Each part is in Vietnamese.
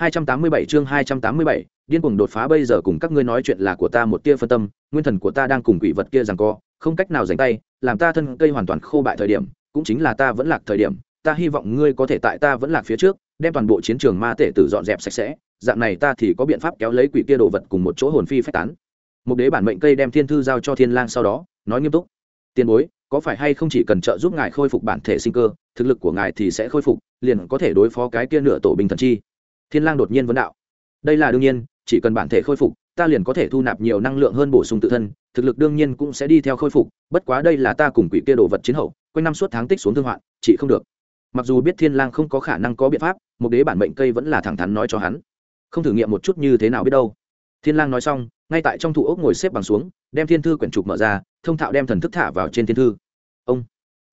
287 chương 287, điên cuồng đột phá bây giờ cùng các ngươi nói chuyện là của ta một tia phân tâm, nguyên thần của ta đang cùng quỷ vật kia giằng co, không cách nào giành tay, làm ta thân cây hoàn toàn khô bại thời điểm, cũng chính là ta vẫn lạc thời điểm, ta hy vọng ngươi có thể tại ta vẫn lạc phía trước, đem toàn bộ chiến trường ma tể tử dọn dẹp sạch sẽ, dạng này ta thì có biện pháp kéo lấy quỷ kia đồ vật cùng một chỗ hồn phi phách tán. Mục đế bản mệnh cây đem thiên thư giao cho Thiên Lang sau đó, nói nghiêm túc: "Tiền bối, có phải hay không chỉ cần trợ giúp ngài khôi phục bản thể sinh cơ, thực lực của ngài thì sẽ khôi phục, liền có thể đối phó cái kia nửa tổ binh thần chi?" Thiên Lang đột nhiên vấn đạo: đây là đương nhiên, chỉ cần bản thể khôi phục, ta liền có thể thu nạp nhiều năng lượng hơn bổ sung tự thân, thực lực đương nhiên cũng sẽ đi theo khôi phục, bất quá đây là ta cùng quỷ kia đồ vật chiến hậu, quanh năm suốt tháng tích xuống thương hoạn chị không được. Mặc dù biết thiên lang không có khả năng có biện pháp, một đế bản mệnh cây vẫn là thẳng thắn nói cho hắn. Không thử nghiệm một chút như thế nào biết đâu. Thiên lang nói xong, ngay tại trong thụ ốc ngồi xếp bằng xuống, đem thiên thư quyển trục mở ra, thông thạo đem thần thức thả vào trên thiên thư. Ông.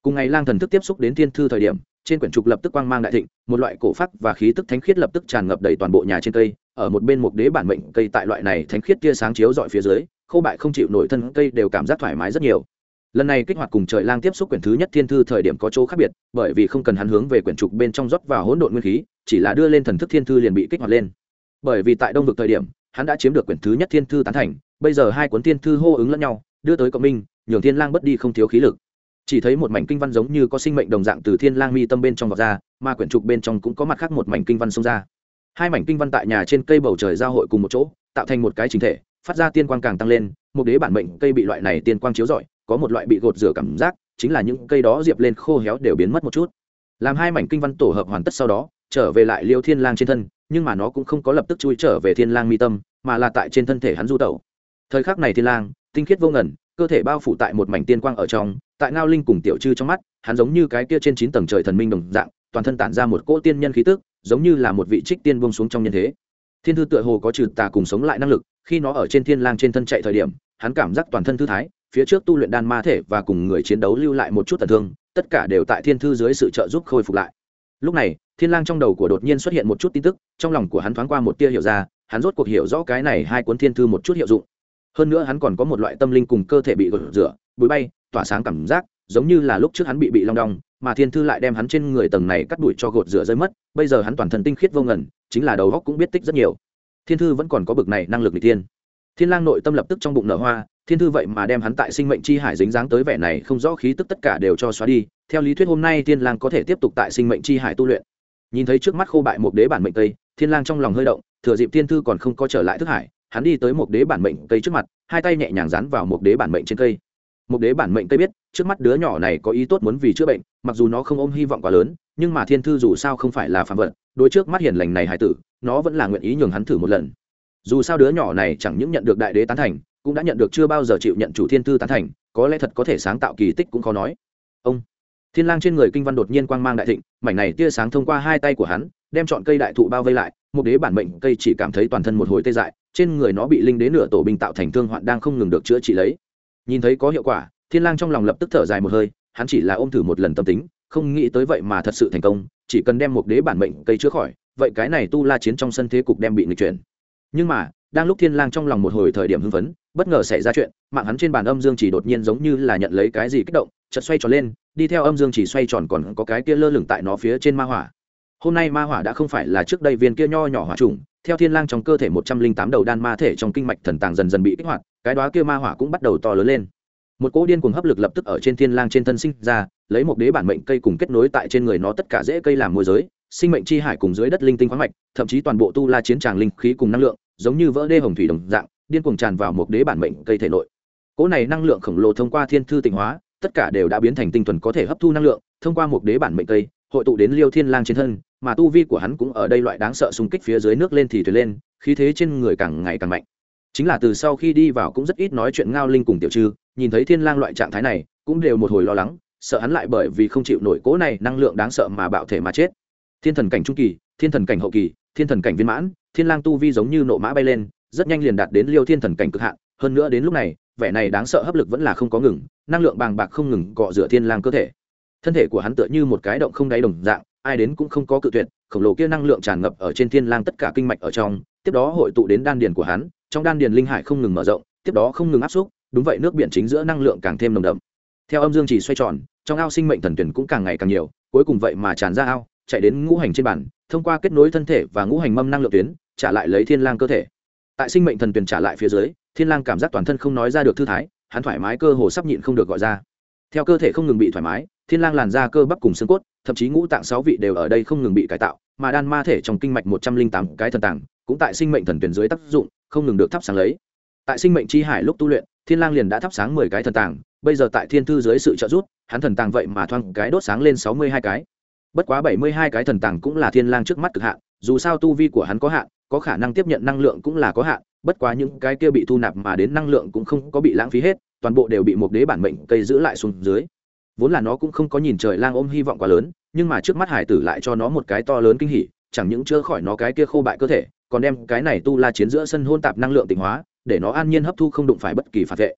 Cùng ngày lang thần thức tiếp xúc đến thiên thư thời điểm trên quyển trục lập tức quang mang đại thịnh, một loại cổ phát và khí tức thánh khiết lập tức tràn ngập đầy toàn bộ nhà trên cây, ở một bên một đế bản mệnh cây tại loại này thánh khiết tia sáng chiếu dọi phía dưới, khô bại không chịu nổi thân cây đều cảm giác thoải mái rất nhiều. Lần này kích hoạt cùng trời lang tiếp xúc quyển thứ nhất thiên thư thời điểm có chỗ khác biệt, bởi vì không cần hắn hướng về quyển trục bên trong rót vào hỗn độn nguyên khí, chỉ là đưa lên thần thức thiên thư liền bị kích hoạt lên. Bởi vì tại đông vực thời điểm, hắn đã chiếm được quyển thứ nhất thiên thư tán thành, bây giờ hai cuốn thiên thư hô ứng lẫn nhau, đưa tới cộng minh, nhường thiên lang bất đi không thiếu khí lực chỉ thấy một mảnh kinh văn giống như có sinh mệnh đồng dạng từ thiên lang mi tâm bên trong vọt ra, mà quyển trục bên trong cũng có mặt khác một mảnh kinh văn xông ra. Hai mảnh kinh văn tại nhà trên cây bầu trời giao hội cùng một chỗ, tạo thành một cái chính thể, phát ra tiên quang càng tăng lên, một đế bản mệnh cây bị loại này tiên quang chiếu rọi, có một loại bị gột rửa cảm giác, chính là những cây đó diệp lên khô héo đều biến mất một chút. Làm hai mảnh kinh văn tổ hợp hoàn tất sau đó, trở về lại liêu thiên lang trên thân, nhưng mà nó cũng không có lập tức chui trở về thiên lang mi tâm, mà là tại trên thân thể hắn du tẩu. Thời khắc này thiên lang, tinh khiết vô ngần, cơ thể bao phủ tại một mảnh tiên quang ở trong tại ngao linh cùng tiểu chư trong mắt, hắn giống như cái kia trên chín tầng trời thần minh đồng dạng, toàn thân tản ra một cỗ tiên nhân khí tức, giống như là một vị trích tiên bông xuống trong nhân thế. Thiên thư tựa hồ có trừ tà cùng sống lại năng lực, khi nó ở trên thiên lang trên thân chạy thời điểm, hắn cảm giác toàn thân thư thái, phía trước tu luyện đan ma thể và cùng người chiến đấu lưu lại một chút tổn thương, tất cả đều tại thiên thư dưới sự trợ giúp khôi phục lại. Lúc này, thiên lang trong đầu của đột nhiên xuất hiện một chút tin tức, trong lòng của hắn thoáng qua một tia hiểu ra, hắn rốt cuộc hiểu rõ cái này hai cuốn thiên thư một chút hiệu dụng. Hơn nữa hắn còn có một loại tâm linh cùng cơ thể bị gột rửa, bụi bay tỏa sáng cảm giác, giống như là lúc trước hắn bị bị long đong, mà thiên thư lại đem hắn trên người tầng này cắt đuổi cho gột rửa rơi mất, bây giờ hắn toàn thân tinh khiết vô ngần, chính là đầu góc cũng biết tích rất nhiều. Thiên thư vẫn còn có bực này năng lực n tiên thiên lang nội tâm lập tức trong bụng nở hoa, thiên thư vậy mà đem hắn tại sinh mệnh chi hải dính dáng tới vẻ này không rõ khí tức tất cả đều cho xóa đi, theo lý thuyết hôm nay thiên lang có thể tiếp tục tại sinh mệnh chi hải tu luyện. Nhìn thấy trước mắt khô bại một đế bản mệnh tây thiên lang trong lòng hơi động, thừa dịp thiên thư còn không có trở lại thức hải, hắn đi tới một đế bản mệnh cây trước mặt, hai tay nhẹ nhàng dán vào một đế bản mệnh trên cây một đế bản mệnh cây biết, trước mắt đứa nhỏ này có ý tốt muốn vì chữa bệnh, mặc dù nó không ôm hy vọng quá lớn, nhưng mà thiên thư dù sao không phải là phạm vật đôi trước mắt hiền lành này hải tử, nó vẫn là nguyện ý nhường hắn thử một lần. Dù sao đứa nhỏ này chẳng những nhận được đại đế tán thành, cũng đã nhận được chưa bao giờ chịu nhận chủ thiên thư tán thành, có lẽ thật có thể sáng tạo kỳ tích cũng khó nói. Ông, thiên lang trên người kinh văn đột nhiên quang mang đại thịnh, mảnh này tia sáng thông qua hai tay của hắn, đem chọn cây đại thụ bao vây lại một đế bản mệnh cây chỉ cảm thấy toàn thân một hồi tê dại, trên người nó bị linh đế nửa tổ binh tạo thành thương hoạn đang không ngừng được chữa trị lấy nhìn thấy có hiệu quả, thiên lang trong lòng lập tức thở dài một hơi, hắn chỉ là ôm thử một lần tâm tính, không nghĩ tới vậy mà thật sự thành công, chỉ cần đem một đế bản mệnh cây chữa khỏi, vậy cái này tu la chiến trong sân thế cục đem bị nghịch chuyển. Nhưng mà, đang lúc thiên lang trong lòng một hồi thời điểm hưng phấn, bất ngờ xảy ra chuyện, mạng hắn trên bàn âm dương chỉ đột nhiên giống như là nhận lấy cái gì kích động, chợt xoay tròn lên, đi theo âm dương chỉ xoay tròn còn có cái kia lơ lửng tại nó phía trên ma hỏa. Hôm nay ma hỏa đã không phải là trước đây viên kia nho nhỏ hỏa trùng, theo thiên lang trong cơ thể một trăm linh tám đầu đan ma thể trong kinh mạch thần tàng dần dần bị kích hoạt cái đóa kia ma hỏa cũng bắt đầu to lớn lên. Một cỗ điên cuồng hấp lực lập tức ở trên thiên lang trên thân sinh ra, lấy một đế bản mệnh cây cùng kết nối tại trên người nó tất cả rễ cây làm môi giới, sinh mệnh chi hải cùng dưới đất linh tinh khoáng mạch, thậm chí toàn bộ tu la chiến tràng linh khí cùng năng lượng, giống như vỡ đê hồng thủy đồng dạng, điên cuồng tràn vào một đế bản mệnh cây thể nội. Cỗ này năng lượng khổng lồ thông qua thiên thư tịnh hóa, tất cả đều đã biến thành tinh thuần có thể hấp thu năng lượng, thông qua một đế bản mệnh cây, hội tụ đến liêu thiên lang trên thân, mà tu vi của hắn cũng ở đây loại đáng sợ xung kích phía dưới nước lên thì thuyền lên, khí thế trên người càng ngày càng mạnh chính là từ sau khi đi vào cũng rất ít nói chuyện ngao linh cùng tiểu trư, nhìn thấy thiên lang loại trạng thái này, cũng đều một hồi lo lắng, sợ hắn lại bởi vì không chịu nổi cố này năng lượng đáng sợ mà bạo thể mà chết. Thiên thần cảnh trung kỳ, thiên thần cảnh hậu kỳ, thiên thần cảnh viên mãn, thiên lang tu vi giống như nộ mã bay lên, rất nhanh liền đạt đến liêu thiên thần cảnh cực hạn. Hơn nữa đến lúc này, vẻ này đáng sợ hấp lực vẫn là không có ngừng, năng lượng bàng bạc không ngừng cọ rửa thiên lang cơ thể. Thân thể của hắn tựa như một cái động không đáy đồng dạng, ai đến cũng không có cự tuyệt, khổng lồ kia năng lượng tràn ngập ở trên thiên lang tất cả kinh mạch ở trong, tiếp đó hội tụ đến đan điền của hắn trong đan điền linh hải không ngừng mở rộng, tiếp đó không ngừng áp xúc, đúng vậy nước biển chính giữa năng lượng càng thêm nồng đậm. Theo âm dương chỉ xoay tròn, trong ao sinh mệnh thần tuyển cũng càng ngày càng nhiều, cuối cùng vậy mà tràn ra ao, chạy đến ngũ hành trên bản thông qua kết nối thân thể và ngũ hành mâm năng lượng tuyến, trả lại lấy thiên lang cơ thể. Tại sinh mệnh thần tuyển trả lại phía dưới, thiên lang cảm giác toàn thân không nói ra được thư thái, hắn thoải mái cơ hồ sắp nhịn không được gọi ra. Theo cơ thể không ngừng bị thoải mái, thiên lang làn da cơ bắp cùng xương cốt, thậm chí ngũ tạng sáu vị đều ở đây không ngừng bị cải tạo, mà đan ma thể trong kinh mạch một trăm linh tám cái thần tàng, cũng tại sinh mệnh thần tuyển dưới tác dụng không ngừng được thắp sáng lấy. Tại sinh mệnh chi hải lúc tu luyện, thiên lang liền đã thắp sáng mười cái thần tàng, bây giờ tại thiên thư dưới sự trợ giúp, hắn thần tàng vậy mà thoang cái đốt sáng lên sáu mươi hai cái. Bất quá bảy mươi hai cái thần tàng cũng là thiên lang trước mắt cực hạn, dù sao tu vi của hắn có hạn, có khả năng tiếp nhận năng lượng cũng là có hạn, bất quá những cái kia bị thu nạp mà đến năng lượng cũng không có bị lãng phí hết, toàn bộ đều bị một đế bản mệnh cây giữ lại xuống dưới. Vốn là nó cũng không có nhìn trời lang ôm hy vọng quá lớn, nhưng mà trước mắt hải tử lại cho nó một cái to lớn kinh hỉ, chẳng những chữa khỏi nó cái kia khô bại cơ thể còn đem cái này tu la chiến giữa sân hôn tạp năng lượng tịnh hóa, để nó an nhiên hấp thu không đụng phải bất kỳ phản vệ.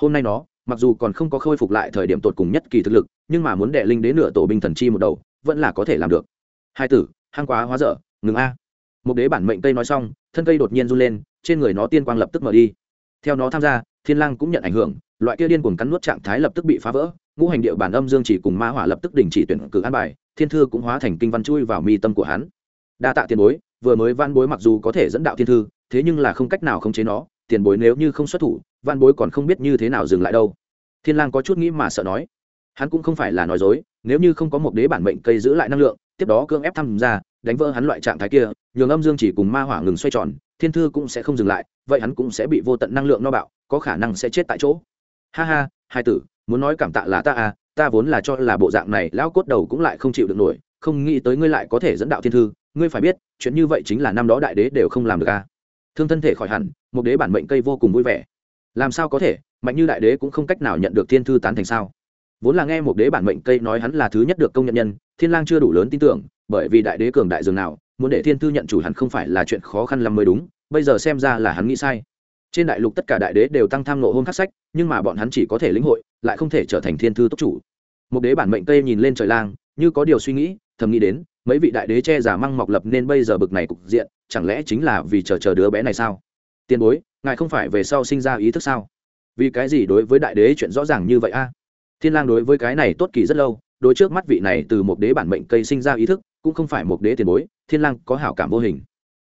Hôm nay nó, mặc dù còn không có khôi phục lại thời điểm tột cùng nhất kỳ thực lực, nhưng mà muốn đệ linh đến nửa tổ binh thần chi một đầu, vẫn là có thể làm được. Hai tử hang quá hóa dở, ngừng a. Một đế bản mệnh cây nói xong, thân cây đột nhiên run lên, trên người nó tiên quang lập tức mở đi. Theo nó tham gia, thiên lang cũng nhận ảnh hưởng, loại kia điên cuồng cắn nuốt trạng thái lập tức bị phá vỡ, ngũ hành địa bản âm dương chỉ cùng ma hỏa lập tức đình chỉ tuyển cử an bài, thiên thư cũng hóa thành kinh văn chui vào mi tâm của hắn. Đa tạ tiền bối vừa mới văn bối mặc dù có thể dẫn đạo thiên thư, thế nhưng là không cách nào khống chế nó, tiền bối nếu như không xuất thủ, văn bối còn không biết như thế nào dừng lại đâu. Thiên lang có chút nghĩ mà sợ nói. Hắn cũng không phải là nói dối, nếu như không có một đế bản mệnh cây giữ lại năng lượng, tiếp đó cưỡng ép tham gia, đánh vỡ hắn loại trạng thái kia, nhường âm dương chỉ cùng ma hỏa ngừng xoay tròn, thiên thư cũng sẽ không dừng lại, vậy hắn cũng sẽ bị vô tận năng lượng no bạo, có khả năng sẽ chết tại chỗ. Ha ha, hai tử, muốn nói cảm tạ là ta à ta vốn là cho là bộ dạng này lão cốt đầu cũng lại không chịu được nổi, không nghĩ tới ngươi lại có thể dẫn đạo thiên thư ngươi phải biết, chuyện như vậy chính là năm đó đại đế đều không làm được à thương thân thể khỏi hẳn, một đế bản mệnh cây vô cùng vui vẻ. Làm sao có thể, mạnh như đại đế cũng không cách nào nhận được thiên thư tán thành sao? Vốn là nghe một đế bản mệnh cây nói hắn là thứ nhất được công nhận nhân, thiên lang chưa đủ lớn tin tưởng, bởi vì đại đế cường đại dường nào, muốn để thiên thư nhận chủ hẳn không phải là chuyện khó khăn lắm mới đúng, bây giờ xem ra là hắn nghĩ sai. Trên đại lục tất cả đại đế đều tăng tham nộ hôn khắc sách, nhưng mà bọn hắn chỉ có thể lĩnh hội, lại không thể trở thành thiên thư tốc chủ. Một đế bản mệnh cây nhìn lên trời lang, như có điều suy nghĩ, thầm nghĩ đến mấy vị đại đế che giả măng mọc lập nên bây giờ bực này cục diện, chẳng lẽ chính là vì chờ chờ đứa bé này sao? Tiền bối, ngài không phải về sau sinh ra ý thức sao? Vì cái gì đối với đại đế chuyện rõ ràng như vậy a? Thiên lang đối với cái này tốt kỳ rất lâu, đối trước mắt vị này từ một đế bản mệnh cây sinh ra ý thức, cũng không phải một đế tiền bối, thiên lang có hảo cảm vô hình.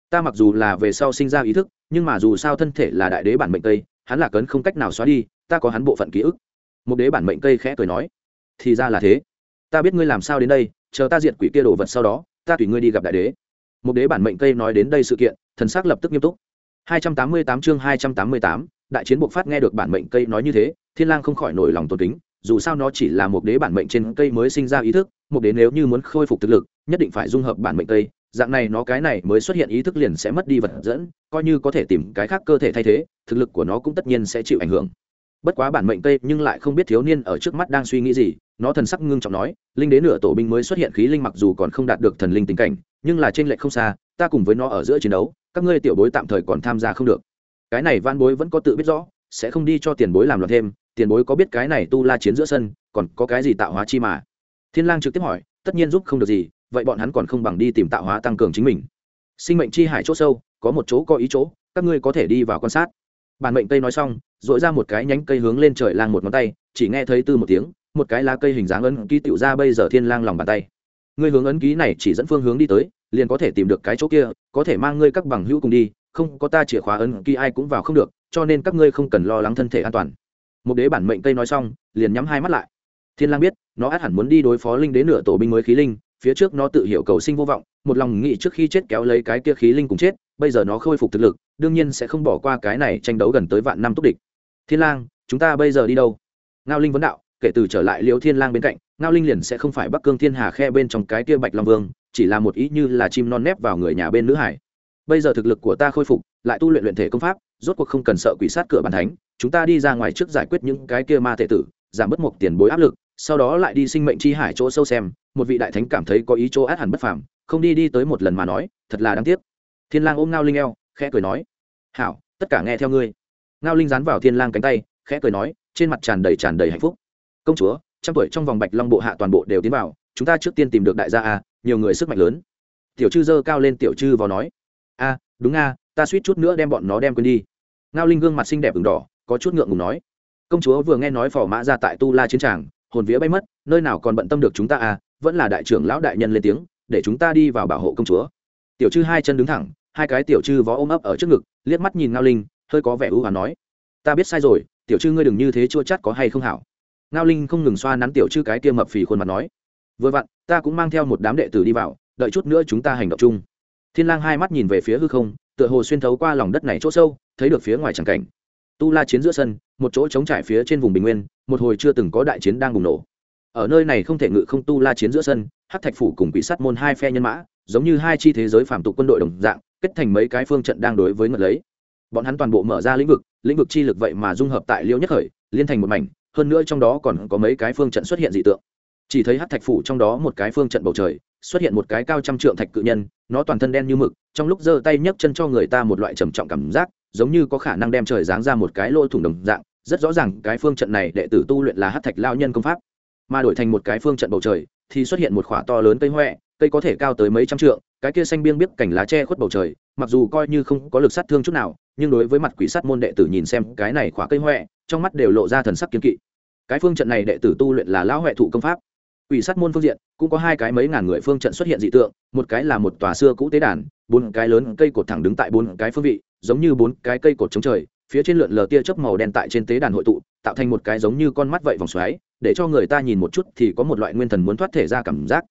Ta mặc dù là về sau sinh ra ý thức, nhưng mà dù sao thân thể là đại đế bản mệnh cây, hắn là cấn không cách nào xóa đi, ta có hắn bộ phận ký ức. Một đế bản mệnh cây khẽ cười nói, thì ra là thế. Ta biết ngươi làm sao đến đây chờ ta diệt quỷ kia đồ vật sau đó ta tùy ngươi đi gặp đại đế. Một đế bản mệnh cây nói đến đây sự kiện thần sắc lập tức nghiêm túc. 288 chương 288, đại chiến buộc phát nghe được bản mệnh cây nói như thế thiên lang không khỏi nổi lòng tôn kính dù sao nó chỉ là một đế bản mệnh trên cây mới sinh ra ý thức một đế nếu như muốn khôi phục thực lực nhất định phải dung hợp bản mệnh cây dạng này nó cái này mới xuất hiện ý thức liền sẽ mất đi vật dẫn coi như có thể tìm cái khác cơ thể thay thế thực lực của nó cũng tất nhiên sẽ chịu ảnh hưởng bất quá bản mệnh cây nhưng lại không biết thiếu niên ở trước mắt đang suy nghĩ gì, nó thần sắc ngưng trọng nói, linh đế nửa tổ binh mới xuất hiện khí linh mặc dù còn không đạt được thần linh tình cảnh, nhưng là trên lệch không xa, ta cùng với nó ở giữa chiến đấu, các ngươi tiểu bối tạm thời còn tham gia không được. Cái này van bối vẫn có tự biết rõ, sẽ không đi cho tiền bối làm loạn thêm, tiền bối có biết cái này tu la chiến giữa sân, còn có cái gì tạo hóa chi mà? Thiên lang trực tiếp hỏi, tất nhiên giúp không được gì, vậy bọn hắn còn không bằng đi tìm tạo hóa tăng cường chính mình. Sinh mệnh chi hải chỗ sâu, có một chỗ có ý chỗ, các ngươi có thể đi vào quan sát. Bản mệnh tây nói xong dội ra một cái nhánh cây hướng lên trời lang một ngón tay, chỉ nghe thấy từ một tiếng, một cái lá cây hình dáng ấn ký tựu ra bây giờ thiên lang lòng bàn tay. Ngươi hướng ấn ký này chỉ dẫn phương hướng đi tới, liền có thể tìm được cái chỗ kia, có thể mang ngươi các bằng hữu cùng đi, không có ta chìa khóa ấn ký ai cũng vào không được, cho nên các ngươi không cần lo lắng thân thể an toàn. Một đế bản mệnh cây nói xong, liền nhắm hai mắt lại. Thiên lang biết, nó át hẳn muốn đi đối phó linh đế nửa tổ binh mới khí linh, phía trước nó tự hiểu cầu sinh vô vọng, một lòng nghĩ trước khi chết kéo lấy cái kia khí linh cùng chết, bây giờ nó khôi phục thực lực, đương nhiên sẽ không bỏ qua cái này tranh đấu gần tới vạn năm túc địch thiên lang, chúng ta bây giờ đi đâu? Ngao linh vấn đạo, kể từ trở lại liễu thiên lang bên cạnh, ngao linh liền sẽ không phải bắc cương thiên hà khe bên trong cái kia bạch long vương, chỉ là một ý như là chim non nép vào người nhà bên nữ hải. Bây giờ thực lực của ta khôi phục, lại tu luyện luyện thể công pháp, rốt cuộc không cần sợ quỷ sát cửa bàn thánh, chúng ta đi ra ngoài trước giải quyết những cái kia ma thể tử, giảm bớt một tiền bối áp lực, sau đó lại đi sinh mệnh chi hải chỗ sâu xem, một vị đại thánh cảm thấy có ý chỗ át hẳn bất phàm, không đi đi tới một lần mà nói, thật là đáng tiếc. Thiên lang ôm ngao linh eo, khẽ cười nói, hảo, tất cả nghe theo ngươi ngao linh dán vào thiên lang cánh tay, khẽ cười nói, trên mặt tràn đầy tràn đầy hạnh phúc. Công chúa, trăm tuổi trong vòng bạch long bộ hạ toàn bộ đều tiến vào, chúng ta trước tiên tìm được đại gia a, nhiều người sức mạnh lớn. Tiểu chư dơ cao lên tiểu chư vào nói, a, đúng a, ta suýt chút nữa đem bọn nó đem quên đi. Ngao linh gương mặt xinh đẹp ửng đỏ, có chút ngượng ngùng nói, công chúa vừa nghe nói phò mã ra tại tu la chiến tràng, hồn vía bay mất, nơi nào còn bận tâm được chúng ta à vẫn là đại trưởng lão đại nhân lên tiếng, để chúng ta đi vào bảo hộ công chúa. Tiểu chư hai chân đứng thẳng, hai cái tiểu chư vó ôm ấp ở trước ngực, liếc mắt nhìn ngao linh hơi có vẻ ưu hòa nói, ta biết sai rồi, tiểu chư ngươi đừng như thế chua chát có hay không hảo. Ngao linh không ngừng xoa nắn tiểu chư cái kia mập phì khuôn mặt nói, vừa vặn, ta cũng mang theo một đám đệ tử đi vào, đợi chút nữa chúng ta hành động chung. Thiên lang hai mắt nhìn về phía hư không, tựa hồ xuyên thấu qua lòng đất này chỗ sâu, thấy được phía ngoài chẳng cảnh. Tu la chiến giữa sân, một chỗ trống trải phía trên vùng bình nguyên, một hồi chưa từng có đại chiến đang bùng nổ. Ở nơi này không thể ngự không tu la chiến giữa sân, hắc thạch phủ cùng quỷ sắt môn hai phe nhân mã, giống như hai chi thế giới phạm tục quân đội đồng dạng, kết thành mấy cái phương trận đang đối với ngật lấy bọn hắn toàn bộ mở ra lĩnh vực lĩnh vực chi lực vậy mà dung hợp tại liêu nhất khởi, liên thành một mảnh, hơn nữa trong đó còn có mấy cái phương trận xuất hiện dị tượng. Chỉ thấy hát thạch phủ trong đó một cái phương trận bầu trời, xuất hiện một cái cao trăm trượng thạch cự nhân, nó toàn thân đen như mực, trong lúc giơ tay nhấc chân cho người ta một loại trầm trọng cảm giác, giống như có khả năng đem trời giáng ra một cái lỗ thủng đồng dạng. Rất rõ ràng, cái phương trận này đệ tử tu luyện là hát thạch lao nhân công pháp. Mà đổi thành một cái phương trận bầu trời, thì xuất hiện một khỏa to lớn cây huệ cây có thể cao tới mấy trăm trượng, cái kia xanh biêng biết cảnh lá tre khuất bầu trời, mặc dù coi như không có lực sát thương chút nào nhưng đối với mặt quỷ sát môn đệ tử nhìn xem cái này khỏa cây huệ trong mắt đều lộ ra thần sắc kiên kỵ. Cái phương trận này đệ tử tu luyện là lão huệ thụ công pháp. Quỷ sát môn phương diện, cũng có hai cái mấy ngàn người phương trận xuất hiện dị tượng, một cái là một tòa xưa cũ tế đàn, bốn cái lớn cây cột thẳng đứng tại bốn cái phương vị, giống như bốn cái cây cột chống trời, phía trên lượn lờ tia chớp màu đen tại trên tế đàn hội tụ, tạo thành một cái giống như con mắt vậy vòng xoáy, để cho người ta nhìn một chút thì có một loại nguyên thần muốn thoát thể ra cảm giác.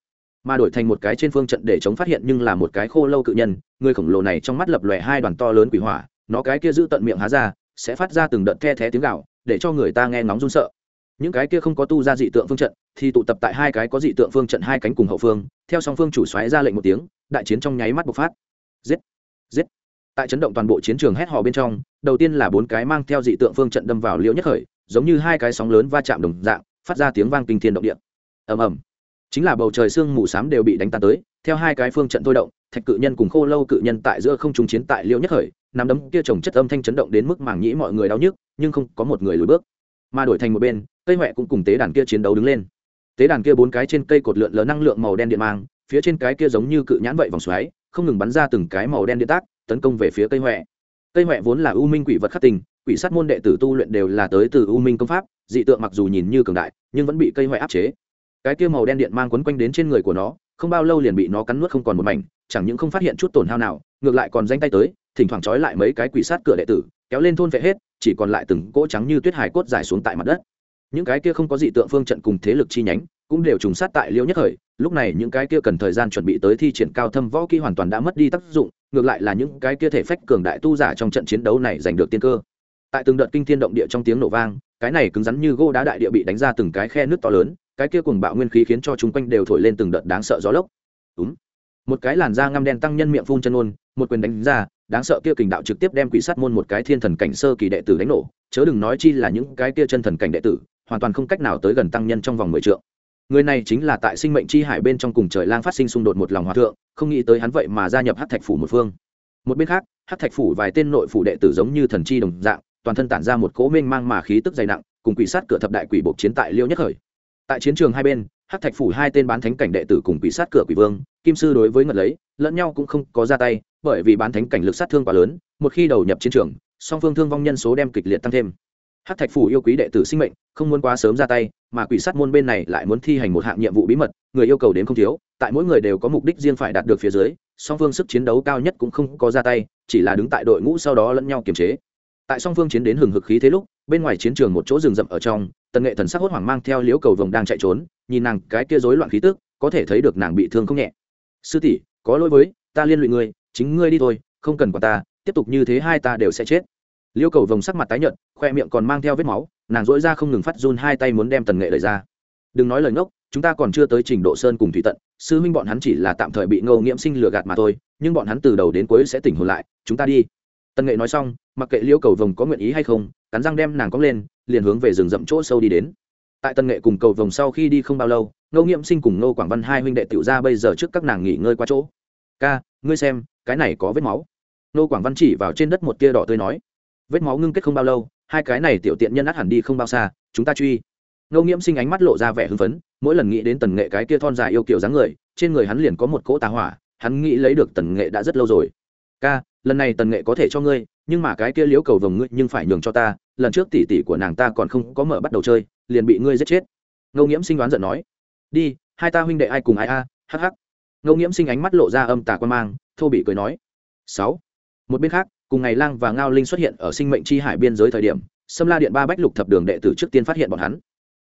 Mà đổi thành một cái trên phương trận để chống phát hiện nhưng là một cái khô lâu cự nhân, người khổng lồ này trong mắt lập lòe hai đoàn to lớn quỷ hỏa nó cái kia giữ tận miệng há ra, sẽ phát ra từng đợt the thé tiếng gạo để cho người ta nghe ngóng run sợ. Những cái kia không có tu ra dị tượng phương trận, thì tụ tập tại hai cái có dị tượng phương trận hai cánh cùng hậu phương, theo song phương chủ xoáy ra lệnh một tiếng, đại chiến trong nháy mắt bộc phát. Giết! Giết! Tại chấn động toàn bộ chiến trường hét hò bên trong, đầu tiên là bốn cái mang theo dị tượng phương trận đâm vào liễu nhất khởi, giống như hai cái sóng lớn va chạm đồng dạng, phát ra tiếng vang kinh thiên động địa. Ầm ầm. Chính là bầu trời sương mù xám đều bị đánh tan tới, theo hai cái phương trận thôi động, thạch cự nhân cùng khô lâu cự nhân tại giữa không trung chiến tại liễu nhất khởi nắm đấm kia trồng chất âm thanh chấn động đến mức màng nhĩ mọi người đau nhức, nhưng không có một người lùi bước. Mà đổi thành một bên cây huệ cũng cùng tế đàn kia chiến đấu đứng lên. Tế đàn kia bốn cái trên cây cột lượn lờ năng lượng màu đen điện mang, phía trên cái kia giống như cự nhãn vậy vòng xoáy, không ngừng bắn ra từng cái màu đen điện tác, tấn công về phía cây huệ. Cây huệ vốn là u minh quỷ vật khắc tình quỷ sát môn đệ tử tu luyện đều là tới từ u minh công pháp, dị tượng mặc dù nhìn như cường đại, nhưng vẫn bị cây huệ áp chế. Cái kia màu đen điện mang quấn quanh đến trên người của nó không bao lâu liền bị nó cắn nuốt không còn một mảnh, chẳng những không phát hiện chút tổn hao nào, ngược lại còn danh tay tới, thỉnh thoảng trói lại mấy cái quỷ sát cửa đệ tử, kéo lên thôn vệ hết, chỉ còn lại từng cỗ trắng như tuyết hải cốt dài xuống tại mặt đất. Những cái kia không có dị tượng phương trận cùng thế lực chi nhánh, cũng đều trùng sát tại liêu nhất thời lúc này những cái kia cần thời gian chuẩn bị tới thi triển cao thâm võ kỹ hoàn toàn đã mất đi tác dụng, ngược lại là những cái kia thể phách cường đại tu giả trong trận chiến đấu này giành được tiên cơ. Tại từng đợt kinh thiên động địa trong tiếng nổ vang, cái này cứng rắn như gỗ đá đại địa bị đánh ra từng cái khe nước to lớn cái kia cùng bạo nguyên khí khiến cho chúng quanh đều thổi lên từng đợt đáng sợ gió lốc. Đúng một cái làn da ngăm đen tăng nhân miệng phun chân ôn, một quyền đánh ra, đáng sợ kia kình đạo trực tiếp đem quỷ sát môn một cái thiên thần cảnh sơ kỳ đệ tử đánh nổ, chớ đừng nói chi là những cái kia chân thần cảnh đệ tử, hoàn toàn không cách nào tới gần tăng nhân trong vòng mười trượng. Người này chính là tại sinh mệnh chi hải bên trong cùng trời lang phát sinh xung đột một lòng hòa thượng, không nghĩ tới hắn vậy mà gia nhập hát thạch phủ một phương. Một bên khác hát thạch phủ vài tên nội phủ đệ tử giống như thần chi đồng dạng, toàn thân tản ra một cỗ mênh mang mà khí tức dày nặng, cùng quỷ sát cửa thập đại quỷ buộc chiến tại liêu nhất khởi tại chiến trường hai bên hát thạch phủ hai tên bán thánh cảnh đệ tử cùng quỷ sát cửa quỷ vương, kim sư đối với ngật lấy, lẫn nhau cũng không có ra tay, bởi vì bán thánh cảnh lực sát thương quá lớn, một khi đầu nhập chiến trường, song phương thương vong nhân số đem kịch liệt tăng thêm. Hát thạch phủ yêu quý đệ tử sinh mệnh, không muốn quá sớm ra tay, mà quỷ sát môn bên này lại muốn thi hành một hạng nhiệm vụ bí mật, người yêu cầu đến không thiếu, tại mỗi người đều có mục đích riêng phải đạt được phía dưới, song phương sức chiến đấu cao nhất cũng không có ra tay, chỉ là đứng tại đội ngũ sau đó lẫn nhau kiềm chế tại song phương chiến đến hừng hực khí thế lúc, bên ngoài chiến trường một chỗ rừng rậm ở trong, tần nghệ thần sắc hốt hoảng mang theo liếu cầu vồng đang chạy trốn, nhìn nàng cái kia rối loạn khí tức, có thể thấy được nàng bị thương không nhẹ. Sư tỷ, có lỗi với, ta liên lụy ngươi, chính ngươi đi thôi, không cần quả ta, tiếp tục như thế hai ta đều sẽ chết. Liêu cầu vồng sắc mặt tái nhợt, khoe miệng còn mang theo vết máu, nàng dỗi ra không ngừng phát run hai tay muốn đem tần nghệ lời ra. Đừng nói lời ngốc, chúng ta còn chưa tới trình độ sơn cùng thủy tận, sư huynh bọn hắn chỉ là tạm thời bị ngâu nghiễm sinh lừa gạt mà thôi, nhưng bọn hắn từ đầu đến cuối sẽ tỉnh hồn lại, chúng ta đi tần nghệ nói xong, mặc kệ liêu cầu vồng có nguyện ý hay không, cắn răng đem nàng cóng lên, liền hướng về rừng rậm chỗ sâu đi đến. Tại tần nghệ cùng cầu vồng sau khi đi không bao lâu, ngô nghiễm sinh cùng ngô quảng văn hai huynh đệ tiểu ra bây giờ trước các nàng nghỉ ngơi qua chỗ. Ca, ngươi xem, cái này có vết máu. Ngô quảng văn chỉ vào trên đất một tia đỏ tươi nói. Vết máu ngưng kết không bao lâu, hai cái này tiểu tiện nhân át hẳn đi không bao xa, chúng ta truy. Ngô nghiễm sinh ánh mắt lộ ra vẻ hưng phấn, mỗi lần nghĩ đến tần nghệ cái kia thon dài yêu kiểu dáng người, trên người hắn liền có một cỗ tà hỏa, hắn nghĩ lấy được tần nghệ đã rất lâu rồi. Ca lần này tần nghệ có thể cho ngươi, nhưng mà cái kia liễu cầu vồng ngươi nhưng phải nhường cho ta, lần trước tỷ tỷ của nàng ta còn không có mở bắt đầu chơi, liền bị ngươi giết chết. Ngô nghiễm sinh đoán giận nói. Đi, hai ta huynh đệ ai cùng ai a hh ngô nghiễm sinh ánh mắt lộ ra âm tà quan mang, thô bị cười nói. Sáu. Một bên khác, cùng ngày lang và ngao linh xuất hiện ở sinh mệnh chi hải biên giới thời điểm xâm la điện ba bách lục thập đường đệ tử trước tiên phát hiện bọn hắn.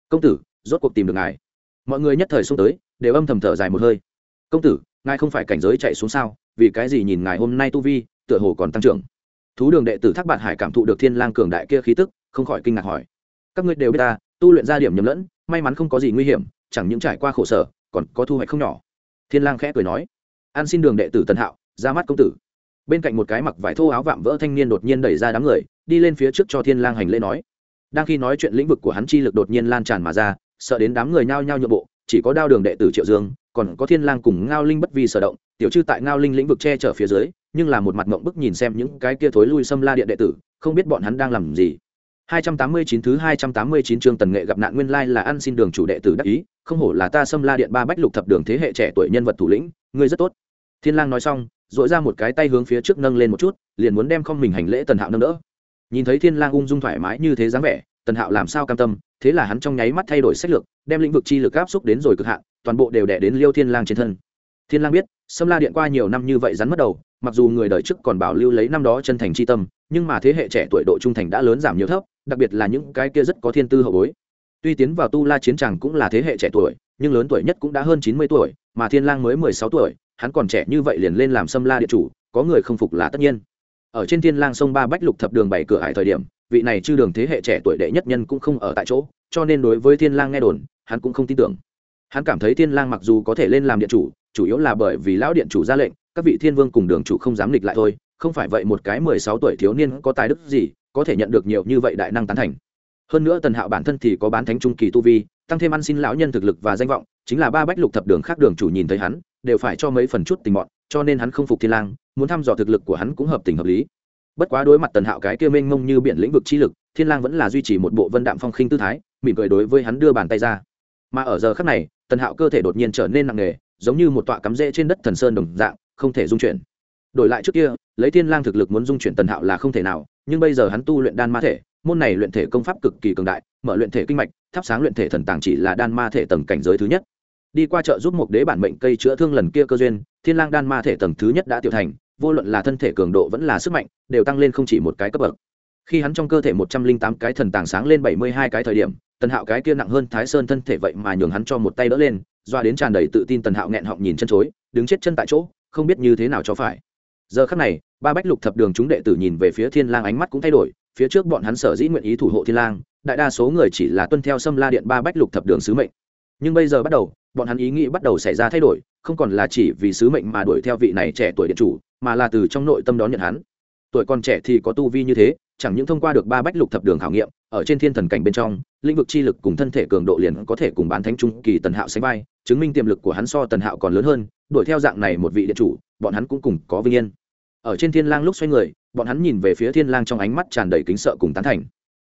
Công tử, rốt cuộc tìm được ngài. Mọi người nhất thời xuống tới, đều âm thầm thở dài một hơi. Công tử, ngài không phải cảnh giới chạy xuống sao? Vì cái gì nhìn ngài hôm nay tu vi tựa hồ còn tăng trưởng. Thú đường đệ tử thác bạn hải cảm thụ được thiên lang cường đại kia khí tức, không khỏi kinh ngạc hỏi. Các ngươi đều biết ta, tu luyện ra điểm nhầm lẫn, may mắn không có gì nguy hiểm, chẳng những trải qua khổ sở, còn có thu hoạch không nhỏ. Thiên lang khẽ cười nói. An xin đường đệ tử tần hạo, ra mắt công tử. Bên cạnh một cái mặc vải thô áo vạm vỡ thanh niên đột nhiên đẩy ra đám người, đi lên phía trước cho thiên lang hành lễ nói. Đang khi nói chuyện lĩnh vực của hắn chi lực đột nhiên lan tràn mà ra, sợ đến đám người nhao nhao nhượng bộ, chỉ có đao đường đệ tử triệu dương, còn có thiên lang cùng ngao linh bất vi sở động, tiểu chư tại ngao linh lĩnh vực che chở phía dưới nhưng là một mặt mộng bức nhìn xem những cái kia thối lui xâm la điện đệ tử, không biết bọn hắn đang làm gì. 289 thứ 289 chương tần nghệ gặp nạn nguyên lai là ăn xin đường chủ đệ tử đắc ý, không hổ là ta xâm la điện ba bách lục thập đường thế hệ trẻ tuổi nhân vật thủ lĩnh, ngươi rất tốt. Thiên lang nói xong duỗi ra một cái tay hướng phía trước nâng lên một chút, liền muốn đem không mình hành lễ tần hạo nâng đỡ. Nhìn thấy thiên lang ung dung thoải mái như thế dáng vẻ, tần hạo làm sao cam tâm, thế là hắn trong nháy mắt thay đổi sách lược, đem lĩnh vực chi lực áp xúc đến rồi cực hạn, toàn bộ đều đè đến liêu thiên lang trên thân thiên lang biết, sâm la điện qua nhiều năm như vậy rắn mất đầu, mặc dù người đời trước còn bảo lưu lấy năm đó chân thành chi tâm, nhưng mà thế hệ trẻ tuổi độ trung thành đã lớn giảm nhiều thấp, đặc biệt là những cái kia rất có thiên tư hậu bối. Tuy tiến vào tu la chiến tràng cũng là thế hệ trẻ tuổi, nhưng lớn tuổi nhất cũng đã hơn chín mươi tuổi, mà thiên lang mới mười sáu tuổi, hắn còn trẻ như vậy liền lên làm sâm la điện chủ, có người không phục là tất nhiên. Ở trên thiên lang sông ba bách lục thập đường bảy cửa hải thời điểm, vị này chư đường thế hệ trẻ tuổi đệ nhất nhân cũng không ở tại chỗ, cho nên đối với thiên lang nghe đồn, hắn cũng không tin tưởng. Hắn cảm thấy thiên lang mặc dù có thể lên làm điện chủ chủ yếu là bởi vì lão điện chủ ra lệnh, các vị thiên vương cùng đường chủ không dám nghịch lại thôi, không phải vậy một cái mười sáu tuổi thiếu niên có tài đức gì, có thể nhận được nhiều như vậy đại năng tán thành. Hơn nữa tần hạo bản thân thì có bán thánh trung kỳ tu vi, tăng thêm ăn xin lão nhân thực lực và danh vọng, chính là ba bách lục thập đường khác đường chủ nhìn thấy hắn, đều phải cho mấy phần chút tình mọn cho nên hắn không phục thiên lang, muốn thăm dò thực lực của hắn cũng hợp tình hợp lý. Bất quá đối mặt tần hạo cái kia mênh mông như biển lĩnh vực chi lực, thiên lang vẫn là duy trì một bộ vân đạm phong khinh tư thái, mỉm cười đối với hắn đưa bàn tay ra. Mà ở giờ khắc này, tần hạo cơ thể đột nhiên trở nên nặng nề giống như một tọa cắm rễ trên đất thần sơn đồng dạng, không thể dung chuyển. Đổi lại trước kia, lấy thiên lang thực lực muốn dung chuyển tần hạo là không thể nào, nhưng bây giờ hắn tu luyện đan ma thể, môn này luyện thể công pháp cực kỳ cường đại, mở luyện thể kinh mạch, thắp sáng luyện thể thần tàng chỉ là đan ma thể tầng cảnh giới thứ nhất. Đi qua chợ giúp một đế bản mệnh cây chữa thương lần kia cơ duyên, thiên lang đan ma thể tầng thứ nhất đã tiểu thành, vô luận là thân thể cường độ vẫn là sức mạnh, đều tăng lên không chỉ một cái cấp bậc. Khi hắn trong cơ thể một trăm linh tám cái thần tàng sáng lên bảy mươi hai cái thời điểm, tần hạo cái kia nặng hơn thái sơn thân thể vậy mà nhường hắn cho một tay đỡ lên doa đến tràn đầy tự tin tần hạo nghẹn họng nhìn chân chối, đứng chết chân tại chỗ, không biết như thế nào cho phải. Giờ khắc này, ba bách lục thập đường chúng đệ tử nhìn về phía thiên lang ánh mắt cũng thay đổi, phía trước bọn hắn sở dĩ nguyện ý thủ hộ thiên lang, đại đa số người chỉ là tuân theo xâm la điện ba bách lục thập đường sứ mệnh. Nhưng bây giờ bắt đầu, bọn hắn ý nghĩ bắt đầu xảy ra thay đổi, không còn là chỉ vì sứ mệnh mà đuổi theo vị này trẻ tuổi điện chủ, mà là từ trong nội tâm đón nhận hắn. Tuổi còn trẻ thì có tu vi như thế, chẳng những thông qua được ba bách lục thập đường khảo nghiệm, ở trên thiên thần cảnh bên trong, lĩnh vực chi lực cùng thân thể cường độ liền có thể cùng bán thánh trung kỳ tần hạo sánh vai chứng minh tiềm lực của hắn so tần hạo còn lớn hơn, đuổi theo dạng này một vị điện chủ, bọn hắn cũng cùng có vinh yên. Ở trên thiên lang lúc xoay người, bọn hắn nhìn về phía thiên lang trong ánh mắt tràn đầy kính sợ cùng tán thành.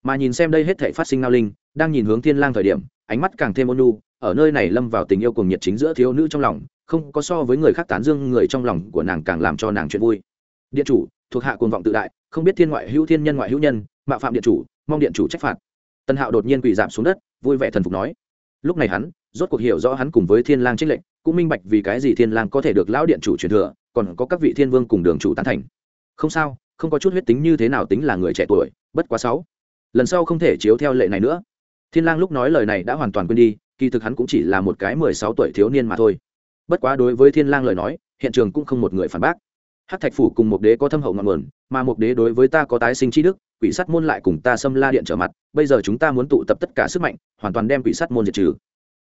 Mà nhìn xem đây hết thảy phát sinh nao linh, đang nhìn hướng thiên lang thời điểm, ánh mắt càng thêm ôn nhu, ở nơi này lâm vào tình yêu cùng nhiệt chính giữa thiếu nữ trong lòng, không có so với người khác tán dương, người trong lòng của nàng càng làm cho nàng chuyện vui. Điện chủ, thuộc hạ cuồng vọng tự đại, không biết thiên ngoại hữu thiên nhân ngoại hữu nhân mạo phạm điện chủ, mong điện chủ trách phạt. Tân hạo đột nhiên quỳ giảm xuống đất, vui vẻ thần phục nói. Lúc này hắn rốt cuộc hiểu rõ hắn cùng với thiên lang trích lệnh, cũng minh bạch vì cái gì thiên lang có thể được lão điện chủ truyền thừa, còn có các vị thiên vương cùng đường chủ tán thành. Không sao, không có chút huyết tính như thế nào tính là người trẻ tuổi, bất quá sáu. Lần sau không thể chiếu theo lệ này nữa. Thiên lang lúc nói lời này đã hoàn toàn quên đi, kỳ thực hắn cũng chỉ là một cái mười sáu tuổi thiếu niên mà thôi. Bất quá đối với thiên lang lời nói, hiện trường cũng không một người phản bác. Hắc thạch phủ cùng một đế có thâm hậu ngọn nguồn, mà một đế đối với ta có tái sinh chi đức, quỷ sát môn lại cùng ta xâm la điện trở mặt, bây giờ chúng ta muốn tụ tập tất cả sức mạnh, hoàn toàn đem quỷ sát môn diệt trừ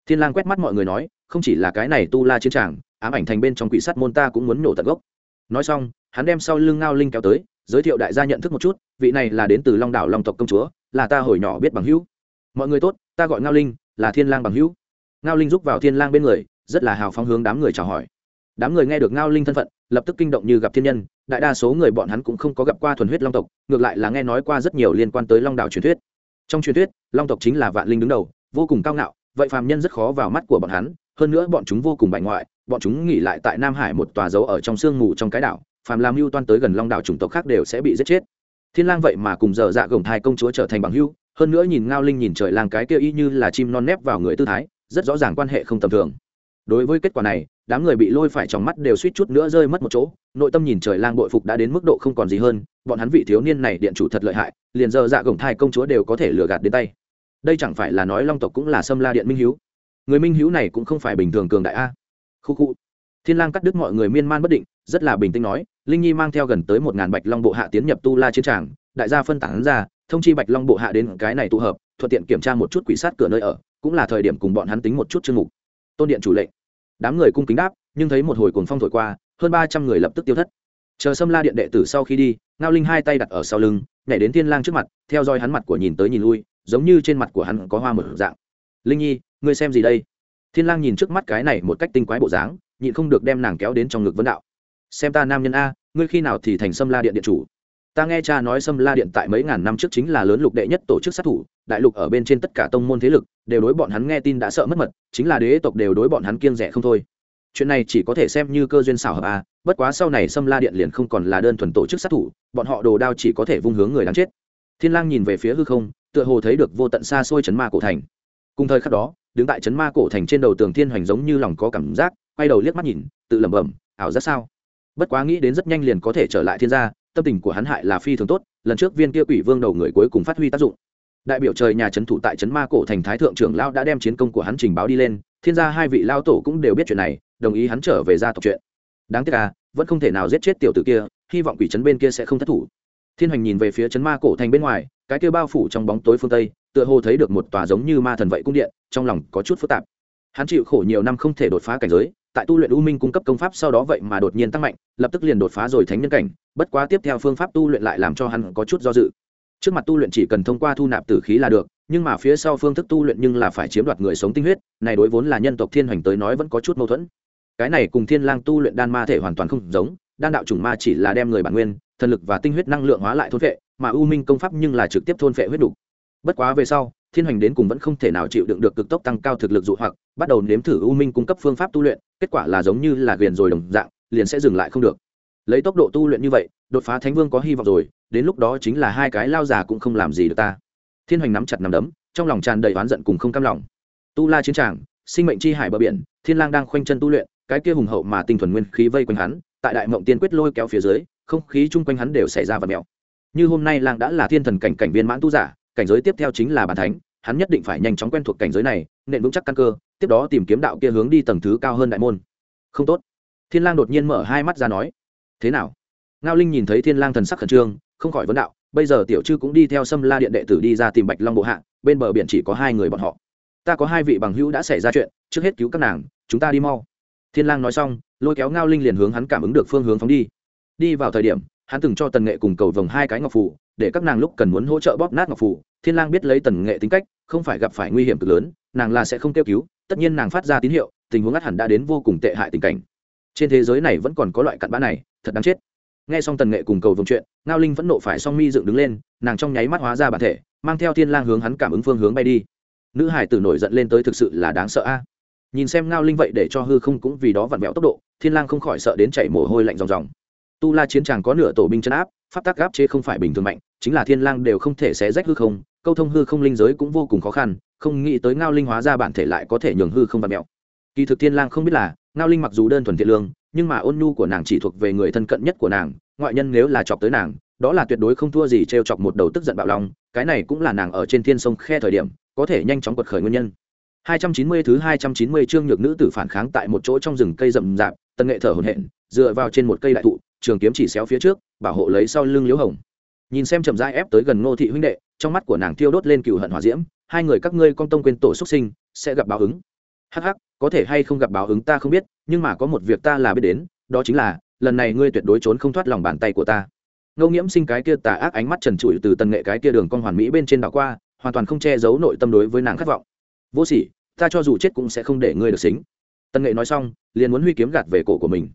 thiên lang quét mắt mọi người nói, không chỉ là cái này tu la chiến tràng, ám ảnh thành bên trong quỷ sát môn ta cũng muốn nổ tận gốc. Nói xong, hắn đem sau lưng ngao linh kéo tới, giới thiệu đại gia nhận thức một chút, vị này là đến từ long đảo long tộc công chúa, là ta hồi nhỏ biết bằng hữu. Mọi người tốt, ta gọi ngao linh, là thiên lang bằng hữu. Ngao linh rúc vào thiên lang bên người, rất là hào phóng hướng đám người chào hỏi. Đám người nghe được ngao linh thân phận, lập tức kinh động như gặp thiên nhân, đại đa số người bọn hắn cũng không có gặp qua thuần huyết long tộc, ngược lại là nghe nói qua rất nhiều liên quan tới long đảo truyền thuyết. Trong truyền thuyết, long tộc chính là vạn linh đứng đầu, vô cùng cao ngạo vậy phàm nhân rất khó vào mắt của bọn hắn, hơn nữa bọn chúng vô cùng bại ngoại, bọn chúng nghỉ lại tại nam hải một tòa dấu ở trong sương mù trong cái đảo, phàm làm mưu toan tới gần long đảo chủng tộc khác đều sẽ bị giết chết. Thiên lang vậy mà cùng dở dạ gồng thai công chúa trở thành bằng hưu hơn nữa nhìn ngao linh nhìn trời lang cái kia y như là chim non nép vào người tư thái, rất rõ ràng quan hệ không tầm thường. Đối với kết quả này, đám người bị lôi phải trong mắt đều suýt chút nữa rơi mất một chỗ, nội tâm nhìn trời lang bội phục đã đến mức độ không còn gì hơn, bọn hắn vị thiếu niên này điện chủ thật lợi hại, liền giờ dạ gồng thai công chúa đều có thể lừa gạt đến tay đây chẳng phải là nói long tộc cũng là xâm la điện minh hiếu. Người minh hiếu này cũng không phải bình thường cường đại a. Khu khu. Thiên lang cắt đứt mọi người miên man bất định, rất là bình tĩnh nói, linh nhi mang theo gần tới một ngàn bạch long bộ hạ tiến nhập tu la chiến tràng, đại gia phân tán ra, thông chi bạch long bộ hạ đến cái này tụ hợp, thuận tiện kiểm tra một chút quỷ sát cửa nơi ở, cũng là thời điểm cùng bọn hắn tính một chút chương mục. Tôn điện chủ lệnh. Đám người cung kính đáp, nhưng thấy một hồi cuồng phong thổi qua, hơn ba trăm người lập tức tiêu thất. Chờ xâm la điện đệ tử sau khi đi, ngao linh hai tay đặt ở sau lưng, nhảy đến thiên lang trước mặt, theo dõi hắn mặt của nhìn tới nhìn lui giống như trên mặt của hắn có hoa mở dạng. Linh nhi, ngươi xem gì đây? Thiên lang nhìn trước mắt cái này một cách tinh quái bộ dáng, nhịn không được đem nàng kéo đến trong ngực vấn đạo. Xem ta nam nhân a, ngươi khi nào thì thành Sâm la điện điện chủ? Ta nghe cha nói Sâm la điện tại mấy ngàn năm trước chính là lớn lục đệ nhất tổ chức sát thủ, đại lục ở bên trên tất cả tông môn thế lực, đều đối bọn hắn nghe tin đã sợ mất mật, chính là đế tộc đều đối bọn hắn kiêng rẻ không thôi. Chuyện này chỉ có thể xem như cơ duyên xảo hợp a, bất quá sau này Sâm la điện liền không còn là đơn thuần tổ chức sát thủ, bọn họ đồ đao chỉ có thể vung hướng người đáng chết thiên lang nhìn về phía hư không, tựa hồ thấy được vô tận xa xôi chấn ma cổ thành. Cùng thời khắc đó, đứng tại chấn ma cổ thành trên đầu tường thiên hoành giống như lòng có cảm giác, quay đầu liếc mắt nhìn, tự lẩm bẩm, ảo giác sao? Bất quá nghĩ đến rất nhanh liền có thể trở lại thiên gia, tâm tình của hắn hại là phi thường tốt, lần trước viên kia quỷ vương đầu người cuối cùng phát huy tác dụng. Đại biểu trời nhà trấn thủ tại trấn ma cổ thành thái thượng trưởng lao đã đem chiến công của hắn trình báo đi lên, thiên gia hai vị lao tổ cũng đều biết chuyện này, đồng ý hắn trở về gia tộc chuyện. Đáng tiếc à vẫn không thể nào giết chết tiểu tử kia, hy vọng quỷ trấn bên kia sẽ không thất thủ thiên hành nhìn về phía chấn ma cổ thành bên ngoài, cái kia bao phủ trong bóng tối phương tây, tựa hồ thấy được một tòa giống như ma thần vậy cung điện, trong lòng có chút phức tạp. Hắn chịu khổ nhiều năm không thể đột phá cảnh giới, tại tu luyện u minh cung cấp công pháp sau đó vậy mà đột nhiên tăng mạnh, lập tức liền đột phá rồi thánh nhân cảnh, bất quá tiếp theo phương pháp tu luyện lại làm cho hắn có chút do dự. Trước mặt tu luyện chỉ cần thông qua thu nạp tử khí là được, nhưng mà phía sau phương thức tu luyện nhưng là phải chiếm đoạt người sống tinh huyết, này đối vốn là nhân tộc thiên hoành tới nói vẫn có chút mâu thuẫn. Cái này cùng thiên lang tu luyện đan ma thể hoàn toàn không giống, đan đạo chủng ma chỉ là đem người bản nguyên thần lực và tinh huyết năng lượng hóa lại thôn phệ, mà u minh công pháp nhưng là trực tiếp thôn phệ huyết đủ. Bất quá về sau, thiên hoành đến cùng vẫn không thể nào chịu đựng được cực tốc tăng cao thực lực dụ hoặc, bắt đầu nếm thử u minh cung cấp phương pháp tu luyện, kết quả là giống như là ghiền rồi đồng dạng, liền sẽ dừng lại không được. Lấy tốc độ tu luyện như vậy, đột phá thánh vương có hy vọng rồi, đến lúc đó chính là hai cái lao già cũng không làm gì được ta. Thiên hoành nắm chặt nắm đấm, trong lòng tràn đầy oán giận cùng không cam lòng. Tu la chiến tràng, sinh mệnh chi hải bờ biển, thiên lang đang khoanh chân tu luyện, cái kia hùng hậu mà tinh thuần nguyên khí vây quanh hắn, tại đại mộng tiên quyết lôi kéo phía dưới không khí chung quanh hắn đều xảy ra vật mèo như hôm nay lang đã là thiên thần cảnh cảnh viên mãn tu giả, cảnh giới tiếp theo chính là bản thánh, hắn nhất định phải nhanh chóng quen thuộc cảnh giới này, nện vững chắc căn cơ, tiếp đó tìm kiếm đạo kia hướng đi tầng thứ cao hơn đại môn. Không tốt. Thiên lang đột nhiên mở hai mắt ra nói, thế nào? Ngao linh nhìn thấy thiên lang thần sắc khẩn trương, không khỏi vấn đạo, bây giờ tiểu trư cũng đi theo sâm la điện đệ tử đi ra tìm bạch long bộ hạ, bên bờ biển chỉ có hai người bọn họ. Ta có hai vị bằng hữu đã xảy ra chuyện, trước hết cứu các nàng, chúng ta đi mau. Thiên lang nói xong, lôi kéo ngao linh liền hướng hắn cảm ứng được phương hướng phóng đi đi vào thời điểm, hắn từng cho tần nghệ cùng cầu vồng hai cái ngọc phù, để các nàng lúc cần muốn hỗ trợ bóp nát ngọc phù. Thiên lang biết lấy tần nghệ tính cách, không phải gặp phải nguy hiểm cực lớn, nàng là sẽ không kêu cứu, tất nhiên nàng phát ra tín hiệu, tình huống ngắt hẳn đã đến vô cùng tệ hại tình cảnh. Trên thế giới này vẫn còn có loại cặn bã này, thật đáng chết. Nghe xong tần nghệ cùng cầu vồng chuyện, ngao linh vẫn nộ phải song mi dựng đứng lên, nàng trong nháy mắt hóa ra bản thể, mang theo thiên lang hướng hắn cảm ứng phương hướng bay đi. Nữ hải tử nổi giận lên tới thực sự là đáng sợ a. Nhìn xem ngao linh vậy để cho hư không cũng vì đó vặn vẹo tốc độ, thiên lang không khỏi sợ đến chảy mồ hôi lạnh ròng ròng tu la chiến tràng có nửa tổ binh chân áp pháp tắc gáp chế không phải bình thường mạnh chính là thiên lang đều không thể xé rách hư không câu thông hư không linh giới cũng vô cùng khó khăn không nghĩ tới ngao linh hóa ra bản thể lại có thể nhường hư không vặn mèo. kỳ thực thiên lang không biết là ngao linh mặc dù đơn thuần thiện lương nhưng mà ôn nhu của nàng chỉ thuộc về người thân cận nhất của nàng ngoại nhân nếu là chọc tới nàng đó là tuyệt đối không thua gì trêu chọc một đầu tức giận bạo lòng cái này cũng là nàng ở trên thiên sông khe thời điểm có thể nhanh chóng quật khởi nguyên nhân 290 thứ 290 chương nhược nữ tử phản kháng tại một chỗ trong rừng cây rậm rạp, tân nghệ thở hổn hển, dựa vào trên một cây đại thụ, trường kiếm chỉ xéo phía trước, bảo hộ lấy sau lưng Liễu Hồng. Nhìn xem chậm rãi ép tới gần Ngô thị huynh đệ, trong mắt của nàng thiêu đốt lên cừu hận hỏa diễm, hai người các ngươi con tông quên tổ xuất sinh, sẽ gặp báo ứng. Hắc hắc, có thể hay không gặp báo ứng ta không biết, nhưng mà có một việc ta là biết đến, đó chính là, lần này ngươi tuyệt đối trốn không thoát lòng bàn tay của ta. Ngô Nghiễm Sinh cái kia tà ác ánh mắt trần trụi từ tần nghệ cái kia đường con hoàn mỹ bên trên đảo qua, hoàn toàn không che giấu nội tâm đối với nàng khát vọng. Vô sỉ, ta cho dù chết cũng sẽ không để ngươi được xính Tần nghệ nói xong liền muốn huy kiếm gạt về cổ của mình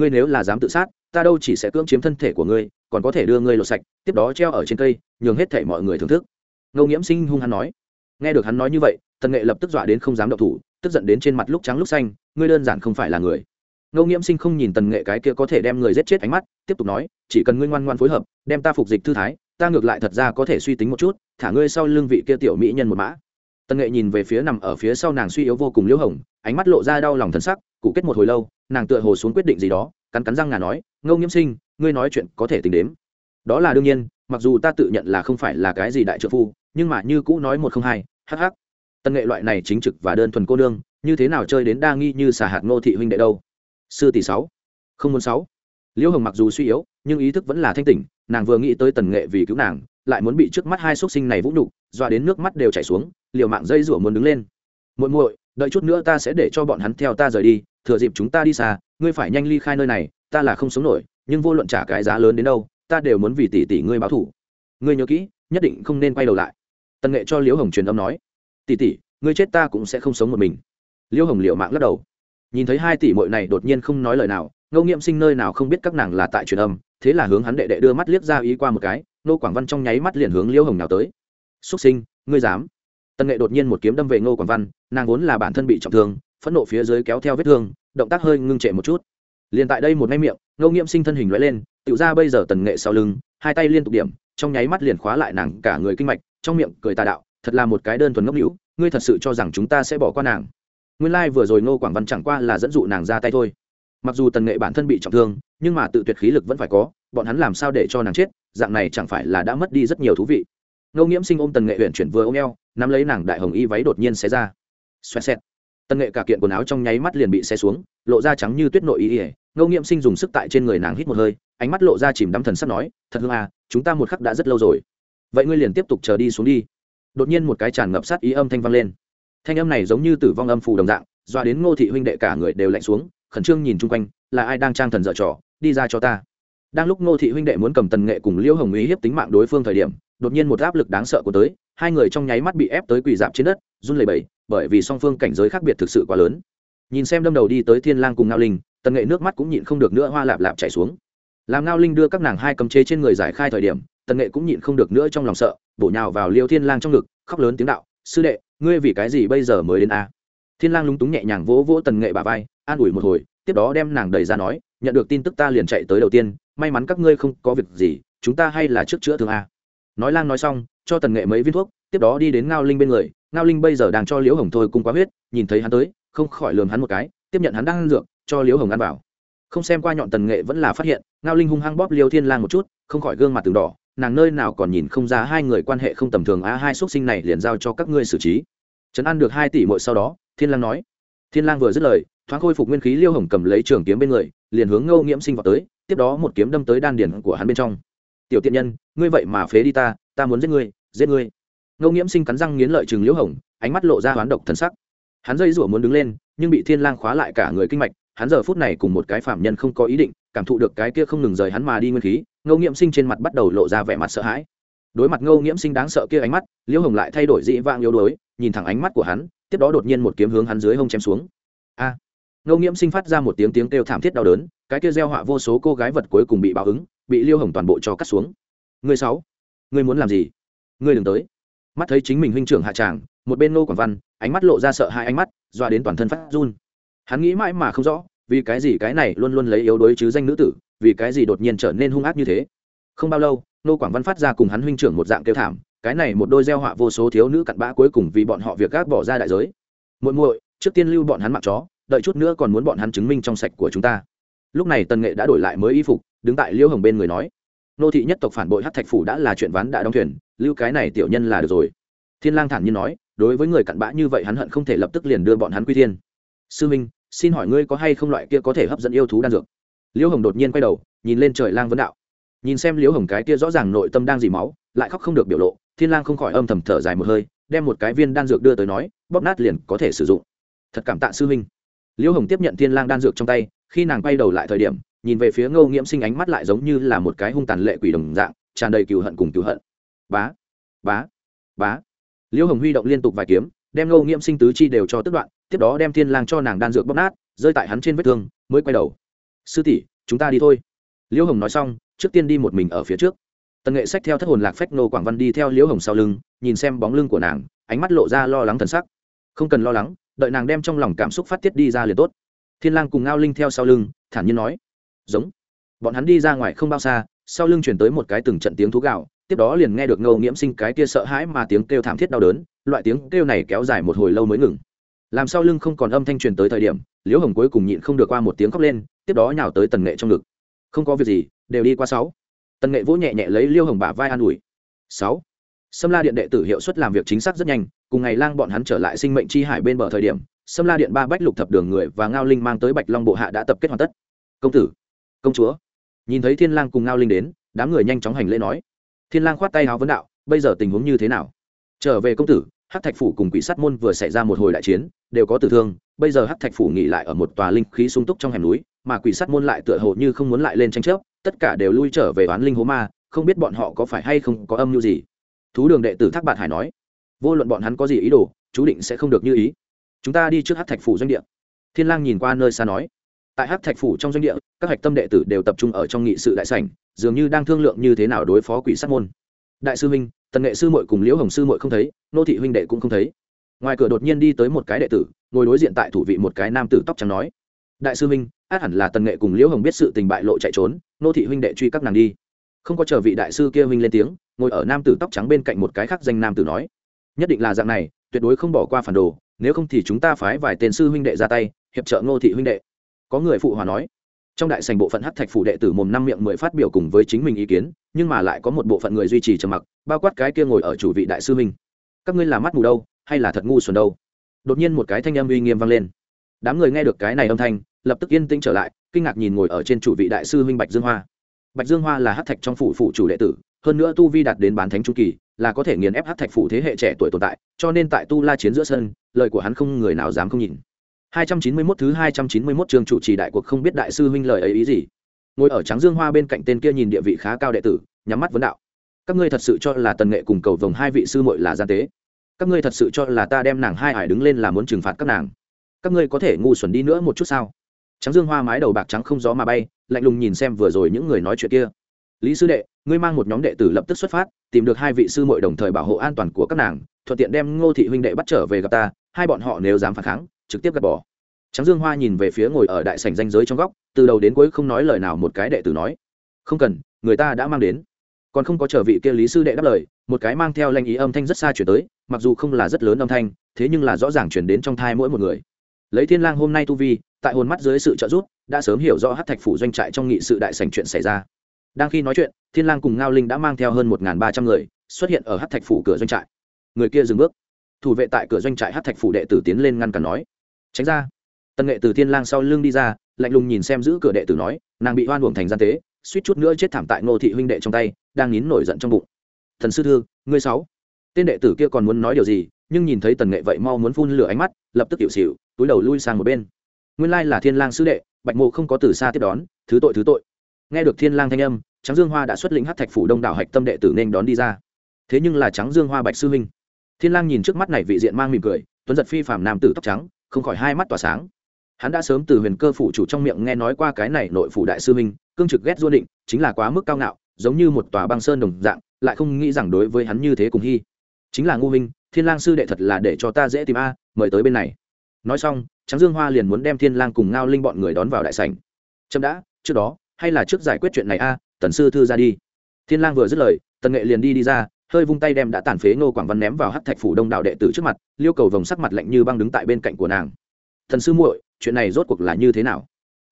ngươi nếu là dám tự sát, ta đâu chỉ sẽ cưỡng chiếm thân thể của ngươi, còn có thể đưa ngươi lột sạch, tiếp đó treo ở trên cây, nhường hết thể mọi người thưởng thức. Ngô nghiễm sinh hung hắn nói. Nghe được hắn nói như vậy, Tần nghệ lập tức dọa đến không dám động thủ, tức giận đến trên mặt lúc trắng lúc xanh, ngươi đơn giản không phải là người. Ngô nghiễm sinh không nhìn tần nghệ cái kia có thể đem người giết chết ánh mắt, tiếp tục nói, chỉ cần ngươi ngoan ngoan phối hợp, đem ta phục dịch thư thái, ta ngược lại thật ra có thể suy tính một chút, thả ngươi sau lưng vị kia tiểu mỹ nhân một mã. Tần nghệ nhìn về phía nằm ở phía sau nàng suy yếu vô cùng liễu hồng, ánh mắt lộ ra đau lòng thân sắc cụ kết một hồi lâu, nàng tựa hồ xuống quyết định gì đó, cắn cắn răng ngà nói, ngô nghiễm sinh, ngươi nói chuyện có thể tính đếm. Đó là đương nhiên, mặc dù ta tự nhận là không phải là cái gì đại trợ phu, nhưng mà như cũ nói một không hai hh tân nghệ loại này chính trực và đơn thuần cô nương, như thế nào chơi đến đa nghi như xà hạt ngô thị huynh đệ đâu? Sư tỷ sáu, không muốn sáu. Liễu hồng mặc dù suy yếu, nhưng ý thức vẫn là thanh tỉnh, nàng vừa nghĩ tới tần nghệ vì cứu nàng, lại muốn bị trước mắt hai xuất sinh này vũ nhục dọa đến nước mắt đều chảy xuống, liều mạng dây rủa muốn đứng lên. Muội muội đợi chút nữa ta sẽ để cho bọn hắn theo ta rời đi, thừa dịp chúng ta đi xa, ngươi phải nhanh ly khai nơi này, ta là không sống nổi, nhưng vô luận trả cái giá lớn đến đâu, ta đều muốn vì tỷ tỷ ngươi báo thủ ngươi nhớ kỹ, nhất định không nên quay đầu lại. Tần nghệ cho liễu hồng truyền âm nói. Tỷ tỷ, ngươi chết ta cũng sẽ không sống một mình. Liễu hồng liệu mạng lắc đầu. Nhìn thấy hai tỷ muội này đột nhiên không nói lời nào, ngô nghiệm sinh nơi nào không biết các nàng là tại truyền âm, thế là hướng hắn đệ đệ đưa mắt liếc ra ý qua một cái nô quảng văn trong nháy mắt liền hướng liễu hồng nào tới. Xuất sinh, ngươi dám? Tần nghệ đột nhiên một kiếm đâm về ngô quảng văn, nàng vốn là bản thân bị trọng thương, phẫn nộ phía dưới kéo theo vết thương, động tác hơi ngưng trệ một chút. Liền tại đây một ngay miệng, ngô nghiệm sinh thân hình lóe lên tự ra bây giờ tần nghệ sau lưng, hai tay liên tục điểm, trong nháy mắt liền khóa lại nàng cả người kinh mạch, trong miệng cười tà đạo, thật là một cái đơn thuần ngốc hữu, ngươi thật sự cho rằng chúng ta sẽ bỏ qua nàng? Nguyên lai、like、vừa vừa rồi ngô quảng văn chẳng qua là dẫn dụ nàng ra tay thôi. Mặc dù tần nghệ bản thân bị trọng thương, nhưng mà tự tuyệt khí lực vẫn phải có, bọn hắn làm sao để cho nàng chết, dạng này chẳng phải là đã mất đi rất nhiều thú vị ngô nghiễm sinh ôm tần nghệ huyện chuyển vừa ôm eo, nắm lấy nàng đại hồng y váy đột nhiên xé ra. Xoẹt xẹt. Tần nghệ cả kiện quần áo trong nháy mắt liền bị xé xuống, lộ ra trắng như tuyết nội y ỉa ngô nghiễm sinh dùng sức tại trên người nàng hít một hơi, ánh mắt lộ ra chìm đắm thần sắp nói, thật hương à chúng ta một khắc đã rất lâu rồi. Vậy ngươi liền tiếp tục chờ đi xuống đi. Đột nhiên một cái tràn ngập sát ý âm thanh vang lên. Thanh âm này giống như tử vong âm phù đồng dạng, doa đến ngô thị huynh đệ cả người đều lạnh xuống, khẩn trương nhìn chung quanh, là ai đang trang thần dở trò? Đi ra cho ta. Đang lúc ngô thị huynh đệ muốn cầm tần nghệ cùng liễu hồng ý hiếp tính mạng đối phương thời điểm đột nhiên một áp lực đáng sợ của tới, hai người trong nháy mắt bị ép tới quỳ dạp trên đất, run lẩy bẩy, bởi vì song phương cảnh giới khác biệt thực sự quá lớn. Nhìn xem đâm đầu đi tới thiên lang cùng ngao linh, tần nghệ nước mắt cũng nhịn không được nữa hoa lạp lạp chảy xuống. Làm ngao linh đưa các nàng hai cầm chế trên người giải khai thời điểm, tần nghệ cũng nhịn không được nữa trong lòng sợ, bổ nhào vào liêu thiên lang trong ngực, khóc lớn tiếng đạo, sư đệ, ngươi vì cái gì bây giờ mới đến a? Thiên lang lúng túng nhẹ nhàng vỗ vỗ tần nghệ bà vai, an ủi một hồi, tiếp đó đem nàng đẩy ra nói, nhận được tin tức ta liền chạy tới đầu tiên, may mắn các ngươi không có việc gì, chúng ta hay là trước chữa thương a nói lang nói xong, cho tần nghệ mấy viên thuốc, tiếp đó đi đến ngao linh bên người. Ngao linh bây giờ đang cho liễu hồng thôi cung quá huyết, nhìn thấy hắn tới, không khỏi lườm hắn một cái, tiếp nhận hắn đang ăn dược, cho liễu hồng ăn vào. Không xem qua nhọn tần nghệ vẫn là phát hiện, ngao linh hung hăng bóp liêu thiên lang một chút, không khỏi gương mặt từng đỏ, nàng nơi nào còn nhìn không ra hai người quan hệ không tầm thường a hai xuất sinh này liền giao cho các ngươi xử trí. Trấn ăn được hai tỷ muội sau đó, thiên lang nói. Thiên lang vừa dứt lời, thoáng khôi phục nguyên khí liêu hồng cầm lấy trường kiếm bên người, liền hướng ngô nghiễm sinh vào tới, tiếp đó một kiếm đâm tới đan điển của hắn bên trong tiểu tiện nhân, ngươi vậy mà phế đi ta ta muốn giết ngươi giết ngươi. Ngô nghiễm sinh cắn răng nghiến lợi chừng liễu hồng, ánh mắt lộ ra hoán độc thần sắc. Hắn dây rủa muốn đứng lên, nhưng bị thiên lang khóa lại cả người kinh mạch, hắn giờ phút này cùng một cái phạm nhân không có ý định, cảm thụ được cái kia không ngừng rời hắn mà đi nguyên khí, ngô nghiễm sinh trên mặt bắt đầu lộ ra vẻ mặt sợ hãi. Đối mặt ngô nghiễm sinh đáng sợ kia ánh mắt, liễu hồng lại thay đổi dị vang yếu đuối, nhìn thẳng ánh mắt của hắn, tiếp đó đột nhiên một kiếm hướng hắn dưới hông chém xuống. A! Ngô nghiễm sinh phát ra một tiếng tiếng kêu thảm thiết đau đớn, cái kia gieo họa vô số cô gái vật cuối cùng bị báo ứng bị liêu hồng toàn bộ cho cắt xuống. Người sáu, người muốn làm gì? Người đừng tới. Mắt thấy chính mình huynh trưởng hạ tràng, một bên nô quảng văn, ánh mắt lộ ra sợ hai ánh mắt doa đến toàn thân phát run. Hắn nghĩ mãi mà không rõ, vì cái gì cái này luôn luôn lấy yếu đối chứ danh nữ tử, vì cái gì đột nhiên trở nên hung ác như thế. Không bao lâu nô quảng văn phát ra cùng hắn huynh trưởng một dạng kêu thảm, cái này một đôi gieo họa vô số thiếu nữ cặn bã cuối cùng vì bọn họ việc gác bỏ ra đại giới. Muội muội, trước tiên lưu bọn hắn mặc chó, đợi chút nữa còn muốn bọn hắn chứng minh trong sạch của chúng ta. Lúc này tần nghệ đã đổi lại mới y phục đứng tại liêu hồng bên người nói, nô thị nhất tộc phản bội hát thạch phủ đã là chuyện ván đã đóng thuyền, lưu cái này tiểu nhân là được rồi. Thiên lang thản nhiên nói, đối với người cặn bã như vậy hắn hận không thể lập tức liền đưa bọn hắn quy thiên. Sư minh, xin hỏi ngươi có hay không loại kia có thể hấp dẫn yêu thú đan dược? Liêu hồng đột nhiên quay đầu, nhìn lên trời lang vấn đạo. Nhìn xem liêu hồng cái kia rõ ràng nội tâm đang dì máu, lại khóc không được biểu lộ, thiên lang không khỏi âm thầm thở dài một hơi, đem một cái viên đan dược đưa tới nói, bóp nát liền có thể sử dụng. Thật cảm tạ sư minh. Liêu hồng tiếp nhận thiên lang đan dược trong tay, khi nàng quay đầu lại thời điểm nhìn về phía ngô nghiễm sinh ánh mắt lại giống như là một cái hung tàn lệ quỷ đồng dạng, tràn đầy cừu hận cùng cừu hận. Bá bá bá. Liễu hồng huy động liên tục vài kiếm, đem ngô nghiễm sinh tứ chi đều cho tức đoạn, tiếp đó đem thiên lang cho nàng đan dược bóp nát, rơi tại hắn trên vết thương, mới quay đầu. Sư tỷ, chúng ta đi thôi. Liễu hồng nói xong, trước tiên đi một mình ở phía trước. Tần nghệ sách theo thất hồn lạc phách nô quảng văn đi theo liễu hồng sau lưng, nhìn xem bóng lưng của nàng, ánh mắt lộ ra lo lắng thần sắc. Không cần lo lắng, đợi nàng đem trong lòng cảm xúc phát tiết đi ra liền tốt. Thiên lang cùng ngao linh theo sau lưng, thản nhiên nói giống. Bọn hắn đi ra ngoài không bao xa, sau lưng chuyển tới một cái từng trận tiếng thú gạo tiếp đó liền nghe được ngô nghiễm sinh cái kia sợ hãi mà tiếng kêu thảm thiết đau đớn, loại tiếng kêu này kéo dài một hồi lâu mới ngừng. Làm sau lưng không còn âm thanh truyền tới thời điểm, liễu hồng cuối cùng nhịn không được qua một tiếng khóc lên, tiếp đó nhào tới tần nghệ trong ngực. Không có việc gì, đều đi qua sáu. Tần nghệ vỗ nhẹ nhẹ lấy liêu hồng bả vai an ủi. Sáu. Sâm la điện đệ tử hiệu suất làm việc chính xác rất nhanh, cùng ngày lang bọn hắn trở lại sinh mệnh chi hải bên bờ thời điểm, sâm la điện ba bách lục thập đường người và ngao linh mang tới bạch long bộ hạ đã tập kết hoàn tất. Công tử công chúa. Nhìn thấy thiên lang cùng ngao linh đến, đám người nhanh chóng hành lễ nói. Thiên lang khoát tay háo vấn đạo, bây giờ tình huống như thế nào? Trở về công tử, hắc thạch phủ cùng quỷ sát môn vừa xảy ra một hồi đại chiến, đều có tử thương, bây giờ hắc thạch phủ nghỉ lại ở một tòa linh khí sung túc trong hẻm núi, mà quỷ sát môn lại tựa hồ như không muốn lại lên tranh chấp, tất cả đều lui trở về oán linh hố ma, không biết bọn họ có phải hay không có âm mưu gì. Thú đường đệ tử thác bạt hải nói, vô luận bọn hắn có gì ý đồ, chú định sẽ không được như ý. Chúng ta đi trước hát thạch phủ doanh địa. Thiên lang nhìn qua nơi xa nói tại hát thạch phủ trong doanh địa, các hạch tâm đệ tử đều tập trung ở trong nghị sự đại sảnh, dường như đang thương lượng như thế nào đối phó quỷ sát môn. Đại sư huynh, tần nghệ sư muội cùng liễu hồng sư muội không thấy, nô thị huynh đệ cũng không thấy. Ngoài cửa đột nhiên đi tới một cái đệ tử, ngồi đối diện tại thủ vị một cái nam tử tóc trắng nói. Đại sư huynh, át hẳn là tần nghệ cùng liễu hồng biết sự tình bại lộ chạy trốn, nô thị huynh đệ truy các nàng đi. Không có chờ vị đại sư kia huynh lên tiếng, ngồi ở nam tử tóc trắng bên cạnh một cái khác danh nam tử nói. Nhất định là dạng này, tuyệt đối không bỏ qua phản đồ, nếu không thì chúng ta phái vài tên sư huynh đệ ra tay, hiệp trợ ngô thị huynh đệ có người phụ hòa nói, trong đại sành bộ phận hát thạch phủ đệ tử mồm năm miệng mười phát biểu cùng với chính mình ý kiến, nhưng mà lại có một bộ phận người duy trì trầm mặc, bao quát cái kia ngồi ở chủ vị đại sư minh các ngươi là mắt mù đâu, hay là thật ngu xuẩn đâu? Đột nhiên một cái thanh âm uy nghiêm vang lên. Đám người nghe được cái này âm thanh, lập tức yên tĩnh trở lại, kinh ngạc nhìn ngồi ở trên chủ vị đại sư huynh bạch dương hoa. Bạch dương hoa là hát thạch trong phủ phủ chủ đệ tử, hơn nữa tu vi đạt đến bán thánh trung kỳ, là có thể nghiền ép hát thạch phủ thế hệ trẻ tuổi tồn tại, cho nên tại tu la chiến giữa sân, lời của hắn không người nào dám không nhìn. 291 thứ 291 trường chủ trì đại cuộc không biết đại sư huynh lời ấy ý gì. Ngồi ở trắng dương hoa bên cạnh tên kia nhìn địa vị khá cao đệ tử, nhắm mắt vấn đạo. Các ngươi thật sự cho là tần nghệ cùng cầu vồng hai vị sư muội là gian tế? Các ngươi thật sự cho là ta đem nàng hai hải đứng lên là muốn trừng phạt các nàng? Các ngươi có thể ngu xuẩn đi nữa một chút sao? Trắng dương hoa mái đầu bạc trắng không gió mà bay, lạnh lùng nhìn xem vừa rồi những người nói chuyện kia. Lý sư đệ, ngươi mang một nhóm đệ tử lập tức xuất phát, tìm được hai vị sư muội đồng thời bảo hộ an toàn của các nàng, thuận tiện đem ngô thị huynh đệ bắt trở về gặp ta, hai bọn họ nếu dám phản kháng trực tiếp gạt bỏ. Trắng dương hoa nhìn về phía ngồi ở đại sảnh danh giới trong góc, từ đầu đến cuối không nói lời nào một cái đệ tử nói, không cần, người ta đã mang đến. Còn không có chờ vị kia lý sư đệ đáp lời, một cái mang theo lanh ý âm thanh rất xa chuyển tới, mặc dù không là rất lớn âm thanh, thế nhưng là rõ ràng chuyển đến trong thai mỗi một người. Lấy thiên lang hôm nay tu vi, tại hồn mắt dưới sự trợ giúp, đã sớm hiểu rõ hát thạch phủ doanh trại trong nghị sự đại sảnh chuyện xảy ra. Đang khi nói chuyện, thiên lang cùng ngao linh đã mang theo hơn một ba trăm người xuất hiện ở hát thạch phủ cửa doanh trại. Người kia dừng bước. Thủ vệ tại cửa doanh trại hát thạch phủ đệ tử tiến lên ngăn cản nói tránh ra. Tần nghệ từ thiên lang sau lưng đi ra, lạnh lùng nhìn xem giữ cửa đệ tử nói, nàng bị hoan uổng thành gian tế, suýt chút nữa chết thảm tại ngô thị huynh đệ trong tay, đang nín nổi giận trong bụng. Thần sư thư, ngươi sáu. Tên đệ tử kia còn muốn nói điều gì, nhưng nhìn thấy tần nghệ vậy mau muốn phun lửa ánh mắt, lập tức hiểu xỉu, túi đầu lui sang một bên. Nguyên lai là thiên lang sư đệ, bạch mộ không có từ xa tiếp đón, thứ tội thứ tội. Nghe được thiên lang thanh âm trắng dương hoa đã xuất lĩnh hát thạch phủ đông đảo hạch tâm đệ tử nên đón đi ra. Thế nhưng là trắng dương hoa bạch sư huynh. Thiên lang nhìn trước mắt này vị diện mang mỉm cười, tuấn giật phi phàm nam tử tóc trắng không khỏi hai mắt tỏa sáng. Hắn đã sớm từ huyền cơ phủ chủ trong miệng nghe nói qua cái này nội phủ đại sư huynh, cương trực ghét du định, chính là quá mức cao ngạo, giống như một tòa băng sơn đồng dạng, lại không nghĩ rằng đối với hắn như thế cùng hy. Chính là ngu huynh, thiên lang sư đệ thật là để cho ta dễ tìm a, mời tới bên này. Nói xong trắng dương hoa liền muốn đem thiên lang cùng ngao linh bọn người đón vào đại sảnh. Chậm đã, trước đó, hay là trước giải quyết chuyện này a, tần sư thư ra đi. Thiên lang vừa dứt lời, tần nghệ liền đi đi ra hơi vung tay đem đã tàn phế ngô quảng văn ném vào hắc thạch phủ đông đạo đệ tử trước mặt, liêu cầu vòng sắc mặt lạnh như băng đứng tại bên cạnh của nàng. Thần sư muội, chuyện này rốt cuộc là như thế nào?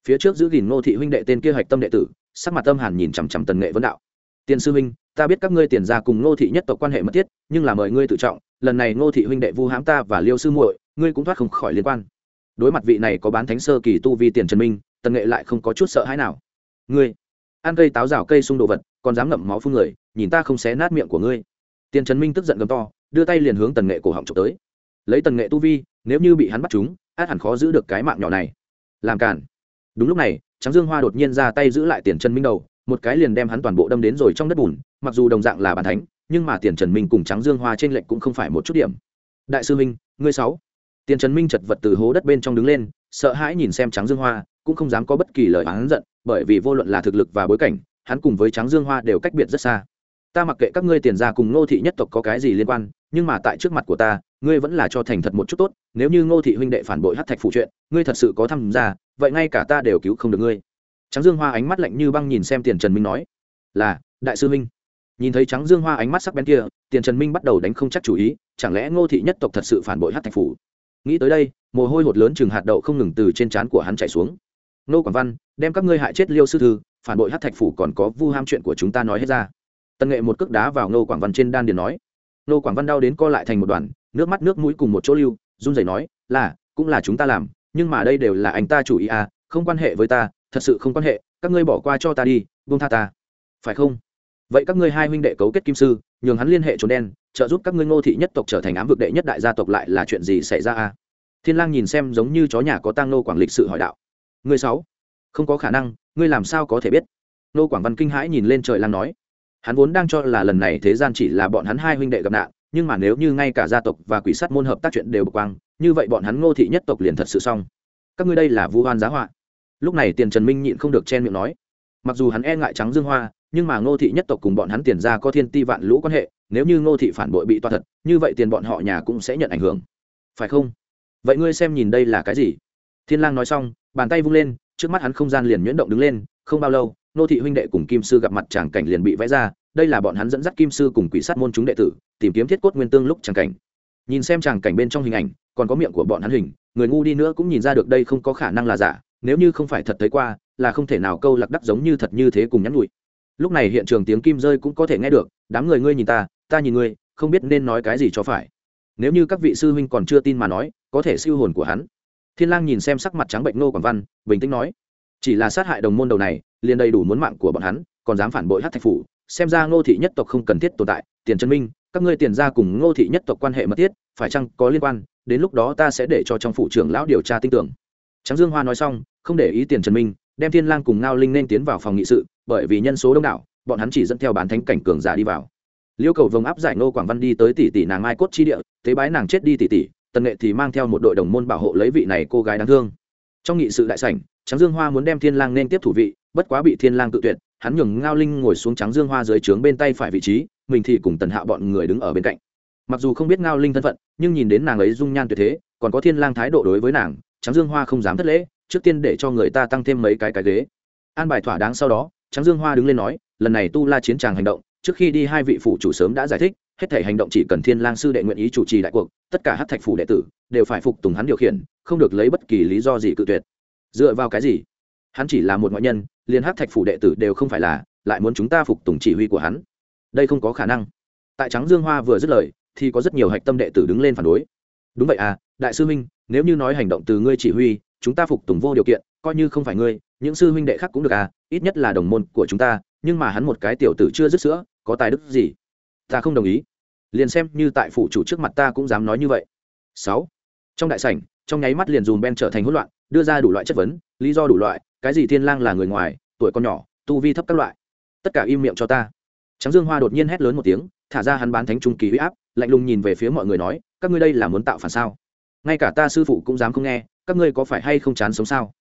Phía trước giữ gìn ngô thị huynh đệ tên kia hạch tâm đệ tử, sắc mặt tâm hàn nhìn chằm chằm tần nghệ vấn đạo. Tiền sư huynh, ta biết các ngươi tiền ra cùng ngô thị nhất tộc quan hệ mật thiết, nhưng là mời ngươi tự trọng, lần này ngô thị huynh đệ vu hãm ta và liêu sư muội, ngươi cũng thoát không khỏi liên quan. Đối mặt vị này có bán thánh sơ kỳ tu vi tiền trần minh, tần nghệ lại không có chút sợ hãi nào. Ngươi, ăn cây táo rào cây xung đồ vật, còn dám ngậm máu phương người nhìn ta không xé nát miệng của ngươi. Tiền trần minh tức giận gầm to, đưa tay liền hướng tần nghệ cổ họng trộm tới. Lấy tần nghệ tu vi, nếu như bị hắn bắt chúng, át hẳn khó giữ được cái mạng nhỏ này. Làm cản đúng lúc này trắng dương hoa đột nhiên ra tay giữ lại tiền trần minh đầu, một cái liền đem hắn toàn bộ đâm đến rồi trong đất bùn, mặc dù đồng dạng là bàn thánh, nhưng mà tiền trần minh cùng trắng dương hoa trên lệnh cũng không phải một chút điểm. Đại sư minh, ngươi sáu. Tiền trần minh chật vật từ hố đất bên trong đứng lên, sợ hãi nhìn xem trắng dương hoa, cũng không dám có bất kỳ lời hắn giận, bởi vì vô luận là thực lực và bối cảnh, hắn cùng với trắng dương hoa đều cách biệt rất xa ta mặc kệ các ngươi tiền ra cùng ngô thị nhất tộc có cái gì liên quan, nhưng mà tại trước mặt của ta, ngươi vẫn là cho thành thật một chút tốt, nếu như ngô thị huynh đệ phản bội hát thạch phụ chuyện, ngươi thật sự có tham gia, vậy ngay cả ta đều cứu không được ngươi. Trắng dương hoa ánh mắt lạnh như băng nhìn xem tiền trần minh nói, là, đại sư minh nhìn thấy trắng dương hoa ánh mắt sắc bén kia, tiền trần minh bắt đầu đánh không chắc chủ ý, chẳng lẽ ngô thị nhất tộc thật sự phản bội hát thạch phủ? Nghĩ tới đây, mồ hôi hột lớn chừng hạt đậu không ngừng từ trên trán của hắn chảy xuống. Nô quảng văn, đem các ngươi hại chết liêu sư thư, phản bội hát thạch phủ còn có vu ham chuyện của chúng ta nói hết ra tần nghệ một cước đá vào nô quảng văn trên đan điền nói nô quảng văn đau đến co lại thành một đoàn, nước mắt nước mũi cùng một chỗ lưu, run rẩy nói, là, cũng là chúng ta làm, nhưng mà đây đều là anh ta chủ ý à không quan hệ với ta, thật sự không quan hệ, các ngươi bỏ qua cho ta đi, buông tha ta. Phải không? Vậy các ngươi hai huynh đệ cấu kết kim sư, nhường hắn liên hệ trốn đen, trợ giúp các ngươi ngô thị nhất tộc trở thành ám vực đệ nhất đại gia tộc lại là chuyện gì xảy ra à? Thiên lang nhìn xem giống như chó nhà có tang nô quảng lịch sự hỏi đạo. Ngươi sáu, không có khả năng, ngươi làm sao có thể biết? Nô quảng văn kinh hãi nhìn lên trời lang nói hắn vốn đang cho là lần này thế gian chỉ là bọn hắn hai huynh đệ gặp nạn, nhưng mà nếu như ngay cả gia tộc và quỷ sát môn hợp tác chuyện đều bực quang, như vậy bọn hắn ngô thị nhất tộc liền thật sự xong. Các ngươi đây là vu hoan giá họa. Lúc này tiền trần minh nhịn không được chen miệng nói. Mặc dù hắn e ngại trắng dương hoa, nhưng mà ngô thị nhất tộc cùng bọn hắn tiền ra có thiên ti vạn lũ quan hệ, nếu như ngô thị phản bội bị toa thật, như vậy tiền bọn họ nhà cũng sẽ nhận ảnh hưởng. Phải không? Vậy ngươi xem nhìn đây là cái gì? Thiên lang nói xong, bàn tay vung lên, trước mắt hắn không gian liền nhuyễn động đứng lên, không bao lâu Nô thị huynh đệ cùng kim sư gặp mặt tràng cảnh liền bị vẽ ra, đây là bọn hắn dẫn dắt kim sư cùng quỷ sát môn chúng đệ tử, tìm kiếm thiết cốt nguyên tương lúc tràng cảnh. Nhìn xem tràng cảnh bên trong hình ảnh, còn có miệng của bọn hắn hình, người ngu đi nữa cũng nhìn ra được đây không có khả năng là giả, nếu như không phải thật thấy qua, là không thể nào câu lạc đắc giống như thật như thế cùng nhắn nhụi lúc này hiện trường tiếng kim rơi cũng có thể nghe được, đám người ngươi nhìn ta ta nhìn ngươi, không biết nên nói cái gì cho phải. Nếu như các vị sư huynh còn chưa tin mà nói, có thể siêu hồn của hắn. Thiên lang nhìn xem sắc mặt trắng bệnh nô quảng văn, bình tĩnh nói, chỉ là sát hại đồng môn đầu này liền đầy đủ muốn mạng của bọn hắn, còn dám phản bội hát thạch phủ, xem ra ngô thị nhất tộc không cần thiết tồn tại. Tiền chân minh, các ngươi tiền ra cùng ngô thị nhất tộc quan hệ mật thiết, phải chăng có liên quan? Đến lúc đó ta sẽ để cho trong phủ trưởng lão điều tra tin tưởng. Trắng dương hoa nói xong, không để ý tiền trần minh, đem thiên lang cùng ngao linh nên tiến vào phòng nghị sự, bởi vì nhân số đông đảo, bọn hắn chỉ dẫn theo bán thánh cảnh cường giả đi vào. Liêu cầu vồng áp giải ngô quảng văn đi tới tỷ tỷ nàng mai cốt chi địa tế bái nàng chết đi tỷ tỷ, tần nghệ thì mang theo một đội đồng môn bảo hộ lấy vị này cô gái đáng thương. Trong nghị sự đại sảnh trắng dương hoa muốn đem thiên lang nên tiếp thủ vị bất quá bị thiên lang tự tuyệt, hắn nhường ngao linh ngồi xuống trắng dương hoa dưới trướng bên tay phải vị trí, mình thì cùng tần hạ bọn người đứng ở bên cạnh. Mặc dù không biết ngao linh thân phận, nhưng nhìn đến nàng ấy dung nhan tuyệt thế, còn có thiên lang thái độ đối với nàng, trắng dương hoa không dám thất lễ, trước tiên để cho người ta tăng thêm mấy cái cái ghế. An bài thỏa đáng sau đó, trắng dương hoa đứng lên nói, lần này tu la chiến tràng hành động, trước khi đi hai vị phủ chủ sớm đã giải thích, hết thể hành động chỉ cần thiên lang sư đệ nguyện ý chủ trì đại cuộc, tất cả hát thạch phủ đệ tử đều phải phục tùng hắn điều khiển, không được lấy bất kỳ lý do gì cự tuyệt. Dựa vào cái gì? Hắn chỉ là một ngoại nhân liền hát thạch phủ đệ tử đều không phải là, lại muốn chúng ta phục tùng chỉ huy của hắn. Đây không có khả năng. Tại trắng dương hoa vừa dứt lời, thì có rất nhiều hạch tâm đệ tử đứng lên phản đối. Đúng vậy à đại sư minh nếu như nói hành động từ ngươi chỉ huy, chúng ta phục tùng vô điều kiện, coi như không phải ngươi, những sư huynh đệ khác cũng được à ít nhất là đồng môn của chúng ta, nhưng mà hắn một cái tiểu tử chưa dứt sữa, có tài đức gì? Ta không đồng ý. Liền xem như tại phủ chủ trước mặt ta cũng dám nói như vậy. Sáu. Trong đại sảnh, trong nháy mắt liền dùm ben trở thành hỗn loạn, đưa ra đủ loại chất vấn, lý do đủ loại cái gì thiên lang là người ngoài, tuổi con nhỏ, tu vi thấp các loại. Tất cả im miệng cho ta. Trắng dương hoa đột nhiên hét lớn một tiếng, thả ra hắn bán thánh trung kỳ huy áp, lạnh lùng nhìn về phía mọi người nói, các ngươi đây là muốn tạo phản sao? Ngay cả ta sư phụ cũng dám không nghe, các ngươi có phải hay không chán sống sao?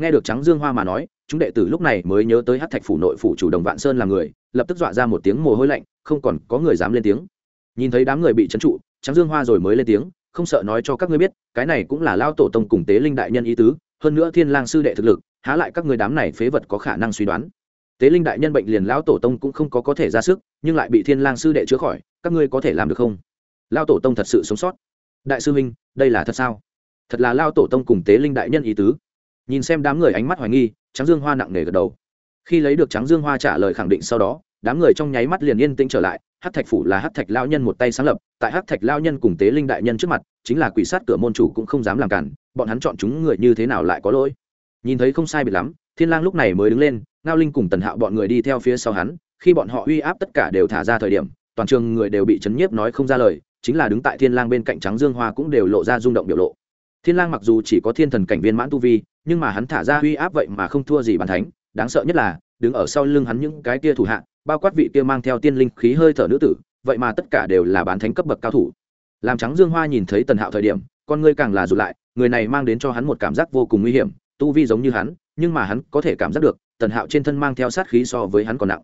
Nghe được trắng dương hoa mà nói, chúng đệ tử lúc này mới nhớ tới hát thạch phủ nội phủ chủ đồng vạn sơn là người, lập tức dọa ra một tiếng mồ hôi lạnh, không còn có người dám lên tiếng. Nhìn thấy đám người bị trấn trụ trắng dương hoa rồi mới lên tiếng, không sợ nói cho các ngươi biết, cái này cũng là lao tổ tông cùng tế linh đại nhân ý tứ hơn nữa thiên lang sư đệ thực lực, há lại các người đám này phế vật có khả năng suy đoán. Tế linh đại nhân bệnh liền lão tổ tông cũng không có có thể ra sức, nhưng lại bị thiên lang sư đệ chữa khỏi, các ngươi có thể làm được không? Lão tổ tông thật sự sống sót. Đại sư huynh, đây là thật sao? Thật là lão tổ tông cùng tế linh đại nhân ý tứ. Nhìn xem đám người ánh mắt hoài nghi trắng dương hoa nặng nề gật đầu. Khi lấy được trắng dương hoa trả lời khẳng định sau đó, đám người trong nháy mắt liền yên tĩnh trở lại hát thạch phủ là hát thạch lao nhân một tay sáng lập, tại hát thạch lao nhân cùng tế linh đại nhân trước mặt, chính là quỷ sát cửa môn chủ cũng không dám làm cản bọn hắn chọn chúng người như thế nào lại có lỗi? Nhìn thấy không sai biệt lắm, thiên lang lúc này mới đứng lên, ngao linh cùng tần hạo bọn người đi theo phía sau hắn, khi bọn họ uy áp tất cả đều thả ra thời điểm, toàn trường người đều bị chấn nhiếp nói không ra lời, chính là đứng tại thiên lang bên cạnh trắng dương hoa cũng đều lộ ra rung động biểu lộ. Thiên lang mặc dù chỉ có thiên thần cảnh viên mãn tu vi, nhưng mà hắn thả ra uy áp vậy mà không thua gì bàn thánh, đáng sợ nhất là, đứng ở sau lưng hắn những cái kia thủ hạ, bao quát vị kia mang theo tiên linh khí hơi thở nữ tử, vậy mà tất cả đều là bán thánh cấp bậc cao thủ. Làm trắng dương hoa nhìn thấy tần hạo thời điểm, con ngươi càng là rụt lại người này mang đến cho hắn một cảm giác vô cùng nguy hiểm, tu vi giống như hắn, nhưng mà hắn có thể cảm giác được, tần hạo trên thân mang theo sát khí so với hắn còn nặng.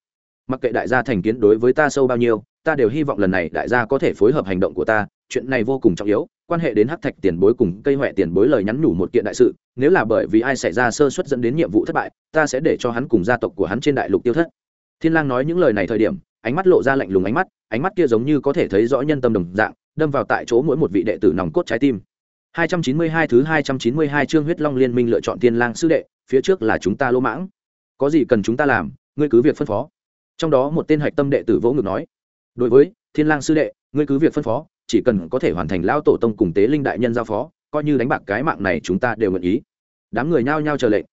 Mặc kệ đại gia thành kiến đối với ta sâu bao nhiêu, ta đều hy vọng lần này đại gia có thể phối hợp hành động của ta, chuyện này vô cùng trọng yếu, quan hệ đến hắc thạch tiền bối cùng cây huệ tiền bối lời nhắn nhủ một kiện đại sự, nếu là bởi vì ai xảy ra sơ suất dẫn đến nhiệm vụ thất bại, ta sẽ để cho hắn cùng gia tộc của hắn trên đại lục tiêu thất. Thiên lang nói những lời này thời điểm, ánh mắt lộ ra lạnh lùng ánh mắt ánh mắt kia giống như có thể thấy rõ nhân tâm đồng dạng, đâm vào tại chỗ mỗi một vị đệ tử nòng cốt trái tim. 292 thứ 292 chương huyết long liên minh lựa chọn tiên lang sư đệ, phía trước là chúng ta lô mãng. Có gì cần chúng ta làm, ngươi cứ việc phân phó. Trong đó một tên hạch tâm đệ tử vỗ ngực nói, đối với thiên lang sư đệ, ngươi cứ việc phân phó, chỉ cần có thể hoàn thành lao tổ tông cùng tế linh đại nhân giao phó, coi như đánh bạc cái mạng này chúng ta đều nguyện ý. Đám người nhao nhao chờ lệnh.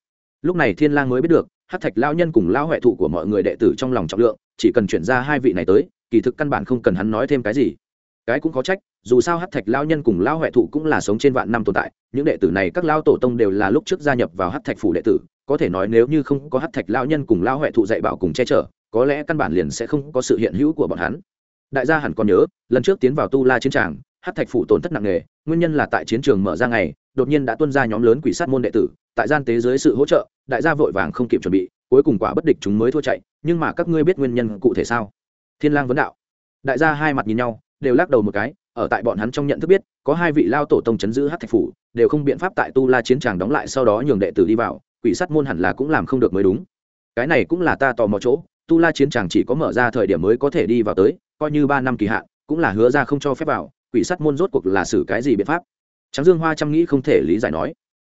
Lúc này thiên lang mới biết được, hắc thạch lao nhân cùng lao huệ thụ của mọi người đệ tử trong lòng trọng lượng, chỉ cần chuyển ra hai vị này tới, kỳ thực căn bản không cần hắn nói thêm cái gì cái cũng có trách dù sao hát thạch lao nhân cùng lao huệ thụ cũng là sống trên vạn năm tồn tại, những đệ tử này các lao tổ tông đều là lúc trước gia nhập vào hát thạch phủ đệ tử, có thể nói nếu như không có hát thạch lao nhân cùng lao huệ thụ dạy bảo cùng che chở, có lẽ căn bản liền sẽ không có sự hiện hữu của bọn hắn. Đại gia hẳn còn nhớ, lần trước tiến vào tu la chiến tràng, hát thạch phủ tổn thất nặng nề, nguyên nhân là tại chiến trường mở ra ngày, đột nhiên đã tuân ra nhóm lớn quỷ sát môn đệ tử, tại gian tế dưới sự hỗ trợ, đại gia vội vàng không kịp chuẩn bị, cuối cùng quả bất địch chúng mới thua chạy, nhưng mà các ngươi biết nguyên nhân cụ thể sao? Thiên lang vấn đạo. Đại gia hai mặt nhìn nhau, đều lắc đầu một cái ở tại bọn hắn trong nhận thức biết, có hai vị lao tổ tông chấn giữ hát thạch phủ, đều không biện pháp tại tu la chiến tràng đóng lại sau đó nhường đệ tử đi vào, quỷ sắt môn hẳn là cũng làm không được mới đúng. Cái này cũng là ta tò mò chỗ, tu la chiến tràng chỉ có mở ra thời điểm mới có thể đi vào tới, coi như ba năm kỳ hạn, cũng là hứa ra không cho phép vào, quỷ sắt môn rốt cuộc là xử cái gì biện pháp? Tráng dương hoa chăm nghĩ không thể lý giải nói.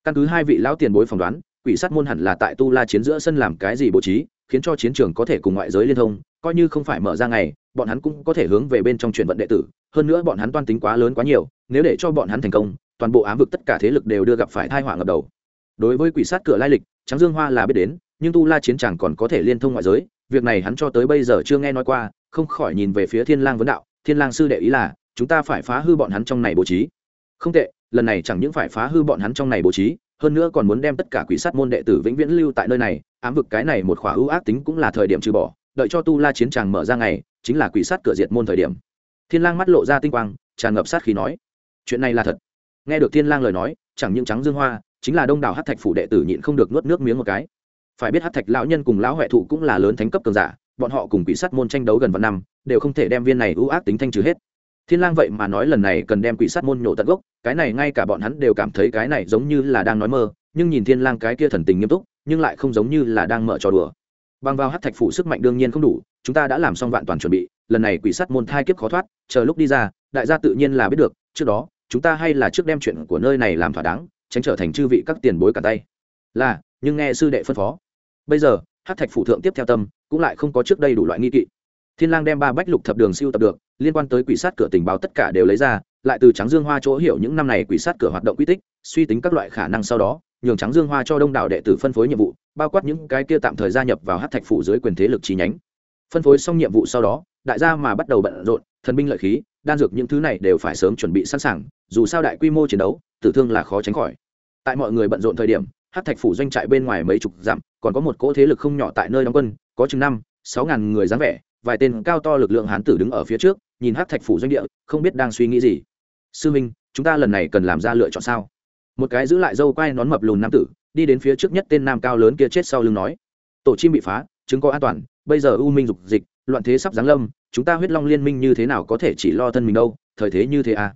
Căn cứ hai vị lão tiền bối phỏng đoán, quỷ sắt môn hẳn là tại tu la chiến giữa sân làm cái gì bố trí, khiến cho chiến trường có thể cùng ngoại giới liên thông, coi như không phải mở ra ngày, bọn hắn cũng có thể hướng về bên trong chuyển vận đệ tử hơn nữa bọn hắn toan tính quá lớn quá nhiều, nếu để cho bọn hắn thành công, toàn bộ ám vực tất cả thế lực đều đưa gặp phải thai họa ngập đầu. Đối với quỷ sát cửa lai lịch trắng dương hoa là biết đến, nhưng tu la chiến tràng còn có thể liên thông ngoại giới, việc này hắn cho tới bây giờ chưa nghe nói qua, không khỏi nhìn về phía thiên lang vấn đạo, thiên lang sư đệ ý là, chúng ta phải phá hư bọn hắn trong này bố trí. Không tệ, lần này chẳng những phải phá hư bọn hắn trong này bố trí, hơn nữa còn muốn đem tất cả quỷ sát môn đệ tử vĩnh viễn lưu tại nơi này, ám vực cái này một khỏa ưu ác tính cũng là thời điểm trừ bỏ, đợi cho tu la chiến tràng mở ra ngày, chính là quỷ sát cửa diệt môn thời điểm thiên lang mắt lộ ra tinh quang, tràn ngập sát khí nói, chuyện này là thật. Nghe được thiên lang lời nói, chẳng những trắng dương hoa, chính là đông đảo hắc thạch phủ đệ tử nhịn không được nuốt nước miếng một cái. Phải biết hắc thạch lão nhân cùng lão huệ thụ cũng là lớn thánh cấp cường giả, bọn họ cùng quỷ sát môn tranh đấu gần vạn năm, đều không thể đem viên này ưu ác tính thanh trừ hết. Thiên lang vậy mà nói lần này cần đem quỷ sát môn nhổ tận gốc, cái này ngay cả bọn hắn đều cảm thấy cái này giống như là đang nói mơ, nhưng nhìn thiên lang cái kia thần tình nghiêm túc, nhưng lại không giống như là đang mở trò đùa. Bằng vào hát thạch phủ sức mạnh đương nhiên không đủ, chúng ta đã làm xong vạn toàn chuẩn bị lần này quỷ sát môn thai kiếp khó thoát, chờ lúc đi ra, đại gia tự nhiên là biết được, trước đó, chúng ta hay là trước đem chuyện của nơi này làm thỏa đáng, tránh trở thành chư vị các tiền bối cả tay. Là, nhưng nghe sư đệ phân phó. Bây giờ hát thạch phủ thượng tiếp theo tâm, cũng lại không có trước đây đủ loại nghi kỵ. Thiên lang đem ba bách lục thập đường siêu tập được, liên quan tới quỷ sát cửa tình báo tất cả đều lấy ra, lại từ trắng dương hoa chỗ hiểu những năm này quỷ sát cửa hoạt động quy tích, suy tính các loại khả năng sau đó, nhường trắng dương hoa cho đông đảo đệ tử phân phối nhiệm vụ, bao quát những cái kia tạm thời gia nhập vào hát thạch phủ dưới quyền thế lực chi nhánh. Phân phối xong nhiệm vụ sau đó đại gia mà bắt đầu bận rộn, thần binh lợi khí, đan dược những thứ này đều phải sớm chuẩn bị sẵn sàng, dù sao đại quy mô chiến đấu, tử thương là khó tránh khỏi. Tại mọi người bận rộn thời điểm hát thạch phủ doanh trại bên ngoài mấy chục dặm, còn có một cỗ thế lực không nhỏ tại nơi đóng quân, có chừng năm, sáu ngàn người dáng vẻ, vài tên cao to lực lượng hán tử đứng ở phía trước, nhìn hát thạch phủ doanh địa, không biết đang suy nghĩ gì. Sư minh, chúng ta lần này cần làm ra lựa chọn sao? Một cái giữ lại dâu quai nón mập lùn nam tử, đi đến phía trước nhất tên nam cao lớn kia chết sau lưng nói. Tổ chim bị phá chứng có an toàn, bây giờ u minh dục dịch loạn thế sắp giáng lâm, chúng ta huyết long liên minh như thế nào có thể chỉ lo thân mình đâu, thời thế như thế à?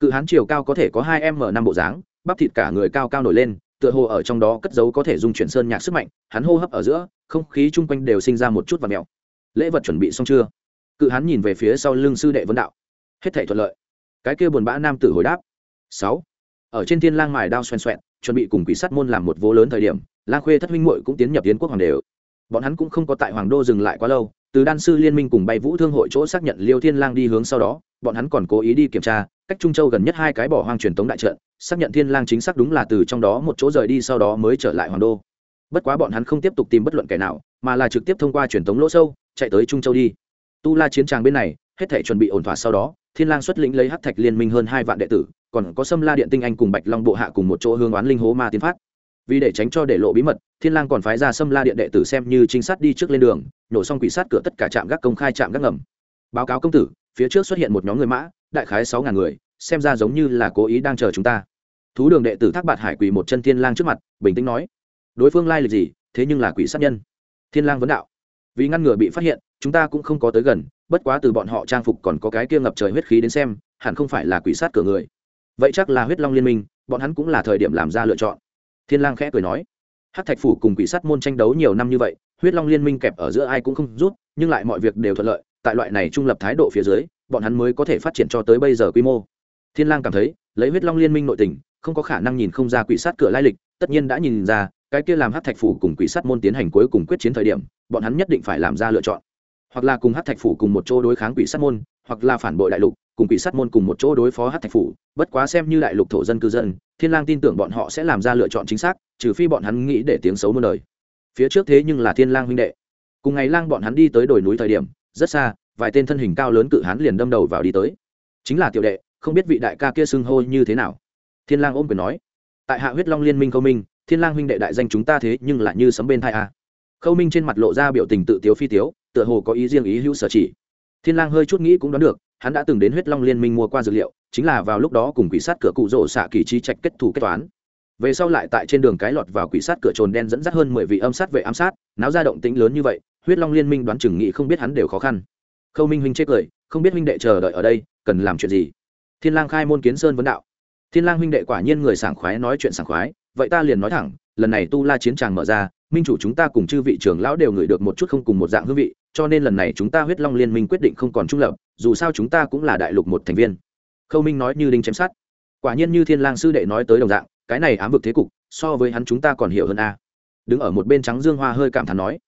Cự hán chiều cao có thể có hai m năm bộ dáng, bắp thịt cả người cao cao nổi lên, tựa hồ ở trong đó cất giấu có thể dùng chuyển sơn nhạc sức mạnh, hắn hô hấp ở giữa, không khí chung quanh đều sinh ra một chút và mèo. Lễ vật chuẩn bị xong chưa? Cự hán nhìn về phía sau lưng sư đệ vấn đạo. Hết thể thuận lợi. Cái kia buồn bã nam tử hồi đáp. Sáu. Ở trên thiên lang mài đao xoèn xoẹn, chuẩn bị cùng quỷ sát môn làm một vô lớn thời điểm, lang khuê thất huynh muội cũng tiến nhập tiến quốc hoàng đều. Bọn hắn cũng không có tại hoàng đô dừng lại quá lâu từ đan sư liên minh cùng bay vũ thương hội chỗ xác nhận liêu thiên lang đi hướng sau đó, bọn hắn còn cố ý đi kiểm tra, cách trung châu gần nhất hai cái bỏ hoang truyền tống đại trận, xác nhận thiên lang chính xác đúng là từ trong đó một chỗ rời đi sau đó mới trở lại hoàng đô. Bất quá bọn hắn không tiếp tục tìm bất luận kẻ nào, mà là trực tiếp thông qua truyền tống lỗ sâu, chạy tới trung châu đi. Tu la chiến tràng bên này, hết thể chuẩn bị ổn thỏa sau đó, thiên lang xuất lĩnh lấy hắc thạch liên minh hơn hai vạn đệ tử, còn có sâm la điện tinh anh cùng bạch long bộ hạ cùng một chỗ hương oán linh hố ma tiến phát vì để tránh cho để lộ bí mật, thiên lang còn phái ra sâm la điện đệ tử xem như trinh sát đi trước lên đường, nổ xong quỷ sát cửa tất cả trạm gác công khai trạm gác ngầm. Báo cáo công tử, phía trước xuất hiện một nhóm người mã, đại khái sáu ngàn người, xem ra giống như là cố ý đang chờ chúng ta. Thú đường đệ tử thác bạt hải quỳ một chân thiên lang trước mặt, bình tĩnh nói, đối phương lai lịch gì, thế nhưng là quỷ sát nhân. Thiên lang vấn đạo, vì ngăn ngừa bị phát hiện, chúng ta cũng không có tới gần, bất quá từ bọn họ trang phục còn có cái kia ngập trời huyết khí đến xem, hẳn không phải là quỷ sát cửa người. Vậy chắc là huyết long liên minh, bọn hắn cũng là thời điểm làm ra lựa chọn thiên lang khẽ cười nói hát thạch phủ cùng quỷ sát môn tranh đấu nhiều năm như vậy, huyết long liên minh kẹp ở giữa ai cũng không rút, nhưng lại mọi việc đều thuận lợi, tại loại này trung lập thái độ phía dưới, bọn hắn mới có thể phát triển cho tới bây giờ quy mô. Thiên lang cảm thấy, lấy huyết long liên minh nội tình, không có khả năng nhìn không ra quỷ sát cửa lai lịch, tất nhiên đã nhìn ra, cái kia làm hát thạch phủ cùng quỷ sát môn tiến hành cuối cùng quyết chiến thời điểm, bọn hắn nhất định phải làm ra lựa chọn. Hoặc là cùng hát thạch phủ cùng một chỗ đối kháng quỷ sát môn, hoặc là phản bội đại lục cùng quỷ sát môn cùng một chỗ đối phó hát thạch phủ, bất quá xem như đại lục thổ dân cư dân, thiên lang tin tưởng bọn họ sẽ làm ra lựa chọn chính xác, trừ phi bọn hắn nghĩ để tiếng xấu muôn đời. Phía trước thế nhưng là thiên lang huynh đệ. Cùng ngày lang bọn hắn đi tới đồi núi thời điểm, rất xa, vài tên thân hình cao lớn cự hán liền đâm đầu vào đi tới. Chính là tiểu đệ, không biết vị đại ca kia xưng hô như thế nào. Thiên lang ôm quyền nói. Tại hạ huyết long liên minh khâu minh, thiên lang huynh đệ đại danh chúng ta thế nhưng lại như sấm bên thai a. Khâu minh trên mặt lộ ra biểu tình tự tiếu phi tiếu, tựa hồ có ý riêng ý hữu sở chỉ. Thiên lang hơi chút nghĩ cũng đoán được hắn đã từng đến huyết long liên minh mua qua dược liệu, chính là vào lúc đó cùng quỷ sát cửa cụ rỗ xạ kỳ chi trạch kết thủ kết toán. Về sau lại tại trên đường cái lọt vào quỷ sát cửa trồn đen dẫn dắt hơn mười vị âm sát về ám sát, náo ra động tĩnh lớn như vậy, huyết long liên minh đoán chừng nghĩ không biết hắn đều khó khăn. Khâu minh huynh chết cười, không biết huynh đệ chờ đợi ở đây, cần làm chuyện gì? Thiên lang khai môn kiến sơn vấn đạo. Thiên lang huynh đệ quả nhiên người sảng khoái nói chuyện sảng khoái, vậy ta liền nói thẳng, lần này tu la chiến tràng mở ra minh chủ chúng ta cùng chư vị trưởng lão đều ngửi được một chút không cùng một dạng hương vị, cho nên lần này chúng ta huyết long liên minh quyết định không còn trung lập, dù sao chúng ta cũng là đại lục một thành viên. Khâu minh nói như đinh chém sát quả nhiên như thiên lang sư đệ nói tới đồng dạng, cái này ám vực thế cục, so với hắn chúng ta còn hiểu hơn a. Đứng ở một bên trắng dương hoa hơi cảm thán nói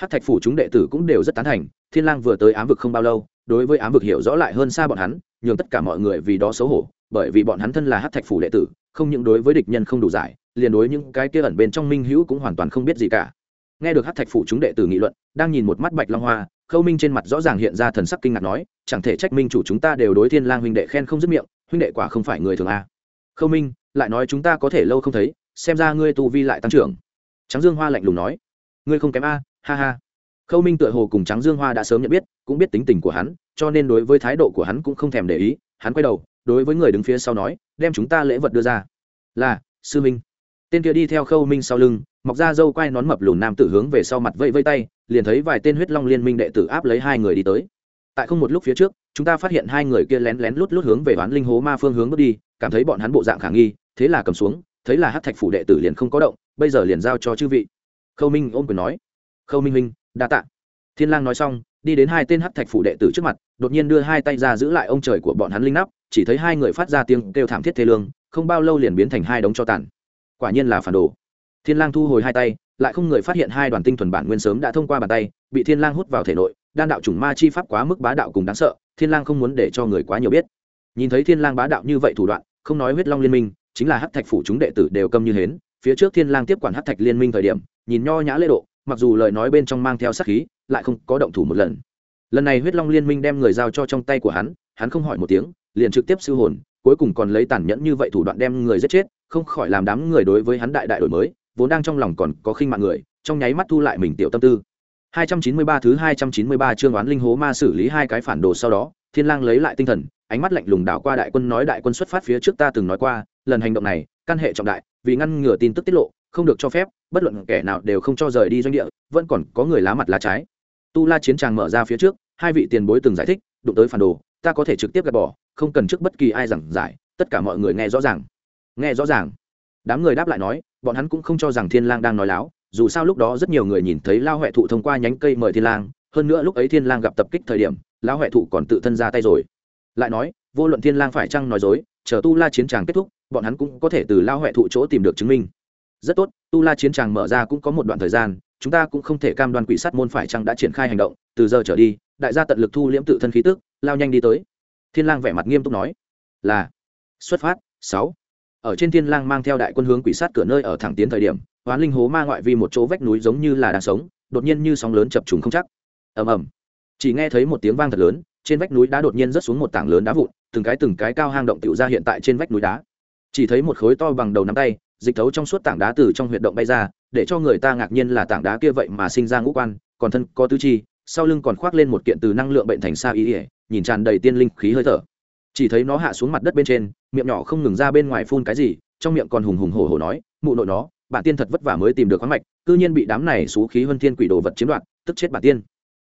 hát thạch phủ chúng đệ tử cũng đều rất tán thành, thiên lang vừa tới ám vực không bao lâu, đối với ám vực hiểu rõ lại hơn xa bọn hắn, nhường tất cả mọi người vì đó xấu hổ, bởi vì bọn hắn thân là hát thạch phủ đệ tử, không những đối với địch nhân không đủ giải liền đối những cái kia ẩn bên trong minh hữu cũng hoàn toàn không biết gì cả. Nghe được hát thạch phủ chúng đệ tử nghị luận, đang nhìn một mắt bạch long hoa, khâu minh trên mặt rõ ràng hiện ra thần sắc kinh ngạc nói, chẳng thể trách minh chủ chúng ta đều đối thiên lang huynh đệ khen không dứt miệng, huynh đệ quả không phải người thường a khâu minh lại nói, chúng ta có thể lâu không thấy, xem ra ngươi tu vi lại tăng trưởng. Trắng dương hoa lạnh lùng nói, ngươi không kém a, ha ha. Khâu minh tựa hồ cùng trắng dương hoa đã sớm nhận biết, cũng biết tính tình của hắn, cho nên đối với thái độ của hắn cũng không thèm để ý, hắn quay đầu, đối với người đứng phía sau nói, đem chúng ta lễ vật đưa ra. Là, sư minh tên kia đi theo khâu minh sau lưng, mọc ra dâu quai nón mập lùn nam tử hướng về sau mặt vây vây tay, liền thấy vài tên huyết long liên minh đệ tử áp lấy hai người đi tới. Tại không một lúc phía trước, chúng ta phát hiện hai người kia lén lén lút lút hướng về oán linh hố ma phương hướng bước đi, cảm thấy bọn hắn bộ dạng khả nghi, thế là cầm xuống, thấy là hát thạch phủ đệ tử liền không có động, bây giờ liền giao cho chư vị. Khâu minh ôm quyền nói, khâu minh minh đa tạ. Thiên lang nói xong, đi đến hai tên hát thạch phủ đệ tử trước mặt, đột nhiên đưa hai tay ra giữ lại ông trời của bọn hắn linh nắp, chỉ thấy hai người phát ra tiếng kêu thảm thiết thê lương, không bao lâu liền biến thành hai đống cho tàn quả nhiên là phản đồ. Thiên lang thu hồi hai tay, lại không người phát hiện hai đoàn tinh thuần bản nguyên sớm đã thông qua bàn tay, bị thiên lang hút vào thể nội, đan đạo chủng ma chi pháp quá mức bá đạo cùng đáng sợ, thiên lang không muốn để cho người quá nhiều biết. Nhìn thấy thiên lang bá đạo như vậy thủ đoạn, không nói huyết long liên minh, chính là hắc thạch phủ chúng đệ tử đều câm như hến, phía trước thiên lang tiếp quản hắc thạch liên minh thời điểm, nhìn nho nhã lễ độ, mặc dù lời nói bên trong mang theo sát khí, lại không có động thủ một lần. Lần này huyết long liên minh đem người giao cho trong tay của hắn hắn không hỏi một tiếng, liền trực tiếp siêu hồn, cuối cùng còn lấy tàn nhẫn như vậy thủ đoạn đem người giết chết không khỏi làm đám người đối với hắn đại đại đổi mới, vốn đang trong lòng còn có khinh mạng người, trong nháy mắt thu lại mình tiểu tâm tư. 293 thứ 293 chương oán linh hố ma xử lý hai cái phản đồ sau đó, thiên lang lấy lại tinh thần, ánh mắt lạnh lùng đảo qua đại quân nói đại quân xuất phát phía trước ta từng nói qua, lần hành động này, căn hệ trọng đại, vì ngăn ngừa tin tức tiết lộ, không được cho phép, bất luận kẻ nào đều không cho rời đi doanh địa, vẫn còn có người lá mặt lá trái. Tu la chiến tràng mở ra phía trước, hai vị tiền bối từng giải thích, đụng tới phản đồ, ta có thể trực tiếp gạt bỏ, không cần trước bất kỳ ai giảng giải, tất cả mọi người nghe rõ ràng nghe rõ ràng. Đám người đáp lại nói, bọn hắn cũng không cho rằng thiên lang đang nói láo, dù sao lúc đó rất nhiều người nhìn thấy lao huệ thụ thông qua nhánh cây mời thiên lang, hơn nữa lúc ấy thiên lang gặp tập kích thời điểm, lao huệ thụ còn tự thân ra tay rồi. Lại nói, vô luận thiên lang phải chăng nói dối, chờ tu la chiến tràng kết thúc, bọn hắn cũng có thể từ lao huệ thụ chỗ tìm được chứng minh. Rất tốt, tu la chiến tràng mở ra cũng có một đoạn thời gian, chúng ta cũng không thể cam đoan quỷ sát môn phải chăng đã triển khai hành động, từ giờ trở đi, đại gia tận lực thu liễm tự thân khí tức, lao nhanh đi tới. Thiên lang vẻ mặt nghiêm túc nói, là, xuất phát, sáu ở trên thiên lang mang theo đại quân hướng quỷ sát cửa nơi ở thẳng tiến thời điểm hoán linh hố ma ngoại vi một chỗ vách núi giống như là đang sống, đột nhiên như sóng lớn chập trùng không chắc. Ầm ầm. Chỉ nghe thấy một tiếng vang thật lớn, trên vách núi đá đột nhiên rớt xuống một tảng lớn đá vụn, từng cái từng cái cao hang động tựu ra hiện tại trên vách núi đá. Chỉ thấy một khối to bằng đầu nắm tay, dịch thấu trong suốt tảng đá từ trong huyệt động bay ra, để cho người ta ngạc nhiên là tảng đá kia vậy mà sinh ra ngũ quan, còn thân có tứ chi, sau lưng còn khoác lên một kiện từ năng lượng bệnh thành sa y ỉa nhìn tràn đầy tiên linh khí hơi thở chỉ thấy nó hạ xuống mặt đất bên trên, miệng nhỏ không ngừng ra bên ngoài phun cái gì, trong miệng còn hùng hùng hổ hổ nói, mụ nội nó, bản tiên thật vất vả mới tìm được khoáng mạch, cư nhiên bị đám này xú khí hơn thiên quỷ đồ vật chiếm đoạt, tức chết bản tiên.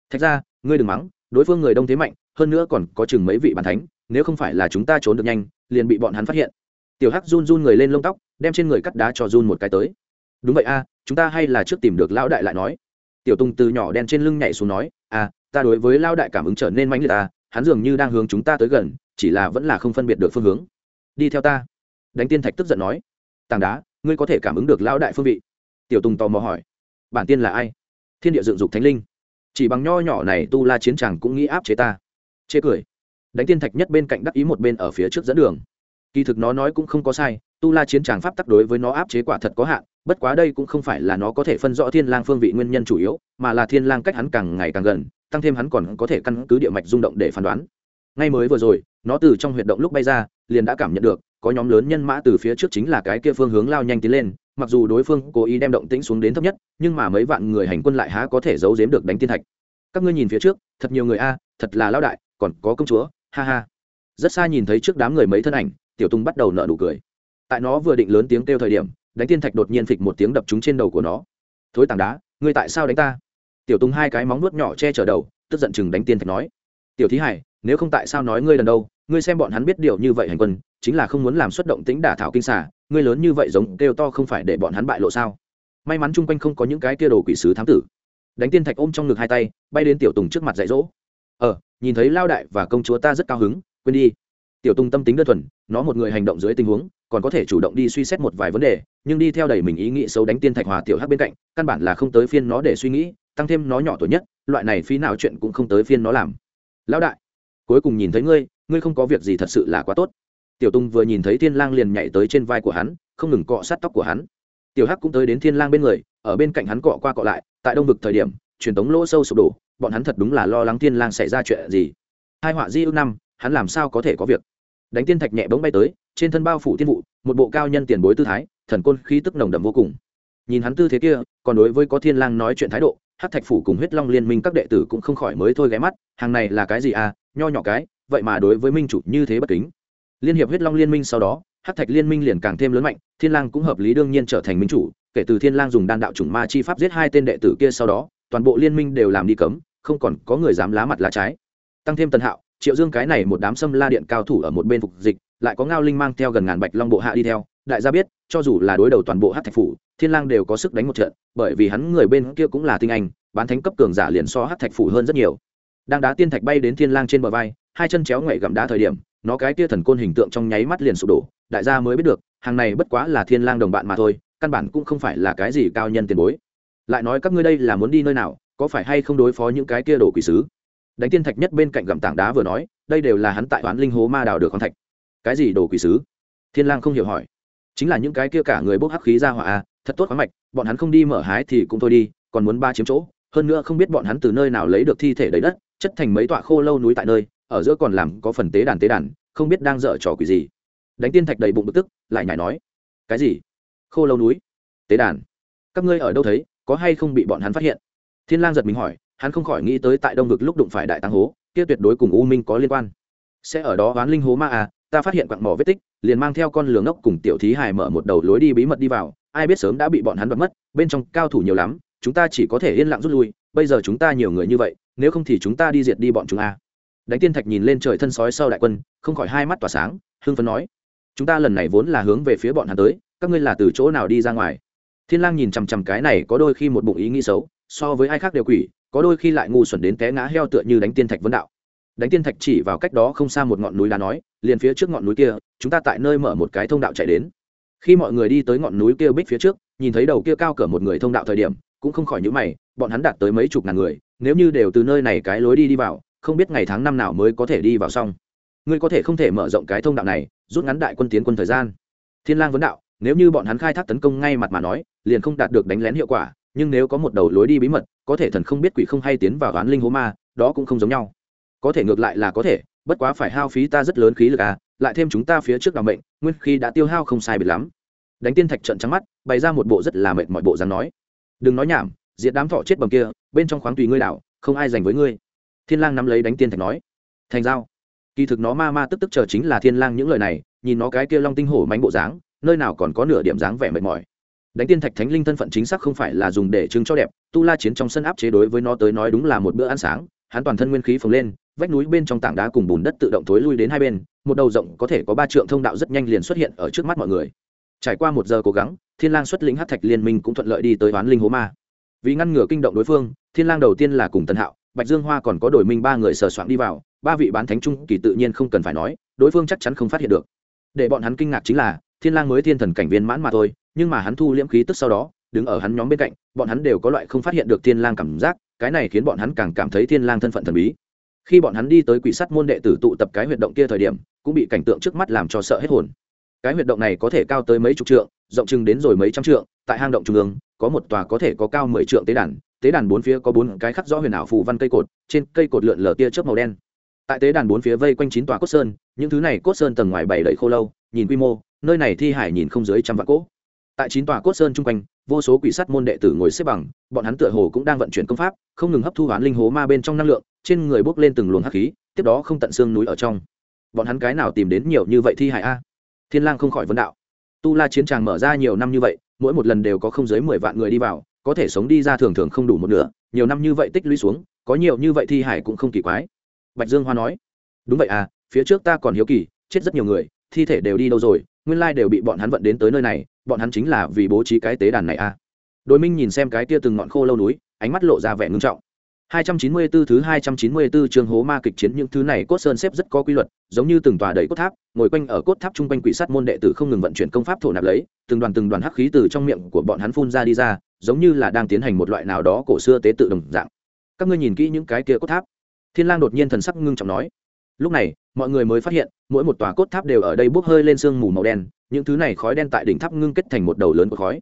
Thạch ra, ngươi đừng mắng, đối phương người đông thế mạnh, hơn nữa còn có chừng mấy vị bản thánh, nếu không phải là chúng ta trốn được nhanh, liền bị bọn hắn phát hiện. Tiểu hắc run run người lên lông tóc, đem trên người cắt đá cho run một cái tới. Đúng vậy a, chúng ta hay là trước tìm được lão đại lại nói. Tiểu tùng từ nhỏ đen trên lưng nhảy xuống nói à ta đối với lão đại cảm ứng trở nên mãnh liệt ta hắn dường như đang hướng chúng ta tới gần chỉ là vẫn là không phân biệt được phương hướng. Đi theo ta. Đánh tiên thạch tức giận nói. Tảng đá, ngươi có thể cảm ứng được lão đại phương vị. Tiểu tùng tò mò hỏi. Bản tiên là ai? Thiên địa dựng dục thánh linh. Chỉ bằng nho nhỏ này tu la chiến tràng cũng nghĩ áp chế ta. Chê cười. Đánh tiên thạch nhất bên cạnh đắc ý một bên ở phía trước dẫn đường. Kỳ thực nó nói cũng không có sai, tu la chiến tràng pháp tắc đối với nó áp chế quả thật có hạn, bất quá đây cũng không phải là nó có thể phân rõ thiên lang phương vị nguyên nhân chủ yếu, mà là thiên lang cách hắn càng ngày càng gần, tăng thêm hắn còn có thể căn cứ địa mạch rung động để phán đoán. Ngay mới vừa rồi nó từ trong huyệt động lúc bay ra, liền đã cảm nhận được, có nhóm lớn nhân mã từ phía trước chính là cái kia phương hướng lao nhanh tiến lên, mặc dù đối phương cố ý đem động tĩnh xuống đến thấp nhất, nhưng mà mấy vạn người hành quân lại há có thể giấu giếm được đánh tiên thạch. Các ngươi nhìn phía trước, thật nhiều người a, thật là lao đại, còn có công chúa, ha ha. Rất xa nhìn thấy trước đám người mấy thân ảnh, tiểu tung bắt đầu nợ nụ cười. Tại nó vừa định lớn tiếng kêu thời điểm, đánh tiên thạch đột nhiên phịch một tiếng đập trúng trên đầu của nó. Thối tảng đá, ngươi tại sao đánh ta? Tiểu tung hai cái móng nuốt nhỏ che chở đầu, tức giận chừng đánh tiên thạch nói. Tiểu thí hải nếu không tại sao nói ngươi lần đâu, ngươi xem bọn hắn biết điều như vậy hành quân, chính là không muốn làm xuất động tính đả thảo kinh xả ngươi lớn như vậy giống kêu to không phải để bọn hắn bại lộ sao? May mắn chung quanh không có những cái kia đồ quỷ sứ thám tử. Đánh tiên thạch ôm trong ngực hai tay, bay đến tiểu tùng trước mặt dạy dỗ. Ờ nhìn thấy lao đại và công chúa ta rất cao hứng, quên đi. Tiểu tùng tâm tính đơn thuần, nó một người hành động dưới tình huống, còn có thể chủ động đi suy xét một vài vấn đề, nhưng đi theo đầy mình ý nghĩ xấu đánh tiên thạch hòa tiểu hắc bên cạnh, căn bản là không tới phiên nó để suy nghĩ, tăng thêm nó nhỏ tuổi nhất, loại này phí nào chuyện cũng không tới phiên nó làm. Lão đại cuối cùng nhìn thấy ngươi ngươi không có việc gì thật sự là quá tốt. Tiểu tung vừa nhìn thấy thiên lang liền nhảy tới trên vai của hắn, không ngừng cọ sát tóc của hắn. Tiểu hắc cũng tới đến thiên lang bên người, ở bên cạnh hắn cọ qua cọ lại, tại đông vực thời điểm, truyền tống lỗ sâu sụp đổ, bọn hắn thật đúng là lo lắng thiên lang xảy ra chuyện gì. Hai họa di ước năm, hắn làm sao có thể có việc? Đánh tiên thạch nhẹ bỗng bay tới, trên thân bao phủ tiên vụ, một bộ cao nhân tiền bối tư thái, thần côn khí tức nồng đậm vô cùng. Nhìn hắn tư thế kia, còn đối với có thiên lang nói chuyện thái độ hát thạch phủ cùng huyết long liên minh các đệ tử cũng không khỏi mới thôi ghé mắt, hàng này là cái gì à nho nhỏ cái, vậy mà đối với minh chủ như thế bất kính. Liên hiệp huyết long liên minh sau đó hát thạch liên minh liền càng thêm lớn mạnh, thiên lang cũng hợp lý đương nhiên trở thành minh chủ, kể từ thiên lang dùng đan đạo chủng ma chi pháp giết hai tên đệ tử kia sau đó, toàn bộ liên minh đều làm đi cấm, không còn có người dám lá mặt lá trái. Tăng thêm tần hạo, triệu dương cái này một đám xâm la điện cao thủ ở một bên phục dịch, lại có ngao linh mang theo gần ngàn bạch long bộ hạ đi theo. Đại gia biết, cho dù là đối đầu toàn bộ hát thạch phủ, thiên lang đều có sức đánh một trận, bởi vì hắn người bên kia cũng là tinh anh, bán thánh cấp cường giả liền so hát thạch phủ hơn rất nhiều đang đá tiên thạch bay đến thiên lang trên bờ vai, hai chân chéo ngoại gặm đá thời điểm, nó cái kia thần côn hình tượng trong nháy mắt liền sụp đổ, đại gia mới biết được, hàng này bất quá là thiên lang đồng bạn mà thôi, căn bản cũng không phải là cái gì cao nhân tiền bối. Lại nói các ngươi đây là muốn đi nơi nào, có phải hay không đối phó những cái kia đồ quỷ sứ? Đánh tiên thạch nhất bên cạnh gặm tảng đá vừa nói, đây đều là hắn tại oán linh hố ma đào được khoáng thạch. Cái gì đồ quỷ sứ? Thiên lang không hiểu hỏi. Chính là những cái kia cả người bốc hắc khí ra hỏa a thật tốt khoáng mạch, bọn hắn không đi mở hái thì cũng thôi đi, còn muốn ba chiếm chỗ, hơn nữa không biết bọn hắn từ nơi nào lấy được thi thể đầy đất chất thành mấy tọa khô lâu núi tại nơi, ở giữa còn làm có phần tế đàn tế đàn, không biết đang dở trò quỷ gì. Đánh tiên thạch đầy bụng bực tức, lại nhảy nói, cái gì? Khô lâu núi? Tế đàn? Các ngươi ở đâu thấy, có hay không bị bọn hắn phát hiện? Thiên lang giật mình hỏi, hắn không khỏi nghĩ tới tại đông vực lúc đụng phải đại tăng hố, kia tuyệt đối cùng u minh có liên quan. Sẽ ở đó oán linh hố ma à ta phát hiện quặng mỏ vết tích, liền mang theo con lường ngốc cùng tiểu thí hài mở một đầu lối đi bí mật đi vào, ai biết sớm đã bị bọn hắn đoạt mất, bên trong cao thủ nhiều lắm, chúng ta chỉ có thể yên lặng rút lui, bây giờ chúng ta nhiều người như vậy nếu không thì chúng ta đi diệt đi bọn chúng a. À. đánh tiên thạch nhìn lên trời thân sói sau đại quân, không khỏi hai mắt tỏa sáng, hưng phấn nói. Chúng ta lần này vốn là hướng về phía bọn hắn tới, các ngươi là từ chỗ nào đi ra ngoài? Thiên lang nhìn chằm chằm cái này có đôi khi một bụng ý nghĩ xấu, so với ai khác đều quỷ, có đôi khi lại ngu xuẩn đến té ngã heo tựa như đánh tiên thạch vấn đạo. Đánh tiên thạch chỉ vào cách đó không xa một ngọn núi đá nói, liền phía trước ngọn núi kia, chúng ta tại nơi mở một cái thông đạo chạy đến. Khi mọi người đi tới ngọn núi kia bích phía trước, nhìn thấy đầu kia cao cỡ một người thông đạo thời điểm cũng không khỏi những mày, bọn hắn đạt tới mấy chục ngàn người, nếu như đều từ nơi này cái lối đi đi vào, không biết ngày tháng năm nào mới có thể đi vào xong. Ngươi có thể không thể mở rộng cái thông đạo này, rút ngắn đại quân tiến quân thời gian. Thiên lang vấn đạo, nếu như bọn hắn khai thác tấn công ngay mặt mà nói, liền không đạt được đánh lén hiệu quả, nhưng nếu có một đầu lối đi bí mật, có thể thần không biết quỷ không hay tiến vào oán linh hố ma, đó cũng không giống nhau. Có thể ngược lại là có thể, bất quá phải hao phí ta rất lớn khí lực à lại thêm chúng ta phía trước đ mệnh, nguyên khí đã tiêu hao không sai biệt lắm. Đánh tiên thạch trận trắng mắt, bày ra một bộ rất là mệt mọi bộ dáng nói đừng nói nhảm, diệt đám thọ chết bầm kia, bên trong khoáng tùy ngươi đảo, không ai dành với ngươi. Thiên lang nắm lấy đánh tiên thạch nói. Thành giao. Kỳ thực nó ma ma tức tức chờ chính là thiên lang những lời này, nhìn nó cái kia long tinh hổ mánh bộ dáng, nơi nào còn có nửa điểm dáng vẻ mệt mỏi. Đánh tiên thạch thánh linh thân phận chính xác không phải là dùng để trưng cho đẹp, tu la chiến trong sân áp chế đối với nó tới nói đúng là một bữa ăn sáng, hắn toàn thân nguyên khí phồng lên, vách núi bên trong tảng đá cùng bùn đất tự động thối lui đến hai bên, một đầu rộng có thể có ba trượng thông đạo rất nhanh liền xuất hiện ở trước mắt mọi người trải qua một giờ cố gắng, thiên lang xuất lĩnh Hắc thạch liên minh cũng thuận lợi đi tới oán linh hố ma. Vì ngăn ngừa kinh động đối phương, thiên lang đầu tiên là cùng tần hạo, bạch dương hoa còn có đổi minh ba người sờ soạn đi vào, ba vị bán thánh trung kỳ tự nhiên không cần phải nói, đối phương chắc chắn không phát hiện được. Để bọn hắn kinh ngạc chính là, thiên lang mới thiên thần cảnh viên mãn mà thôi, nhưng mà hắn thu liễm khí tức sau đó, đứng ở hắn nhóm bên cạnh, bọn hắn đều có loại không phát hiện được thiên lang cảm giác, cái này khiến bọn hắn càng cảm thấy thiên lang thân phận thần bí. Khi bọn hắn đi tới quỷ sắt môn đệ tử tụ tập cái huyệt động kia thời điểm, cũng bị cảnh tượng trước mắt làm cho sợ hết hồn cái huyệt động này có thể cao tới mấy chục trượng, rộng chừng đến rồi mấy trăm trượng, tại hang động trung ương, có một tòa có thể có cao mười trượng tế đàn tế đàn bốn phía có bốn cái khắc rõ huyền ảo phù văn cây cột, trên cây cột lượn lờ tia chớp màu đen. Tại tế đàn bốn phía vây quanh chín tòa cốt sơn, những thứ này cốt sơn tầng ngoài bảy đầy khô lâu, nhìn quy mô, nơi này thi hải nhìn không dưới trăm vạn cỗ. Tại chín tòa cốt sơn chung quanh, vô số quỷ sắt môn đệ tử ngồi xếp bằng, bọn hắn tựa hồ cũng đang vận chuyển công pháp, không ngừng hấp thu hoán linh hố ma bên trong năng lượng, trên người bốc lên từng luồng hắc khí, tiếp đó không tận xương núi ở trong. Bọn hắn cái nào tìm đến nhiều như vậy thi hải a? Thiên lang không khỏi vấn đạo. Tu la chiến tràng mở ra nhiều năm như vậy, mỗi một lần đều có không dưới mười vạn người đi vào, có thể sống đi ra thường thường không đủ một nửa, nhiều năm như vậy tích lũy xuống, có nhiều như vậy thi hải cũng không kỳ quái. Bạch dương hoa nói, đúng vậy à phía trước ta còn hiếu kỳ, chết rất nhiều người, thi thể đều đi đâu rồi, nguyên lai đều bị bọn hắn vận đến tới nơi này, bọn hắn chính là vì bố trí cái tế đàn này à. Đôi minh nhìn xem cái kia từng ngọn khô lâu núi, ánh mắt lộ ra vẻ ngưng trọng. 294 thứ 294 trường hố ma kịch chiến những thứ này cốt sơn xếp rất có quy luật, giống như từng tòa đầy cốt tháp, ngồi quanh ở cốt tháp trung quanh quỷ sát môn đệ tử không ngừng vận chuyển công pháp thổ nạp lấy, từng đoàn từng đoàn hắc khí từ trong miệng của bọn hắn phun ra đi ra, giống như là đang tiến hành một loại nào đó cổ xưa tế tự đồng dạng. Các ngươi nhìn kỹ những cái kia cốt tháp. Thiên Lang đột nhiên thần sắc ngưng trọng nói. Lúc này, mọi người mới phát hiện, mỗi một tòa cốt tháp đều ở đây bốc hơi lên sương mù màu đen, những thứ này khói đen tại đỉnh tháp ngưng kết thành một đầu lớn của khói.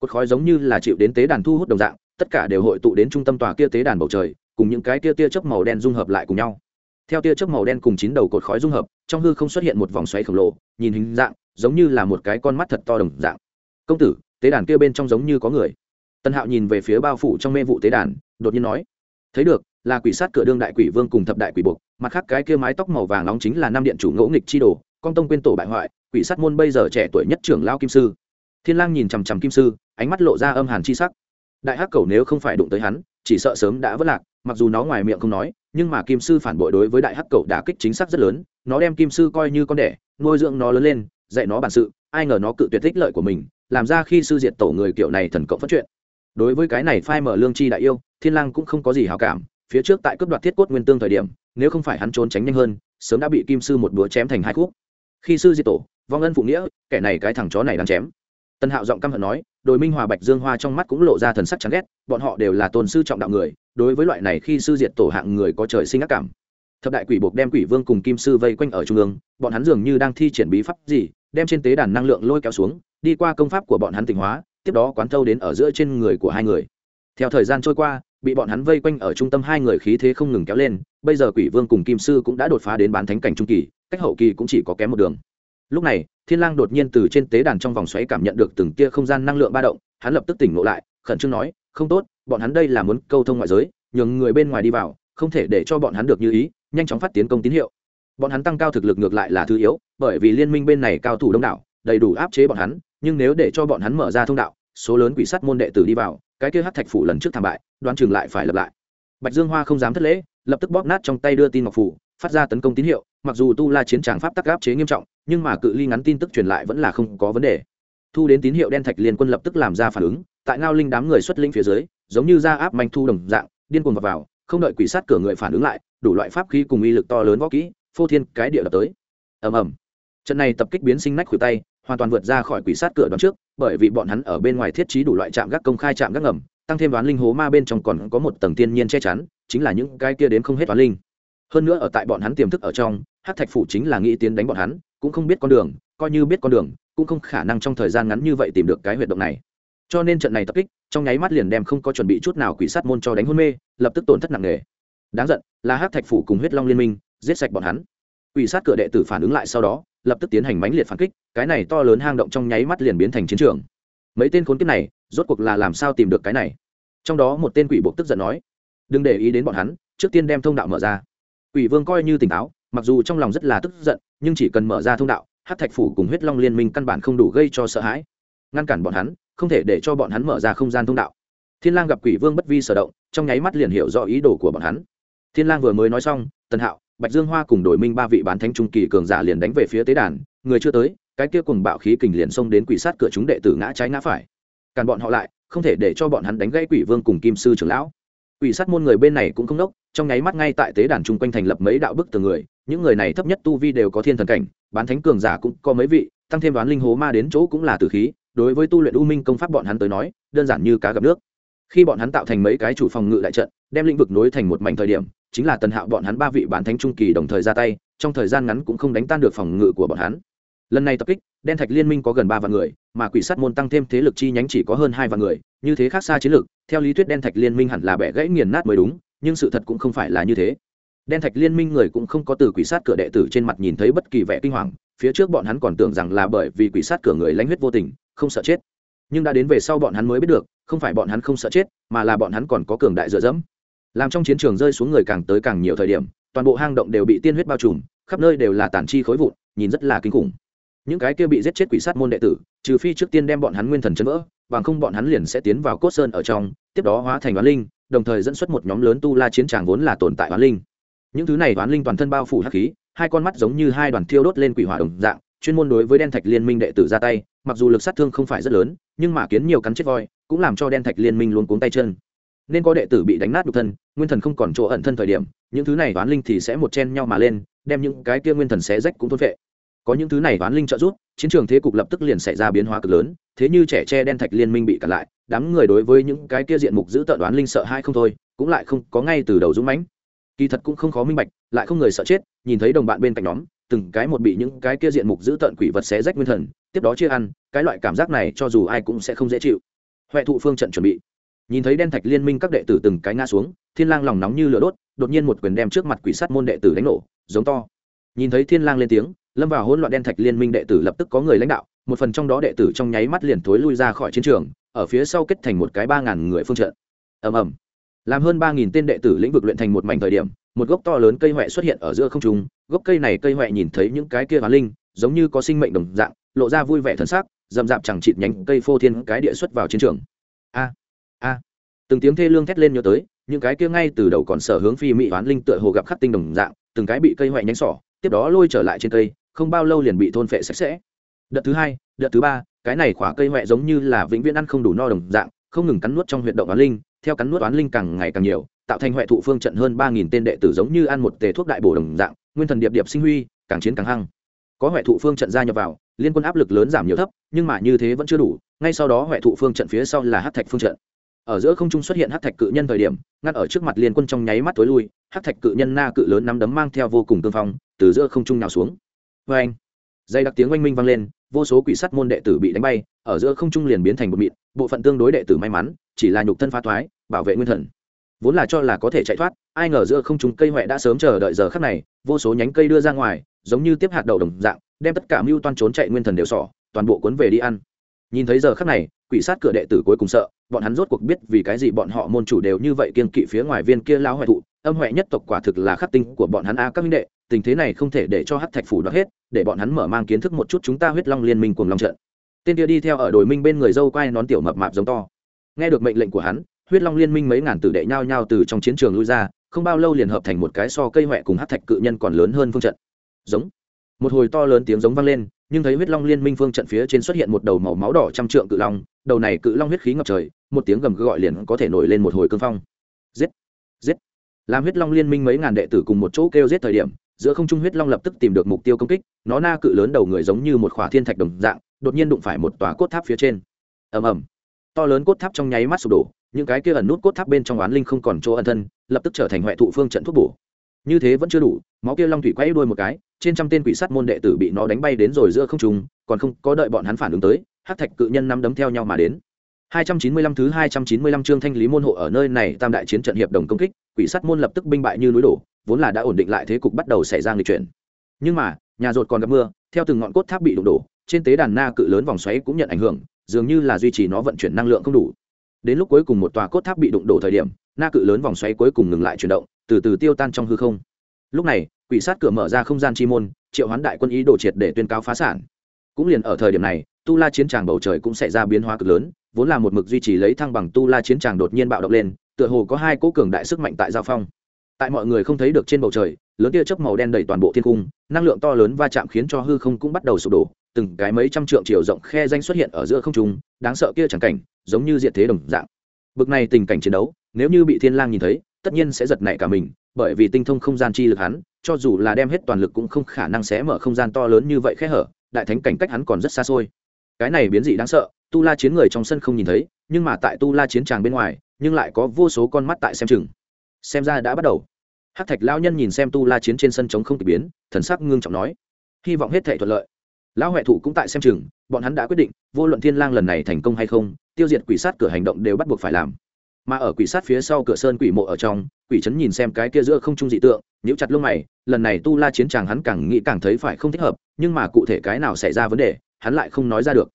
Cột khói giống như là chịu đến tế đàn thu hút đồng dạng, tất cả đều hội tụ đến trung tâm tòa kia tế đàn bầu trời, cùng những cái tia tia chớp màu đen dung hợp lại cùng nhau. Theo tia chớp màu đen cùng chín đầu cột khói dung hợp trong hư không xuất hiện một vòng xoáy khổng lồ nhìn hình dạng giống như là một cái con mắt thật to đồng dạng. Công tử tế đàn kia bên trong giống như có người. Tân hạo nhìn về phía bao phủ trong mê vụ tế đàn đột nhiên nói thấy được là quỷ sát cửa đương đại quỷ vương cùng thập đại quỷ buộc mặt khác cái kia mái tóc màu vàng nóng chính là năm điện chủ ngẫu nghịch chi đồ con tông quên tổ bại hoại quỷ sát môn bây giờ trẻ tuổi nhất trưởng lao kim sư. Thiên lang nhìn chằm chằm kim sư ánh mắt lộ ra âm hàn chi sắc đại hắc cầu nếu không phải đụng tới hắn, chỉ sợ sớm đã vất lạc, mặc dù nó ngoài miệng không nói, nhưng mà kim sư phản bội đối với đại hắc cầu đả kích chính xác rất lớn, nó đem kim sư coi như con đẻ, nuôi dưỡng nó lớn lên, dạy nó bản sự, ai ngờ nó cự tuyệt thích lợi của mình, làm ra khi sư diệt tổ người kiểu này thần cộng phát chuyện. Đối với cái này phai mở lương chi đại yêu, thiên lang cũng không có gì hảo cảm, phía trước tại cướp đoạt thiết cốt nguyên tương thời điểm, nếu không phải hắn trốn tránh nhanh hơn, sớm đã bị kim sư một búa chém thành hai khúc. Khi sư diệt tổ, vong ân phụ nghĩa, kẻ này cái thằng chó này đang chém tân hạo giọng căm hận nói đôi minh hòa bạch dương hoa trong mắt cũng lộ ra thần sắc chán ghét, bọn họ đều là tôn sư trọng đạo người, đối với loại này khi sư diệt tổ hạng người có trời sinh ác cảm. Thập đại quỷ buộc đem quỷ vương cùng kim sư vây quanh ở trung ương, bọn hắn dường như đang thi triển bí pháp gì, đem trên tế đàn năng lượng lôi kéo xuống, đi qua công pháp của bọn hắn tỉnh hóa, tiếp đó quán thâu đến ở giữa trên người của hai người. Theo thời gian trôi qua, bị bọn hắn vây quanh ở trung tâm hai người khí thế không ngừng kéo lên, bây giờ quỷ vương cùng kim sư cũng đã đột phá đến bán thánh cảnh trung kỳ, cách hậu kỳ cũng chỉ có kém một đường lúc này, thiên lang đột nhiên từ trên tế đàn trong vòng xoáy cảm nhận được từng tia không gian năng lượng ba động, hắn lập tức tỉnh ngộ lại, khẩn trương nói, không tốt, bọn hắn đây là muốn câu thông ngoại giới, nhường người bên ngoài đi vào, không thể để cho bọn hắn được như ý, nhanh chóng phát tiến công tín hiệu. Bọn hắn tăng cao thực lực ngược lại là thứ yếu, bởi vì liên minh bên này cao thủ đông đảo, đầy đủ áp chế bọn hắn, nhưng nếu để cho bọn hắn mở ra thông đạo, số lớn quỷ sắt môn đệ tử đi vào, cái kia hất thạch phủ lần trước thảm bại, đoán chừng lại phải lập lại. Bạch dương hoa không dám thất lễ, lập tức bóp nát trong tay đưa tin ngọc phủ, phát ra tấn công tín hiệu, mặc dù tu la chiến tràng pháp tắc áp chế nghiêm trọng nhưng mà cự ly ngắn tin tức truyền lại vẫn là không có vấn đề. Thu đến tín hiệu đen thạch liên quân lập tức làm ra phản ứng tại ngao linh đám người xuất linh phía dưới giống như ra áp manh thu đồng dạng điên cuồng vào, vào không đợi quỷ sát cửa người phản ứng lại đủ loại pháp khí cùng uy lực to lớn võ kỹ phô thiên cái địa đập tới. Ầm ầm. Trận này tập kích biến sinh nách khuỷu tay hoàn toàn vượt ra khỏi quỷ sát cửa đón trước bởi vì bọn hắn ở bên ngoài thiết trí đủ loại trạm gác công khai trạm gác ngầm tăng thêm đoán linh hố ma bên trong còn có một tầng tiên nhiên che chắn chính là những cái kia đến không hết đoán linh hơn nữa ở tại bọn hắn tiềm thức ở trong hát thạch phủ chính là nghĩ tiến đánh bọn hắn, cũng không biết con đường, coi như biết con đường, cũng không khả năng trong thời gian ngắn như vậy tìm được cái huyệt động này. Cho nên trận này tập kích, trong nháy mắt liền đem không có chuẩn bị chút nào quỷ sát môn cho đánh hôn mê, lập tức tổn thất nặng nề. Đáng giận, là hát thạch phủ cùng huyết long liên minh, giết sạch bọn hắn. Quỷ sát cửa đệ tử phản ứng lại sau đó, lập tức tiến hành mãnh liệt phản kích, cái này to lớn hang động trong nháy mắt liền biến thành chiến trường. Mấy tên khốn kiếp này, rốt cuộc là làm sao tìm được cái này? Trong đó một tên quỷ buộc tức giận nói, đừng để ý đến bọn hắn, trước tiên đem thông đạo mở ra quỷ vương coi như tỉnh táo, mặc dù trong lòng rất là tức giận, nhưng chỉ cần mở ra thông đạo hát thạch phủ cùng huyết long liên minh căn bản không đủ gây cho sợ hãi. Ngăn cản bọn hắn, không thể để cho bọn hắn mở ra không gian thông đạo. Thiên lang gặp quỷ vương bất vi sở động, trong nháy mắt liền hiểu rõ ý đồ của bọn hắn. Thiên lang vừa mới nói xong, tần hạo, bạch dương hoa cùng đổi minh ba vị bán thánh trung kỳ cường giả liền đánh về phía tế đàn, người chưa tới, cái kia cùng bạo khí kình liền xông đến quỷ sát cửa chúng đệ tử ngã trái ngã phải. Càn bọn họ lại, không thể để cho bọn hắn đánh gãy quỷ vương cùng kim sư trưởng lão quỷ sát môn người bên này cũng không đốc trong nháy mắt ngay tại tế đàn chung quanh thành lập mấy đạo bức tường người, những người này thấp nhất tu vi đều có thiên thần cảnh, bán thánh cường giả cũng có mấy vị, tăng thêm đoán linh hố ma đến chỗ cũng là tử khí, đối với tu luyện u minh công pháp bọn hắn tới nói, đơn giản như cá gặp nước. Khi bọn hắn tạo thành mấy cái chủ phòng ngự đại trận, đem lĩnh vực nối thành một mảnh thời điểm, chính là tần hạo bọn hắn ba vị bán thánh trung kỳ đồng thời ra tay, trong thời gian ngắn cũng không đánh tan được phòng ngự của bọn hắn lần này tập kích, đen thạch liên minh có gần ba vạn người, mà quỷ sát môn tăng thêm thế lực chi nhánh chỉ có hơn hai vạn người, như thế khác xa chiến lược, theo lý thuyết đen thạch liên minh hẳn là bẻ gãy nghiền nát mới đúng, nhưng sự thật cũng không phải là như thế. Đen thạch liên minh người cũng không có từ quỷ sát cửa đệ tử trên mặt nhìn thấy bất kỳ vẻ kinh hoàng, phía trước bọn hắn còn tưởng rằng là bởi vì quỷ sát cửa người lãnh huyết vô tình, không sợ chết. Nhưng đã đến về sau bọn hắn mới biết được, không phải bọn hắn không sợ chết, mà là bọn hắn còn có cường đại dựa dẫm. Làm trong chiến trường rơi xuống người càng tới càng nhiều thời điểm, toàn bộ hang động đều bị tiên huyết bao trùm, khắp nơi đều là tản chi khối vụn, nhìn rất là kinh khủng những cái kia bị giết chết quỷ sát môn đệ tử, trừ phi trước tiên đem bọn hắn nguyên thần chấn vỡ, bằng không bọn hắn liền sẽ tiến vào cốt sơn ở trong, tiếp đó hóa thành oán linh, đồng thời dẫn xuất một nhóm lớn tu la chiến tràng vốn là tồn tại oán linh. Những thứ này oán linh toàn thân bao phủ hắc khí, hai con mắt giống như hai đoàn thiêu đốt lên quỷ hỏa đồng dạng, chuyên môn đối với đen thạch liên minh đệ tử ra tay, mặc dù lực sát thương không phải rất lớn, nhưng mà kiến nhiều cắn chết voi, cũng làm cho đen thạch liên minh luôn cuống tay chân. Nên có đệ tử bị đánh nát đục thân, nguyên thần không còn chỗ ẩn thân thời điểm, những thứ này oán linh thì sẽ một chen nhau mà lên, đem những cái kia nguyên thần xé rách cũng thôn vệ có những thứ này toán linh trợ giúp, chiến trường thế cục lập tức liền xảy ra biến hóa cực lớn, thế như trẻ tre đen thạch liên minh bị cản lại, đám người đối với những cái kia diện mục giữ tợn đoán linh sợ hai không thôi, cũng lại không có ngay từ đầu dũng mãnh. Kỳ thật cũng không khó minh bạch, lại không người sợ chết, nhìn thấy đồng bạn bên cạnh nhóm, từng cái một bị những cái kia diện mục giữ tợn quỷ vật xé rách nguyên thần, tiếp đó chia ăn, cái loại cảm giác này cho dù ai cũng sẽ không dễ chịu. Huệ thụ phương trận chuẩn bị. Nhìn thấy đen thạch liên minh các đệ tử từng cái ngã xuống, thiên lang lòng nóng như lửa đốt, đột nhiên một quyền đem trước mặt quỷ sát môn đệ tử đánh nổ, giống to. Nhìn thấy thiên lang lên tiếng lâm vào hỗn loạn đen thạch liên minh đệ tử lập tức có người lãnh đạo, một phần trong đó đệ tử trong nháy mắt liền thối lui ra khỏi chiến trường, ở phía sau kết thành một cái ba ngàn người phương trận. Ầm ầm. Làm hơn ba nghìn tên đệ tử lĩnh vực luyện thành một mảnh thời điểm, một gốc to lớn cây huệ xuất hiện ở giữa không trung, gốc cây này cây huệ nhìn thấy những cái kia hoán linh, giống như có sinh mệnh đồng dạng, lộ ra vui vẻ thần sắc rậm rạp chẳng chịt nhánh cây phô thiên cái địa xuất vào chiến trường. A a. Từng tiếng thê lương thét lên nhớ tới, những cái kia ngay từ đầu còn sở hướng phi mỹ hoán linh tựa hồ gặp khắc tinh đồng dạng, từng cái bị cây huệ nhánh sỏ, tiếp đó lôi trở lại trên cây không bao lâu liền bị thôn phệ sạch sẽ. Đợt thứ hai, đợt thứ ba, cái này khỏa cây huệ giống như là vĩnh viễn ăn không đủ no đồng dạng, không ngừng cắn nuốt trong huyệt động oán linh. Theo cắn nuốt oán linh càng ngày càng nhiều, tạo thành huệ thụ phương trận hơn ba nghìn tên đệ tử giống như ăn một tề thuốc đại bổ đồng dạng, nguyên thần điệp điệp sinh huy, càng chiến càng hăng. Có huệ thụ phương trận gia nhập vào, liên quân áp lực lớn giảm nhiều thấp, nhưng mà như thế vẫn chưa đủ, ngay sau đó huệ thụ phương trận phía sau là hát thạch phương trận. Ở giữa không trung xuất hiện hát thạch cự nhân thời điểm ngắt ở trước mặt liên quân trong nháy mắt tối lui hát thạch cự nhân na cự lớn nắm đấm mang theo vô cùng tương phong, từ giữa không trung nào xuống vê anh. Dây đặc tiếng oanh minh vang lên, vô số quỷ sắt môn đệ tử bị đánh bay, ở giữa không trung liền biến thành một mịn, bộ phận tương đối đệ tử may mắn, chỉ là nhục thân phá thoái, bảo vệ nguyên thần. Vốn là cho là có thể chạy thoát, ai ngờ giữa không trung cây huệ đã sớm chờ đợi giờ khắc này, vô số nhánh cây đưa ra ngoài, giống như tiếp hạt đầu đồng dạng, đem tất cả mưu toan trốn chạy nguyên thần đều sỏ, toàn bộ cuốn về đi ăn. Nhìn thấy giờ khắc này, quỷ sát cửa đệ tử cuối cùng sợ, bọn hắn rốt cuộc biết vì cái gì bọn họ môn chủ đều như vậy kiên kỵ phía ngoài viên kia lao hoại thụ âm huệ nhất tộc quả thực là khắc tinh của bọn hắn a các minh đệ, tình thế này không thể để cho hắc thạch phủ đoạt hết, để bọn hắn mở mang kiến thức một chút chúng ta huyết long liên minh cùng long trận. Tên kia đi theo ở đồi minh bên người dâu quai nón tiểu mập mạp giống to. Nghe được mệnh lệnh của hắn, huyết long liên minh mấy ngàn tử đệ nhao nhao từ trong chiến trường lui ra, không bao lâu liền hợp thành một cái so cây huệ cùng hắc thạch cự nhân còn lớn hơn phương trận. Giống. Một hồi to lớn tiếng giống vang lên, nhưng thấy huyết long liên minh phương trận phía trên xuất hiện một đầu màu máu đỏ trăm trượng cự long, đầu này cự long huyết khí ngập trời, một tiếng gầm gọi liền có thể nổi lên một hồi cương phong. Giết. Giết làm huyết long liên minh mấy ngàn đệ tử cùng một chỗ kêu giết thời điểm, giữa không trung huyết long lập tức tìm được mục tiêu công kích, nó na cự lớn đầu người giống như một khỏa thiên thạch đồng dạng, đột nhiên đụng phải một tòa cốt tháp phía trên. Ầm ầm. To lớn cốt tháp trong nháy mắt sụp đổ, những cái kia ẩn nút cốt tháp bên trong oán linh không còn chỗ ẩn thân, lập tức trở thành huệ thụ phương trận thuốc bổ. Như thế vẫn chưa đủ, máu kia long thủy quay đuôi một cái, trên trăm tên quỷ sắt môn đệ tử bị nó đánh bay đến rồi giữa không trung, còn không có đợi bọn hắn phản ứng tới, hắc thạch cự nhân năm đấm theo nhau mà đến. 295 thứ 295 chương thanh lý môn hộ ở nơi này tam đại chiến trận hiệp đồng công kích, quỷ sắt môn lập tức binh bại như núi đổ, vốn là đã ổn định lại thế cục bắt đầu xảy ra nguy chuyển. Nhưng mà, nhà rột còn gặp mưa, theo từng ngọn cốt tháp bị đụng đổ, trên tế đàn na cự lớn vòng xoáy cũng nhận ảnh hưởng, dường như là duy trì nó vận chuyển năng lượng không đủ. Đến lúc cuối cùng một tòa cốt tháp bị đụng đổ thời điểm, na cự lớn vòng xoáy cuối cùng ngừng lại chuyển động, từ từ tiêu tan trong hư không. Lúc này, quỷ sát cửa mở ra không gian chi môn, triệu hoán đại quân ý đồ triệt để tuyên cáo phá sản. Cũng liền ở thời điểm này, tu la chiến tràng bầu trời cũng xảy ra biến hóa cực lớn vốn là một mực duy trì lấy thăng bằng tu la chiến tràng đột nhiên bạo động lên, tựa hồ có hai cố cường đại sức mạnh tại giao phong. Tại mọi người không thấy được trên bầu trời, lớn tia chớp màu đen đầy toàn bộ thiên cung, năng lượng to lớn va chạm khiến cho hư không cũng bắt đầu sụp đổ, từng cái mấy trăm trượng chiều rộng khe danh xuất hiện ở giữa không trung, đáng sợ kia chẳng cảnh, giống như diện thế đồng dạng. Bực này tình cảnh chiến đấu, nếu như bị thiên lang nhìn thấy, tất nhiên sẽ giật nảy cả mình, bởi vì tinh thông không gian chi lực hắn, cho dù là đem hết toàn lực cũng không khả năng xé mở không gian to lớn như vậy khẽ hở, đại thánh cảnh cách hắn còn rất xa xôi cái này biến dị đáng sợ, tu la chiến người trong sân không nhìn thấy, nhưng mà tại tu la chiến tràng bên ngoài, nhưng lại có vô số con mắt tại xem chừng. Xem ra đã bắt đầu. Hắc thạch lão nhân nhìn xem tu la chiến trên sân chống không k ị biến, thần sắc ngưng trọng nói, hy vọng hết thể thuận lợi. Lão huệ Thủ cũng tại xem chừng, bọn hắn đã quyết định, vô luận thiên lang lần này thành công hay không, tiêu diệt quỷ sát cửa hành động đều bắt buộc phải làm. Mà ở quỷ sát phía sau cửa sơn quỷ mộ ở trong, quỷ trấn nhìn xem cái kia giữa không trung dị tượng, nhíu chặt lông mày, lần này tu la chiến tràng hắn càng nghĩ càng thấy phải không thích hợp, nhưng mà cụ thể cái nào xảy ra vấn đề hắn lại không nói ra được.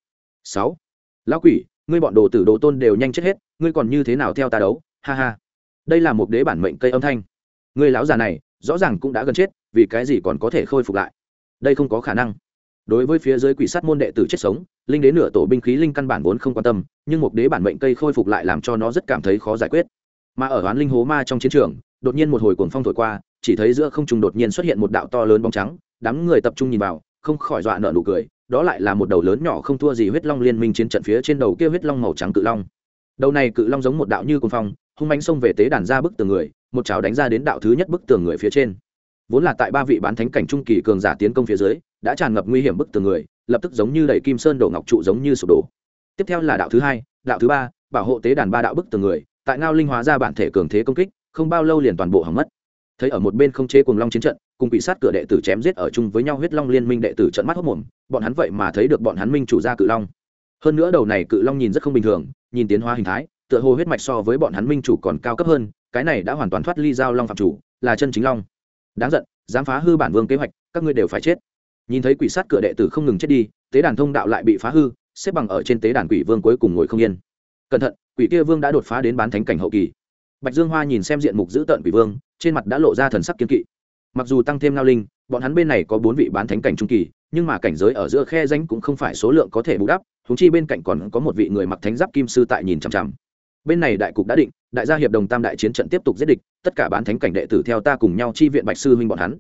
Sáu. Lão quỷ, ngươi bọn đồ tử đồ tôn đều nhanh chết hết, ngươi còn như thế nào theo ta đấu? Ha ha. Đây là một đế bản mệnh cây âm thanh. Ngươi lão già này, rõ ràng cũng đã gần chết, vì cái gì còn có thể khôi phục lại? Đây không có khả năng. Đối với phía dưới quỷ sát môn đệ tử chết sống, linh đế nửa tổ binh khí linh căn bản vốn không quan tâm, nhưng một đế bản mệnh cây khôi phục lại làm cho nó rất cảm thấy khó giải quyết. Mà ở oán linh hố ma trong chiến trường, đột nhiên một hồi cuồng phong thổi qua, chỉ thấy giữa không trung đột nhiên xuất hiện một đạo to lớn bóng trắng, đám người tập trung nhìn vào, không khỏi dọa nợ nụ cười đó lại là một đầu lớn nhỏ không thua gì huyết long liên minh chiến trận phía trên đầu kia huyết long màu trắng cự long. Đầu này cự long giống một đạo như cuồng phong, hung mánh xông về tế đàn ra bức tường người, một chảo đánh ra đến đạo thứ nhất bức tường người phía trên. Vốn là tại ba vị bán thánh cảnh trung kỳ cường giả tiến công phía dưới, đã tràn ngập nguy hiểm bức tường người, lập tức giống như đẩy kim sơn đổ ngọc trụ giống như sụp đổ. Tiếp theo là đạo thứ hai, đạo thứ ba, bảo hộ tế đàn ba đạo bức tường người, tại ngao linh hóa ra bản thể cường thế công kích, không bao lâu liền toàn bộ hỏng mất. Thấy ở một bên không chế cùng long chiến trận cùng bị sát cửa đệ tử chém giết ở chung với nhau huyết long liên minh đệ tử trận mắt hốc mồm, bọn hắn vậy mà thấy được bọn hắn minh chủ ra cự long. Hơn nữa đầu này cự long nhìn rất không bình thường, nhìn tiến hóa hình thái, tựa hồ huyết mạch so với bọn hắn minh chủ còn cao cấp hơn, cái này đã hoàn toàn thoát ly giao long phạm chủ, là chân chính long. Đáng giận, dám phá hư bản vương kế hoạch, các ngươi đều phải chết. Nhìn thấy quỷ sát cửa đệ tử không ngừng chết đi, tế đàn thông đạo lại bị phá hư, xếp bằng ở trên tế đàn quỷ vương cuối cùng ngồi không yên. Cẩn thận, quỷ kia vương đã đột phá đến bán thánh cảnh hậu kỳ. Bạch dương hoa nhìn xem diện mục dữ tợn quỷ vương, trên mặt đã lộ ra thần sắc kiên kỵ mặc dù tăng thêm ngao linh, bọn hắn bên này có bốn vị bán thánh cảnh trung kỳ, nhưng mà cảnh giới ở giữa khe danh cũng không phải số lượng có thể bù đắp thúng chi bên cạnh còn có một vị người mặc thánh giáp kim sư tại nhìn chằm chằm. Bên này đại cục đã định, đại gia hiệp đồng tam đại chiến trận tiếp tục giết địch, tất cả bán thánh cảnh đệ tử theo ta cùng nhau chi viện bạch sư huynh bọn hắn.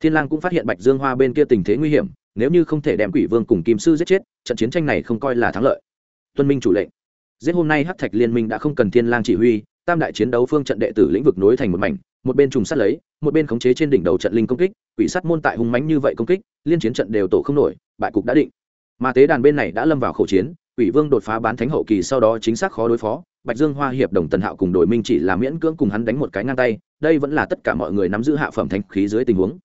Thiên lang cũng phát hiện bạch dương hoa bên kia tình thế nguy hiểm, nếu như không thể đem quỷ vương cùng kim sư giết chết, trận chiến tranh này không coi là thắng lợi. Tuân minh chủ lệnh. Giết hôm nay hắc thạch liên minh đã không cần thiên lang chỉ huy, tam đại chiến đấu phương trận đệ tử lĩnh vực nối thành một mảnh một bên trùng sát lấy, một bên khống chế trên đỉnh đầu trận linh công kích, quỷ sát môn tại hung mãnh như vậy công kích, liên chiến trận đều tổ không nổi, bại cục đã định. Mà tế đàn bên này đã lâm vào khẩu chiến, quỷ vương đột phá bán thánh hậu kỳ sau đó chính xác khó đối phó, bạch dương hoa hiệp đồng tần hạo cùng đội minh chỉ là miễn cưỡng cùng hắn đánh một cái ngang tay, đây vẫn là tất cả mọi người nắm giữ hạ phẩm thánh khí dưới tình huống.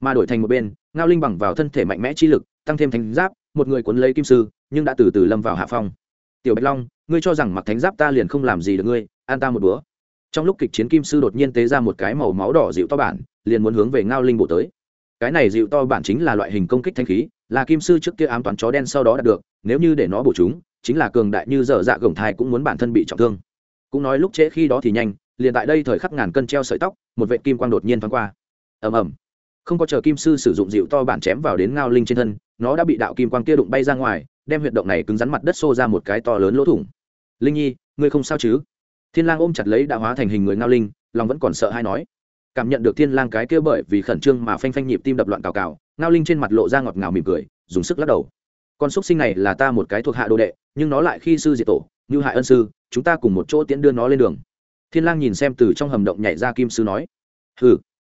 Mà đổi thành một bên, ngao linh bằng vào thân thể mạnh mẽ chi lực, tăng thêm thánh giáp, một người cuốn lấy kim sư, nhưng đã từ từ lâm vào hạ phong. Tiểu bạch long, ngươi cho rằng mặc thánh giáp ta liền không làm gì được ngươi, an ta một búa trong lúc kịch chiến kim sư đột nhiên tế ra một cái màu máu đỏ dịu to bản, liền muốn hướng về ngao linh bộ tới. Cái này dịu to bản chính là loại hình công kích thanh khí, là kim sư trước kia ám toán chó đen sau đó đạt được, nếu như để nó bổ chúng, chính là cường đại như dở dạ gồng thai cũng muốn bản thân bị trọng thương. Cũng nói lúc trễ khi đó thì nhanh, liền tại đây thời khắc ngàn cân treo sợi tóc, một vệ kim quang đột nhiên thoáng qua. Ầm ầm. Không có chờ kim sư sử dụng dịu to bản chém vào đến ngao linh trên thân, nó đã bị đạo kim quang kia đụng bay ra ngoài, đem huyệt động này cứng rắn mặt đất xô ra một cái to lớn lỗ thủng. Linh nhi, ngươi không sao chứ? Thiên lang ôm chặt lấy đã hóa thành hình người ngao linh, lòng vẫn còn sợ hay nói. Cảm nhận được thiên lang cái kia bởi vì khẩn trương mà phanh phanh nhịp tim đập loạn cào cào, ngao linh trên mặt lộ ra ngọt ngào mỉm cười, dùng sức lắc đầu. Con xúc sinh này là ta một cái thuộc hạ đồ đệ, nhưng nó lại khi sư diệt tổ, như hại ân sư, chúng ta cùng một chỗ tiễn đưa nó lên đường. Thiên lang nhìn xem từ trong hầm động nhảy ra kim sư nói. Hừ,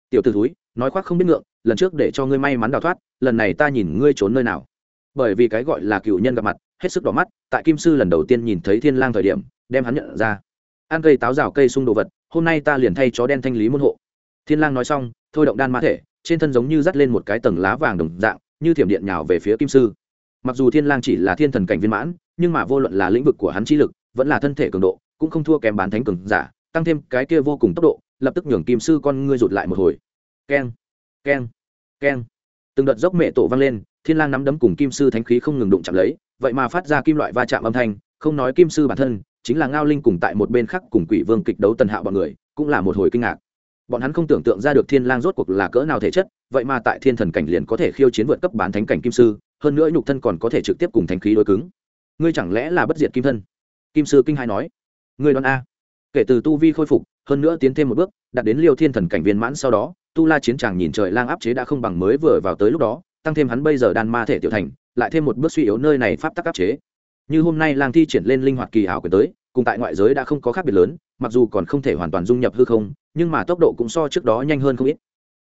tiểu tử thúi, nói khoác không biết ngượng, lần trước để cho ngươi may mắn đào thoát, lần này ta nhìn ngươi trốn nơi nào. Bởi vì cái gọi là cựu nhân gặp mặt, hết sức đỏ mắt, tại kim sư lần đầu tiên nhìn thấy thiên lang thời điểm, đem hắn nhận ra ăn cây táo rào cây sung đồ vật, hôm nay ta liền thay chó đen thanh lý môn hộ. Thiên lang nói xong, thôi động đan mã thể, trên thân giống như dắt lên một cái tầng lá vàng đồng dạng, như thiểm điện nhào về phía kim sư. Mặc dù thiên lang chỉ là thiên thần cảnh viên mãn, nhưng mà vô luận là lĩnh vực của hắn trí lực, vẫn là thân thể cường độ, cũng không thua kém bán thánh cường giả, tăng thêm cái kia vô cùng tốc độ, lập tức nhường kim sư con ngươi rụt lại một hồi. Keng keng keng. Từng đợt dốc mẹ tổ vang lên, thiên lang nắm đấm cùng kim sư thánh khí không ngừng đụng chạm lấy, vậy mà phát ra kim loại va chạm âm thanh, không nói kim sư bản thân chính là ngao linh cùng tại một bên khác cùng quỷ vương kịch đấu tần hạo bọn người, cũng là một hồi kinh ngạc. Bọn hắn không tưởng tượng ra được thiên lang rốt cuộc là cỡ nào thể chất, vậy mà tại thiên thần cảnh liền có thể khiêu chiến vượt cấp bán thánh cảnh kim sư, hơn nữa nhục thân còn có thể trực tiếp cùng thánh khí đối cứng. Ngươi chẳng lẽ là bất diệt kim thân? Kim sư kinh hai nói. Ngươi đoán a? Kể từ tu vi khôi phục, hơn nữa tiến thêm một bước, đạt đến liêu thiên thần cảnh viên mãn sau đó, tu la chiến tràng nhìn trời lang áp chế đã không bằng mới vừa vào tới lúc đó, tăng thêm hắn bây giờ đan ma thể tiểu thành, lại thêm một bước suy yếu nơi này pháp tắc áp chế như hôm nay lang thi triển lên linh hoạt kỳ ảo quyền tới, cùng tại ngoại giới đã không có khác biệt lớn, mặc dù còn không thể hoàn toàn dung nhập hư không, nhưng mà tốc độ cũng so trước đó nhanh hơn không ít.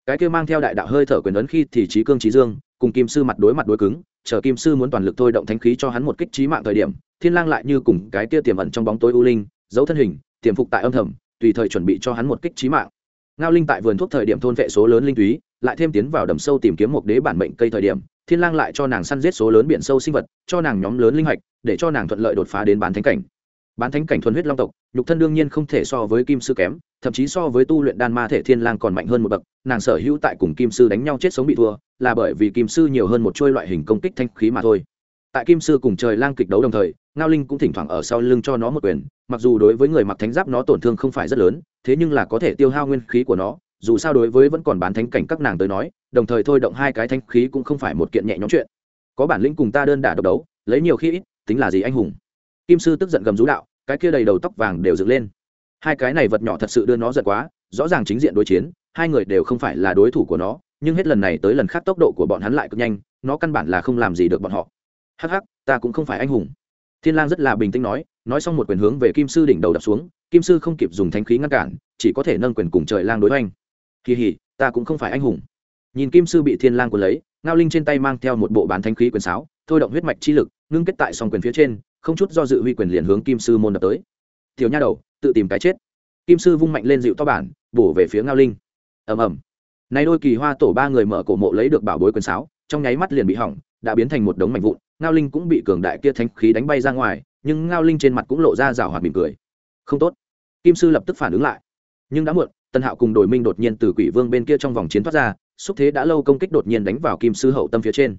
Cái kia mang theo đại đạo hơi thở quyền ấn khi thì trí cương trí dương, cùng kim sư mặt đối mặt đối cứng, chờ kim sư muốn toàn lực thôi động thánh khí cho hắn một kích trí mạng thời điểm, thiên lang lại như cùng cái kia tiềm ẩn trong bóng tối u linh, giấu thân hình, tiềm phục tại âm thầm, tùy thời chuẩn bị cho hắn một kích trí mạng. Ngao linh tại vườn thuốc thời điểm thôn vệ số lớn linh túy, lại thêm tiến vào đầm sâu tìm kiếm một đế bản mệnh cây thời điểm thiên lang lại cho nàng săn giết số lớn biển sâu sinh vật, cho nàng nhóm lớn linh hạch, để cho nàng thuận lợi đột phá đến bán thánh cảnh. Bán thánh cảnh thuần huyết long tộc, nhục thân đương nhiên không thể so với kim sư kém, thậm chí so với tu luyện đan ma thể thiên lang còn mạnh hơn một bậc, nàng sở hữu tại cùng kim sư đánh nhau chết sống bị thua, là bởi vì kim sư nhiều hơn một chuôi loại hình công kích thanh khí mà thôi. Tại kim sư cùng trời lang kịch đấu đồng thời, ngao linh cũng thỉnh thoảng ở sau lưng cho nó một quyền, mặc dù đối với người mặc thánh giáp nó tổn thương không phải rất lớn, thế nhưng là có thể tiêu hao nguyên khí của nó dù sao đối với vẫn còn bán thánh cảnh các nàng tới nói, đồng thời thôi động hai cái thanh khí cũng không phải một kiện nhẹ nhõm chuyện. Có bản lĩnh cùng ta đơn đả độc đấu, lấy nhiều khi ít, tính là gì anh hùng. Kim sư tức giận gầm rú đạo, cái kia đầy đầu tóc vàng đều dựng lên. Hai cái này vật nhỏ thật sự đưa nó giận quá, rõ ràng chính diện đối chiến, hai người đều không phải là đối thủ của nó, nhưng hết lần này tới lần khác tốc độ của bọn hắn lại cực nhanh, nó căn bản là không làm gì được bọn họ. Hắc hắc, ta cũng không phải anh hùng. Thiên lang rất là bình tĩnh nói nói xong một quyền hướng về kim sư đỉnh đầu đập xuống, kim sư không kịp dùng thánh khí ngăn cản, chỉ có thể nâng quyền cùng trời lang đối hoành kỳ hỉ, ta cũng không phải anh hùng. Nhìn kim sư bị thiên lang cuốn lấy, ngao linh trên tay mang theo một bộ bán thánh khí quyền sáo, thôi động huyết mạch chi lực, ngưng kết tại song quyền phía trên, không chút do dự huy quyền liền hướng kim sư môn đập tới. Tiểu nha đầu, tự tìm cái chết. Kim sư vung mạnh lên dịu to bản, bổ về phía ngao linh. Ầm ầm. Nay đôi kỳ hoa tổ ba người mở cổ mộ lấy được bảo bối quyền sáo, trong nháy mắt liền bị hỏng, đã biến thành một đống mảnh vụn, ngao linh cũng bị cường đại kia thánh khí đánh bay ra ngoài, nhưng ngao linh trên mặt cũng lộ ra rào hoạt mỉm cười. Không tốt. Kim sư lập tức phản ứng lại. Nhưng đã muộn tân hạo cùng đội minh đột nhiên từ quỷ vương bên kia trong vòng chiến thoát ra, xúc thế đã lâu công kích đột nhiên đánh vào kim sư hậu tâm phía trên.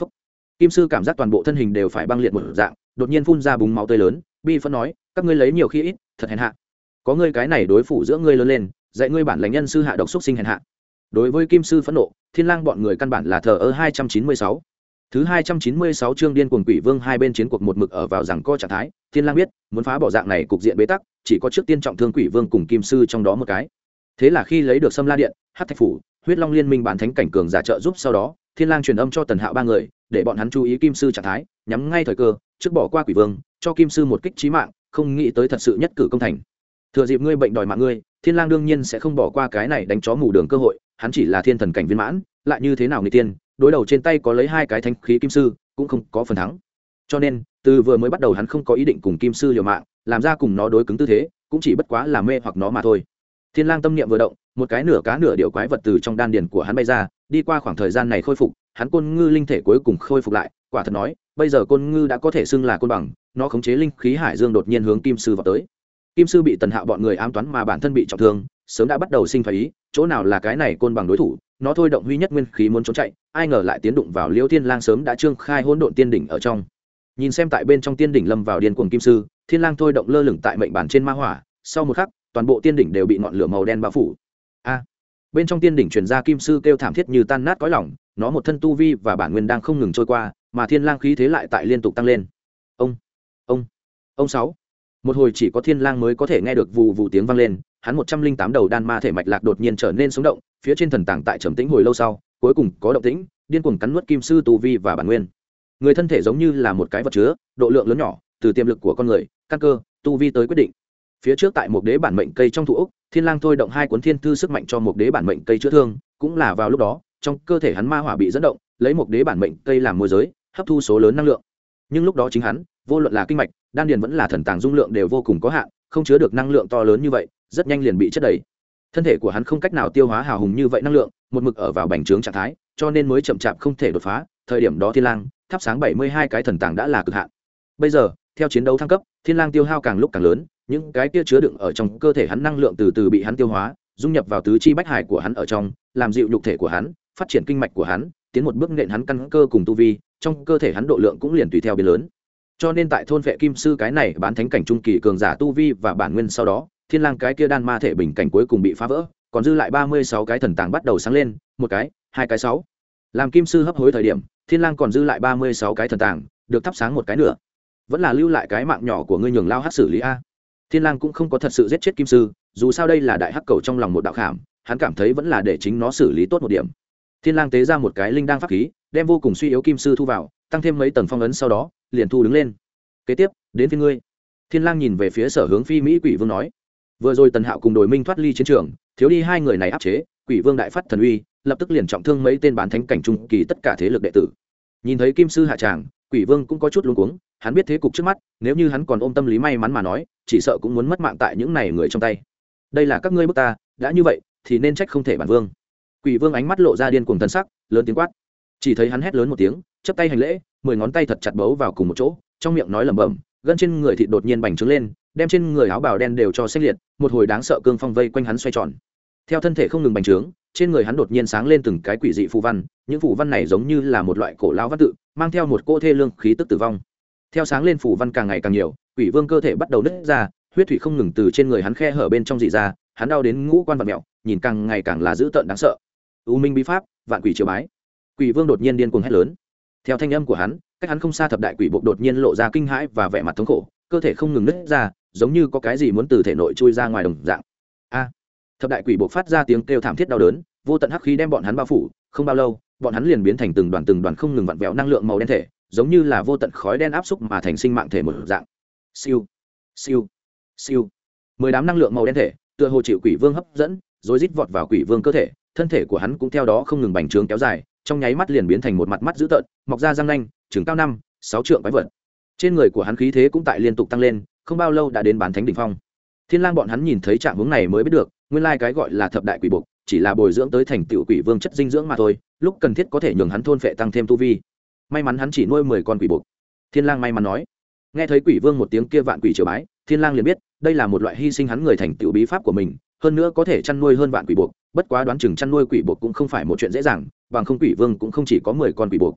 Phúc. kim sư cảm giác toàn bộ thân hình đều phải băng liệt một dạng, đột nhiên phun ra búng máu tươi lớn, bi phân nói, các ngươi lấy nhiều khi ít, thật hèn hạ. Có ngươi cái này đối phủ giữa ngươi lớn lên, dạy ngươi bản lãnh nhân sư hạ độc xúc sinh hèn hạ. Đối với kim sư phẫn nộ, thiên lang bọn người căn bản là thờ ơ hai trăm chín mươi sáu. Thứ hai trăm chín mươi sáu chương điên cuồng quỷ vương hai bên chiến cuộc một mực ở vào rằng co trạng thái, thiên lang biết, muốn phá bỏ dạng này cục diện bế tắc, chỉ có trước tiên trọng thương quỷ vương cùng kim sư trong đó một cái thế là khi lấy được sâm la điện hát thạch phủ, huyết long liên minh bản thánh cảnh cường giả trợ giúp sau đó, thiên lang truyền âm cho tần hạo ba người, để bọn hắn chú ý kim sư trạng thái, nhắm ngay thời cơ, trước bỏ qua quỷ vương, cho kim sư một kích trí mạng, không nghĩ tới thật sự nhất cử công thành. Thừa dịp ngươi bệnh đòi mạng ngươi, thiên lang đương nhiên sẽ không bỏ qua cái này đánh chó mù đường cơ hội, hắn chỉ là thiên thần cảnh viên mãn, lại như thế nào người tiên, đối đầu trên tay có lấy hai cái thanh khí kim sư, cũng không có phần thắng. Cho nên, từ vừa mới bắt đầu hắn không có ý định cùng kim sư liều mạng, làm ra cùng nó đối cứng tư thế, cũng chỉ bất quá là mê hoặc nó mà thôi thiên lang tâm niệm vừa động, một cái nửa cá nửa điều quái vật từ trong đan điền của hắn bay ra, đi qua khoảng thời gian này khôi phục, hắn côn ngư linh thể cuối cùng khôi phục lại, quả thật nói, bây giờ côn ngư đã có thể xưng là côn bằng, nó khống chế linh khí hải dương đột nhiên hướng kim sư vào tới. Kim sư bị tần hạo bọn người ám toán mà bản thân bị trọng thương, sớm đã bắt đầu sinh phải ý, chỗ nào là cái này côn bằng đối thủ, nó thôi động huy nhất nguyên khí muốn trốn chạy, ai ngờ lại tiến đụng vào liêu thiên lang sớm đã trương khai hỗn độn tiên đỉnh ở trong. Nhìn xem tại bên trong tiên đỉnh lâm vào điên cuồng kim sư, thiên lang thôi động lơ lửng tại mệnh bản trên ma hỏa, sau một khắc toàn bộ tiên đỉnh đều bị ngọn lửa màu đen bao phủ. A, bên trong tiên đỉnh truyền ra kim sư kêu thảm thiết như tan nát cõi lòng, nó một thân tu vi và bản nguyên đang không ngừng trôi qua, mà thiên lang khí thế lại tại liên tục tăng lên. Ông ông ông sáu. Một hồi chỉ có thiên lang mới có thể nghe được vù vù tiếng vang lên, hắn một trăm linh tám đầu đan ma thể mạch lạc đột nhiên trở nên sống động, phía trên thần tảng tại trầm tĩnh hồi lâu sau, cuối cùng có động tĩnh, điên cuồng cắn nuốt kim sư tu vi và bản nguyên. Người thân thể giống như là một cái vật chứa, độ lượng lớn nhỏ, từ tiềm lực của con người, căn cơ, tu vi tới quyết định phía trước tại một đế bản mệnh cây trong thủ úc thiên lang thôi động hai cuốn thiên thư sức mạnh cho một đế bản mệnh cây chữa thương, cũng là vào lúc đó, trong cơ thể hắn ma hỏa bị dẫn động, lấy một đế bản mệnh cây làm môi giới, hấp thu số lớn năng lượng. Nhưng lúc đó chính hắn, vô luận là kinh mạch, đan điền vẫn là thần tàng dung lượng đều vô cùng có hạn, không chứa được năng lượng to lớn như vậy, rất nhanh liền bị chất đầy. Thân thể của hắn không cách nào tiêu hóa hào hùng như vậy năng lượng, một mực ở vào bành trướng trạng thái, cho nên mới chậm chạp không thể đột phá. Thời điểm đó thiên lang, thắp sáng bảy mươi hai cái thần tàng đã là cực hạn. Bây giờ theo chiến đấu thăng cấp, thiên lang tiêu hao càng lúc càng lớn, những cái kia chứa đựng ở trong cơ thể hắn năng lượng từ từ bị hắn tiêu hóa, dung nhập vào tứ chi bách hải của hắn ở trong, làm dịu nhục thể của hắn, phát triển kinh mạch của hắn, tiến một bước nện hắn căn cơ cùng tu vi, trong cơ thể hắn độ lượng cũng liền tùy theo biến lớn. Cho nên tại thôn vệ kim sư cái này bán thánh cảnh trung kỳ cường giả tu vi và bản nguyên sau đó, thiên lang cái kia đan ma thể bình cảnh cuối cùng bị phá vỡ, còn dư lại ba mươi sáu cái thần tàng bắt đầu sáng lên, một cái, hai cái sáu. Làm kim sư hấp hối thời điểm, thiên lang còn dư lại ba mươi sáu cái thần tàng, được thắp sáng một cái nữa vẫn là lưu lại cái mạng nhỏ của ngươi nhường lao hát xử lý a. Thiên lang cũng không có thật sự giết chết kim sư, dù sao đây là đại hắc cầu trong lòng một đạo khảm, hắn cảm thấy vẫn là để chính nó xử lý tốt một điểm. Thiên lang tế ra một cái linh đang pháp khí, đem vô cùng suy yếu kim sư thu vào, tăng thêm mấy tầng phong ấn sau đó, liền thu đứng lên. Kế tiếp, đến phía ngươi. Thiên lang nhìn về phía sở hướng phi mỹ quỷ vương nói. Vừa rồi tần hạo cùng đội minh thoát ly chiến trường, thiếu đi hai người này áp chế, quỷ vương đại phát thần uy, lập tức liền trọng thương mấy tên bán thánh cảnh trung kỳ tất cả thế lực đệ tử. Nhìn thấy kim sư hạ tràng quỷ vương cũng có chút luống cuống, hắn biết thế cục trước mắt, nếu như hắn còn ôm tâm lý may mắn mà nói, chỉ sợ cũng muốn mất mạng tại những này người trong tay. Đây là các ngươi bước ta, đã như vậy, thì nên trách không thể bản vương. Quỷ vương ánh mắt lộ ra điên cuồng thân sắc, lớn tiếng quát. Chỉ thấy hắn hét lớn một tiếng chấp tay hành lễ, mười ngón tay thật chặt bấu vào cùng một chỗ, trong miệng nói lẩm bẩm, gân trên người thịt đột nhiên bành trướng lên, đem trên người áo bào đen đều cho xét liệt, một hồi đáng sợ cương phong vây quanh hắn xoay tròn. Theo thân thể không ngừng bành trướng trên người hắn đột nhiên sáng lên từng cái quỷ dị phù văn, những phù văn này giống như là một loại cổ lao văn tự, mang theo một cô thê lương khí tức tử vong. Theo sáng lên phù văn càng ngày càng nhiều, quỷ vương cơ thể bắt đầu nứt ra, huyết thủy không ngừng từ trên người hắn khe hở bên trong dị ra, hắn đau đến ngũ quan vật mẹo nhìn càng ngày càng là dữ tợn đáng sợ. U minh bí pháp, vạn quỷ triều bái. Quỷ vương đột nhiên điên cuồng hét lớn. Theo thanh âm của hắn, cách hắn không xa thập đại quỷ bộ đột nhiên lộ ra kinh hãi và vẻ mặt thống khổ, cơ thể không ngừng nứt ra, giống như có cái gì muốn từ thể nội chui ra ngoài đồng dạng thập đại quỷ bộ phát ra tiếng kêu thảm thiết đau đớn, vô tận hắc khí đem bọn hắn bao phủ, không bao lâu, bọn hắn liền biến thành từng đoàn từng đoàn không ngừng vặn vẹo năng lượng màu đen thể, giống như là vô tận khói đen áp xúc mà thành sinh mạng thể một dạng. Siêu siêu siêu. Mười đám năng lượng màu đen thể, tựa hồ chịu quỷ vương hấp dẫn rồi rít vọt vào quỷ vương cơ thể, thân thể của hắn cũng theo đó không ngừng bành trướng kéo dài, trong nháy mắt liền biến thành một mặt mắt dữ tợn, mọc ra răng nanh chừng cao năm, sáu trượng quái vật. Trên người của hắn khí thế cũng tại liên tục tăng lên, không bao lâu đã đến bán thánh đỉnh phong. Thiên lang bọn hắn nhìn thấy trạng hướng này mới biết được nguyên lai cái gọi là thập đại quỷ buộc chỉ là bồi dưỡng tới thành tựu quỷ vương chất dinh dưỡng mà thôi, lúc cần thiết có thể nhường hắn thôn phệ tăng thêm tu vi. May mắn hắn chỉ nuôi mười con quỷ buộc thiên lang may mắn nói. Nghe thấy quỷ vương một tiếng kia vạn quỷ triều bái, thiên lang liền biết, đây là một loại hy sinh hắn người thành tựu bí pháp của mình, hơn nữa có thể chăn nuôi hơn vạn quỷ buộc bất quá đoán chừng chăn nuôi quỷ buộc cũng không phải một chuyện dễ dàng, bằng không quỷ vương cũng không chỉ có mười con quỷ buộc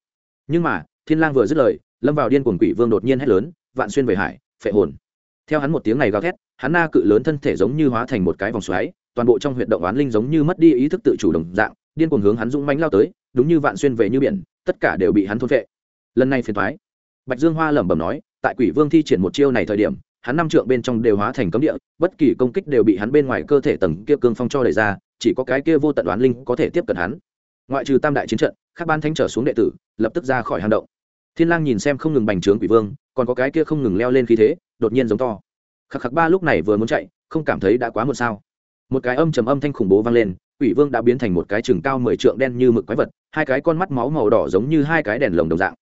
nhưng mà, thiên lang vừa dứt lời, lâm vào điên cuồng quỷ vương đột nhiên hét lớn, vạn xuyên về hải, phệ hồn. Theo hắn một tiếng này gào thét, hắn na cự lớn thân thể giống như hóa thành một cái vòng xoáy toàn bộ trong huyệt động oán linh giống như mất đi ý thức tự chủ đồng dạng, điên cuồng hướng hắn dũng mãnh lao tới, đúng như vạn xuyên về như biển, tất cả đều bị hắn thôn phệ. Lần này phiền toái. Bạch dương hoa lẩm bẩm nói, tại quỷ vương thi triển một chiêu này thời điểm, hắn năm trượng bên trong đều hóa thành cấm địa, bất kỳ công kích đều bị hắn bên ngoài cơ thể tầng kia cương phong cho đẩy ra, chỉ có cái kia vô tận đoán linh có thể tiếp cận hắn. Ngoại trừ tam đại chiến trận các ban thánh trở xuống đệ tử, lập tức ra khỏi hang động. Thiên lang nhìn xem không ngừng bành trướng quỷ vương, còn có cái kia không ngừng leo lên khí thế, đột nhiên giống to. Khắc khắc ba lúc này vừa muốn chạy, không cảm thấy đã quá muộn sao một cái âm trầm âm thanh khủng bố vang lên, quỷ vương đã biến thành một cái chừng cao mười trượng đen như mực quái vật, hai cái con mắt máu màu đỏ giống như hai cái đèn lồng đồng dạng.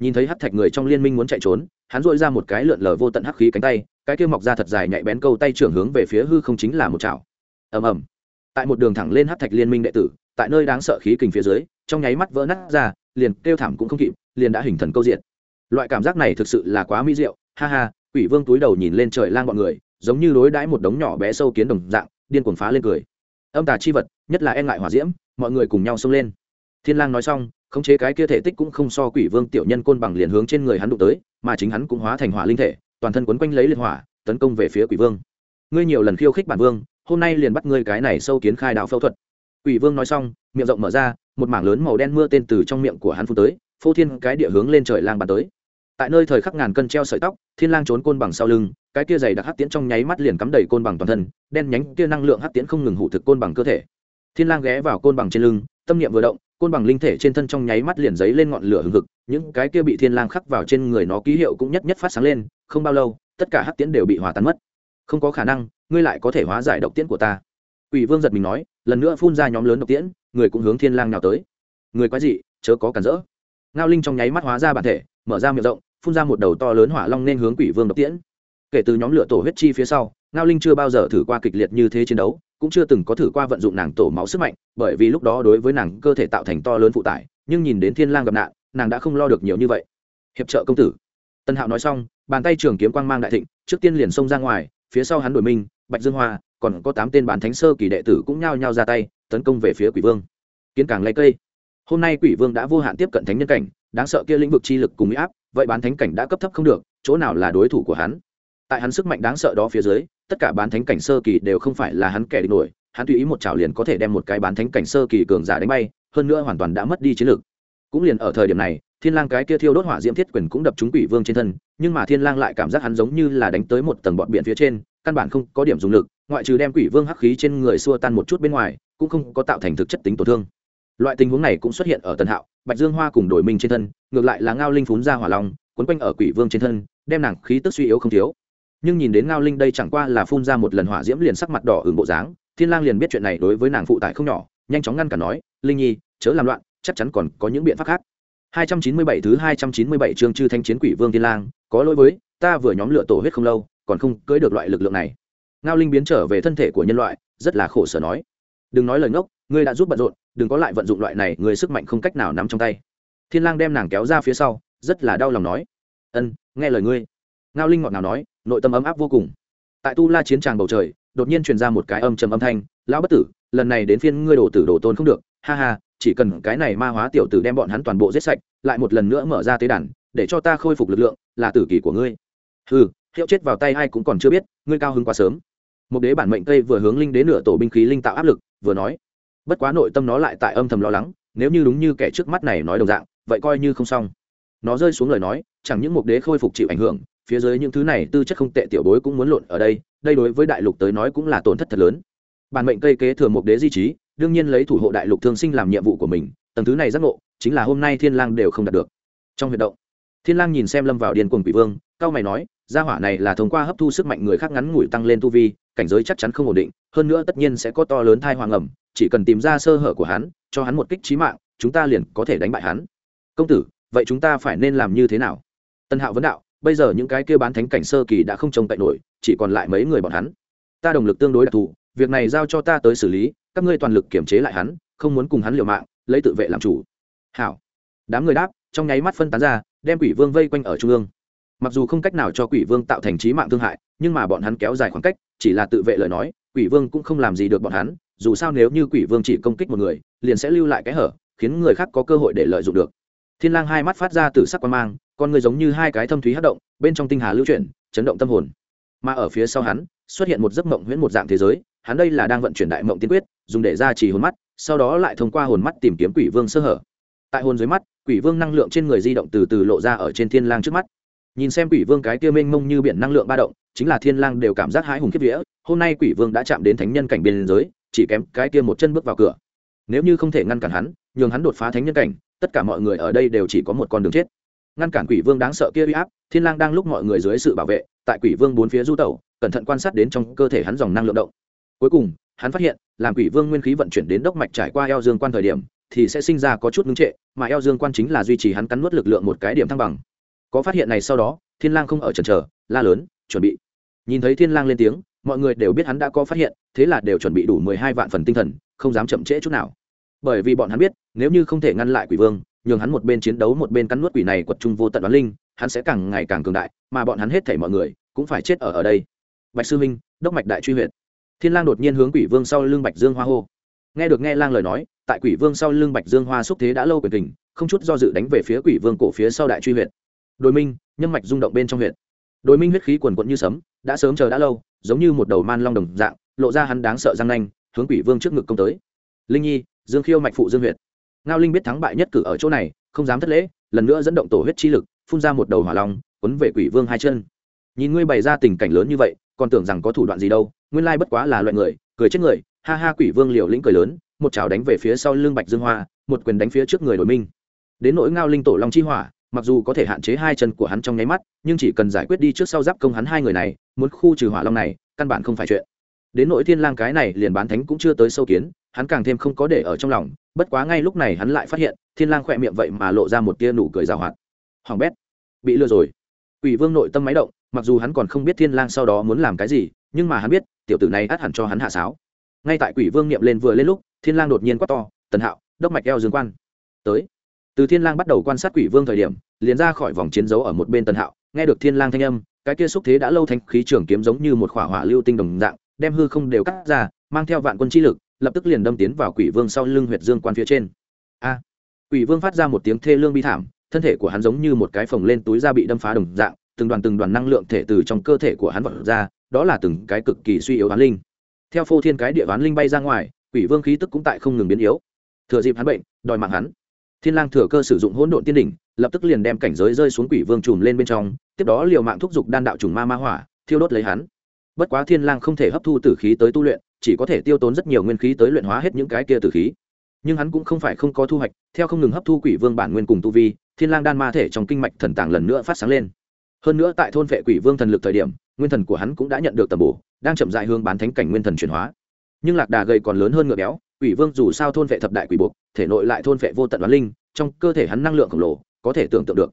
Nhìn thấy hắc thạch người trong liên minh muốn chạy trốn, hắn dội ra một cái lượn lờ vô tận hắc khí cánh tay, cái kia mọc ra thật dài nhạy bén câu tay trưởng hướng về phía hư không chính là một chảo. Ầm ầm. Tại một đường thẳng lên hắc thạch liên minh đệ tử, tại nơi đáng sợ khí kình phía dưới, trong nháy mắt vỡ nát ra, liền kêu thảm cũng không kịp, liền đã hình thần câu diện loại cảm giác này thực sự là quá mỹ diệu, ha ha, quỷ vương túi đầu nhìn lên trời lang bọn người, giống như đối đãi một đống nhỏ bé sâu kiến đồng dạng điên cuồng phá lên cười. Âm tà chi vật, nhất là e ngại hỏa diễm, mọi người cùng nhau xông lên. Thiên lang nói xong, khống chế cái kia thể tích cũng không so quỷ vương tiểu nhân côn bằng liền hướng trên người hắn đụng tới, mà chính hắn cũng hóa thành hỏa linh thể, toàn thân quấn quanh lấy liệt hỏa, tấn công về phía quỷ vương. Ngươi nhiều lần khiêu khích bản vương, hôm nay liền bắt ngươi cái này sâu kiến khai đạo phẫu thuật. Quỷ vương nói xong, miệng rộng mở ra, một mảng lớn màu đen mưa tên từ trong miệng của hắn phun tới, phô thiên cái địa hướng lên trời lang bàn tới. Tại nơi thời khắc ngàn cân treo sợi tóc, thiên lang trốn côn bằng sau lưng cái kia dày đặc hắc tiễn trong nháy mắt liền cắm đầy côn bằng toàn thân, đen nhánh kia năng lượng hắc tiễn không ngừng hủ thực côn bằng cơ thể. Thiên lang ghé vào côn bằng trên lưng, tâm niệm vừa động, côn bằng linh thể trên thân trong nháy mắt liền giấy lên ngọn lửa hừng hực, những cái kia bị thiên lang khắc vào trên người nó ký hiệu cũng nhất nhất phát sáng lên, không bao lâu, tất cả hắc tiễn đều bị hòa tan mất. Không có khả năng, ngươi lại có thể hóa giải độc tiễn của ta. Quỷ vương giật mình nói, lần nữa phun ra nhóm lớn độc tiễn, người cũng hướng thiên lang nào tới. Người quái dị, chớ có cản rỡ. Ngao linh trong nháy mắt hóa ra bản thể, mở ra miệng rộng, phun ra một đầu to lớn hỏa long nên hướng quỷ vương độc tiễn kể từ nhóm lửa tổ huyết chi phía sau, ngao linh chưa bao giờ thử qua kịch liệt như thế chiến đấu, cũng chưa từng có thử qua vận dụng nàng tổ máu sức mạnh, bởi vì lúc đó đối với nàng cơ thể tạo thành to lớn phụ tải, nhưng nhìn đến thiên lang gặp nạn, nàng đã không lo được nhiều như vậy. Hiệp trợ công tử. Tân hạo nói xong, bàn tay trường kiếm quang mang đại thịnh, trước tiên liền xông ra ngoài, phía sau hắn đổi minh, bạch dương hoa, còn có tám tên bán thánh sơ kỳ đệ tử cũng nhao nhao ra tay, tấn công về phía quỷ vương. Kiến càng lấy cây. Hôm nay quỷ vương đã vô hạn tiếp cận thánh nhân cảnh, đáng sợ kia lĩnh vực chi lực cùng mỹ áp, vậy bán thánh cảnh đã cấp thấp không được, chỗ nào là đối thủ của hắn? Tại hắn sức mạnh đáng sợ đó phía dưới, tất cả bán thánh cảnh sơ kỳ đều không phải là hắn kẻ địch nổi, hắn tùy ý một chảo liền có thể đem một cái bán thánh cảnh sơ kỳ cường giả đánh bay, hơn nữa hoàn toàn đã mất đi chiến lược. Cũng liền ở thời điểm này, thiên lang cái kia thiêu đốt hỏa diễm thiết quyền cũng đập trúng quỷ vương trên thân, nhưng mà thiên lang lại cảm giác hắn giống như là đánh tới một tầng bọt biển phía trên, căn bản không có điểm dùng lực, ngoại trừ đem quỷ vương hắc khí trên người xua tan một chút bên ngoài, cũng không có tạo thành thực chất tính tổn thương. Loại tình huống này cũng xuất hiện ở tần hạo, bạch dương hoa cùng đổi minh trên thân, ngược lại là ngao linh phún ra hỏa long, quấn quanh ở quỷ vương trên thân, đem nàng khí tức suy yếu không thiếu nhưng nhìn đến ngao linh đây chẳng qua là phun ra một lần hỏa diễm liền sắc mặt đỏ ửng bộ dáng, thiên lang liền biết chuyện này đối với nàng phụ tải không nhỏ, nhanh chóng ngăn cản nói, linh nhi, chớ làm loạn, chắc chắn còn có những biện pháp khác. 297 thứ 297 chương chư thanh chiến quỷ vương thiên lang, có lỗi với, ta vừa nhóm lửa tổ huyết không lâu, còn không cưới được loại lực lượng này. Ngao linh biến trở về thân thể của nhân loại, rất là khổ sở nói, đừng nói lời ngốc, ngươi đã giúp bận rộn, đừng có lại vận dụng loại này người sức mạnh không cách nào nắm trong tay. Thiên lang đem nàng kéo ra phía sau, rất là đau lòng nói, ân, nghe lời ngươi. Ngao linh ngọt ngào nói nội tâm ấm áp vô cùng. Tại tu la chiến tràng bầu trời, đột nhiên truyền ra một cái âm trầm âm thanh, lão bất tử, lần này đến phiên ngươi đổ tử đổ tôn không được. Ha ha, chỉ cần cái này ma hóa tiểu tử đem bọn hắn toàn bộ giết sạch, lại một lần nữa mở ra tế đàn, để cho ta khôi phục lực lượng, là tử kỳ của ngươi. Hừ, hiệu chết vào tay ai cũng còn chưa biết, ngươi cao hứng quá sớm. Một đế bản mệnh tây vừa hướng linh đến nửa tổ binh khí linh tạo áp lực, vừa nói, bất quá nội tâm nó lại tại âm thầm lo lắng, nếu như đúng như kẻ trước mắt này nói đồng dạng, vậy coi như không xong. Nó rơi xuống lời nói, chẳng những Mục đế khôi phục chịu ảnh hưởng phía dưới những thứ này tư chất không tệ tiểu bối cũng muốn lộn ở đây đây đối với đại lục tới nói cũng là tổn thất thật lớn. Bản mệnh cây kế thừa một đế di trí, đương nhiên lấy thủ hộ đại lục thương sinh làm nhiệm vụ của mình, tầng thứ này giác ngộ, chính là hôm nay thiên lang đều không đạt được. Trong huyệt động, thiên lang nhìn xem lâm vào điên cuồng quỷ vương, cao mày nói, gia hỏa này là thông qua hấp thu sức mạnh người khác ngắn ngủi tăng lên tu vi, cảnh giới chắc chắn không ổn định, hơn nữa tất nhiên sẽ có to lớn thai hoàng ẩm, chỉ cần tìm ra sơ hở của hắn, cho hắn một kích trí mạng, chúng ta liền có thể đánh bại hắn. Công tử, vậy chúng ta phải nên làm như thế nào? Tân hạo vấn đạo bây giờ những cái kia bán thánh cảnh sơ kỳ đã không trông cậy nổi, chỉ còn lại mấy người bọn hắn. Ta đồng lực tương đối đặc thù, việc này giao cho ta tới xử lý, các ngươi toàn lực kiểm chế lại hắn, không muốn cùng hắn liều mạng, lấy tự vệ làm chủ. Hảo. Đám người đáp, trong nháy mắt phân tán ra, đem quỷ vương vây quanh ở trung ương. Mặc dù không cách nào cho quỷ vương tạo thành trí mạng thương hại, nhưng mà bọn hắn kéo dài khoảng cách, chỉ là tự vệ lời nói, quỷ vương cũng không làm gì được bọn hắn, dù sao nếu như quỷ vương chỉ công kích một người, liền sẽ lưu lại cái hở, khiến người khác có cơ hội để lợi dụng được. Thiên lang hai mắt phát ra từ sắc quan mang con người giống như hai cái thâm thúy hất động, bên trong tinh hà lưu chuyển, chấn động tâm hồn. Mà ở phía sau hắn, xuất hiện một giấc mộng huyễn một dạng thế giới, hắn đây là đang vận chuyển đại mộng tiên quyết, dùng để ra trì hồn mắt, sau đó lại thông qua hồn mắt tìm kiếm quỷ vương sơ hở. Tại hồn dưới mắt, quỷ vương năng lượng trên người di động từ từ lộ ra ở trên thiên lang trước mắt. Nhìn xem quỷ vương cái kia mênh mông như biển năng lượng ba động, chính là thiên lang đều cảm giác hãi hùng kiếp vía, hôm nay quỷ vương đã chạm đến thánh nhân cảnh biên giới, chỉ kém cái kia một chân bước vào cửa. Nếu như không thể ngăn cản hắn, nhường hắn đột phá thánh nhân cảnh, tất cả mọi người ở đây đều chỉ có một con đường chết ngăn cản quỷ vương đáng sợ kia uy áp, thiên lang đang lúc mọi người dưới sự bảo vệ, tại quỷ vương bốn phía du tẩu, cẩn thận quan sát đến trong cơ thể hắn dòng năng lượng động. Cuối cùng, hắn phát hiện, làm quỷ vương nguyên khí vận chuyển đến đốc mạch trải qua eo dương quan thời điểm, thì sẽ sinh ra có chút ngưng trệ, mà eo dương quan chính là duy trì hắn cắn nuốt lực lượng một cái điểm thăng bằng. Có phát hiện này sau đó, thiên lang không ở chần chờ, la lớn, chuẩn bị. Nhìn thấy thiên lang lên tiếng, mọi người đều biết hắn đã có phát hiện, thế là đều chuẩn bị đủ mười hai vạn phần tinh thần, không dám chậm trễ chút nào. Bởi vì bọn hắn biết, nếu như không thể ngăn lại quỷ vương nhường hắn một bên chiến đấu một bên cắn nuốt quỷ này quật trung vô tận đoán linh, hắn sẽ càng ngày càng cường đại, mà bọn hắn hết thảy mọi người cũng phải chết ở ở đây. Bạch sư minh đốc mạch đại truy huyện thiên lang đột nhiên hướng quỷ vương sau lưng bạch dương hoa hô. Nghe được nghe lang lời nói, tại quỷ vương sau lưng bạch dương hoa xúc thế đã lâu quyền tình không chút do dự đánh về phía quỷ vương cổ phía sau đại truy huyện đội minh nhân mạch rung động bên trong huyện đội minh huyết khí quần quận như sấm, đã sớm chờ đã lâu, giống như một đầu man long đồng dạng, lộ ra hắn đáng sợ răng nanh, hướng quỷ vương trước ngực công tới. Linh nhi, dương khiêu mạch phụ dương huyện ngao linh biết thắng bại nhất cử ở chỗ này, không dám thất lễ, lần nữa dẫn động tổ huyết chi lực, phun ra một đầu hỏa long quấn về quỷ vương hai chân. Nhìn ngươi bày ra tình cảnh lớn như vậy, còn tưởng rằng có thủ đoạn gì đâu, nguyên lai bất quá là loại người, cười chết người, ha ha quỷ vương liều lĩnh cười lớn, một chảo đánh về phía sau lưng bạch dương hoa, một quyền đánh phía trước người đổi minh. Đến nỗi ngao linh tổ long chi hỏa, mặc dù có thể hạn chế hai chân của hắn trong nháy mắt, nhưng chỉ cần giải quyết đi trước sau giáp công hắn hai người này, muốn khu trừ hỏa long này, căn bản không phải chuyện. Đến nỗi thiên lang cái này liền bán thánh cũng chưa tới sâu kiến hắn càng thêm không có để ở trong lòng, bất quá ngay lúc này hắn lại phát hiện, thiên lang khỏe miệng vậy mà lộ ra một tia nụ cười rào hoạt. Hoàng bét, bị lừa rồi. Quỷ vương nội tâm máy động, mặc dù hắn còn không biết thiên lang sau đó muốn làm cái gì, nhưng mà hắn biết, tiểu tử này át hẳn cho hắn hạ sáo. Ngay tại quỷ vương niệm lên vừa lên lúc, thiên lang đột nhiên quát to, tần hạo, đốc mạch eo dương quan, tới. Từ thiên lang bắt đầu quan sát quỷ vương thời điểm, liền ra khỏi vòng chiến đấu ở một bên tần hạo, nghe được thiên lang thanh âm, cái kia xúc thế đã lâu thanh khí trường kiếm giống như một khỏa hỏa lưu tinh đồng dạng, đem hư không đều cắt ra, mang theo vạn quân chi lực lập tức liền đâm tiến vào quỷ vương sau lưng huyệt dương quan phía trên. A! Quỷ vương phát ra một tiếng thê lương bi thảm, thân thể của hắn giống như một cái phồng lên túi da bị đâm phá đồng dạng, từng đoàn từng đoàn năng lượng thể từ trong cơ thể của hắn vọt ra, đó là từng cái cực kỳ suy yếu oán linh. Theo phô thiên cái địa oán linh bay ra ngoài, quỷ vương khí tức cũng tại không ngừng biến yếu. Thừa dịp hắn bệnh, đòi mạng hắn. Thiên lang thừa cơ sử dụng hỗn độn tiên đỉnh, lập tức liền đem cảnh giới rơi xuống quỷ vương trùm lên bên trong, tiếp đó liều mạng thúc giục đan đạo trùng ma ma hỏa, thiêu đốt lấy hắn. Bất quá thiên lang không thể hấp thu tử khí tới tu luyện chỉ có thể tiêu tốn rất nhiều nguyên khí tới luyện hóa hết những cái kia tử khí. Nhưng hắn cũng không phải không có thu hoạch, theo không ngừng hấp thu quỷ vương bản nguyên cùng tu vi, thiên lang đan ma thể trong kinh mạch thần tàng lần nữa phát sáng lên. Hơn nữa tại thôn vệ quỷ vương thần lực thời điểm, nguyên thần của hắn cũng đã nhận được tầm bổ, đang chậm rãi hướng bán thánh cảnh nguyên thần chuyển hóa. Nhưng lạc đà gầy còn lớn hơn ngựa béo, quỷ vương dù sao thôn vệ thập đại quỷ buộc, thể nội lại thôn vệ vô tận đoán linh, trong cơ thể hắn năng lượng khổng lồ, có thể tưởng tượng được.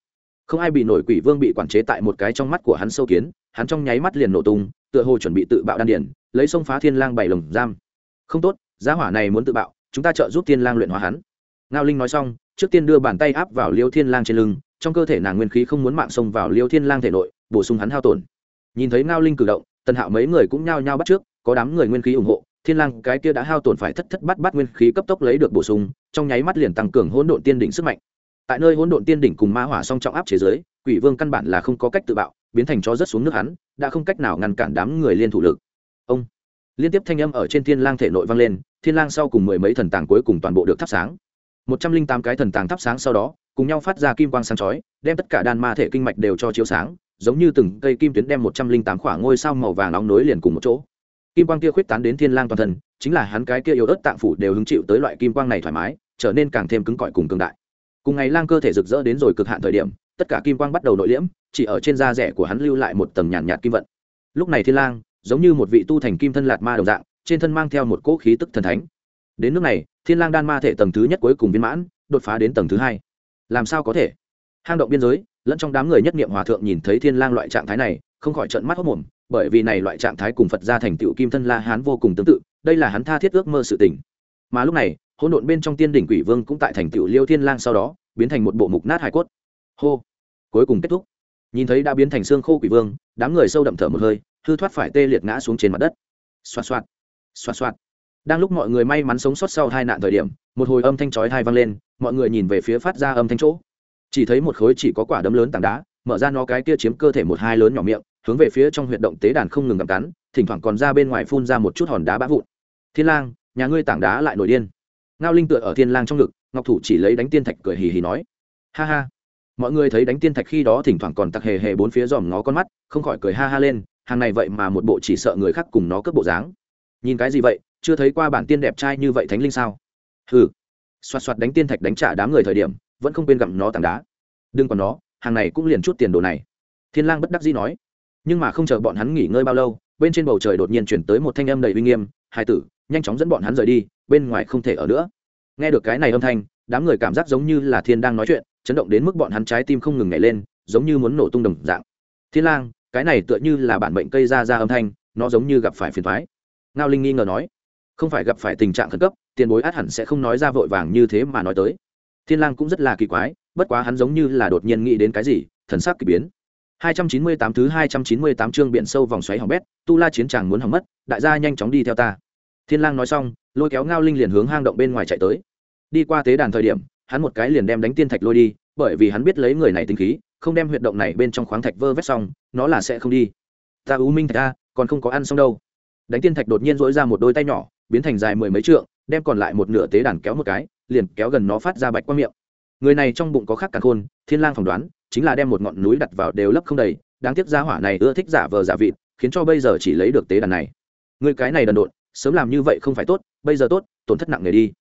Không ai bị nổi quỷ vương bị quản chế tại một cái trong mắt của hắn sâu kiến, hắn trong nháy mắt liền nổ tung, tựa hồ chuẩn bị tự bạo đan điển lấy sông phá thiên lang bảy lồng giam. Không tốt giá hỏa này muốn tự bạo, chúng ta trợ giúp thiên lang luyện hóa hắn. Ngao linh nói xong, trước tiên đưa bàn tay áp vào liêu thiên lang trên lưng, trong cơ thể nàng nguyên khí không muốn mạng xông vào liêu thiên lang thể nội, bổ sung hắn hao tổn. Nhìn thấy ngao linh cử động, tần hạo mấy người cũng nhao nhao bắt trước, có đám người nguyên khí ủng hộ, thiên lang cái kia đã hao tổn phải thất thất bắt bắt nguyên khí cấp tốc lấy được bổ sung, trong nháy mắt liền tăng cường hỗn độn tiên đỉnh sức mạnh. Tại nơi hỗn độn tiên đỉnh cùng ma hỏa song trọng áp chế giới quỷ vương căn bản là không có cách tự bạo, biến thành chó rất xuống nước hắn, đã không cách nào ngăn cản đám người liên thủ lực ông. Liên tiếp thanh âm ở trên thiên lang thể nội vang lên thiên lang sau cùng mười mấy thần tàng cuối cùng toàn bộ được thắp sáng. Một trăm linh tám cái thần tàng thắp sáng sau đó cùng nhau phát ra kim quang sáng chói đem tất cả đan ma thể kinh mạch đều cho chiếu sáng giống như từng cây kim tuyến đem một trăm linh tám khỏa ngôi sao màu vàng nóng nối liền cùng một chỗ. Kim quang kia khuyết tán đến thiên lang toàn thân chính là hắn cái kia yếu ớt tạng phủ đều hứng chịu tới loại kim quang này thoải mái trở nên càng thêm cứng cỏi cùng cường đại. Cùng ngày lang cơ thể rực rỡ đến rồi cực hạn thời điểm tất cả kim quang bắt đầu nội liễm chỉ ở trên da rẻ của hắn lưu lại một tầng nhàn nhạt, nhạt kim vận. Lúc này thiên lang giống như một vị tu thành kim thân lạt ma đồng dạng, trên thân mang theo một cỗ khí tức thần thánh. Đến nước này, thiên lang đan ma thể tầng thứ nhất cuối cùng viên mãn, đột phá đến tầng thứ hai. Làm sao có thể? Hang động biên giới, lẫn trong đám người nhất niệm hòa thượng nhìn thấy thiên lang loại trạng thái này, không khỏi trợn mắt hốt mồm bởi vì này loại trạng thái cùng phật gia thành tựu kim thân la hán vô cùng tương tự, đây là hắn tha thiết ước mơ sự tình. Mà lúc này, hỗn độn bên trong tiên đỉnh quỷ vương cũng tại thành tựu liêu thiên lang sau đó, biến thành một bộ mục nát hải cốt. Hô! Cuối cùng kết thúc. Nhìn thấy đã biến thành xương khô quỷ vương, đám người sâu đậm thở một hơi hư thoát phải tê liệt ngã xuống trên mặt đất. Xoạt xoạt xoạt xoạt. Đang lúc mọi người may mắn sống sót sau hai nạn thời điểm, một hồi âm thanh chói thai vang lên, mọi người nhìn về phía phát ra âm thanh chỗ. Chỉ thấy một khối chỉ có quả đấm lớn tảng đá, mở ra nó cái kia chiếm cơ thể một hai lớn nhỏ miệng, hướng về phía trong huyệt động tế đàn không ngừng gặm cắn, thỉnh thoảng còn ra bên ngoài phun ra một chút hòn đá bã vụn. Thiên lang, nhà ngươi tảng đá lại nổi điên. Ngao linh tựa ở thiên lang trong ngực, ngọc thủ chỉ lấy đánh tiên thạch cười hì hì nói. Ha ha. Mọi người thấy đánh tiên thạch khi đó thỉnh thoảng còn tặc hề hề bốn phía dòm ngó con mắt, không khỏi cười ha ha lên hàng này vậy mà một bộ chỉ sợ người khác cùng nó cướp bộ dáng. Nhìn cái gì vậy? Chưa thấy qua bản tiên đẹp trai như vậy thánh linh sao? Hừ. Xoạt xoạt đánh tiên thạch đánh trả đám người thời điểm, vẫn không quên gặm nó tảng đá. Đừng còn nó, hàng này cũng liền chút tiền đồ này. Thiên lang bất đắc dĩ nói. Nhưng mà không chờ bọn hắn nghỉ ngơi bao lâu, bên trên bầu trời đột nhiên chuyển tới một thanh âm đầy uy nghiêm. Hai tử, nhanh chóng dẫn bọn hắn rời đi, bên ngoài không thể ở nữa. Nghe được cái này âm thanh, đám người cảm giác giống như là thiên đang nói chuyện, chấn động đến mức bọn hắn trái tim không ngừng nhảy lên, giống như muốn nổ tung đồng dạng. Thiên lang cái này tựa như là bản bệnh cây ra ra âm thanh, nó giống như gặp phải phiền toái. Ngao linh nghi ngờ nói, không phải gặp phải tình trạng khẩn cấp, tiền bối át hẳn sẽ không nói ra vội vàng như thế mà nói tới. Thiên lang cũng rất là kỳ quái, bất quá hắn giống như là đột nhiên nghĩ đến cái gì, thần sắc kỳ biến. 298 thứ 298 chương biển sâu vòng xoáy hỏng bét, tu la chiến tràng muốn hỏng mất, đại gia nhanh chóng đi theo ta. Thiên lang nói xong, lôi kéo ngao linh liền hướng hang động bên ngoài chạy tới. Đi qua tế đàn thời điểm, hắn một cái liền đem đánh tiên thạch lôi đi, bởi vì hắn biết lấy người này tinh khí không đem huyệt động này bên trong khoáng thạch vơ vét xong, nó là sẽ không đi. Ta u minh thạch ta còn không có ăn xong đâu. Đánh tiên thạch đột nhiên dỗi ra một đôi tay nhỏ, biến thành dài mười mấy trượng, đem còn lại một nửa tế đàn kéo một cái, liền kéo gần nó phát ra bạch qua miệng. Người này trong bụng có khắc càn khôn, thiên lang phỏng đoán, chính là đem một ngọn núi đặt vào đều lấp không đầy, đáng tiếc gia hỏa này ưa thích giả vờ giả vịt, khiến cho bây giờ chỉ lấy được tế đàn này. Người cái này đần độn, sớm làm như vậy không phải tốt, bây giờ tốt, tổn thất nặng nề đi.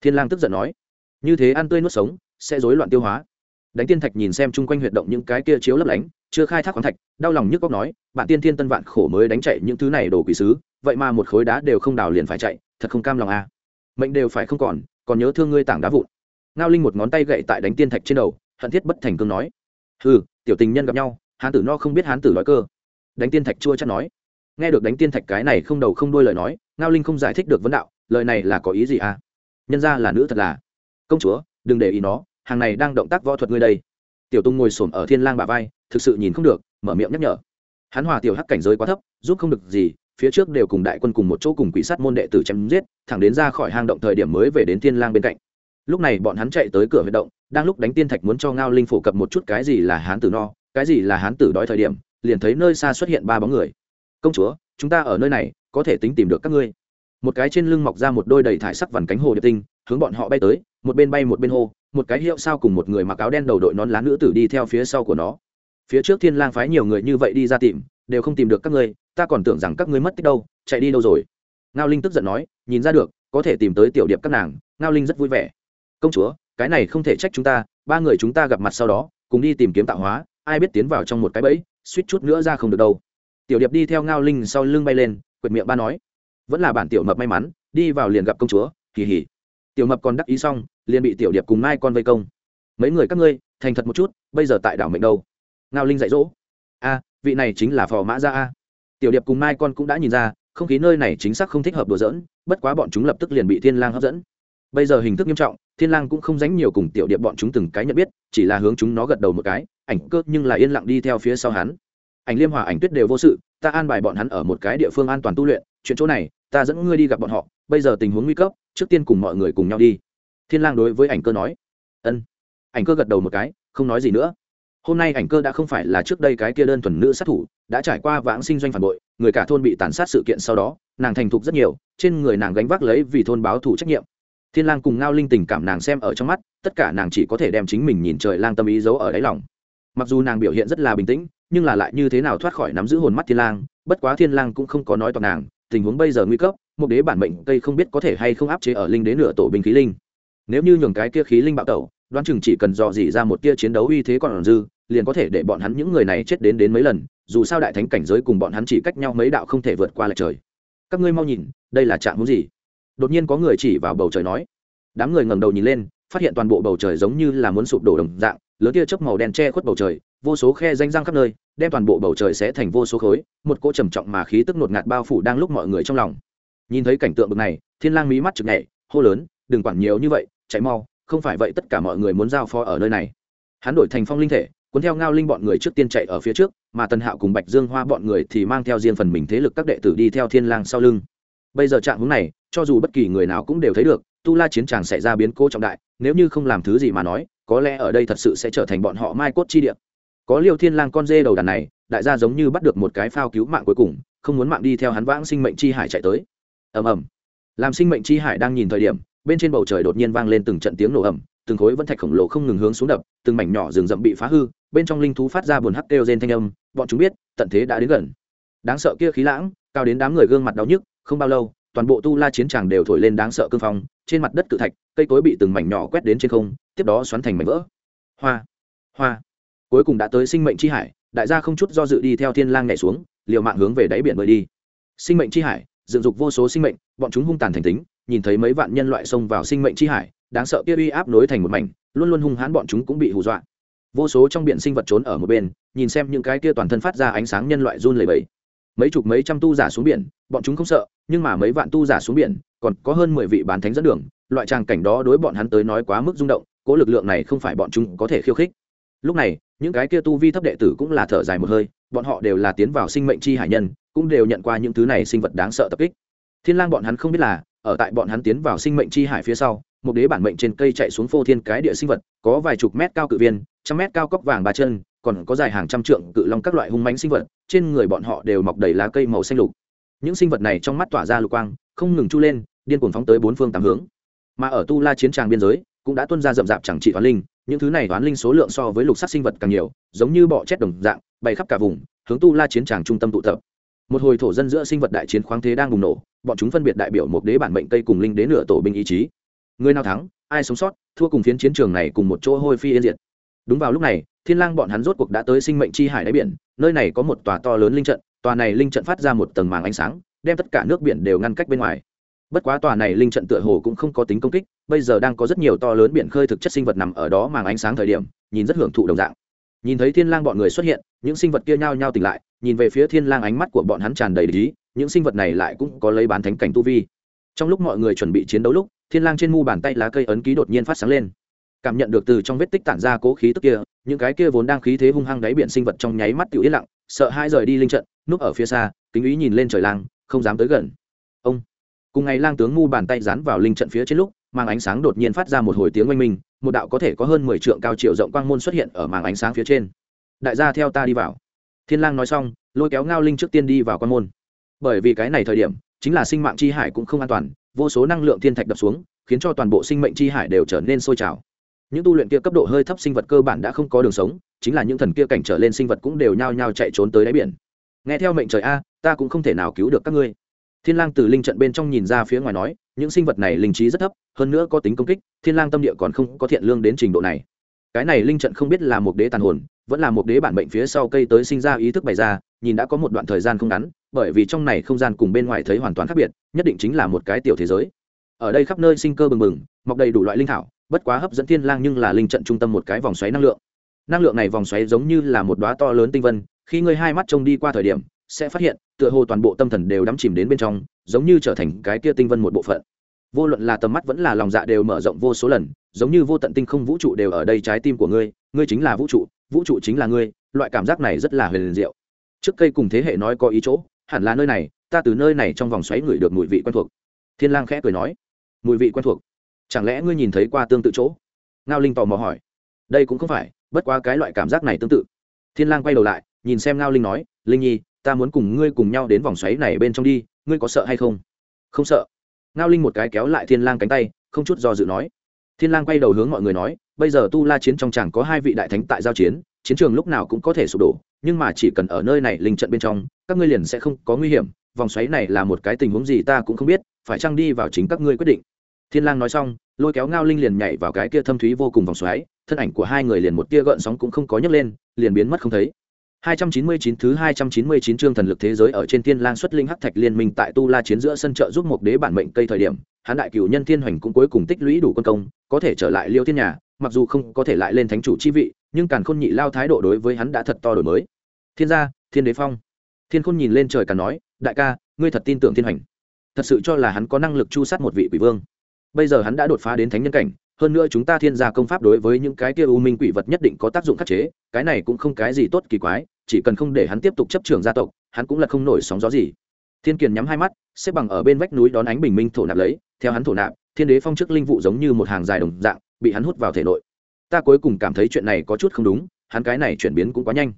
Thiên lang tức giận nói, như thế ăn tươi nuốt sống, sẽ rối loạn tiêu hóa đánh tiên thạch nhìn xem chung quanh huyệt động những cái kia chiếu lấp lánh, chưa khai thác khoáng thạch, đau lòng nhức góc nói, bạn tiên thiên tân vạn khổ mới đánh chạy những thứ này đồ quỷ sứ, vậy mà một khối đá đều không đào liền phải chạy, thật không cam lòng à. mệnh đều phải không còn còn nhớ thương ngươi tảng đá vụn. Ngao linh một ngón tay gậy tại đánh tiên thạch trên đầu, hận thiết bất thành cương nói ừ tiểu tình nhân gặp nhau, hán tử no không biết hán tử nói cơ. Đánh tiên thạch chua chắc nói. Nghe được đánh tiên thạch cái này không đầu không đuôi lời nói, ngao linh không giải thích được vấn đạo, lời này là có ý gì à? Nhân ra là nữ thật là. Công chúa, đừng để ý nó hàng này đang động tác võ thuật ngươi đây. Tiểu tung ngồi xổm ở thiên lang bà vai, thực sự nhìn không được, mở miệng nhắc nhở. Hắn hòa tiểu hắc cảnh giới quá thấp, giúp không được gì, phía trước đều cùng đại quân cùng một chỗ cùng quỷ sát môn đệ tử chém giết, thẳng đến ra khỏi hang động thời điểm mới về đến thiên lang bên cạnh. Lúc này bọn hắn chạy tới cửa huyệt động, đang lúc đánh tiên thạch muốn cho ngao linh phổ cập một chút cái gì là hán tử no, cái gì là hán tử đói thời điểm, liền thấy nơi xa xuất hiện ba bóng người. Công chúa, chúng ta ở nơi này, có thể tính tìm được các ngươi. Một cái trên lưng mọc ra một đôi đầy thải sắc vằn cánh hồ điệp tinh, hướng bọn họ bay tới một bên bay một bên hô, một cái hiệu sao cùng một người mặc áo đen đầu đội nón lá nữ tử đi theo phía sau của nó. Phía trước thiên lang phái nhiều người như vậy đi ra tìm, đều không tìm được các ngươi, ta còn tưởng rằng các ngươi mất tích đâu, chạy đi đâu rồi? Ngao linh tức giận nói, nhìn ra được, có thể tìm tới tiểu điệp các nàng, ngao linh rất vui vẻ. Công chúa, cái này không thể trách chúng ta, ba người chúng ta gặp mặt sau đó, cùng đi tìm kiếm tạo hóa, ai biết tiến vào trong một cái bẫy, suýt chút nữa ra không được đâu. Tiểu điệp đi theo ngao linh sau lưng bay lên, quệt miệng ba nói, vẫn là bản tiểu mập may mắn, đi vào liền gặp công chúa kỳ hỉ tiểu mập còn đắc ý xong, liền bị tiểu điệp cùng mai con vây công. Mấy người các ngươi, thành thật một chút, bây giờ tại đảo mệnh đâu? Ngao linh dạy dỗ. A, vị này chính là phò mã gia a. Tiểu điệp cùng mai con cũng đã nhìn ra, không khí nơi này chính xác không thích hợp đùa dỡn bất quá bọn chúng lập tức liền bị thiên lang hấp dẫn. Bây giờ hình thức nghiêm trọng, thiên lang cũng không dánh nhiều cùng tiểu điệp bọn chúng từng cái nhận biết, chỉ là hướng chúng nó gật đầu một cái, ảnh cơ nhưng là yên lặng đi theo phía sau hắn. Ảnh liêm hòa, ảnh tuyết đều vô sự, ta an bài bọn hắn ở một cái địa phương an toàn tu luyện, chuyện chỗ này, ta dẫn ngươi đi gặp bọn họ, bây giờ tình huống nguy cấp trước tiên cùng mọi người cùng nhau đi. Thiên lang đối với ảnh cơ nói, ân. Ảnh cơ gật đầu một cái, không nói gì nữa. Hôm nay ảnh cơ đã không phải là trước đây cái kia đơn thuần nữ sát thủ, đã trải qua vãng sinh doanh phản bội, người cả thôn bị tàn sát sự kiện sau đó, nàng thành thục rất nhiều, trên người nàng gánh vác lấy vì thôn báo thủ trách nhiệm. Thiên lang cùng ngao linh tình cảm nàng xem ở trong mắt, tất cả nàng chỉ có thể đem chính mình nhìn trời lang tâm ý giấu ở đáy lòng. Mặc dù nàng biểu hiện rất là bình tĩnh, nhưng là lại như thế nào thoát khỏi nắm giữ hồn mắt thiên lang, bất quá thiên lang cũng không có nói toàn nàng, tình huống bây giờ nguy cấp một đế bản mệnh cây không biết có thể hay không áp chế ở linh đế nửa tổ binh khí linh. Nếu như nhường cái kia khí linh bạo tẩu, đoán chừng chỉ cần dò dỉ ra một tia chiến đấu uy thế còn dư, liền có thể để bọn hắn những người này chết đến đến mấy lần, dù sao đại thánh cảnh giới cùng bọn hắn chỉ cách nhau mấy đạo không thể vượt qua lại trời. Các ngươi mau nhìn, đây là trạng hướng gì? Đột nhiên có người chỉ vào bầu trời nói. Đám người ngẩng đầu nhìn lên, phát hiện toàn bộ bầu trời giống như là muốn sụp đổ đồng dạng lớn tia chớp màu đen che khuất bầu trời, vô số khe danh răng khắp nơi, đem toàn bộ bầu trời sẽ thành vô số khối, một cỗ trầm trọng mà khí tức ngột ngạt bao phủ đang lúc mọi người trong lòng nhìn thấy cảnh tượng bực này, thiên lang mí mắt chực nhảy, hô lớn, đừng quản nhiều như vậy, chạy mau, không phải vậy tất cả mọi người muốn giao phó ở nơi này. Hắn đổi thành phong linh thể, cuốn theo ngao linh bọn người trước tiên chạy ở phía trước, mà tần hạo cùng bạch dương hoa bọn người thì mang theo riêng phần mình thế lực các đệ tử đi theo thiên lang sau lưng. Bây giờ trạng hướng này, cho dù bất kỳ người nào cũng đều thấy được, tu la chiến tràng sẽ ra biến cố trọng đại, nếu như không làm thứ gì mà nói, có lẽ ở đây thật sự sẽ trở thành bọn họ mai cốt chi địa. Có liêu thiên lang con dê đầu đàn này, đại gia giống như bắt được một cái phao cứu mạng cuối cùng, không muốn mạng đi theo hắn vãng sinh mệnh chi hải chạy tới ầm ầm. Làm sinh mệnh chi hải đang nhìn thời điểm, bên trên bầu trời đột nhiên vang lên từng trận tiếng nổ ầm, từng khối vân thạch khổng lồ không ngừng hướng xuống đập, từng mảnh nhỏ rừng rậm bị phá hư, bên trong linh thú phát ra buồn hắc kêu rên thanh âm, bọn chúng biết, tận thế đã đến gần. Đáng sợ kia khí lãng, cao đến đám người gương mặt đau nhức, không bao lâu, toàn bộ tu la chiến tràng đều thổi lên đáng sợ cương phong, trên mặt đất cự thạch, cây cối bị từng mảnh nhỏ quét đến trên không, tiếp đó xoắn thành mảnh vỡ. Hoa hoa. Cuối cùng đã tới sinh mệnh chi hải, đại gia không chút do dự đi theo thiên lang nhảy xuống, liều mạng hướng về đáy biển bơi đi. Sinh mệnh chi hải dựng dục vô số sinh mệnh, bọn chúng hung tàn thành tính, nhìn thấy mấy vạn nhân loại xông vào sinh mệnh chi hải, đáng sợ kia uy áp nối thành một mảnh, luôn luôn hung hãn bọn chúng cũng bị hù dọa. Vô số trong biển sinh vật trốn ở một bên, nhìn xem những cái kia toàn thân phát ra ánh sáng nhân loại run lẩy bẩy. Mấy chục mấy trăm tu giả xuống biển, bọn chúng không sợ, nhưng mà mấy vạn tu giả xuống biển, còn có hơn mười vị bán thánh dẫn đường, loại tràng cảnh đó đối bọn hắn tới nói quá mức rung động, cố lực lượng này không phải bọn chúng có thể khiêu khích. Lúc này, những cái kia tu vi thấp đệ tử cũng là thở dài một hơi bọn họ đều là tiến vào sinh mệnh chi hải nhân, cũng đều nhận qua những thứ này sinh vật đáng sợ tập kích. Thiên lang bọn hắn không biết là, ở tại bọn hắn tiến vào sinh mệnh chi hải phía sau, một đế bản mệnh trên cây chạy xuống phô thiên cái địa sinh vật, có vài chục mét cao cự viên, trăm mét cao cốc vàng ba chân, còn có dài hàng trăm trượng cự long các loại hung mãnh sinh vật, trên người bọn họ đều mọc đầy lá cây màu xanh lục. Những sinh vật này trong mắt tỏa ra lục quang, không ngừng chu lên, điên cuồng phóng tới bốn phương tám hướng. Mà ở tu la chiến tràng biên giới cũng đã tuôn ra rậm rạp chẳng trị toán linh, những thứ này toán linh số lượng so với lục sắc sinh vật càng nhiều, giống như bọ chét đồng dạng, bay khắp cả vùng, hướng tu la chiến tràng trung tâm tụ tập. Một hồi thổ dân giữa sinh vật đại chiến khoáng thế đang bùng nổ, bọn chúng phân biệt đại biểu một đế bản mệnh cây cùng linh đế nửa tổ binh ý chí. Người nào thắng, ai sống sót, thua cùng phiến chiến trường này cùng một chỗ hôi phi yên diệt. Đúng vào lúc này, thiên lang bọn hắn rốt cuộc đã tới sinh mệnh chi hải đáy biển, nơi này có một tòa to lớn linh trận, tòa này linh trận phát ra một tầng màng ánh sáng, đem tất cả nước biển đều ngăn cách bên ngoài bất quá tòa này linh trận tựa hồ cũng không có tính công kích, bây giờ đang có rất nhiều to lớn biển khơi thực chất sinh vật nằm ở đó màng ánh sáng thời điểm, nhìn rất hưởng thụ đồng dạng. Nhìn thấy thiên lang bọn người xuất hiện, những sinh vật kia nhao nhao tỉnh lại, nhìn về phía thiên lang ánh mắt của bọn hắn tràn đầy lý những sinh vật này lại cũng có lấy bán thánh cảnh tu vi. Trong lúc mọi người chuẩn bị chiến đấu lúc, thiên lang trên mu bàn tay lá cây ấn ký đột nhiên phát sáng lên. Cảm nhận được từ trong vết tích tản ra cố khí tức kia, những cái kia vốn đang khí thế hung hăng đáy biển sinh vật trong nháy mắt tiểu yên lặng, sợ hai rời đi linh trận, núp ở phía xa, kính ý nhìn lên trời lang, không dám tới gần. Ông! Cùng ngày lang tướng ngu bàn tay dán vào linh trận phía trên lúc, màng ánh sáng đột nhiên phát ra một hồi tiếng oanh minh, một đạo có thể có hơn mười trượng cao chiều rộng quang môn xuất hiện ở màng ánh sáng phía trên. Đại gia theo ta đi vào. Thiên lang nói xong, lôi kéo ngao linh trước tiên đi vào quan môn. Bởi vì cái này thời điểm, chính là sinh mạng chi hải cũng không an toàn, vô số năng lượng thiên thạch đập xuống, khiến cho toàn bộ sinh mệnh chi hải đều trở nên sôi trào. Những tu luyện kia cấp độ hơi thấp sinh vật cơ bản đã không có đường sống, chính là những thần kia cảnh trở lên sinh vật cũng đều nhao nhao chạy trốn tới đáy biển. Nghe theo mệnh trời a, ta cũng không thể nào cứu được các ngươi thiên lang từ linh trận bên trong nhìn ra phía ngoài nói, những sinh vật này linh trí rất thấp, hơn nữa có tính công kích, thiên lang tâm địa còn không có thiện lương đến trình độ này. Cái này linh trận không biết là một đế tàn hồn, vẫn là một đế bản mệnh phía sau cây tới sinh ra ý thức bày ra, nhìn đã có một đoạn thời gian không ngắn, bởi vì trong này không gian cùng bên ngoài thấy hoàn toàn khác biệt, nhất định chính là một cái tiểu thế giới. Ở đây khắp nơi sinh cơ bừng bừng, mọc đầy đủ loại linh thảo, bất quá hấp dẫn thiên lang nhưng là linh trận trung tâm một cái vòng xoáy năng lượng. Năng lượng này vòng xoáy giống như là một đóa to lớn tinh vân khi ngươi hai mắt trông đi qua thời điểm, sẽ phát hiện, tựa hồ toàn bộ tâm thần đều đắm chìm đến bên trong, giống như trở thành cái kia tinh vân một bộ phận. Vô luận là tầm mắt vẫn là lòng dạ đều mở rộng vô số lần, giống như vô tận tinh không vũ trụ đều ở đây trái tim của ngươi ngươi chính là vũ trụ vũ trụ chính là ngươi, loại cảm giác này rất là huyền diệu. Trước cây cùng thế hệ nói có ý chỗ, hẳn là nơi này, ta từ nơi này trong vòng xoáy ngửi được mùi vị quen thuộc. Thiên lang khẽ cười nói, mùi vị quen thuộc? Chẳng lẽ ngươi nhìn thấy qua tương tự chỗ? Ngao linh tò mò hỏi. Đây cũng không phải, bất quá cái loại cảm giác này tương tự. Thiên lang quay đầu lại nhìn xem ngao linh nói, linh nhi, ta muốn cùng ngươi cùng nhau đến vòng xoáy này bên trong đi, ngươi có sợ hay không? Không sợ. Ngao linh một cái kéo lại thiên lang cánh tay, không chút do dự nói. Thiên lang quay đầu hướng mọi người nói, bây giờ tu la chiến trong chẳng có hai vị đại thánh tại giao chiến chiến trường lúc nào cũng có thể sụp đổ, nhưng mà chỉ cần ở nơi này linh trận bên trong, các ngươi liền sẽ không có nguy hiểm, vòng xoáy này là một cái tình huống gì ta cũng không biết, phải chăng đi vào chính các ngươi quyết định. Thiên lang nói xong, lôi kéo ngao linh liền nhảy vào cái kia thâm thúy vô cùng vòng xoáy, thân ảnh của hai người liền một tia gợn sóng cũng không có nhấc lên, liền biến mất không thấy. 299 thứ 299 chương thần lực thế giới ở trên Tiên Lang xuất linh hắc thạch liên minh tại Tu La chiến giữa sân trợ giúp một đế bản mệnh cây thời điểm, hắn đại cửu nhân thiên hoành cũng cuối cùng tích lũy đủ quân công, có thể trở lại Liêu Thiên nhà, mặc dù không có thể lại lên thánh chủ chi vị, nhưng càn khôn nhị lao thái độ đối với hắn đã thật to đổi mới. Thiên gia, Thiên đế phong. Thiên khôn nhìn lên trời cả nói, đại ca, ngươi thật tin tưởng thiên hoành? Thật sự cho là hắn có năng lực chu sát một vị quỷ vương? Bây giờ hắn đã đột phá đến thánh nhân cảnh, hơn nữa chúng ta thiên gia công pháp đối với những cái kia u minh quỷ vật nhất định có tác dụng khắc chế, cái này cũng không cái gì tốt kỳ quái, chỉ cần không để hắn tiếp tục chấp trường gia tộc, hắn cũng là không nổi sóng gió gì. Thiên kiền nhắm hai mắt, xếp bằng ở bên vách núi đón ánh bình minh thổ nạp lấy, theo hắn thổ nạp, thiên đế phong chức linh vụ giống như một hàng dài đồng dạng, bị hắn hút vào thể nội. Ta cuối cùng cảm thấy chuyện này có chút không đúng, hắn cái này chuyển biến cũng quá nhanh.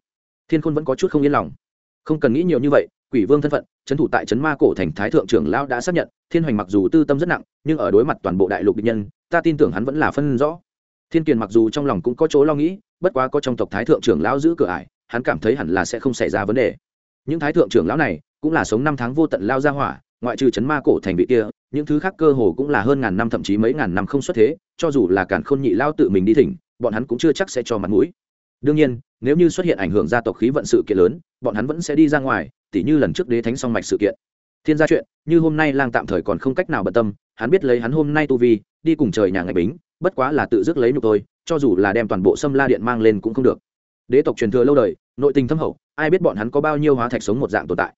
Thiên khôn vẫn có chút không yên lòng. Không cần nghĩ nhiều như vậy, quỷ vương thân phận, trấn thủ tại trấn ma cổ thành thái thượng trưởng lão đã xác nhận, thiên hoành mặc dù tư tâm rất nặng, nhưng ở đối mặt toàn bộ đại lục địch nhân ta tin tưởng hắn vẫn là phân rõ. Thiên kiền mặc dù trong lòng cũng có chỗ lo nghĩ, bất quá có trong tộc thái thượng trưởng lão giữ cửa ải, hắn cảm thấy hẳn là sẽ không xảy ra vấn đề. Những thái thượng trưởng lão này cũng là sống năm tháng vô tận lao ra hỏa, ngoại trừ chấn ma cổ thành vị kia, những thứ khác cơ hồ cũng là hơn ngàn năm thậm chí mấy ngàn năm không xuất thế, cho dù là cản khôn nhị lao tự mình đi thỉnh, bọn hắn cũng chưa chắc sẽ cho mặt mũi. Đương nhiên, nếu như xuất hiện ảnh hưởng gia tộc khí vận sự kiện lớn, bọn hắn vẫn sẽ đi ra ngoài, tỉ như lần trước đế thánh song mạch sự kiện thiên gia chuyện, như hôm nay lang tạm thời còn không cách nào bận tâm, hắn biết lấy hắn hôm nay tu vi, đi cùng trời nhà ngày bính, bất quá là tự dứt lấy nhục thôi cho dù là đem toàn bộ sâm la điện mang lên cũng không được. Đế tộc truyền thừa lâu đời, nội tình thâm hậu, ai biết bọn hắn có bao nhiêu hóa thạch sống một dạng tồn tại.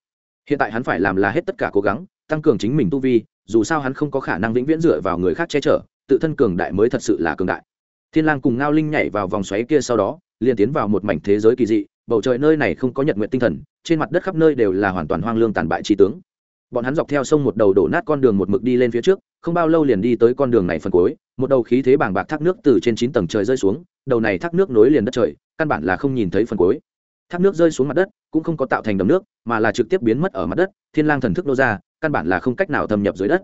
Hiện tại hắn phải làm là hết tất cả cố gắng, tăng cường chính mình tu vi, dù sao hắn không có khả năng vĩnh viễn dựa vào người khác che chở, tự thân cường đại mới thật sự là cường đại. Thiên lang cùng ngao linh nhảy vào vòng xoáy kia sau đó, liền tiến vào một mảnh thế giới kỳ dị, bầu trời nơi này không có nhật nguyện tinh thần, trên mặt đất khắp nơi đều là hoàn toàn hoang lương tàn bại trí tướng bọn hắn dọc theo sông một đầu đổ nát con đường một mực đi lên phía trước, không bao lâu liền đi tới con đường này phần cuối, một đầu khí thế bàng bạc thác nước từ trên chín tầng trời rơi xuống, đầu này thác nước nối liền đất trời, căn bản là không nhìn thấy phần cuối. Thác nước rơi xuống mặt đất, cũng không có tạo thành đầm nước, mà là trực tiếp biến mất ở mặt đất, thiên lang thần thức nô ra, căn bản là không cách nào thâm nhập dưới đất.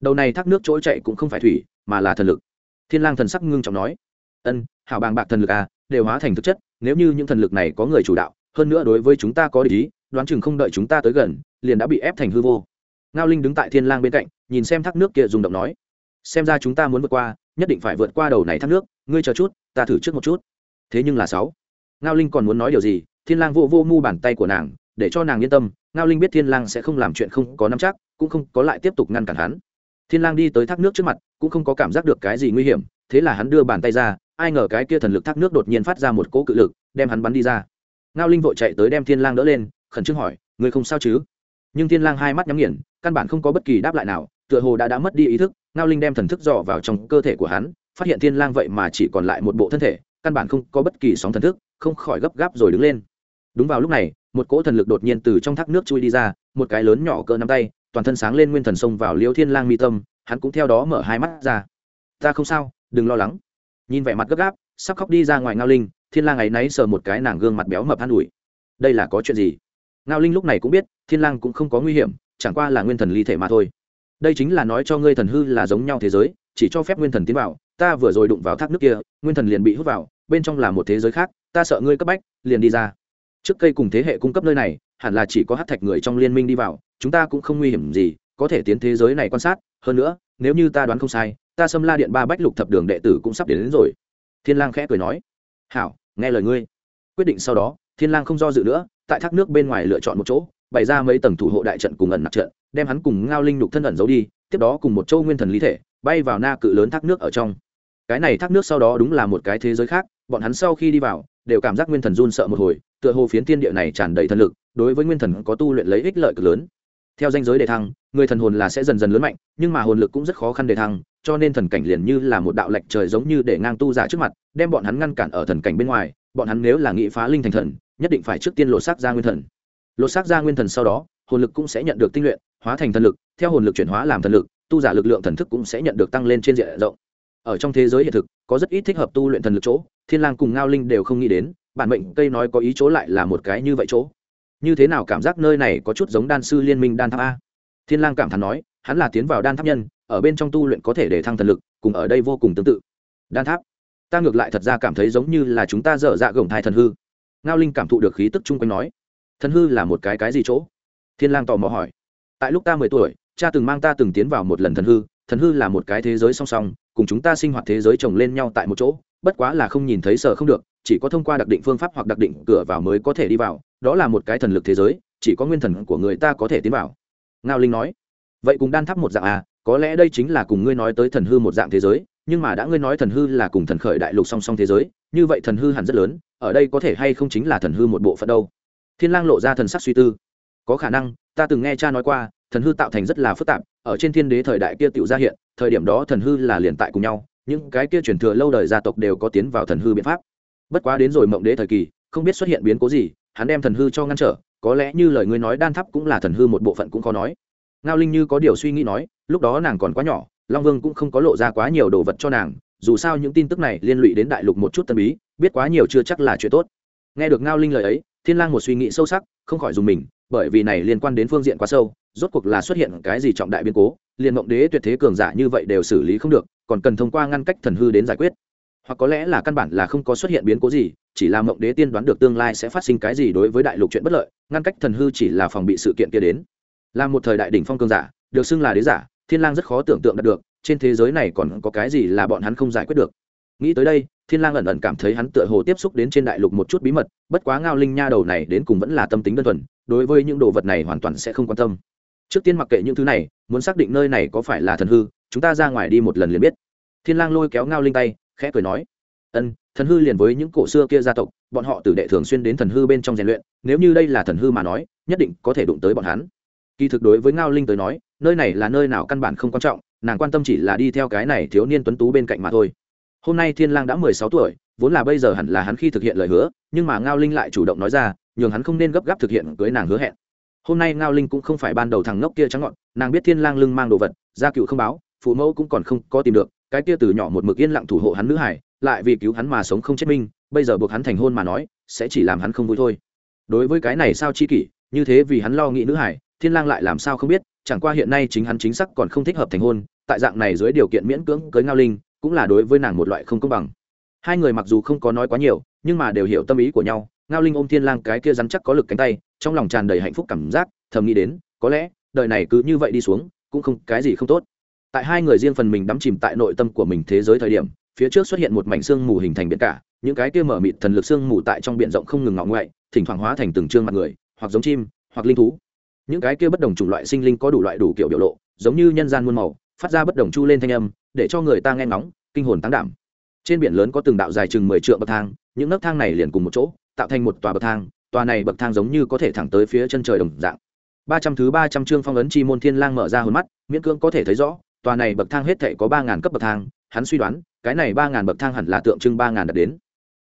Đầu này thác nước trỗi chạy cũng không phải thủy, mà là thần lực. Thiên lang thần sắc ngưng trọng nói, ân, hảo bàng bạc thần lực à đều hóa thành thực chất, nếu như những thần lực này có người chủ đạo, hơn nữa đối với chúng ta có ý đoán chừng không đợi chúng ta tới gần, liền đã bị ép thành hư vô. Ngao linh đứng tại thiên lang bên cạnh, nhìn xem thác nước kia rung động nói, xem ra chúng ta muốn vượt qua, nhất định phải vượt qua đầu này thác nước, ngươi chờ chút, ta thử trước một chút. Thế nhưng là sáu, ngao linh còn muốn nói điều gì, thiên lang vô vô mu bàn tay của nàng, để cho nàng yên tâm, ngao linh biết thiên lang sẽ không làm chuyện không có nắm chắc, cũng không có lại tiếp tục ngăn cản hắn. Thiên lang đi tới thác nước trước mặt, cũng không có cảm giác được cái gì nguy hiểm, thế là hắn đưa bàn tay ra, ai ngờ cái kia thần lực thác nước đột nhiên phát ra một cỗ cự lực, đem hắn bắn đi ra. Ngao linh vội chạy tới đem thiên lang đỡ lên khẩn trương hỏi người không sao chứ? Nhưng thiên lang hai mắt nhắm nghiền, căn bản không có bất kỳ đáp lại nào, tựa hồ đã đã mất đi ý thức, ngao linh đem thần thức dò vào trong cơ thể của hắn, phát hiện thiên lang vậy mà chỉ còn lại một bộ thân thể, căn bản không có bất kỳ sóng thần thức, không khỏi gấp gáp rồi đứng lên. Đúng vào lúc này, một cỗ thần lực đột nhiên từ trong thác nước chui đi ra, một cái lớn nhỏ cỡ nắm tay, toàn thân sáng lên nguyên thần sông vào liêu thiên lang mi tâm, hắn cũng theo đó mở hai mắt ra. Ta không sao, đừng lo lắng. Nhìn vẻ mặt gấp gáp, sắp khóc đi ra ngoài ngao linh, thiên lang ấy náy sờ một cái nàng gương mặt béo mập an ủi. Đây là có chuyện gì? Ngao linh lúc này cũng biết thiên lang cũng không có nguy hiểm chẳng qua là nguyên thần ly thể mà thôi. Đây chính là nói cho ngươi thần hư là giống nhau thế giới chỉ cho phép nguyên thần tiến vào ta vừa rồi đụng vào thác nước kia nguyên thần liền bị hút vào bên trong là một thế giới khác ta sợ ngươi cấp bách liền đi ra. Trước cây cùng thế hệ cung cấp nơi này hẳn là chỉ có hát thạch người trong liên minh đi vào chúng ta cũng không nguy hiểm gì có thể tiến thế giới này quan sát hơn nữa nếu như ta đoán không sai ta xâm la điện ba bách lục thập đường đệ tử cũng sắp đến, đến rồi. Thiên lang khẽ cười nói hảo nghe lời ngươi. Quyết định sau đó thiên lang không do dự nữa tại thác nước bên ngoài lựa chọn một chỗ, bày ra mấy tầng thủ hộ đại trận cùng ẩn nặc trận, đem hắn cùng ngao linh nhục thân ẩn giấu đi, tiếp đó cùng một châu nguyên thần lý thể, bay vào na cự lớn thác nước ở trong. Cái này thác nước sau đó đúng là một cái thế giới khác, bọn hắn sau khi đi vào, đều cảm giác nguyên thần run sợ một hồi, tựa hồ phiến tiên địa này tràn đầy thần lực, đối với nguyên thần có tu luyện lấy ích lợi cực lớn. Theo danh giới đề thăng, người thần hồn là sẽ dần dần lớn mạnh, nhưng mà hồn lực cũng rất khó khăn đề thăng, cho nên thần cảnh liền như là một đạo lệch trời giống như để ngang tu giả trước mặt, đem bọn hắn ngăn cản ở thần cảnh bên ngoài, bọn hắn nếu là nghị phá linh thành thần nhất định phải trước tiên lột xác ra nguyên thần. Lột xác ra nguyên thần sau đó, hồn lực cũng sẽ nhận được tinh luyện, hóa thành thần lực, theo hồn lực chuyển hóa làm thần lực, tu giả lực lượng thần thức cũng sẽ nhận được tăng lên trên diện rộng. Ở trong thế giới hiện thực, có rất ít thích hợp tu luyện thần lực chỗ, thiên lang cùng ngao linh đều không nghĩ đến, bản mệnh cây nói có ý chỗ lại là một cái như vậy chỗ. Như thế nào cảm giác nơi này có chút giống đan sư liên minh đan tháp a? Thiên lang cảm thán nói, hắn là tiến vào đan tháp nhân, ở bên trong tu luyện có thể để thăng thần lực, cùng ở đây vô cùng tương tự. Đan tháp. Ta ngược lại thật ra cảm thấy giống như là chúng ta dở dạ gồng thai thần hư ngao linh cảm thụ được khí tức chung quanh nói, thần hư là một cái cái gì chỗ? Thiên lang tò mò hỏi, tại lúc ta mười tuổi, cha từng mang ta từng tiến vào một lần thần hư thần hư là một cái thế giới song song, cùng chúng ta sinh hoạt thế giới chồng lên nhau tại một chỗ, bất quá là không nhìn thấy sở không được, chỉ có thông qua đặc định phương pháp hoặc đặc định cửa vào mới có thể đi vào, đó là một cái thần lực thế giới, chỉ có nguyên thần của người ta có thể tiến vào. Ngao linh nói, vậy cùng đan tháp một dạng à có lẽ đây chính là cùng ngươi nói tới thần hư một dạng thế giới nhưng mà đã ngươi nói thần hư là cùng thần khởi đại lục song song thế giới, như vậy thần hư hẳn rất lớn, ở đây có thể hay không chính là thần hư một bộ phận đâu? Thiên lang lộ ra thần sắc suy tư. Có khả năng, ta từng nghe cha nói qua, thần hư tạo thành rất là phức tạp, ở trên thiên đế thời đại kia tiểu ra hiện, thời điểm đó thần hư là liền tại cùng nhau, những cái kia truyền thừa lâu đời gia tộc đều có tiến vào thần hư biện pháp. Bất quá đến rồi mộng đế thời kỳ, không biết xuất hiện biến cố gì, hắn đem thần hư cho ngăn trở, có lẽ như lời ngươi nói đan tháp cũng là thần hư một bộ phận cũng khó nói. Ngao linh như có điều suy nghĩ nói, lúc đó nàng còn quá nhỏ long vương cũng không có lộ ra quá nhiều đồ vật cho nàng, dù sao những tin tức này liên lụy đến đại lục một chút tân bí, biết quá nhiều chưa chắc là chuyện tốt. Nghe được ngao linh lời ấy, thiên lang một suy nghĩ sâu sắc, không khỏi dùng mình, bởi vì này liên quan đến phương diện quá sâu, rốt cuộc là xuất hiện cái gì trọng đại biến cố, liền mộng đế tuyệt thế cường giả như vậy đều xử lý không được, còn cần thông qua ngăn cách thần hư đến giải quyết. Hoặc có lẽ là căn bản là không có xuất hiện biến cố gì, chỉ là mộng đế tiên đoán được tương lai sẽ phát sinh cái gì đối với đại lục chuyện bất lợi, ngăn cách thần hư chỉ là phòng bị sự kiện kia đến. Là một thời đại đỉnh phong cường giả, được xưng là đế giả thiên lang rất khó tưởng tượng được, trên thế giới này còn có cái gì là bọn hắn không giải quyết được. Nghĩ tới đây, thiên lang ẩn ẩn cảm thấy hắn tựa hồ tiếp xúc đến trên đại lục một chút bí mật, bất quá ngao linh nha đầu này đến cùng vẫn là tâm tính đơn thuần, đối với những đồ vật này hoàn toàn sẽ không quan tâm. Trước tiên mặc kệ những thứ này, muốn xác định nơi này có phải là thần hư, chúng ta ra ngoài đi một lần liền biết. Thiên lang lôi kéo ngao linh tay, khẽ cười nói, ân, thần hư liền với những cổ xưa kia gia tộc, bọn họ tử đệ thường xuyên đến thần hư bên trong rèn luyện, nếu như đây là thần hư mà nói, nhất định có thể đụng tới bọn hắn. Kỳ thực đối với ngao linh tới nói nơi này là nơi nào căn bản không quan trọng, nàng quan tâm chỉ là đi theo cái này thiếu niên tuấn tú bên cạnh mà thôi. Hôm nay thiên lang đã mười sáu tuổi, vốn là bây giờ hẳn là hắn khi thực hiện lời hứa, nhưng mà ngao linh lại chủ động nói ra, nhường hắn không nên gấp gáp thực hiện cưới nàng hứa hẹn. Hôm nay ngao linh cũng không phải ban đầu thằng ngốc kia trắng ngọn, nàng biết thiên lang lưng mang đồ vật, gia cựu không báo, phụ mẫu cũng còn không có tìm được, cái kia từ nhỏ một mực yên lặng thủ hộ hắn nữ hải, lại vì cứu hắn mà sống không chết minh bây giờ buộc hắn thành hôn mà nói, sẽ chỉ làm hắn không vui thôi. Đối với cái này sao chi kỷ, như thế vì hắn lo nghĩ nữ hải, thiên lang lại làm sao không biết chẳng qua hiện nay chính hắn chính xác còn không thích hợp thành hôn, tại dạng này dưới điều kiện miễn cưỡng cưới ngao linh, cũng là đối với nàng một loại không công bằng. Hai người mặc dù không có nói quá nhiều, nhưng mà đều hiểu tâm ý của nhau, ngao linh ôm thiên lang cái kia rắn chắc có lực cánh tay, trong lòng tràn đầy hạnh phúc cảm giác, thầm nghĩ đến, có lẽ, đời này cứ như vậy đi xuống, cũng không, cái gì không tốt. Tại hai người riêng phần mình đắm chìm tại nội tâm của mình thế giới thời điểm, phía trước xuất hiện một mảnh xương mù hình thành biển cả, những cái kia mở mịt thần lực xương mù tại trong biển rộng không ngừng ngọ ngoại thỉnh thoảng hóa thành từng trương mặt người, hoặc giống chim, hoặc linh thú những cái kia bất đồng chủng loại sinh linh có đủ loại đủ kiểu biểu lộ, giống như nhân gian muôn màu, phát ra bất đồng chu lên thanh âm, để cho người ta nghe ngóng, kinh hồn tăng đảm. Trên biển lớn có từng đạo dài chừng mười triệu bậc thang, những nấc thang này liền cùng một chỗ, tạo thành một tòa bậc thang, tòa này bậc thang giống như có thể thẳng tới phía chân trời đồng dạng. Ba trăm thứ ba trăm chương phong ấn chi môn thiên lang mở ra hồn mắt, miễn cưỡng có thể thấy rõ, tòa này bậc thang hết thể có ba ngàn cấp bậc thang, hắn suy đoán, cái này ba ngàn bậc thang hẳn là tượng trưng ba ngàn đạt đến.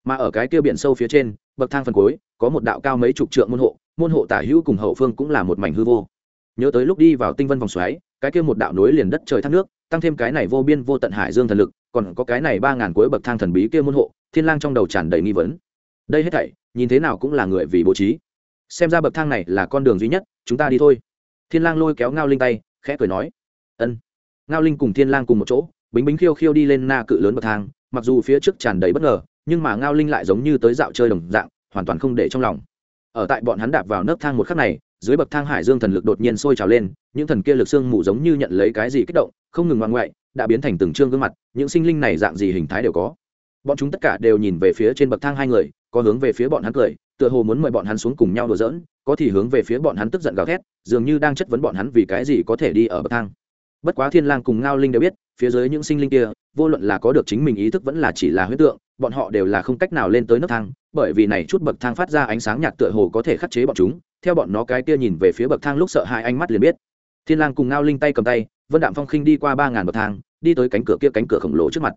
Mà ở cái kia biển sâu phía trên, bậc thang phần cuối, có một đạo cao mấy chục trượng môn hộ môn hộ tả hữu cùng hậu phương cũng là một mảnh hư vô. Nhớ tới lúc đi vào tinh vân vòng xoáy, cái kia một đạo nối liền đất trời thác nước, tăng thêm cái này vô biên vô tận hải dương thần lực, còn có cái này ba ngàn cuối bậc thang thần bí kia môn hộ, thiên lang trong đầu tràn đầy nghi vấn. Đây hết thảy, nhìn thế nào cũng là người vì bố trí. Xem ra bậc thang này là con đường duy nhất, chúng ta đi thôi. Thiên lang lôi kéo ngao linh tay, khẽ cười nói. Ân. Ngao linh cùng thiên lang cùng một chỗ, bính bính khiêu khiêu đi lên na cự lớn bậc thang, mặc dù phía trước tràn đầy bất ngờ, nhưng mà ngao linh lại giống như tới dạo chơi đồng dạng, hoàn toàn không để trong lòng ở tại bọn hắn đạp vào nấc thang một khắc này, dưới bậc thang hải dương thần lực đột nhiên sôi trào lên, những thần kia lực xương mù giống như nhận lấy cái gì kích động, không ngừng ngoan ngoại đã biến thành từng trương gương mặt, những sinh linh này dạng gì hình thái đều có. Bọn chúng tất cả đều nhìn về phía trên bậc thang hai người, có hướng về phía bọn hắn cười, tựa hồ muốn mời bọn hắn xuống cùng nhau đùa giỡn, có thì hướng về phía bọn hắn tức giận gào thét, dường như đang chất vấn bọn hắn vì cái gì có thể đi ở bậc thang bất quá thiên lang cùng ngao linh đều biết, phía dưới những sinh linh kia, vô luận là có được chính mình ý thức vẫn là chỉ là huyết tượng, bọn họ đều là không cách nào lên tới nấc thang, bởi vì này chút bậc thang phát ra ánh sáng nhạt tựa hồ có thể khắc chế bọn chúng, theo bọn nó cái kia nhìn về phía bậc thang lúc sợ hai ánh mắt liền biết. Thiên lang cùng ngao linh tay cầm tay, vân đạm phong khinh đi qua ba ngàn bậc thang, đi tới cánh cửa kia cánh cửa khổng lồ trước mặt.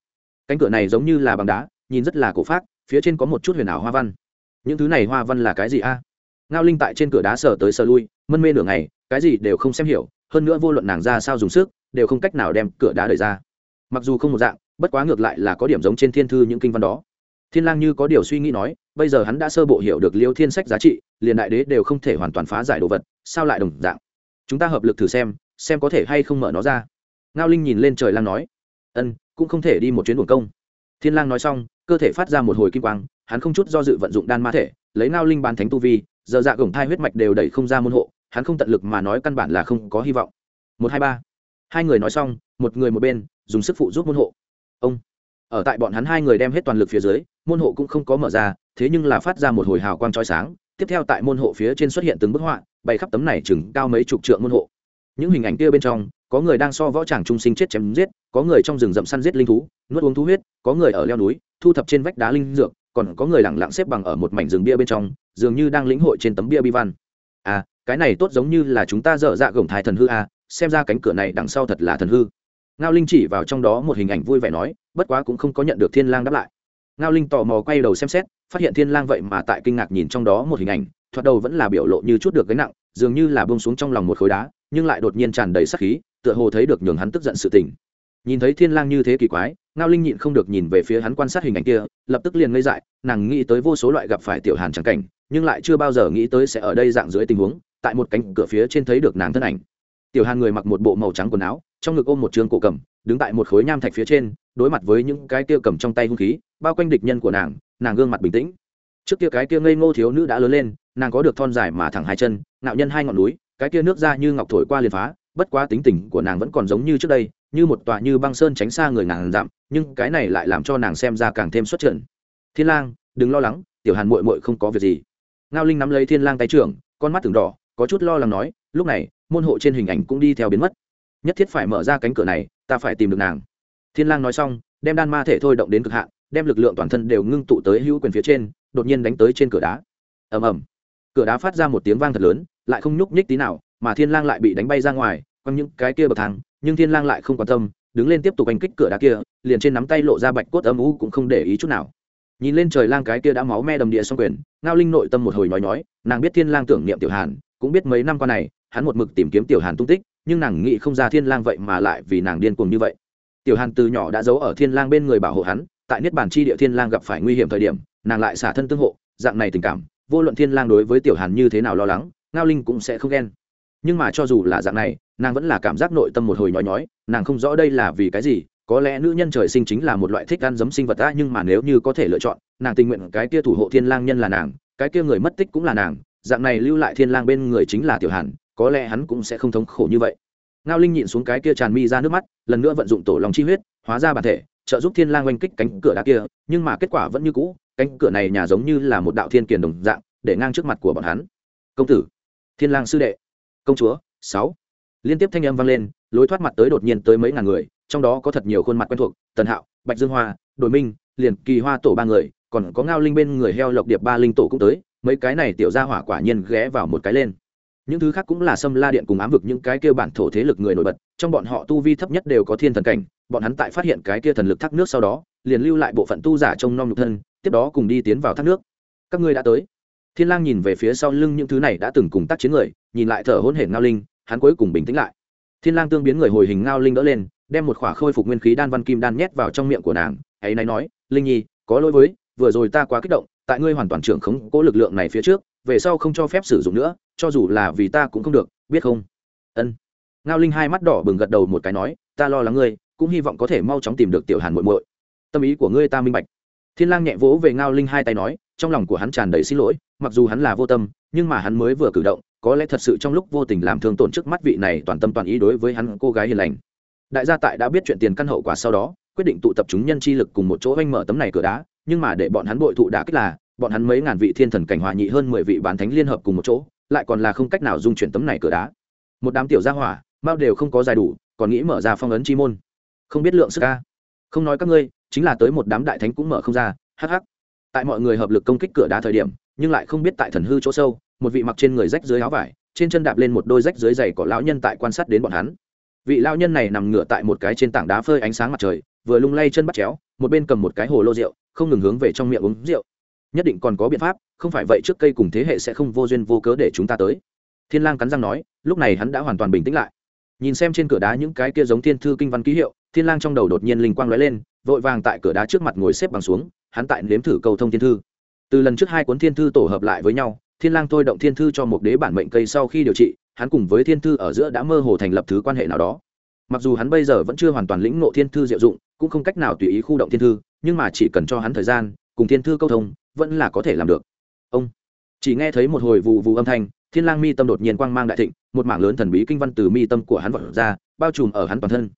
Cánh cửa này giống như là bằng đá, nhìn rất là cổ phác, phía trên có một chút huyền ảo hoa văn. Những thứ này hoa văn là cái gì a? Ngao linh tại trên cửa đá sờ tới sờ lui, mân mê nửa ngày, cái gì đều không xem hiểu hơn nữa vô luận nàng ra sao dùng sức, đều không cách nào đem cửa đá đẩy ra. Mặc dù không một dạng, bất quá ngược lại là có điểm giống trên thiên thư những kinh văn đó. Thiên lang như có điều suy nghĩ nói, bây giờ hắn đã sơ bộ hiểu được liêu thiên sách giá trị, liền đại đế đều không thể hoàn toàn phá giải đồ vật, sao lại đồng dạng? Chúng ta hợp lực thử xem xem có thể hay không mở nó ra. Ngao linh nhìn lên trời lang nói, ân, cũng không thể đi một chuyến buồng công. Thiên lang nói xong, cơ thể phát ra một hồi kim quang, hắn không chút do dự vận dụng đan ma thể, lấy ngao linh bàn thánh tu vi, giờ dạ gồng thai huyết mạch đều đẩy không ra môn hộ hắn không tận lực mà nói căn bản là không có hy vọng. Một, hai, ba. Hai người nói xong, một người một bên, dùng sức phụ giúp môn hộ. Ông. Ở tại bọn hắn hai người đem hết toàn lực phía dưới, môn hộ cũng không có mở ra, thế nhưng là phát ra một hồi hào quang trói sáng. Tiếp theo tại môn hộ phía trên xuất hiện từng bức họa, bày khắp tấm này chừng cao mấy chục trượng môn hộ. Những hình ảnh kia bên trong, có người đang so võ tràng trung sinh chết chém giết, có người trong rừng rậm săn giết linh thú, nuốt uống thú huyết, có người ở leo núi, thu thập trên vách đá linh dược, còn có người lẳng lặng xếp bằng ở một mảnh rừng bia bên trong, dường như đang lĩnh hội trên tấm bia bi văn. À cái này tốt giống như là chúng ta dở dạ gồng thai thần hư à xem ra cánh cửa này đằng sau thật là thần hư. Ngao linh chỉ vào trong đó một hình ảnh vui vẻ nói, bất quá cũng không có nhận được thiên lang đáp lại. Ngao linh tò mò quay đầu xem xét, phát hiện thiên lang vậy mà tại kinh ngạc nhìn trong đó một hình ảnh, thoạt đầu vẫn là biểu lộ như chút được gánh nặng, dường như là buông xuống trong lòng một khối đá, nhưng lại đột nhiên tràn đầy sát khí, tựa hồ thấy được nhường hắn tức giận sự tình. Nhìn thấy thiên lang như thế kỳ quái, ngao linh nhịn không được nhìn về phía hắn quan sát hình ảnh kia, lập tức liền ngây dại, nàng nghĩ tới vô số loại gặp phải tiểu hàn chẳng cảnh, nhưng lại chưa bao giờ nghĩ tới sẽ ở đây dạng dưới tình huống tại một cánh cửa phía trên thấy được nàng thân ảnh. Tiểu hàn người mặc một bộ màu trắng quần áo, trong ngực ôm một trường cổ cầm, đứng tại một khối nham thạch phía trên, đối mặt với những cái tiêu cầm trong tay hung khí, bao quanh địch nhân của nàng nàng gương mặt bình tĩnh. Trước kia cái kia ngây ngô thiếu nữ đã lớn lên, nàng có được thon dài mà thẳng hai chân nạo nhân hai ngọn núi, cái kia nước ra như ngọc thổi qua liền phá, bất quá tính tình của nàng vẫn còn giống như trước đây, như một tòa như băng sơn tránh xa người nàng dặm, nhưng cái này lại làm cho nàng xem ra càng thêm xuất trận thiên lang, đừng lo lắng, tiểu hàn muội muội không có việc gì. Ngao linh nắm lấy thiên lang tay trưởng, con mắt từng đỏ có chút lo lắng nói, lúc này, môn hộ trên hình ảnh cũng đi theo biến mất. Nhất thiết phải mở ra cánh cửa này, ta phải tìm được nàng. Thiên lang nói xong, đem đan ma thể thôi động đến cực hạn, đem lực lượng toàn thân đều ngưng tụ tới hữu quyền phía trên, đột nhiên đánh tới trên cửa đá. Ầm ầm. Cửa đá phát ra một tiếng vang thật lớn, lại không nhúc nhích tí nào, mà thiên lang lại bị đánh bay ra ngoài, quăng những cái kia bậc thang, nhưng thiên lang lại không quan tâm, đứng lên tiếp tục đánh kích cửa đá kia, liền trên nắm tay lộ ra bạch cốt âm u cũng không để ý chút nào. Nhìn lên trời lang cái kia đã máu me đầm địa xong quyền, ngao linh nội tâm một hồi nói nói nàng biết thiên lang tưởng niệm tiểu hàn cũng biết mấy năm qua này, hắn một mực tìm kiếm tiểu hàn tung tích, nhưng nàng nghĩ không ra thiên lang vậy mà lại vì nàng điên cuồng như vậy. Tiểu hàn từ nhỏ đã giấu ở thiên lang bên người bảo hộ hắn, tại niết bàn chi địa thiên lang gặp phải nguy hiểm thời điểm, nàng lại xả thân tương hộ, dạng này tình cảm, vô luận thiên lang đối với tiểu hàn như thế nào lo lắng, ngao linh cũng sẽ không ghen. Nhưng mà cho dù là dạng này, nàng vẫn là cảm giác nội tâm một hồi nhói nhói, nàng không rõ đây là vì cái gì, có lẽ nữ nhân trời sinh chính là một loại thích ăn giấm sinh vật ta nhưng mà nếu như có thể lựa chọn, nàng tình nguyện cái kia thủ hộ thiên lang nhân là nàng, cái kia người mất tích cũng là nàng dạng này lưu lại thiên lang bên người chính là tiểu hàn, có lẽ hắn cũng sẽ không thống khổ như vậy. Ngao linh nhịn xuống cái kia tràn mi ra nước mắt, lần nữa vận dụng tổ lòng chi huyết, hóa ra bản thể, trợ giúp thiên lang oanh kích cánh cửa đá kia, nhưng mà kết quả vẫn như cũ, cánh cửa này nhà giống như là một đạo thiên kiền đồng dạng, để ngang trước mặt của bọn hắn. Công tử, thiên lang sư đệ, công chúa, sáu. Liên tiếp thanh âm vang lên, lối thoát mặt tới đột nhiên tới mấy ngàn người, trong đó có thật nhiều khuôn mặt quen thuộc, tần hạo, bạch dương hoa, đội minh, liền kỳ hoa tổ ba người, còn có ngao linh bên người heo lộc điệp ba linh tổ cũng tới mấy cái này tiểu gia hỏa quả nhiên ghé vào một cái lên. Những thứ khác cũng là xâm la điện cùng ám vực những cái kia bản thổ thế lực người nổi bật, trong bọn họ tu vi thấp nhất đều có thiên thần cảnh, bọn hắn tại phát hiện cái kia thần lực thác nước sau đó, liền lưu lại bộ phận tu giả trong non nhục thân, tiếp đó cùng đi tiến vào thác nước. Các ngươi đã tới. Thiên lang nhìn về phía sau lưng những thứ này đã từng cùng tác chiến người, nhìn lại thở hổn hển ngao linh, hắn cuối cùng bình tĩnh lại. Thiên lang tương biến người hồi hình ngao linh đỡ lên, đem một khỏa khôi phục nguyên khí đan văn kim đan nhét vào trong miệng của nàng, ấy này nói, linh nhi, có lỗi với, vừa rồi ta quá kích động tại ngươi hoàn toàn trưởng khống cố lực lượng này phía trước, về sau không cho phép sử dụng nữa, cho dù là vì ta cũng không được, biết không? Ân. Ngao linh hai mắt đỏ bừng gật đầu một cái nói, ta lo lắng ngươi, cũng hy vọng có thể mau chóng tìm được tiểu hàn muội muội. Tâm ý của ngươi ta minh bạch. Thiên lang nhẹ vỗ về ngao linh hai tay nói, trong lòng của hắn tràn đầy xin lỗi, mặc dù hắn là vô tâm, nhưng mà hắn mới vừa cử động, có lẽ thật sự trong lúc vô tình làm thương tổn trước mắt vị này toàn tâm toàn ý đối với hắn cô gái hiền lành. Đại gia tại đã biết chuyện tiền căn hậu quả sau đó, quyết định tụ tập chúng nhân chi lực cùng một chỗ oanh mở tấm này cửa đá nhưng mà để bọn hắn bội thụ đã kích là, bọn hắn mấy ngàn vị thiên thần cảnh hòa nhị hơn mười vị bán thánh liên hợp cùng một chỗ, lại còn là không cách nào dung chuyển tấm này cửa đá. Một đám tiểu gia hỏa bao đều không có dài đủ, còn nghĩ mở ra phong ấn chi môn. Không biết lượng sức ca không nói các ngươi, chính là tới một đám đại thánh cũng mở không ra hh tại mọi người hợp lực công kích cửa đá thời điểm, nhưng lại không biết tại thần hư chỗ sâu, một vị mặc trên người rách dưới áo vải, trên chân đạp lên một đôi rách dưới giày của lão nhân tại quan sát đến bọn hắn. Vị lão nhân này nằm ngửa tại một cái trên tảng đá phơi ánh sáng mặt trời, vừa lung lay chân bắt chéo, một bên cầm một cái hồ lô rượu không ngừng hướng về trong miệng uống rượu. Nhất định còn có biện pháp, không phải vậy trước cây cùng thế hệ sẽ không vô duyên vô cớ để chúng ta tới. Thiên lang cắn răng nói, lúc này hắn đã hoàn toàn bình tĩnh lại. Nhìn xem trên cửa đá những cái kia giống thiên thư kinh văn ký hiệu, thiên lang trong đầu đột nhiên linh quang lóe lên, vội vàng tại cửa đá trước mặt ngồi xếp bằng xuống, hắn tại nếm thử cầu thông thiên thư. Từ lần trước hai cuốn thiên thư tổ hợp lại với nhau, thiên lang thôi động thiên thư cho một đế bản mệnh cây sau khi điều trị, hắn cùng với thiên thư ở giữa đã mơ hồ thành lập thứ quan hệ nào đó. Mặc dù hắn bây giờ vẫn chưa hoàn toàn lĩnh ngộ thiên thư diệu dụng, cũng không cách nào tùy ý khu động thiên thư nhưng mà chỉ cần cho hắn thời gian, cùng thiên thư câu thông, vẫn là có thể làm được. Ông chỉ nghe thấy một hồi vụ vụ âm thanh, thiên lang mi tâm đột nhiên quang mang đại thịnh, một mảng lớn thần bí kinh văn từ mi tâm của hắn vọt ra, bao trùm ở hắn toàn thân.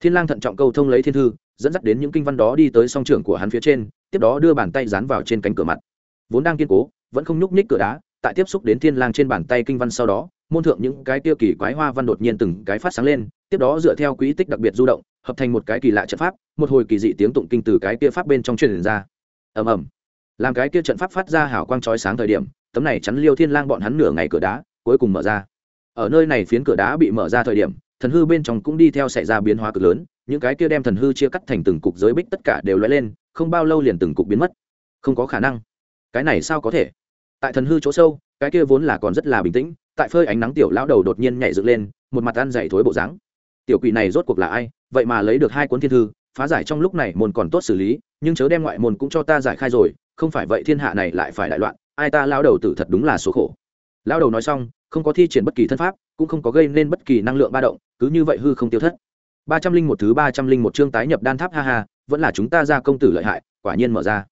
Thiên lang thận trọng câu thông lấy thiên thư, dẫn dắt đến những kinh văn đó đi tới song trưởng của hắn phía trên, tiếp đó đưa bàn tay dán vào trên cánh cửa mặt. Vốn đang kiên cố, vẫn không nhúc nhích cửa đá, tại tiếp xúc đến thiên lang trên bàn tay kinh văn sau đó, môn thượng những cái tiêu kỳ quái hoa văn đột nhiên từng cái phát sáng lên, tiếp đó dựa theo quỹ tích đặc biệt du động hợp thành một cái kỳ lạ trận pháp, một hồi kỳ dị tiếng tụng kinh từ cái kia pháp bên trong truyền ra. Ầm ầm. Làm cái kia trận pháp phát ra hào quang chói sáng thời điểm, tấm này chắn liêu thiên lang bọn hắn nửa ngày cửa đá, cuối cùng mở ra. Ở nơi này phiến cửa đá bị mở ra thời điểm, thần hư bên trong cũng đi theo xảy ra biến hóa cực lớn, những cái kia đem thần hư chia cắt thành từng cục giới bích tất cả đều lóe lên, không bao lâu liền từng cục biến mất. Không có khả năng. Cái này sao có thể? Tại thần hư chỗ sâu, cái kia vốn là còn rất là bình tĩnh, tại phơi ánh nắng tiểu lão đầu đột nhiên nhảy dựng lên, một mặt ăn dày thối bộ dáng tiểu quỷ này rốt cuộc là ai? Vậy mà lấy được hai cuốn thiên thư, phá giải trong lúc này môn còn tốt xử lý, nhưng chớ đem ngoại môn cũng cho ta giải khai rồi, không phải vậy thiên hạ này lại phải đại loạn, ai ta lao đầu tử thật đúng là số khổ. Lao đầu nói xong, không có thi triển bất kỳ thân pháp, cũng không có gây nên bất kỳ năng lượng ba động, cứ như vậy hư không tiêu thất. Ba trăm linh một thứ ba trăm linh một chương tái nhập đan tháp, ha ha, vẫn là chúng ta ra công tử lợi hại, quả nhiên mở ra.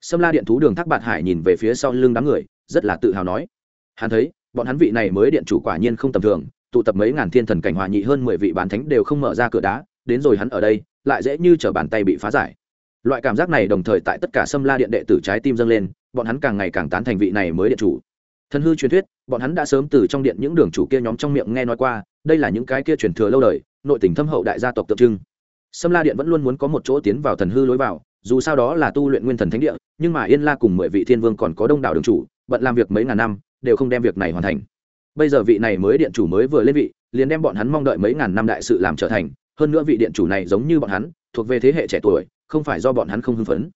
Sâm la điện thú đường thác bạt hải nhìn về phía sau lưng đám người, rất là tự hào nói. Hắn thấy, bọn hắn vị này mới điện chủ quả nhiên không tầm thường tụ tập mấy ngàn thiên thần cảnh hòa nhị hơn mười vị bán thánh đều không mở ra cửa đá, đến rồi hắn ở đây, lại dễ như chở bàn tay bị phá giải. Loại cảm giác này đồng thời tại tất cả sâm la điện đệ tử trái tim dâng lên, bọn hắn càng ngày càng tán thành vị này mới điện chủ. Thần hư truyền thuyết, bọn hắn đã sớm từ trong điện những đường chủ kia nhóm trong miệng nghe nói qua, đây là những cái kia truyền thừa lâu đời, nội tình thâm hậu đại gia tộc tượng trưng. Sâm la điện vẫn luôn muốn có một chỗ tiến vào thần hư lối vào, dù sao đó là tu luyện nguyên thần thánh địa, nhưng mà yên la cùng mười vị thiên vương còn có đông đảo đường chủ, bận làm việc mấy ngàn năm, đều không đem việc này hoàn thành bây giờ vị này mới điện chủ mới vừa lên vị, liền đem bọn hắn mong đợi mấy ngàn năm đại sự làm trở thành, hơn nữa vị điện chủ này giống như bọn hắn, thuộc về thế hệ trẻ tuổi, không phải do bọn hắn không hưng phấn.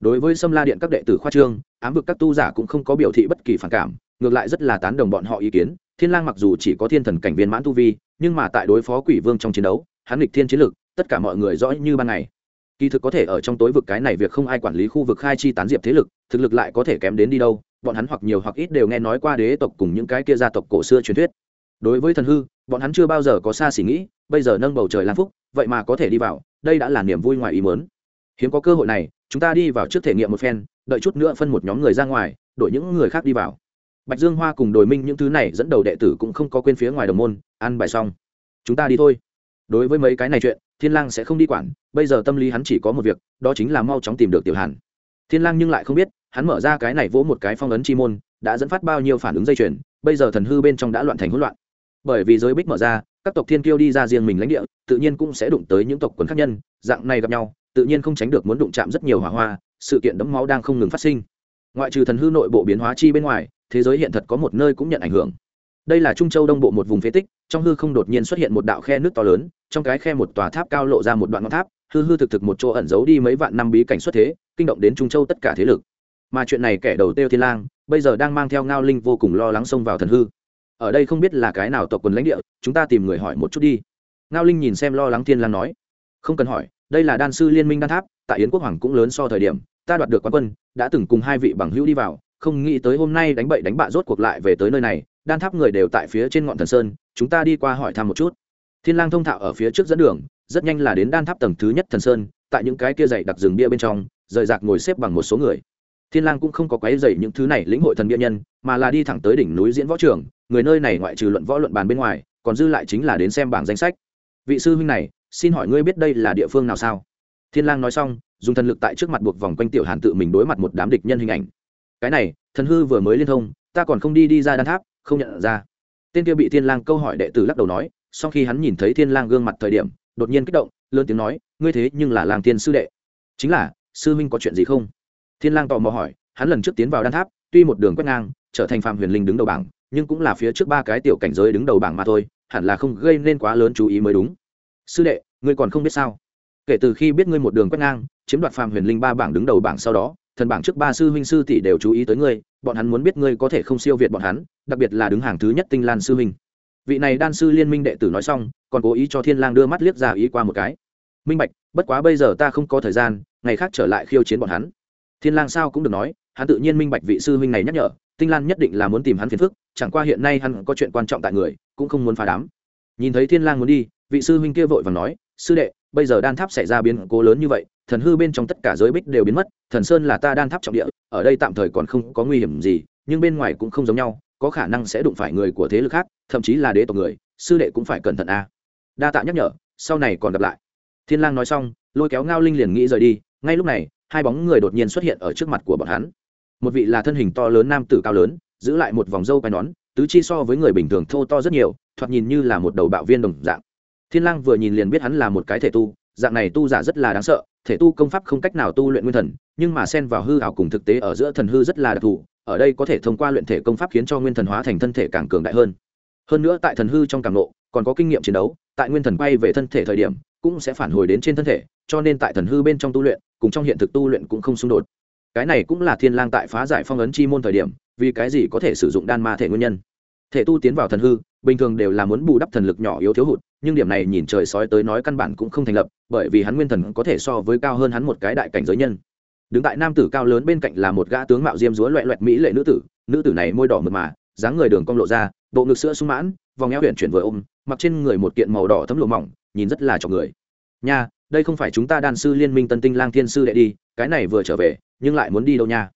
Đối với sâm la điện các đệ tử khoa trương, ám vực các tu giả cũng không có biểu thị bất kỳ phản cảm, ngược lại rất là tán đồng bọn họ ý kiến. Thiên lang mặc dù chỉ có thiên thần cảnh viên mãn tu vi, nhưng mà tại đối phó quỷ vương trong chiến đấu, hắn lịch thiên chiến lực, tất cả mọi người rõ như ban ngày. Kỳ thực có thể ở trong tối vực cái này việc không ai quản lý khu vực khai chi tán diệp thế lực, thực lực lại có thể kém đến đi đâu bọn hắn hoặc nhiều hoặc ít đều nghe nói qua đế tộc cùng những cái kia gia tộc cổ xưa truyền thuyết. Đối với thần hư, bọn hắn chưa bao giờ có xa xỉ nghĩ, bây giờ nâng bầu trời làm phúc, vậy mà có thể đi vào, đây đã là niềm vui ngoài ý mớn hiếm có cơ hội này, chúng ta đi vào trước thể nghiệm một phen, đợi chút nữa phân một nhóm người ra ngoài, đổi những người khác đi vào. Bạch dương hoa cùng đồi minh những thứ này dẫn đầu đệ tử cũng không có quên phía ngoài đồng môn ăn bài xong. Chúng ta đi thôi. Đối với mấy cái này chuyện, thiên lang sẽ không đi quản, bây giờ tâm lý hắn chỉ có một việc, đó chính là mau chóng tìm được tiểu hàn. Thiên lang nhưng lại không biết hắn mở ra cái này vỗ một cái phong ấn chi môn, đã dẫn phát bao nhiêu phản ứng dây chuyền, bây giờ thần hư bên trong đã loạn thành hỗn loạn. Bởi vì giới bích mở ra, các tộc thiên kiêu đi ra riêng mình lãnh địa, tự nhiên cũng sẽ đụng tới những tộc quần khác nhân, dạng này gặp nhau, tự nhiên không tránh được muốn đụng chạm rất nhiều hỏa hoa, sự kiện đẫm máu đang không ngừng phát sinh. Ngoại trừ thần hư nội bộ biến hóa chi bên ngoài, thế giới hiện thật có một nơi cũng nhận ảnh hưởng. Đây là trung châu đông bộ một vùng phế tích, trong hư không đột nhiên xuất hiện một đạo khe nước to lớn, trong cái khe một tòa tháp cao lộ ra một đoạn ngọn tháp, hư hư thực thực một chỗ ẩn giấu đi mấy vạn năm bí cảnh xuất thế, kinh động đến trung châu tất cả thế lực mà chuyện này kẻ đầu tiêu thiên lang, bây giờ đang mang theo ngao linh vô cùng lo lắng xông vào thần hư. Ở đây không biết là cái nào tộc quần lãnh địa, chúng ta tìm người hỏi một chút đi. Ngao linh nhìn xem lo lắng thiên lang nói. Không cần hỏi, đây là đan sư liên minh đan tháp, tại yến quốc hoàng cũng lớn so thời điểm, ta đoạt được quán quân, đã từng cùng hai vị bằng hữu đi vào, không nghĩ tới hôm nay đánh bậy đánh bạ rốt cuộc lại về tới nơi này, đan tháp người đều tại phía trên ngọn thần sơn, chúng ta đi qua hỏi thăm một chút. Thiên lang thông thạo ở phía trước dẫn đường, rất nhanh là đến đan tháp tầng thứ nhất thần sơn, tại những cái kia dày đặc rừng bia bên trong, rời rạc ngồi xếp bằng một số người thiên lang cũng không có quấy dày những thứ này lĩnh hội thần bia nhân, mà là đi thẳng tới đỉnh núi diễn võ trường, người nơi này ngoại trừ luận võ luận bàn bên ngoài, còn dư lại chính là đến xem bảng danh sách. Vị sư huynh này, xin hỏi ngươi biết đây là địa phương nào sao? Thiên lang nói xong, dùng thần lực tại trước mặt buộc vòng quanh tiểu hàn tự mình đối mặt một đám địch nhân hình ảnh. Cái này, thần hư vừa mới liên thông, ta còn không đi đi ra đan tháp, không nhận ra. Tên kia bị thiên lang câu hỏi đệ tử lắc đầu nói, sau khi hắn nhìn thấy thiên lang gương mặt thời điểm, đột nhiên kích động, lớn tiếng nói, ngươi thế nhưng là làng tiên sư đệ. Chính là, sư minh có chuyện gì không? Thiên lang tò mò hỏi, hắn lần trước tiến vào đan tháp, tuy một đường quét ngang, trở thành phàm huyền linh đứng đầu bảng, nhưng cũng là phía trước ba cái tiểu cảnh giới đứng đầu bảng mà thôi, hẳn là không gây nên quá lớn chú ý mới đúng. Sư đệ, ngươi còn không biết sao? Kể từ khi biết ngươi một đường quét ngang, chiếm đoạt phàm huyền linh ba bảng đứng đầu bảng sau đó, thần bảng trước ba sư huynh sư tỷ đều chú ý tới ngươi, bọn hắn muốn biết ngươi có thể không siêu việt bọn hắn, đặc biệt là đứng hàng thứ nhất tinh lan sư huynh. Vị này đan sư liên minh đệ tử nói xong, còn cố ý cho thiên lang đưa mắt liếc ra ý qua một cái. Minh bạch, bất quá bây giờ ta không có thời gian, ngày khác trở lại khiêu chiến bọn hắn thiên lang sao cũng được nói, hắn tự nhiên minh bạch vị sư huynh này nhắc nhở, tinh lan nhất định là muốn tìm hắn phiền phức, chẳng qua hiện nay hắn có chuyện quan trọng tại người, cũng không muốn phá đám. Nhìn thấy thiên lang muốn đi, vị sư huynh kia vội vàng nói, sư đệ, bây giờ đan tháp xảy ra biến cố lớn như vậy, thần hư bên trong tất cả giới bích đều biến mất, thần sơn là ta đan tháp trọng địa, ở đây tạm thời còn không có nguy hiểm gì, nhưng bên ngoài cũng không giống nhau, có khả năng sẽ đụng phải người của thế lực khác, thậm chí là đế tộc người, sư đệ cũng phải cẩn thận a. Đa tạ nhắc nhở, sau này còn gặp lại. Thiên lang nói xong, lôi kéo ngao linh liền nghĩ rời đi, ngay lúc này hai bóng người đột nhiên xuất hiện ở trước mặt của bọn hắn. Một vị là thân hình to lớn nam tử cao lớn, giữ lại một vòng râu quai nón, tứ chi so với người bình thường thô to rất nhiều, thoạt nhìn như là một đầu bạo viên đồng dạng. Thiên lang vừa nhìn liền biết hắn là một cái thể tu, dạng này tu giả rất là đáng sợ, thể tu công pháp không cách nào tu luyện nguyên thần, nhưng mà xen vào hư ảo cùng thực tế ở giữa thần hư rất là đặc thù, ở đây có thể thông qua luyện thể công pháp khiến cho nguyên thần hóa thành thân thể càng cường đại hơn. Hơn nữa tại thần hư trong càng nộ còn có kinh nghiệm chiến đấu, tại nguyên thần quay về thân thể thời điểm, cũng sẽ phản hồi đến trên thân thể, cho nên tại thần hư bên trong tu luyện cùng trong hiện thực tu luyện cũng không xung đột. Cái này cũng là thiên lang tại phá giải phong ấn chi môn thời điểm, vì cái gì có thể sử dụng đan ma thể nguyên nhân. Thể tu tiến vào thần hư, bình thường đều là muốn bù đắp thần lực nhỏ yếu thiếu hụt, nhưng điểm này nhìn trời sói tới nói căn bản cũng không thành lập, bởi vì hắn nguyên thần có thể so với cao hơn hắn một cái đại cảnh giới nhân. Đứng tại nam tử cao lớn bên cạnh là một gã tướng mạo diêm dúa loẹ loẹt mỹ lệ nữ tử nữ tử này môi đỏ mượt mà, dáng người đường cong lộ ra, bộ ngực sữa sung mãn, vòng eo huyện chuyển vừa ôm, mặc trên người một kiện màu đỏ thấm lụa mỏng, nhìn rất là cho người. Nha đây không phải chúng ta đan sư liên minh tân tinh lang thiên sư đệ đi, cái này vừa trở về, nhưng lại muốn đi đâu nha?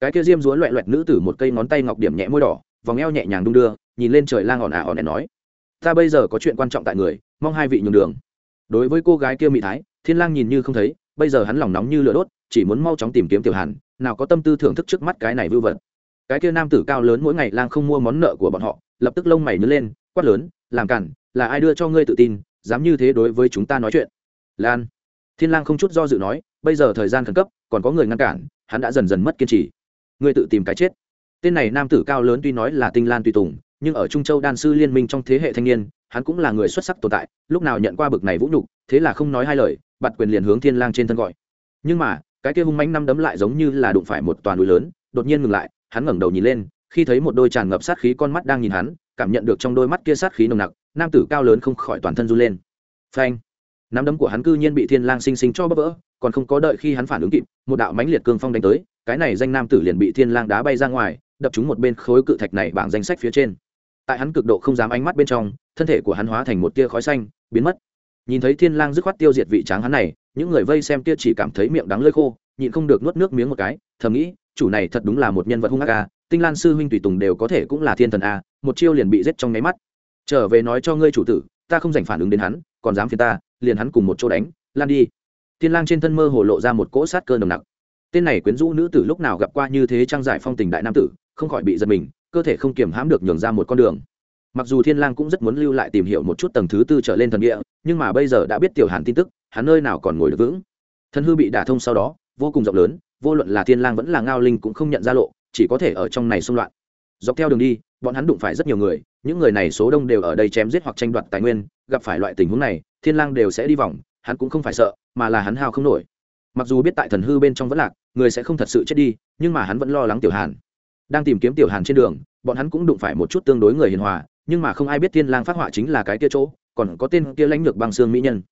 Cái kia diêm dúa loẹ loẹt nữ tử một cây ngón tay ngọc điểm nhẹ môi đỏ, vòng eo nhẹ nhàng đung đưa, nhìn lên trời lang ỏn ả ỏn ẻn nói, ta bây giờ có chuyện quan trọng tại người, mong hai vị nhường đường. Đối với cô gái kia mỹ thái, thiên lang nhìn như không thấy, bây giờ hắn lòng nóng như lửa đốt, chỉ muốn mau chóng tìm kiếm tiểu hàn, nào có tâm tư thưởng thức trước mắt cái này vưu vật. Cái kia nam tử cao lớn mỗi ngày lang không mua món nợ của bọn họ, lập tức lông mày nhớ lên, quát lớn, làm cản, là ai đưa cho ngươi tự tin, dám như thế đối với chúng ta nói chuyện? Lan. Thiên lang không chút do dự nói, bây giờ thời gian khẩn cấp, còn có người ngăn cản, hắn đã dần dần mất kiên trì. Ngươi tự tìm cái chết. Tên này nam tử cao lớn tuy nói là tinh lan tùy tùng, nhưng ở trung châu đan sư liên minh trong thế hệ thanh niên, hắn cũng là người xuất sắc tồn tại, lúc nào nhận qua bực này vũ nhục, thế là không nói hai lời, bạt quyền liền hướng thiên lang trên thân gọi. Nhưng mà, cái kia hung mãnh năm đấm lại giống như là đụng phải một toàn núi lớn, đột nhiên ngừng lại, hắn ngẩng đầu nhìn lên, khi thấy một đôi tràn ngập sát khí con mắt đang nhìn hắn, cảm nhận được trong đôi mắt kia sát khí nồng nặc, nam tử cao lớn không khỏi toàn thân run lên. Phanh! Nắm đấm của hắn cư nhiên bị thiên lang sinh sinh cho bắp vỡ, còn không có đợi khi hắn phản ứng kịp, một đạo mãnh liệt cương phong đánh tới, cái này danh nam tử liền bị thiên lang đá bay ra ngoài, đập trúng một bên khối cự thạch này bảng danh sách phía trên. Tại hắn cực độ không dám ánh mắt bên trong, thân thể của hắn hóa thành một tia khói xanh, biến mất. Nhìn thấy thiên lang dứt khoát tiêu diệt vị tráng hắn này, những người vây xem kia chỉ cảm thấy miệng đắng lơi khô, nhịn không được nuốt nước miếng một cái, thầm nghĩ, chủ này thật đúng là một nhân vật hung ác a tinh lan sư huynh tùy tùng đều có thể cũng là thiên thần a một chiêu liền bị giết trong nháy mắt. Trở về nói cho ngươi chủ tử, ta không dành phản ứng đến hắn, còn dám phiền ta liền hắn cùng một chỗ đánh, lan đi. Thiên lang trên thân mơ hồ lộ ra một cỗ sát cơ nồng nặc. Tên này quyến rũ nữ tử lúc nào gặp qua như thế trang giải phong tình đại nam tử, không khỏi bị giật mình, cơ thể không kiềm hãm được nhường ra một con đường. Mặc dù thiên lang cũng rất muốn lưu lại tìm hiểu một chút tầng thứ tư trở lên thần địa, nhưng mà bây giờ đã biết tiểu hàn tin tức, hắn nơi nào còn ngồi được vững. Thần hư bị đả thông sau đó, vô cùng rộng lớn, vô luận là thiên lang vẫn là ngao linh cũng không nhận ra lộ, chỉ có thể ở trong này xung loạn. Dọc theo đường đi, bọn hắn đụng phải rất nhiều người những người này số đông đều ở đây chém giết hoặc tranh đoạt tài nguyên, gặp phải loại tình huống này, thiên lang đều sẽ đi vòng, hắn cũng không phải sợ, mà là hắn hao không nổi. Mặc dù biết tại thần hư bên trong vẫn lạc, người sẽ không thật sự chết đi, nhưng mà hắn vẫn lo lắng tiểu hàn. Đang tìm kiếm tiểu hàn trên đường, bọn hắn cũng đụng phải một chút tương đối người hiền hòa, nhưng mà không ai biết thiên lang phát họa chính là cái kia chỗ, còn có tên kia lãnh lược băng xương mỹ nhân.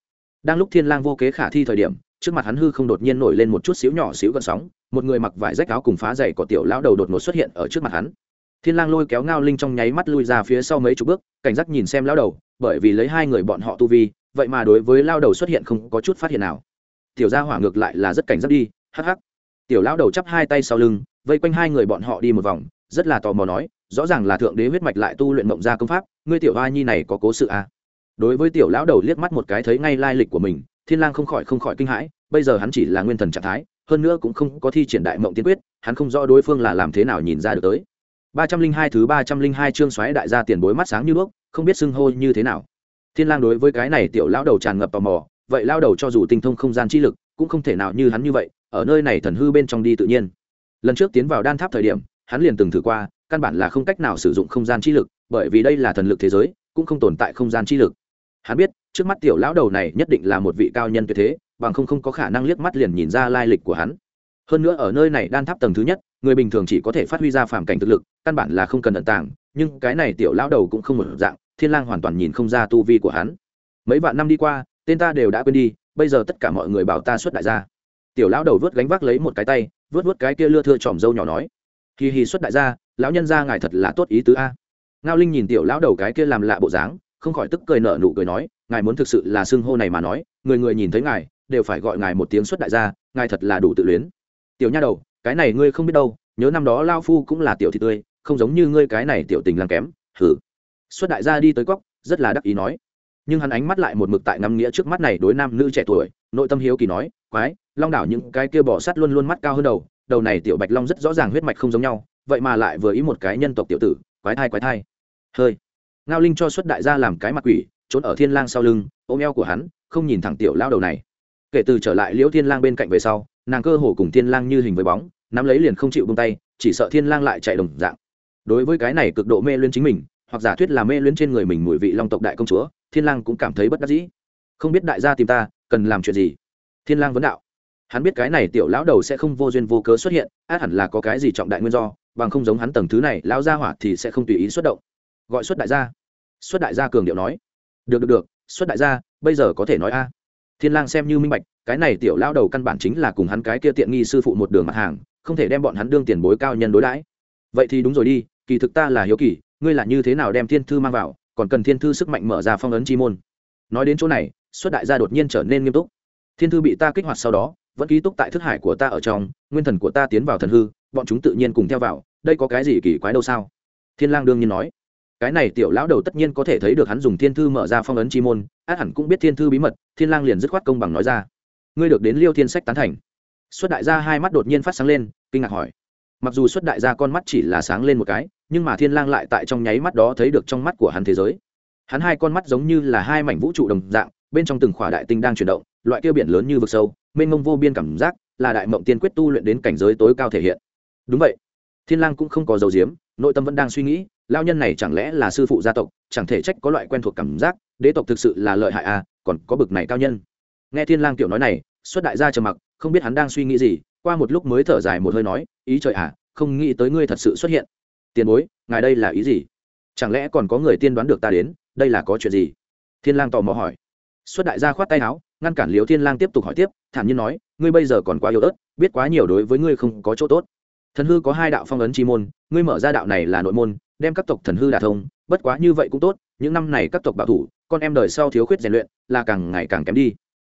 Đang lúc thiên lang vô kế khả thi thời điểm, trước mặt hắn hư không đột nhiên nổi lên một chút xíu nhỏ xíu gần sóng, một người mặc vải rách áo cùng phá giày của tiểu lão đầu đột ngột xuất hiện ở trước mặt hắn thiên lang lôi kéo ngao linh trong nháy mắt lui ra phía sau mấy chục bước, cảnh giác nhìn xem lão đầu, bởi vì lấy hai người bọn họ tu vi, vậy mà đối với lão đầu xuất hiện không có chút phát hiện nào. Tiểu gia hỏa ngược lại là rất cảnh giác đi, hắc hắc. Tiểu lão đầu chắp hai tay sau lưng, vây quanh hai người bọn họ đi một vòng, rất là tò mò nói, rõ ràng là thượng đế huyết mạch lại tu luyện mộng gia công pháp, ngươi tiểu hoa nhi này có cố sự à? đối với tiểu lão đầu liếc mắt một cái thấy ngay lai lịch của mình, thiên lang không khỏi không khỏi kinh hãi, bây giờ hắn chỉ là nguyên thần trạng thái, hơn nữa cũng không có thi triển đại mộng tiên quyết, hắn không rõ đối phương là làm thế nào nhìn ra được tới ba trăm linh hai thứ ba trăm linh hai chương xoáy đại gia tiền bối mắt sáng như đuốc, không biết xưng hô như thế nào. Thiên lang đối với cái này tiểu lão đầu tràn ngập tò mò, vậy lao đầu cho dù tinh thông không gian chi lực, cũng không thể nào như hắn như vậy, ở nơi này thần hư bên trong đi tự nhiên. Lần trước tiến vào đan tháp thời điểm, hắn liền từng thử qua, căn bản là không cách nào sử dụng không gian chi lực, bởi vì đây là thần lực thế giới, cũng không tồn tại không gian chi lực. Hắn biết, trước mắt tiểu lão đầu này nhất định là một vị cao nhân tuyệt thế, bằng không không có khả năng liếc mắt liền nhìn ra lai lịch của hắn hơn nữa ở nơi này đan tháp tầng thứ nhất, người bình thường chỉ có thể phát huy ra phàm cảnh thực lực, căn bản là không cần ẩn tàng, nhưng cái này tiểu lão đầu cũng không một dạng, thiên lang hoàn toàn nhìn không ra tu vi của hắn. Mấy vạn năm đi qua, tên ta đều đã quên đi, bây giờ tất cả mọi người bảo ta xuất đại gia. Tiểu lão đầu vớt gánh vác lấy một cái tay, vớt vớt cái kia lưa thưa tròm dâu nhỏ nói, Kỳ hì xuất đại gia, lão nhân gia ngài thật là tốt ý tứ a. Ngao linh nhìn tiểu lão đầu cái kia làm lạ bộ dáng, không khỏi tức cười nở nụ cười nói, ngài muốn thực sự là xưng hô này mà nói, người người nhìn thấy ngài, đều phải gọi ngài một tiếng xuất đại gia, ngài thật là đủ tự luyến tiểu nha đầu, cái này ngươi không biết đâu, nhớ năm đó lao phu cũng là tiểu thị tươi, không giống như ngươi cái này tiểu tình lang kém, hử. Xuất đại gia đi tới cóc rất là đắc ý nói. Nhưng hắn ánh mắt lại một mực tại ngắm nghĩa trước mắt này đối nam nữ trẻ tuổi, nội tâm hiếu kỳ nói, quái, long đảo những cái kia bỏ sắt luôn luôn mắt cao hơn đầu đầu này tiểu bạch long rất rõ ràng huyết mạch không giống nhau, vậy mà lại vừa ý một cái nhân tộc tiểu tử, quái thai quái thai. Hơi. Ngao linh cho xuất đại gia làm cái mặt quỷ, trốn ở thiên lang sau lưng, ôm eo của hắn, không nhìn thẳng tiểu lao đầu này. Kể từ trở lại liễu thiên lang bên cạnh về sau nàng cơ hồ cùng thiên lang như hình với bóng, nắm lấy liền không chịu buông tay, chỉ sợ thiên lang lại chạy đồng dạng. Đối với cái này cực độ mê luyến chính mình, hoặc giả thuyết là mê luyến trên người mình mùi vị long tộc đại công chúa, thiên lang cũng cảm thấy bất đắc dĩ. Không biết đại gia tìm ta, cần làm chuyện gì? Thiên lang vấn đạo. Hắn biết cái này tiểu lão đầu sẽ không vô duyên vô cớ xuất hiện, át hẳn là có cái gì trọng đại nguyên do, bằng không giống hắn tầng thứ này, lão gia hỏa thì sẽ không tùy ý xuất động. Gọi xuất đại gia. Xuất đại gia cường điệu nói. Được được được, xuất đại gia, bây giờ có thể nói a. Thiên lang xem như minh bạch cái này tiểu lão đầu căn bản chính là cùng hắn cái kia tiện nghi sư phụ một đường mặt hàng, không thể đem bọn hắn đương tiền bối cao nhân đối đãi. Vậy thì đúng rồi đi, kỳ thực ta là hiếu kỳ, ngươi là như thế nào đem thiên thư mang vào, còn cần thiên thư sức mạnh mở ra phong ấn chi môn. Nói đến chỗ này, xuất đại gia đột nhiên trở nên nghiêm túc. Thiên thư bị ta kích hoạt sau đó, vẫn ký túc tại thức hải của ta ở trong, nguyên thần của ta tiến vào thần hư, bọn chúng tự nhiên cùng theo vào, đây có cái gì kỳ quái đâu sao? Thiên lang đương nhiên nói. Cái này tiểu lão đầu tất nhiên có thể thấy được hắn dùng thiên thư mở ra phong ấn chi môn, át hẳn cũng biết thiên thư bí mật, thiên lang liền dứt khoát công bằng nói ra ngươi được đến liêu thiên sách tán thành. Xuất đại gia hai mắt đột nhiên phát sáng lên, kinh ngạc hỏi. Mặc dù xuất đại gia con mắt chỉ là sáng lên một cái, nhưng mà thiên lang lại tại trong nháy mắt đó thấy được trong mắt của hắn thế giới. Hắn hai con mắt giống như là hai mảnh vũ trụ đồng dạng, bên trong từng khỏa đại tinh đang chuyển động, loại kia biển lớn như vực sâu, mênh mông vô biên cảm giác, là đại mộng tiên quyết tu luyện đến cảnh giới tối cao thể hiện. Đúng vậy. Thiên lang cũng không có dầu diếm nội tâm vẫn đang suy nghĩ lao nhân này chẳng lẽ là sư phụ gia tộc, chẳng thể trách có loại quen thuộc cảm giác, đế tộc thực sự là lợi hại à còn có bực này cao nhân nghe thiên lang tiểu nói này, xuất đại gia trầm mặc, không biết hắn đang suy nghĩ gì, qua một lúc mới thở dài một hơi nói, ý trời à không nghĩ tới ngươi thật sự xuất hiện. Tiền bối, ngài đây là ý gì? Chẳng lẽ còn có người tiên đoán được ta đến, đây là có chuyện gì? Thiên lang tò mò hỏi. Xuất đại gia khoát tay áo, ngăn cản liễu thiên lang tiếp tục hỏi tiếp, thản nhiên nói, ngươi bây giờ còn quá yếu ớt, biết quá nhiều đối với ngươi không có chỗ tốt. Thần hư có hai đạo phong ấn chi môn, ngươi mở ra đạo này là nội môn, đem các tộc thần hư đả thông, bất quá như vậy cũng tốt, những năm này các tộc bảo thủ, con em đời sau thiếu khuyết rèn luyện, là càng ngày càng kém đi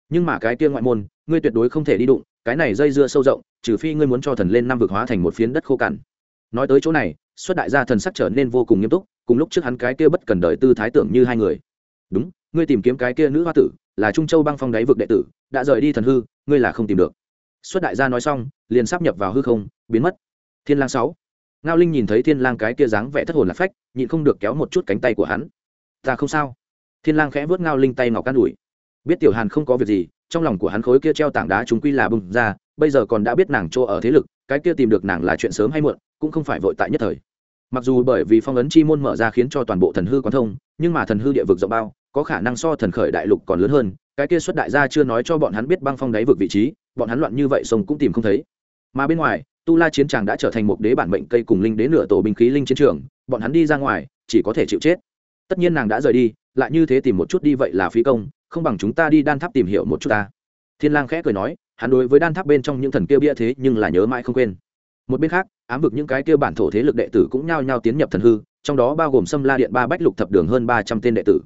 nhưng mà cái kia ngoại môn, ngươi tuyệt đối không thể đi đụng, cái này dây dưa sâu rộng, trừ phi ngươi muốn cho thần lên năm vực hóa thành một phiến đất khô cằn. Nói tới chỗ này, xuất đại gia thần sắc trở nên vô cùng nghiêm túc, cùng lúc trước hắn cái kia bất cần đời tư thái tưởng như hai người. Đúng, ngươi tìm kiếm cái kia nữ hoa tử, là trung châu băng phong đáy vực đệ tử, đã rời đi thần hư, ngươi là không tìm được. Xuất đại gia nói xong, liền sắp nhập vào hư không, biến mất. Thiên lang sáu. Ngao linh nhìn thấy thiên lang cái kia dáng vẻ thất hồn lạc phách, nhịn không được kéo một chút cánh tay của hắn. Ta không sao. Thiên lang khẽ vớt ngao linh tay ngọc can đuổi biết tiểu hàn không có việc gì, trong lòng của hắn khối kia treo tảng đá chúng quy là bùng ra, bây giờ còn đã biết nàng chỗ ở thế lực, cái kia tìm được nàng là chuyện sớm hay muộn, cũng không phải vội tại nhất thời. Mặc dù bởi vì phong ấn chi môn mở ra khiến cho toàn bộ thần hư quán thông, nhưng mà thần hư địa vực rộng bao, có khả năng so thần khởi đại lục còn lớn hơn, cái kia xuất đại gia chưa nói cho bọn hắn biết băng phong đáy vực vị trí, bọn hắn loạn như vậy sông cũng tìm không thấy. Mà bên ngoài, tu la chiến tràng đã trở thành một đế bản mệnh cây cùng linh đế nửa tổ binh khí linh chiến trường, bọn hắn đi ra ngoài, chỉ có thể chịu chết. Tất nhiên nàng đã rời đi, lại như thế tìm một chút đi vậy là phí công không bằng chúng ta đi đan tháp tìm hiểu một chút ta. Thiên lang khẽ cười nói, hắn đối với đan tháp bên trong những thần kia bia thế nhưng là nhớ mãi không quên. Một bên khác, ám vực những cái kia bản thổ thế lực đệ tử cũng nhao nhao tiến nhập thần hư, trong đó bao gồm sâm la điện ba bách lục thập đường hơn ba trăm tên đệ tử.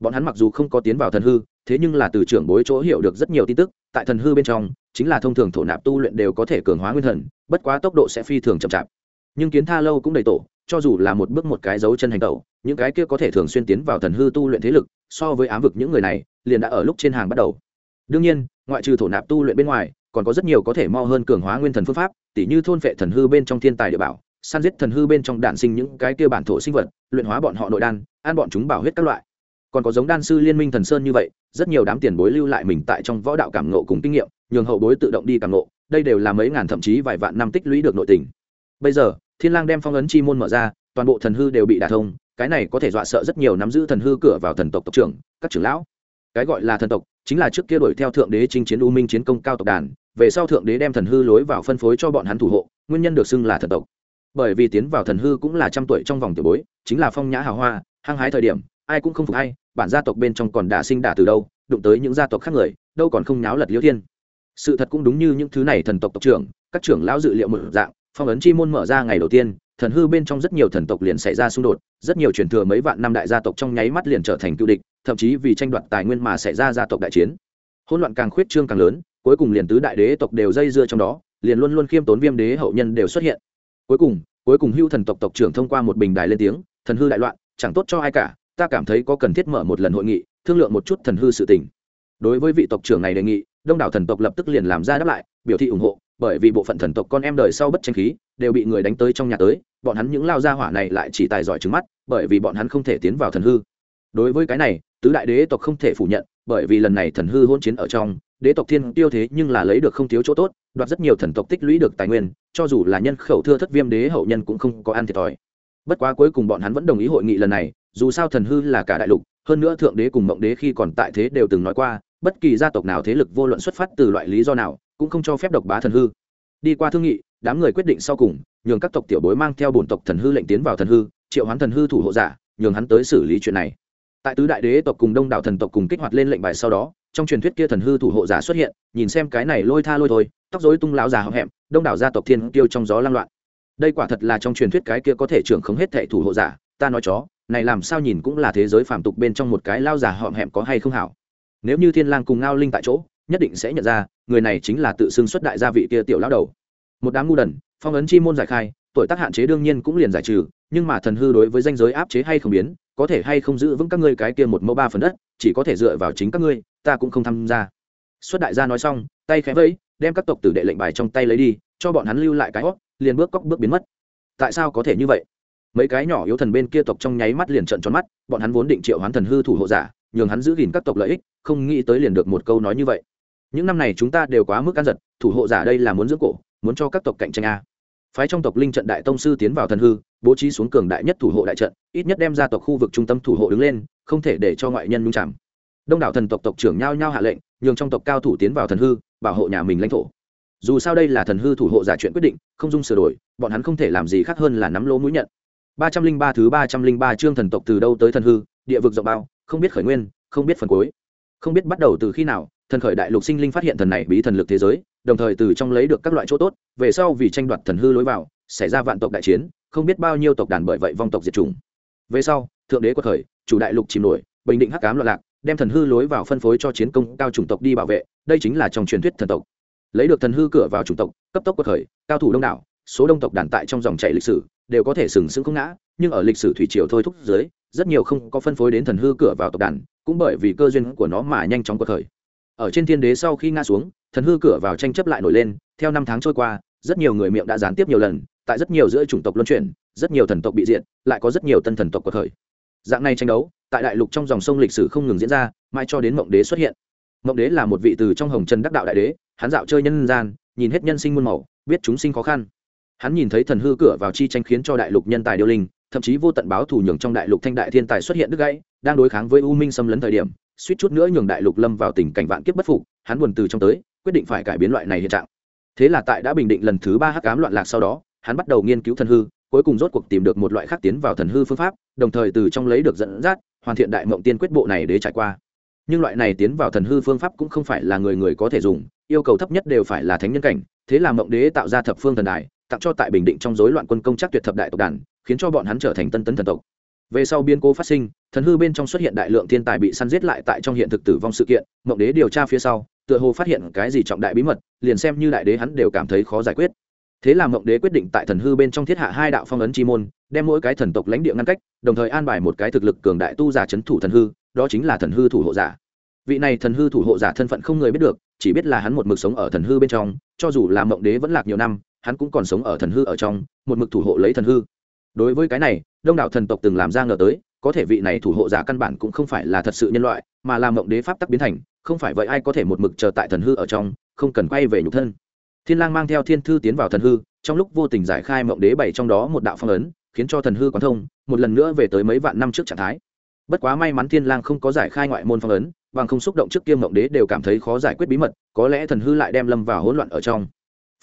Bọn hắn mặc dù không có tiến vào thần hư, thế nhưng là từ trưởng bối chỗ hiểu được rất nhiều tin tức, tại thần hư bên trong, chính là thông thường thổ nạp tu luyện đều có thể cường hóa nguyên thần, bất quá tốc độ sẽ phi thường chậm chạp. Nhưng kiến tha lâu cũng đầy tổ, cho dù là một bước một cái dấu chân hành tẩu, những cái kia có thể thường xuyên tiến vào thần hư tu luyện thế lực, so với ám vực những người này liền đã ở lúc trên hàng bắt đầu. Đương nhiên, ngoại trừ thổ nạp tu luyện bên ngoài, còn có rất nhiều có thể mo hơn cường hóa nguyên thần phương pháp, tỉ như thôn vệ thần hư bên trong thiên tài địa bảo, săn giết thần hư bên trong đạn sinh những cái kia bản thổ sinh vật, luyện hóa bọn họ nội đan, ăn bọn chúng bảo huyết các loại. Còn có giống đan sư liên minh thần sơn như vậy, rất nhiều đám tiền bối lưu lại mình tại trong võ đạo cảm nộ cùng kinh nghiệm, nhường hậu bối tự động đi cảm nộ đây đều là mấy ngàn thậm chí vài vạn năm tích lũy được nội tình. Bây giờ, thiên lang đem phong ấn chi môn mở ra, toàn bộ thần hư đều bị đả thông, cái này có thể dọa sợ rất nhiều nắm giữ thần hư cửa vào thần tộc tộc trưởng, các trưởng lão cái gọi là thần tộc, chính là trước kia đuổi theo thượng đế chinh chiến u minh chiến công cao tộc đàn, về sau thượng đế đem thần hư lối vào phân phối cho bọn hắn thủ hộ, nguyên nhân được xưng là thần tộc. Bởi vì tiến vào thần hư cũng là trăm tuổi trong vòng tiểu bối, chính là phong nhã hào hoa, hăng hái thời điểm, ai cũng không phục hay bản gia tộc bên trong còn đả sinh đả từ đâu, đụng tới những gia tộc khác người, đâu còn không nháo lật liêu thiên. Sự thật cũng đúng như những thứ này thần tộc tộc trưởng, các trưởng lão dự liệu một dạng, phong ấn chi môn mở ra ngày đầu tiên, thần hư bên trong rất nhiều thần tộc liền xảy ra xung đột, rất nhiều truyền thừa mấy vạn năm đại gia tộc trong nháy mắt liền trở thành cựu địch thậm chí vì tranh đoạt tài nguyên mà xảy ra gia tộc đại chiến. Hỗn loạn càng khuyết trương càng lớn, cuối cùng liền tứ đại đế tộc đều dây dưa trong đó, liền luôn luôn khiêm tốn viêm đế hậu nhân đều xuất hiện. Cuối cùng cuối cùng hưu thần tộc tộc trưởng thông qua một bình đài lên tiếng, thần hư đại loạn, chẳng tốt cho ai cả, ta cảm thấy có cần thiết mở một lần hội nghị, thương lượng một chút thần hư sự tình. Đối với vị tộc trưởng này đề nghị, đông đảo thần tộc lập tức liền làm ra đáp lại, biểu thị ủng hộ, bởi vì bộ phận thần tộc con em đời sau bất tranh khí, đều bị người đánh tới trong nhà tới, bọn hắn những lao gia hỏa này lại chỉ tài giỏi trứng mắt, bởi vì bọn hắn không thể tiến vào thần hư. Đối với cái này tứ đại đế tộc không thể phủ nhận, bởi vì lần này thần hư hôn chiến ở trong, đế tộc thiên tiêu thế nhưng là lấy được không thiếu chỗ tốt, đoạt rất nhiều thần tộc tích lũy được tài nguyên, cho dù là nhân khẩu thưa thất viêm đế hậu nhân cũng không có ăn thiệt thòi. Bất quá cuối cùng bọn hắn vẫn đồng ý hội nghị lần này, dù sao thần hư là cả đại lục, hơn nữa thượng đế cùng mộng đế khi còn tại thế đều từng nói qua, bất kỳ gia tộc nào thế lực vô luận xuất phát từ loại lý do nào, cũng không cho phép độc bá thần hư. Đi qua thương nghị, đám người quyết định sau cùng, nhường các tộc tiểu bối mang theo bổn tộc thần hư lệnh tiến vào thần hư, triệu hoán thần hư thủ hộ giả, nhường hắn tới xử lý chuyện này tại tứ đại đế tộc cùng đông đảo thần tộc cùng kích hoạt lên lệnh bài sau đó, trong truyền thuyết kia thần hư thủ hộ giả xuất hiện, nhìn xem cái này lôi tha lôi thôi, tóc dối tung láo già hậm hẹm, đông đảo gia tộc thiên kiêu trong gió lan loạn. Đây quả thật là trong truyền thuyết cái kia có thể trưởng không hết thệ thủ hộ giả, ta nói chó, này làm sao nhìn cũng là thế giới phàm tục bên trong một cái lao già hậm hẹm có hay không hảo. Nếu như thiên lang cùng ngao linh tại chỗ, nhất định sẽ nhận ra, người này chính là tự xưng xuất đại gia vị kia tiểu lão đầu. Một đám ngu đần, phong ấn chi môn giải khai, tuổi tác hạn chế đương nhiên cũng liền giải trừ, nhưng mà thần hư đối với danh giới áp chế hay không biến có thể hay không giữ vững các ngươi cái kia một mẫu ba phần đất, chỉ có thể dựa vào chính các ngươi, ta cũng không tham gia. Xuất đại gia nói xong, tay khẽ vẫy, đem các tộc tử đệ lệnh bài trong tay lấy đi, cho bọn hắn lưu lại cái hót liền bước cóc bước biến mất. Tại sao có thể như vậy? Mấy cái nhỏ yếu thần bên kia tộc trong nháy mắt liền trận tròn mắt, bọn hắn vốn định triệu hoán thần hư thủ hộ giả, nhường hắn giữ gìn các tộc lợi ích, không nghĩ tới liền được một câu nói như vậy. Những năm này chúng ta đều quá mức ăn giật, thủ hộ giả đây là muốn dưỡng cổ, muốn cho các tộc cạnh tranh a phái trong tộc linh trận đại tông sư tiến vào thần hư, bố trí xuống cường đại nhất thủ hộ đại trận, ít nhất đem ra tộc khu vực trung tâm thủ hộ đứng lên, không thể để cho ngoại nhân nhung chạm. Đông đảo thần tộc tộc trưởng nhao nhao hạ lệnh, nhường trong tộc cao thủ tiến vào thần hư, bảo hộ nhà mình lãnh thổ. Dù sao đây là thần hư thủ hộ giả chuyện quyết định, không dung sửa đổi, bọn hắn không thể làm gì khác hơn là nắm lỗ mũi nhận. Ba trăm linh ba thứ ba trăm linh ba chương thần tộc từ đâu tới thần hư, địa vực rộng bao, không biết khởi nguyên, không biết phần cuối. Không biết bắt đầu từ khi nào thần khởi đại lục sinh linh phát hiện thần này bí thần lực thế giới, đồng thời từ trong lấy được các loại chỗ tốt, về sau vì tranh đoạt thần hư lối vào, xảy ra vạn tộc đại chiến, không biết bao nhiêu tộc đàn bởi vậy vong tộc diệt chủng. Về sau, thượng đế quật khởi, chủ đại lục chìm nổi, bình định hắc cám loạn lạc, đem thần hư lối vào phân phối cho chiến công cao chủng tộc đi bảo vệ, đây chính là trong truyền thuyết thần tộc. Lấy được thần hư cửa vào chủng tộc, cấp tốc quật khởi, cao thủ đông đảo, số đông tộc đàn tại trong dòng chảy lịch sử đều có thể sừng sững không ngã, nhưng ở lịch sử thủy triều thôi thúc dưới, rất nhiều không có phân phối đến thần hư cửa vào tộc đàn, cũng bởi vì cơ duyên của nó mà nhanh chóng quật khởi ở trên thiên đế sau khi ngã xuống, thần hư cửa vào tranh chấp lại nổi lên. Theo năm tháng trôi qua, rất nhiều người miệng đã gián tiếp nhiều lần, tại rất nhiều giữa chủng tộc luân chuyển, rất nhiều thần tộc bị diện lại có rất nhiều tân thần tộc quật khởi. Dạng này tranh đấu, tại đại lục trong dòng sông lịch sử không ngừng diễn ra, mãi cho đến mộng đế xuất hiện. Mộng đế là một vị từ trong hồng trần đắc đạo đại đế, hắn dạo chơi nhân gian, nhìn hết nhân sinh muôn màu, biết chúng sinh khó khăn. Hắn nhìn thấy thần hư cửa vào chi tranh khiến cho đại lục nhân tài điêu linh, thậm chí vô tận báo thù nhường trong đại lục thanh đại thiên tài xuất hiện đứt gãy, đang đối kháng với u minh xâm lấn thời điểm suýt chút nữa nhường đại lục lâm vào tình cảnh vạn kiếp bất phục, hắn buồn từ trong tới, quyết định phải cải biến loại này hiện trạng. Thế là tại đã bình định lần thứ ba hắc ám loạn lạc sau đó, hắn bắt đầu nghiên cứu thần hư, cuối cùng rốt cuộc tìm được một loại khác tiến vào thần hư phương pháp, đồng thời từ trong lấy được dẫn dắt, hoàn thiện đại mộng tiên quyết bộ này để trải qua. Nhưng loại này tiến vào thần hư phương pháp cũng không phải là người người có thể dùng, yêu cầu thấp nhất đều phải là thánh nhân cảnh, thế là mộng đế tạo ra thập phương thần đài, tặng cho tại bình định trong rối loạn quân công chắc tuyệt thập đại tộc đàn, khiến cho bọn hắn trở thành tân tấn thần tộc về sau biên cố phát sinh, thần hư bên trong xuất hiện đại lượng thiên tài bị săn giết lại tại trong hiện thực tử vong sự kiện, mộng đế điều tra phía sau, tựa hồ phát hiện cái gì trọng đại bí mật, liền xem như đại đế hắn đều cảm thấy khó giải quyết. Thế là mộng đế quyết định tại thần hư bên trong thiết hạ hai đạo phong ấn chi môn, đem mỗi cái thần tộc lãnh địa ngăn cách, đồng thời an bài một cái thực lực cường đại tu giả c h ấ n thủ thần hư, đó chính là thần hư thủ hộ giả. Vị này thần hư thủ hộ giả thân phận không người biết được, chỉ biết là hắn một mực sống ở thần hư bên trong, cho dù là mộng đế vẫn lạc nhiều năm, hắn cũng còn sống ở thần hư ở trong, một mực thủ hộ lấy thần hư đối với cái này, đông đảo thần tộc từng làm ra ngờ tới, có thể vị này thủ hộ giả căn bản cũng không phải là thật sự nhân loại, mà là mộng đế pháp tắc biến thành, không phải vậy ai có thể một mực chờ tại thần hư ở trong, không cần quay về nhục thân. Thiên lang mang theo thiên thư tiến vào thần hư, trong lúc vô tình giải khai mộng đế bảy trong đó một đạo phong ấn, khiến cho thần hư quán thông, một lần nữa về tới mấy vạn năm trước trạng thái. Bất quá may mắn thiên lang không có giải khai ngoại môn phong ấn, bằng không xúc động trước kia mộng đế đều cảm thấy khó giải quyết bí mật, có lẽ thần hư lại đem lâm vào hỗn loạn ở trong.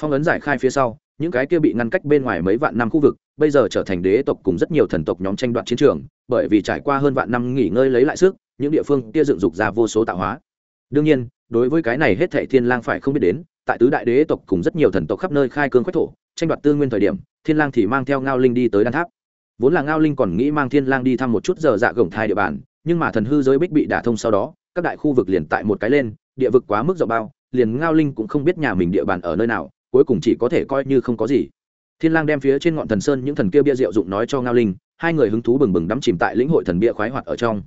Phong ấn giải khai phía sau những cái kia bị ngăn cách bên ngoài mấy vạn năm khu vực, bây giờ trở thành đế tộc cùng rất nhiều thần tộc nhóm tranh đoạt chiến trường, bởi vì trải qua hơn vạn năm nghỉ ngơi lấy lại sức, những địa phương kia dựng dục ra vô số tạo hóa. Đương nhiên, đối với cái này hết thệ thiên lang phải không biết đến, tại tứ đại đế tộc cùng rất nhiều thần tộc khắp nơi khai cương quách thổ, tranh đoạt tư nguyên thời điểm, thiên lang thì mang theo ngao linh đi tới đan tháp. Vốn là ngao linh còn nghĩ mang thiên lang đi thăm một chút giờ dạ gồng thai địa bàn, nhưng mà thần hư giới bích bị đả thông sau đó, các đại khu vực liền tại một cái lên, địa vực quá mức rộng bao, liền ngao linh cũng không biết nhà mình địa bàn ở nơi nào cuối cùng chỉ có thể coi như không có gì. Thiên lang đem phía trên ngọn thần sơn những thần kia bia rượu dụng nói cho ngao linh, hai người hứng thú bừng bừng đắm chìm tại lĩnh hội thần bia khoái hoạt ở trong.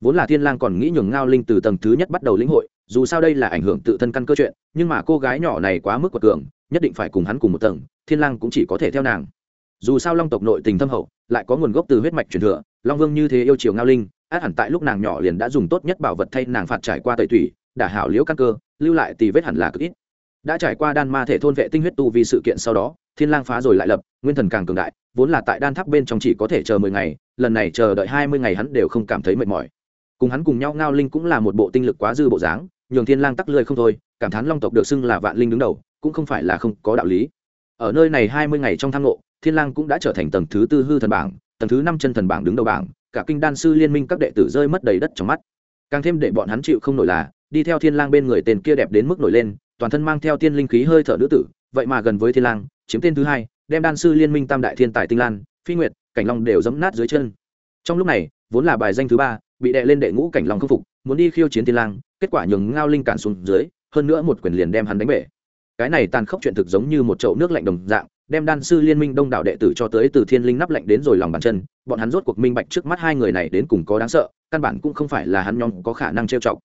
Vốn là thiên lang còn nghĩ nhường ngao linh từ tầng thứ nhất bắt đầu lĩnh hội, dù sao đây là ảnh hưởng tự thân căn cơ chuyện, nhưng mà cô gái nhỏ này quá mức quật cường, nhất định phải cùng hắn cùng một tầng, thiên lang cũng chỉ có thể theo nàng. Dù sao long tộc nội tình thâm hậu, lại có nguồn gốc từ huyết mạch truyền thừa, long vương như thế yêu chiều ngao linh, át hẳn tại lúc nàng nhỏ liền đã dùng tốt nhất bảo vật thay nàng phạt trải qua tẩy thủy đả hảo liễu căn cơ, lưu lại tỷ vết hẳn là cực ít đã trải qua đan ma thể thôn vệ tinh huyết tu vì sự kiện sau đó, thiên lang phá rồi lại lập, nguyên thần càng cường đại, vốn là tại đan tháp bên trong chỉ có thể chờ mười ngày, lần này chờ đợi hai mươi ngày hắn đều không cảm thấy mệt mỏi. Cùng hắn cùng nhau ngao linh cũng là một bộ tinh lực quá dư bộ dáng, nhường thiên lang tắc lười không thôi, cảm thán long tộc được xưng là vạn linh đứng đầu, cũng không phải là không có đạo lý. Ở nơi này hai mươi ngày trong thang ngộ, thiên lang cũng đã trở thành tầng thứ tư hư thần bảng, tầng thứ năm chân thần bảng đứng đầu bảng, cả kinh đan sư liên minh các đệ tử rơi mất đầy đất trong mắt. Càng thêm để bọn hắn chịu không nổi là, đi theo thiên lang bên người tên kia đẹp đến mức nổi lên toàn thân mang theo tiên linh khí hơi thở nữ tử, vậy mà gần với thiên lang, chiếm tên thứ hai, đem đan sư liên minh tam đại thiên tài tinh lan, phi nguyệt, cảnh long đều giẫm nát dưới chân. Trong lúc này, vốn là bài danh thứ ba, bị đệ lên đệ ngũ cảnh long không phục, muốn đi khiêu chiến thiên lang, kết quả nhường ngao linh cản xuống dưới, hơn nữa một quyền liền đem hắn đánh bể. Cái này tàn khốc chuyện thực giống như một chậu nước lạnh đồng dạng, đem đan sư liên minh đông đảo đệ tử cho tới từ thiên linh nắp lạnh đến rồi lòng bàn chân, bọn hắn rốt cuộc minh bạch trước mắt hai người này đến cùng có đáng sợ, căn bản cũng không phải là hắn nhóm có khả năng trêu chọc.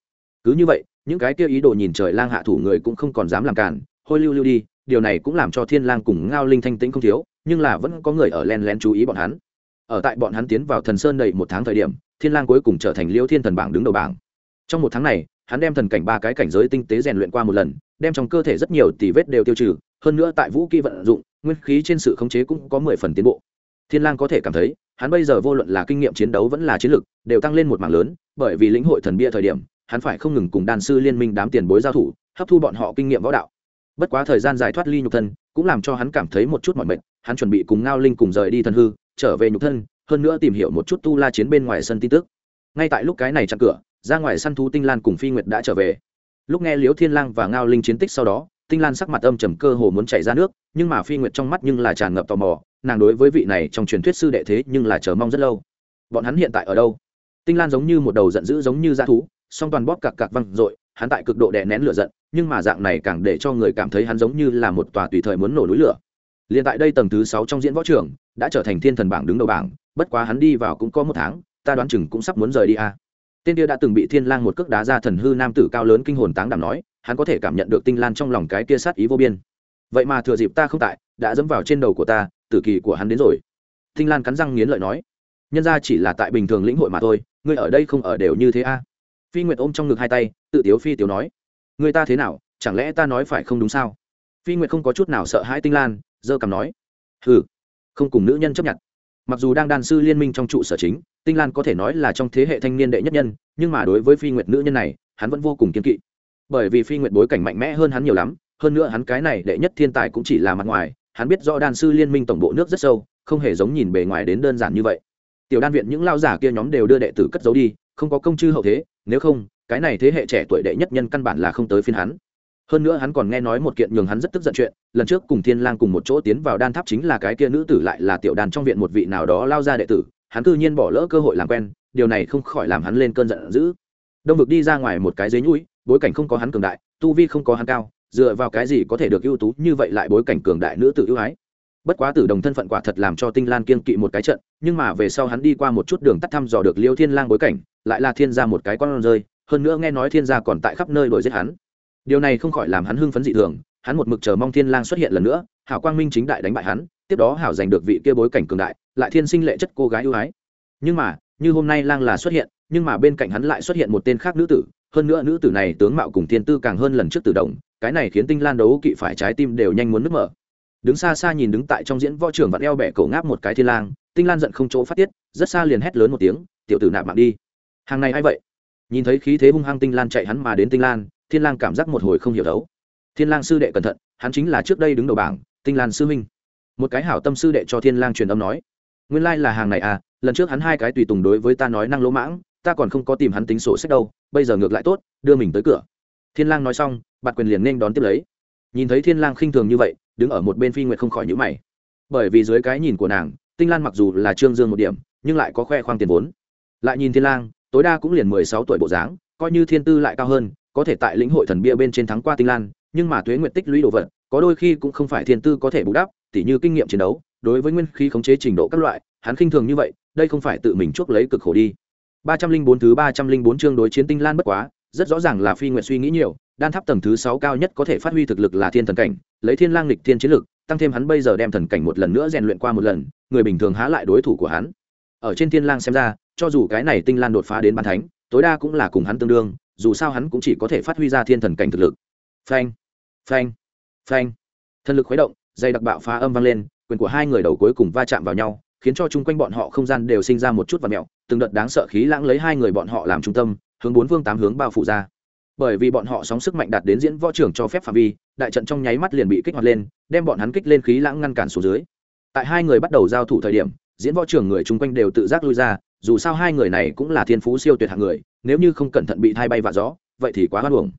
Cứ như vậy những cái kia ý đồ nhìn trời lang hạ thủ người cũng không còn dám làm cản, hôi lưu lưu đi, điều này cũng làm cho thiên lang cùng ngao linh thanh tĩnh không thiếu, nhưng là vẫn có người ở len lén chú ý bọn hắn. Ở tại bọn hắn tiến vào thần sơn đầy một tháng thời điểm, thiên lang cuối cùng trở thành liêu thiên thần bảng đứng đầu bảng. Trong một tháng này, hắn đem thần cảnh ba cái cảnh giới tinh tế rèn luyện qua một lần, đem trong cơ thể rất nhiều tỷ vết đều tiêu trừ, hơn nữa tại vũ khí vận dụng, nguyên khí trên sự khống chế cũng có mười phần tiến bộ. Thiên lang có thể cảm thấy, hắn bây giờ vô luận là kinh nghiệm chiến đấu vẫn là chiến lược đều tăng lên một mảng lớn, bởi vì lĩnh hội thần bia thời điểm hắn phải không ngừng cùng đan sư liên minh đám tiền bối giao thủ, hấp thu bọn họ kinh nghiệm võ đạo. Bất quá thời gian dài thoát ly nhục thân, cũng làm cho hắn cảm thấy một chút mọi mệt, hắn chuẩn bị cùng ngao linh cùng rời đi thần hư, trở về nhục thân, hơn nữa tìm hiểu một chút tu la chiến bên ngoài sân tin tức. Ngay tại lúc cái này chặn cửa, ra ngoài săn thú tinh lan cùng phi nguyệt đã trở về. Lúc nghe liễu thiên lang và ngao linh chiến tích sau đó, tinh lan sắc mặt âm trầm cơ hồ muốn chảy ra nước, nhưng mà phi nguyệt trong mắt nhưng là tràn ngập tò mò, nàng đối với vị này trong truyền thuyết sư đệ thế nhưng là chờ mong rất lâu. Bọn hắn hiện tại ở đâu? Tinh lan giống như một đầu giận dữ giống như dã thú song toàn bóp cặc cặc văng dội, hắn tại cực độ đè nén lửa giận, nhưng mà dạng này càng để cho người cảm thấy hắn giống như là một tòa tùy thời muốn nổ núi lửa liền tại đây tầng thứ sáu trong diễn võ trường, đã trở thành thiên thần bảng đứng đầu bảng, bất quá hắn đi vào cũng có một tháng, ta đoán chừng cũng sắp muốn rời đi a à. tên kia đã từng bị thiên lang một cước đá ra thần hư nam tử cao lớn kinh hồn táng đảm nói, hắn có thể cảm nhận được tinh lan trong lòng cái kia sát ý vô biên vậy mà thừa dịp ta không tại, đã dẫm vào trên đầu của ta, tử kỳ của hắn đến rồi tinh lan cắn răng nghiến lợi nói, nhân ra chỉ là tại bình thường lĩnh hội mà thôi, ngươi ở đây không ở đều như thế a à? Phi nguyệt ôm trong ngực hai tay, tự tiếu phi tiếu nói, người ta thế nào? Chẳng lẽ ta nói phải không đúng sao? Phi nguyệt không có chút nào sợ hãi tinh lan dơ cằm nói, hừ, không cùng nữ nhân chấp nhận. Mặc dù đang đàn sư liên minh trong trụ sở chính, tinh lan có thể nói là trong thế hệ thanh niên đệ nhất nhân, nhưng mà đối với phi nguyệt nữ nhân này, hắn vẫn vô cùng kiên kỵ. Bởi vì phi nguyệt bối cảnh mạnh mẽ hơn hắn nhiều lắm, hơn nữa hắn cái này đệ nhất thiên tài cũng chỉ là mặt ngoài, hắn biết rõ đàn sư liên minh tổng bộ nước rất sâu, không hề giống nhìn bề ngoài đến đơn giản như vậy. Tiểu đan viện những lao giả kia nhóm đều đưa đệ tử cất giấu đi, không có công chư hậu thế nếu không, cái này thế hệ trẻ tuổi đệ nhất nhân căn bản là không tới phiên hắn. Hơn nữa hắn còn nghe nói một kiện nhường hắn rất tức giận chuyện, lần trước cùng thiên lang cùng một chỗ tiến vào đan tháp chính là cái kia nữ tử lại là tiểu đàn trong viện một vị nào đó lao ra đệ tử, hắn cư nhiên bỏ lỡ cơ hội làm quen, điều này không khỏi làm hắn lên cơn giận dữ. Đông vực đi ra ngoài một cái dế nhũi bối cảnh không có hắn cường đại, tu vi không có hắn cao, dựa vào cái gì có thể được ưu tú như vậy lại bối cảnh cường đại nữ tử ưu ái? Bất quá tử đồng thân phận quả thật làm cho tinh lan kiên kỵ một cái trận nhưng mà về sau hắn đi qua một chút đường tắt thăm dò được liêu thiên lang bối cảnh lại là thiên Gia một cái con rơi hơn nữa nghe nói thiên gia còn tại khắp nơi đuổi giết hắn. Điều này không khỏi làm hắn hưng phấn dị thường hắn một mực chờ mong thiên lang xuất hiện lần nữa hảo quang minh chính đại đánh bại hắn tiếp đó hảo giành được vị kia bối cảnh cường đại lại thiên sinh lệ chất cô gái ưu ái. Nhưng mà như hôm nay lang là xuất hiện nhưng mà bên cạnh hắn lại xuất hiện một tên khác nữ tử hơn nữa nữ tử này tướng mạo cùng thiên tư càng hơn lần trước tử Đồng, cái này khiến tinh lan đấu kỵ phải trái tim đều nhanh muốn nứt mở đứng xa xa nhìn đứng tại trong diễn võ trưởng vặn eo bẻ cổ ngáp một cái thiên lang, tinh lan giận không chỗ phát tiết, rất xa liền hét lớn một tiếng, tiểu tử nạp mạng đi. Hàng này ai vậy? Nhìn thấy khí thế hung hăng tinh lan chạy hắn mà đến tinh lan, thiên lang cảm giác một hồi không hiểu đấu. Thiên lang sư đệ cẩn thận, hắn chính là trước đây đứng đầu bảng, tinh lan sư minh một cái hảo tâm sư đệ cho thiên lang truyền âm nói, nguyên lai like là hàng này à lần trước hắn hai cái tùy tùng đối với ta nói năng lỗ mãng, ta còn không có tìm hắn tính sổ sách đâu, bây giờ ngược lại tốt, đưa mình tới cửa. Thiên lang nói xong, bạt quyền liền nên đón tiếp lấy. Nhìn thấy thiên lang khinh thường như vậy đứng ở một bên phi nguyệt không khỏi nhíu mày. Bởi vì dưới cái nhìn của nàng, tinh lan mặc dù là trương dương một điểm, nhưng lại có khoe khoang tiền vốn. Lại nhìn thiên lang, tối đa cũng liền mười sáu tuổi bộ dáng, coi như thiên tư lại cao hơn, có thể tại lĩnh hội thần bia bên trên thắng qua tinh lan, nhưng mà tuế nguyện tích lũy đồ vật, có đôi khi cũng không phải thiên tư có thể bù đắp, tỉ như kinh nghiệm chiến đấu, đối với nguyên khí khống chế trình độ các loại, hắn khinh thường như vậy, đây không phải tự mình chuốc lấy cực khổ đi. ba trăm linh bốn thứ ba trăm linh bốn chương đối chiến tinh lan bất quá, rất rõ ràng là phi nguyện suy nghĩ nhiều đan tháp tầng thứ sáu cao nhất có thể phát huy thực lực là thiên thần cảnh, lấy thiên lang lịch thiên chiến lực, tăng thêm hắn bây giờ đem thần cảnh một lần nữa rèn luyện qua một lần, người bình thường há lại đối thủ của hắn. Ở trên thiên lang xem ra, cho dù cái này tinh lan đột phá đến Bán thánh, tối đa cũng là cùng hắn tương đương, dù sao hắn cũng chỉ có thể phát huy ra thiên thần cảnh thực lực. Phanh phanh phanh. Thần lực khuấy động, dây đặc bạo phá âm vang lên, quyền của hai người đầu cuối cùng va chạm vào nhau, khiến cho chung quanh bọn họ không gian đều sinh ra một chút và mẹo, từng đợt đáng sợ khí lãng lấy hai người bọn họ làm trung tâm, hướng bốn vương tám hướng bao phủ ra bởi vì bọn họ sóng sức mạnh đạt đến diễn võ trưởng cho phép phạm vi, đại trận trong nháy mắt liền bị kích hoạt lên, đem bọn hắn kích lên khí lãng ngăn cản xuống dưới. Tại hai người bắt đầu giao thủ thời điểm, diễn võ trưởng người chung quanh đều tự giác lui ra, dù sao hai người này cũng là thiên phú siêu tuyệt hạng người, nếu như không cẩn thận bị thay bay vạ gió, vậy thì quá hoan hồng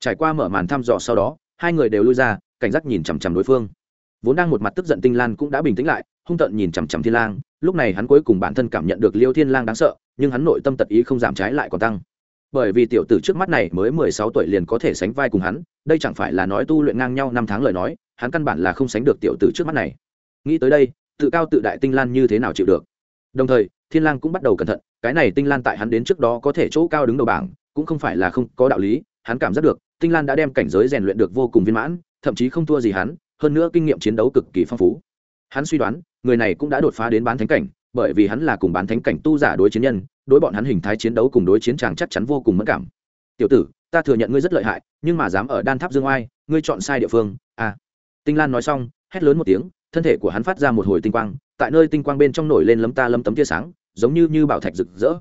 trải qua mở màn thăm dò sau đó, hai người đều lui ra, cảnh giác nhìn chằm chằm đối phương. Vốn đang một mặt tức giận tinh lan cũng đã bình tĩnh lại, hung tận nhìn chằm chằm thiên lang, lúc này hắn cuối cùng bản thân cảm nhận được liêu thiên lang đáng sợ, nhưng hắn nội tâm tật ý không giảm trái lại còn tăng bởi vì tiểu tử trước mắt này mới mười sáu tuổi liền có thể sánh vai cùng hắn, đây chẳng phải là nói tu luyện ngang nhau năm tháng lời nói, hắn căn bản là không sánh được tiểu tử trước mắt này. Nghĩ tới đây, tự cao tự đại tinh lan như thế nào chịu được? Đồng thời, thiên lang cũng bắt đầu cẩn thận, cái này tinh lan tại hắn đến trước đó có thể chỗ cao đứng đầu bảng, cũng không phải là không có đạo lý, hắn cảm giác được, tinh lan đã đem cảnh giới rèn luyện được vô cùng viên mãn, thậm chí không thua gì hắn, hơn nữa kinh nghiệm chiến đấu cực kỳ phong phú. Hắn suy đoán, người này cũng đã đột phá đến bán thánh cảnh bởi vì hắn là cùng bán thánh cảnh tu giả đối chiến nhân, đối bọn hắn hình thái chiến đấu cùng đối chiến chàng chắc chắn vô cùng mất cảm. Tiểu tử, ta thừa nhận ngươi rất lợi hại, nhưng mà dám ở đan tháp dương oai, ngươi chọn sai địa phương à. Tinh lan nói xong, hét lớn một tiếng, thân thể của hắn phát ra một hồi tinh quang, tại nơi tinh quang bên trong nổi lên lấm ta lấm tấm tia sáng, giống như như bảo thạch rực rỡ.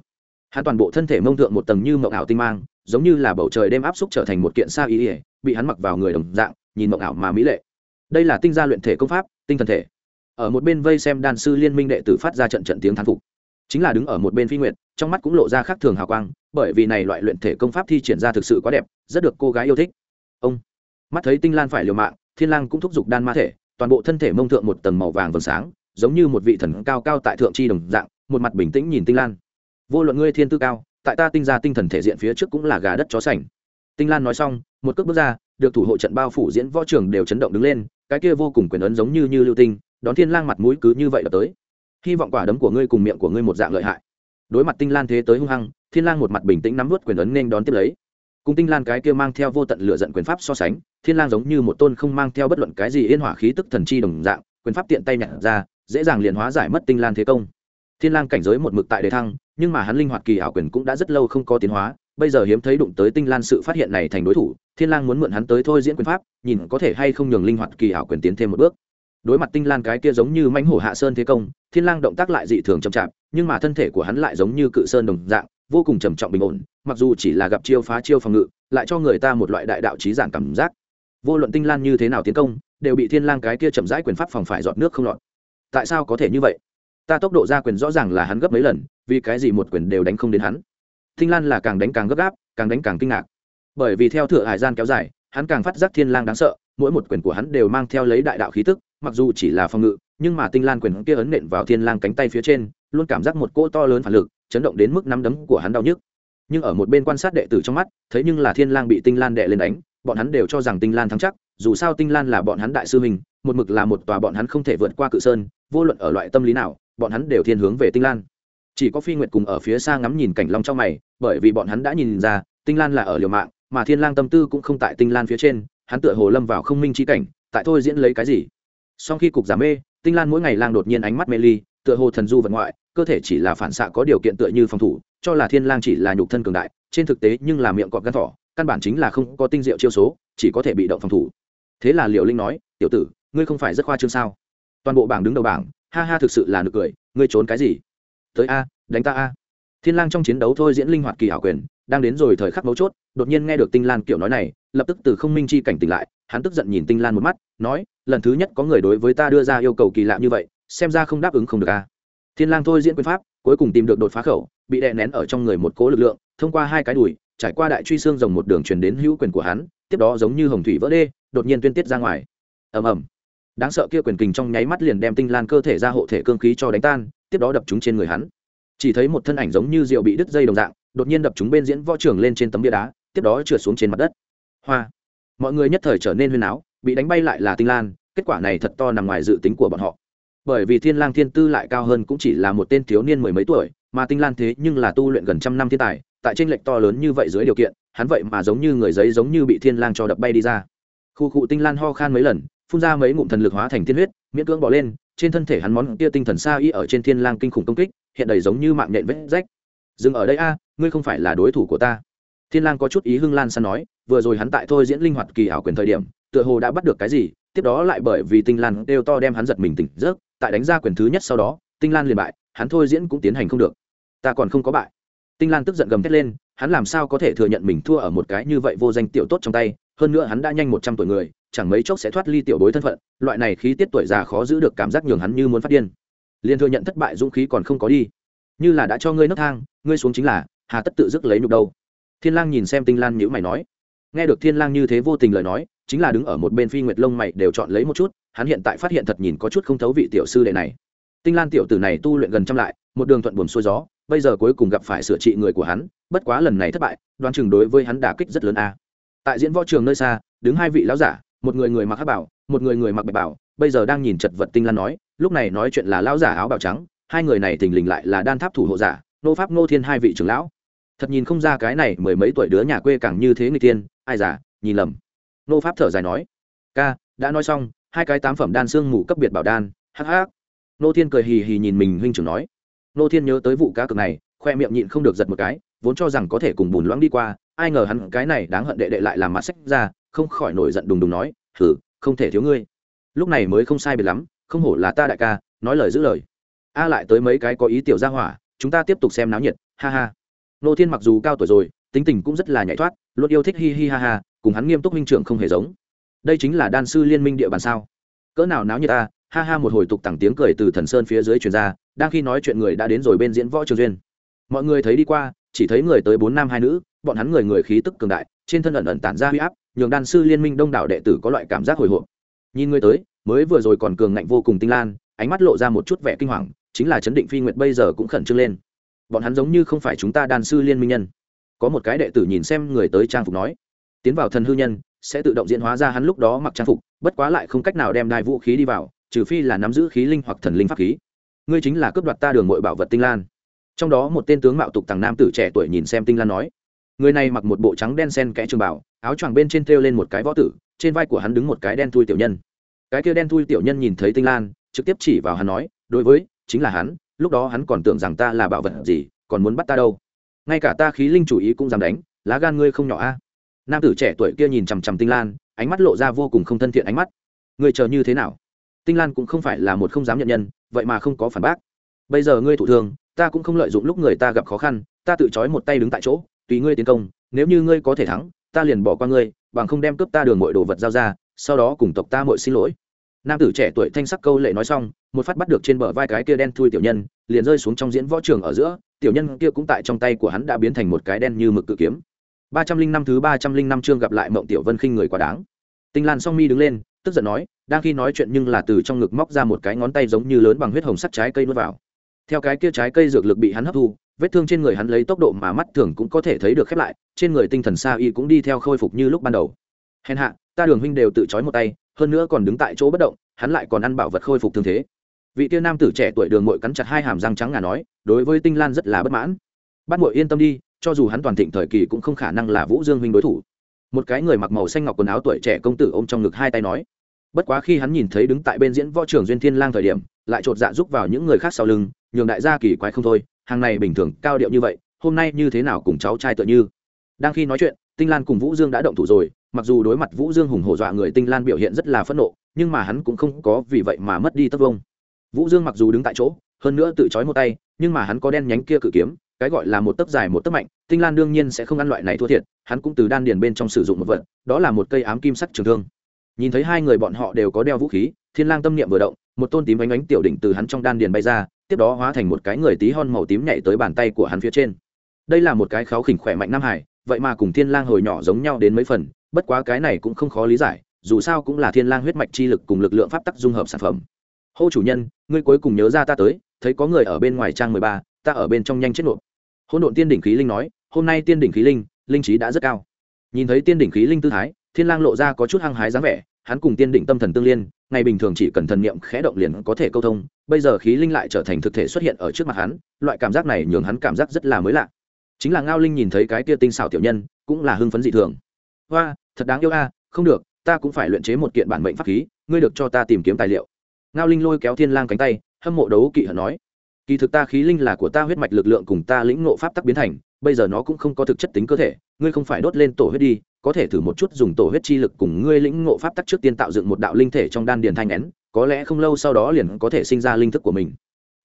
Hắn toàn bộ thân thể mông thượng một tầng như mộng ảo tinh mang, giống như là bầu trời đêm áp xúc trở thành một kiện sa ý ỉa bị hắn mặc vào người đồng dạng, nhìn mộng ảo mà mỹ lệ. Đây là tinh gia luyện thể công pháp, tinh thần thể ở một bên vây xem đan sư liên minh đệ tử phát ra trận trận tiếng thán phục. Chính là đứng ở một bên phi nguyệt, trong mắt cũng lộ ra khác thường hào quang, bởi vì này loại luyện thể công pháp thi triển ra thực sự quá đẹp, rất được cô gái yêu thích. Ông, mắt thấy tinh lan phải liều mạng, thiên lang cũng thúc giục đan ma thể, toàn bộ thân thể mông thượng một tầng màu vàng vầng sáng, giống như một vị thần cao cao tại thượng chi đồng dạng, một mặt bình tĩnh nhìn tinh lan. Vô luận ngươi thiên tư cao, tại ta tinh ra tinh thần thể diện phía trước cũng là gà đất chó sành. Tinh lan nói xong, một cước bước ra, được thủ hộ trận bao phủ diễn võ trường đều chấn động đứng lên, cái kia vô cùng quyền ấn giống như như lưu tinh đón thiên lang mặt mũi cứ như vậy là tới. Hy vọng quả đấm của ngươi cùng miệng của ngươi một dạng lợi hại. Đối mặt tinh lan thế tới hung hăng, thiên lang một mặt bình tĩnh nắm vút quyền ấn nên đón tiếp lấy. Cùng tinh lan cái kia mang theo vô tận lửa giận quyền pháp so sánh, thiên lang giống như một tôn không mang theo bất luận cái gì yên hỏa khí tức thần chi đồng dạng, quyền pháp tiện tay nhặt ra, dễ dàng liền hóa giải mất tinh lan thế công. Thiên lang cảnh giới một mực tại đề thăng, nhưng mà hắn linh hoạt kỳ ảo quyền cũng đã rất lâu không có tiến hóa, bây giờ hiếm thấy đụng tới tinh lan sự phát hiện này thành đối thủ, thiên lang muốn mượn hắn tới thôi diễn quyền pháp, nhìn có thể hay không nhường linh hoạt kỳ ảo quyền tiến thêm một bước đối mặt tinh lan cái kia giống như mãnh hổ hạ sơn thế công, thiên lang động tác lại dị thường chậm chạp, nhưng mà thân thể của hắn lại giống như cự sơn đồng dạng, vô cùng trầm trọng bình ổn, mặc dù chỉ là gặp chiêu phá chiêu phòng ngự, lại cho người ta một loại đại đạo trí giản cảm giác. Vô luận tinh lan như thế nào tiến công, đều bị thiên lang cái kia chậm rãi quyền pháp phòng phải dọn nước không lọt. Tại sao có thể như vậy? Ta tốc độ ra quyền rõ ràng là hắn gấp mấy lần, vì cái gì một quyền đều đánh không đến hắn? Tinh lan là càng đánh càng gấp gáp, càng đánh càng kinh ngạc. Bởi vì theo thừa hải gian kéo dài, hắn càng phát giác thiên lang đáng sợ, mỗi một quyền của hắn đều mang theo lấy đại đạo khí tức mặc dù chỉ là phòng ngự, nhưng mà tinh lan quyền kia ấn nện vào thiên lang cánh tay phía trên, luôn cảm giác một cỗ to lớn phản lực, chấn động đến mức nắm đấm của hắn đau nhức. Nhưng ở một bên quan sát đệ tử trong mắt, thấy nhưng là thiên lang bị tinh lan đệ lên đánh, bọn hắn đều cho rằng tinh lan thắng chắc, dù sao tinh lan là bọn hắn đại sư mình một mực là một tòa bọn hắn không thể vượt qua cự sơn, vô luận ở loại tâm lý nào, bọn hắn đều thiên hướng về tinh lan. Chỉ có phi nguyệt cùng ở phía xa ngắm nhìn cảnh long trong mày, bởi vì bọn hắn đã nhìn ra, tinh lan là ở liều mạng, mà thiên lang tâm tư cũng không tại tinh lan phía trên, hắn tựa hồ lâm vào không minh chi cảnh, tại thôi diễn lấy cái gì? Sau khi cục giảm mê, tinh lan mỗi ngày lang đột nhiên ánh mắt mê ly, tựa hồ thần du vật ngoại, cơ thể chỉ là phản xạ có điều kiện tựa như phòng thủ, cho là thiên lang chỉ là nhục thân cường đại, trên thực tế nhưng là miệng cọp gan thỏ, căn bản chính là không có tinh diệu chiêu số, chỉ có thể bị động phòng thủ. Thế là liều linh nói, tiểu tử, ngươi không phải rất khoa trương sao? Toàn bộ bảng đứng đầu bảng, ha ha thực sự là nực cười, ngươi trốn cái gì? Tới a, đánh ta a. Thiên lang trong chiến đấu thôi diễn linh hoạt kỳ hảo quyền, đang đến rồi thời khắc mấu chốt, đột nhiên nghe được tinh lan kiểu nói này lập tức từ không minh chi cảnh tỉnh lại, hắn tức giận nhìn tinh lan một mắt, nói, lần thứ nhất có người đối với ta đưa ra yêu cầu kỳ lạ như vậy, xem ra không đáp ứng không được a thiên lang thôi diễn quyền pháp, cuối cùng tìm được đột phá khẩu, bị đè nén ở trong người một cố lực lượng, thông qua hai cái đùi, trải qua đại truy xương rồng một đường truyền đến hữu quyền của hắn, tiếp đó giống như hồng thủy vỡ đê, đột nhiên tuyên tiết ra ngoài. Ầm ầm. Đáng sợ kia quyền kình trong nháy mắt liền đem tinh lan cơ thể ra hộ thể cương khí cho đánh tan, tiếp đó đập chúng trên người hắn. Chỉ thấy một thân ảnh giống như rượu bị đứt dây đồng dạng, đột nhiên đập chúng bên diễn võ trường lên trên tấm bia đá, tiếp đó trượt xuống trên mặt đất hoa. Mọi người nhất thời trở nên huyên áo bị đánh bay lại là tinh lan, kết quả này thật to nằm ngoài dự tính của bọn họ. Bởi vì thiên lang thiên tư lại cao hơn cũng chỉ là một tên thiếu niên mười mấy tuổi, mà tinh lan thế nhưng là tu luyện gần trăm năm thiên tài, tại trên lệch to lớn như vậy dưới điều kiện, hắn vậy mà giống như người giấy giống như bị thiên lang cho đập bay đi ra. Khu cụ tinh lan ho khan mấy lần, phun ra mấy ngụm thần lực hóa thành thiên huyết, miễn cưỡng bỏ lên, trên thân thể hắn món kia tinh thần xa y ở trên thiên lang kinh khủng công kích, hiện đầy giống như mạng nhện vết rách. Dừng ở đây a, ngươi không phải là đối thủ của ta. Thiên lang có chút ý hưng lan san nói vừa rồi hắn tại thôi diễn linh hoạt kỳ ảo quyền thời điểm, tựa hồ đã bắt được cái gì, tiếp đó lại bởi vì tinh lan đều to đem hắn giật mình tỉnh giấc, tại đánh ra quyền thứ nhất sau đó, tinh lan liền bại, hắn thôi diễn cũng tiến hành không được. Ta còn không có bại. Tinh lan tức giận gầm thét lên, hắn làm sao có thể thừa nhận mình thua ở một cái như vậy vô danh tiểu tốt trong tay, hơn nữa hắn đã nhanh một trăm tuổi người, chẳng mấy chốc sẽ thoát ly tiểu bối thân phận, loại này khí tiết tuổi già khó giữ được cảm giác nhường hắn như muốn phát điên. Liền thừa nhận thất bại dũng khí còn không có đi. Như là đã cho ngươi nấc thang, ngươi xuống chính là, hà tất tự dứt lấy nhục đâu. Thiên lang nhìn xem tinh lan nhữ mày nói nghe được thiên lang như thế vô tình lời nói, chính là đứng ở một bên phi nguyệt lông mày đều chọn lấy một chút, hắn hiện tại phát hiện thật nhìn có chút không thấu vị tiểu sư đệ này. Tinh lan tiểu tử này tu luyện gần trăm lại, một đường thuận buồm xuôi gió, bây giờ cuối cùng gặp phải sửa trị người của hắn, bất quá lần này thất bại, đoán chừng đối với hắn đả kích rất lớn a. Tại diễn võ trường nơi xa, đứng hai vị lão giả, một người người mặc hắc bảo, một người người mặc bạch bảo, bây giờ đang nhìn chật vật tinh lan nói, lúc này nói chuyện là lão giả áo bào trắng, hai người này thình lình lại là đan tháp thủ hộ giả, nô pháp nô thiên hai vị trưởng lão. Thật nhìn không ra cái này mười mấy tuổi đứa nhà quê càng như thế người tiên ai giả nhìn lầm. Nô pháp thở dài nói, ca, đã nói xong, hai cái tám phẩm đan xương mù cấp biệt bảo đan, hắc hắc. Nô thiên cười hì hì nhìn mình, huynh trưởng nói, nô thiên nhớ tới vụ cá cực này, khoe miệng nhịn không được giật một cái, vốn cho rằng có thể cùng bùn loãng đi qua, ai ngờ hắn cái này đáng hận đệ đệ lại làm mặt sách ra, không khỏi nổi giận đùng đùng nói thử không thể thiếu ngươi. Lúc này mới không sai biệt lắm, không hổ là ta đại ca, nói lời giữ lời. A lại tới mấy cái có ý tiểu gia hỏa, chúng ta tiếp tục xem náo nhiệt, ha ha. Nô thiên mặc dù cao tuổi rồi tính tình cũng rất là nhảy thoát, luôn yêu thích hi hi ha ha, cùng hắn nghiêm túc minh trưởng không hề giống. Đây chính là đan sư liên minh địa bàn sao? Cỡ nào náo như ta, ha ha một hồi tục tẳng tiếng cười từ thần sơn phía dưới truyền ra, đang khi nói chuyện người đã đến rồi bên diễn võ trường duyên. Mọi người thấy đi qua, chỉ thấy người tới bốn nam hai nữ, bọn hắn người người khí tức cường đại, trên thân ẩn ẩn tản ra huy áp, nhường đan sư liên minh đông đảo đệ tử có loại cảm giác hồi hộp. Nhìn người tới, mới vừa rồi còn cường ngạnh vô cùng tinh lan, ánh mắt lộ ra một chút vẻ kinh hoàng, chính là chấn định phi nguyệt bây giờ cũng khẩn trương lên. Bọn hắn giống như không phải chúng ta đan sư liên minh nhân có một cái đệ tử nhìn xem người tới trang phục nói, tiến vào thần hư nhân, sẽ tự động diễn hóa ra hắn lúc đó mặc trang phục, bất quá lại không cách nào đem đai vũ khí đi vào, trừ phi là nắm giữ khí linh hoặc thần linh pháp khí. Ngươi chính là cướp đoạt ta đường mội bảo vật tinh lan. Trong đó một tên tướng mạo tục tàng nam tử trẻ tuổi nhìn xem tinh lan nói, người này mặc một bộ trắng đen sen kẽ trường bảo áo choàng bên trên thêu lên một cái võ tử, trên vai của hắn đứng một cái đen thui tiểu nhân. Cái kia đen thui tiểu nhân nhìn thấy tinh lan, trực tiếp chỉ vào hắn nói, đối với, chính là hắn, lúc đó hắn còn tưởng rằng ta là bảo vật gì, còn muốn bắt ta đâu? Ngay cả ta khí linh chủ ý cũng dám đánh lá gan ngươi không nhỏ a. Nam tử trẻ tuổi kia nhìn chằm chằm tinh lan ánh mắt lộ ra vô cùng không thân thiện ánh mắt. Ngươi chờ như thế nào? Tinh lan cũng không phải là một không dám nhận nhân vậy mà không có phản bác. Bây giờ ngươi thủ thường, ta cũng không lợi dụng lúc người ta gặp khó khăn ta tự trói một tay đứng tại chỗ tùy ngươi tiến công nếu như ngươi có thể thắng ta liền bỏ qua ngươi bằng không đem cướp ta đường mọi đồ vật giao ra sau đó cùng tộc ta mọi xin lỗi. Nam tử trẻ tuổi thanh sắc câu lệ nói xong một phát bắt được trên bờ vai cái kia đen thui tiểu nhân liền rơi xuống trong diễn võ trường ở giữa tiểu nhân kia cũng tại trong tay của hắn đã biến thành một cái đen như mực cự kiếm. Ba trăm linh năm thứ ba trăm linh năm chương gặp lại mộng tiểu vân khinh người quá đáng. Tinh lan song mi đứng lên, tức giận nói, đang khi nói chuyện nhưng là từ trong ngực móc ra một cái ngón tay giống như lớn bằng huyết hồng sắt trái cây nuốt vào. Theo cái kia trái cây dược lực bị hắn hấp thu, vết thương trên người hắn lấy tốc độ mà mắt thường cũng có thể thấy được khép lại, trên người tinh thần sa y cũng đi theo khôi phục như lúc ban đầu. Hèn hạ, ta đường huynh đều tự trói một tay, hơn nữa còn đứng tại chỗ bất động, hắn lại còn ăn bảo vật khôi phục thương thế vị tiên nam tử trẻ tuổi đường mội cắn chặt hai hàm răng trắng ngà nói, đối với tinh lan rất là bất mãn. Bắt mội yên tâm đi, cho dù hắn toàn thịnh thời kỳ cũng không khả năng là vũ dương huynh đối thủ. Một cái người mặc màu xanh ngọc quần áo tuổi trẻ công tử ôm trong ngực hai tay nói. Bất quá khi hắn nhìn thấy đứng tại bên diễn võ trường duyên thiên lang thời điểm, lại chột dạ giúp vào những người khác sau lưng, nhường đại gia kỳ quái không thôi, hàng này bình thường, cao điệu như vậy, hôm nay như thế nào cùng cháu trai tựa như. Đang khi nói chuyện, tinh lan cùng vũ dương đã động thủ rồi, mặc dù đối mặt vũ dương hùng hổ dọa người tinh lan biểu hiện rất là phẫn nộ, nhưng mà hắn cũng không có vì vậy mà mất đi tất vông vũ dương mặc dù đứng tại chỗ, hơn nữa tự trói một tay, nhưng mà hắn có đen nhánh kia cự kiếm, cái gọi là một tấc dài một tấc mạnh, tinh lan đương nhiên sẽ không ăn loại này thua thiệt, hắn cũng từ đan điền bên trong sử dụng một vật, đó là một cây ám kim sắc trường thương. Nhìn thấy hai người bọn họ đều có đeo vũ khí, thiên lang tâm niệm vừa động, một tôn tím ánh ánh tiểu đỉnh từ hắn trong đan điền bay ra, tiếp đó hóa thành một cái người tí hon màu tím nhảy tới bàn tay của hắn phía trên. Đây là một cái kháo khỉnh khỏe mạnh nam hải, vậy mà cùng thiên lang hồi nhỏ giống nhau đến mấy phần, bất quá cái này cũng không khó lý giải, dù sao cũng là thiên lang huyết mạch chi lực cùng lực lượng pháp tắc dung hợp sản phẩm hô chủ nhân, ngươi cuối cùng nhớ ra ta tới, thấy có người ở bên ngoài trang mười ba, ta ở bên trong nhanh chết nộp. Hôn độn tiên đỉnh khí linh nói, hôm nay tiên đỉnh khí linh linh trí đã rất cao. Nhìn thấy tiên đỉnh khí linh tư thái, thiên lang lộ ra có chút hăng hái dáng vẻ, hắn cùng tiên đỉnh tâm thần tương liên, ngày bình thường chỉ cần thần niệm khẽ động liền có thể câu thông, bây giờ khí linh lại trở thành thực thể xuất hiện ở trước mặt hắn, loại cảm giác này nhường hắn cảm giác rất là mới lạ. Chính là ngao linh nhìn thấy cái kia tinh xảo tiểu nhân, cũng là hưng phấn dị thường. Hoa thật đáng yêu a, không được, ta cũng phải luyện chế một kiện bản mệnh pháp khí, ngươi được cho ta tìm kiếm tài liệu ngao linh lôi kéo thiên lang cánh tay hâm mộ đấu kỵ hận nói kỳ thực ta khí linh là của ta huyết mạch lực lượng cùng ta lĩnh ngộ pháp tắc biến thành bây giờ nó cũng không có thực chất tính cơ thể ngươi không phải đốt lên tổ huyết đi có thể thử một chút dùng tổ huyết chi lực cùng ngươi lĩnh ngộ pháp tắc trước tiên tạo dựng một đạo linh thể trong đan điền thanh nén có lẽ không lâu sau đó liền có thể sinh ra linh thức của mình.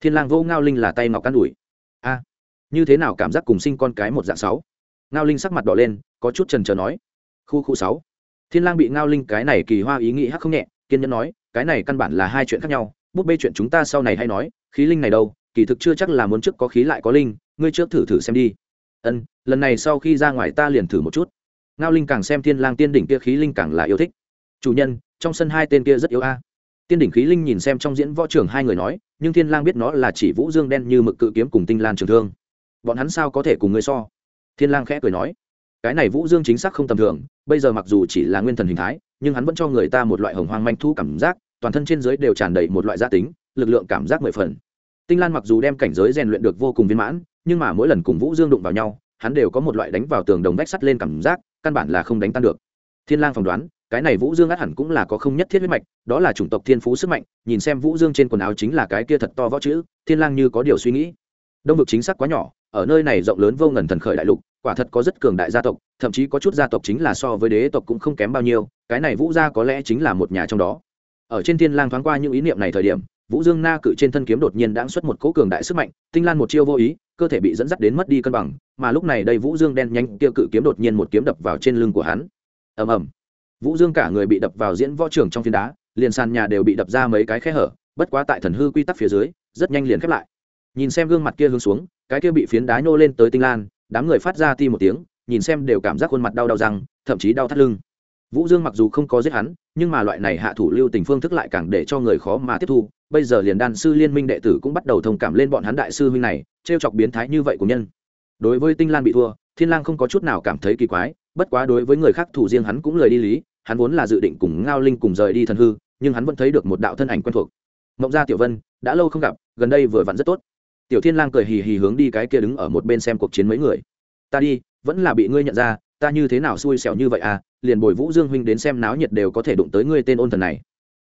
Thiên lang vô ngao linh là tay ngọc căn đuổi, a như thế nào cảm giác cùng sinh con cái một dạng sáu? Ngao linh sắc mặt đỏ lên có chút chần chờ nói khu khu sáu. Thiên lang bị ngao linh cái này kỳ hoa ý nghĩ hắc không nhẹ kiên nhẫn nói cái này căn bản là hai chuyện khác nhau bút bê chuyện chúng ta sau này hay nói, khí linh này đâu, kỳ thực chưa chắc là muốn trước có khí lại có linh, ngươi trước thử thử xem đi. Ân, lần này sau khi ra ngoài ta liền thử một chút. Ngao linh càng xem thiên lang tiên đỉnh kia khí linh càng là yêu thích. Chủ nhân, trong sân hai tên kia rất yếu a. Tiên đỉnh khí linh nhìn xem trong diễn võ trường hai người nói, nhưng thiên lang biết nó là chỉ vũ dương đen như mực cự kiếm cùng tinh lan trường thương. Bọn hắn sao có thể cùng ngươi so? Thiên lang khẽ cười nói, cái này vũ dương chính xác không tầm thường, bây giờ mặc dù chỉ là nguyên thần hình thái nhưng hắn vẫn cho người ta một loại hồng hoang manh thu cảm giác, toàn thân trên dưới đều tràn đầy một loại gia tính, lực lượng cảm giác mười phần. Tinh lan mặc dù đem cảnh giới rèn luyện được vô cùng viên mãn, nhưng mà mỗi lần cùng vũ dương đụng vào nhau, hắn đều có một loại đánh vào tường đồng vách sắt lên cảm giác, căn bản là không đánh tan được. Thiên lang phỏng đoán, cái này vũ dương át hẳn cũng là có không nhất thiết huyết mạch, đó là chủng tộc thiên phú sức mạnh, nhìn xem vũ dương trên quần áo chính là cái kia thật to võ chữ, thiên lang như có điều suy nghĩ. Đông vực chính xác quá nhỏ ở nơi này rộng lớn vô ngần thần khởi đại lục, quả thật có rất cường đại gia tộc, thậm chí có chút gia tộc chính là so với đế tộc cũng không kém bao nhiêu, cái này vũ gia có lẽ chính là một nhà trong đó. Ở trên thiên lang thoáng qua những ý niệm này thời điểm, vũ dương na cự trên thân kiếm đột nhiên đã xuất một cỗ cường đại sức mạnh, tinh lan một chiêu vô ý, cơ thể bị dẫn dắt đến mất đi cân bằng, mà lúc này đây vũ dương đen nhanh kia cự kiếm đột nhiên một kiếm đập vào trên lưng của hắn. Ầm ầm. Vũ dương cả người bị đập vào diễn võ trường trong phiến đá, liền sàn nhà đều bị đập ra mấy cái khe hở, bất quá tại thần hư quy tắc phía dưới, rất nhanh liền khép lại nhìn xem gương mặt kia hướng xuống, cái kia bị phiến đá nhô lên tới tinh lan, đám người phát ra ti một tiếng, nhìn xem đều cảm giác khuôn mặt đau đau răng, thậm chí đau thắt lưng. Vũ dương mặc dù không có giết hắn, nhưng mà loại này hạ thủ lưu tình phương thức lại càng để cho người khó mà tiếp thu. Bây giờ liền đan sư liên minh đệ tử cũng bắt đầu thông cảm lên bọn hắn đại sư huynh này t chọc biến thái như vậy của nhân. Đối với tinh lan bị thua, thiên lang không có chút nào cảm thấy kỳ quái, bất quá đối với người khác thủ riêng hắn cũng lời đi lý, hắn vốn là dự định cùng ngao linh cùng rời đi thần hư, nhưng hắn vẫn thấy được một đạo thân ảnh quen thuộc. Mộng gia tiểu vân, đã lâu không gặp, gần đây vừa vặn rất tốt tiểu thiên lang cười hì hì hướng đi cái kia đứng ở một bên xem cuộc chiến mấy người. Ta đi, vẫn là bị ngươi nhận ra, ta như thế nào xui xẻo như vậy à? Liền bồi vũ dương huynh đến xem náo nhiệt đều có thể đụng tới ngươi tên ôn thần này.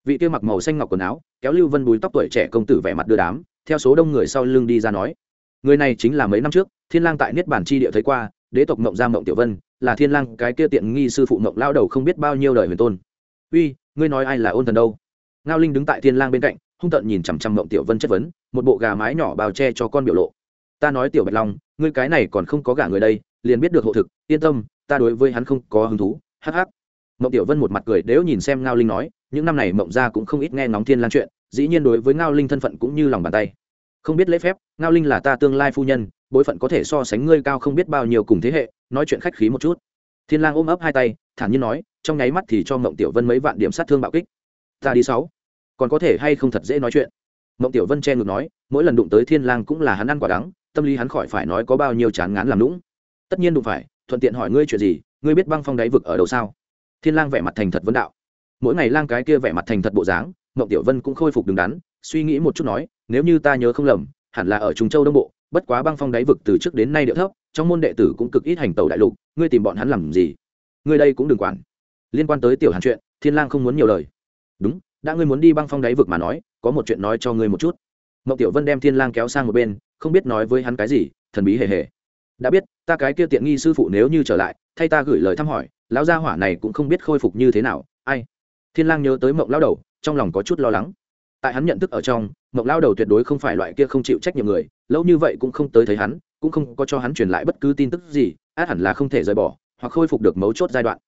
Vị kia mặc màu xanh ngọc quần áo, kéo lưu vân bùi tóc tuổi trẻ công tử vẻ mặt đưa đám, theo số đông người sau lưng đi ra nói, người này chính là mấy năm trước, thiên lang tại niết bản chi địa thấy qua, đế tộc mộng gia mộng tiểu vân, là thiên lang cái kia tiện nghi sư phụ mộng lao đầu không biết bao nhiêu đời huyền tôn. Uy, ngươi nói ai là ôn thần đâu? Ngao linh đứng tại thiên lang bên cạnh hung tợn nhìn chằm chằm mộng tiểu vân chất vấn, một bộ gà mái nhỏ bao che cho con biểu lộ. Ta nói tiểu bạch long, ngươi cái này còn không có gả người đây, liền biết được hộ thực, yên tâm, ta đối với hắn không có hứng thú, hắc hắc. Mộng tiểu vân một mặt cười đếu nhìn xem ngao linh nói, những năm này mộng gia cũng không ít nghe ngóng thiên lan chuyện, dĩ nhiên đối với ngao linh thân phận cũng như lòng bàn tay. Không biết lễ phép, ngao linh là ta tương lai phu nhân, bối phận có thể so sánh ngươi cao không biết bao nhiêu cùng thế hệ, nói chuyện khách khí một chút. Thiên lang ôm ấp hai tay, thản nhiên nói, trong nháy mắt thì cho mộng tiểu vân mấy vạn điểm sát thương bạo kích. Ta đi sáu còn có thể hay không thật dễ nói chuyện? Mộng tiểu vân che ngược nói, mỗi lần đụng tới thiên lang cũng là hắn ăn quả đắng, tâm lý hắn khỏi phải nói có bao nhiêu chán ngán làm lũng tất nhiên đụng phải, thuận tiện hỏi ngươi chuyện gì, ngươi biết băng phong đáy vực ở đâu sao? Thiên lang vẻ mặt thành thật vấn đạo. Mỗi ngày lang cái kia vẻ mặt thành thật bộ dáng, mộng tiểu vân cũng khôi phục đứng đắn, suy nghĩ một chút nói, nếu như ta nhớ không lầm, hẳn là ở trung châu đông bộ, bất quá băng phong đáy vực từ trước đến nay điệu thấp, trong môn đệ tử cũng cực ít hành tẩu đại lục, ngươi tìm bọn hắn làm gì? Ngươi đây cũng đừng quản. Liên quan tới tiểu hàn chuyện, thiên lang không muốn nhiều lời. Đúng đã ngươi muốn đi băng phong đáy vực mà nói, có một chuyện nói cho ngươi một chút. Mậu tiểu vân đem thiên lang kéo sang một bên, không biết nói với hắn cái gì, thần bí hề hề. Đã biết, ta cái kia tiện nghi sư phụ nếu như trở lại, thay ta gửi lời thăm hỏi, lão gia hỏa này cũng không biết khôi phục như thế nào, ai? Thiên lang nhớ tới mộng lão đầu, trong lòng có chút lo lắng. Tại hắn nhận thức ở trong mộng lão đầu tuyệt đối không phải loại kia không chịu trách nhiệm người, lâu như vậy cũng không tới thấy hắn, cũng không có cho hắn truyền lại bất cứ tin tức gì, át hẳn là không thể rời bỏ, hoặc khôi phục được mấu chốt giai đoạn.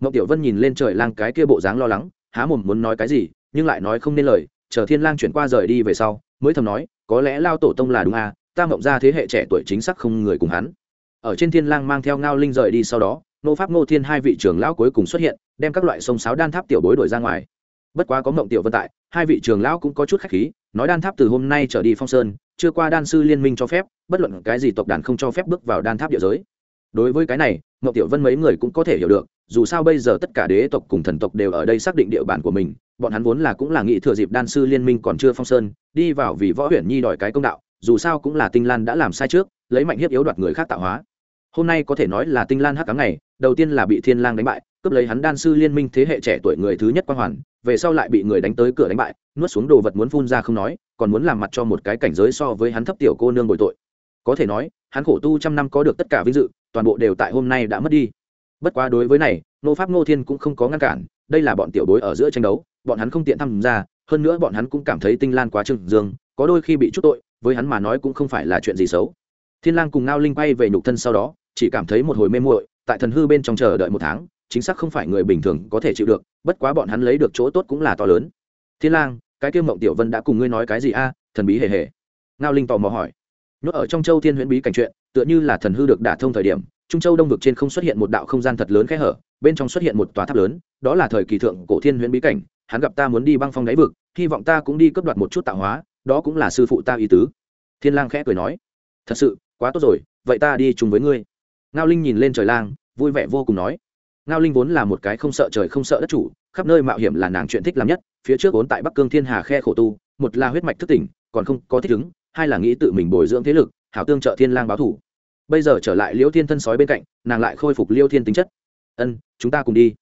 Mộng tiểu vân nhìn lên trời lang cái kia bộ dáng lo lắng, há mồm muốn nói cái gì nhưng lại nói không nên lời, chờ thiên lang chuyển qua rời đi về sau, mới thầm nói, có lẽ lao tổ tông là đúng à ta mộng ra thế hệ trẻ tuổi chính xác không người cùng hắn. Ở trên thiên lang mang theo ngao linh rời đi sau đó nô pháp ngô thiên hai vị trưởng lão cuối cùng xuất hiện, đem các loại sông sáo đan tháp tiểu bối đổi ra ngoài. Bất quá có mộng tiểu vân tại, hai vị trưởng lão cũng có chút khách khí, nói đan tháp từ hôm nay trở đi phong sơn, chưa qua đan sư liên minh cho phép, bất luận cái gì tộc đàn không cho phép bước vào đan tháp địa giới. Đối với cái này, mộng tiểu vân mấy người cũng có thể hiểu được dù sao bây giờ tất cả đế tộc cùng thần tộc đều ở đây xác định địa bàn của mình, bọn hắn vốn là cũng là nghị thừa dịp đan sư liên minh còn chưa phong sơn, đi vào vì võ huyền nhi đòi cái công đạo, dù sao cũng là tinh lan đã làm sai trước, lấy mạnh hiếp yếu đoạt người khác tạo hóa. Hôm nay có thể nói là tinh lan hắc cám này đầu tiên là bị thiên lang đánh bại, cướp lấy hắn đan sư liên minh thế hệ trẻ tuổi người thứ nhất quang hoàn, về sau lại bị người đánh tới cửa đánh bại, nuốt xuống đồ vật muốn phun ra không nói, còn muốn làm mặt cho một cái cảnh giới so với hắn thấp tiểu cô nương bồi tội. Có thể nói, hắn khổ tu trăm năm có được tất cả vinh dự, toàn bộ đều tại hôm nay đã mất đi bất quá đối với này nô pháp nô thiên cũng không có ngăn cản, đây là bọn tiểu bối ở giữa tranh đấu, bọn hắn không tiện tham gia, hơn nữa bọn hắn cũng cảm thấy tinh lan quá trừng dương, có đôi khi bị chút tội, với hắn mà nói cũng không phải là chuyện gì xấu. Thiên lang cùng ngao linh quay về nhục thân sau đó, chỉ cảm thấy một hồi mê muội, tại thần hư bên trong chờ đợi một tháng, chính xác không phải người bình thường có thể chịu được, bất quá bọn hắn lấy được chỗ tốt cũng là to lớn. Thiên lang, cái kia mộng tiểu vân đã cùng ngươi nói cái gì a? Thần bí hề hề. Ngao linh tò mò hỏi. Nhốt ở trong châu thiên huyễn bí cảnh chuyện, tựa như là thần hư được đả thông thời điểm trung châu đông vực trên không xuất hiện một đạo không gian thật lớn khẽ hở, bên trong xuất hiện một tòa tháp lớn, đó là thời kỳ thượng cổ thiên huyễn bí cảnh, hắn gặp ta muốn đi băng phong đáy vực, hy vọng ta cũng đi cướp đoạt một chút tạo hóa, đó cũng là sư phụ ta ý tứ. Thiên lang khẽ cười nói. Thật sự, quá tốt rồi, vậy ta đi chung với ngươi. Ngao linh nhìn lên trời lang, vui vẻ vô cùng nói. Ngao linh vốn là một cái không sợ trời không sợ đất chủ, khắp nơi mạo hiểm là nàng chuyện thích làm nhất, phía trước vốn tại bắc cương thiên hà khe khổ tu, một là huyết mạch thức tỉnh, còn không có thích ứng, hai là nghĩ tự mình bồi dưỡng thế lực, hảo tương trợ thiên lang báo thủ bây giờ trở lại liêu thiên thân sói bên cạnh nàng lại khôi phục liêu thiên tính chất. Ân chúng ta cùng đi.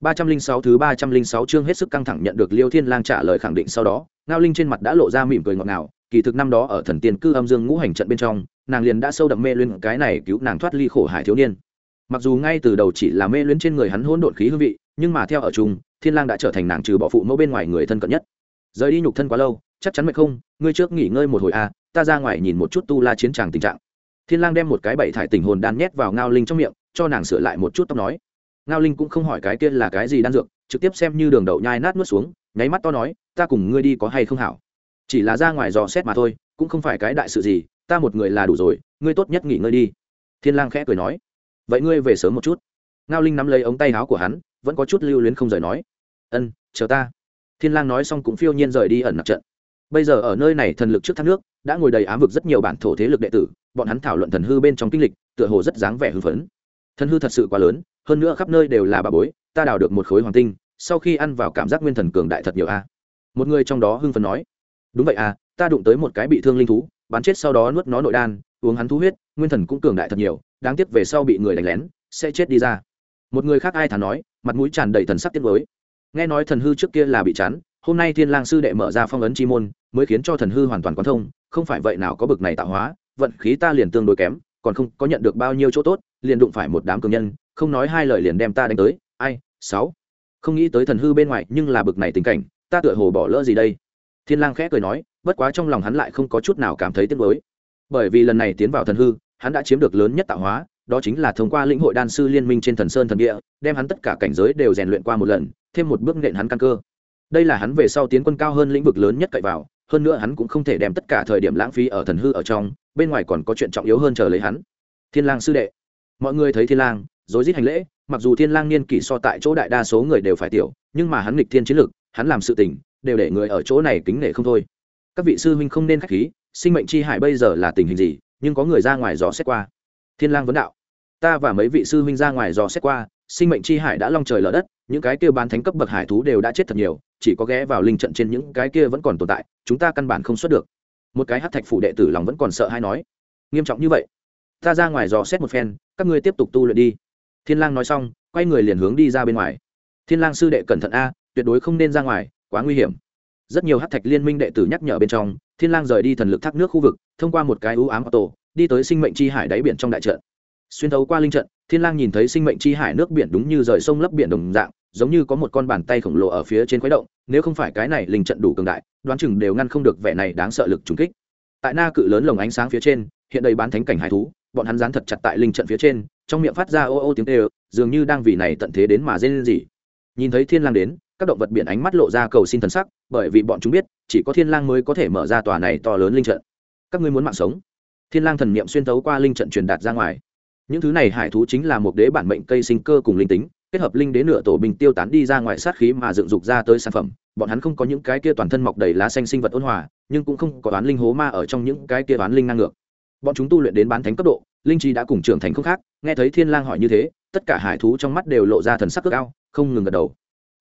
Ba trăm linh sáu thứ ba trăm linh sáu chương hết sức căng thẳng nhận được liêu thiên lang trả lời khẳng định sau đó ngao linh trên mặt đã lộ ra mỉm cười ngọt ngào. Kỳ thực năm đó ở thần tiên cư âm dương ngũ hành trận bên trong nàng liền đã sâu đậm mê luyên cái này cứu nàng thoát ly khổ hải thiếu niên. Mặc dù ngay từ đầu chỉ là mê luyến trên người hắn hỗn độn khí hương vị nhưng mà theo ở chung thiên lang đã trở thành nàng trừ bỏ phụ mẫu bên ngoài người thân cận nhất. Rời đi nhục thân quá lâu chắc chắn mệt không? Ngươi trước nghỉ ngơi một hồi a à, ta ra ngoài nhìn một chút tu la chiến tràng tình trạng thiên lang đem một cái bảy thải tình hồn đan nhét vào ngao linh trong miệng, cho nàng sửa lại một chút tóc nói. Ngao linh cũng không hỏi cái kia là cái gì đan dược, trực tiếp xem như đường đậu nhai nát nuốt xuống, nháy mắt to nói, ta cùng ngươi đi có hay không hảo? Chỉ là ra ngoài dò xét mà thôi, cũng không phải cái đại sự gì, ta một người là đủ rồi, ngươi tốt nhất nghỉ ngơi đi. Thiên lang khẽ cười nói. Vậy ngươi về sớm một chút. Ngao linh nắm lấy ống tay áo của hắn, vẫn có chút lưu luyến không rời nói. Ân, chờ ta. Thiên lang nói xong cũng phiêu nhiên rời đi ẩn nặc trận bây giờ ở nơi này thần lực trước thác nước, đã ngồi đầy ám vực rất nhiều bản thổ thế lực đệ tử, bọn hắn thảo luận thần hư bên trong kinh lịch, tựa hồ rất dáng vẻ hư phấn. Thần hư thật sự quá lớn, hơn nữa khắp nơi đều là bà bối, ta đào được một khối hoàng tinh, sau khi ăn vào cảm giác nguyên thần cường đại thật nhiều a. Một người trong đó hưng phấn nói, đúng vậy à ta đụng tới một cái bị thương linh thú, bắn chết sau đó nuốt nó nội đan, uống hắn thú huyết, nguyên thần cũng cường đại thật nhiều, đáng tiếc về sau bị người đánh lén, sẽ chết đi ra. Một người khác ai thà nói, mặt mũi tràn đầy thần sắc tiếc mới nghe nói thần hư trước kia là bị chán hôm nay thiên lang sư đệ mở ra phong ấn chi môn, mới khiến cho thần hư hoàn toàn quán thông, không phải vậy nào có bực này tạo hóa, vận khí ta liền tương đối kém, còn không có nhận được bao nhiêu chỗ tốt, liền đụng phải một đám cường nhân, không nói hai lời liền đem ta đánh tới. Ai, sáu. Không nghĩ tới thần hư bên ngoài nhưng là bực này tình cảnh, ta tựa hồ bỏ lỡ gì đây? Thiên lang khẽ cười nói, bất quá trong lòng hắn lại không có chút nào cảm thấy tiếc nuối. Bởi vì lần này tiến vào thần hư, hắn đã chiếm được lớn nhất tạo hóa, đó chính là thông qua lĩnh hội đan sư liên minh trên thần sơn thần địa, đem hắn tất cả cảnh giới đều rèn luyện qua một lần, thêm một bước nện hắn căn cơ đây là hắn về sau tiến quân cao hơn lĩnh vực lớn nhất cậy vào, hơn nữa hắn cũng không thể đem tất cả thời điểm lãng phí ở thần hư ở trong, bên ngoài còn có chuyện trọng yếu hơn chờ lấy hắn. Thiên lang sư đệ. Mọi người thấy thiên lang, rối rít hành lễ, mặc dù thiên lang niên kỷ so tại chỗ đại đa số người đều phải tiểu, nhưng mà hắn nghịch thiên chiến lực, hắn làm sự tình, đều để người ở chỗ này kính nể không thôi. Các vị sư huynh không nên khách khí, sinh mệnh chi hải bây giờ là tình hình gì, nhưng có người ra ngoài dò xét qua. Thiên lang vấn đạo. Ta và mấy vị sư huynh ra ngoài dò xét qua sinh mệnh chi hải đã long trời lở đất, những cái kia bán thánh cấp bậc hải thú đều đã chết thật nhiều, chỉ có ghé vào linh trận trên những cái kia vẫn còn tồn tại, chúng ta căn bản không xuất được. Một cái hát thạch phủ đệ tử lòng vẫn còn sợ hay nói, nghiêm trọng như vậy, ta ra ngoài dò xét một phen, các ngươi tiếp tục tu luyện đi. Thiên lang nói xong, quay người liền hướng đi ra bên ngoài. Thiên lang sư đệ cẩn thận a, tuyệt đối không nên ra ngoài, quá nguy hiểm. Rất nhiều hắc thạch liên minh đệ tử nhắc nhở bên trong, thiên lang rời đi thần lực thác nước khu vực, thông qua một cái ưu ám tổ, đi tới sinh mệnh chi hải đáy biển trong đại trận. Xuyên thấu qua linh trận thiên lang nhìn thấy sinh mệnh chi hải nước biển đúng như rời sông lấp biển đồng dạng, giống như có một con bàn tay khổng lồ ở phía trên khuấy động, nếu không phải cái này linh trận đủ cường đại, đoán chừng đều ngăn không được vẻ này đáng sợ lực trùng kích. Tại na cự lớn lồng ánh sáng phía trên, hiện đầy bán thánh cảnh hải thú, bọn hắn dán thật chặt tại linh trận phía trên, trong miệng phát ra ô ô tiếng tê dường như đang vì này tận thế đến mà dên gì nhìn thấy thiên lang đến, các động vật biển ánh mắt lộ ra cầu xin thần sắc, bởi vì bọn chúng biết, chỉ có thiên lang mới có thể mở ra tòa này to lớn linh trận. Các ngươi muốn mạng sống? Thiên lang thần niệm xuyên thấu qua linh trận truyền đạt ra ngoài những thứ này hải thú chính là một đế bản mệnh cây sinh cơ cùng linh tính, kết hợp linh đế nửa tổ bình tiêu tán đi ra ngoài sát khí mà dựng dục ra tới sản phẩm. Bọn hắn không có những cái kia toàn thân mọc đầy lá xanh sinh vật ôn hòa, nhưng cũng không có toán linh hố ma ở trong những cái kia toán linh năng ngược bọn chúng tu luyện đến bán thánh cấp độ, linh trí đã cùng trưởng thành không khác, nghe thấy thiên lang hỏi như thế, tất cả hải thú trong mắt đều lộ ra thần sắc cực cao không ngừng gật đầu.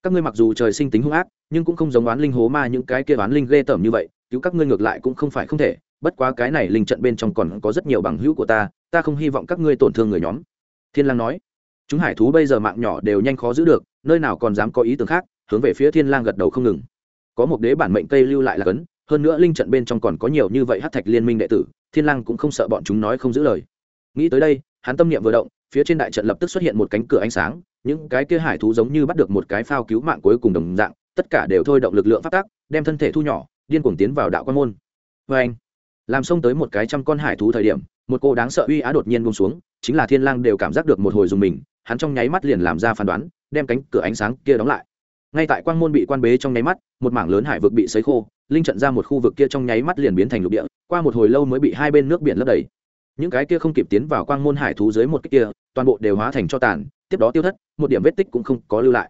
Các ngươi mặc dù trời sinh tính hung ác, nhưng cũng không giống oán linh hố ma những cái kia oán linh ghê tởm như vậy, cứu các ngươi ngược lại cũng không phải không thể bất quá cái này linh trận bên trong còn có rất nhiều bằng hữu của ta ta không hy vọng các ngươi tổn thương người nhóm. Thiên lang nói. Chúng hải thú bây giờ mạng nhỏ đều nhanh khó giữ được, nơi nào còn dám có ý tưởng khác, hướng về phía thiên lang gật đầu không ngừng. Có một đế bản mệnh cây lưu lại là cấn, hơn nữa linh trận bên trong còn có nhiều như vậy hắc thạch liên minh đệ tử, thiên lang cũng không sợ bọn chúng nói không giữ lời. Nghĩ tới đây, hắn tâm niệm vừa động, phía trên đại trận lập tức xuất hiện một cánh cửa ánh sáng, những cái kia hải thú giống như bắt được một cái phao cứu mạng cuối cùng đồng dạng, tất cả đều thôi động lực lượng phát tác, đem thân thể thu nhỏ, điên cuồng tiến vào đạo quan môn. Vê anh làm xông tới một cái trăm con hải thú thời điểm, một cô đáng sợ uy á đột nhiên bông xuống, chính là thiên lang đều cảm giác được một hồi dùng mình, hắn trong nháy mắt liền làm ra phán đoán, đem cánh cửa ánh sáng kia đóng lại. Ngay tại quang môn bị quan bế trong nháy mắt, một mảng lớn hải vực bị sấy khô, linh trận ra một khu vực kia trong nháy mắt liền biến thành lục địa, qua một hồi lâu mới bị hai bên nước biển lấp đầy. Những cái kia không kịp tiến vào quang môn hải thú dưới một cái kia, toàn bộ đều hóa thành cho tàn, tiếp đó tiêu thất, một điểm vết tích cũng không có lưu lại.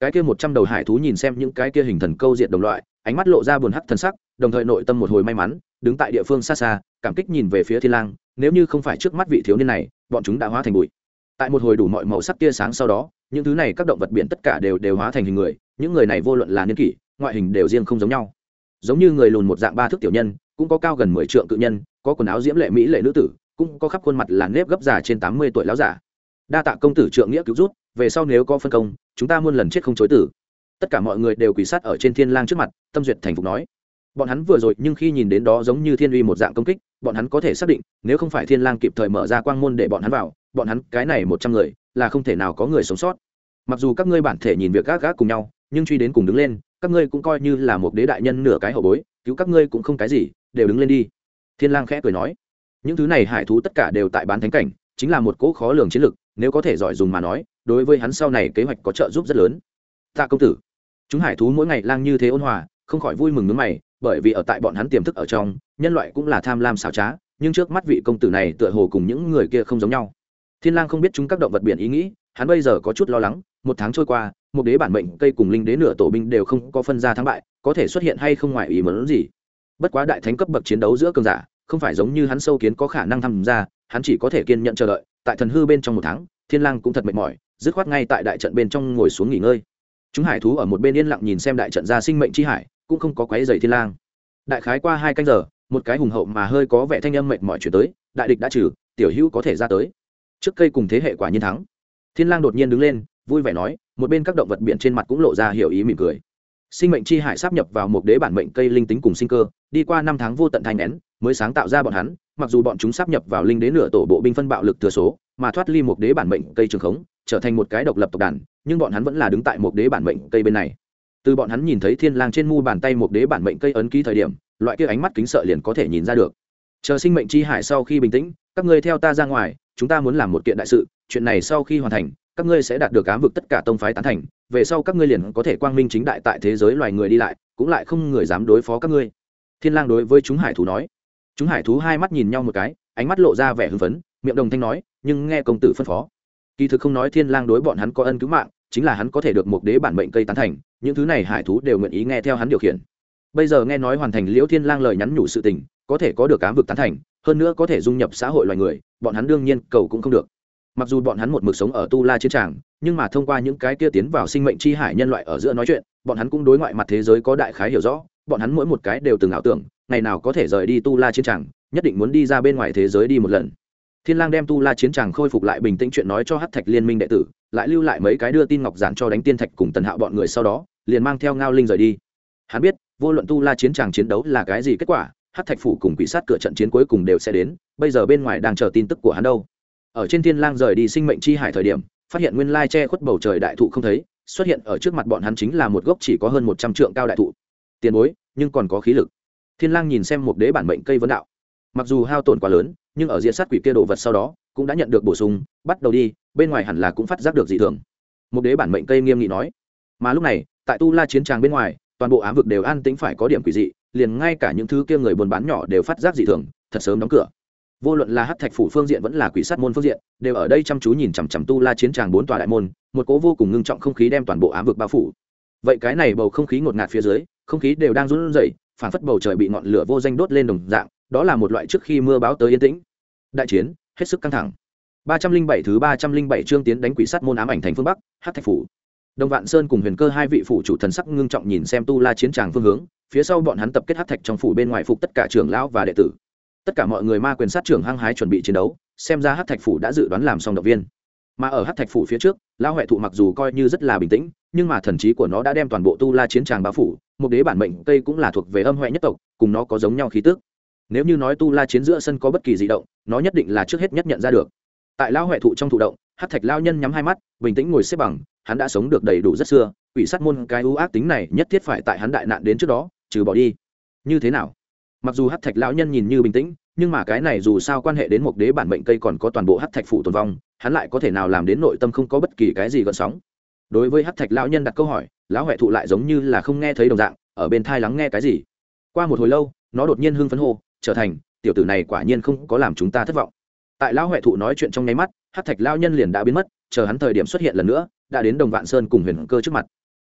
Cái kia một trăm đầu hải thú nhìn xem những cái kia hình thần câu diện đồng loại, ánh mắt lộ ra buồn hắc thần sắc đồng thời nội tâm một hồi may mắn, đứng tại địa phương xa xa, cảm kích nhìn về phía thiên lang, nếu như không phải trước mắt vị thiếu niên này, bọn chúng đã hóa thành bụi. Tại một hồi đủ mọi màu sắc tia sáng sau đó, những thứ này các động vật biển tất cả đều đều hóa thành hình người, những người này vô luận là niên kỷ, ngoại hình đều riêng không giống nhau. Giống như người lùn một dạng ba thước tiểu nhân, cũng có cao gần mười trượng cự nhân, có quần áo diễm lệ mỹ lệ nữ tử, cũng có khắp khuôn mặt là nếp gấp già trên tám mươi tuổi lão giả. Đa tạ công tử trượng nghĩa cứu rút về sau nếu có phân công, chúng ta muôn lần chết không chối tử. Tất cả mọi người đều quỳ sát ở trên thiên lang trước mặt, tâm duyệt thành phục nói bọn hắn vừa rồi nhưng khi nhìn đến đó giống như thiên uy một dạng công kích, bọn hắn có thể xác định, nếu không phải thiên lang kịp thời mở ra quang môn để bọn hắn vào, bọn hắn, cái này một trăm người, là không thể nào có người sống sót. Mặc dù các ngươi bản thể nhìn việc gác gác cùng nhau, nhưng truy đến cùng đứng lên, các ngươi cũng coi như là một đế đại nhân nửa cái hậu bối, cứu các ngươi cũng không cái gì, đều đứng lên đi. Thiên lang khẽ cười nói. Những thứ này hải thú tất cả đều tại bán thánh cảnh, chính là một cỗ khó lường chiến lực, nếu có thể giỏi dùng mà nói, đối với hắn sau này kế hoạch có trợ giúp rất lớn. Tạ công tử. Chúng hải thú mỗi ngày lang như thế ôn hòa, không khỏi vui mừng nước mày bởi vì ở tại bọn hắn tiềm thức ở trong, nhân loại cũng là tham lam xảo trá, nhưng trước mắt vị công tử này tựa hồ cùng những người kia không giống nhau. Thiên lang không biết chúng các động vật biển ý nghĩ, hắn bây giờ có chút lo lắng, một tháng trôi qua, một đế bản mệnh, cây cùng linh đế nửa tổ binh đều không có phân ra thắng bại, có thể xuất hiện hay không ngoài ý muốn gì. Bất quá đại thánh cấp bậc chiến đấu giữa cường giả, không phải giống như hắn sâu kiến có khả năng tham gia, hắn chỉ có thể kiên nhận chờ đợi, tại thần hư bên trong một tháng, thiên lang cũng thật mệt mỏi, dứt khoát ngay tại đại trận bên trong ngồi xuống nghỉ ngơi. Chúng hải thú ở một bên yên lặng nhìn xem đại trận ra sinh mệnh chi hải cũng không có quấy giày thiên lang. Đại khái qua hai canh giờ, một cái hùng hậu mà hơi có vẻ thanh âm mệt mỏi chuyển tới, đại địch đã trừ, tiểu hữu có thể ra tới. Trước cây cùng thế hệ quả nhiên thắng. Thiên lang đột nhiên đứng lên, vui vẻ nói, một bên các động vật biển trên mặt cũng lộ ra hiểu ý mỉm cười. Sinh mệnh chi hải sắp nhập vào một đế bản mệnh cây linh tính cùng sinh cơ, đi qua năm tháng vô tận thành nén, mới sáng tạo ra bọn hắn, mặc dù bọn chúng sắp nhập vào linh đế nửa tổ bộ binh phân bạo lực thừa số, mà thoát ly một đế bản mệnh cây trường khống, trở thành một cái độc lập tộc đàn, nhưng bọn hắn vẫn là đứng tại một đế bản mệnh cây bên này từ bọn hắn nhìn thấy thiên lang trên mu bàn tay một đế bản mệnh cây ấn ký thời điểm, loại kia ánh mắt kính sợ liền có thể nhìn ra được. Chờ sinh mệnh chi hải sau khi bình tĩnh, các ngươi theo ta ra ngoài, chúng ta muốn làm một kiện đại sự, chuyện này sau khi hoàn thành, các ngươi sẽ đạt được ám vực tất cả tông phái tán thành, về sau các ngươi liền có thể quang minh chính đại tại thế giới loài người đi lại, cũng lại không người dám đối phó các ngươi. Thiên lang đối với chúng hải thú nói. Chúng hải thú hai mắt nhìn nhau một cái, ánh mắt lộ ra vẻ hưng phấn, miệng đồng thanh nói, nhưng nghe công tử phân phó. Kỳ thực không nói thiên lang đối bọn hắn có ân cứu mạng, chính là hắn có thể được một đế bản mệnh cây tán thành những thứ này hải thú đều nguyện ý nghe theo hắn điều khiển. Bây giờ nghe nói hoàn thành liễu thiên lang lời nhắn nhủ sự tình, có thể có được ám vực tán thành, hơn nữa có thể dung nhập xã hội loài người, bọn hắn đương nhiên cầu cũng không được. Mặc dù bọn hắn một mực sống ở tu la chiến tràng, nhưng mà thông qua những cái kia tiến vào sinh mệnh chi hải nhân loại ở giữa nói chuyện, bọn hắn cũng đối ngoại mặt thế giới có đại khái hiểu rõ, bọn hắn mỗi một cái đều từng ảo tưởng, ngày nào có thể rời đi tu la chiến tràng, nhất định muốn đi ra bên ngoài thế giới đi một lần. Thiên lang đem tu la chiến tràng khôi phục lại bình tĩnh chuyện nói cho hắc thạch liên minh đệ tử, lại lưu lại mấy cái đưa tin ngọc giản cho đánh tiên thạch cùng tần hạo bọn người sau đó liền mang theo ngao linh rời đi. Hắn biết, vô luận tu la chiến tràng chiến đấu là cái gì kết quả, hắc thạch phủ cùng quỷ sát cửa trận chiến cuối cùng đều sẽ đến, bây giờ bên ngoài đang chờ tin tức của hắn đâu. Ở trên thiên lang rời đi sinh mệnh chi hải thời điểm, phát hiện nguyên lai che khuất bầu trời đại thụ không thấy, xuất hiện ở trước mặt bọn hắn chính là một gốc chỉ có hơn một trăm trượng cao đại thụ. Tiền bối, nhưng còn có khí lực. Thiên lang nhìn xem một đế bản mệnh cây vấn đạo. Mặc dù hao tổn quá lớn, nhưng ở diện sát quỷ kia đồ vật sau đó, cũng đã nhận được bổ sung, bắt đầu đi, bên ngoài hẳn là cũng phát giác được dị thường. Một đế bản mệnh cây nghiêm nghị nói. Mà lúc này tại tu la chiến tràng bên ngoài, toàn bộ ám vực đều an tĩnh phải có điểm quỷ dị, liền ngay cả những thứ kia người buôn bán nhỏ đều phát giác dị thường, thật sớm đóng cửa. Vô luận là hát thạch phủ phương diện vẫn là quỷ sát môn phương diện, đều ở đây chăm chú nhìn chằm chằm tu la chiến tràng bốn tòa đại môn, một cố vô cùng ngưng trọng không khí đem toàn bộ ám vực bao phủ. Vậy cái này bầu không khí ngột ngạt phía dưới, không khí đều đang run rẩy phản phất bầu trời bị ngọn lửa vô danh đốt lên đồng dạng, đó là một loại trước khi mưa báo tới yên tĩnh. Đại chiến, hết sức căng thẳng. Ba trăm linh bảy thứ ba trăm linh bảy chương tiến đánh quỷ sát môn ám ảnh thành phương bắc hát thạch phủ đồng vạn sơn cùng huyền cơ hai vị phụ chủ thần sắc ngưng trọng nhìn xem tu la chiến tràng phương hướng, phía sau bọn hắn tập kết hát thạch trong phủ bên ngoài phục tất cả trưởng lão và đệ tử. Tất cả mọi người ma quyền sát trưởng hăng hái chuẩn bị chiến đấu, xem ra hát thạch phủ đã dự đoán làm xong động viên. Mà ở hát thạch phủ phía trước, lão huệ thụ mặc dù coi như rất là bình tĩnh, nhưng mà thần trí của nó đã đem toàn bộ tu la chiến tràng bao phủ, một đế bản mệnh cây cũng là thuộc về âm huệ nhất tộc, cùng nó có giống nhau khí tức. Nếu như nói tu la chiến giữa sân có bất kỳ di động, nó nhất định là trước hết nhất nhận ra được. Tại lão huệ thụ trong thụ động hát thạch lao nhân nhắm hai mắt, bình tĩnh ngồi xếp bằng, hắn đã sống được đầy đủ rất xưa, quỷ sát môn cái ưu ác tính này nhất thiết phải tại hắn đại nạn đến trước đó, trừ bỏ đi. Như thế nào? Mặc dù hát thạch lão nhân nhìn như bình tĩnh, nhưng mà cái này dù sao quan hệ đến một đế bản mệnh cây còn có toàn bộ hát thạch phủ tồn vong, hắn lại có thể nào làm đến nội tâm không có bất kỳ cái gì gợn sóng? Đối với hát thạch lão nhân đặt câu hỏi, lão huệ thụ lại giống như là không nghe thấy đồng dạng, ở bên thai lắng nghe cái gì? Qua một hồi lâu, nó đột nhiên hưng phấn hô, trở thành, tiểu tử này quả nhiên không có làm chúng ta thất vọng. Tại lão huệ thụ nói chuyện trong nháy mắt hát thạch lao nhân liền đã biến mất, chờ hắn thời điểm xuất hiện lần nữa, đã đến đồng vạn sơn cùng huyền cơ trước mặt.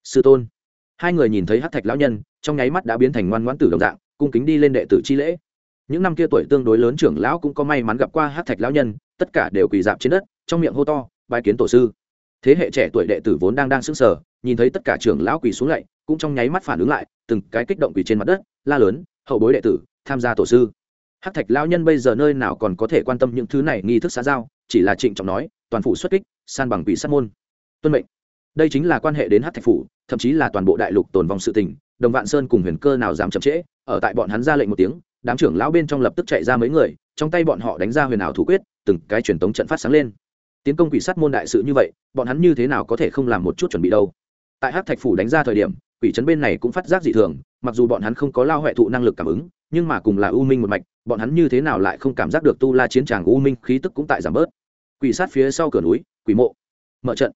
Sư tôn. Hai người nhìn thấy hát thạch lão nhân, trong nháy mắt đã biến thành ngoan ngoãn tử đồng dạng, cung kính đi lên đệ tử chi lễ. Những năm kia tuổi tương đối lớn trưởng lão cũng có may mắn gặp qua hát thạch lão nhân, tất cả đều quỳ dạp trên đất, trong miệng hô to bài kiến tổ sư. Thế hệ trẻ tuổi đệ tử vốn đang đang sững sờ, nhìn thấy tất cả trưởng lão quỳ xuống lại, cũng trong nháy mắt phản ứng lại, từng cái kích động quỳ trên mặt đất, la lớn, hậu bối đệ tử, tham gia tổ sư. Hắc thạch lão nhân bây giờ nơi nào còn có thể quan tâm những thứ này nghi thức xã giao, chỉ là trịnh trọng nói, toàn phủ xuất kích, san bằng quỷ sát môn. Tuân mệnh. Đây chính là quan hệ đến Hắc thạch phủ, thậm chí là toàn bộ đại lục tồn vong sự tình, đồng vạn sơn cùng huyền cơ nào dám chậm trễ, ở tại bọn hắn ra lệnh một tiếng, đám trưởng lão bên trong lập tức chạy ra mấy người, trong tay bọn họ đánh ra huyền ảo thủ quyết, từng cái truyền tống trận phát sáng lên. Tiến công quỷ sát môn đại sự như vậy, bọn hắn như thế nào có thể không làm một chút chuẩn bị đâu? Tại Hắc thạch phủ đánh ra thời điểm quỷ trấn bên này cũng phát giác dị thường, mặc dù bọn hắn không có lao huệ thụ năng lực cảm ứng, nhưng mà cùng là u minh một mạch, bọn hắn như thế nào lại không cảm giác được tu la chiến tràng u minh khí tức cũng tại giảm bớt. Quỷ sát phía sau cửa núi, quỷ mộ, mở trận.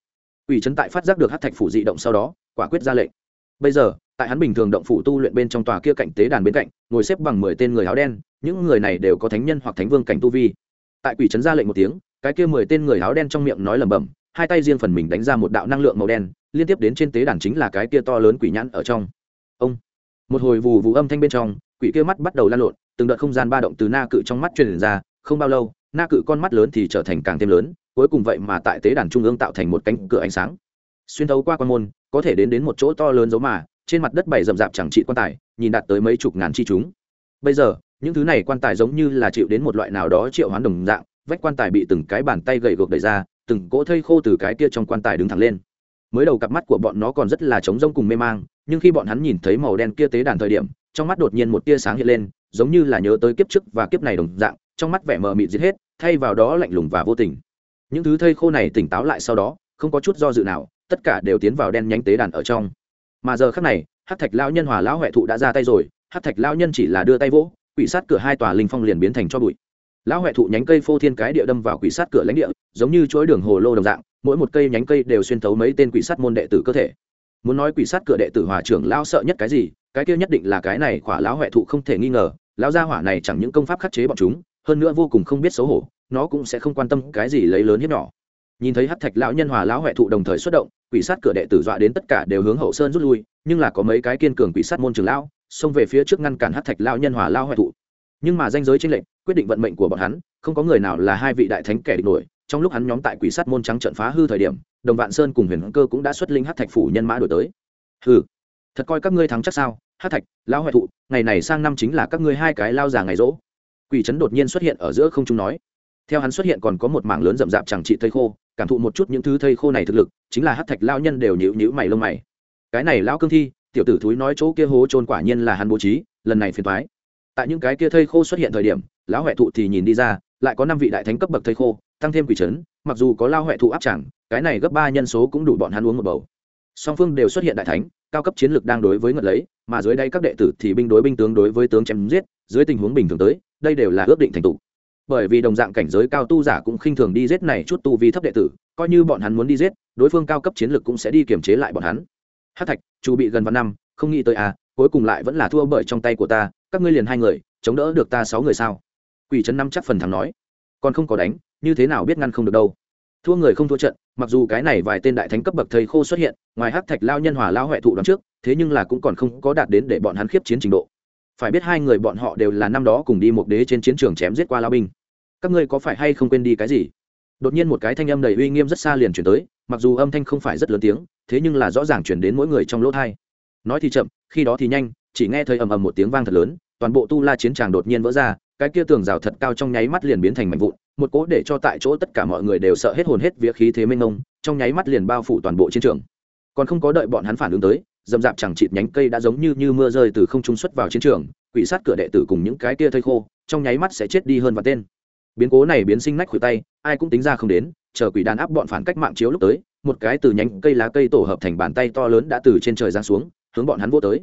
Quỷ trấn tại phát giác được hát thạch phủ dị động sau đó, quả quyết ra lệnh. Bây giờ, tại hắn bình thường động phủ tu luyện bên trong tòa kia cạnh tế đàn bên cạnh, ngồi xếp bằng mười tên người áo đen, những người này đều có thánh nhân hoặc thánh vương cảnh tu vi. Tại quỷ trấn ra lệnh một tiếng, cái kia mười tên người áo đen trong miệng nói lẩm bẩm hai tay riêng phần mình đánh ra một đạo năng lượng màu đen, liên tiếp đến trên tế đàn chính là cái kia to lớn quỷ nhãn ở trong. Ông, một hồi vù vù âm thanh bên trong, quỷ kia mắt bắt đầu lan lộn, từng đợt không gian ba động từ na cự trong mắt truyền ra, không bao lâu, na cự con mắt lớn thì trở thành càng thêm lớn, cuối cùng vậy mà tại tế đàn trung ương tạo thành một cánh cửa ánh sáng. Xuyên thấu qua quan môn, có thể đến đến một chỗ to lớn dấu mà, trên mặt đất bảy rậm rạp chẳng trị quan tài, nhìn đạt tới mấy chục ngàn chi chúng. Bây giờ, những thứ này quan tài giống như là chịu đến một loại nào đó triệu hoán đồng dạng, vách quan tài bị từng cái bàn tay gậy gộc đẩy ra từng cỗ thây khô từ cái kia trong quan tài đứng thẳng lên. Mới đầu cặp mắt của bọn nó còn rất là trống rông cùng mê mang, nhưng khi bọn hắn nhìn thấy màu đen kia tế đàn thời điểm, trong mắt đột nhiên một tia sáng hiện lên, giống như là nhớ tới kiếp trước và kiếp này đồng dạng, trong mắt vẻ mờ mịt giết hết, thay vào đó lạnh lùng và vô tình. Những thứ thây khô này tỉnh táo lại sau đó, không có chút do dự nào, tất cả đều tiến vào đen nhánh tế đàn ở trong. Mà giờ khác này hát thạch lão nhân hòa lão huệ thụ đã ra tay rồi hát thạch lão nhân chỉ là đưa tay vỗ, quỷ sát cửa hai tòa linh phong liền biến thành cho bụi lão huệ thụ nhánh cây phô thiên cái địa đâm vào quỷ sát cửa lãnh địa, giống như chuỗi đường hồ lô đồng dạng, mỗi một cây nhánh cây đều xuyên thấu mấy tên quỷ sát môn đệ tử cơ thể. Muốn nói quỷ sát cửa đệ tử hòa trưởng lao sợ nhất cái gì, cái kia nhất định là cái này khỏa lão huệ thụ không thể nghi ngờ, lão gia hỏa này chẳng những công pháp khắc chế bọn chúng, hơn nữa vô cùng không biết xấu hổ, nó cũng sẽ không quan tâm cái gì lấy lớn hiếp nhỏ. Nhìn thấy hát thạch lão nhân hòa lão huệ thụ đồng thời xuất động, quỷ sát cửa đệ tử dọa đến tất cả đều hướng hậu sơn rút lui, nhưng là có mấy cái kiên cường quỷ sát môn trường lão xông về phía trước ngăn cản hát thạch lão nhân hòa lão huệ thụ nhưng mà danh giới trên lệnh quyết định vận mệnh của bọn hắn, không có người nào là hai vị đại thánh kẻ địch nổi. Trong lúc hắn nhóm tại quỷ sát môn trắng trận phá hư thời điểm, đồng vạn sơn cùng huyền cơ cũng đã xuất linh hát thạch phủ nhân mã đổi tới. Hừ, thật coi các ngươi thắng chắc sao? Hát thạch, lão hoại thụ, ngày này sang năm chính là các ngươi hai cái lao già ngày rỗ. Quỷ trấn đột nhiên xuất hiện ở giữa không trung nói. Theo hắn xuất hiện còn có một mảng lớn rậm rạp chẳng trị thây khô, cảm thụ một chút những thứ thây khô này thực lực, chính là hát thạch lao nhân đều nhịu nhữ mày lông mày. Cái này lão cương thi, tiểu tử thúi nói chỗ kia hố trôn quả nhiên là hắn bố trí, lần này phiền thoái tại những cái kia thây khô xuất hiện thời điểm, lão huệ thụ thì nhìn đi ra, lại có năm vị đại thánh cấp bậc thây khô, tăng thêm quỷ trấn mặc dù có lao huệ thụ áp chẳng cái này gấp ba nhân số cũng đủ bọn hắn uống một bầu. Song phương đều xuất hiện đại thánh, cao cấp chiến lược đang đối với ngật lấy, mà dưới đây các đệ tử thì binh đối binh tướng đối với tướng chém giết, dưới tình huống bình thường tới, đây đều là ước định thành tụ bởi vì đồng dạng cảnh giới cao tu giả cũng khinh thường đi giết này chút tu vi thấp đệ tử, coi như bọn hắn muốn đi giết, đối phương cao cấp chiến lược cũng sẽ đi kiềm chế lại bọn hắn. Hát thạch, chu bị gần vạn năm không nghĩ tới à cuối cùng lại vẫn là thua bởi trong tay của ta, các ngươi liền hai người, chống đỡ được ta sáu người sao? Quỷ trấn năm chắc phần thắng nói. Còn không có đánh, như thế nào biết ngăn không được đâu. Thua người không thua trận, mặc dù cái này vài tên đại thánh cấp bậc thầy khô xuất hiện, ngoài hát thạch lao nhân hòa lao huệ thụ đón trước, thế nhưng là cũng còn không có đạt đến để bọn hắn khiếp chiến trình độ. Phải biết hai người bọn họ đều là năm đó cùng đi một đế trên chiến trường chém giết qua lao binh. Các ngươi có phải hay không quên đi cái gì? Đột nhiên một cái thanh âm đầy uy nghiêm rất xa liền chuyển tới, mặc dù âm thanh không phải rất lớn tiếng, thế nhưng là rõ ràng chuyển đến mỗi người trong lỗ thai nói thì chậm, khi đó thì nhanh, chỉ nghe thấy ầm ầm một tiếng vang thật lớn, toàn bộ tu la chiến tràng đột nhiên vỡ ra, cái kia tường rào thật cao trong nháy mắt liền biến thành mảnh vụn, một cố để cho tại chỗ tất cả mọi người đều sợ hết hồn hết vía khí thế mênh mông, trong nháy mắt liền bao phủ toàn bộ chiến trường. Còn không có đợi bọn hắn phản ứng tới, dầm dạp chẳng chịt nhánh cây đã giống như như mưa rơi từ không trung xuất vào chiến trường, quỷ sát cửa đệ tử cùng những cái kia thây khô, trong nháy mắt sẽ chết đi hơn và tên. Biến cố này biến sinh nách khuỷu tay, ai cũng tính ra không đến, chờ quỷ đàn áp bọn phản cách mạng chiếu lúc tới, một cái từ nhánh cây lá cây tổ hợp thành bàn tay to lớn đã từ trên trời giáng xuống hướng bọn hắn vô tới.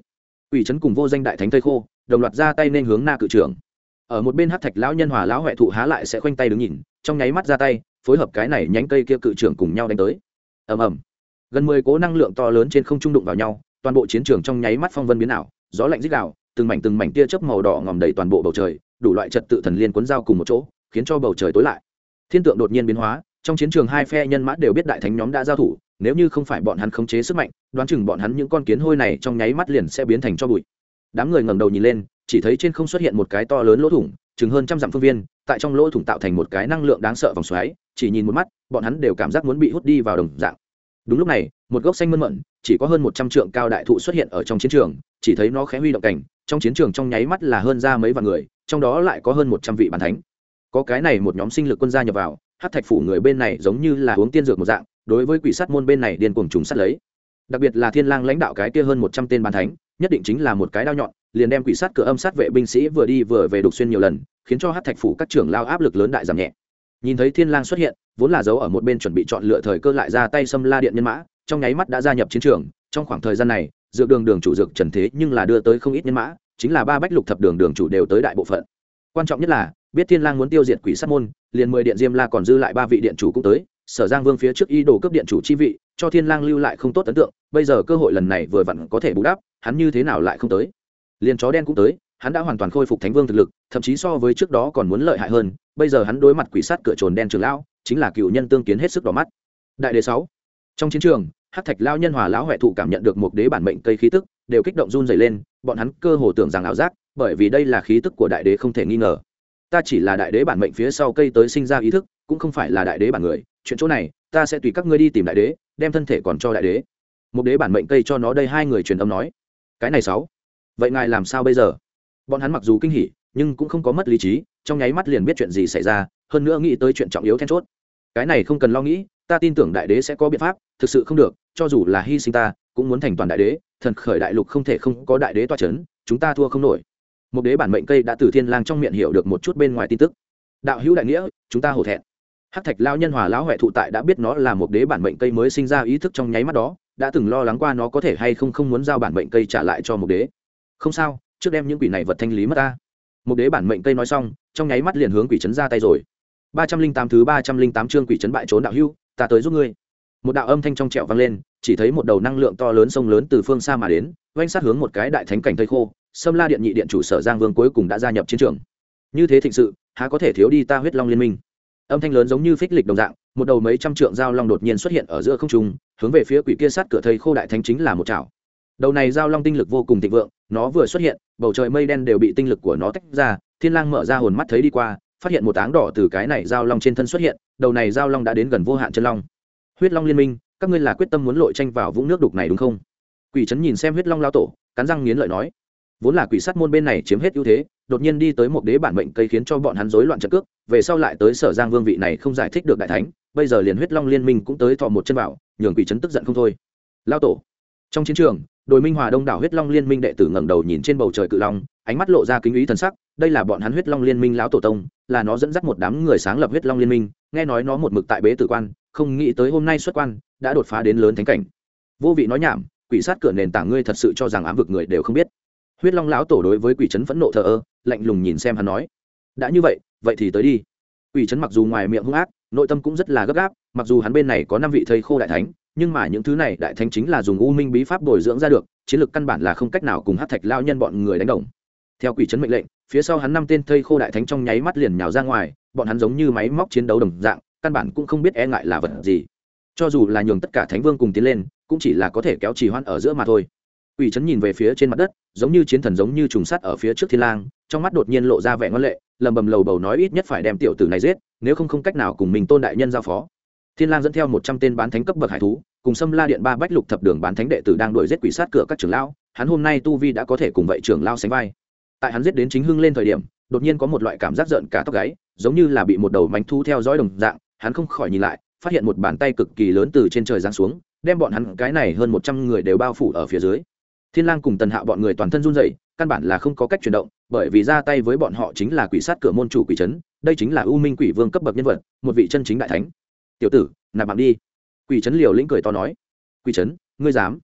Ủy trấn cùng vô danh đại thánh thây khô, đồng loạt ra tay nên hướng na cự trưởng. Ở một bên hát thạch lão nhân hòa lão huệ thụ há lại sẽ khoanh tay đứng nhìn, trong nháy mắt ra tay, phối hợp cái này nhánh cây kia cự trưởng cùng nhau đánh tới. Ầm ầm. Gần mười cố năng lượng to lớn trên không trung đụng vào nhau, toàn bộ chiến trường trong nháy mắt phong vân biến ảo, gió lạnh rít gào, từng mảnh từng mảnh tia chớp màu đỏ ngòm đầy toàn bộ bầu trời, đủ loại trật tự thần liên cuốn dao cùng một chỗ, khiến cho bầu trời tối lại. Thiên tượng đột nhiên biến hóa, trong chiến trường hai phe nhân mã đều biết đại thánh nhóm đã giao thủ nếu như không phải bọn hắn khống chế sức mạnh, đoán chừng bọn hắn những con kiến hôi này trong nháy mắt liền sẽ biến thành cho bụi. Đám người ngẩng đầu nhìn lên, chỉ thấy trên không xuất hiện một cái to lớn lỗ thủng, chừng hơn trăm dặm phương viên, tại trong lỗ thủng tạo thành một cái năng lượng đáng sợ vòng xoáy, chỉ nhìn một mắt, bọn hắn đều cảm giác muốn bị hút đi vào đồng dạng. Đúng lúc này, một gốc xanh mơn mận, chỉ có hơn một trăm trượng cao đại thụ xuất hiện ở trong chiến trường, chỉ thấy nó khẽ huy động cảnh, trong chiến trường trong nháy mắt là hơn ra mấy vạn người, trong đó lại có hơn một trăm vị bàn thánh. Có cái này một nhóm sinh lực quân gia nhập vào, hát thạch phủ người bên này giống như là uống tiên dược một dạng đối với quỷ sát môn bên này điên cuồng trùng sát lấy. Đặc biệt là thiên lang lãnh đạo cái kia hơn một trăm tên bán thánh, nhất định chính là một cái đao nhọn, liền đem quỷ sát cửa âm sát vệ binh sĩ vừa đi vừa về đục xuyên nhiều lần, khiến cho hát thạch phủ các trưởng lao áp lực lớn đại giảm nhẹ. Nhìn thấy thiên lang xuất hiện, vốn là giấu ở một bên chuẩn bị chọn lựa thời cơ lại ra tay xâm la điện nhân mã, trong nháy mắt đã gia nhập chiến trường, trong khoảng thời gian này, dược đường đường chủ dược trần thế nhưng là đưa tới không ít nhân mã, chính là ba bách lục thập đường đường chủ đều tới đại bộ phận. Quan trọng nhất là, biết thiên lang muốn tiêu diệt quỷ sát môn, liền mười điện diêm la còn dư lại ba vị điện chủ cũng tới sở giang vương phía trước y đồ cấp điện chủ chi vị, cho thiên lang lưu lại không tốt ấn tượng, bây giờ cơ hội lần này vừa vặn có thể bù đắp, hắn như thế nào lại không tới? Liền chó đen cũng tới, hắn đã hoàn toàn khôi phục thánh vương thực lực, thậm chí so với trước đó còn muốn lợi hại hơn, bây giờ hắn đối mặt quỷ sát cửa trồn đen trường lão, chính là cựu nhân tương kiến hết sức đỏ mắt. Đại đế sáu, trong chiến trường, hắc thạch lao nhân hòa lão huệ thụ cảm nhận được một đế bản mệnh cây khí tức, đều kích động run rẩy lên, bọn hắn cơ hồ tưởng rằng ảo giác, bởi vì đây là khí tức của đại đế không thể nghi ngờ. Ta chỉ là đại đế bản mệnh phía sau cây tới sinh ra ý thức, cũng không phải là đại đế bản người chuyện chỗ này, ta sẽ tùy các ngươi đi tìm đại đế, đem thân thể còn cho đại đế. Một đế bản mệnh cây cho nó đây, hai người truyền âm nói. Cái này sáu. Vậy ngài làm sao bây giờ? Bọn hắn mặc dù kinh hỉ, nhưng cũng không có mất lý trí, trong nháy mắt liền biết chuyện gì xảy ra, hơn nữa nghĩ tới chuyện trọng yếu then chốt. Cái này không cần lo nghĩ, ta tin tưởng đại đế sẽ có biện pháp, thực sự không được, cho dù là hy sinh ta, cũng muốn thành toàn đại đế, thần khởi đại lục không thể không có đại đế toa c h ấ n chúng ta thua không nổi. Một đế bản mệnh cây đã từ thiên lang trong miệng hiểu được một chút bên ngoài tin tức. Đạo hữu đại nghĩa, chúng ta hổ thẹn hắc thạch lao nhân hòa lão huệ thụ tại đã biết nó là một đế bản mệnh cây mới sinh ra ý thức trong nháy mắt đó, đã từng lo lắng qua nó có thể hay không không muốn giao bản mệnh cây trả lại cho một đế. Không sao, trước đem những quỷ này vật thanh lý mất ta. Một đế bản mệnh cây nói xong, trong nháy mắt liền hướng quỷ trấn ra tay rồi. Ba trăm linh tám thứ ba trăm linh tám chương quỷ trấn bại trốn đạo hưu, ta tới giúp ngươi. Một đạo âm thanh trong trẹo vang lên, chỉ thấy một đầu năng lượng to lớn sông lớn từ phương xa mà đến oanh sát hướng một cái đại thánh cảnh thây khô, sâm la điện nhị điện chủ sở giang vương cuối cùng đã gia nhập chiến trường. Như thế thịnh sự, há có thể thiếu đi ta huyết long liên minh? Âm thanh lớn giống như phích lịch đồng dạng, một đầu mấy trăm trượng dao long đột nhiên xuất hiện ở giữa không trung, hướng về phía quỷ kia sát cửa thây khô đại thánh chính là một chảo. Đầu này dao long tinh lực vô cùng thịnh vượng, nó vừa xuất hiện, bầu trời mây đen đều bị tinh lực của nó tách ra, thiên lang mở ra hồn mắt thấy đi qua, phát hiện một áng đỏ từ cái này dao long trên thân xuất hiện, đầu này dao long đã đến gần vô hạn chân long. Huyết long liên minh, các ngươi là quyết tâm muốn lội tranh vào vũng nước đục này đúng không? Quỷ trấn nhìn xem huyết long lao tổ, cắn răng nghiến lợi nói. Vốn là quỷ sát môn bên này chiếm hết ưu thế đột nhiên đi tới một đế bản mệnh cây khiến cho bọn hắn rối loạn trận cước, về sau lại tới sở giang vương vị này không giải thích được đại thánh, bây giờ liền huyết long liên minh cũng tới thọ một chân vào nhường quỷ trấn tức giận không thôi. Lao tổ. Trong chiến trường đội minh hòa đông đảo huyết long liên minh đệ tử ngẩng đầu nhìn trên bầu trời cự long, ánh mắt lộ ra kính ý thần sắc, đây là bọn hắn huyết long liên minh lão tổ tông, là nó dẫn dắt một đám người sáng lập huyết long liên minh, nghe nói nó một mực tại bế tử quan, không nghĩ tới hôm nay xuất quan, đã đột phá đến lớn thánh cảnh. Vô vị nói nhảm, quỷ sát cửa nền tảng ngươi thật sự cho rằng ám vực người đều không biết. Huyết long lão tổ đối với quỷ trấn phẫn nộ thờ ơ lạnh lùng nhìn xem hắn nói, đã như vậy vậy thì tới đi. Quỷ trấn mặc dù ngoài miệng hung ác, nội tâm cũng rất là gấp gáp, mặc dù hắn bên này có năm vị thầy khô đại thánh, nhưng mà những thứ này đại thánh chính là dùng u minh bí pháp bồi dưỡng ra được, chiến lược căn bản là không cách nào cùng hát thạch lao nhân bọn người đánh đồng. Theo quỷ trấn mệnh lệnh, phía sau hắn năm tên thây khô đại thánh trong nháy mắt liền nhào ra ngoài, bọn hắn giống như máy móc chiến đấu đồng dạng, căn bản cũng không biết e ngại là vật gì. Cho dù là nhường tất cả thánh vương cùng tiến lên, cũng chỉ là có thể kéo trì hoãn ở giữa mà thôi. Quỷ trấn nhìn về phía trên mặt đất, giống như chiến thần giống như trùng sắt ở phía trước thiên lang trong mắt đột nhiên lộ ra vẻ ngoan lệ, lầm bầm lầu bầu nói ít nhất phải đem tiểu tử này giết, nếu không không cách nào cùng mình tôn đại nhân giao phó. Thiên lang dẫn theo một trăm tên bán thánh cấp bậc hải thú, cùng xâm la điện ba bách lục thập đường bán thánh đệ tử đang đuổi giết quỷ sát cửa các trưởng lão, hắn hôm nay tu vi đã có thể cùng vậy trưởng lão sánh vai. Tại hắn giết đến chính hưng lên thời điểm, đột nhiên có một loại cảm giác giận cả tóc gáy, giống như là bị một đầu mánh thu theo dõi đồng dạng, hắn không khỏi nhìn lại, phát hiện một bàn tay cực kỳ lớn từ trên trời giáng xuống, đem bọn hắn cái này hơn một trăm người đều bao phủ ở phía dưới thiên lang cùng tần Hạo bọn người toàn thân run rẩy, căn bản là không có cách chuyển động, bởi vì ra tay với bọn họ chính là quỷ sát cửa môn chủ quỷ trấn, đây chính là u minh quỷ vương cấp bậc nhân vật, một vị chân chính đại thánh. Tiểu tử, nạp mạng đi. Quỷ trấn liều lĩnh cười to nói. Quỷ trấn, ngươi dám?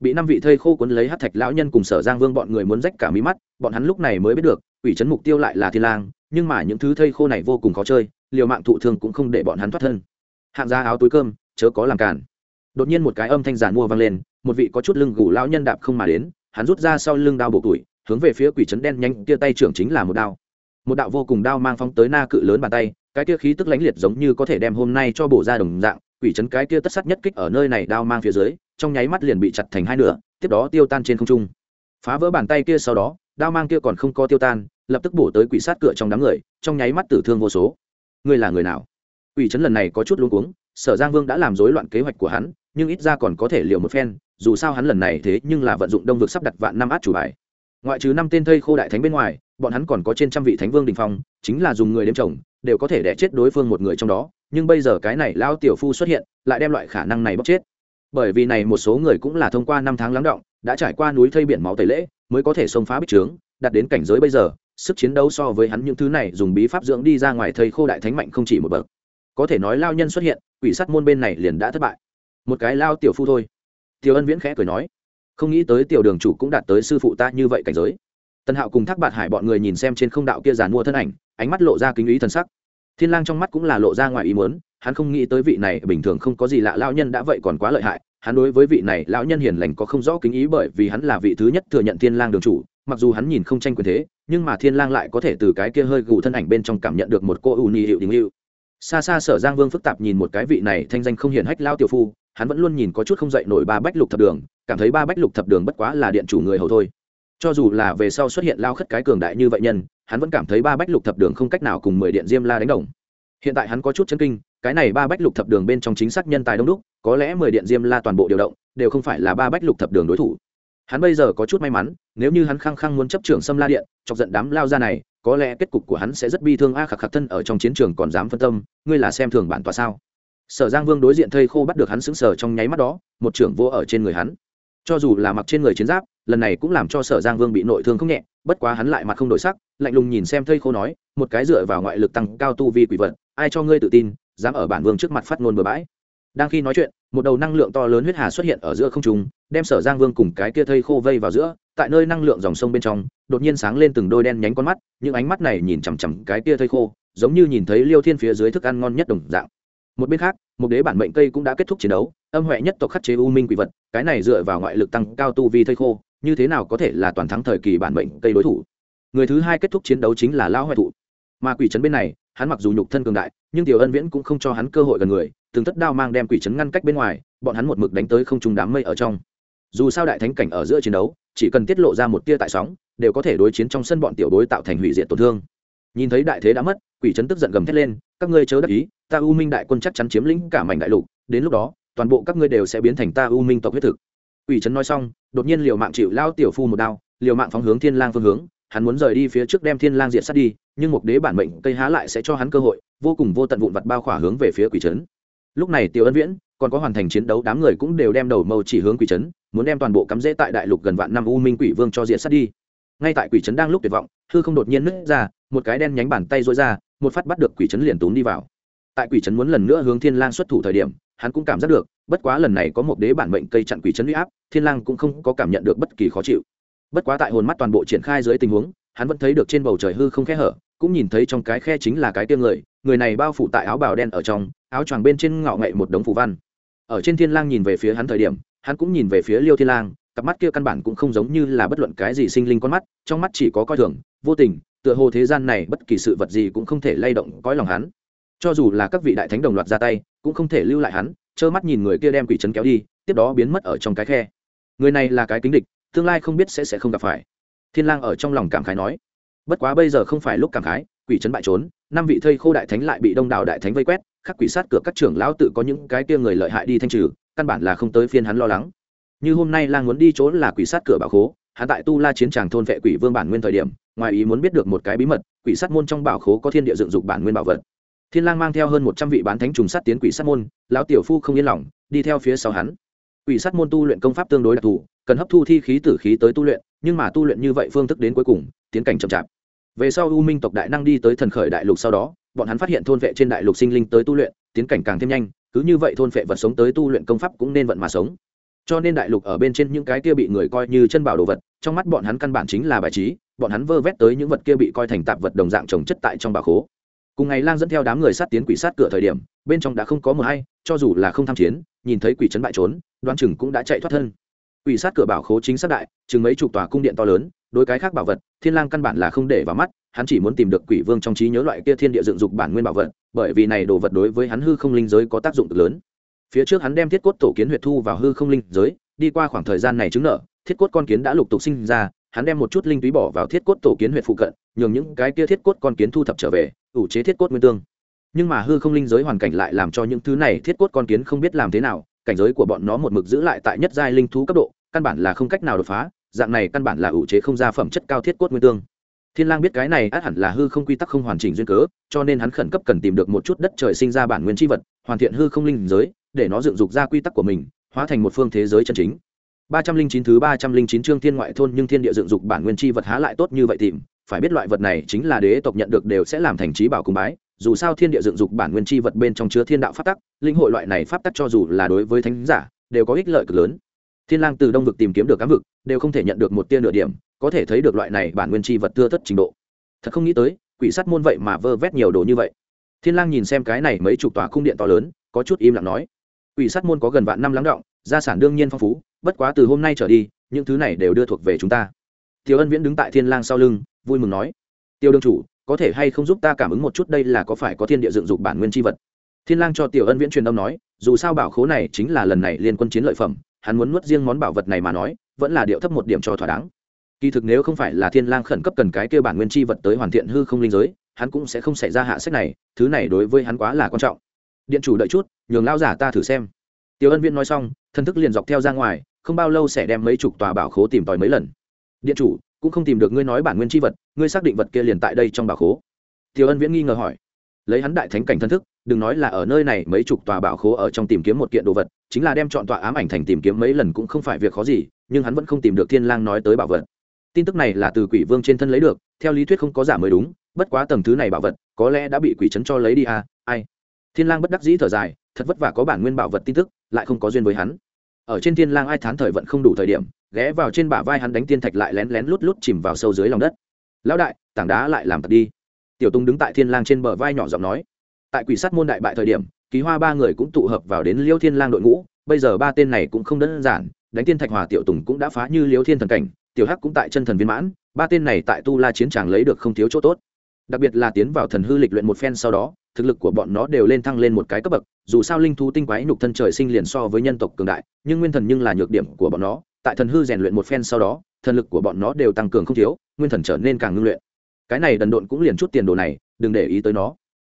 Bị năm vị thây khô cuốn lấy hát thạch lão nhân cùng sở giang vương bọn người muốn rách cả mí mắt, bọn hắn lúc này mới biết được, quỷ trấn mục tiêu lại là thiên lang, nhưng mà những thứ thây khô này vô cùng khó chơi, liều mạng thụ thương cũng không để bọn hắn thoát thân. Hạng ra áo túi cơm, chớ có làm cản đột nhiên một cái âm thanh giàn mua vang lên một vị có chút lưng gù lão nhân đạp không mà đến, hắn rút ra sau lưng đao bổ tuổi, hướng về phía quỷ trấn đen nhanh kia tay trưởng chính là một đao. Một đạo vô cùng đao mang phóng tới na cự lớn bàn tay, cái kia khí tức lãnh liệt giống như có thể đem hôm nay cho bổ ra đồng dạng, quỷ trấn cái kia tất sắt nhất kích ở nơi này đao mang phía dưới, trong nháy mắt liền bị chặt thành hai nửa, tiếp đó tiêu tan trên không trung. Phá vỡ bàn tay kia sau đó, đao mang kia còn không có tiêu tan, lập tức bổ tới quỷ sát cửa trong đám người, trong nháy mắt tử thương vô số. Ngươi là người nào? Quỷ trấn lần này có chút luống cuống, sở giang vương đã làm rối loạn kế hoạch của hắn nhưng ít ra còn có thể liều một phen, dù sao hắn lần này thế nhưng là vận dụng đông vực sắp đặt vạn năm át chủ bài. Ngoại trừ năm tên thây khô đại thánh bên ngoài, bọn hắn còn có trên trăm vị thánh vương đình phong, chính là dùng người đêm chồng, đều có thể đẻ chết đối phương một người trong đó. Nhưng bây giờ cái này lao tiểu phu xuất hiện, lại đem loại khả năng này bóc chết. Bởi vì này một số người cũng là thông qua năm tháng lắng động, đã trải qua núi thây biển máu tẩy lễ, mới có thể xông phá bích trướng, đạt đến cảnh giới bây giờ, sức chiến đấu so với hắn những thứ này dùng bí pháp dưỡng đi ra ngoài thây khô đại thánh mạnh không chỉ một bậc. Có thể nói lao nhân xuất hiện, quỷ sắt môn bên này liền đã thất bại một cái lao tiểu phu thôi. Tiểu ân viễn khẽ cười nói, không nghĩ tới tiểu đường chủ cũng đạt tới sư phụ ta như vậy cảnh giới. Tần hạo cùng thác bạt hải bọn người nhìn xem trên không đạo kia giàn mua thân ảnh, ánh mắt lộ ra kính ý thân sắc. Thiên lang trong mắt cũng là lộ ra ngoài ý muốn, hắn không nghĩ tới vị này bình thường không có gì lạ lao nhân đã vậy còn quá lợi hại, hắn đối với vị này lão nhân hiền lành có không rõ kính ý bởi vì hắn là vị thứ nhất thừa nhận thiên lang đường chủ, mặc dù hắn nhìn không tranh quyền thế, nhưng mà thiên lang lại có thể từ cái kia hơi gù thân ảnh bên trong cảm nhận được một cô ưu ni hiệu đình hiệu. Xa xa sở giang vương phức tạp nhìn một cái vị này thanh danh không hiển hách lao tiểu phu hắn vẫn luôn nhìn có chút không dậy nổi ba bách lục thập đường, cảm thấy ba bách lục thập đường bất quá là điện chủ người hầu thôi. Cho dù là về sau xuất hiện lao khất cái cường đại như vậy nhân, hắn vẫn cảm thấy ba bách lục thập đường không cách nào cùng mười điện diêm la đánh đồng. Hiện tại hắn có chút chân kinh, cái này ba bách lục thập đường bên trong chính xác nhân tài đông đúc, có lẽ mười điện diêm la toàn bộ điều động, đều không phải là ba bách lục thập đường đối thủ. Hắn bây giờ có chút may mắn, nếu như hắn khăng khăng muốn chấp trưởng xâm la điện, chọc giận đám lao ra này, có lẽ kết cục của hắn sẽ rất bi thương. A khạc khạc thân ở trong chiến trường còn dám phân tâm, ngươi là xem thường bản tòa sao? Sở giang vương đối diện thây khô bắt được hắn sững sờ trong nháy mắt đó, một trưởng vô ở trên người hắn. Cho dù là mặc trên người chiến giáp, lần này cũng làm cho sở giang vương bị nội thương không nhẹ, bất quá hắn lại mặt không đổi sắc, lạnh lùng nhìn xem thây khô nói, một cái dựa vào ngoại lực tăng cao tu vi quỷ vật, ai cho ngươi tự tin, dám ở bản vương trước mặt phát ngôn bừa bãi? Đang khi nói chuyện, một đầu năng lượng to lớn huyết hà xuất hiện ở giữa không trung, đem sở giang vương cùng cái kia thây khô vây vào giữa, tại nơi năng lượng dòng sông bên trong, đột nhiên sáng lên từng đôi đen nhánh con mắt, những ánh mắt này nhìn chằm chằm cái kia thây khô, giống như nhìn thấy liêu thiên phía dưới thức ăn ngon nhất đồng dạng một bên khác, một đế bản mệnh cây cũng đã kết thúc chiến đấu, âm huệ nhất tộc khắc chế u minh quỷ vật, cái này dựa vào ngoại lực tăng cao tu vi thây khô, như thế nào có thể là toàn thắng thời kỳ bản mệnh cây đối thủ? Người thứ hai kết thúc chiến đấu chính là lão huệ thụ. Mà quỷ trấn bên này, hắn mặc dù nhục thân cường đại, nhưng tiểu ân viễn cũng không cho hắn cơ hội gần người, từng thất đao mang đem quỷ trấn ngăn cách bên ngoài, bọn hắn một mực đánh tới không trung đám mây ở trong. Dù sao đại thánh cảnh ở giữa chiến đấu, chỉ cần tiết lộ ra một tia tại sóng, đều có thể đối chiến trong sân bọn tiểu đối tạo thành hủy diệt tổn thương nhìn thấy đại thế đã mất, quỷ trấn tức giận gầm thét lên, các ngươi chớ đắc ý, ta u minh đại quân chắc chắn chiếm lĩnh cả mảnh đại lục, đến lúc đó, toàn bộ các ngươi đều sẽ biến thành ta u minh tộc huyết thực. Quỷ trấn nói xong, đột nhiên liều mạng chịu lao tiểu phu một đao, liều mạng phóng hướng thiên lang phương hướng, hắn muốn rời đi phía trước đem thiên lang diệt sát đi, nhưng một đế bản mệnh cây há lại sẽ cho hắn cơ hội, vô cùng vô tận vụn vặt bao khỏa hướng về phía quỷ trấn lúc này tiểu ân viễn còn có hoàn thành chiến đấu, đám người cũng đều đem đầu mâu chỉ hướng quỷ trấn muốn đem toàn bộ cắm rễ tại đại lục gần vạn năm u minh quỷ vương cho diệt sát đi. Ngay tại quỷ trấn đang lúc tuyệt vọng, hư không đột nhiên nứt ra một cái đen nhánh bàn tay rối ra, một phát bắt được quỷ trấn liền túm đi vào. Tại quỷ trấn muốn lần nữa hướng thiên lang xuất thủ thời điểm, hắn cũng cảm giác được, bất quá lần này có một đế bản mệnh cây chặn quỷ trấn uy áp, thiên lang cũng không có cảm nhận được bất kỳ khó chịu. Bất quá tại hồn mắt toàn bộ triển khai dưới tình huống, hắn vẫn thấy được trên bầu trời hư không khe hở, cũng nhìn thấy trong cái khe chính là cái tiêm người người này bao phủ tại áo bào đen ở trong, áo choàng bên trên ngạo ngậy một đống phù văn. Ở trên thiên lang nhìn về phía hắn thời điểm, hắn cũng nhìn về phía liêu thiên lang, cặp mắt kia căn bản cũng không giống như là bất luận cái gì sinh linh con mắt, trong mắt chỉ có coi thường, vô tình tựa hồ thế gian này bất kỳ sự vật gì cũng không thể lay động cõi lòng hắn. Cho dù là các vị đại thánh đồng loạt ra tay, cũng không thể lưu lại hắn, trơ mắt nhìn người kia đem quỷ trấn kéo đi, tiếp đó biến mất ở trong cái khe. Người này là cái kính địch, tương lai không biết sẽ sẽ không gặp phải. Thiên lang ở trong lòng cảm khái nói. Bất quá bây giờ không phải lúc cảm khái, quỷ trấn bại trốn, năm vị thây khô đại thánh lại bị đông đảo đại thánh vây quét, khắc quỷ sát cửa các trưởng lão tự có những cái kia người lợi hại đi thanh trừ, căn bản là không tới phiên hắn lo lắng. Như hôm nay lang muốn đi trốn là quỷ sát cửa bảo khố hắn tại tu la chiến tràng thôn vệ quỷ vương bản nguyên thời điểm, ngoài ý muốn biết được một cái bí mật, quỷ sát môn trong bảo khố có thiên địa dựng dục bản nguyên bảo vật. Thiên lang mang theo hơn một trăm vị bán thánh trùng sát tiến quỷ sát môn, lão tiểu phu không yên lòng, đi theo phía sau hắn. Quỷ sát môn tu luyện công pháp tương đối đặc thù, cần hấp thu thi khí tử khí tới tu luyện, nhưng mà tu luyện như vậy phương thức đến cuối cùng, tiến cảnh chậm chạp. Về sau u minh tộc đại năng đi tới thần khởi đại lục sau đó, bọn hắn phát hiện thôn vệ trên đại lục sinh linh tới tu luyện, tiến cảnh càng thêm nhanh, cứ như vậy thôn vệ vật sống tới tu luyện công pháp cũng nên vận mà sống cho nên đại lục ở bên trên những cái kia bị người coi như chân bảo đồ vật, trong mắt bọn hắn căn bản chính là bài trí, bọn hắn vơ vét tới những vật kia bị coi thành tạp vật đồng dạng trồng chất tại trong bà khố. Cùng ngày lang dẫn theo đám người sát tiến quỷ sát cửa thời điểm, bên trong đã không có mờ hay, cho dù là không tham chiến, nhìn thấy quỷ trấn bại trốn đoan chừng cũng đã chạy thoát thân. Quỷ sát cửa bảo khố chính xác đại, chừng mấy chục tòa cung điện to lớn, đối cái khác bảo vật, thiên lang căn bản là không để vào mắt, hắn chỉ muốn tìm được quỷ vương trong trí nhớ loại kia thiên địa dựng dục bản nguyên bảo vật, bởi vì này đồ vật đối với hắn hư không linh giới có tác dụng cực lớn phía trước hắn đem thiết cốt tổ kiến huyệt thu vào hư không linh giới, đi qua khoảng thời gian này chứng nợ, thiết cốt con kiến đã lục tục sinh ra, hắn đem một chút linh túy bỏ vào thiết cốt tổ kiến huyệt phụ cận, nhường những cái kia thiết cốt con kiến thu thập trở về, ủ chế thiết cốt nguyên tương. Nhưng mà hư không linh giới hoàn cảnh lại làm cho những thứ này thiết cốt con kiến không biết làm thế nào, cảnh giới của bọn nó một mực giữ lại tại nhất giai linh thú cấp độ, căn bản là không cách nào đột phá, dạng này căn bản là ủ chế không ra phẩm chất cao thiết cốt nguyên tương. Thiên lang biết cái này át hẳn là hư không quy tắc không hoàn chỉnh duyên cớ, cho nên hắn khẩn cấp cần tìm được một chút đất trời sinh ra bản nguyên chi vật, hoàn thiện hư không linh giới để nó dựng dục ra quy tắc của mình, hóa thành một phương thế giới chân chính. Ba trăm linh chín thứ ba trăm linh chín chương thiên ngoại thôn nhưng thiên địa dựng dục bản nguyên chi vật há lại tốt như vậy tìm, phải biết loại vật này chính là đế tộc nhận được đều sẽ làm thành trí bảo cung bái, dù sao thiên địa dựng dục bản nguyên chi vật bên trong chứa thiên đạo pháp tắc, linh hội loại này pháp tắc cho dù là đối với thánh giả, đều có ích lợi cực lớn. Thiên lang từ đông vực tìm kiếm được cám vực, đều không thể nhận được một tia nửa điểm, có thể thấy được loại này bản nguyên chi vật thưa thất trình độ. Thật không nghĩ tới, quỷ sắt môn vậy mà vơ vét nhiều đồ như vậy. Thiên lang nhìn xem cái này mấy chục tòa cung điện to lớn, có chút im lặng nói quỷ sắt môn có gần vạn năm lắng động, gia sản đương nhiên phong phú, bất quá từ hôm nay trở đi, những thứ này đều đưa thuộc về chúng ta. Tiêu ân viễn đứng tại thiên lang sau lưng, vui mừng nói, tiêu đương chủ, có thể hay không giúp ta cảm ứng một chút đây là có phải có thiên địa dựng dục bản nguyên chi vật? Thiên lang cho tiểu ân viễn truyền âm nói, dù sao bảo khố này chính là lần này liên quân chiến lợi phẩm, hắn muốn nuốt riêng món bảo vật này mà nói, vẫn là điệu thấp một điểm cho thỏa đáng. Kỳ thực nếu không phải là thiên lang khẩn cấp cần cái kia bản nguyên chi vật tới hoàn thiện hư không linh giới, hắn cũng sẽ không xảy ra hạ sách này, thứ này đối với hắn quá là quan trọng điện chủ đợi chút, nhường lao giả ta thử xem. Tiểu ân viên nói xong, thân thức liền dọc theo ra ngoài, không bao lâu sẽ đem mấy chục tòa bảo khố tìm tòi mấy lần. Điện chủ, cũng không tìm được ngươi nói bản nguyên chi vật, ngươi xác định vật kia liền tại đây trong bảo khố. Tiểu ân viễn nghi ngờ hỏi. Lấy hắn đại thánh cảnh thân thức, đừng nói là ở nơi này, mấy chục tòa bảo khố ở trong tìm kiếm một kiện đồ vật, chính là đem chọn tòa ám ảnh thành tìm kiếm mấy lần cũng không phải việc khó gì, nhưng hắn vẫn không tìm được thiên lang nói tới bảo vật. Tin tức này là từ quỷ vương trên thân lấy được, theo lý thuyết không có giả mới đúng, bất quá tầng thứ này bảo vật, có lẽ đã bị quỷ chấn cho lấy đi à ai? Thiên lang bất đắc dĩ thở dài, thật vất vả có bản nguyên bảo vật tin tức, lại không có duyên với hắn. Ở trên thiên lang ai thán thời vận không đủ thời điểm, ghé vào trên bả vai hắn đánh tiên thạch lại lén lén lút lút chìm vào sâu dưới lòng đất. Lão đại, tảng đá lại làm thật đi. Tiểu tung đứng tại thiên lang trên bờ vai nhỏ giọng nói. Tại quỷ sát môn đại bại thời điểm ký hoa ba người cũng tụ hợp vào đến liêu thiên lang đội ngũ, bây giờ ba tên này cũng không đơn giản, đánh tiên thạch hòa tiểu tùng cũng đã phá như liêu thiên thần cảnh, tiểu hắc cũng tại chân thần viên mãn, ba tên này tại tu la chiến tràng lấy được không thiếu chỗ tốt đặc biệt là tiến vào thần hư lịch luyện một phen sau đó, thực lực của bọn nó đều lên thăng lên một cái cấp bậc, dù sao linh thú tinh quái nhục thân trời sinh liền so với nhân tộc cường đại, nhưng nguyên thần nhưng là nhược điểm của bọn nó, tại thần hư rèn luyện một phen sau đó, thần lực của bọn nó đều tăng cường không thiếu, nguyên thần trở nên càng ngưng luyện. Cái này đần độn cũng liền chút tiền đồ này, đừng để ý tới nó.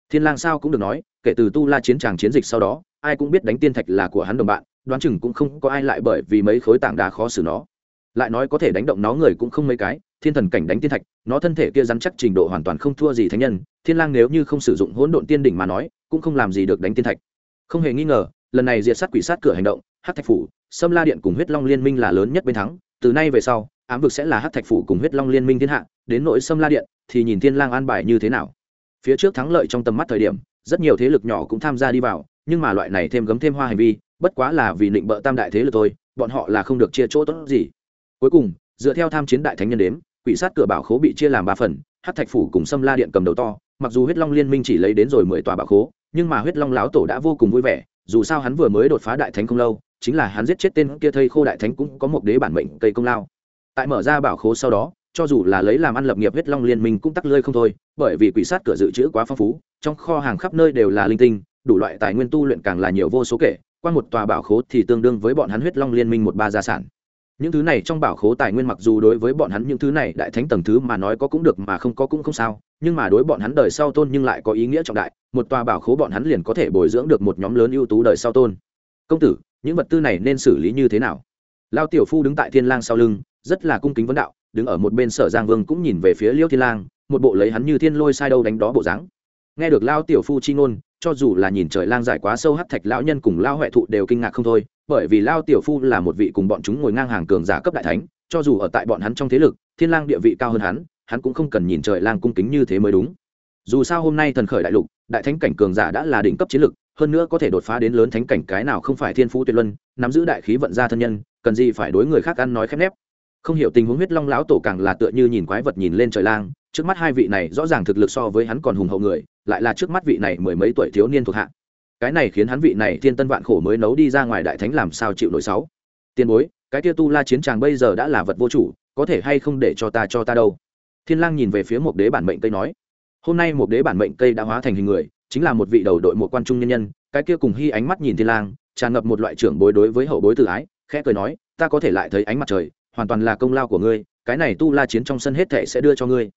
Thiên lang sao cũng được nói, kể từ tu la chiến tràng chiến dịch sau đó, ai cũng biết đánh tiên thạch là của hắn đồng bạn, đoán chừng cũng không có ai lại bởi vì mấy khối tảng đá khó xử nó. Lại nói có thể đánh động nó người cũng không mấy cái thiên thần cảnh đánh tiên thạch, nó thân thể kia rắn chắc trình độ hoàn toàn không thua gì thánh nhân, thiên lang nếu như không sử dụng hỗn độn tiên đỉnh mà nói, cũng không làm gì được đánh tiên thạch. Không hề nghi ngờ, lần này diệt sát quỷ sát cửa hành động, hắc thạch phủ, sâm la điện cùng huyết long liên minh là lớn nhất bên thắng, từ nay về sau, ám vực sẽ là hắc thạch phủ cùng huyết long liên minh thiên hạ, đến nội sâm la điện, thì nhìn thiên lang an bài như thế nào. Phía trước thắng lợi trong tầm mắt thời điểm, rất nhiều thế lực nhỏ cũng tham gia đi vào, nhưng mà loại này thêm gấm thêm hoa hành vi, bất quá là vì định bợ tam đại thế lực thôi, bọn họ là không được chia chỗ tốt gì. Cuối cùng dựa theo tham chiến đại thánh nhân đếm, quỷ sát cửa bảo khố bị chia làm ba phần hát thạch phủ cùng sâm la điện cầm đầu to, mặc dù huyết long liên minh chỉ lấy đến rồi mười tòa bảo khố, nhưng mà huyết long láo tổ đã vô cùng vui vẻ, dù sao hắn vừa mới đột phá đại thánh không lâu, chính là hắn giết chết tên kia thây khô đại thánh cũng có một đế bản mệnh cây công lao. Tại mở ra bảo khố sau đó, cho dù là lấy làm ăn lập nghiệp huyết long liên minh cũng tắc lơi không thôi, bởi vì quỷ sát cửa dự trữ quá phong phú, trong kho hàng khắp nơi đều là linh tinh, đủ loại tài nguyên tu luyện càng là nhiều vô số kể, qua một tòa bảo khố thì tương đương với bọn hắn huyết long liên minh một ba gia sản những thứ này trong bảo khố tài nguyên mặc dù đối với bọn hắn những thứ này đại thánh tầng thứ mà nói có cũng được mà không có cũng không sao, nhưng mà đối bọn hắn đời sau tôn nhưng lại có ý nghĩa trọng đại, một tòa bảo khố bọn hắn liền có thể bồi dưỡng được một nhóm lớn ưu tú đời sau tôn. Công tử, những vật tư này nên xử lý như thế nào? Lao tiểu phu đứng tại thiên lang sau lưng, rất là cung kính vấn đạo, đứng ở một bên sở giang vương cũng nhìn về phía liêu thiên lang, một bộ lấy hắn như thiên lôi sai đâu đánh đó bộ dáng. Nghe được lao tiểu phu chi ngôn, cho dù là nhìn trời lang dài quá sâu hắc thạch lão nhân cùng lao huệ thụ đều kinh ngạc không thôi bởi vì lao tiểu phu là một vị cùng bọn chúng ngồi ngang hàng cường giả cấp đại thánh, cho dù ở tại bọn hắn trong thế lực, thiên lang địa vị cao hơn hắn hắn cũng không cần nhìn trời lang cung kính như thế mới đúng. Dù sao hôm nay thần khởi đại lục, đại thánh cảnh cường giả đã là đỉnh cấp chiến lực, hơn nữa có thể đột phá đến lớn thánh cảnh cái nào không phải thiên phú tuyệt luân, nắm giữ đại khí vận ra thân nhân, cần gì phải đối người khác ăn nói khép nép. Không hiểu tình huống huyết long lão tổ càng là tựa như nhìn quái vật nhìn lên trời lang, trước mắt hai vị này rõ ràng thực lực so với hắn còn hùng hậu người, lại là trước mắt vị này mười mấy tuổi thiếu niên thuộc hạ cái này khiến hắn vị này thiên tân vạn khổ mới nấu đi ra ngoài đại thánh làm sao chịu nổi sáu. Tiền bối, cái kia tu la chiến tràng bây giờ đã là vật vô chủ, có thể hay không để cho ta cho ta đâu? Thiên lang nhìn về phía một đế bản mệnh cây nói, hôm nay một đế bản mệnh cây đã hóa thành hình người, chính là một vị đầu đội một quan trung nhân nhân, cái kia cùng hy ánh mắt nhìn thiên lang, tràn ngập một loại trưởng bối đối với hậu bối tự ái, khẽ cười nói, ta có thể lại thấy ánh mặt trời, hoàn toàn là công lao của ngươi, cái này tu la chiến trong sân hết thệ sẽ đưa cho ngươi.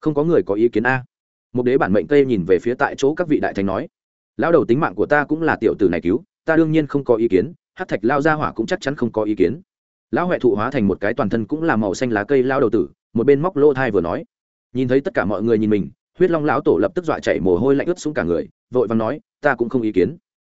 Không có người có ý kiến a. Một đế bản mệnh cây nhìn về phía tại chỗ các vị đại thánh nói lão đầu tính mạng của ta cũng là tiểu tử này cứu, ta đương nhiên không có ý kiến, hát thạch lao ra hỏa cũng chắc chắn không có ý kiến. Lão huệ thụ hóa thành một cái toàn thân cũng là màu xanh lá cây lao đầu tử, một bên móc lô thai vừa nói. Nhìn thấy tất cả mọi người nhìn mình, huyết long lão tổ lập tức dọa chạy mồ hôi lạnh ướt xuống cả người, vội vàng nói, ta cũng không ý kiến.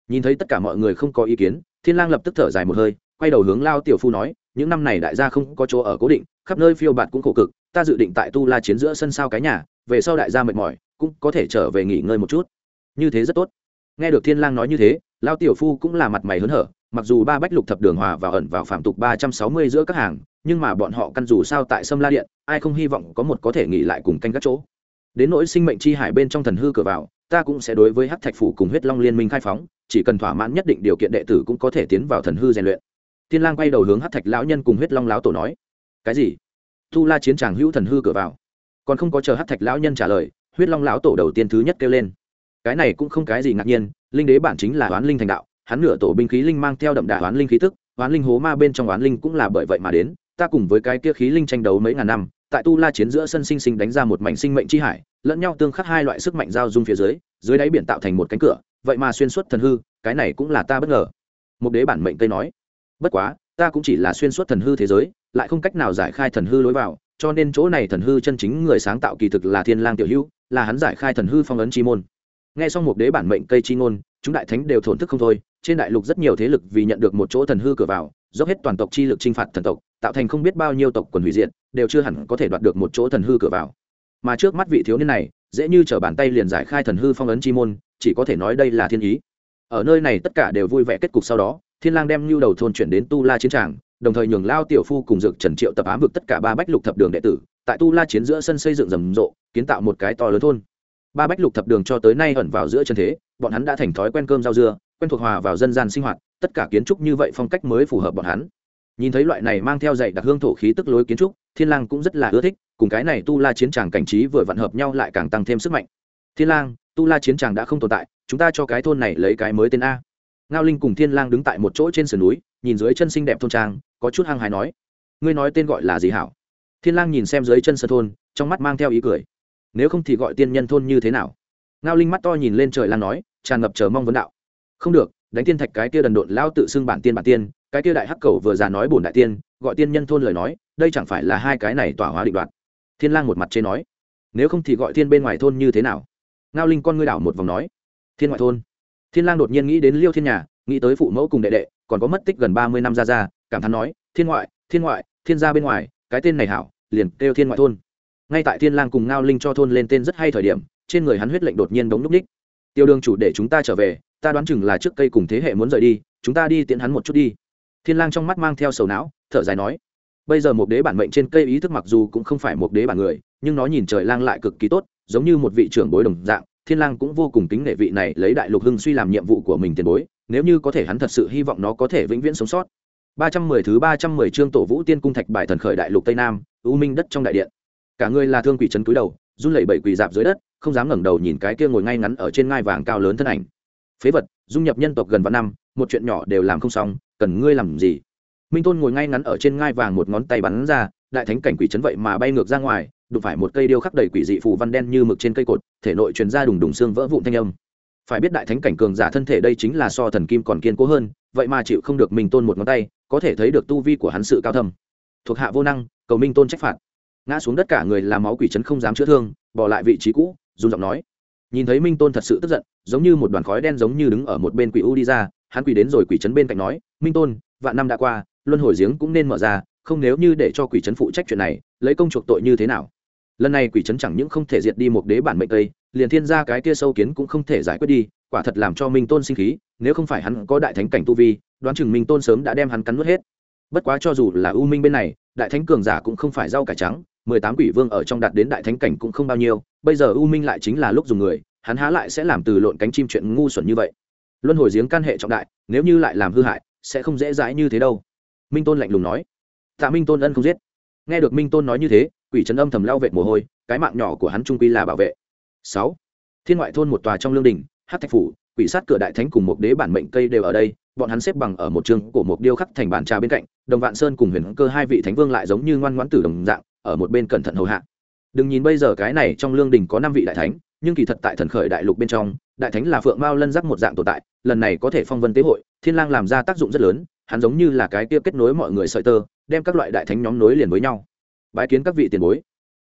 Nhìn thấy tất cả mọi người không có ý kiến, thiên lang lập tức thở dài một hơi, quay đầu hướng lao tiểu phu nói, những năm này đại gia không có chỗ ở cố định, khắp nơi phiêu bạt cũng khổ cực, ta dự định tại tu la chiến giữa sân sao cái nhà, về sau đại gia mệt mỏi, cũng có thể trở về nghỉ ngơi một chút. Như thế rất tốt nghe được thiên lang nói như thế lao tiểu phu cũng là mặt mày hớn hở, mặc dù ba bách lục thập đường hòa vào ẩn vào phạm tục ba trăm sáu mươi giữa các hàng, nhưng mà bọn họ căn dù sao tại sâm la điện, ai không hy vọng có một có thể nghỉ lại cùng canh các chỗ. Đến nỗi sinh mệnh chi hải bên trong thần hư cửa vào, ta cũng sẽ đối với hắc thạch phủ cùng huyết long liên minh khai phóng, chỉ cần thỏa mãn nhất định điều kiện đệ tử cũng có thể tiến vào thần hư rèn luyện. Thiên lang quay đầu hướng hắc thạch lão nhân cùng huyết long lão tổ nói, cái gì? Tu la chiến tràng hữu thần hư cửa vào. Còn không có chờ hắc thạch lão nhân trả lời, huyết long lão tổ đầu tiên thứ nhất kêu lên cái này cũng không cái gì ngạc nhiên, linh đế bản chính là oán linh thành đạo, hắn nửa tổ binh khí linh mang theo đậm đà oán linh khí tức oán linh hố ma bên trong oán linh cũng là bởi vậy mà đến, ta cùng với cái kia khí linh tranh đấu mấy ngàn năm, tại tu la chiến giữa sân sinh sinh đánh ra một mảnh sinh mệnh chi hải, lẫn nhau tương khắc hai loại sức mạnh giao dung phía dưới dưới đáy biển tạo thành một cánh cửa, vậy mà xuyên suốt thần hư, cái này cũng là ta bất ngờ. Một đế bản mệnh cây nói, bất quá, ta cũng chỉ là xuyên suốt thần hư thế giới, lại không cách nào giải khai thần hư lối vào, cho nên chỗ này thần hư chân chính người sáng tạo kỳ thực là thiên lang tiểu hữu, là hắn giải khai thần hư phong ấn chi môn nghe xong một đế bản mệnh cây chi ngôn chúng đại thánh đều thổn thức không thôi trên đại lục rất nhiều thế lực vì nhận được một chỗ thần hư cửa vào dốc hết toàn tộc chi lực chinh phạt thần tộc tạo thành không biết bao nhiêu tộc quần hủy diện, đều chưa hẳn có thể đoạt được một chỗ thần hư cửa vào. Mà trước mắt vị thiếu niên này dễ như trở bàn tay liền giải khai thần hư phong ấn chi môn chỉ có thể nói đây là thiên ý. Ở nơi này tất cả đều vui vẻ kết cục sau đó thiên lang đem lưu đầu thôn chuyển đến tu la chiến tràng đồng thời nhường lao tiểu phu cùng dược trần triệu tập ám vực tất cả ba bách lục thập đường đệ tử tại tu la chiến giữa sân xây dựng rầm rộ kiến tạo một cái to lớn thôn ba bách lục thập đường cho tới nay ẩn vào giữa chân thế, bọn hắn đã thành thói quen cơm rau dưa, quen thuộc hòa vào dân gian sinh hoạt, tất cả kiến trúc như vậy phong cách mới phù hợp bọn hắn. Nhìn thấy loại này mang theo dạy đặc hương thổ khí tức lối kiến trúc, thiên lang cũng rất là ưa thích, cùng cái này tu la chiến tràng cảnh trí vừa vặn hợp nhau lại càng tăng thêm sức mạnh. Thiên lang, tu la chiến tràng đã không tồn tại, chúng ta cho cái thôn này lấy cái mới tên a. Ngao linh cùng thiên lang đứng tại một chỗ trên sườn núi, nhìn dưới chân xinh đẹp thôn trang, có chút hăng hái nói, ngươi nói tên gọi là gì hảo? Thiên lang nhìn xem dưới chân sân thôn, trong mắt mang theo ý cười nếu không thì gọi tiên nhân thôn như thế nào? Ngao linh mắt to nhìn lên trời lan nói, tràn ngập chờ mong vấn đạo. Không được, đánh tiên thạch cái kia đần độn lao tự xưng bản tiên bản tiên, cái kia đại hắc cầu vừa già nói bổn đại tiên, gọi tiên nhân thôn lời nói, đây chẳng phải là hai cái này tỏa hóa định đoạt. Thiên lang một mặt chế nói, nếu không thì gọi thiên bên ngoài thôn như thế nào? Ngao linh con ngươi đảo một vòng nói, thiên ngoại thôn. Thiên lang đột nhiên nghĩ đến liêu thiên nhà, nghĩ tới phụ mẫu cùng đệ đệ, còn có mất tích gần ba mươi năm ra ra, cảm thán nói, thiên ngoại thiên ngoại, thiên gia bên ngoài, cái tên này hảo, liền kêu thiên ngoại thôn ngay tại thiên lang cùng ngao linh cho thôn lên tên rất hay thời điểm, trên người hắn huyết lệnh đột nhiên đống núc ních. Tiêu đường chủ để chúng ta trở về, ta đoán chừng là trước cây cùng thế hệ muốn rời đi, chúng ta đi tiễn hắn một chút đi. Thiên lang trong mắt mang theo sầu não, thở dài nói, bây giờ một đế bản mệnh trên cây ý thức mặc dù cũng không phải một đế bản người, nhưng nó nhìn trời lang lại cực kỳ tốt, giống như một vị trưởng bối đồng dạng, thiên lang cũng vô cùng kính nể vị này lấy đại lục hưng suy làm nhiệm vụ của mình tiền bối, nếu như có thể hắn thật sự hy vọng nó có thể vĩnh viễn sống sót. 310 thứ 310 chương tổ vũ tiên cung thạch bài thần khởi đại lục tây nam, u minh đất trong đại điện cả người là thương quỷ chấn cúi đầu, run lẩy bẩy quỳ dạp dưới đất, không dám ngẩng đầu nhìn cái kia ngồi ngay ngắn ở trên ngai vàng cao lớn thân ảnh. Phế vật, dung nhập nhân tộc gần vạn năm, một chuyện nhỏ đều làm không xong, cần ngươi làm gì? Minh tôn ngồi ngay ngắn ở trên ngai vàng một ngón tay bắn ra, đại thánh cảnh quỷ chấn vậy mà bay ngược ra ngoài, đụng phải một cây điêu khắc đầy quỷ dị phù văn đen như mực trên cây cột, thể nội truyền ra đùng đùng xương vỡ vụn thanh âm. Phải biết đại thánh cảnh cường giả thân thể đây chính là so thần kim còn kiên cố hơn, vậy mà chịu không được minh tôn một ngón tay, có thể thấy được tu vi của hắn sự cao thâm. Thuộc hạ vô năng, cầu minh tôn trách phạt ngã xuống đất cả người làm máu quỷ chấn không dám chữa thương, bỏ lại vị trí cũ dùng giọng nói. Nhìn thấy minh tôn thật sự tức giận, giống như một đoàn khói đen giống như đứng ở một bên quỷ u đi ra, hắn quỷ đến rồi quỷ chấn bên cạnh nói, minh tôn, vạn năm đã qua, luân hồi giếng cũng nên mở ra, không nếu như để cho quỷ chấn phụ trách chuyện này, lấy công chuộc tội như thế nào? Lần này quỷ chấn chẳng những không thể diệt đi một đế bản mệnh tây, liền thiên ra cái kia sâu kiến cũng không thể giải quyết đi, quả thật làm cho minh tôn sinh khí, nếu không phải hắn có đại thánh cảnh tu vi, đoán chừng minh tôn sớm đã đem hắn cắn nuốt hết. Bất quá cho dù là u minh bên này, đại thánh cường giả cũng không phải rau cải trắng mười tám quỷ vương ở trong đạt đến đại thánh cảnh cũng không bao nhiêu, bây giờ u minh lại chính là lúc dùng người, hắn há lại sẽ làm từ lộn cánh chim chuyện ngu xuẩn như vậy. Luân hồi giếng can hệ trọng đại, nếu như lại làm hư hại, sẽ không dễ dãi như thế đâu. Minh tôn lạnh lùng nói. Tạ minh tôn ân không giết. Nghe được minh tôn nói như thế, quỷ trấn âm thầm lao vệ mồ hôi, cái mạng nhỏ của hắn trung quy là bảo vệ. Sáu, thiên ngoại thôn một tòa trong lương đình hát thạch phủ, quỷ sát cửa đại thánh cùng một đế bản mệnh cây đều ở đây, bọn hắn xếp bằng ở một trường của một điêu khắc thành bàn trà bên cạnh, đồng vạn sơn cùng huyền cơ hai vị thánh vương lại giống như ngoan ngoãn tử đồng dạng ở một bên cẩn thận hầu hạ. Đừng nhìn bây giờ cái này trong lương đình có năm vị đại thánh, nhưng kỳ thật tại thần khởi đại lục bên trong, đại thánh là phượng mao lân giác một dạng tồn tại, lần này có thể phong vân tế hội, thiên lang làm ra tác dụng rất lớn, hắn giống như là cái kia kết nối mọi người sợi tơ, đem các loại đại thánh nhóm nối liền với nhau. Bái kiến các vị tiền bối.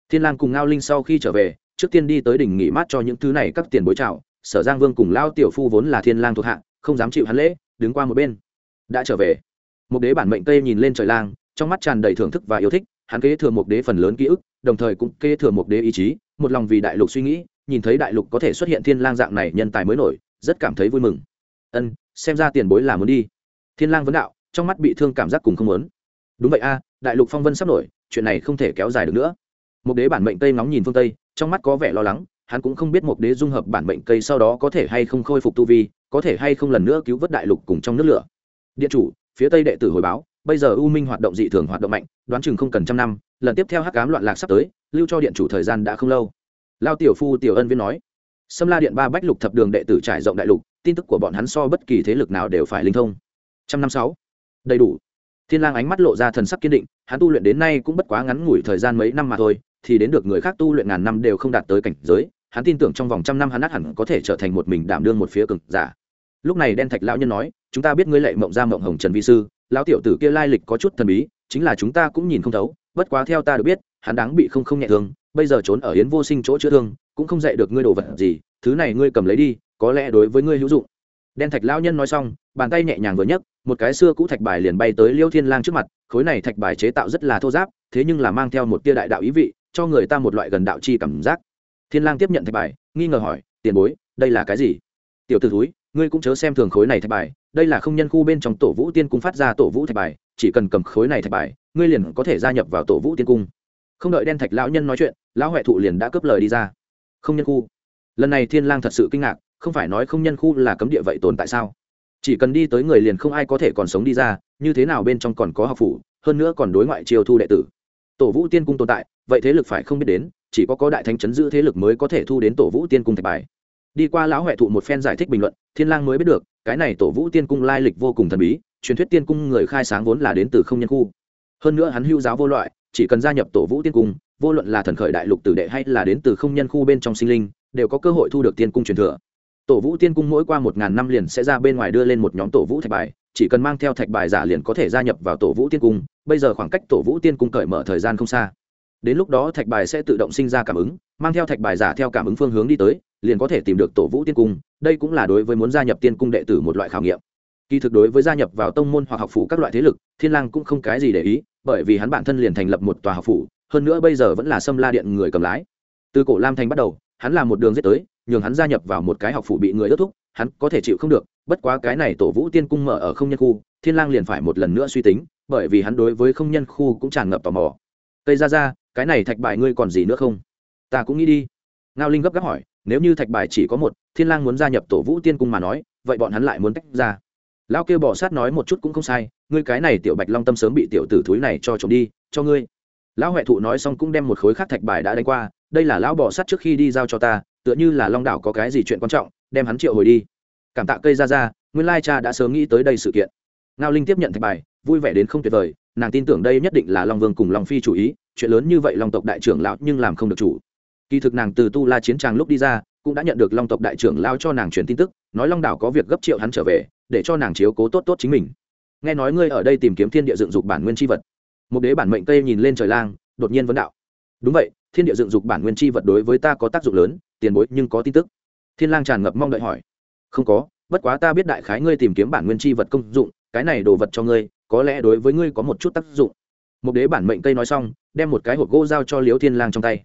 Thiên lang cùng ngao linh sau khi trở về, trước tiên đi tới đỉnh nghỉ mát cho những thứ này các tiền bối chào, sở giang vương cùng lao tiểu phu vốn là thiên lang thuộc hạ, không dám chịu hắn lễ, đứng qua một bên. Đã trở về. Một đế bản mệnh tây nhìn lên trời lang, trong mắt tràn đầy thưởng thức và yêu thích hắn kế thừa một đế phần lớn ký ức, đồng thời cũng kế thừa một đế ý chí, một lòng vì đại lục suy nghĩ, nhìn thấy đại lục có thể xuất hiện thiên lang dạng này nhân tài mới nổi, rất cảm thấy vui mừng. Ân, xem ra tiền bối là muốn đi. Thiên lang vấn đạo, trong mắt bị thương cảm giác cùng không muốn. Đúng vậy a, đại lục phong vân sắp nổi, chuyện này không thể kéo dài được nữa. Một đế bản mệnh tây ngóng nhìn phương tây, trong mắt có vẻ lo lắng, hắn cũng không biết một đế dung hợp bản mệnh cây sau đó có thể hay không khôi phục tu vi, có thể hay không lần nữa cứu vớt đại lục cùng trong nước lửa. Điện chủ, phía tây đệ tử hồi báo bây giờ u minh hoạt động dị thường hoạt động mạnh, đoán chừng không cần trăm năm, lần tiếp theo hắc cám loạn lạc sắp tới, lưu cho điện chủ thời gian đã không lâu. Lao tiểu phu tiểu ân viên nói. Xâm la điện ba bách lục thập đường đệ tử trải rộng đại lục, tin tức của bọn hắn so bất kỳ thế lực nào đều phải linh thông. Trăm năm sáu. Đầy đủ. Thiên lang ánh mắt lộ ra thần sắc kiên định, hắn tu luyện đến nay cũng bất quá ngắn ngủi thời gian mấy năm mà thôi, thì đến được người khác tu luyện ngàn năm đều không đạt tới cảnh giới, hắn tin tưởng trong vòng trăm năm hắn át hẳn có thể trở thành một mình đảm đương một phía cực giả. Lúc này đen thạch lão nhân nói, chúng ta biết ngươi lệ mộng ra mộng hồng trần vi sư lão tiểu tử kia lai lịch có chút thần bí, chính là chúng ta cũng nhìn không thấu, bất quá theo ta được biết, hắn đáng bị không không nhẹ thương, bây giờ trốn ở yến vô sinh chỗ chữa thương, cũng không dạy được ngươi đồ vật gì, thứ này ngươi cầm lấy đi, có lẽ đối với ngươi hữu dụng. Đen thạch lão nhân nói xong, bàn tay nhẹ nhàng vừa nhấc, một cái xưa cũ thạch bài liền bay tới liêu thiên lang trước mặt, khối này thạch bài chế tạo rất là thô giáp, thế nhưng là mang theo một tia đại đạo ý vị, cho người ta một loại gần đạo chi cảm giác. Thiên lang tiếp nhận thạch bài, nghi ngờ hỏi, tiền bối, đây là cái gì? Tiểu tử thúi, ngươi cũng chớ xem thường khối này thạch bài đây là không nhân khu bên trong tổ vũ tiên cung phát ra tổ vũ thạch bài, chỉ cần cầm khối này thạch bài, ngươi liền có thể gia nhập vào tổ vũ tiên cung. Không đợi đen thạch lão nhân nói chuyện, lão huệ thụ liền đã cướp lời đi ra. Không nhân khu. Lần này thiên lang thật sự kinh ngạc, không phải nói không nhân khu là cấm địa vậy tồn tại sao? Chỉ cần đi tới người liền không ai có thể còn sống đi ra, như thế nào bên trong còn có học phủ, hơn nữa còn đối ngoại chiêu thu đệ tử. Tổ vũ tiên cung tồn tại, vậy thế lực phải không biết đến, chỉ có có đại thánh chấn giữ thế lực mới có thể thu đến tổ vũ tiên cung thạch bài. Đi qua lão huệ thụ một phen giải thích bình luận, thiên lang mới biết được cái này tổ vũ tiên cung lai lịch vô cùng thần bí, truyền thuyết tiên cung người khai sáng vốn là đến từ không nhân khu. Hơn nữa hắn hưu giáo vô loại, chỉ cần gia nhập tổ vũ tiên cung, vô luận là thần khởi đại lục tử đệ hay là đến từ không nhân khu bên trong sinh linh, đều có cơ hội thu được tiên cung truyền thừa. Tổ vũ tiên cung mỗi qua một ngàn năm liền sẽ ra bên ngoài đưa lên một nhóm tổ vũ thạch bài, chỉ cần mang theo thạch bài giả liền có thể gia nhập vào tổ vũ tiên cung, bây giờ khoảng cách tổ vũ tiên cung cởi mở thời gian không xa. Đến lúc đó thạch bài sẽ tự động sinh ra cảm ứng, mang theo thạch bài giả theo cảm ứng phương hướng đi tới, liền có thể tìm được tổ vũ tiên cung đây cũng là đối với muốn gia nhập tiên cung đệ tử một loại khảo nghiệm. Kỳ thực đối với gia nhập vào tông môn hoặc học phủ các loại thế lực, thiên lang cũng không cái gì để ý, bởi vì hắn bản thân liền thành lập một tòa học phủ, hơn nữa bây giờ vẫn là sâm la điện người cầm lái. Từ cổ lam thành bắt đầu, hắn là một đường giết tới, nhường hắn gia nhập vào một cái học phủ bị người ước thúc, hắn có thể chịu không được, bất quá cái này tổ vũ tiên cung mở ở không nhân khu, thiên lang liền phải một lần nữa suy tính, bởi vì hắn đối với không nhân khu cũng tràn ngập tò mò. Tây ra ra cái này thạch bài ngươi còn gì nữa không? Ta cũng nghĩ đi. Ngao linh gấp gáp hỏi, nếu như thạch bài chỉ có một thiên lang muốn gia nhập tổ vũ tiên cung mà nói, vậy bọn hắn lại muốn tách ra. Lão kia bỏ sát nói một chút cũng không sai, ngươi cái này tiểu bạch long tâm sớm bị tiểu tử thúi này cho trộm đi, cho ngươi. Lão huệ thụ nói xong cũng đem một khối khắc thạch bài đã đánh qua, đây là lão bỏ sát trước khi đi giao cho ta, tựa như là long đảo có cái gì chuyện quan trọng, đem hắn triệu hồi đi. Cảm tạ cây ra ra nguyên lai cha đã sớm nghĩ tới đây sự kiện. Ngao linh tiếp nhận thạch bài, vui vẻ đến không tuyệt vời, nàng tin tưởng đây nhất định là long vương cùng long phi chủ ý, chuyện lớn như vậy long tộc đại trưởng lão nhưng làm không được chủ. Kỳ thực nàng từ tu la chiến tràng lúc đi ra cũng đã nhận được long tộc đại trưởng lao cho nàng truyền tin tức, nói long đảo có việc gấp triệu hắn trở về, để cho nàng chiếu cố tốt tốt chính mình. Nghe nói ngươi ở đây tìm kiếm thiên địa dựng dục bản nguyên tri vật. Một đế bản mệnh cây nhìn lên trời lang, đột nhiên vấn đạo. Đúng vậy, thiên địa dựng dục bản nguyên tri vật đối với ta có tác dụng lớn, tiền bối nhưng có tin tức. Thiên lang tràn ngập mong đợi hỏi. Không có, bất quá ta biết đại khái ngươi tìm kiếm bản nguyên tri vật công dụng, cái này đồ vật cho ngươi, có lẽ đối với ngươi có một chút tác dụng. Một đế bản mệnh cây nói xong, đem một cái hộp gỗ giao cho liễu thiên lang trong tay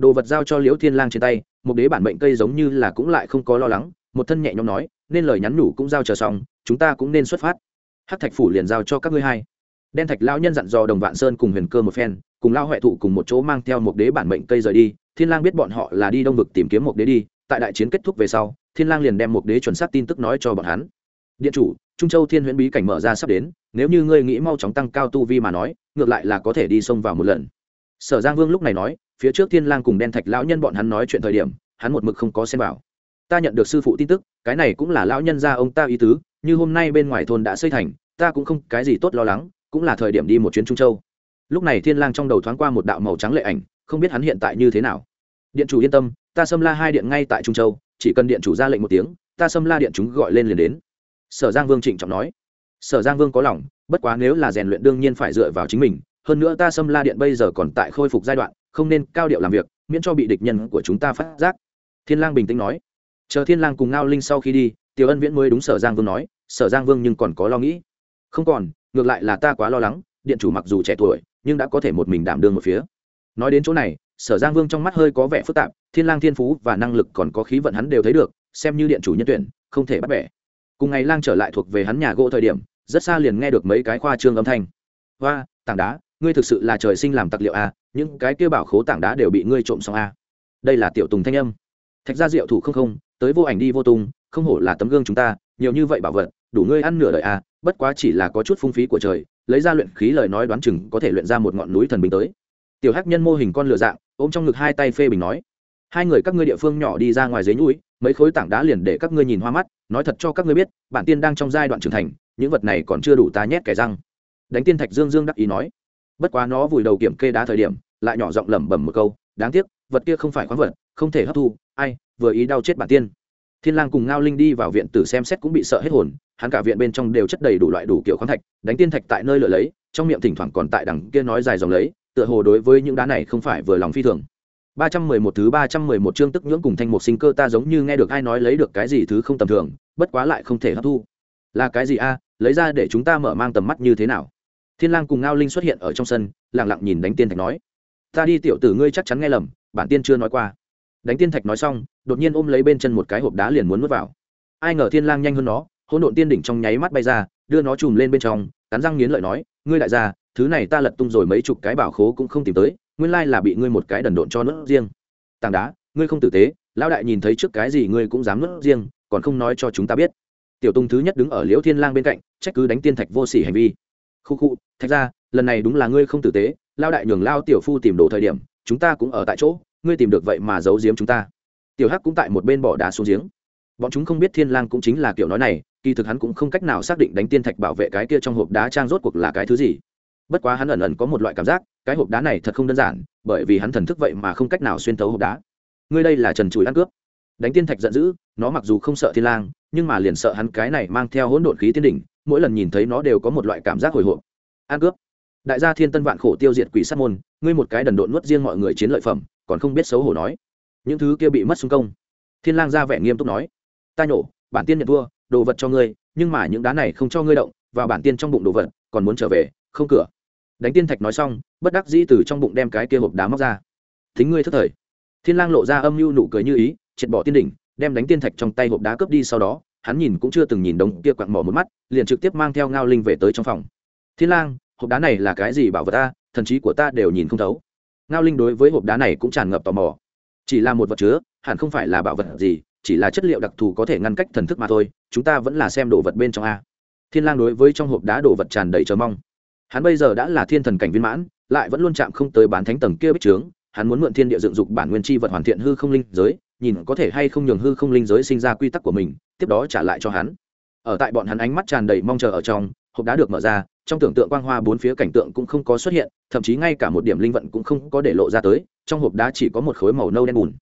đồ vật giao cho liễu thiên lang trên tay, một đế bản mệnh cây giống như là cũng lại không có lo lắng, một thân nhẹ nhõm nói, nên lời nhắn nhủ cũng giao chờ xong, chúng ta cũng nên xuất phát. Hắc thạch phủ liền giao cho các ngươi hai. Đen thạch lão nhân dặn dò đồng vạn sơn cùng huyền cơ một phen, cùng lao huệ thụ cùng một chỗ mang theo một đế bản mệnh cây rời đi, thiên lang biết bọn họ là đi đông vực tìm kiếm một đế đi, tại đại chiến kết thúc về sau, thiên lang liền đem một đế chuẩn xác tin tức nói cho bọn hắn. Điện chủ, trung châu thiên huyễn bí cảnh mở ra sắp đến, nếu như ngươi nghĩ mau chóng tăng cao tu vi mà nói, ngược lại là có thể đi xông vào một lần. Sở giang vương lúc này nói phía trước thiên lang cùng đen thạch lão nhân bọn hắn nói chuyện thời điểm, hắn một mực không có xem vào. Ta nhận được sư phụ tin tức, cái này cũng là lão nhân gia ông ta ý tứ, như hôm nay bên ngoài thôn đã xây thành, ta cũng không cái gì tốt lo lắng, cũng là thời điểm đi một chuyến trung châu. Lúc này thiên lang trong đầu thoáng qua một đạo màu trắng lệ ảnh, không biết hắn hiện tại như thế nào. Điện chủ yên tâm, ta xâm la hai điện ngay tại trung châu, chỉ cần điện chủ ra lệnh một tiếng, ta xâm la điện chúng gọi lên liền đến. Sở giang vương trịnh trọng nói. Sở giang vương có lòng, bất quá nếu là rèn luyện đương nhiên phải dựa vào chính mình, hơn nữa ta xâm la điện bây giờ còn tại khôi phục giai đoạn không nên cao điệu làm việc, miễn cho bị địch nhân của chúng ta phát giác. Thiên lang bình tĩnh nói. Chờ thiên lang cùng ngao linh sau khi đi, tiểu ân viễn mới đúng sở giang vương nói, sở giang vương nhưng còn có lo nghĩ. Không còn, ngược lại là ta quá lo lắng, điện chủ mặc dù trẻ tuổi, nhưng đã có thể một mình đảm đương một phía. Nói đến chỗ này, sở giang vương trong mắt hơi có vẻ phức tạp, thiên lang thiên phú và năng lực còn có khí vận hắn đều thấy được, xem như điện chủ nhân tuyển, không thể bắt bẻ. Cùng ngày lang trở lại thuộc về hắn nhà gỗ thời điểm, rất xa liền nghe được mấy cái khoa trương âm thanh. Hoa tảng đá ngươi thực sự là trời sinh làm tặc liệu à, những cái kia bảo khố tảng đá đều bị ngươi trộm xong à. đây là tiểu tùng thanh âm. Thạch gia diệu thủ không không tới vô ảnh đi vô tung không hổ là tấm gương chúng ta nhiều như vậy bảo vật đủ ngươi ăn nửa đời à, bất quá chỉ là có chút phung phí của trời lấy ra luyện khí lời nói đoán chừng có thể luyện ra một ngọn núi thần bình tới. Tiểu hắc nhân mô hình con lửa dạng ôm trong ngực hai tay phê bình nói hai người các ngươi địa phương nhỏ đi ra ngoài dưới núi mấy khối tảng đá liền để các ngươi nhìn hoa mắt nói thật cho các ngươi biết bản tiên đang trong giai đoạn trưởng thành những vật này còn chưa đủ ta nhét kẻ răng. Đánh tiên thạch dương dương đắc ý nói bất quá nó vùi đầu kiểm kê đá thời điểm, lại nhỏ giọng lẩm bẩm một câu, đáng tiếc, vật kia không phải khoáng vật, không thể hấp thu, ai, vừa ý đau chết bản tiên. Thiên lang cùng ngao linh đi vào viện tử xem xét cũng bị sợ hết hồn, hắn cả viện bên trong đều chất đầy đủ loại đủ kiểu khoáng thạch, đánh tiên thạch tại nơi lựa lấy, trong miệng thỉnh thoảng còn tại đằng kia nói dài dòng lấy, tựa hồ đối với những đá này không phải vừa lòng phi thường. Ba trăm mười một thứ ba trăm mười một chương tức nhưỡng cùng thanh một sinh cơ ta giống như nghe được ai nói lấy được cái gì thứ không tầm thường, bất quá lại không thể hấp thu. Là cái gì a, lấy ra để chúng ta mở mang tầm mắt như thế nào? Thiên lang cùng ngao linh xuất hiện ở trong sân, lặng lặng nhìn đánh tiên thạch nói. Ta đi tiểu tử ngươi chắc chắn nghe lầm, bản tiên chưa nói qua. Đánh tiên thạch nói xong, đột nhiên ôm lấy bên chân một cái hộp đá liền muốn nuốt vào. Ai ngờ thiên lang nhanh hơn nó, hỗn độn tiên đỉnh trong nháy mắt bay ra, đưa nó chùm lên bên trong, cắn răng nghiến lợi nói, ngươi đại gia, thứ này ta lật tung rồi mấy chục cái bảo khố cũng không tìm tới, nguyên lai là bị ngươi một cái đần độn cho nuốt riêng. Tảng đá, ngươi không tử tế, lão đại nhìn thấy trước cái gì ngươi cũng dám nuốt riêng, còn không nói cho chúng ta biết. Tiểu tung thứ nhất đứng ở liễu thiên lang bên cạnh, trách cứ đánh tiên thạch vô sỉ hành vi khu khu, thạch ra, lần này đúng là ngươi không tử tế lao đại nhường lao tiểu phu tìm đồ thời điểm, chúng ta cũng ở tại chỗ, ngươi tìm được vậy mà giấu giếm chúng ta. Tiểu hắc cũng tại một bên bỏ đá xuống giếng. Bọn chúng không biết thiên lang cũng chính là kiểu nói này, kỳ thực hắn cũng không cách nào xác định đánh tiên thạch bảo vệ cái kia trong hộp đá trang rốt cuộc là cái thứ gì. Bất quá hắn ẩn ẩn có một loại cảm giác, cái hộp đá này thật không đơn giản, bởi vì hắn thần thức vậy mà không cách nào xuyên thấu hộp đá. Ngươi đây là trần chùi ăn cướp. Đánh tiên thạch giận dữ, nó mặc dù không sợ thiên lang, nhưng mà liền sợ hắn cái này mang theo hỗn độn khí tiên đỉnh mỗi lần nhìn thấy nó đều có một loại cảm giác hồi hộp. An cướp. Đại gia thiên tân vạn khổ tiêu diệt quỷ sát môn, ngươi một cái đần độn nuốt riêng mọi người chiến lợi phẩm, còn không biết xấu hổ nói. Những thứ kia bị mất xung công. Thiên lang ra vẻ nghiêm túc nói, ta nhổ, bản tiên nhận thua, đồ vật cho ngươi, nhưng mà những đá này không cho ngươi động vào bản tiên trong bụng đồ vật, còn muốn trở về, không cửa. Đánh tiên thạch nói xong, bất đắc dĩ từ trong bụng đem cái kia hộp đá móc ra. Thính ngươi thất thời. Thiên lang lộ ra âm mưu nụ cười như ý, triệt bỏ tiên đỉnh, đem đánh tiên thạch trong tay hộp đá cướp đi sau đó hắn nhìn cũng chưa từng nhìn đống kia quặng mỏ một mắt, liền trực tiếp mang theo ngao linh về tới trong phòng. Thiên lang, hộp đá này là cái gì bảo vật ta? Thần trí của ta đều nhìn không thấu. Ngao linh đối với hộp đá này cũng tràn ngập tò mò. Chỉ là một vật chứa, hẳn không phải là bảo vật gì, chỉ là chất liệu đặc thù có thể ngăn cách thần thức mà thôi, chúng ta vẫn là xem đồ vật bên trong a. Thiên lang đối với trong hộp đá đồ vật tràn đầy chờ mong. Hắn bây giờ đã là thiên thần cảnh viên mãn, lại vẫn luôn chạm không tới bán thánh tầng kia bích trướng, hắn muốn mượn thiên địa dựng dục bản nguyên chi vật hoàn thiện hư không linh giới nhìn có thể hay không nhường hư không linh giới sinh ra quy tắc của mình, tiếp đó trả lại cho hắn. Ở tại bọn hắn ánh mắt tràn đầy mong chờ ở trong, hộp đá được mở ra, trong tưởng tượng quang hoa bốn phía cảnh tượng cũng không có xuất hiện, thậm chí ngay cả một điểm linh vận cũng không có để lộ ra tới, trong hộp đá chỉ có một khối màu nâu đen bùn.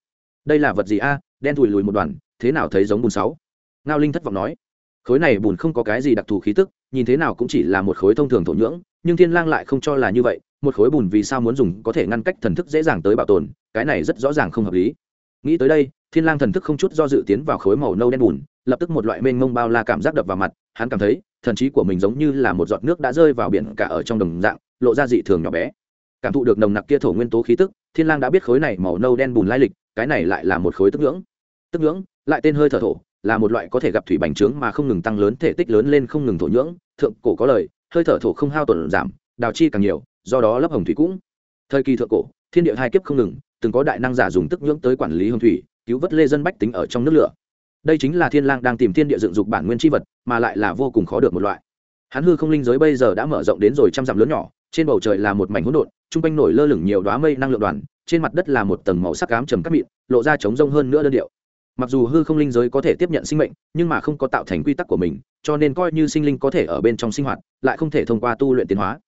Đây là vật gì a? Đen thùi lùi một đoàn, thế nào thấy giống bùn sáu? Ngao linh thất vọng nói. Khối này bùn không có cái gì đặc thù khí tức, nhìn thế nào cũng chỉ là một khối thông thường thổ nhưỡng, nhưng thiên lang lại không cho là như vậy, một khối bùn vì sao muốn dùng có thể ngăn cách thần thức dễ dàng tới bảo tồn, cái này rất rõ ràng không hợp lý nghĩ tới đây thiên lang thần thức không chút do dự tiến vào khối màu nâu đen bùn lập tức một loại mênh mông bao la cảm giác đập vào mặt hắn cảm thấy thần trí của mình giống như là một giọt nước đã rơi vào biển cả ở trong đồng dạng lộ ra dị thường nhỏ bé cảm thụ được nồng nặc kia thổ nguyên tố khí tức thiên lang đã biết khối này màu nâu đen bùn lai lịch cái này lại là một khối tức ngưỡng. tức ngưỡng, lại tên hơi thở thổ là một loại có thể gặp thủy bành trướng mà không ngừng tăng lớn thể tích lớn lên không ngừng thổ nhưỡng thượng cổ có lời hơi thở thổ không hao tổn giảm đào chi càng nhiều do đó lấp hồng thủy cũng thời kỳ thượng cổ thiên địa hai kiếp không ngừng từng có đại năng giả dùng tức nhưỡng tới quản lý hồng thủy, cứu vớt lê dân bách tính ở trong nước lửa. Đây chính là thiên lang đang tìm thiên địa dựng dục bản nguyên chi vật, mà lại là vô cùng khó được một loại. Hắn hư không linh giới bây giờ đã mở rộng đến rồi trăm dặm lớn nhỏ, trên bầu trời là một mảnh hỗn độn, trung quanh nổi lơ lửng nhiều đóa mây năng lượng đoàn, trên mặt đất là một tầng màu sắc ám trầm cát mịn, lộ ra trống rông hơn nữa đơn điệu. Mặc dù hư không linh giới có thể tiếp nhận sinh mệnh, nhưng mà không có tạo thành quy tắc của mình, cho nên coi như sinh linh có thể ở bên trong sinh hoạt, lại không thể thông qua tu luyện tiến hóa.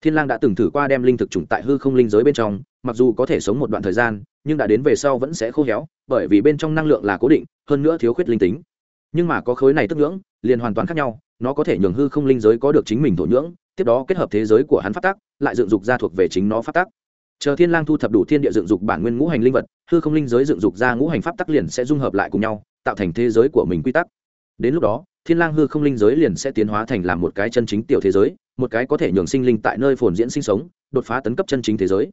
Thiên lang đã từng thử qua đem linh thực trùng tại hư không linh giới bên trong mặc dù có thể sống một đoạn thời gian, nhưng đã đến về sau vẫn sẽ khô héo, bởi vì bên trong năng lượng là cố định, hơn nữa thiếu khuyết linh tính. Nhưng mà có khối này tức nhưỡng, liền hoàn toàn khác nhau, nó có thể nhường hư không linh giới có được chính mình thổ nhưỡng, tiếp đó kết hợp thế giới của hắn phát tác lại dựng dục ra thuộc về chính nó phát tác chờ thiên lang thu thập đủ thiên địa dựng dục bản nguyên ngũ hành linh vật, hư không linh giới dựng dục ra ngũ hành pháp tắc liền sẽ dung hợp lại cùng nhau, tạo thành thế giới của mình quy tắc. Đến lúc đó, thiên lang hư không linh giới liền sẽ tiến hóa thành làm một cái chân chính tiểu thế giới, một cái có thể nhường sinh linh tại nơi phồn diễn sinh sống, đột phá tấn cấp chân chính thế giới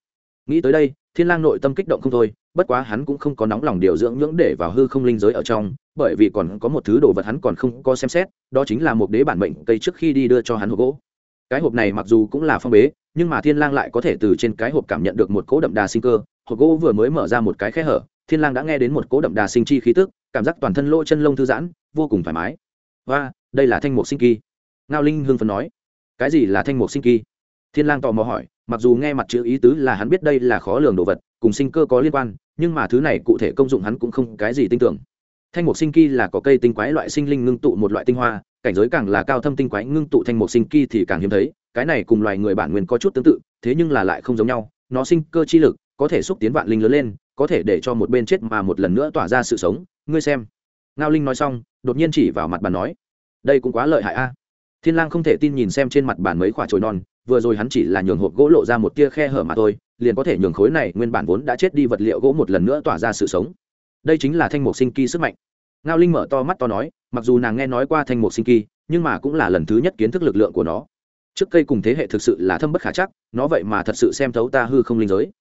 nghĩ tới đây, thiên lang nội tâm kích động không thôi, bất quá hắn cũng không có nóng lòng điều dưỡng nhưỡng để vào hư không linh giới ở trong, bởi vì còn có một thứ đồ vật hắn còn không có xem xét, đó chính là một đế bản mệnh cây trước khi đi đưa cho hắn hộp gỗ. Cái hộp này mặc dù cũng là phong bế, nhưng mà thiên lang lại có thể từ trên cái hộp cảm nhận được một cỗ đậm đà sinh cơ. Hộp gỗ vừa mới mở ra một cái khe hở, thiên lang đã nghe đến một cỗ đậm đà sinh chi khí tức, cảm giác toàn thân lỗ chân lông thư giãn, vô cùng thoải mái. Và đây là thanh mục sinh kỳ. Ngao linh hương phấn nói. Cái gì là thanh mục sinh kỳ? Thiên lang tò mò hỏi, mặc dù nghe mặt chữ ý tứ là hắn biết đây là khó lường đồ vật, cùng sinh cơ có liên quan, nhưng mà thứ này cụ thể công dụng hắn cũng không cái gì tin tưởng. Thanh mục sinh kỳ là có cây tinh quái loại sinh linh ngưng tụ một loại tinh hoa, cảnh giới càng là cao thâm tinh quái ngưng tụ thanh mục sinh kỳ thì càng hiếm thấy, cái này cùng loài người bản nguyên có chút tương tự, thế nhưng là lại không giống nhau, nó sinh cơ chi lực có thể xúc tiến vạn linh lớn lên, có thể để cho một bên chết mà một lần nữa tỏa ra sự sống, ngươi xem. Ngao linh nói xong, đột nhiên chỉ vào mặt bàn nói, đây cũng quá lợi hại a. Thiên lang không thể tin nhìn xem trên mặt bàn mấy quả trồi non vừa rồi hắn chỉ là nhường hộp gỗ lộ ra một tia khe hở mà thôi, liền có thể nhường khối này nguyên bản vốn đã chết đi vật liệu gỗ một lần nữa tỏa ra sự sống. Đây chính là thanh mục sinh kỳ sức mạnh. Ngao linh mở to mắt to nói, mặc dù nàng nghe nói qua thanh mục sinh kỳ, nhưng mà cũng là lần thứ nhất kiến thức lực lượng của nó. Trước cây cùng thế hệ thực sự là thâm bất khả chắc, nó vậy mà thật sự xem thấu ta hư không linh giới.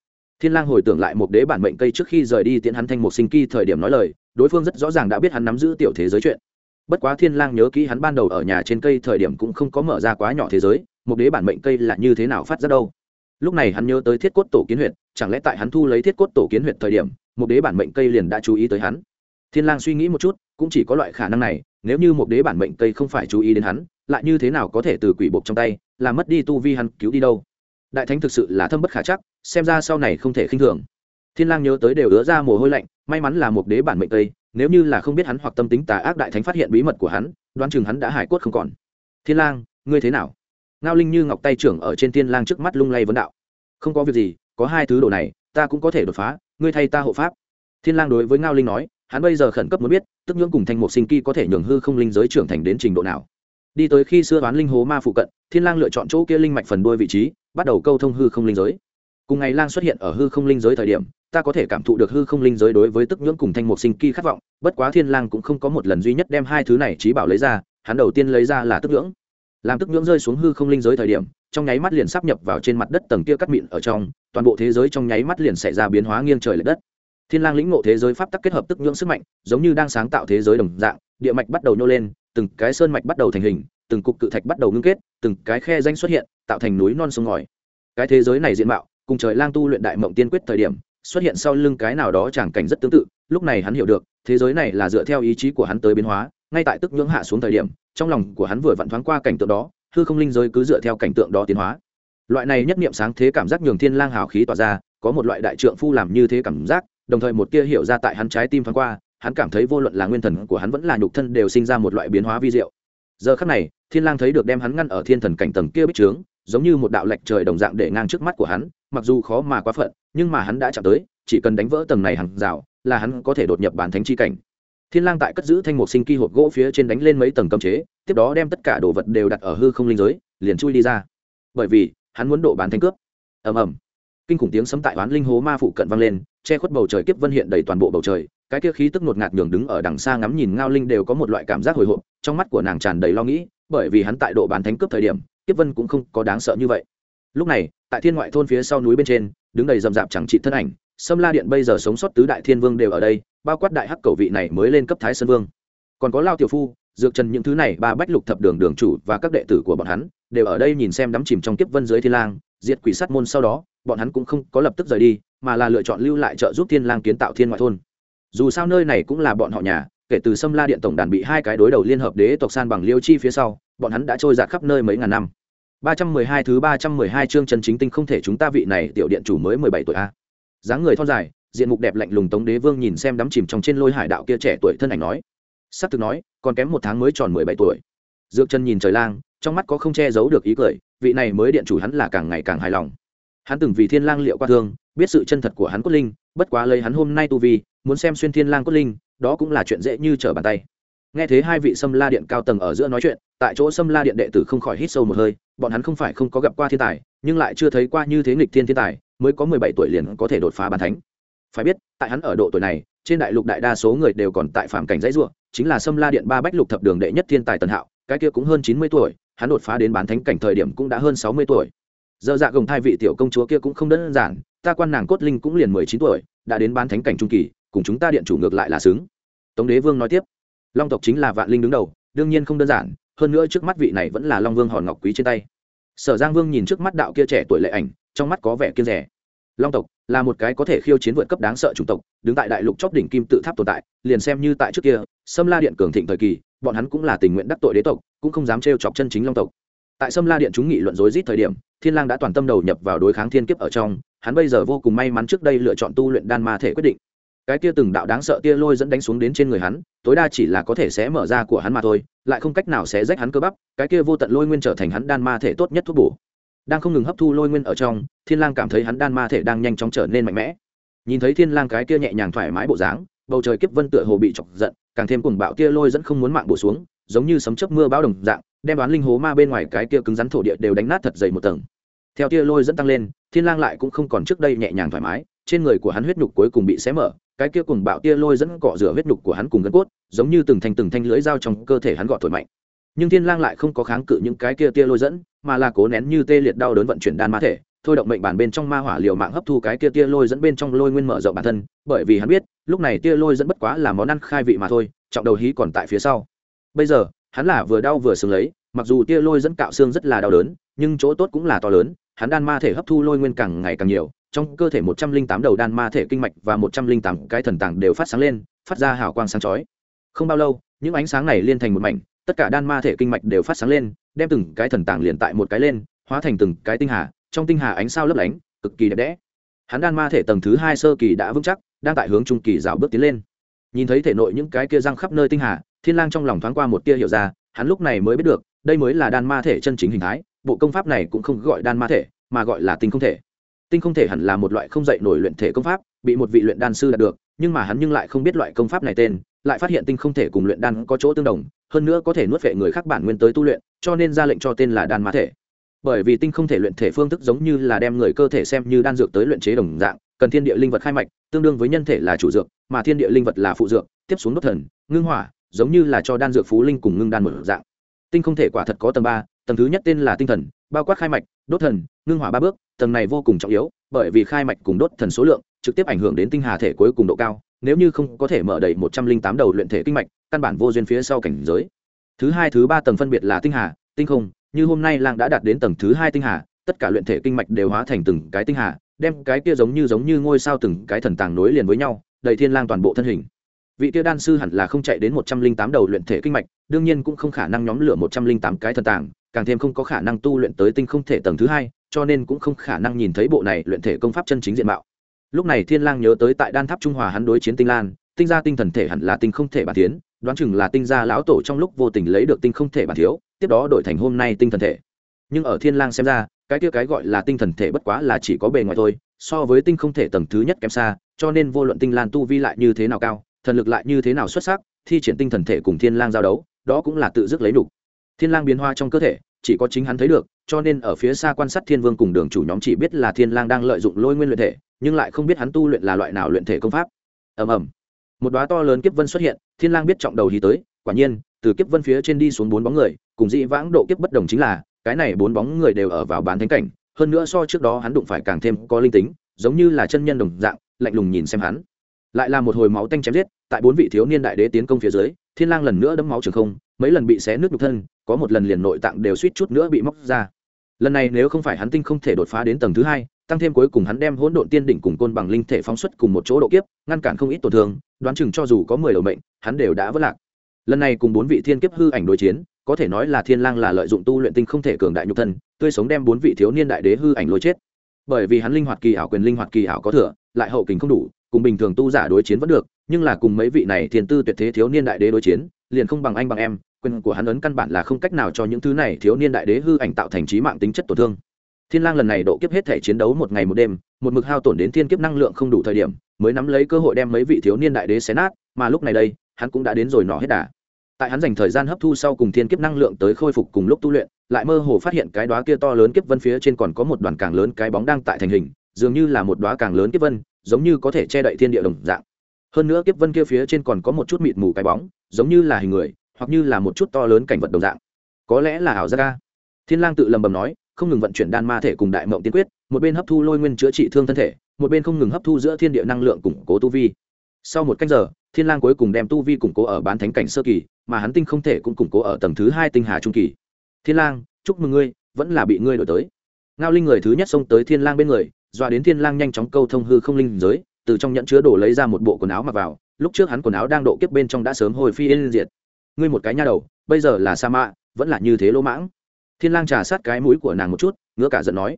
Thiên lang hồi tưởng lại một đế bản mệnh cây trước khi rời đi tiễn hắn thanh mục sinh kỳ thời điểm nói lời, đối phương rất rõ ràng đã biết hắn nắm giữ tiểu thế giới chuyện bất quá thiên lang nhớ kỹ hắn ban đầu ở nhà trên cây thời điểm cũng không có mở ra quá nhỏ thế giới, một đế bản mệnh cây là như thế nào phát ra đâu. Lúc này hắn nhớ tới thiết cốt tổ kiến huyệt, chẳng lẽ tại hắn thu lấy thiết cốt tổ kiến huyệt thời điểm, một đế bản mệnh cây liền đã chú ý tới hắn? Thiên lang suy nghĩ một chút, cũng chỉ có loại khả năng này, nếu như một đế bản mệnh cây không phải chú ý đến hắn, lại như thế nào có thể từ quỷ buộc trong tay làm mất đi tu vi hắn cứu đi đâu? Đại thánh thực sự là thâm bất khả chắc, xem ra sau này không thể khinh thường. Thiên lang nhớ tới đều ứa ra mồ hôi lạnh, may mắn là một đế bản mệnh cây nếu như là không biết hắn hoặc tâm tính tà ác đại thánh phát hiện bí mật của hắn, đoán chừng hắn đã hải quất không còn. Thiên lang, ngươi thế nào? Ngao linh như ngọc tay trưởng ở trên thiên lang trước mắt lung lay vấn đạo. Không có việc gì, có hai thứ đồ này, ta cũng có thể đột phá, ngươi thay ta hộ pháp. Thiên lang đối với ngao linh nói, hắn bây giờ khẩn cấp muốn biết, tức nhưỡng cùng thanh một sinh kỳ có thể nhường hư không linh giới trưởng thành đến trình độ nào. Đi tới khi xưa đoán linh hố ma phụ cận, thiên lang lựa chọn chỗ kia linh mạch phần đuôi vị trí, bắt đầu câu thông hư không linh giới cùng ngày lang xuất hiện ở hư không linh giới thời điểm, ta có thể cảm thụ được hư không linh giới đối với tức nhưỡng cùng thanh mục sinh kỳ khát vọng, bất quá thiên lang cũng không có một lần duy nhất đem hai thứ này trí bảo lấy ra, hắn đầu tiên lấy ra là tức nhưỡng. Làm tức nhưỡng rơi xuống hư không linh giới thời điểm, trong nháy mắt liền sắp nhập vào trên mặt đất tầng kia cắt mịn ở trong, toàn bộ thế giới trong nháy mắt liền xảy ra biến hóa nghiêng trời lệch đất. Thiên lang lĩnh ngộ thế giới pháp tắc kết hợp tức nhưỡng sức mạnh, giống như đang sáng tạo thế giới đồng dạng, địa mạch bắt đầu nhô lên, từng cái sơn mạch bắt đầu thành hình, từng cục cự thạch bắt đầu ngưng kết, từng cái khe danh xuất hiện, tạo thành núi non sông ngòi. Cái thế giới này diện mạo cùng trời lang tu luyện đại mộng tiên quyết thời điểm, xuất hiện sau lưng cái nào đó chẳng cảnh rất tương tự, lúc này hắn hiểu được, thế giới này là dựa theo ý chí của hắn tới biến hóa, ngay tại tức nhưỡng hạ xuống thời điểm, trong lòng của hắn vừa vặn thoáng qua cảnh tượng đó, hư không linh giới cứ dựa theo cảnh tượng đó tiến hóa. Loại này nhất niệm sáng thế cảm giác nhường thiên lang hào khí tỏa ra, có một loại đại trượng phu làm như thế cảm giác, đồng thời một tia hiểu ra tại hắn trái tim thoáng qua, hắn cảm thấy vô luận là nguyên thần của hắn vẫn là nhục thân đều sinh ra một loại biến hóa vi diệu. Giờ khắc này, thiên lang thấy được đem hắn ngăn ở thiên thần cảnh tầng kia bích trướng, giống như một đạo lệch trời đồng dạng để ngang trước mắt của hắn mặc dù khó mà quá phận, nhưng mà hắn đã chạm tới, chỉ cần đánh vỡ tầng này hàng rào, là hắn có thể đột nhập bản thánh chi cảnh. Thiên lang tại cất giữ thanh mục sinh kỳ hộp gỗ phía trên đánh lên mấy tầng cấm chế, tiếp đó đem tất cả đồ vật đều đặt ở hư không linh giới, liền chui đi ra. Bởi vì, hắn muốn độ bán thánh cướp. Ầm ầm. Kinh khủng tiếng sấm tại oán linh hố ma phụ cận vang lên, che khuất bầu trời kiếp vân hiện đầy toàn bộ bầu trời, cái kia khí tức ngột ngạt nhường đứng ở đằng xa ngắm nhìn ngao linh đều có một loại cảm giác hồi hộp, trong mắt của nàng tràn đầy lo nghĩ, bởi vì hắn tại độ bán thánh cướp thời điểm, kiếp vân cũng không có đáng sợ như vậy lúc này, tại thiên ngoại thôn phía sau núi bên trên, đứng đầy rầm rạp chẳng trị thân ảnh, sâm la điện bây giờ sống sót tứ đại thiên vương đều ở đây, bao quát đại hắc cầu vị này mới lên cấp thái sơn vương. Còn có lao tiểu phu, dược trần những thứ này, ba bách lục thập đường đường chủ và các đệ tử của bọn hắn, đều ở đây nhìn xem đắm chìm trong kiếp vân dưới thiên lang, diệt quỷ sát môn sau đó, bọn hắn cũng không có lập tức rời đi, mà là lựa chọn lưu lại trợ giúp thiên lang kiến tạo thiên ngoại thôn. Dù sao nơi này cũng là bọn họ nhà, kể từ sâm la điện tổng đàn bị hai cái đối đầu liên hợp đế tộc san bằng liêu chi phía sau, bọn hắn đã trôi dạt khắp nơi mấy ngàn năm ba trăm mười hai thứ ba trăm mười hai chương chân chính tinh không thể chúng ta vị này tiểu điện chủ mới mười bảy tuổi a. Dáng người thon dài, diện mục đẹp lạnh lùng tống đế vương nhìn xem đắm chìm trong trên lôi hải đạo kia trẻ tuổi thân ảnh nói. Sắp từ nói, còn kém một tháng mới tròn mười bảy tuổi. Dược chân nhìn trời lang, trong mắt có không che giấu được ý cười, vị này mới điện chủ hắn là càng ngày càng hài lòng. Hắn từng vì thiên lang liệu qua thương, biết sự chân thật của hắn cốt linh, bất quá lấy hắn hôm nay tu vi, muốn xem xuyên thiên lang cốt linh, đó cũng là chuyện dễ như trở bàn tay nghe thấy hai vị sâm la điện cao tầng ở giữa nói chuyện, tại chỗ sâm la điện đệ tử không khỏi hít sâu một hơi, bọn hắn không phải không có gặp qua thiên tài, nhưng lại chưa thấy qua như thế nghịch thiên thiên tài, mới có mười bảy tuổi liền có thể đột phá bàn thánh. Phải biết, tại hắn ở độ tuổi này, trên đại lục đại đa số người đều còn tại phạm cảnh dãy ruộng chính là sâm la điện ba bách lục thập đường đệ nhất thiên tài tần hạo, cái kia cũng hơn chín mươi tuổi, hắn đột phá đến bán thánh cảnh thời điểm cũng đã hơn sáu mươi tuổi. Giờ dạ gồng hai vị tiểu công chúa kia cũng không đơn giản, ta quan nàng cốt linh cũng liền mười chín tuổi, đã đến bán thánh cảnh trung kỳ, cùng chúng ta điện chủ ngược lại là xứng. Tống đế vương nói tiếp long tộc chính là vạn linh đứng đầu, đương nhiên không đơn giản, hơn nữa trước mắt vị này vẫn là long vương hòn ngọc quý trên tay. Sở giang vương nhìn trước mắt đạo kia trẻ tuổi lệ ảnh, trong mắt có vẻ kiên rẻ. Long tộc là một cái có thể khiêu chiến vượt cấp đáng sợ chủng tộc, đứng tại đại lục chóp đỉnh kim tự tháp tồn tại, liền xem như tại trước kia, sâm la điện cường thịnh thời kỳ, bọn hắn cũng là tình nguyện đắc tội đế tộc, cũng không dám trêu chọc chân chính long tộc. Tại sâm la điện chúng nghị luận rối rít thời điểm, thiên lang đã toàn tâm đầu nhập vào đối kháng thiên kiếp ở trong, hắn bây giờ vô cùng may mắn trước đây lựa chọn tu luyện đan ma thể quyết định cái kia từng đạo đáng sợ tia lôi dẫn đánh xuống đến trên người hắn, tối đa chỉ là có thể xé mở ra của hắn mà thôi, lại không cách nào xé rách hắn cơ bắp, cái kia vô tận lôi nguyên trở thành hắn đan ma thể tốt nhất thuốc bổ. Đang không ngừng hấp thu lôi nguyên ở trong, thiên lang cảm thấy hắn đan ma thể đang nhanh chóng trở nên mạnh mẽ. Nhìn thấy thiên lang cái kia nhẹ nhàng thoải mái bộ dáng, bầu trời kiếp vân tựa hồ bị chọc giận, càng thêm cuồng bạo tia lôi dẫn không muốn mạng bổ xuống, giống như sấm chớp mưa bão đồng dạng, đem đoán linh hố ma bên ngoài cái kia cứng rắn thổ địa đều đánh nát thật dày một tầng. Theo tia lôi dẫn tăng lên, thiên lang lại cũng không còn trước đây nhẹ nhàng thoải mái trên người của hắn huyết nhục cuối cùng bị xé mở, cái kia cùng bạo tia lôi dẫn cọ rửa huyết nhục của hắn cùng gân cốt, giống như từng thanh từng thanh lưới dao trong cơ thể hắn gọt thổi mạnh. Nhưng thiên lang lại không có kháng cự những cái kia tia lôi dẫn, mà là cố nén như tê liệt đau đớn vận chuyển đan ma thể, thôi động mệnh bản bên trong ma hỏa liều mạng hấp thu cái kia tia lôi dẫn bên trong lôi nguyên mở rộng bản thân, bởi vì hắn biết, lúc này tia lôi dẫn bất quá là món ăn khai vị mà thôi, trọng đầu hí còn tại phía sau. Bây giờ, hắn là vừa đau vừa sướng lấy, mặc dù tia lôi dẫn cạo xương rất là đau đớn, nhưng chỗ tốt cũng là to lớn, hắn đan ma thể hấp thu lôi nguyên càng ngày càng nhiều trong cơ thể một trăm linh tám đầu đan ma thể kinh mạch và một trăm linh tám cái thần tàng đều phát sáng lên, phát ra hào quang sáng chói. Không bao lâu, những ánh sáng này liên thành một mảnh, tất cả đan ma thể kinh mạch đều phát sáng lên, đem từng cái thần tàng liền tại một cái lên, hóa thành từng cái tinh hà, trong tinh hà ánh sao lấp lánh, cực kỳ đẹp đẽ. Hắn đan ma thể tầng thứ hai sơ kỳ đã vững chắc, đang tại hướng trung kỳ rào bước tiến lên. Nhìn thấy thể nội những cái kia răng khắp nơi tinh hà, thiên lang trong lòng thoáng qua một tia hiểu ra, hắn lúc này mới biết được, đây mới là đan ma thể chân chính hình thái, bộ công pháp này cũng không gọi đan ma thể, mà gọi là tinh không thể tinh không thể hẳn là một loại không dạy nổi luyện thể công pháp, bị một vị luyện đan sư đạt được, nhưng mà hắn nhưng lại không biết loại công pháp này tên, lại phát hiện tinh không thể cùng luyện đan có chỗ tương đồng, hơn nữa có thể nuốt vệ người khác bản nguyên tới tu luyện, cho nên ra lệnh cho tên là đan mã thể. Bởi vì tinh không thể luyện thể phương thức giống như là đem người cơ thể xem như đan dược tới luyện chế đồng dạng, cần thiên địa linh vật khai mạch, tương đương với nhân thể là chủ dược, mà thiên địa linh vật là phụ dược, tiếp xuống đốt thần, ngưng hỏa, giống như là cho đan dược phú linh cùng ngưng đan một dạng. Tinh không thể quả thật có tầng ba, tầng thứ nhất tên là tinh thần, bao quát khai mạch, đốt thần, ngưng hỏa ba bước tầng này vô cùng trọng yếu, bởi vì khai mạch cùng đốt thần số lượng trực tiếp ảnh hưởng đến tinh hà thể cuối cùng độ cao, nếu như không có thể mở đầy một trăm linh tám đầu luyện thể kinh mạch, căn bản vô duyên phía sau cảnh giới. Thứ hai, thứ ba tầng phân biệt là tinh hà, tinh không, như hôm nay lang đã đạt đến tầng thứ hai tinh hà, tất cả luyện thể kinh mạch đều hóa thành từng cái tinh hà, đem cái kia giống như giống như ngôi sao từng cái thần tàng nối liền với nhau, đầy thiên lang toàn bộ thân hình. Vị kia đan sư hẳn là không chạy đến một trăm linh tám đầu luyện thể kinh mạch, đương nhiên cũng không khả năng nhóm lửa một trăm linh tám cái thần tàng, càng thêm không có khả năng tu luyện tới tinh không thể tầng thứ hai cho nên cũng không khả năng nhìn thấy bộ này luyện thể công pháp chân chính diện mạo lúc này thiên lang nhớ tới tại đan tháp trung hòa hắn đối chiến tinh lan, tinh gia tinh thần thể hẳn là tinh không thể bản tiến, đoán chừng là tinh gia lão tổ trong lúc vô tình lấy được tinh không thể bản thiếu, tiếp đó đổi thành hôm nay tinh thần thể nhưng ở thiên lang xem ra, cái kia cái gọi là tinh thần thể bất quá là chỉ có bề ngoài thôi, so với tinh không thể tầng thứ nhất kém xa, cho nên vô luận tinh lan tu vi lại như thế nào cao, thần lực lại như thế nào xuất sắc, thi triển tinh thần thể cùng thiên lang giao đấu, đó cũng là tự dứt lấy đủ. thiên lang biến hóa trong cơ thể chỉ có chính hắn thấy được, cho nên ở phía xa quan sát thiên vương cùng đường chủ nhóm chỉ biết là thiên lang đang lợi dụng lôi nguyên luyện thể, nhưng lại không biết hắn tu luyện là loại nào luyện thể công pháp. Ầm ầm. Một đóa to lớn kiếp vân xuất hiện, thiên lang biết trọng đầu hí tới, quả nhiên, từ kiếp vân phía trên đi xuống bốn bóng người, cùng dị vãng độ kiếp bất đồng chính là, cái này bốn bóng người đều ở vào bán thánh cảnh, hơn nữa so trước đó hắn đụng phải càng thêm có linh tính, giống như là chân nhân đồng dạng, lạnh lùng nhìn xem hắn. Lại là một hồi máu tanh chém giết, tại bốn vị thiếu niên đại đế tiến công phía dưới, thiên lang lần nữa đấm máu trường không, mấy lần bị xé nước nhục thân có một lần liền nội tạng đều suýt chút nữa bị móc ra. Lần này nếu không phải hắn tinh không thể đột phá đến tầng thứ hai, tăng thêm cuối cùng hắn đem hỗn độn tiên đỉnh cùng côn bằng linh thể phóng xuất cùng một chỗ độ kiếp, ngăn cản không ít tổn thương, đoán chừng cho dù có mười đầu mệnh, hắn đều đã vất lạc. Lần này cùng bốn vị thiên kiếp hư ảnh đối chiến, có thể nói là thiên lang là lợi dụng tu luyện tinh không thể cường đại nhục thân, tươi sống đem bốn vị thiếu niên đại đế hư ảnh lôi chết. Bởi vì hắn linh hoạt kỳ ảo quyền linh hoạt kỳ ảo có thừa, lại hậu kình không đủ, cùng bình thường tu giả đối chiến vẫn được, nhưng là cùng mấy vị này thiên tư tuyệt thế thiếu niên đại đế đối chiến, liền không bằng anh bằng em quyền của hắn ấn căn bản là không cách nào cho những thứ này thiếu niên đại đế hư ảnh tạo thành trí mạng tính chất tổn thương. Thiên lang lần này độ kiếp hết thể chiến đấu một ngày một đêm, một mực hao tổn đến thiên kiếp năng lượng không đủ thời điểm, mới nắm lấy cơ hội đem mấy vị thiếu niên đại đế xé nát, mà lúc này đây, hắn cũng đã đến rồi nọ hết đà. Tại hắn dành thời gian hấp thu sau cùng thiên kiếp năng lượng tới khôi phục cùng lúc tu luyện, lại mơ hồ phát hiện cái đóa kia to lớn kiếp vân phía trên còn có một đoàn càng lớn cái bóng đang tại thành hình, dường như là một đóa càng lớn kiếp vân, giống như có thể che đậy thiên địa đồng dạng. Hơn nữa kiếp vân kia phía trên còn có một chút mịt mù cái bóng, giống như là hình người hoặc như là một chút to lớn cảnh vật đồng dạng. Có lẽ là ảo giác ca thiên lang tự lầm bầm nói, không ngừng vận chuyển đan ma thể cùng đại mộng tiên quyết, một bên hấp thu lôi nguyên chữa trị thương thân thể, một bên không ngừng hấp thu giữa thiên địa năng lượng củng cố tu vi. Sau một cách giờ, thiên lang cuối cùng đem tu vi củng cố ở bán thánh cảnh sơ kỳ, mà hắn tinh không thể cũng củng cố ở tầng thứ hai tinh hà trung kỳ. Thiên lang, chúc mừng ngươi, vẫn là bị ngươi đổi tới. Ngao linh người thứ nhất xông tới thiên lang bên người, dọa đến thiên lang nhanh chóng câu thông hư không linh giới, từ trong nhẫn chứa đồ lấy ra một bộ quần áo mặc vào, lúc trước hắn quần áo đang độ kiếp bên trong đã sớm hồi phi yên diệt ngươi một cái nha đầu bây giờ là sa mạ vẫn là như thế lỗ mãng. Thiên lang trà sát cái mũi của nàng một chút ngứa cả giận nói.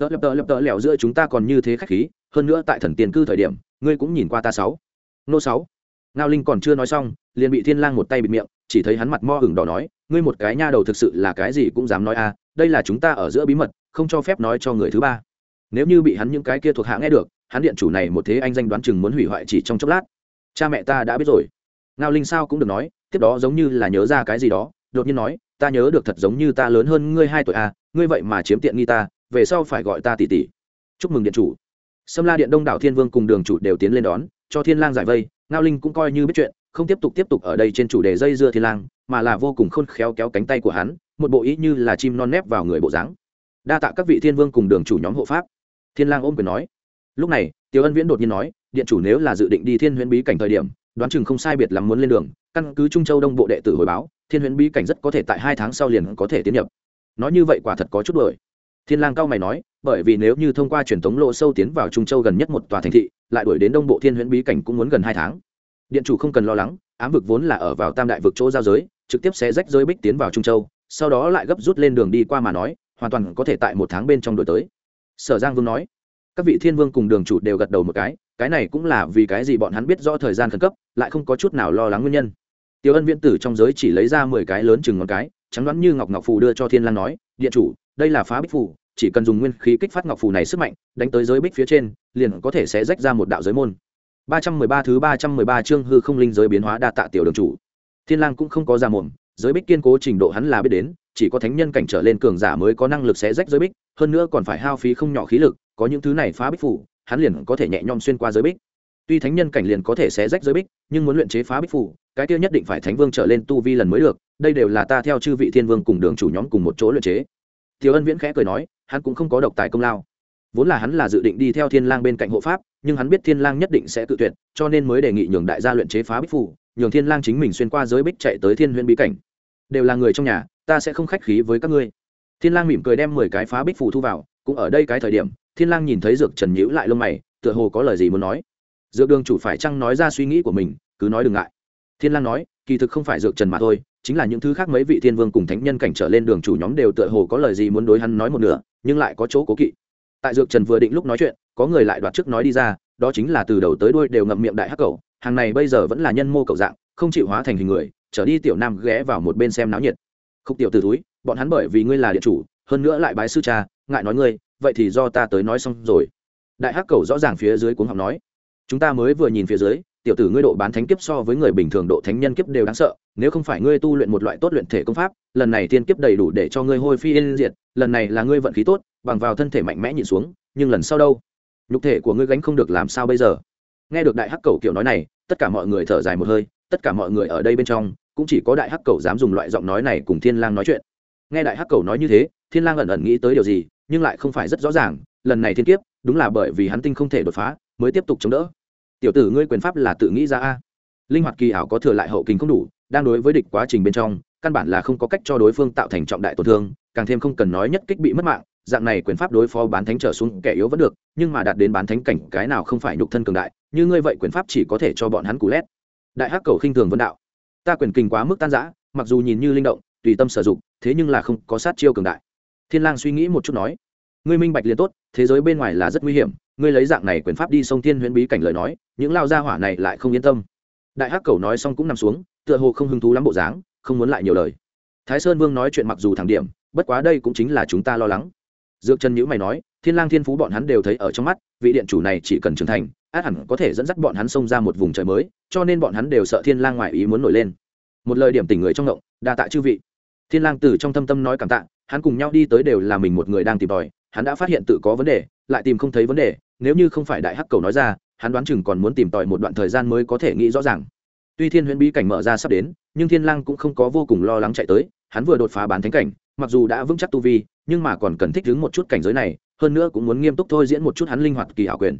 Tớ lập tớ lập tớ lẻo giữa chúng ta còn như thế khách khí hơn nữa tại thần tiền cư thời điểm ngươi cũng nhìn qua ta sáu. Nô sáu. Ngao linh còn chưa nói xong liền bị thiên lang một tay bịt miệng chỉ thấy hắn mặt mo hửng đỏ nói ngươi một cái nha đầu thực sự là cái gì cũng dám nói a à, đây là chúng ta ở giữa bí mật không cho phép nói cho người thứ ba. Nếu như bị hắn những cái kia thuộc hạ nghe được hắn điện chủ này một thế anh danh đoán chừng muốn hủy hoại chỉ trong chốc lát. Cha mẹ ta đã biết rồi. Ngao linh sao cũng được nói tiếp đó giống như là nhớ ra cái gì đó, đột nhiên nói, ta nhớ được thật giống như ta lớn hơn ngươi hai tuổi à ngươi vậy mà chiếm tiện nghi ta, về sau phải gọi ta tỷ tỷ. Chúc mừng điện chủ. Sâm la điện đông đảo thiên vương cùng đường chủ đều tiến lên đón, cho thiên lang giải vây, ngao linh cũng coi như biết chuyện, không tiếp tục tiếp tục ở đây trên chủ đề dây dưa thiên lang, mà là vô cùng khôn khéo kéo cánh tay của hắn, một bộ ý như là chim non nép vào người bộ dáng. Đa tạ các vị thiên vương cùng đường chủ nhóm hộ pháp. Thiên lang ôm quyền nói. Lúc này tiêu ân viễn đột nhiên nói, điện chủ nếu là dự định đi thiên huyễn bí cảnh thời điểm đoán chừng không sai biệt lắm muốn lên đường, căn cứ trung châu đông bộ đệ tử hồi báo, thiên huyễn bí cảnh rất có thể tại hai tháng sau liền có thể tiến nhập. Nói như vậy quả thật có chút đổi thiên lang cao mày nói, bởi vì nếu như thông qua truyền thống lộ sâu tiến vào trung châu gần nhất một tòa thành thị, lại đuổi đến đông bộ thiên huyễn bí cảnh cũng muốn gần hai tháng. Điện chủ không cần lo lắng, ám vực vốn là ở vào tam đại vực chỗ giao giới, trực tiếp sẽ rách giới bích tiến vào trung châu, sau đó lại gấp rút lên đường đi qua mà nói, hoàn toàn có thể tại một tháng bên trong đổi tới. Sở giang vương nói, các vị thiên vương cùng đường chủ đều gật đầu một cái cái này cũng là vì cái gì bọn hắn biết rõ thời gian khẩn cấp, lại không có chút nào lo lắng nguyên nhân. Tiêu ân viễn tử trong giới chỉ lấy ra mười cái lớn chừng ngón cái, trắng đoán như ngọc ngọc phù đưa cho thiên lang nói, điện chủ, đây là phá bích phù, chỉ cần dùng nguyên khí kích phát ngọc phù này sức mạnh, đánh tới giới bích phía trên, liền có thể sẽ rách ra một đạo giới môn. Ba trăm mười ba thứ ba trăm mười ba chương hư không linh giới biến hóa đa tạ tiểu đường chủ. Thiên lang cũng không có ra mồm, giới bích kiên cố trình độ hắn là biết đến, chỉ có thánh nhân cảnh trở lên cường giả mới có năng lực xé rách giới bích, hơn nữa còn phải hao phí không nhỏ khí lực, có những thứ này phá bích phủ hắn liền có thể nhẹ nhõm xuyên qua giới bích. Tuy thánh nhân cảnh liền có thể xé rách giới bích, nhưng muốn luyện chế phá bích phủ cái kia nhất định phải thánh vương trở lên tu vi lần mới được, đây đều là ta theo chư vị thiên vương cùng đường chủ nhóm cùng một chỗ luyện chế. Thiếu ân viễn khẽ cười nói, hắn cũng không có độc tài công lao. Vốn là hắn là dự định đi theo thiên lang bên cạnh hộ pháp, nhưng hắn biết thiên lang nhất định sẽ tự tuyệt, cho nên mới đề nghị nhường đại gia luyện chế phá bích phủ nhường thiên lang chính mình xuyên qua giới bích chạy tới thiên huyễn bí cảnh. Đều là người trong nhà, ta sẽ không khách khí với các ngươi. Thiên lang mỉm cười đem mười cái phá bích phủ thu vào, cũng ở đây cái thời điểm thiên lang nhìn thấy dược trần nhíu lại lông mày, tựa hồ có lời gì muốn nói. Dược đường chủ phải chăng nói ra suy nghĩ của mình, cứ nói đừng ngại. Thiên lang nói, kỳ thực không phải dược trần mà thôi, chính là những thứ khác mấy vị thiên vương cùng thánh nhân cảnh trở lên đường chủ nhóm đều tựa hồ có lời gì muốn đối hắn nói một nửa, nhưng lại có chỗ cố kỵ. Tại dược trần vừa định lúc nói chuyện, có người lại đoạt trước nói đi ra, đó chính là từ đầu tới đuôi đều ngậm miệng đại hắc cầu hàng này bây giờ vẫn là nhân mô cầu dạng, không chịu hóa thành hình người, trở đi tiểu nam ghé vào một bên xem náo nhiệt. Khúc tiểu từ túi bọn hắn bởi vì ngươi là địa chủ, hơn nữa lại bái sư cha, ngại nói ngươi vậy thì do ta tới nói xong rồi. Đại hắc cầu rõ ràng phía dưới cuốn học nói. Chúng ta mới vừa nhìn phía dưới, tiểu tử ngươi độ bán thánh kiếp so với người bình thường độ thánh nhân kiếp đều đáng sợ, nếu không phải ngươi tu luyện một loại tốt luyện thể công pháp, lần này tiên kiếp đầy đủ để cho ngươi hôi phi yên diệt, lần này là ngươi vận khí tốt, bằng vào thân thể mạnh mẽ nhìn xuống, nhưng lần sau đâu? Nhục thể của ngươi gánh không được làm sao bây giờ? Nghe được đại hắc cầu kiểu nói này, tất cả mọi người thở dài một hơi, tất cả mọi người ở đây bên trong, cũng chỉ có đại hắc cầu dám dùng loại giọng nói này cùng thiên lang nói chuyện. Nghe đại hắc cầu nói như thế, thiên lang ẩn ẩn nghĩ tới điều gì nhưng lại không phải rất rõ ràng, lần này thiên kiếp, đúng là bởi vì hắn tinh không thể đột phá, mới tiếp tục chống đỡ. Tiểu tử ngươi quyền pháp là tự nghĩ ra a. Linh hoạt kỳ ảo có thừa lại hậu kinh không đủ, đang đối với địch quá trình bên trong, căn bản là không có cách cho đối phương tạo thành trọng đại tổn thương, càng thêm không cần nói nhất kích bị mất mạng, dạng này quyền pháp đối phó bán thánh trở xuống kẻ yếu vẫn được, nhưng mà đạt đến bán thánh cảnh cái nào không phải nhục thân cường đại, như ngươi vậy quyền pháp chỉ có thể cho bọn hắn cú lét. Đại hắc cầu khinh thường vân đạo. Ta quyền kinh quá mức tan giã mặc dù nhìn như linh động, tùy tâm sử dụng, thế nhưng là không có sát chiêu cường đại thiên lang suy nghĩ một chút nói, ngươi minh bạch liền tốt, thế giới bên ngoài là rất nguy hiểm, ngươi lấy dạng này quyền pháp đi sông thiên huyễn bí cảnh lời nói, những lao gia hỏa này lại không yên tâm. Đại hắc cầu nói xong cũng nằm xuống, tựa hồ không hứng thú lắm bộ dáng, không muốn lại nhiều lời. Thái sơn vương nói chuyện mặc dù thẳng điểm, bất quá đây cũng chính là chúng ta lo lắng. Dược chân nhữ mày nói, thiên lang thiên phú bọn hắn đều thấy ở trong mắt, vị điện chủ này chỉ cần trưởng thành, át hẳn có thể dẫn dắt bọn hắn xông ra một vùng trời mới, cho nên bọn hắn đều sợ thiên lang ngoài ý muốn nổi lên. Một lời điểm tỉnh người trong ngộng, đa tạ chư vị. Thiên lang từ trong thâm tâm nói cảm tạ hắn cùng nhau đi tới đều là mình một người đang tìm tòi, hắn đã phát hiện tự có vấn đề, lại tìm không thấy vấn đề, nếu như không phải đại hắc cầu nói ra, hắn đoán chừng còn muốn tìm tòi một đoạn thời gian mới có thể nghĩ rõ ràng. Tuy thiên huyễn bí cảnh mở ra sắp đến, nhưng thiên lang cũng không có vô cùng lo lắng chạy tới, hắn vừa đột phá bán thánh cảnh, mặc dù đã vững chắc tu vi, nhưng mà còn cần thích ứng một chút cảnh giới này, hơn nữa cũng muốn nghiêm túc thôi diễn một chút hắn linh hoạt kỳ hảo quyền.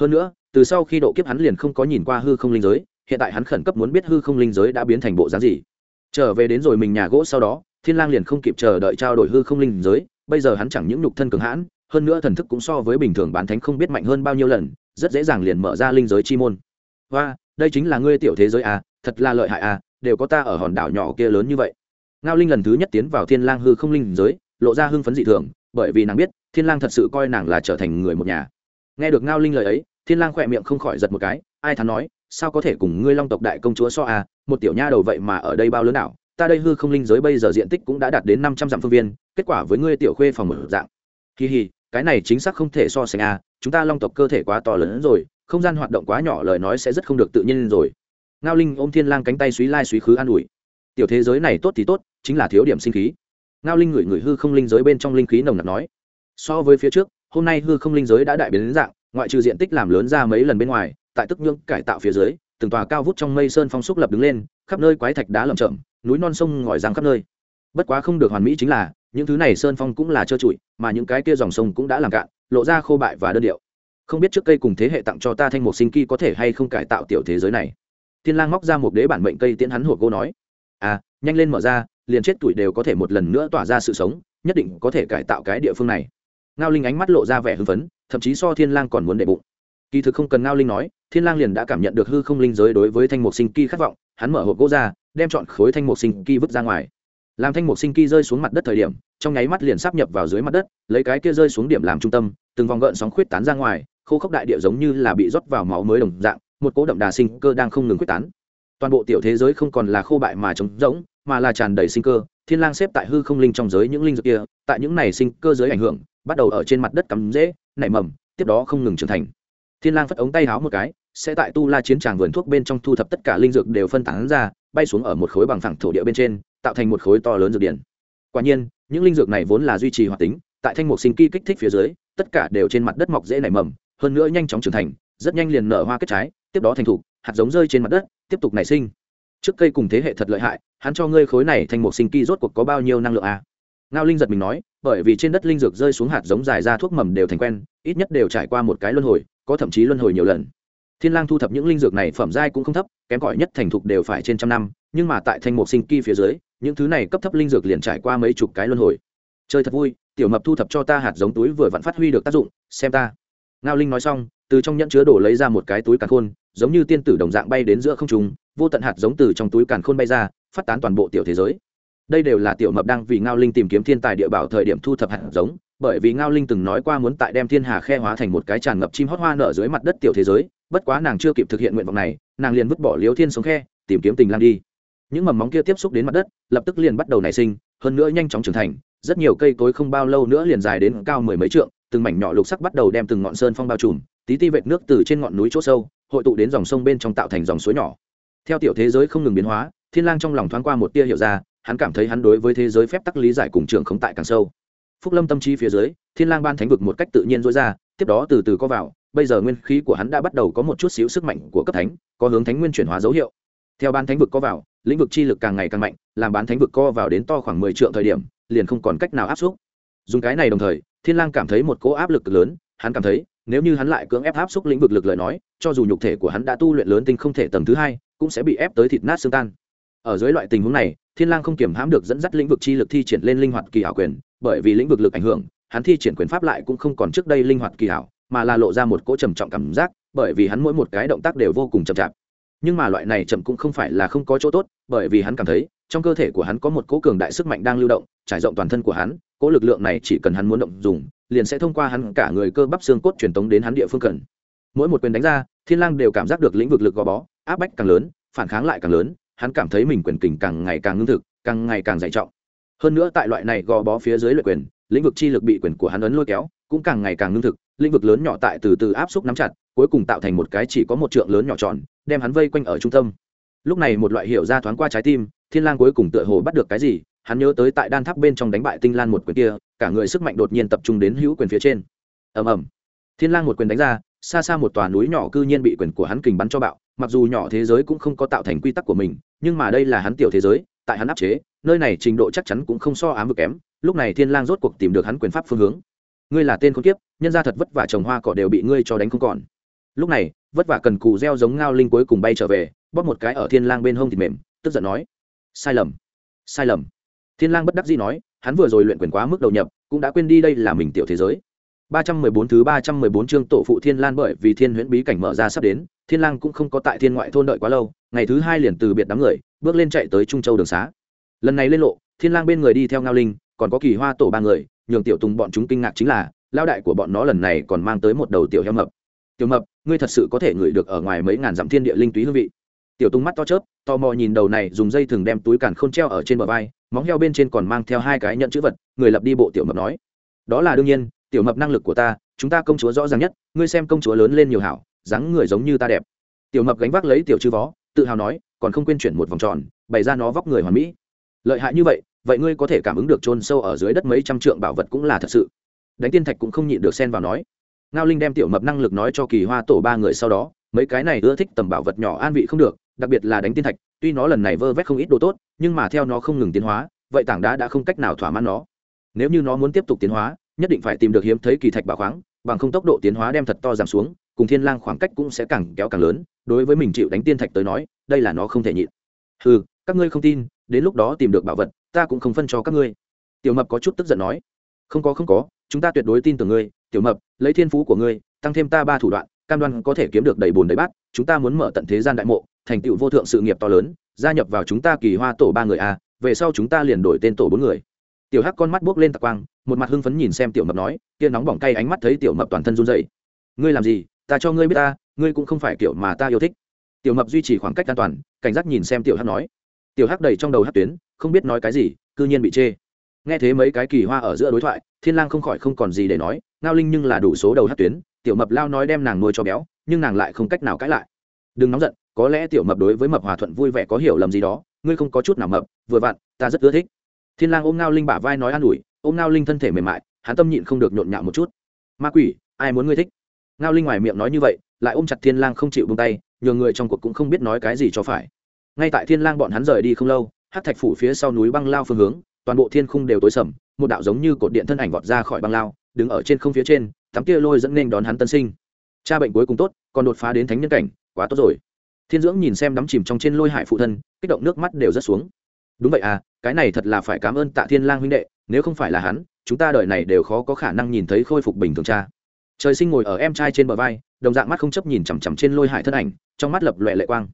Hơn nữa, từ sau khi độ kiếp hắn liền không có nhìn qua hư không linh giới, hiện tại hắn khẩn cấp muốn biết hư không linh giới đã biến thành bộ dáng gì. Trở về đến rồi mình nhà gỗ sau đó thiên lang liền không kịp chờ đợi trao đổi hư không linh giới, bây giờ hắn chẳng những nhục thân cường hãn, hơn nữa thần thức cũng so với bình thường bán thánh không biết mạnh hơn bao nhiêu lần, rất dễ dàng liền mở ra linh giới chi môn. Và đây chính là ngươi tiểu thế giới à thật là lợi hại à đều có ta ở hòn đảo nhỏ kia lớn như vậy. Ngao linh lần thứ nhất tiến vào thiên lang hư không linh giới, lộ ra hưng phấn dị thường, bởi vì nàng biết, thiên lang thật sự coi nàng là trở thành người một nhà. Nghe được ngao linh lời ấy, thiên lang khỏe miệng không khỏi giật một cái, ai thán nói, sao có thể cùng ngươi long tộc đại công chúa so à một tiểu nha đầu vậy mà ở đây bao lớn đảo? Ta đây hư không linh giới bây giờ diện tích cũng đã đạt đến năm trăm dặm phương viên, kết quả với ngươi tiểu khuê phòng một dạng. Kỳ hì, cái này chính xác không thể so sánh à chúng ta long tộc cơ thể quá to lớn rồi, không gian hoạt động quá nhỏ lời nói sẽ rất không được tự nhiên rồi. Ngao linh ôm thiên lang cánh tay suý lai suý khứ an ủi. Tiểu thế giới này tốt thì tốt, chính là thiếu điểm sinh khí. Ngao linh ngửi ngửi hư không linh giới bên trong linh khí nồng nặc nói. So với phía trước, hôm nay hư không linh giới đã đại biến đến dạng, ngoại trừ diện tích làm lớn ra mấy lần bên ngoài, tại tức nhưỡng cải tạo phía dưới, từng tòa cao vút trong mây sơn phong xúc lập đứng lên, khắp nơi quái thạch đá lởm chởm núi non sông ngòi giang khắp nơi. Bất quá không được hoàn mỹ chính là, những thứ này sơn phong cũng là trơ trụi, mà những cái kia dòng sông cũng đã làm cạn, lộ ra khô bại và đơn điệu. Không biết trước cây cùng thế hệ tặng cho ta thanh một sinh kỳ có thể hay không cải tạo tiểu thế giới này. Thiên lang móc ra một đế bản mệnh cây tiễn hắn hộp gỗ nói à nhanh lên mở ra, liền chết tuổi đều có thể một lần nữa tỏa ra sự sống, nhất định có thể cải tạo cái địa phương này. Ngao linh ánh mắt lộ ra vẻ hưng phấn, thậm chí so thiên lang còn muốn đệ bụng. Kỳ thực không cần ngao linh nói, thiên lang liền đã cảm nhận được hư không linh giới đối với thanh mục sinh kỳ khát vọng, hắn mở hộp gỗ ra đem chọn khối thanh mục sinh kỳ vứt ra ngoài. Làm thanh mục sinh kỳ rơi xuống mặt đất thời điểm, trong nháy mắt liền sắp nhập vào dưới mặt đất, lấy cái kia rơi xuống điểm làm trung tâm, từng vòng gợn sóng khuyết tán ra ngoài, khô khốc đại địa giống như là bị rót vào máu mới đồng dạng, một cỗ đậm đà sinh cơ đang không ngừng quyết tán. Toàn bộ tiểu thế giới không còn là khô bại mà trống rỗng, mà là tràn đầy sinh cơ, thiên lang xếp tại hư không linh trong giới những linh dược kia, tại những này sinh cơ giới ảnh hưởng, bắt đầu ở trên mặt đất cắm rễ, nảy mầm, tiếp đó không ngừng trưởng thành. Thiên lang phất ống tay háo một cái, sẽ tại tu la chiến tràng vườn thuốc bên trong thu thập tất cả linh dược đều phân tán ra bay xuống ở một khối bằng phẳng thổ địa bên trên, tạo thành một khối to lớn dược điển quả nhiên, những linh dược này vốn là duy trì hoạt tính, tại thanh mục sinh kỳ kích thích phía dưới, tất cả đều trên mặt đất mọc dễ nảy mầm, hơn nữa nhanh chóng trưởng thành, rất nhanh liền nở hoa kết trái, tiếp đó thành thục, hạt giống rơi trên mặt đất, tiếp tục nảy sinh. Trước cây cùng thế hệ thật lợi hại, hắn cho ngươi khối này thành một sinh kỳ rốt cuộc có bao nhiêu năng lượng à? ngao linh giật mình nói, bởi vì trên đất linh dược rơi xuống hạt giống dài ra thuốc mầm đều thành quen, ít nhất đều trải qua một cái luân hồi, có thậm chí luân hồi nhiều lần thiên lang thu thập những linh dược này phẩm giai cũng không thấp, kém cỏi nhất thành thục đều phải trên trăm năm, nhưng mà tại thanh mục sinh kỳ phía dưới, những thứ này cấp thấp linh dược liền trải qua mấy chục cái luân hồi. Chơi thật vui, tiểu mập thu thập cho ta hạt giống túi vừa vặn phát huy được tác dụng, xem ta. Ngao linh nói xong, từ trong nhẫn chứa đồ lấy ra một cái túi càn khôn, giống như tiên tử đồng dạng bay đến giữa không trung, vô tận hạt giống từ trong túi càn khôn bay ra, phát tán toàn bộ tiểu thế giới. Đây đều là tiểu mập đang vì ngao linh tìm kiếm thiên tài địa bảo thời điểm thu thập hạt giống, bởi vì ngao linh từng nói qua muốn tại đem thiên hà khe hóa thành một cái tràn ngập chim hót hoa nở dưới mặt đất tiểu thế giới bất quá nàng chưa kịp thực hiện nguyện vọng này, nàng liền vứt bỏ liếu thiên sống khe, tìm kiếm tình lang đi. Những mầm móng kia tiếp xúc đến mặt đất, lập tức liền bắt đầu nảy sinh, hơn nữa nhanh chóng trưởng thành, rất nhiều cây cối không bao lâu nữa liền dài đến cao mười mấy trượng, từng mảnh nhỏ lục sắc bắt đầu đem từng ngọn sơn phong bao trùm, tí ti vệt nước từ trên ngọn núi chỗ sâu, hội tụ đến dòng sông bên trong tạo thành dòng suối nhỏ. Theo tiểu thế giới không ngừng biến hóa, thiên lang trong lòng thoáng qua một tia hiểu ra, hắn cảm thấy hắn đối với thế giới phép tắc lý giải cùng trường không tại càng sâu. Phúc lâm tâm trí phía dưới, thiên lang ban thánh vực một cách tự nhiên dối ra, tiếp đó từ từ có vào bây giờ nguyên khí của hắn đã bắt đầu có một chút xíu sức mạnh của cấp thánh, có hướng thánh nguyên chuyển hóa dấu hiệu. Theo ban thánh vực có vào, lĩnh vực chi lực càng ngày càng mạnh, làm bán thánh vực co vào đến to khoảng mười triệu thời điểm, liền không còn cách nào áp xúc. Dùng cái này đồng thời, thiên lang cảm thấy một cỗ áp lực lớn, hắn cảm thấy, nếu như hắn lại cưỡng ép áp xúc lĩnh vực lực lời nói, cho dù nhục thể của hắn đã tu luyện lớn tinh không thể tầng thứ hai, cũng sẽ bị ép tới thịt nát xương tan. Ở dưới loại tình huống này, thiên lang không kiểm hãm được dẫn dắt lĩnh vực chi lực thi triển lên linh hoạt kỳ hảo quyền, bởi vì lĩnh vực lực ảnh hưởng, hắn thi triển quyền pháp lại cũng không còn trước đây linh hoạt kỳ hảo mà là lộ ra một cỗ trầm trọng cảm giác, bởi vì hắn mỗi một cái động tác đều vô cùng chậm chạp. Nhưng mà loại này chậm cũng không phải là không có chỗ tốt, bởi vì hắn cảm thấy, trong cơ thể của hắn có một cỗ cường đại sức mạnh đang lưu động, trải rộng toàn thân của hắn, cỗ lực lượng này chỉ cần hắn muốn động dùng, liền sẽ thông qua hắn cả người cơ bắp xương cốt truyền tống đến hắn địa phương cần. Mỗi một quyền đánh ra, thiên lang đều cảm giác được lĩnh vực lực gò bó, áp bách càng lớn, phản kháng lại càng lớn, hắn cảm thấy mình quyền kình càng ngày càng ngưng thực, càng ngày càng dày trọng. Hơn nữa tại loại này gò bó phía dưới luyện quyền lĩnh vực chi lực bị quyền của hắn ấn lôi kéo, cũng càng ngày càng ngưng thực, lĩnh vực lớn nhỏ tại từ từ áp xúc nắm chặt, cuối cùng tạo thành một cái chỉ có một trượng lớn nhỏ tròn, đem hắn vây quanh ở trung tâm. Lúc này một loại hiểu ra thoáng qua trái tim, thiên lang cuối cùng tựa hồ bắt được cái gì, hắn nhớ tới tại đan tháp bên trong đánh bại tinh lan một quyền kia, cả người sức mạnh đột nhiên tập trung đến hữu quyền phía trên. Ầm ầm. Thiên lang một quyền đánh ra, xa xa một tòa núi nhỏ cư nhiên bị quyền của hắn kình bắn cho bạo, mặc dù nhỏ thế giới cũng không có tạo thành quy tắc của mình, nhưng mà đây là hắn tiểu thế giới, tại hắn áp chế, nơi này trình độ chắc chắn cũng không so ám vực kém lúc này thiên lang rốt cuộc tìm được hắn quyền pháp phương hướng. Ngươi là tên con kiếp nhân gia thật vất vả trồng hoa cỏ đều bị ngươi cho đánh không còn. Lúc này vất vả cần cù gieo giống ngao linh cuối cùng bay trở về bóp một cái ở thiên lang bên hông thịt mềm tức giận nói sai lầm sai lầm. Thiên lang bất đắc dĩ nói hắn vừa rồi luyện quyền quá mức đầu nhập cũng đã quên đi đây là mình tiểu thế giới. 314 thứ 314 chương tổ phụ Thiên Lan bởi vì Thiên Huyễn bí cảnh mở ra sắp đến, Thiên Lang cũng không có tại Thiên ngoại thôn đợi quá lâu, ngày thứ hai liền từ biệt đám người, bước lên chạy tới Trung Châu đường xá. Lần này lên lộ, Thiên Lang bên người đi theo Ngao Linh, còn có Kỳ Hoa tổ ba người, nhường tiểu Tùng bọn chúng kinh ngạc chính là, lao đại của bọn nó lần này còn mang tới một đầu tiểu heo mập. Tiểu mập, ngươi thật sự có thể ngửi được ở ngoài mấy ngàn dặm thiên địa linh túy hương vị. Tiểu Tùng mắt to chớp, tò mò nhìn đầu này dùng dây thừng đem túi càn khôn treo ở trên bờ vai, móng heo bên trên còn mang theo hai cái nhận chữ vật, người lập đi bộ tiểu mập nói: "Đó là đương nhiên, tiểu mập năng lực của ta chúng ta công chúa rõ ràng nhất ngươi xem công chúa lớn lên nhiều hảo dáng người giống như ta đẹp tiểu mập gánh vác lấy tiểu chư vó tự hào nói còn không quên chuyển một vòng tròn bày ra nó vóc người hoàn mỹ lợi hại như vậy vậy ngươi có thể cảm ứng được chôn sâu ở dưới đất mấy trăm trượng bảo vật cũng là thật sự. Đánh tiên thạch cũng không nhịn được xen vào nói. Ngao linh đem tiểu mập năng lực nói cho kỳ hoa tổ ba người sau đó, mấy cái này ưa thích tầm bảo vật nhỏ an vị không được, đặc biệt là đánh tiên thạch, tuy nó lần này vơ vét không ít đồ tốt, nhưng mà theo nó không ngừng tiến hóa, vậy tảng đá đã không cách nào thỏa mãn nó. Nếu như nó muốn tiếp tục tiến hóa, nhất định phải tìm được hiếm thấy kỳ thạch bảo khoáng, bằng không tốc độ tiến hóa đem thật to giảm xuống, cùng thiên lang khoảng cách cũng sẽ càng kéo càng lớn, đối với mình chịu đánh tiên thạch tới nói, đây là nó không thể nhịn. Hừ, các ngươi không tin, đến lúc đó tìm được bảo vật ta cũng không phân cho các ngươi. Tiểu mập có chút tức giận nói, không có không có, chúng ta tuyệt đối tin tưởng ngươi, tiểu mập, lấy thiên phú của ngươi, tăng thêm ta ba thủ đoạn, cam đoan có thể kiếm được đầy bùn đầy bát, chúng ta muốn mở tận thế gian đại mộ, thành tựu vô thượng sự nghiệp to lớn, gia nhập vào chúng ta kỳ hoa tổ ba người a, về sau chúng ta liền đổi tên tổ bốn người. Tiểu hắc con mắt buốc lên tạc quang, một mặt hưng phấn nhìn xem tiểu mập nói, kia nóng bỏng cay ánh mắt thấy tiểu mập toàn thân run dậy ngươi làm gì? Ta cho ngươi biết ta, ngươi cũng không phải kiểu mà ta yêu thích. Tiểu mập duy trì khoảng cách an toàn, cảnh giác nhìn xem tiểu hắc nói. Tiểu hắc đầy trong đầu hắc tuyến không biết nói cái gì, cư nhiên bị chê. Nghe thế mấy cái kỳ hoa ở giữa đối thoại, thiên lang không khỏi không còn gì để nói, ngao linh nhưng là đủ số đầu hát tuyến, tiểu mập lao nói đem nàng nuôi cho béo, nhưng nàng lại không cách nào cãi lại. Đừng nóng giận, có lẽ tiểu mập đối với mập hòa thuận vui vẻ có hiểu lầm gì đó, ngươi không có chút nào mập, vừa vặn, ta rất ưa thích. Thiên lang ôm ngao linh bả vai nói an ủi, ôm ngao linh thân thể mềm mại, hắn tâm nhịn không được nhộn nhạo một chút. Ma quỷ, ai muốn ngươi thích? Ngao linh ngoài miệng nói như vậy, lại ôm chặt thiên lang không chịu buông tay, nhường người trong cuộc cũng không biết nói cái gì cho phải. Ngay tại thiên lang bọn hắn rời đi không lâu hắc thạch phủ phía sau núi băng lao phương hướng, toàn bộ thiên khung đều tối sầm, một đạo giống như cột điện thân ảnh vọt ra khỏi băng lao, đứng ở trên không phía trên, tắm kia lôi dẫn nên đón hắn tân sinh. Cha bệnh cuối cùng tốt, còn đột phá đến thánh nhân cảnh, quá tốt rồi. Thiên dưỡng nhìn xem đắm chìm trong trên lôi hải phụ thân, kích động nước mắt đều rất xuống. Đúng vậy à cái này thật là phải cảm ơn tạ thiên lang huynh đệ, nếu không phải là hắn, chúng ta đời này đều khó có khả năng nhìn thấy khôi phục bình thường cha. Trời sinh ngồi ở em trai trên bờ vai, đồng dạng mắt không chấp nhìn chằm chằm trên lôi hải thân ảnh, trong mắt lập loè lệ quang.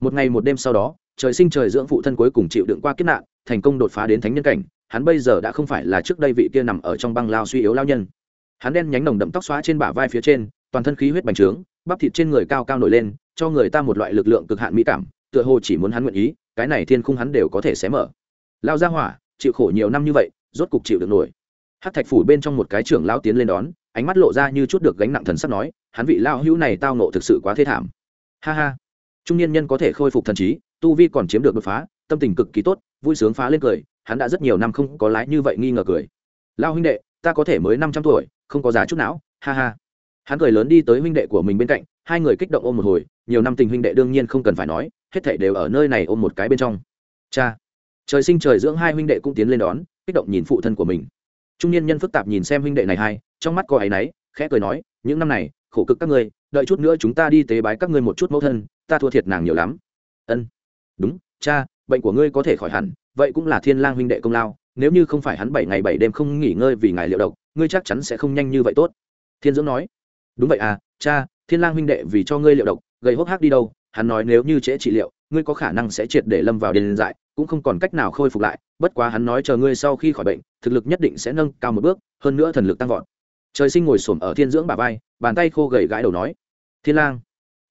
Một ngày một đêm sau đó trời sinh trời dưỡng phụ thân cuối cùng chịu đựng qua kiếp nạn, thành công đột phá đến thánh nhân cảnh, hắn bây giờ đã không phải là trước đây vị kia nằm ở trong băng lao suy yếu lao nhân. Hắn đen nhánh nồng đậm tóc xóa trên bả vai phía trên, toàn thân khí huyết bành trướng, bắp thịt trên người cao cao nổi lên, cho người ta một loại lực lượng cực hạn mỹ cảm, tựa hồ chỉ muốn hắn nguyện ý, cái này thiên khung hắn đều có thể xé mở. Lao ra hỏa, chịu khổ nhiều năm như vậy, rốt cục chịu được nổi. Hát thạch phủ bên trong một cái trưởng lao tiến lên đón, ánh mắt lộ ra như chút được gánh nặng thần sắp nói, hắn vị lao hữu này tao nộ thực sự quá thê thảm. Ha ha. Trung niên nhân có thể khôi phục thần trí tu vi còn chiếm được đột phá, tâm tình cực kỳ tốt, vui sướng phá lên cười, hắn đã rất nhiều năm không có lái như vậy nghi ngờ cười. Lao huynh đệ, ta có thể mới năm trăm tuổi, không có giá chút não, ha ha. Hắn cười lớn đi tới huynh đệ của mình bên cạnh, hai người kích động ôm một hồi, nhiều năm tình huynh đệ đương nhiên không cần phải nói, hết thảy đều ở nơi này ôm một cái bên trong. Cha. Trời sinh trời dưỡng hai huynh đệ cũng tiến lên đón, kích động nhìn phụ thân của mình. Trung niên nhân phức tạp nhìn xem huynh đệ này hai, trong mắt có áy náy, khẽ cười nói, những năm này, khổ cực các ngươi, đợi chút nữa chúng ta đi tế bái các ngươi một chút mẫu thân, ta thua thiệt nàng nhiều lắm. Ân đúng, cha, bệnh của ngươi có thể khỏi hẳn, vậy cũng là thiên lang huynh đệ công lao, nếu như không phải hắn bảy ngày bảy đêm không nghỉ ngơi vì ngài liệu độc, ngươi chắc chắn sẽ không nhanh như vậy tốt. Thiên dưỡng nói. Đúng vậy à cha, thiên lang huynh đệ vì cho ngươi liệu độc gây hốc hác đi đâu, hắn nói nếu như trễ trị liệu, ngươi có khả năng sẽ triệt để lâm vào điên dại, cũng không còn cách nào khôi phục lại, bất quá hắn nói chờ ngươi sau khi khỏi bệnh, thực lực nhất định sẽ nâng cao một bước, hơn nữa thần lực tăng vọt. Trời sinh ngồi xổm ở thiên dưỡng bà vai, bàn tay khô gầy gãi đầu nói. Thiên lang,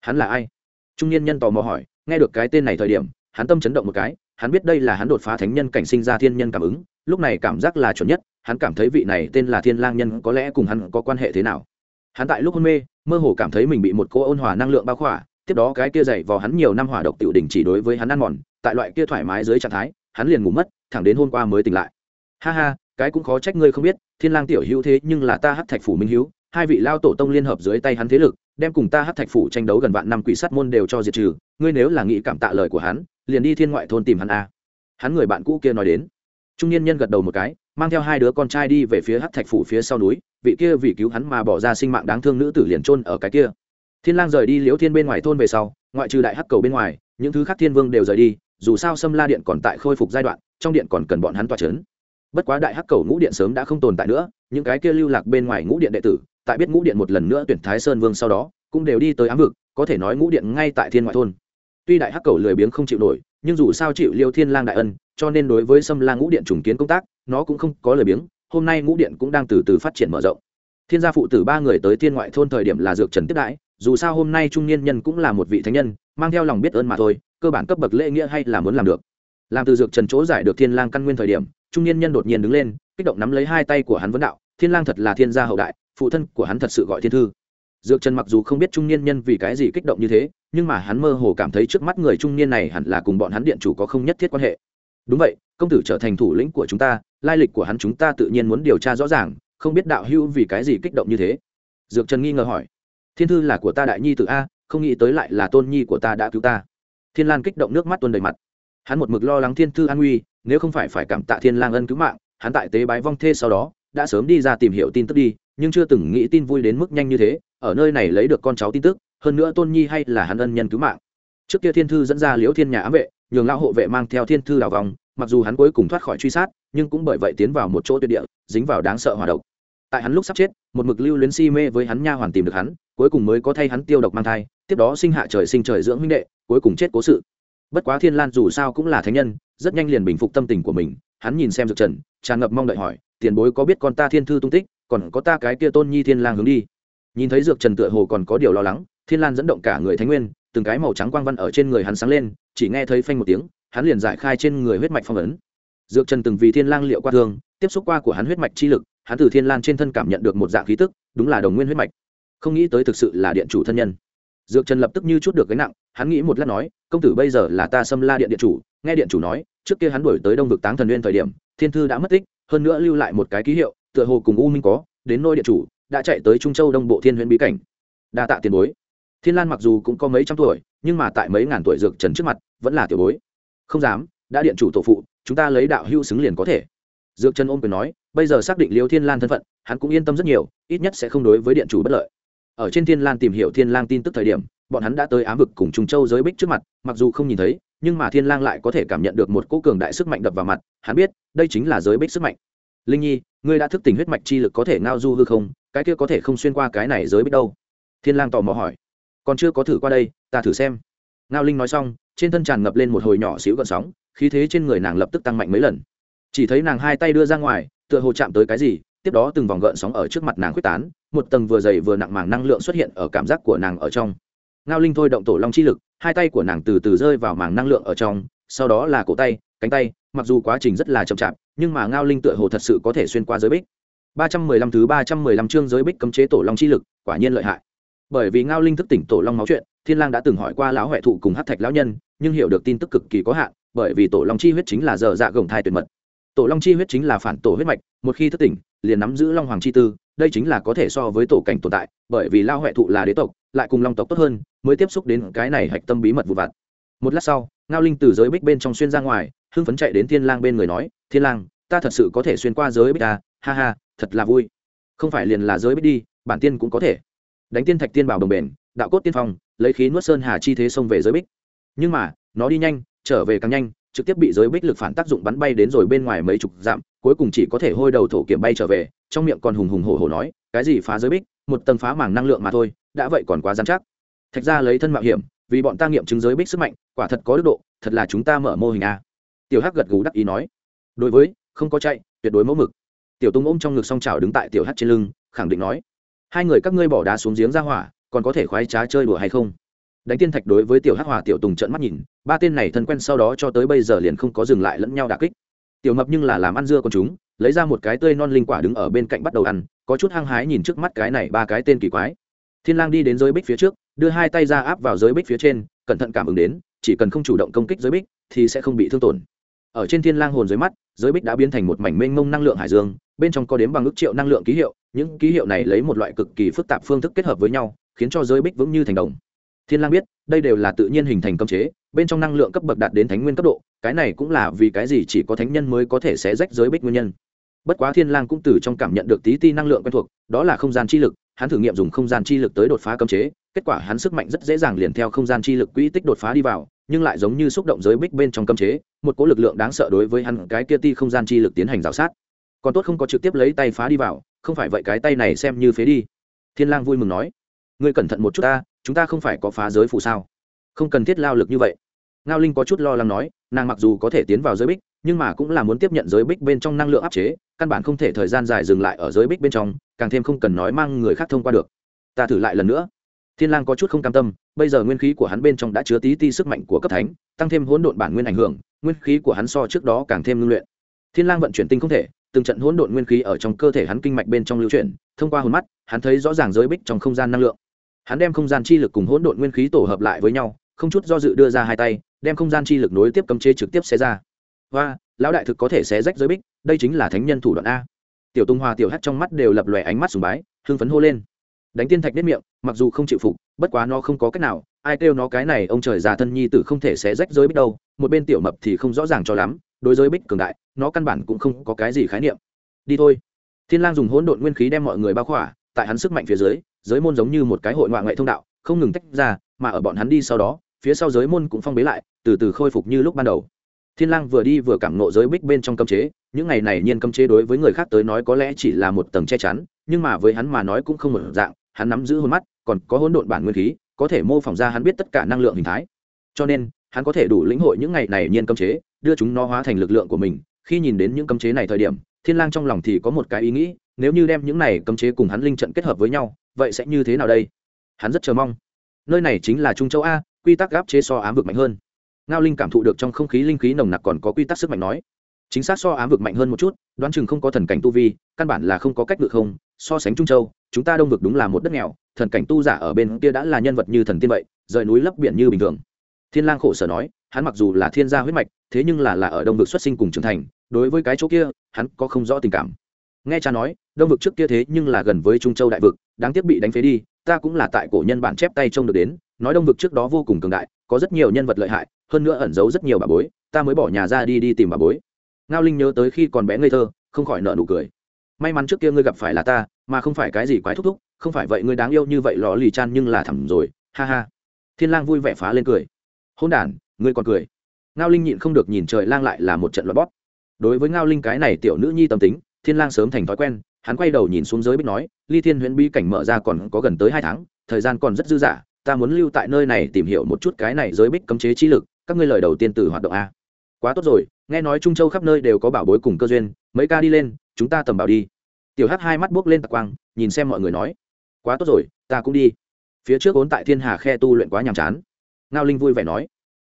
hắn là ai? Trung niên nhân tò mò hỏi, nghe được cái tên này thời điểm hắn tâm chấn động một cái, hắn biết đây là hắn đột phá thánh nhân cảnh sinh ra thiên nhân cảm ứng, lúc này cảm giác là chuẩn nhất, hắn cảm thấy vị này tên là thiên lang nhân có lẽ cùng hắn có quan hệ thế nào. Hắn tại lúc hôn mê, mơ hồ cảm thấy mình bị một cô ôn hòa năng lượng bao khỏa, tiếp đó cái kia dày vò hắn nhiều năm hỏa độc tiểu đỉnh chỉ đối với hắn ăn mòn, tại loại kia thoải mái dưới trạng thái, hắn liền ngủ mất, thẳng đến hôm qua mới tỉnh lại. Ha ha, cái cũng khó trách ngươi không biết, thiên lang tiểu hữu thế nhưng là ta hắc thạch phủ minh hữu, hai vị lao tổ tông liên hợp dưới tay hắn thế lực, đem cùng ta hắc thạch phủ tranh đấu gần vạn năm quỷ sát môn đều cho diệt trừ, ngươi nếu là nghĩ cảm tạ lời của hắn liền đi thiên ngoại thôn tìm hắn a. Hắn người bạn cũ kia nói đến. Trung niên nhân gật đầu một cái, mang theo hai đứa con trai đi về phía hắc thạch phủ phía sau núi, vị kia vì cứu hắn mà bỏ ra sinh mạng đáng thương nữ tử liền trôn ở cái kia. Thiên lang rời đi liễu thiên bên ngoài thôn về sau, ngoại trừ đại hắc cầu bên ngoài, những thứ khác thiên vương đều rời đi, dù sao sâm la điện còn tại khôi phục giai đoạn, trong điện còn cần bọn hắn tỏa chấn. Bất quá đại hắc cầu ngũ điện sớm đã không tồn tại nữa, những cái kia lưu lạc bên ngoài ngũ điện đệ tử, tại biết ngũ điện một lần nữa tuyển thái sơn vương sau đó, cũng đều đi tới ám vực, có thể nói ngũ điện ngay tại thiên ngoại thôn tuy đại hắc cầu lười biếng không chịu nổi, nhưng dù sao chịu liêu thiên lang đại ân, cho nên đối với sâm la ngũ điện trùng kiến công tác, nó cũng không có lười biếng, hôm nay ngũ điện cũng đang từ từ phát triển mở rộng. Thiên gia phụ tử ba người tới thiên ngoại thôn thời điểm là dược trần tiếp đãi, dù sao hôm nay trung niên nhân cũng là một vị thánh nhân, mang theo lòng biết ơn mà thôi, cơ bản cấp bậc lễ nghĩa hay là muốn làm được. Làm từ dược trần chỗ giải được thiên lang căn nguyên thời điểm, trung niên nhân đột nhiên đứng lên, kích động nắm lấy hai tay của hắn vấn đạo, thiên lang thật là thiên gia hậu đại, phụ thân của hắn thật sự gọi thiên thư. Dược trần mặc dù không biết trung niên nhân vì cái gì kích động như thế nhưng mà hắn mơ hồ cảm thấy trước mắt người trung niên này hẳn là cùng bọn hắn điện chủ có không nhất thiết quan hệ. Đúng vậy, công tử trở thành thủ lĩnh của chúng ta, lai lịch của hắn chúng ta tự nhiên muốn điều tra rõ ràng, không biết đạo hữu vì cái gì kích động như thế. Dược trần nghi ngờ hỏi, thiên thư là của ta đại nhi t a, không nghĩ tới lại là tôn nhi của ta đã cứu ta. Thiên lan kích động nước mắt tuôn đầy mặt. Hắn một mực lo lắng thiên thư an nguy, nếu không phải phải cảm tạ thiên lang ân cứu mạng, hắn tại tế bái vong thê sau đó, đã sớm đi ra tìm hiểu tin tức đi, nhưng chưa từng nghĩ tin vui đến mức nhanh như thế, ở nơi này lấy được con cháu tin tức hơn nữa tôn nhi hay là hắn ân nhân cứu mạng. Trước kia thiên thư dẫn ra liễu thiên nhà ám vệ, nhường lão hộ vệ mang theo thiên thư đào vòng, mặc dù hắn cuối cùng thoát khỏi truy sát, nhưng cũng bởi vậy tiến vào một chỗ tuyệt địa, dính vào đáng sợ hòa độc. Tại hắn lúc sắp chết, một mực lưu luyến si mê với hắn nha hoàn tìm được hắn, cuối cùng mới có thay hắn tiêu độc mang thai, tiếp đó sinh hạ trời sinh trời dưỡng huynh đệ, cuối cùng chết cố sự. Bất quá thiên lan dù sao cũng là thánh nhân, rất nhanh liền bình phục tâm tình của mình, hắn nhìn xem dược trần, tràn ngập mong đợi hỏi, tiền bối có biết con ta thiên thư tung tích, còn có ta cái kia tôn nhi thiên lang hướng đi? Nhìn thấy dược trần tựa hồ còn có điều lo lắng thiên lan dẫn động cả người thánh nguyên, từng cái màu trắng quang văn ở trên người hắn sáng lên, chỉ nghe thấy phanh một tiếng, hắn liền giải khai trên người huyết mạch phong ấn. Dược trần từng vì thiên lang liệu qua thương, tiếp xúc qua của hắn huyết mạch chi lực, hắn từ thiên lan trên thân cảm nhận được một dạng khí tức, đúng là đồng nguyên huyết mạch. Không nghĩ tới thực sự là điện chủ thân nhân. Dược trần lập tức như chút được gánh nặng, hắn nghĩ một lát nói, công tử bây giờ là ta xâm la điện điện chủ. Nghe điện chủ nói, trước kia hắn đổi tới đông vực táng thần nguyên thời điểm, thiên thư đã mất tích, hơn nữa lưu lại một cái ký hiệu, tựa hồ cùng u minh có, đến nôi điện chủ, đã chạy tới trung châu đông bộ thiên huyện bí cảnh. Đa tạ tiền bối thiên lan mặc dù cũng có mấy trăm tuổi, nhưng mà tại mấy ngàn tuổi dược trần trước mặt, vẫn là tiểu bối. Không dám, đã điện chủ tổ phụ, chúng ta lấy đạo hưu xứng liền có thể. Dược trần ôm quyền nói, bây giờ xác định liêu thiên lan thân phận, hắn cũng yên tâm rất nhiều, ít nhất sẽ không đối với điện chủ bất lợi. Ở trên thiên lan tìm hiểu thiên lang tin tức thời điểm, bọn hắn đã tới ám vực cùng trung châu giới bích trước mặt, mặc dù không nhìn thấy, nhưng mà thiên lang lại có thể cảm nhận được một cỗ cường đại sức mạnh đập vào mặt, hắn biết, đây chính là giới bích sức mạnh. Linh nhi, ngươi đã thức tỉnh huyết mạch chi lực có thể ngao du hư không, cái kia có thể không xuyên qua cái này giới bích đâu? Thiên lang tò mò hỏi còn chưa có thử qua đây, ta thử xem. Ngao linh nói xong, trên thân tràn ngập lên một hồi nhỏ xíu gợn sóng, khí thế trên người nàng lập tức tăng mạnh mấy lần. Chỉ thấy nàng hai tay đưa ra ngoài, tựa hồ chạm tới cái gì, tiếp đó từng vòng gợn sóng ở trước mặt nàng quyết tán, một tầng vừa dày vừa nặng màng năng lượng xuất hiện ở cảm giác của nàng ở trong. Ngao linh thôi động tổ long chi lực, hai tay của nàng từ từ rơi vào màng năng lượng ở trong, sau đó là cổ tay, cánh tay, mặc dù quá trình rất là chậm chạp, nhưng mà ngao linh tựa hồ thật sự có thể xuyên qua giới bích. Ba trăm mười lăm thứ ba trăm mười lăm chương giới bích cấm chế tổ long chi lực, quả nhiên lợi hại bởi vì ngao linh thức tỉnh tổ long máu chuyện, thiên lang đã từng hỏi qua lão huệ thụ cùng hắc thạch lão nhân, nhưng hiểu được tin tức cực kỳ có hạn, bởi vì tổ long chi huyết chính là dở dạ gồng thai tuyệt mật. Tổ long chi huyết chính là phản tổ huyết mạch, một khi thức tỉnh, liền nắm giữ long hoàng chi tư, đây chính là có thể so với tổ cảnh tồn tại, bởi vì lao huệ thụ là đế tộc, lại cùng long tộc tốt hơn, mới tiếp xúc đến cái này hạch tâm bí mật vụ vặt. Một lát sau, ngao linh từ giới bích bên trong xuyên ra ngoài, hưng phấn chạy đến thiên lang bên người nói, thiên lang, ta thật sự có thể xuyên qua giới bích ta ha ha, thật là vui. Không phải liền là giới bích đi, bản tiên cũng có thể đánh tiên thạch tiên bảo đồng bền, đạo cốt tiên phong, lấy khí nuốt sơn hà chi thế xông về giới bích. Nhưng mà, nó đi nhanh, trở về càng nhanh, trực tiếp bị giới bích lực phản tác dụng bắn bay đến rồi bên ngoài mấy chục dặm, cuối cùng chỉ có thể hôi đầu thổ kiểm bay trở về, trong miệng còn hùng hùng hổ hổ nói, cái gì phá giới bích, một tầng phá mảng năng lượng mà thôi, đã vậy còn quá dán chắc. Thạch ra lấy thân mạo hiểm, vì bọn ta nghiệm chứng giới bích sức mạnh, quả thật có đức độ, thật là chúng ta mở mô hình a. Tiểu hắc gật gù đắc ý nói, đối với, không có chạy, tuyệt đối mẫu mực. Tiểu tung ôm trong ngực song trào đứng tại tiểu hắc trên lưng, khẳng định nói hai người các ngươi bỏ đá xuống giếng ra hỏa, còn có thể khoái trá chơi đùa hay không? Đánh tiên thạch đối với tiểu hắc hòa tiểu tùng trận mắt nhìn, ba tên này thân quen sau đó cho tới bây giờ liền không có dừng lại lẫn nhau đà kích. Tiểu mập nhưng là làm ăn dưa con chúng, lấy ra một cái tươi non linh quả đứng ở bên cạnh bắt đầu ăn, có chút hăng hái nhìn trước mắt cái này ba cái tên kỳ quái. Thiên lang đi đến giới bích phía trước, đưa hai tay ra áp vào giới bích phía trên, cẩn thận cảm ứng đến, chỉ cần không chủ động công kích giới bích, thì sẽ không bị thương tổn. Ở trên thiên lang hồn dưới mắt, giới bích đã biến thành một mảnh mênh mông năng lượng hải dương bên trong có đếm bằng ước triệu năng lượng ký hiệu, những ký hiệu này lấy một loại cực kỳ phức tạp phương thức kết hợp với nhau, khiến cho giới bích vững như thành đồng. Thiên lang biết, đây đều là tự nhiên hình thành cấm chế, bên trong năng lượng cấp bậc đạt đến thánh nguyên cấp độ, cái này cũng là vì cái gì chỉ có thánh nhân mới có thể xé rách giới bích nguyên nhân. Bất quá thiên lang cũng từ trong cảm nhận được tí ti năng lượng quen thuộc, đó là không gian chi lực, hắn thử nghiệm dùng không gian chi lực tới đột phá cấm chế, kết quả hắn sức mạnh rất dễ dàng liền theo không gian chi lực quỹ tích đột phá đi vào, nhưng lại giống như xúc động giới bích bên trong cấm chế, một cỗ lực lượng đáng sợ đối với hắn, cái kia ti không gian chi lực tiến hành rào sát còn tốt không có trực tiếp lấy tay phá đi vào, không phải vậy cái tay này xem như phế đi. Thiên lang vui mừng nói, ngươi cẩn thận một chút ta, chúng ta không phải có phá giới phù sao? Không cần thiết lao lực như vậy. Ngao linh có chút lo lắng nói, nàng mặc dù có thể tiến vào giới bích, nhưng mà cũng là muốn tiếp nhận giới bích bên trong năng lượng áp chế, căn bản không thể thời gian dài dừng lại ở giới bích bên trong, càng thêm không cần nói mang người khác thông qua được. Ta thử lại lần nữa. Thiên lang có chút không cam tâm, bây giờ nguyên khí của hắn bên trong đã chứa tí ti sức mạnh của cấp thánh, tăng thêm hỗn độn bản nguyên ảnh hưởng, nguyên khí của hắn so trước đó càng thêm ngưng luyện. Thiên lang vận chuyển tinh không thể từng trận hỗn độn nguyên khí ở trong cơ thể hắn kinh mạch bên trong lưu chuyển, thông qua hồn mắt, hắn thấy rõ ràng giới bích trong không gian năng lượng. Hắn đem không gian chi lực cùng hỗn độn nguyên khí tổ hợp lại với nhau, không chút do dự đưa ra hai tay, đem không gian chi lực nối tiếp cấm chế trực tiếp xé ra. Và lão đại thực có thể xé rách giới bích, đây chính là thánh nhân thủ đoạn a. Tiểu tung hoa tiểu hắt trong mắt đều lập lòe ánh mắt sùng bái, hưng phấn hô lên. Đánh tiên thạch nếp miệng, mặc dù không chịu phục, bất quá nó không có cách nào, ai kêu nó cái này, ông trời già thân nhi tử không thể xé rách giới bích đâu, một bên tiểu mập thì không rõ ràng cho lắm đối giới bích cường đại, nó căn bản cũng không có cái gì khái niệm. Đi thôi. Thiên lang dùng hỗn độn nguyên khí đem mọi người bao khỏa, tại hắn sức mạnh phía dưới, giới môn giống như một cái hội ngoại ngoại thông đạo, không ngừng tách ra, mà ở bọn hắn đi sau đó, phía sau giới môn cũng phong bế lại, từ từ khôi phục như lúc ban đầu. Thiên lang vừa đi vừa cảm nộ giới bích bên trong cấm chế, những ngày này nhiên cấm chế đối với người khác tới nói có lẽ chỉ là một tầng che chắn, nhưng mà với hắn mà nói cũng không một dạng, hắn nắm giữ hồn mắt, còn có hỗn độn bản nguyên khí, có thể mô phỏng ra hắn biết tất cả năng lượng hình thái. Cho nên, hắn có thể đủ lĩnh hội những ngày này nhiên cấm chế đưa chúng nó hóa thành lực lượng của mình. Khi nhìn đến những cấm chế này thời điểm, thiên lang trong lòng thì có một cái ý nghĩ, nếu như đem những này cấm chế cùng hắn linh trận kết hợp với nhau, vậy sẽ như thế nào đây? Hắn rất chờ mong. Nơi này chính là trung châu a, quy tắc gáp chế so ám vực mạnh hơn. Ngao linh cảm thụ được trong không khí linh khí nồng nặc còn có quy tắc sức mạnh nói. Chính xác so ám vực mạnh hơn một chút, đoán chừng không có thần cảnh tu vi, căn bản là không có cách được không, so sánh trung châu, chúng ta đông vực đúng là một đất nghèo, thần cảnh tu giả ở bên kia đã là nhân vật như thần tiên vậy, rời núi lấp biển như bình thường. Thiên lang khổ sở nói hắn mặc dù là thiên gia huyết mạch, thế nhưng là là ở đông vực xuất sinh cùng trưởng thành, đối với cái chỗ kia, hắn có không rõ tình cảm. Nghe cha nói, đông vực trước kia thế nhưng là gần với trung châu đại vực, đáng tiếc bị đánh phế đi, ta cũng là tại cổ nhân bản chép tay trông được đến, nói đông vực trước đó vô cùng cường đại, có rất nhiều nhân vật lợi hại, hơn nữa ẩn giấu rất nhiều bà bối, ta mới bỏ nhà ra đi đi tìm bà bối. Ngao linh nhớ tới khi còn bé ngây thơ, không khỏi nợ nụ cười. May mắn trước kia ngươi gặp phải là ta, mà không phải cái gì quái thúc thúc, không phải vậy ngươi đáng yêu như vậy lò lì chan nhưng là thẳm rồi, ha ha. Thiên lang vui vẻ phá lên cười. Hôn đàn ngươi còn cười. Ngao linh nhịn không được nhìn trời lang lại là một trận loại bóp. Đối với ngao linh cái này tiểu nữ nhi tâm tính, thiên lang sớm thành thói quen, hắn quay đầu nhìn xuống dưới bích nói, ly thiên huyễn bi cảnh mở ra còn có gần tới hai tháng, thời gian còn rất dư dả, ta muốn lưu tại nơi này tìm hiểu một chút cái này giới bích cấm chế chi lực, các ngươi lời đầu tiên từ hoạt động a. Quá tốt rồi, nghe nói trung châu khắp nơi đều có bảo bối cùng cơ duyên, mấy ca đi lên, chúng ta tầm bảo đi. Tiểu hắc hai mắt buốc lên tạc quang, nhìn xem mọi người nói, quá tốt rồi, ta cũng đi. Phía trước ốn tại thiên hà khe tu luyện quá nhàm chán. Ngao linh vui vẻ nói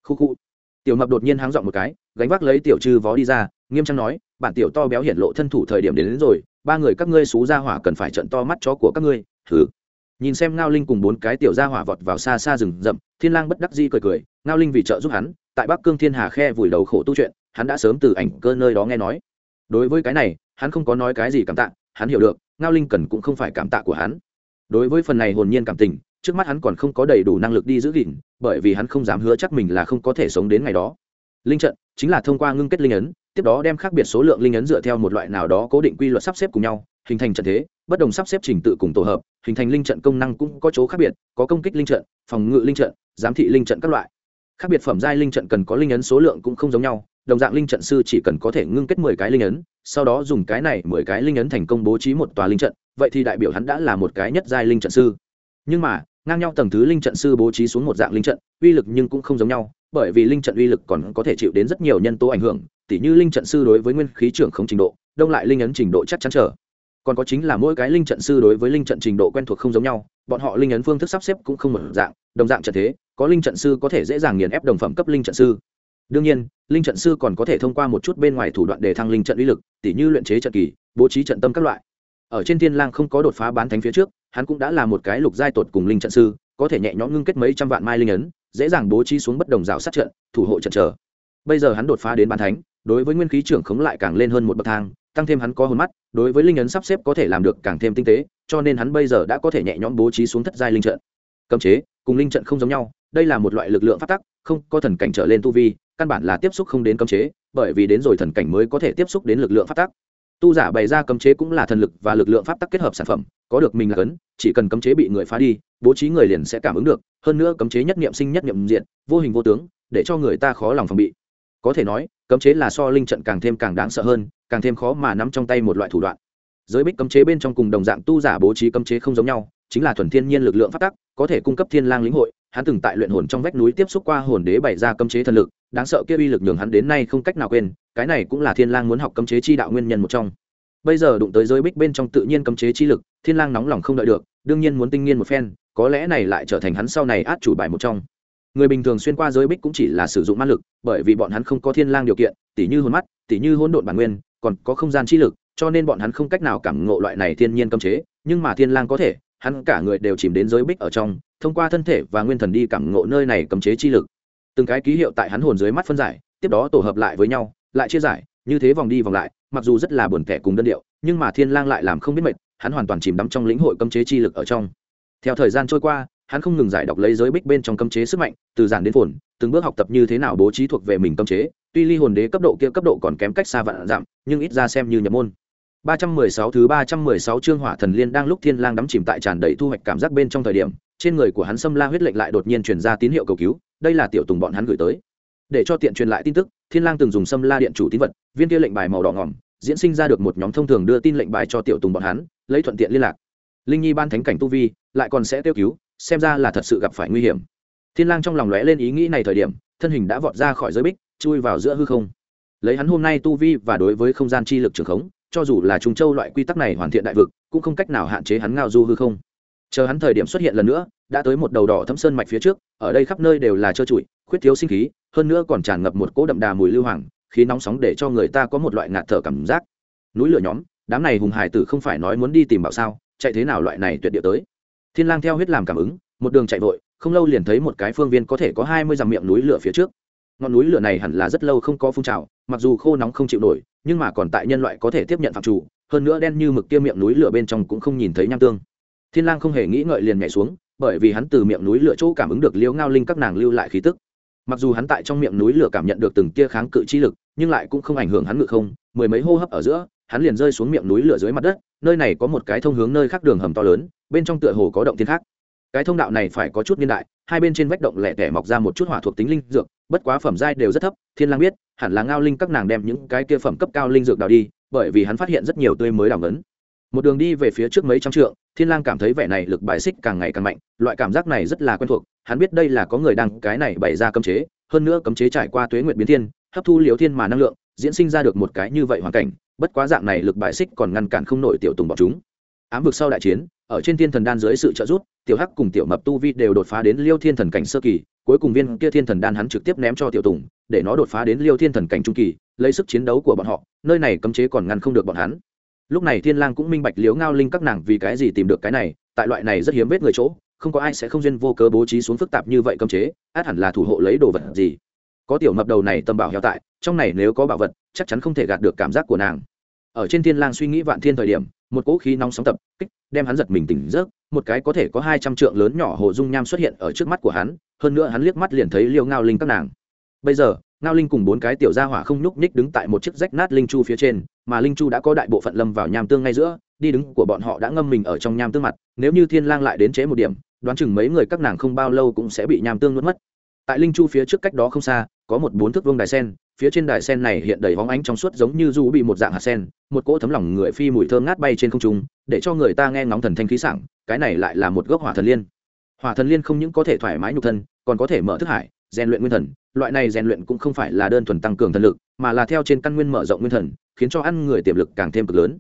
khu khu. Tiểu mập đột nhiên háng dọn một cái gánh vác lấy tiểu trư vó đi ra nghiêm trang nói bản tiểu to béo hiển lộ thân thủ thời điểm đến, đến rồi ba người các ngươi xú ra hỏa cần phải trận to mắt chó của các ngươi. Thử nhìn xem ngao linh cùng bốn cái tiểu ra hỏa vọt vào xa xa rừng rậm thiên lang bất đắc di cười cười ngao linh vì trợ giúp hắn tại bắc cương thiên hà khe vùi đầu khổ tu chuyện hắn đã sớm từ ảnh cơ nơi đó nghe nói. Đối với cái này hắn không có nói cái gì cảm tạ hắn hiểu được ngao linh cần cũng không phải cảm tạ của hắn. Đối với phần này hồn nhiên cảm tình trước mắt hắn còn không có đầy đủ năng lực đi giữ gìn, bởi vì hắn không dám hứa chắc mình là không có thể sống đến ngày đó. Linh trận chính là thông qua ngưng kết linh ấn, tiếp đó đem khác biệt số lượng linh ấn dựa theo một loại nào đó cố định quy luật sắp xếp cùng nhau, hình thành trận thế, bất đồng sắp xếp trình tự cùng tổ hợp, hình thành linh trận công năng cũng có chỗ khác biệt, có công kích linh trận, phòng ngự linh trận, giám thị linh trận các loại. Khác biệt phẩm giai linh trận cần có linh ấn số lượng cũng không giống nhau, đồng dạng linh trận sư chỉ cần có thể ngưng kết mười cái linh ấn, sau đó dùng cái này mười cái linh ấn thành công bố trí một tòa linh trận, vậy thì đại biểu hắn đã là một cái nhất giai linh trận sư nhưng mà, ngang nhau tầng thứ linh trận sư bố trí xuống một dạng linh trận, uy lực nhưng cũng không giống nhau, bởi vì linh trận uy lực còn có thể chịu đến rất nhiều nhân tố ảnh hưởng, tỉ như linh trận sư đối với nguyên khí trưởng không trình độ, đông lại linh ấn trình độ chắc chắn trở. Còn có chính là mỗi cái linh trận sư đối với linh trận trình độ quen thuộc không giống nhau, bọn họ linh ấn phương thức sắp xếp cũng không một dạng, đồng dạng trận thế, có linh trận sư có thể dễ dàng nghiền ép đồng phẩm cấp linh trận sư. Đương nhiên, linh trận sư còn có thể thông qua một chút bên ngoài thủ đoạn để thăng linh trận uy lực, tỉ như luyện chế trận kỳ, bố trí trận tâm các loại. Ở trên thiên lang không có đột phá bán thánh phía trước hắn cũng đã là một cái lục giai tột cùng linh trận sư, có thể nhẹ nhõm ngưng kết mấy trăm vạn mai linh ấn, dễ dàng bố trí xuống bất đồng rào sát trận, thủ hộ trận trở bây giờ hắn đột phá đến bán thánh, đối với nguyên khí trưởng khống lại càng lên hơn một bậc thang, tăng thêm hắn có hồn mắt, đối với linh ấn sắp xếp có thể làm được càng thêm tinh tế, cho nên hắn bây giờ đã có thể nhẹ nhõm bố trí xuống thất giai linh trận. Cấm chế, cùng linh trận không giống nhau, đây là một loại lực lượng phát tắc, không có thần cảnh trở lên tu vi, căn bản là tiếp xúc không đến cấm chế, bởi vì đến rồi thần cảnh mới có thể tiếp xúc đến lực lượng phát tắc tu giả bày ra cấm chế cũng là thần lực và lực lượng pháp tắc kết hợp sản phẩm, có được mình là cấn, chỉ cần cấm chế bị người phá đi, bố trí người liền sẽ cảm ứng được, hơn nữa cấm chế nhất niệm sinh nhất niệm diện vô hình vô tướng, để cho người ta khó lòng phòng bị. Có thể nói, cấm chế là so linh trận càng thêm càng đáng sợ hơn, càng thêm khó mà nắm trong tay một loại thủ đoạn. Giới bích cấm chế bên trong cùng đồng dạng tu giả bố trí cấm chế không giống nhau, chính là thuần thiên nhiên lực lượng phát tắc, có thể cung cấp thiên lang lĩnh hội hắn từng tại luyện hồn trong vách núi tiếp xúc qua hồn đế bày ra cấm chế thần lực, đáng sợ kia uy lực nhường hắn đến nay không cách nào quên, cái này cũng là thiên lang muốn học cấm chế chi đạo nguyên nhân một trong. Bây giờ đụng tới giới bích bên trong tự nhiên cấm chế chi lực, thiên lang nóng lòng không đợi được, đương nhiên muốn tinh nghiên một phen, có lẽ này lại trở thành hắn sau này át chủ bài một trong. Người bình thường xuyên qua giới bích cũng chỉ là sử dụng ma lực, bởi vì bọn hắn không có thiên lang điều kiện, tỉ như hồn mắt, tỉ như hỗn độn bản nguyên, còn có không gian chi lực, cho nên bọn hắn không cách nào cảm ngộ loại này thiên nhiên cấm chế, nhưng mà thiên lang có thể hắn cả người đều chìm đến giới bích ở trong, thông qua thân thể và nguyên thần đi cảm ngộ nơi này cấm chế chi lực. Từng cái ký hiệu tại hắn hồn dưới mắt phân giải, tiếp đó tổ hợp lại với nhau, lại chia giải, như thế vòng đi vòng lại, mặc dù rất là buồn tẻ cùng đơn điệu, nhưng mà thiên lang lại làm không biết mệt, hắn hoàn toàn chìm đắm trong lĩnh hội cấm chế chi lực ở trong. Theo thời gian trôi qua, hắn không ngừng giải đọc lấy giới bích bên trong cấm chế sức mạnh, từ giản đến phồn, từng bước học tập như thế nào bố trí thuộc về mình cấm chế, tuy ly hồn đế cấp độ kia cấp độ còn kém cách xa vạn dặm nhưng ít ra xem như nhập môn. 316 thứ 316 chương Hỏa Thần Liên đang lúc Thiên Lang đắm chìm tại tràn đầy thu hoạch cảm giác bên trong thời điểm, trên người của hắn Sâm La huyết lệnh lại đột nhiên truyền ra tín hiệu cầu cứu, đây là tiểu Tùng bọn hắn gửi tới. Để cho tiện truyền lại tin tức, Thiên Lang từng dùng Sâm La điện chủ tín vật, viên kia lệnh bài màu đỏ ngòm, diễn sinh ra được một nhóm thông thường đưa tin lệnh bài cho tiểu Tùng bọn hắn, lấy thuận tiện liên lạc. Linh Nhi ban thánh cảnh tu vi, lại còn sẽ tiêu cứu, xem ra là thật sự gặp phải nguy hiểm. Thiên Lang trong lòng lóe lên ý nghĩ này thời điểm, thân hình đã vọt ra khỏi giới bích, chui vào giữa hư không. Lấy hắn hôm nay tu vi và đối với không gian chi lực trường khống, cho dù là trung châu loại quy tắc này hoàn thiện đại vực, cũng không cách nào hạn chế hắn ngao du hư không. Chờ hắn thời điểm xuất hiện lần nữa, đã tới một đầu đỏ thấm sơn mạch phía trước, ở đây khắp nơi đều là trơ trụi, khuyết thiếu sinh khí, hơn nữa còn tràn ngập một cỗ đậm đà mùi lưu hoàng, khí nóng sóng để cho người ta có một loại ngạt thở cảm giác. Núi lửa nhóm, đám này hùng hải tử không phải nói muốn đi tìm bảo sao, chạy thế nào loại này tuyệt địa tới. Thiên lang theo huyết làm cảm ứng, một đường chạy vội, không lâu liền thấy một cái phương viên có thể có hai mươi dặm miệng núi lửa phía trước. Ngọn núi lửa này hẳn là rất lâu không có phun trào mặc dù khô nóng không chịu nổi, nhưng mà còn tại nhân loại có thể tiếp nhận phạm chủ, hơn nữa đen như mực kia miệng núi lửa bên trong cũng không nhìn thấy nham tương. Thiên lang không hề nghĩ ngợi liền nhảy xuống, bởi vì hắn từ miệng núi lửa chỗ cảm ứng được liễu ngao linh các nàng lưu lại khí tức. Mặc dù hắn tại trong miệng núi lửa cảm nhận được từng tia kháng cự chi lực, nhưng lại cũng không ảnh hưởng hắn ngự không, mười mấy hô hấp ở giữa, hắn liền rơi xuống miệng núi lửa dưới mặt đất, nơi này có một cái thông hướng nơi khác đường hầm to lớn, bên trong tựa hồ có động thiên khác. Cái thông đạo này phải có chút niên đại, hai bên trên vách động lẻ tẻ mọc ra một chút hỏa thuộc tính linh dược, bất quá phẩm giai đều rất thấp, thiên lang biết hẳn là ngao linh các nàng đem những cái kia phẩm cấp cao linh dược đào đi, bởi vì hắn phát hiện rất nhiều tươi mới đào ngấn. Một đường đi về phía trước mấy trăm trượng, thiên lang cảm thấy vẻ này lực bài xích càng ngày càng mạnh, loại cảm giác này rất là quen thuộc, hắn biết đây là có người đang cái này bày ra cấm chế, hơn nữa cấm chế trải qua tuế nguyệt biến thiên, hấp thu liều thiên mà năng lượng, diễn sinh ra được một cái như vậy hoàn cảnh, bất quá dạng này lực bài xích còn ngăn cản không nổi tiểu tùng bọn chúng. Ám vực sau đại chiến, ở trên thiên thần đan dưới sự trợ giúp, tiểu hắc cùng tiểu mập tu vi đều đột phá đến liêu thiên thần cảnh sơ kỳ cuối cùng viên kia thiên thần đan hắn trực tiếp ném cho tiểu tùng, để nó đột phá đến liêu thiên thần cảnh trung kỳ, lấy sức chiến đấu của bọn họ, nơi này cấm chế còn ngăn không được bọn hắn. Lúc này thiên lang cũng minh bạch liếu ngao linh các nàng vì cái gì tìm được cái này, tại loại này rất hiếm vết người chỗ, không có ai sẽ không duyên vô cớ bố trí xuống phức tạp như vậy cấm chế, át hẳn là thủ hộ lấy đồ vật gì. Có tiểu mập đầu này tâm bảo heo tại, trong này nếu có bảo vật, chắc chắn không thể gạt được cảm giác của nàng. Ở trên thiên lang suy nghĩ vạn thiên thời điểm, một cỗ khí nóng sóng tập, kích, đem hắn giật mình tỉnh giấc một cái có thể có hai trăm trượng lớn nhỏ hồ dung nham xuất hiện ở trước mắt của hắn, hơn nữa hắn liếc mắt liền thấy liêu ngao linh các nàng. Bây giờ, ngao linh cùng bốn cái tiểu gia hỏa không nhúc nhích đứng tại một chiếc rách nát linh chu phía trên, mà linh chu đã có đại bộ phận lâm vào nham tương ngay giữa, đi đứng của bọn họ đã ngâm mình ở trong nham tương mặt, nếu như thiên lang lại đến chế một điểm, đoán chừng mấy người các nàng không bao lâu cũng sẽ bị nham tương nuốt mất. Tại linh chu phía trước cách đó không xa, có một bốn thước vương đài sen phía trên đài sen này hiện đầy bóng ánh trong suốt giống như du bị một dạng hạt sen, một cỗ thấm lỏng người phi mùi thơm ngát bay trên không trung, để cho người ta nghe ngóng thần thanh khí sảng, cái này lại là một gốc hỏa thần liên. Hỏa thần liên không những có thể thoải mái nhục thân, còn có thể mở thức hải, rèn luyện nguyên thần, loại này rèn luyện cũng không phải là đơn thuần tăng cường thần lực, mà là theo trên căn nguyên mở rộng nguyên thần, khiến cho ăn người tiềm lực càng thêm cực lớn.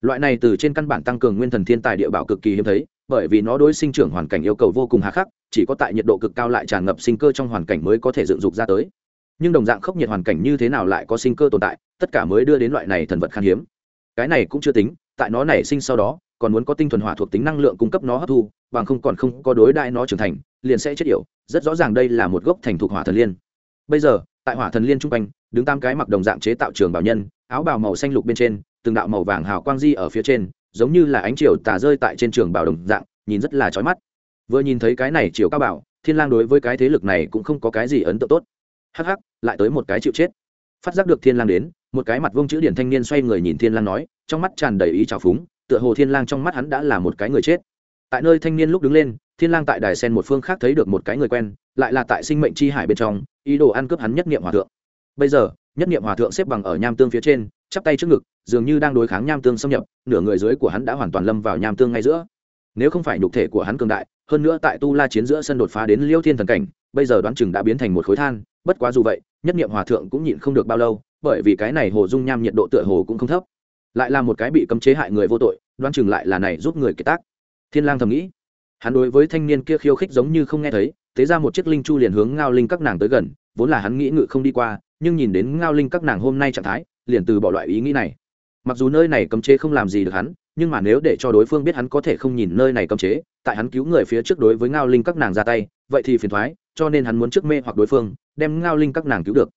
Loại này từ trên căn bản tăng cường nguyên thần thiên tài địa bảo cực kỳ hiếm thấy, bởi vì nó đối sinh trưởng hoàn cảnh yêu cầu vô cùng hà khắc, chỉ có tại nhiệt độ cực cao lại tràn ngập sinh cơ trong hoàn cảnh mới có thể dựng dục ra tới nhưng đồng dạng khốc nhiệt hoàn cảnh như thế nào lại có sinh cơ tồn tại, tất cả mới đưa đến loại này thần vật khan hiếm. Cái này cũng chưa tính, tại nó nảy sinh sau đó, còn muốn có tinh thuần hỏa thuộc tính năng lượng cung cấp nó hấp thu, bằng không còn không có đối đại nó trưởng thành, liền sẽ chết yểu. Rất rõ ràng đây là một gốc thành thuộc hỏa thần liên. Bây giờ, tại hỏa thần liên trung quanh, đứng tam cái mặc đồng dạng chế tạo trường bảo nhân, áo bào màu xanh lục bên trên, từng đạo màu vàng hào quang di ở phía trên, giống như là ánh chiều tà rơi tại trên trường bảo đồng dạng, nhìn rất là chói mắt. Vừa nhìn thấy cái này chiều cao bảo, thiên lang đối với cái thế lực này cũng không có cái gì ấn tượng tốt. Hắc hắc lại tới một cái chịu chết. Phát giác được thiên lang đến, một cái mặt vông chữ điển thanh niên xoay người nhìn thiên lang nói, trong mắt tràn đầy ý trào phúng, tựa hồ thiên lang trong mắt hắn đã là một cái người chết. Tại nơi thanh niên lúc đứng lên, thiên lang tại đài sen một phương khác thấy được một cái người quen, lại là tại sinh mệnh chi hải bên trong, ý đồ ăn cướp hắn nhất niệm hòa thượng. Bây giờ, nhất niệm hòa thượng xếp bằng ở nham tương phía trên, chắp tay trước ngực, dường như đang đối kháng nham tương xâm nhập, nửa người dưới của hắn đã hoàn toàn lâm vào nham tương ngay giữa. Nếu không phải nhục thể của hắn cường đại, hơn nữa tại tu la chiến giữa sân đột phá đến liêu thiên thần cảnh, bây giờ đoán chừng đã biến thành một khối than, bất quá dù vậy nhất niệm hòa thượng cũng nhịn không được bao lâu, bởi vì cái này hồ dung nham nhiệt độ tựa hồ cũng không thấp. Lại là một cái bị cấm chế hại người vô tội Đoan chừng lại là này giúp người kiệt tác. Thiên lang thầm nghĩ. Hắn đối với thanh niên kia khiêu khích giống như không nghe thấy, thế ra một chiếc linh chu liền hướng ngao linh các nàng tới gần, vốn là hắn nghĩ ngự không đi qua, nhưng nhìn đến ngao linh các nàng hôm nay trạng thái, liền từ bỏ loại ý nghĩ này. Mặc dù nơi này cấm chế không làm gì được hắn, nhưng mà nếu để cho đối phương biết hắn có thể không nhìn nơi này cấm chế, tại hắn cứu người phía trước đối với ngao linh các nàng ra tay, vậy thì phiền thoái cho nên hắn muốn trước mê hoặc đối phương, đem ngao linh các nàng cứu được.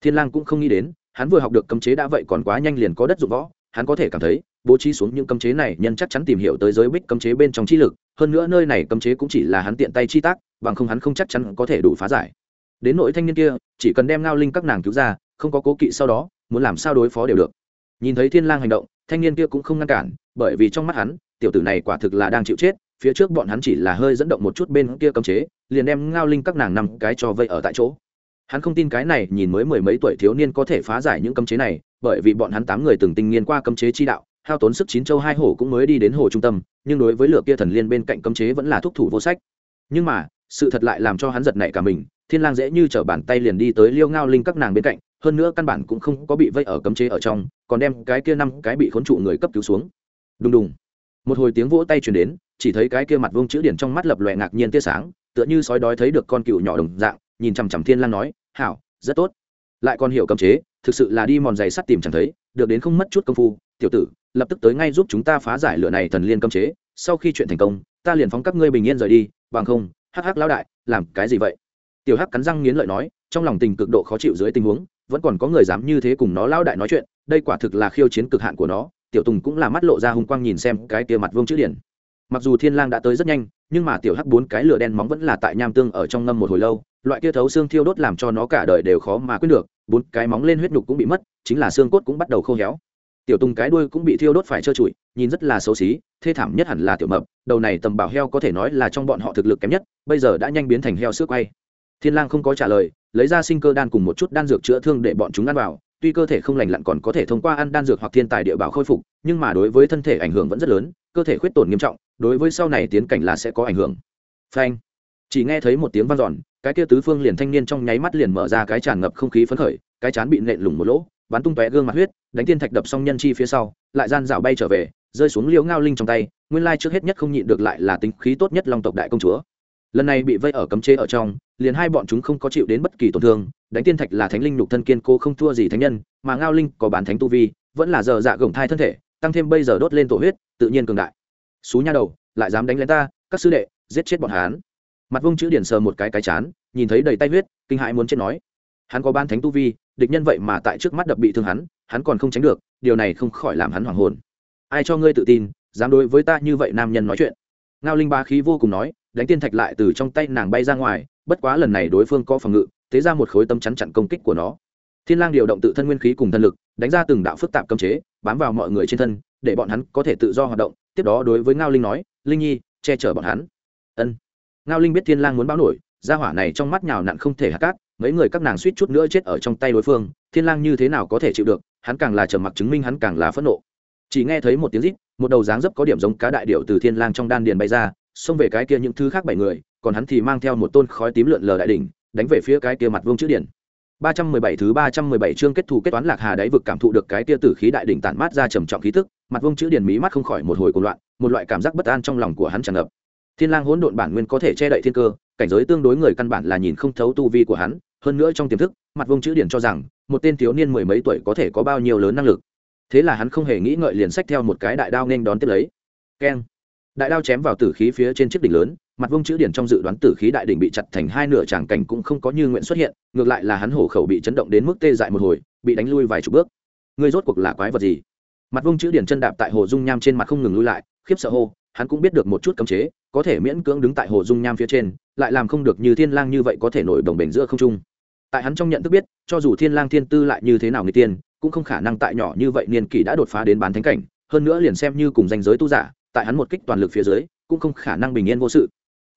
Thiên lang cũng không nghĩ đến, hắn vừa học được cấm chế đã vậy còn quá nhanh liền có đất dụng võ, hắn có thể cảm thấy, bố trí xuống những cấm chế này nhân chắc chắn tìm hiểu tới giới bích cấm chế bên trong chi lực, hơn nữa nơi này cấm chế cũng chỉ là hắn tiện tay chi tác, bằng không hắn không chắc chắn có thể đủ phá giải. Đến nội thanh niên kia, chỉ cần đem ngao linh các nàng cứu ra, không có cố kỵ sau đó, muốn làm sao đối phó đều được. Nhìn thấy thiên lang hành động, thanh niên kia cũng không ngăn cản, bởi vì trong mắt hắn, tiểu tử này quả thực là đang chịu chết phía trước bọn hắn chỉ là hơi dẫn động một chút bên kia cấm chế, liền đem ngao linh các nàng nằm cái cho vây ở tại chỗ. Hắn không tin cái này nhìn mới mười mấy tuổi thiếu niên có thể phá giải những cấm chế này, bởi vì bọn hắn tám người từng tinh nghiên qua cấm chế chi đạo, hao tốn sức chín châu hai hổ cũng mới đi đến hồ trung tâm, nhưng đối với lửa kia thần liên bên cạnh cấm chế vẫn là thúc thủ vô sách. Nhưng mà, sự thật lại làm cho hắn giật nảy cả mình, thiên lang dễ như trở bàn tay liền đi tới liêu ngao linh các nàng bên cạnh, hơn nữa căn bản cũng không có bị vây ở cấm chế ở trong, còn đem cái kia năm cái bị khốn trụ người cấp cứu xuống. Đùng đùng. Một hồi tiếng vỗ tay truyền đến chỉ thấy cái kia mặt vương chữ điển trong mắt lập lòe ngạc nhiên tia sáng, tựa như sói đói thấy được con cựu nhỏ đồng dạng, nhìn chằm chằm thiên lang nói, hảo, rất tốt. Lại còn hiểu cấm chế, thực sự là đi mòn giày sắt tìm chẳng thấy, được đến không mất chút công phu, tiểu tử, lập tức tới ngay giúp chúng ta phá giải lửa này thần liên cấm chế, sau khi chuyện thành công, ta liền phóng các ngươi bình yên rời đi, bằng không, hắc hắc lão đại, làm cái gì vậy? Tiểu hắc cắn răng nghiến lợi nói, trong lòng tình cực độ khó chịu dưới tình huống, vẫn còn có người dám như thế cùng nó lão đại nói chuyện, đây quả thực là khiêu chiến cực hạn của nó, tiểu tùng cũng là mắt lộ ra hung quang nhìn xem cái kia mặt vương chữ điển mặc dù thiên lang đã tới rất nhanh, nhưng mà tiểu hắc bốn cái lửa đen móng vẫn là tại nham tương ở trong ngâm một hồi lâu, loại kia thấu xương thiêu đốt làm cho nó cả đời đều khó mà quyết được, bốn cái móng lên huyết nhục cũng bị mất, chính là xương cốt cũng bắt đầu khô héo. Tiểu tùng cái đuôi cũng bị thiêu đốt phải trơ trụi, nhìn rất là xấu xí, thê thảm nhất hẳn là tiểu mập, đầu này tầm bảo heo có thể nói là trong bọn họ thực lực kém nhất, bây giờ đã nhanh biến thành heo sữa quay. Thiên lang không có trả lời, lấy ra sinh cơ đan cùng một chút đan dược chữa thương để bọn chúng ăn vào, tuy cơ thể không lành lặn còn có thể thông qua ăn đan dược hoặc thiên tài địa bảo khôi phục, nhưng mà đối với thân thể ảnh hưởng vẫn rất lớn cơ thể khuyết tổn nghiêm trọng, đối với sau này tiến cảnh là sẽ có ảnh hưởng. Phanh. Chỉ nghe thấy một tiếng vang dọn, cái kia tứ phương liền thanh niên trong nháy mắt liền mở ra cái tràn ngập không khí phấn khởi, cái chán bị nện lủng một lỗ, bắn tung tóe gương mặt huyết, đánh tiên thạch đập xong nhân chi phía sau, lại gian dạo bay trở về, rơi xuống liễu ngao linh trong tay, nguyên lai trước hết nhất không nhịn được lại là tính khí tốt nhất long tộc đại công chúa. Lần này bị vây ở cấm chế ở trong, liền hai bọn chúng không có chịu đến bất kỳ tổn thương, đánh tiên thạch là thánh linh nhục thân kiên cố không thua gì thánh nhân, mà ngao linh có bán thánh tu vi, vẫn là giờ dạ gồng thai thân thể tăng thêm bây giờ đốt lên tổ huyết, tự nhiên cường đại. Xú nha đầu, lại dám đánh lên ta, các sư đệ, giết chết bọn hán mặt vông chữ điển sờ một cái cái chán, nhìn thấy đầy tay huyết, kinh hãi muốn chết nói. Hắn có ban thánh tu vi, địch nhân vậy mà tại trước mắt đập bị thương hắn hắn còn không tránh được, điều này không khỏi làm hắn hoảng hồn. Ai cho ngươi tự tin, dám đối với ta như vậy nam nhân nói chuyện? Ngao linh ba khí vô cùng nói, đánh tiên thạch lại từ trong tay nàng bay ra ngoài, bất quá lần này đối phương có phòng ngự, thế ra một khối tâm chắn chặn công kích của nó. Thiên lang điều động tự thân nguyên khí cùng thân lực, đánh ra từng đạo phức tạp cấm chế bám vào mọi người trên thân, để bọn hắn có thể tự do hoạt động. Tiếp đó đối với ngao linh nói, linh nhi, che chở bọn hắn. Ân. Ngao linh biết thiên lang muốn báo nổi, gia hỏa này trong mắt nhào nặn không thể hạ cát, mấy người các nàng suýt chút nữa chết ở trong tay đối phương, thiên lang như thế nào có thể chịu được, hắn càng là trầm mặc chứng minh hắn càng là phẫn nộ. Chỉ nghe thấy một tiếng rít, một đầu dáng dấp có điểm giống cá đại điệu từ thiên lang trong đan điền bay ra, xông về cái kia những thứ khác bảy người, còn hắn thì mang theo một tôn khói tím lượn lờ đại đỉnh, đánh về phía cái kia mặt vương chữ điển 317 thứ 317 chương kết thù kết toán lạc hà đáy vực cảm thụ được cái kia tử khí đại đỉnh tản mát ra trầm trọng khí tức, mặt vương chữ điển mí mắt không khỏi một hồi cuồng loạn, một loại cảm giác bất an trong lòng của hắn tràn ngập. Thiên Lang hỗn độn bản nguyên có thể che đậy thiên cơ, cảnh giới tương đối người căn bản là nhìn không thấu tu vi của hắn, hơn nữa trong tiềm thức, mặt vương chữ điển cho rằng, một tên thiếu niên mười mấy tuổi có thể có bao nhiêu lớn năng lực. Thế là hắn không hề nghĩ ngợi liền xách theo một cái đại đao nên đón tiếp lấy. Keng! Đại đao chém vào tử khí phía trên chiếc đỉnh lớn, mặt vông chữ điển trong dự đoán tử khí đại đỉnh bị chặt thành hai nửa tràng cảnh cũng không có như nguyện xuất hiện, ngược lại là hắn hổ khẩu bị chấn động đến mức tê dại một hồi, bị đánh lui vài chục bước. Người rốt cuộc là quái vật gì? Mặt vông chữ điển chân đạp tại hồ dung nham trên mặt không ngừng lui lại, khiếp sợ hô, hắn cũng biết được một chút cấm chế, có thể miễn cưỡng đứng tại hồ dung nham phía trên, lại làm không được như thiên lang như vậy có thể nổi đồng bền giữa không trung. Tại hắn trong nhận thức biết, cho dù thiên lang thiên tư lại như thế nào người tiên, cũng không khả năng tại nhỏ như vậy niên kỷ đã đột phá đến bán thánh cảnh, hơn nữa liền xem như cùng danh giới tu giả, tại hắn một kích toàn lực phía dưới, cũng không khả năng bình yên vô sự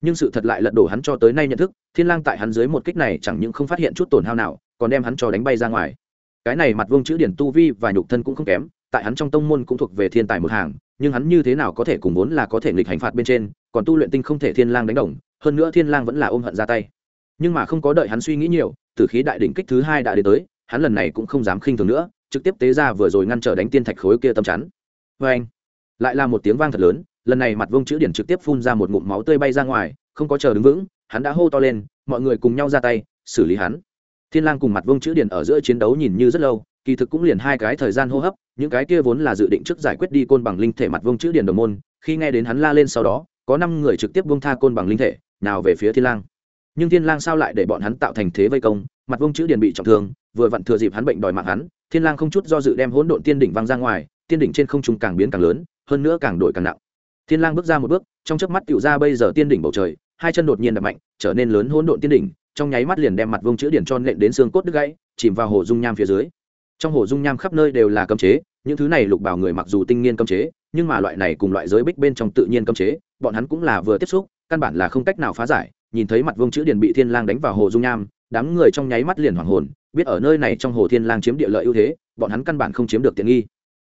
nhưng sự thật lại lật đổ hắn cho tới nay nhận thức, thiên lang tại hắn dưới một kích này chẳng những không phát hiện chút tổn hao nào, còn đem hắn cho đánh bay ra ngoài. Cái này mặt vương chữ điển tu vi và nhục thân cũng không kém, tại hắn trong tông môn cũng thuộc về thiên tài một hàng, nhưng hắn như thế nào có thể cùng vốn là có thể nghịch hành phạt bên trên, còn tu luyện tinh không thể thiên lang đánh đồng, hơn nữa thiên lang vẫn là ôm hận ra tay. Nhưng mà không có đợi hắn suy nghĩ nhiều tử khí đại đỉnh kích thứ hai đã đến tới, hắn lần này cũng không dám khinh thường nữa, trực tiếp tế ra vừa rồi ngăn trở đánh tiên thạch khối kia tâm chắn. Với anh lại là một tiếng vang thật lớn lần này mặt vông chữ điển trực tiếp phun ra một ngụm máu tươi bay ra ngoài, không có chờ đứng vững, hắn đã hô to lên, mọi người cùng nhau ra tay, xử lý hắn. Thiên lang cùng mặt vông chữ điển ở giữa chiến đấu nhìn như rất lâu, kỳ thực cũng liền hai cái thời gian hô hấp, những cái kia vốn là dự định trước giải quyết đi côn bằng linh thể mặt vông chữ điển đồng môn, khi nghe đến hắn la lên sau đó, có năm người trực tiếp vung tha côn bằng linh thể, nào về phía thiên lang. Nhưng thiên lang sao lại để bọn hắn tạo thành thế vây công, mặt vông chữ điển bị trọng thương, vừa vặn thừa dịp hắn bệnh đòi mạng hắn, thiên lang không chút do dự đem hỗn độn tiên đỉnh văng ra ngoài, tiên đỉnh trên không trung càng biến càng lớn, hơn nữa càng đổi càng nặng thiên lang bước ra một bước, trong chớp mắt tiểu ra bây giờ tiên đỉnh bầu trời, hai chân đột nhiên đập mạnh, trở nên lớn hỗn độn tiên đỉnh, trong nháy mắt liền đem mặt vương chữ điển tròn lệnh đến xương cốt đứt gãy, chìm vào hồ dung nham phía dưới. Trong hồ dung nham khắp nơi đều là cấm chế, những thứ này lục bảo người mặc dù tinh nghiên cấm chế, nhưng mà loại này cùng loại giới bích bên trong tự nhiên cấm chế, bọn hắn cũng là vừa tiếp xúc, căn bản là không cách nào phá giải, nhìn thấy mặt vương chữ điển bị thiên lang đánh vào hồ dung nham, đám người trong nháy mắt liền hoảng hồn, biết ở nơi này trong hồ thiên lang chiếm địa lợi ưu thế, bọn hắn căn bản không chiếm được tiện nghi.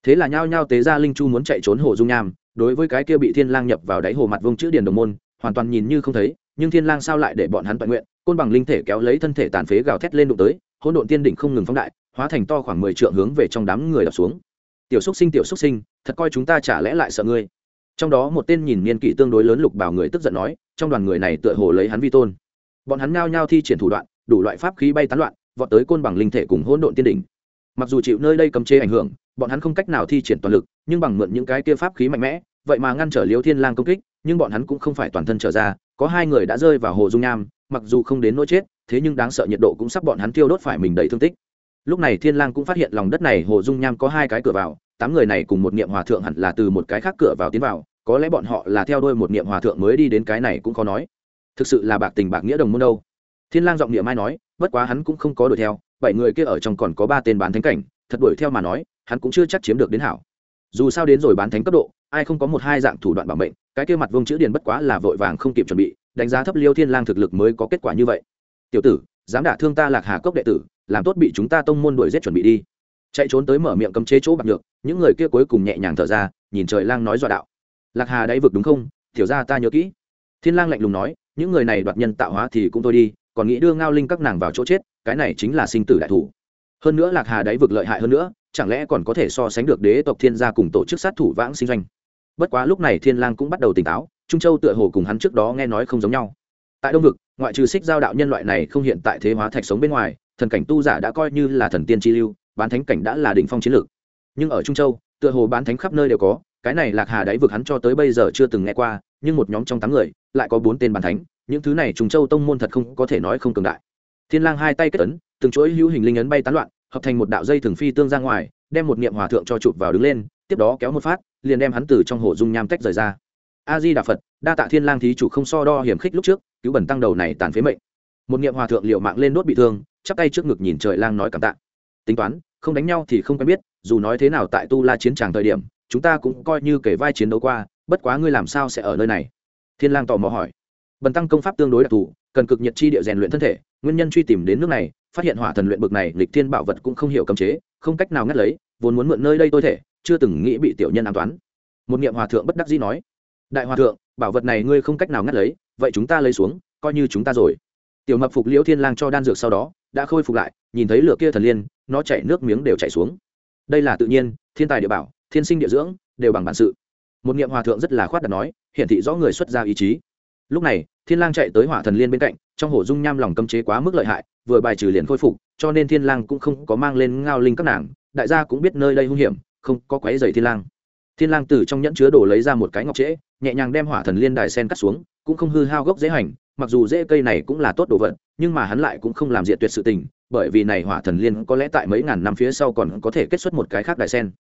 Thế là nhao nhao tế ra linh chu muốn chạy trốn hồ dung nham đối với cái kia bị thiên lang nhập vào đáy hồ mặt vương chữ điển đồng môn, hoàn toàn nhìn như không thấy, nhưng thiên lang sao lại để bọn hắn toàn nguyện, côn bằng linh thể kéo lấy thân thể tàn phế gào thét lên đụng tới, hỗn độn tiên đỉnh không ngừng phóng đại, hóa thành to khoảng mười trượng hướng về trong đám người đập xuống. Tiểu xúc sinh, tiểu xúc sinh, thật coi chúng ta chả lẽ lại sợ ngươi? Trong đó một tên nhìn niên kỷ tương đối lớn lục bảo người tức giận nói, trong đoàn người này tựa hồ lấy hắn vi tôn. Bọn hắn nhao nhao thi triển thủ đoạn, đủ loại pháp khí bay tán loạn, vọt tới côn bằng linh thể cùng hỗn độn tiên đỉnh. Mặc dù chịu nơi đây cấm chế ảnh hưởng bọn hắn không cách nào thi triển toàn lực, nhưng bằng mượn những cái kia pháp khí mạnh mẽ, vậy mà ngăn trở liêu thiên lang công kích, nhưng bọn hắn cũng không phải toàn thân trở ra, có hai người đã rơi vào hồ dung nham, mặc dù không đến nỗi chết, thế nhưng đáng sợ nhiệt độ cũng sắp bọn hắn tiêu đốt phải mình đầy thương tích. Lúc này thiên lang cũng phát hiện lòng đất này hồ dung nham có hai cái cửa vào, tám người này cùng một niệm hòa thượng hẳn là từ một cái khác cửa vào tiến vào, có lẽ bọn họ là theo đuôi một niệm hòa thượng mới đi đến cái này cũng khó nói. Thực sự là bạc tình bạc nghĩa đồng môn đâu. Thiên lang giọng niệm mai nói, bất quá hắn cũng không có đuổi theo, bảy người kia ở trong còn có ba tên bán thánh cảnh, thật đuổi theo mà nói hắn cũng chưa chắc chiếm được đến hảo. Dù sao đến rồi bán thánh cấp độ, ai không có một hai dạng thủ đoạn bảo mệnh, cái kia mặt vương chữ điền bất quá là vội vàng không kịp chuẩn bị, đánh giá thấp liêu thiên lang thực lực mới có kết quả như vậy. Tiểu tử, dám đả thương ta lạc hà cốc đệ tử, làm tốt bị chúng ta tông môn đuổi giết chuẩn bị đi. Chạy trốn tới mở miệng cấm chế chỗ bạc được những người kia cuối cùng nhẹ nhàng thở ra, nhìn trời lang nói dọa đạo. Lạc hà đáy vực đúng không? Tiểu ra ta nhớ kỹ. Thiên lang lạnh lùng nói, những người này đoạt nhân tạo hóa thì cũng thôi đi, còn nghĩ đưa ngao linh các nàng vào chỗ chết, cái này chính là sinh tử đại thủ. Hơn nữa lạc hà đáy vực lợi hại hơn nữa chẳng lẽ còn có thể so sánh được đế tộc thiên gia cùng tổ chức sát thủ vãng sinh doanh? Bất quá lúc này thiên lang cũng bắt đầu tỉnh táo, trung châu tựa hồ cùng hắn trước đó nghe nói không giống nhau. Tại đông vực, ngoại trừ xích giao đạo nhân loại này không hiện tại thế hóa thạch sống bên ngoài, thần cảnh tu giả đã coi như là thần tiên chi lưu, bán thánh cảnh đã là đỉnh phong chiến lược. Nhưng ở trung châu, tựa hồ bán thánh khắp nơi đều có, cái này lạc hà đáy vực hắn cho tới bây giờ chưa từng nghe qua, nhưng một nhóm trong tám người, lại có bốn tên bán thánh, những thứ này trung châu tông môn thật không có thể nói không cường đại. Thiên lang hai tay kết ấn, từng chuỗi hữu hình linh ấn bay tán loạn hợp thành một đạo dây thường phi tương ra ngoài, đem một niệm hòa thượng cho chụp vào đứng lên, tiếp đó kéo một phát, liền đem hắn từ trong hồ dung nham tách rời ra. A di đà phật, đa tạ thiên lang thí chủ không so đo hiểm khích lúc trước, cứu bẩn tăng đầu này tàn phế mệnh. Một niệm hòa thượng liệu mạng lên đốt bị thương, chắp tay trước ngực nhìn trời lang nói cảm tạ. Tính toán, không đánh nhau thì không quen biết, dù nói thế nào tại tu la chiến tràng thời điểm, chúng ta cũng coi như kể vai chiến đấu qua, bất quá ngươi làm sao sẽ ở nơi này? Thiên lang tò mò hỏi. Bần tăng công pháp tương đối đặc thù, cần cực nhiệt chi địa rèn luyện thân thể, nguyên nhân truy tìm đến nước này phát hiện hỏa thần luyện bực này lịch thiên bảo vật cũng không hiểu cấm chế, không cách nào ngắt lấy, vốn muốn mượn nơi đây tôi thể, chưa từng nghĩ bị tiểu nhân an toán. Một niệm hòa thượng bất đắc dĩ nói, đại hòa thượng, bảo vật này ngươi không cách nào ngắt lấy, vậy chúng ta lấy xuống, coi như chúng ta rồi. Tiểu mập phục liễu thiên lang cho đan dược sau đó, đã khôi phục lại, nhìn thấy lửa kia thần liên, nó chảy nước miếng đều chảy xuống. Đây là tự nhiên, thiên tài địa bảo, thiên sinh địa dưỡng, đều bằng bản sự. Một niệm hòa thượng rất là khoát đặt nói, hiển thị rõ người xuất ra ý chí. Lúc này thiên lang chạy tới hỏa thần liên bên cạnh, trong hồ dung nham lòng cấm chế quá mức lợi hại, vừa bài trừ liền khôi phục, cho nên thiên lang cũng không có mang lên ngao linh các nàng, đại gia cũng biết nơi đây hung hiểm, không có quấy giày thiên lang. Thiên lang từ trong nhẫn chứa đồ lấy ra một cái ngọc trễ, nhẹ nhàng đem hỏa thần liên đài sen cắt xuống, cũng không hư hao gốc dễ hành, mặc dù dễ cây này cũng là tốt đồ vật, nhưng mà hắn lại cũng không làm diệt tuyệt sự tình, bởi vì này hỏa thần liên có lẽ tại mấy ngàn năm phía sau còn có thể kết xuất một cái khác đài sen.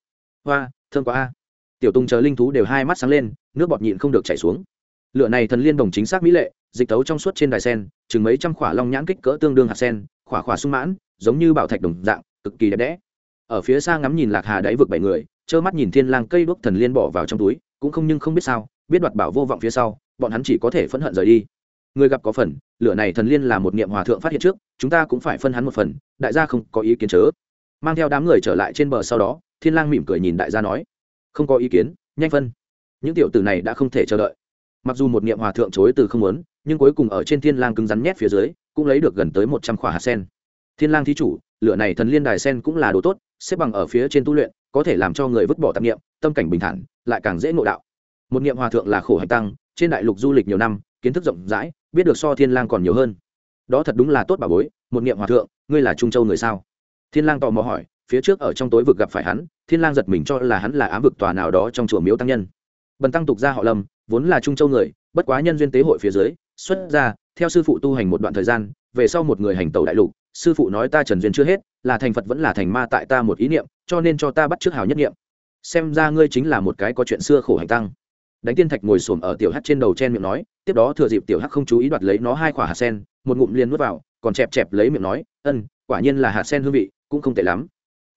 Hoa thơm quá a. Tiểu tung chờ linh thú đều hai mắt sáng lên, nước bọt nhịn không được chảy xuống lửa này thần liên đồng chính xác mỹ lệ, dịch tấu trong suốt trên đài sen, chừng mấy trăm khỏa long nhãn kích cỡ tương đương hạt sen, khỏa khỏa sung mãn, giống như bảo thạch đồng dạng, cực kỳ đẹp đẽ. Ở phía xa ngắm nhìn lạc hà đáy vực bảy người, trơ mắt nhìn thiên lang cây đuốc thần liên bỏ vào trong túi, cũng không nhưng không biết sao, biết đoạt bảo vô vọng phía sau, bọn hắn chỉ có thể phẫn hận rời đi. Người gặp có phần, lửa này thần liên là một niệm hòa thượng phát hiện trước, chúng ta cũng phải phân hắn một phần, đại gia không có ý kiến chớ. Mang theo đám người trở lại trên bờ sau đó, thiên lang mỉm cười nhìn đại gia nói, không có ý kiến, nhanh phân. Những tiểu tử này đã không thể chờ đợi mặc dù một niệm hòa thượng chối từ không muốn, nhưng cuối cùng ở trên thiên lang cứng rắn nhét phía dưới, cũng lấy được gần tới một trăm khỏa hạt sen. Thiên lang thí chủ, lửa này thần liên đài sen cũng là đồ tốt, xếp bằng ở phía trên tu luyện, có thể làm cho người vứt bỏ tạp niệm, tâm cảnh bình thản, lại càng dễ ngộ đạo. Một niệm hòa thượng là khổ hạnh tăng, trên đại lục du lịch nhiều năm, kiến thức rộng rãi, biết được so thiên lang còn nhiều hơn. Đó thật đúng là tốt bà bối, một niệm hòa thượng, ngươi là trung châu người sao? Thiên lang tò mò hỏi, phía trước ở trong tối vực gặp phải hắn, thiên lang giật mình cho là hắn là ám vực tòa nào đó trong chùa miếu tăng nhân bần tăng tục gia họ lâm, vốn là trung châu người, bất quá nhân duyên tế hội phía dưới, xuất ra theo sư phụ tu hành một đoạn thời gian, về sau một người hành tẩu đại lục, sư phụ nói ta trần duyên chưa hết, là thành phật vẫn là thành ma tại ta một ý niệm, cho nên cho ta bắt trước hào nhất niệm. Xem ra ngươi chính là một cái có chuyện xưa khổ hành tăng. Đánh tiên thạch ngồi xổm ở tiểu hắc trên đầu chen miệng nói, tiếp đó thừa dịp tiểu hắc không chú ý đoạt lấy nó hai quả hạt sen, một ngụm liền nuốt vào, còn chẹp chẹp lấy miệng nói, ân, quả nhiên là hạt sen hương vị, cũng không tệ lắm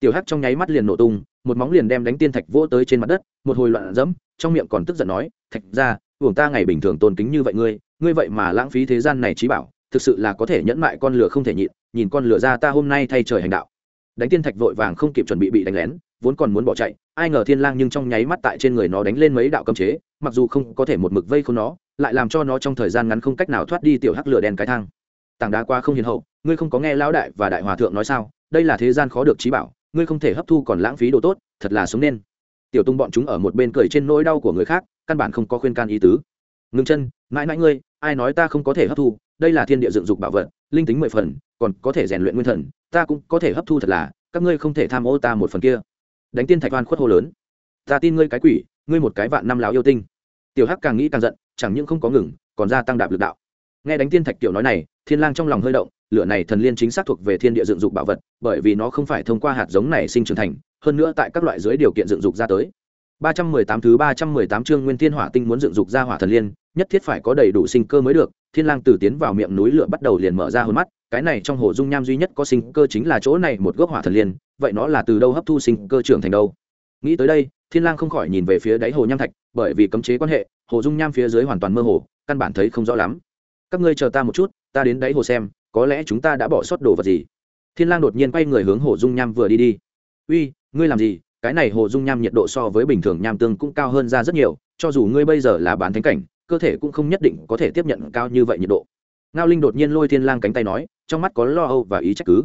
tiểu hắc trong nháy mắt liền nổ tung, một móng liền đem đánh tiên thạch vỗ tới trên mặt đất, một hồi loạn dẫm, trong miệng còn tức giận nói, thạch ra uổng ta ngày bình thường tôn kính như vậy ngươi ngươi vậy mà lãng phí thế gian này trí bảo, thực sự là có thể nhẫn mại con lửa không thể nhịn, nhìn con lửa ra ta hôm nay thay trời hành đạo. Đánh tiên thạch vội vàng không kịp chuẩn bị bị đánh lén, vốn còn muốn bỏ chạy, ai ngờ thiên lang nhưng trong nháy mắt tại trên người nó đánh lên mấy đạo cấm chế, mặc dù không có thể một mực vây khốn nó, lại làm cho nó trong thời gian ngắn không cách nào thoát đi tiểu hắc lửa đen cái thang. Tảng đá qua không hiền hậu, ngươi không có nghe lão đại và đại hòa thượng nói sao? Đây là thế gian khó được trí bảo ngươi không thể hấp thu còn lãng phí đồ tốt, thật là sống nên. Tiểu tung bọn chúng ở một bên cười trên nỗi đau của người khác, căn bản không có khuyên can ý tứ. Ngưng chân, mãi mãi ngươi, ai nói ta không có thể hấp thu, đây là thiên địa dựng dục bảo vật, linh tính mười phần, còn có thể rèn luyện nguyên thần, ta cũng có thể hấp thu thật là, các ngươi không thể tham ô ta một phần kia. Đánh tiên thạch oan khuất hô lớn. Ta tin ngươi cái quỷ, ngươi một cái vạn năm láo yêu tinh. Tiểu hắc càng nghĩ càng giận, chẳng những không có ngừng, còn gia tăng đạp lực đạo. Nghe đánh tiên thạch tiểu nói này thiên lang trong lòng hơi động lửa này thần liên chính xác thuộc về thiên địa dựng dục bảo vật bởi vì nó không phải thông qua hạt giống này sinh trưởng thành hơn nữa tại các loại dưới điều kiện dựng dục ra tới 318 thứ 318 chương Nguyên Thiên Hỏa Tinh muốn dựng dục ra hỏa thần liên, nhất thiết phải có đầy đủ sinh cơ mới được. Thiên Lang từ tiến vào miệng núi lửa bắt đầu liền mở ra hồn mắt, cái này trong hồ dung nham duy nhất có sinh cơ chính là chỗ này một gốc hỏa thần liên, vậy nó là từ đâu hấp thu sinh cơ trưởng thành đâu? Nghĩ tới đây, Thiên Lang không khỏi nhìn về phía đáy hồ nham thạch, bởi vì cấm chế quan hệ, hồ dung nham phía dưới hoàn toàn mơ hồ, căn bản thấy không rõ lắm. Các ngươi chờ ta một chút, ta đến đáy hồ xem, có lẽ chúng ta đã bỏ sót đồ vật gì. Thiên Lang đột nhiên quay người hướng hồ dung nham vừa đi đi. "Uy, ngươi làm gì? cái này hồ dung nham nhiệt độ so với bình thường nham tương cũng cao hơn ra rất nhiều cho dù ngươi bây giờ là bán thánh cảnh cơ thể cũng không nhất định có thể tiếp nhận cao như vậy nhiệt độ ngao linh đột nhiên lôi thiên lang cánh tay nói trong mắt có lo âu và ý trách cứ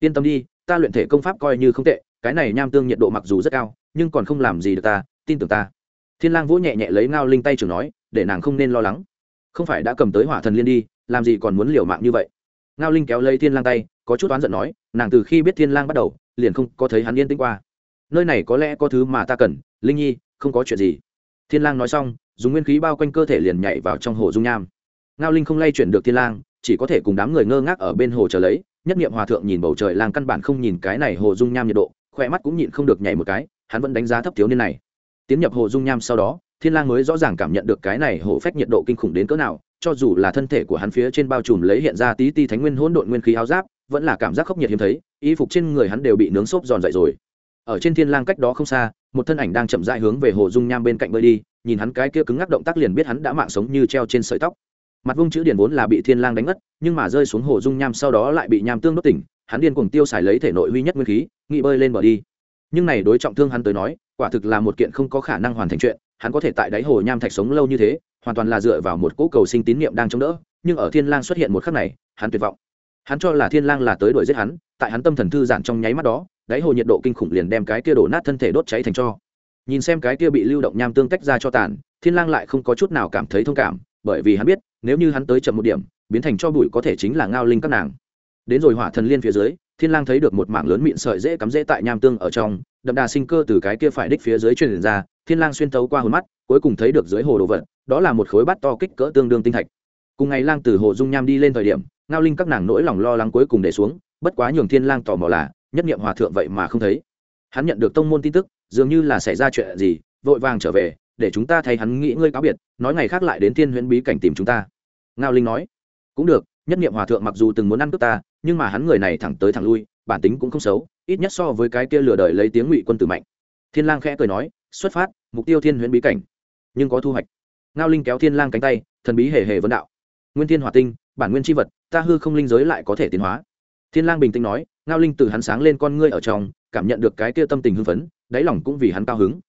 yên tâm đi ta luyện thể công pháp coi như không tệ cái này nham tương nhiệt độ mặc dù rất cao nhưng còn không làm gì được ta tin tưởng ta thiên lang vỗ nhẹ nhẹ lấy ngao linh tay trường nói để nàng không nên lo lắng không phải đã cầm tới hỏa thần liên đi làm gì còn muốn liều mạng như vậy? Ngao linh kéo lấy thiên lang tay, có chút oán giận nói, nàng từ khi biết thiên lang bắt đầu, liền không có thấy hắn yên tĩnh qua. Nơi này có lẽ có thứ mà ta cần, linh nhi, không có chuyện gì. Thiên lang nói xong, dùng nguyên khí bao quanh cơ thể liền nhảy vào trong hồ dung nham. Ngao linh không lay chuyển được thiên lang, chỉ có thể cùng đám người ngơ ngác ở bên hồ chờ lấy, nhất niệm hòa thượng nhìn bầu trời lang căn bản không nhìn cái này hồ dung nham nhiệt độ, khỏe mắt cũng nhịn không được nhảy một cái, hắn vẫn đánh giá thấp thiếu niên này. Tiến nhập hồ dung nham sau đó, thiên lang mới rõ ràng cảm nhận được cái này hồ phách nhiệt độ kinh khủng đến cỡ nào cho dù là thân thể của hắn phía trên bao trùm lấy hiện ra tí ti thánh nguyên hỗn độn nguyên khí áo giáp, vẫn là cảm giác khốc nhiệt hiếm thấy, y phục trên người hắn đều bị nướng xốp giòn dậy rồi. Ở trên thiên lang cách đó không xa, một thân ảnh đang chậm rãi hướng về hồ dung nham bên cạnh bơi đi, nhìn hắn cái kia cứng ngắc động tác liền biết hắn đã mạng sống như treo trên sợi tóc. Mặt vung chữ điển vốn là bị thiên lang đánh ngất, nhưng mà rơi xuống hồ dung nham sau đó lại bị nham tương đốt tỉnh, hắn điên cuồng tiêu xài lấy thể nội huy nhất nguyên khí nghị bơi lên bờ đi. Nhưng này đối trọng thương hắn tới nói, quả thực là một kiện không có khả năng hoàn thành chuyện, hắn có thể tại đáy hồ nham thạch sống lâu như thế hoàn toàn là dựa vào một cỗ cầu sinh tín niệm đang chống đỡ, nhưng ở thiên lang xuất hiện một khắc này, hắn tuyệt vọng. Hắn cho là thiên lang là tới đuổi giết hắn, tại hắn tâm thần thư giãn trong nháy mắt đó, đáy hồ nhiệt độ kinh khủng liền đem cái kia đổ nát thân thể đốt cháy thành cho. Nhìn xem cái kia bị lưu động nham tương tách ra cho tàn, thiên lang lại không có chút nào cảm thấy thông cảm, bởi vì hắn biết, nếu như hắn tới chậm một điểm, biến thành cho bụi có thể chính là ngao linh các nàng. Đến rồi hỏa thần liên phía dưới, thiên lang thấy được một mảng lớn mịn sợi dễ cắm dễ tại nham tương ở trong đậm đà sinh cơ từ cái kia phải đích phía dưới truyền ra, thiên lang xuyên thấu qua hồn mắt, cuối cùng thấy được dưới hồ đồ vật, đó là một khối bát to kích cỡ tương đương tinh thạch. Cùng ngày lang từ hồ dung nham đi lên thời điểm, ngao linh các nàng nỗi lòng lo lắng cuối cùng để xuống, bất quá nhường thiên lang tò mò là, nhất niệm hòa thượng vậy mà không thấy. Hắn nhận được tông môn tin tức, dường như là xảy ra chuyện gì, vội vàng trở về, để chúng ta thấy hắn nghĩ ngươi cáo biệt, nói ngày khác lại đến thiên huyễn bí cảnh tìm chúng ta. Ngao linh nói, cũng được, nhất niệm hòa thượng mặc dù từng muốn ăn cướp ta, nhưng mà hắn người này thẳng tới thẳng lui, bản tính cũng không xấu ít nhất so với cái kia lừa đời lấy tiếng ngụy quân tử mạnh. Thiên lang khẽ cười nói, xuất phát, mục tiêu thiên huyễn bí cảnh. Nhưng có thu hoạch. Ngao linh kéo thiên lang cánh tay, thần bí hề hề vấn đạo. Nguyên thiên hỏa tinh, bản nguyên chi vật, ta hư không linh giới lại có thể tiến hóa. Thiên lang bình tĩnh nói, ngao linh từ hắn sáng lên con ngươi ở trong, cảm nhận được cái kia tâm tình hưng phấn, đáy lòng cũng vì hắn cao hứng.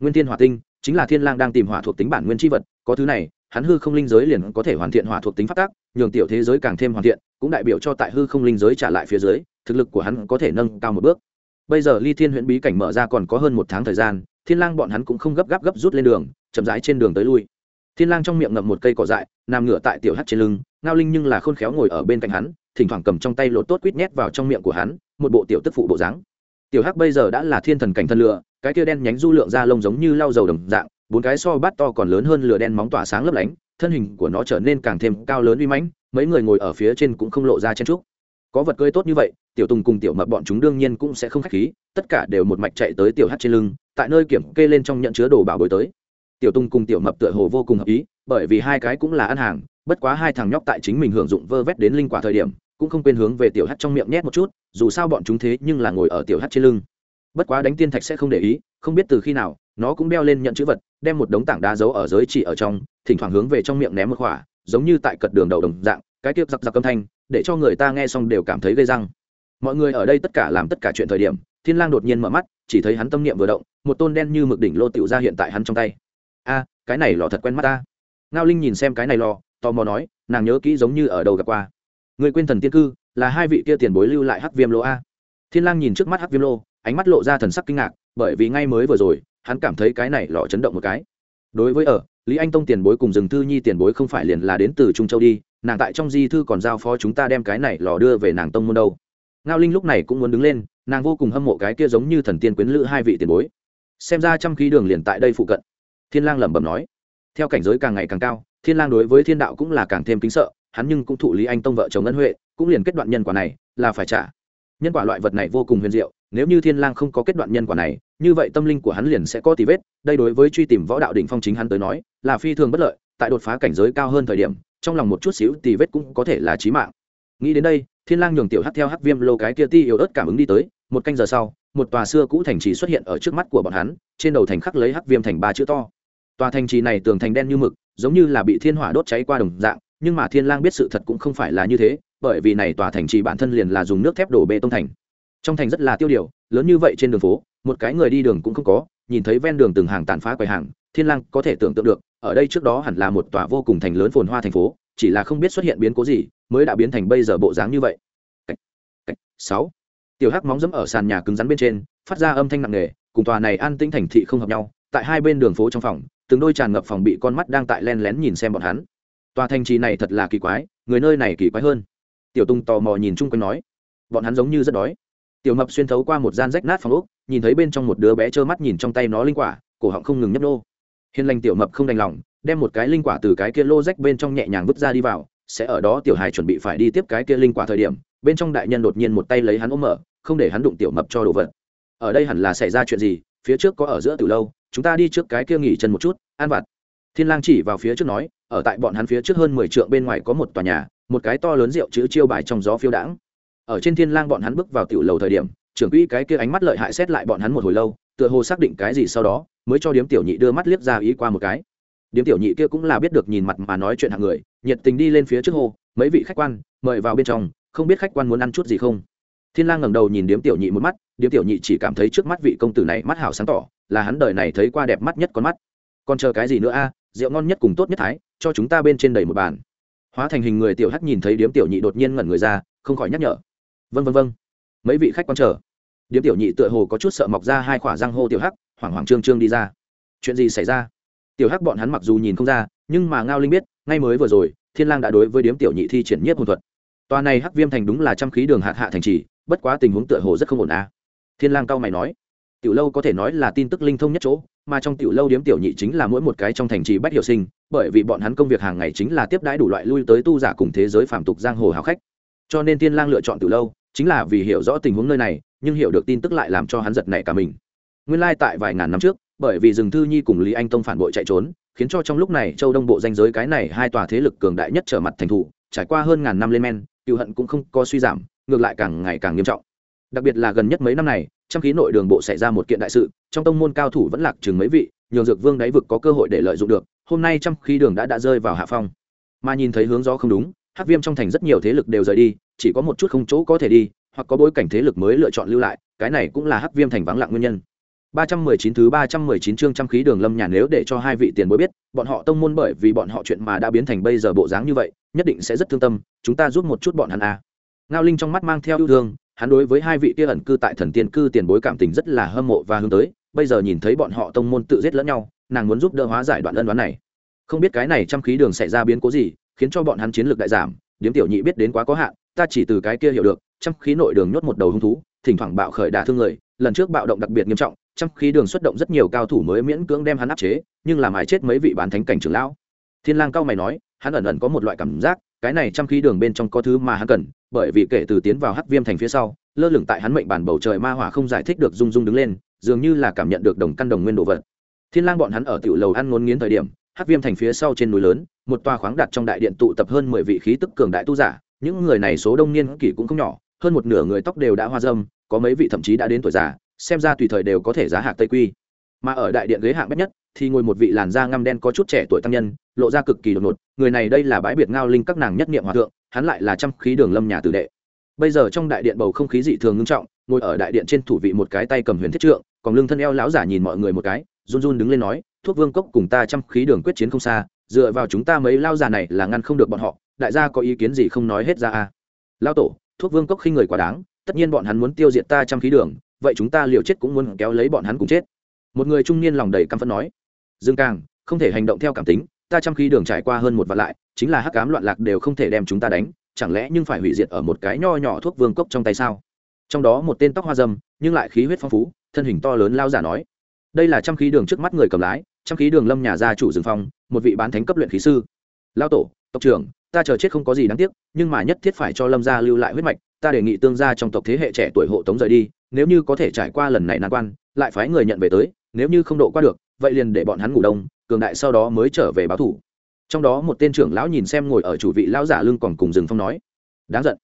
Nguyên thiên hỏa tinh, chính là thiên lang đang tìm hỏa thuộc tính bản nguyên chi vật, có thứ này, hắn hư không linh giới liền có thể hoàn thiện hỏa thuộc tính phát tác nhường tiểu thế giới càng thêm hoàn thiện, cũng đại biểu cho tại hư không linh giới trả lại phía dưới thực lực của hắn có thể nâng cao một bước. Bây giờ ly thiên Huyễn bí cảnh mở ra còn có hơn một tháng thời gian, thiên lang bọn hắn cũng không gấp gáp gấp rút lên đường, chậm rãi trên đường tới lui. Thiên lang trong miệng ngậm một cây cỏ dại, nằm ngửa tại tiểu hắt trên lưng, ngao linh nhưng là khôn khéo ngồi ở bên cạnh hắn, thỉnh thoảng cầm trong tay lột tốt quýt nhét vào trong miệng của hắn, một bộ tiểu tức phụ bộ dáng. Tiểu hắc bây giờ đã là thiên thần cảnh thân lửa, cái kia đen nhánh du lượng da lông giống như lau dầu đồng dạng, bốn cái so bát to còn lớn hơn lửa đen móng tỏa sáng lấp lánh, thân hình của nó trở nên càng thêm cao lớn uy mãnh, mấy người ngồi ở phía trên cũng không lộ ra chen trúc có vật cơi tốt như vậy, tiểu tùng cùng tiểu mập bọn chúng đương nhiên cũng sẽ không khách khí, tất cả đều một mạch chạy tới tiểu hát trên lưng, tại nơi kiểm kê lên trong nhận chứa đồ bảo bối tới. Tiểu tùng cùng tiểu mập tựa hồ vô cùng hợp ý, bởi vì hai cái cũng là ăn hàng, bất quá hai thằng nhóc tại chính mình hưởng dụng vơ vét đến linh quả thời điểm, cũng không quên hướng về tiểu hát trong miệng nhét một chút, dù sao bọn chúng thế nhưng là ngồi ở tiểu hát trên lưng. Bất quá đánh tiên thạch sẽ không để ý, không biết từ khi nào, nó cũng đeo lên nhận chữ vật, đem một đống tảng đá giấu ở giới chỉ ở trong, thỉnh thoảng hướng về trong miệng ném một khỏa giống như tại cật đường đầu đồng dạng, cái tiếp giặc giặc âm thanh để cho người ta nghe xong đều cảm thấy gây răng. Mọi người ở đây tất cả làm tất cả chuyện thời điểm, thiên lang đột nhiên mở mắt, chỉ thấy hắn tâm niệm vừa động, một tôn đen như mực đỉnh lô tiểu ra hiện tại hắn trong tay. A, cái này lò thật quen mắt ta. Ngao linh nhìn xem cái này lò, tò mò nói, nàng nhớ kỹ giống như ở đầu gặp qua. Người quên thần tiên cư, là hai vị kia tiền bối lưu lại hắc viêm lô a. Thiên lang nhìn trước mắt hắc viêm lô, ánh mắt lộ ra thần sắc kinh ngạc, bởi vì ngay mới vừa rồi, hắn cảm thấy cái này lọ chấn động một cái. Đối với ở, lý anh tông tiền bối cùng rừng thư nhi tiền bối không phải liền là đến từ trung châu đi nàng tại trong di thư còn giao phó chúng ta đem cái này lò đưa về nàng tông môn đâu. Ngao linh lúc này cũng muốn đứng lên, nàng vô cùng hâm mộ cái kia giống như thần tiên quyến lữ hai vị tiền bối. Xem ra trăm khí đường liền tại đây phụ cận. Thiên lang lẩm bẩm nói. Theo cảnh giới càng ngày càng cao, thiên lang đối với thiên đạo cũng là càng thêm kính sợ, hắn nhưng cũng thụ lý anh tông vợ chồng ân huệ, cũng liền kết đoạn nhân quả này, là phải trả. Nhân quả loại vật này vô cùng huyền diệu, nếu như thiên lang không có kết đoạn nhân quả này, như vậy tâm linh của hắn liền sẽ có tì vết, đây đối với truy tìm võ đạo đỉnh phong chính hắn tới nói, là phi thường bất lợi, tại đột phá cảnh giới cao hơn thời điểm trong lòng một chút xíu tì vết cũng có thể là chí mạng. Nghĩ đến đây, thiên lang nhường tiểu hắc theo hắc viêm lô cái kia ti yếu ớt cảm ứng đi tới, một canh giờ sau, một tòa xưa cũ thành trì xuất hiện ở trước mắt của bọn hắn, trên đầu thành khắc lấy hắc viêm thành ba chữ to. Tòa thành trì này tường thành đen như mực, giống như là bị thiên hỏa đốt cháy qua đồng dạng, nhưng mà thiên lang biết sự thật cũng không phải là như thế, bởi vì này tòa thành trì bản thân liền là dùng nước thép đổ bê tông thành. Trong thành rất là tiêu điều, lớn như vậy trên đường phố, một cái người đi đường cũng không có, nhìn thấy ven đường từng hàng tàn phá quầy hàng, thiên lang có thể tưởng tượng được ở đây trước đó hẳn là một tòa vô cùng thành lớn phồn hoa thành phố, chỉ là không biết xuất hiện biến cố gì mới đã biến thành bây giờ bộ dáng như vậy. Sáu. Tiểu hắc móng dẫm ở sàn nhà cứng rắn bên trên, phát ra âm thanh nặng nề, cùng tòa này an tĩnh thành thị không hợp nhau, tại hai bên đường phố trong phòng, từng đôi tràn ngập phòng bị con mắt đang tại len lén nhìn xem bọn hắn. Tòa thành trì này thật là kỳ quái, người nơi này kỳ quái hơn. Tiểu tung tò mò nhìn chung quanh nói, bọn hắn giống như rất đói. Tiểu mập xuyên thấu qua một gian rách nát phòng úc nhìn thấy bên trong một đứa bé trơ mắt nhìn trong tay nó linh quả, cổ họng không ngừng nhấp nô hiền lành tiểu mập không đành lòng, đem một cái linh quả từ cái kia lô rách bên trong nhẹ nhàng vứt ra đi vào, sẽ ở đó tiểu hài chuẩn bị phải đi tiếp cái kia linh quả thời điểm, bên trong đại nhân đột nhiên một tay lấy hắn ôm mở, không để hắn đụng tiểu mập cho đồ vật. Ở đây hẳn là xảy ra chuyện gì, phía trước có ở giữa từ lâu, chúng ta đi trước cái kia nghỉ chân một chút, an vặt. Thiên lang chỉ vào phía trước nói, ở tại bọn hắn phía trước hơn mười trượng bên ngoài có một tòa nhà, một cái to lớn rượu chữ chiêu bài trong gió phiêu đãng. Ở trên thiên lang bọn hắn bước vào tiểu lầu thời điểm, trưởng quỹ cái kia ánh mắt lợi hại xét lại bọn hắn một hồi lâu tựa hồ xác định cái gì sau đó, mới cho điếm tiểu nhị đưa mắt liếc ra ý qua một cái. Điếm tiểu nhị kia cũng là biết được nhìn mặt mà nói chuyện hạng người, nhiệt tình đi lên phía trước hồ, mấy vị khách quan, mời vào bên trong, không biết khách quan muốn ăn chút gì không. Thiên lang ngẩng đầu nhìn điếm tiểu nhị một mắt, điếm tiểu nhị chỉ cảm thấy trước mắt vị công tử này mắt hảo sáng tỏ, là hắn đời này thấy qua đẹp mắt nhất con mắt. Còn chờ cái gì nữa a? Rượu ngon nhất cùng tốt nhất thái, cho chúng ta bên trên đầy một bàn. Hóa thành hình người tiểu hắc nhìn thấy điếm tiểu nhị đột nhiên ngẩn người ra, không khỏi nhắc nhở. Vân vân vân mấy vị khách quan chờ điếm tiểu nhị tựa hồ có chút sợ mọc ra hai khỏa răng hô tiểu hắc, hoảng hoảng trương trương đi ra. Chuyện gì xảy ra? Tiểu hắc bọn hắn mặc dù nhìn không ra, nhưng mà ngao linh biết, ngay mới vừa rồi, thiên lang đã đối với điếm tiểu nhị thi triển nhất hồn thuật. Tòa này hắc viêm thành đúng là trăm khí đường hạt hạ thành trì, bất quá tình huống tựa hồ rất không ổn à thiên lang cao mày nói, tiểu lâu có thể nói là tin tức linh thông nhất chỗ, mà trong tiểu lâu điếm tiểu nhị chính là mỗi một cái trong thành trì bách hiệu sinh, bởi vì bọn hắn công việc hàng ngày chính là tiếp đãi đủ loại lui tới tu giả cùng thế giới phạm tục giang hồ hào khách. Cho nên thiên lang lựa chọn tiểu lâu, chính là vì hiểu rõ tình huống nơi này nhưng hiểu được tin tức lại làm cho hắn giật nảy cả mình. Nguyên lai like tại vài ngàn năm trước, bởi vì rừng thư nhi cùng lý anh tông phản bội chạy trốn, khiến cho trong lúc này châu đông bộ danh giới cái này hai tòa thế lực cường đại nhất trở mặt thành thủ, trải qua hơn ngàn năm lên men, cựu hận cũng không có suy giảm, ngược lại càng ngày càng nghiêm trọng. Đặc biệt là gần nhất mấy năm này trong khí nội đường bộ xảy ra một kiện đại sự, trong tông môn cao thủ vẫn lạc chừng mấy vị, nhường dược vương đáy vực có cơ hội để lợi dụng được, hôm nay trong khí đường đã đã rơi vào hạ phong. Mà nhìn thấy hướng gió không đúng, hắc viêm trong thành rất nhiều thế lực đều rời đi, chỉ có một chút không chỗ có thể đi hoặc có bối cảnh thế lực mới lựa chọn lưu lại cái này cũng là hắc viêm thành vắng lặng nguyên nhân 319 thứ 319 chương trăm khí đường lâm nhà nếu để cho hai vị tiền bối biết, bọn họ tông môn bởi vì bọn họ chuyện mà đã biến thành bây giờ bộ dáng như vậy, nhất định sẽ rất thương tâm, chúng ta giúp một chút bọn hắn à. Ngao Linh trong mắt mang theo yêu thương, hắn đối với hai vị kia ẩn cư tại thần tiên cư tiền bối cảm tình rất là hâm mộ và hướng tới, bây giờ nhìn thấy bọn họ tông môn tự giết lẫn nhau, nàng muốn giúp đỡ hóa giải đoạn ân đoán này. Không biết cái này trăm khí đường xảy ra biến cố gì, khiến cho bọn hắn chiến lược đại giảm, điếm tiểu nhị biết đến quá có hạn, ta chỉ từ cái kia hiểu được, trong khí nội đường nhốt một đầu hung thú, thỉnh thoảng bạo khởi đả thương người, lần trước bạo động đặc biệt nghiêm trọng, trong khí đường xuất động rất nhiều cao thủ mới miễn cưỡng đem hắn áp chế nhưng làm hại chết mấy vị bán thánh cảnh trưởng lão. Thiên lang cao mày nói hắn ẩn ẩn có một loại cảm giác cái này trong khí đường bên trong có thứ mà hắn cần bởi vì kể từ tiến vào hắc viêm thành phía sau lơ lửng tại hắn mệnh bản bầu trời ma hỏa không giải thích được rung rung đứng lên dường như là cảm nhận được đồng căn đồng nguyên đồ vật. Thiên lang bọn hắn ở tiểu lầu ăn ngôn nghiến thời điểm hắc viêm thành phía sau trên núi lớn một tòa khoáng đặt trong đại điện tụ tập hơn mười vị khí tức cường đại tu giả những người này số đông niên kỷ cũng không nhỏ, hơn một nửa người tóc đều đã hoa râm có mấy vị thậm chí đã đến tuổi già, xem ra tùy thời đều có thể giá hạc tây quy. Mà ở đại điện ghế hạng bét nhất, thì ngồi một vị làn da ngăm đen có chút trẻ tuổi tăng nhân, lộ ra cực kỳ đột ngột. Người này đây là bãi biệt ngao linh các nàng nhất niệm hòa thượng, hắn lại là trăm khí đường lâm nhà tử đệ. Bây giờ trong đại điện bầu không khí dị thường ngưng trọng, ngồi ở đại điện trên thủ vị một cái tay cầm huyền thiết trượng, còn lưng thân eo lão giả nhìn mọi người một cái, run run đứng lên nói, thuốc vương cốc cùng ta trăm khí đường quyết chiến không xa, dựa vào chúng ta mấy lao già này là ngăn không được bọn họ đại gia có ý kiến gì không nói hết ra à? Lao tổ, thuốc vương cốc khi người quá đáng, tất nhiên bọn hắn muốn tiêu diệt ta trăm khí đường, vậy chúng ta liều chết cũng muốn kéo lấy bọn hắn cùng chết. Một người trung niên lòng đầy căm phẫn nói. Dương càng không thể hành động theo cảm tính, ta trăm khí đường trải qua hơn một vạn lại, chính là hắc cám loạn lạc đều không thể đem chúng ta đánh, chẳng lẽ nhưng phải hủy diệt ở một cái nho nhỏ thuốc vương cốc trong tay sao? Trong đó một tên tóc hoa dâm, nhưng lại khí huyết phong phú, thân hình to lớn lao giả nói. Đây là trăm khí đường trước mắt người cầm lái, trăm khí đường lâm nhà gia chủ rừng phong, một vị bán thánh cấp luyện khí sư. Lao tổ tộc trưởng, ta chờ chết không có gì đáng tiếc, nhưng mà nhất thiết phải cho lâm gia lưu lại huyết mạch, ta đề nghị tương gia trong tộc thế hệ trẻ tuổi hộ tống rời đi, nếu như có thể trải qua lần này nan quan, lại phái người nhận về tới, nếu như không độ qua được, vậy liền để bọn hắn ngủ đông, cường đại sau đó mới trở về báo thủ. Trong đó một tên trưởng lão nhìn xem ngồi ở chủ vị lão giả lưng còn cùng rừng phong nói, đáng giận.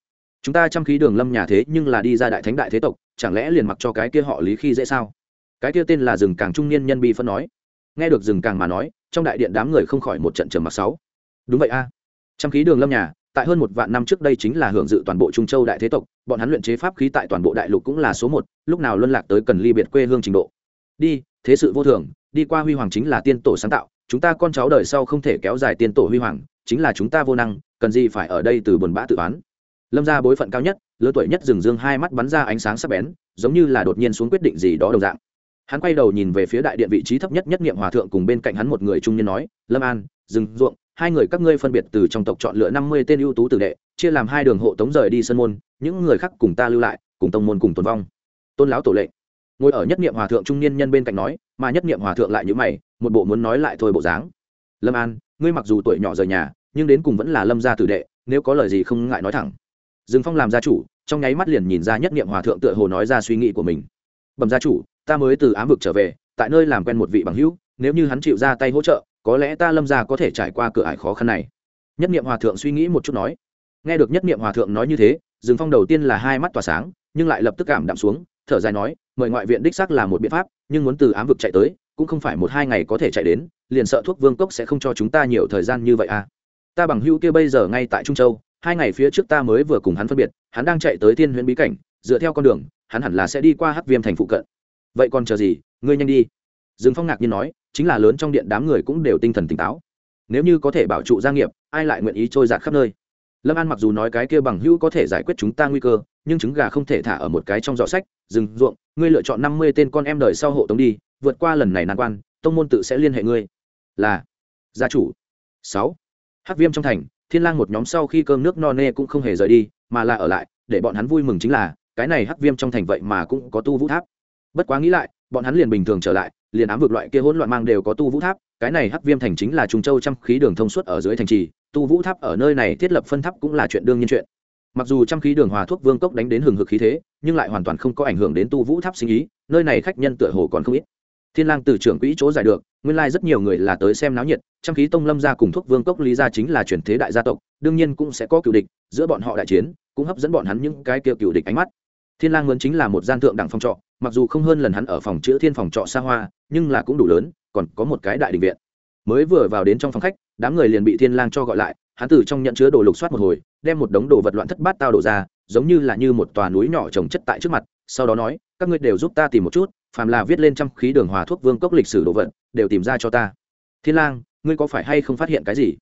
Chúng ta chăm khí đường lâm nhà thế nhưng là đi ra đại thánh đại thế tộc, chẳng lẽ liền mặc cho cái kia họ lý khi dễ sao? Cái kia tên là rừng càng trung niên nhân bi phân nói. Nghe được rừng càng mà nói, trong đại điện đám người không khỏi một trận trầm mặc sáu. Đúng vậy a à trăm khí đường lâm nhà, tại hơn một vạn năm trước đây chính là hưởng dự toàn bộ trung châu đại thế tộc, bọn hắn luyện chế pháp khí tại toàn bộ đại lục cũng là số một, lúc nào luân lạc tới cần ly biệt quê hương trình độ. Đi, thế sự vô thường, đi qua huy hoàng chính là tiên tổ sáng tạo, chúng ta con cháu đời sau không thể kéo dài tiên tổ huy hoàng, chính là chúng ta vô năng, cần gì phải ở đây từ buồn bã tự oán. Lâm ra bối phận cao nhất, lứa tuổi nhất rừng dương hai mắt bắn ra ánh sáng sắc bén, giống như là đột nhiên xuống quyết định gì đó đồng dạng. Hắn quay đầu nhìn về phía đại điện vị trí thấp nhất nhất nghiệm hòa thượng cùng bên cạnh hắn một người trung niên nói, lâm an, rừng ruộng hai người các ngươi phân biệt từ trong tộc chọn lựa năm mươi tên ưu tú tử đệ, chia làm hai đường hộ tống rời đi sân môn, những người khác cùng ta lưu lại, cùng tông môn cùng tồn vong. Tôn lão tổ lệnh. Ngồi ở nhất niệm hòa thượng trung niên nhân bên cạnh nói, mà nhất niệm hòa thượng lại như mày, một bộ muốn nói lại thôi bộ dáng. Lâm an, ngươi mặc dù tuổi nhỏ rời nhà, nhưng đến cùng vẫn là lâm gia tử đệ, nếu có lời gì không ngại nói thẳng. Dương phong làm gia chủ, trong nháy mắt liền nhìn ra nhất niệm hòa thượng tựa hồ nói ra suy nghĩ của mình. Bẩm gia chủ, ta mới từ ám vực trở về, tại nơi làm quen một vị bằng hữu, nếu như hắn chịu ra tay hỗ trợ có lẽ ta lâm gia có thể trải qua cửa ải khó khăn này. Nhất Niệm hòa thượng suy nghĩ một chút nói. Nghe được nhất Niệm hòa thượng nói như thế Dừng phong đầu tiên là hai mắt tỏa sáng, nhưng lại lập tức cảm đạm xuống, thở dài nói, mời ngoại viện đích xác là một biện pháp, nhưng muốn từ ám vực chạy tới, cũng không phải một hai ngày có thể chạy đến, liền sợ thuốc vương cốc sẽ không cho chúng ta nhiều thời gian như vậy à. Ta bằng hữu kia bây giờ ngay tại trung châu, hai ngày phía trước ta mới vừa cùng hắn phân biệt, hắn đang chạy tới thiên huyễn bí cảnh, dựa theo con đường, hắn hẳn là sẽ đi qua hắc viêm thành phụ cận. Vậy còn chờ gì, ngươi nhanh đi. Dương phong ngạc nhiên nói chính là lớn trong điện đám người cũng đều tinh thần tỉnh táo. Nếu như có thể bảo trụ gia nghiệp, ai lại nguyện ý trôi giạt khắp nơi? Lâm an mặc dù nói cái kia bằng hữu có thể giải quyết chúng ta nguy cơ, nhưng trứng gà không thể thả ở một cái trong giỏ sách, rừng, ruộng, ngươi lựa chọn năm mươi tên con em đời sau hộ tống đi, vượt qua lần này nan quan, tông môn tự sẽ liên hệ ngươi. Là, gia chủ. Sáu, hắc viêm trong thành, thiên lang một nhóm sau khi cơm nước no nê cũng không hề rời đi, mà là ở lại, để bọn hắn vui mừng chính là, cái này hắc viêm trong thành vậy mà cũng có tu vũ tháp bất quá nghĩ lại, bọn hắn liền bình thường trở lại, liền ám vực loại kia hỗn loạn mang đều có tu vũ tháp, cái này hắc viêm thành chính là trung châu trăm khí đường thông suốt ở dưới thành trì, tu vũ tháp ở nơi này thiết lập phân tháp cũng là chuyện đương nhiên chuyện. Mặc dù trăm khí đường hòa thuốc vương cốc đánh đến hừng hực khí thế, nhưng lại hoàn toàn không có ảnh hưởng đến tu vũ tháp sinh ý, nơi này khách nhân tựa hồ còn không ít. Thiên lang từ trưởng quỹ chỗ giải được, nguyên lai like rất nhiều người là tới xem náo nhiệt, trăm khí tông lâm gia cùng thuốc vương cốc lý gia chính là truyền thế đại gia tộc, đương nhiên cũng sẽ có cựu địch, giữa bọn họ đại chiến, cũng hấp dẫn bọn hắn những cái kia cựu địch ánh mắt. Thiên lang muốn chính là một gian thượng đẳng phong trọ mặc dù không hơn lần hắn ở phòng chữ thiên phòng trọ xa hoa, nhưng là cũng đủ lớn, còn có một cái đại đình viện. Mới vừa vào đến trong phòng khách, đám người liền bị thiên lang cho gọi lại, hắn từ trong nhận chứa đồ lục soát một hồi, đem một đống đồ vật loạn thất bát tao đổ ra, giống như là như một tòa núi nhỏ trồng chất tại trước mặt, sau đó nói, các ngươi đều giúp ta tìm một chút, phàm là viết lên trăm khí đường hòa thuốc vương cốc lịch sử đồ vật, đều tìm ra cho ta. Thiên lang, ngươi có phải hay không phát hiện cái gì?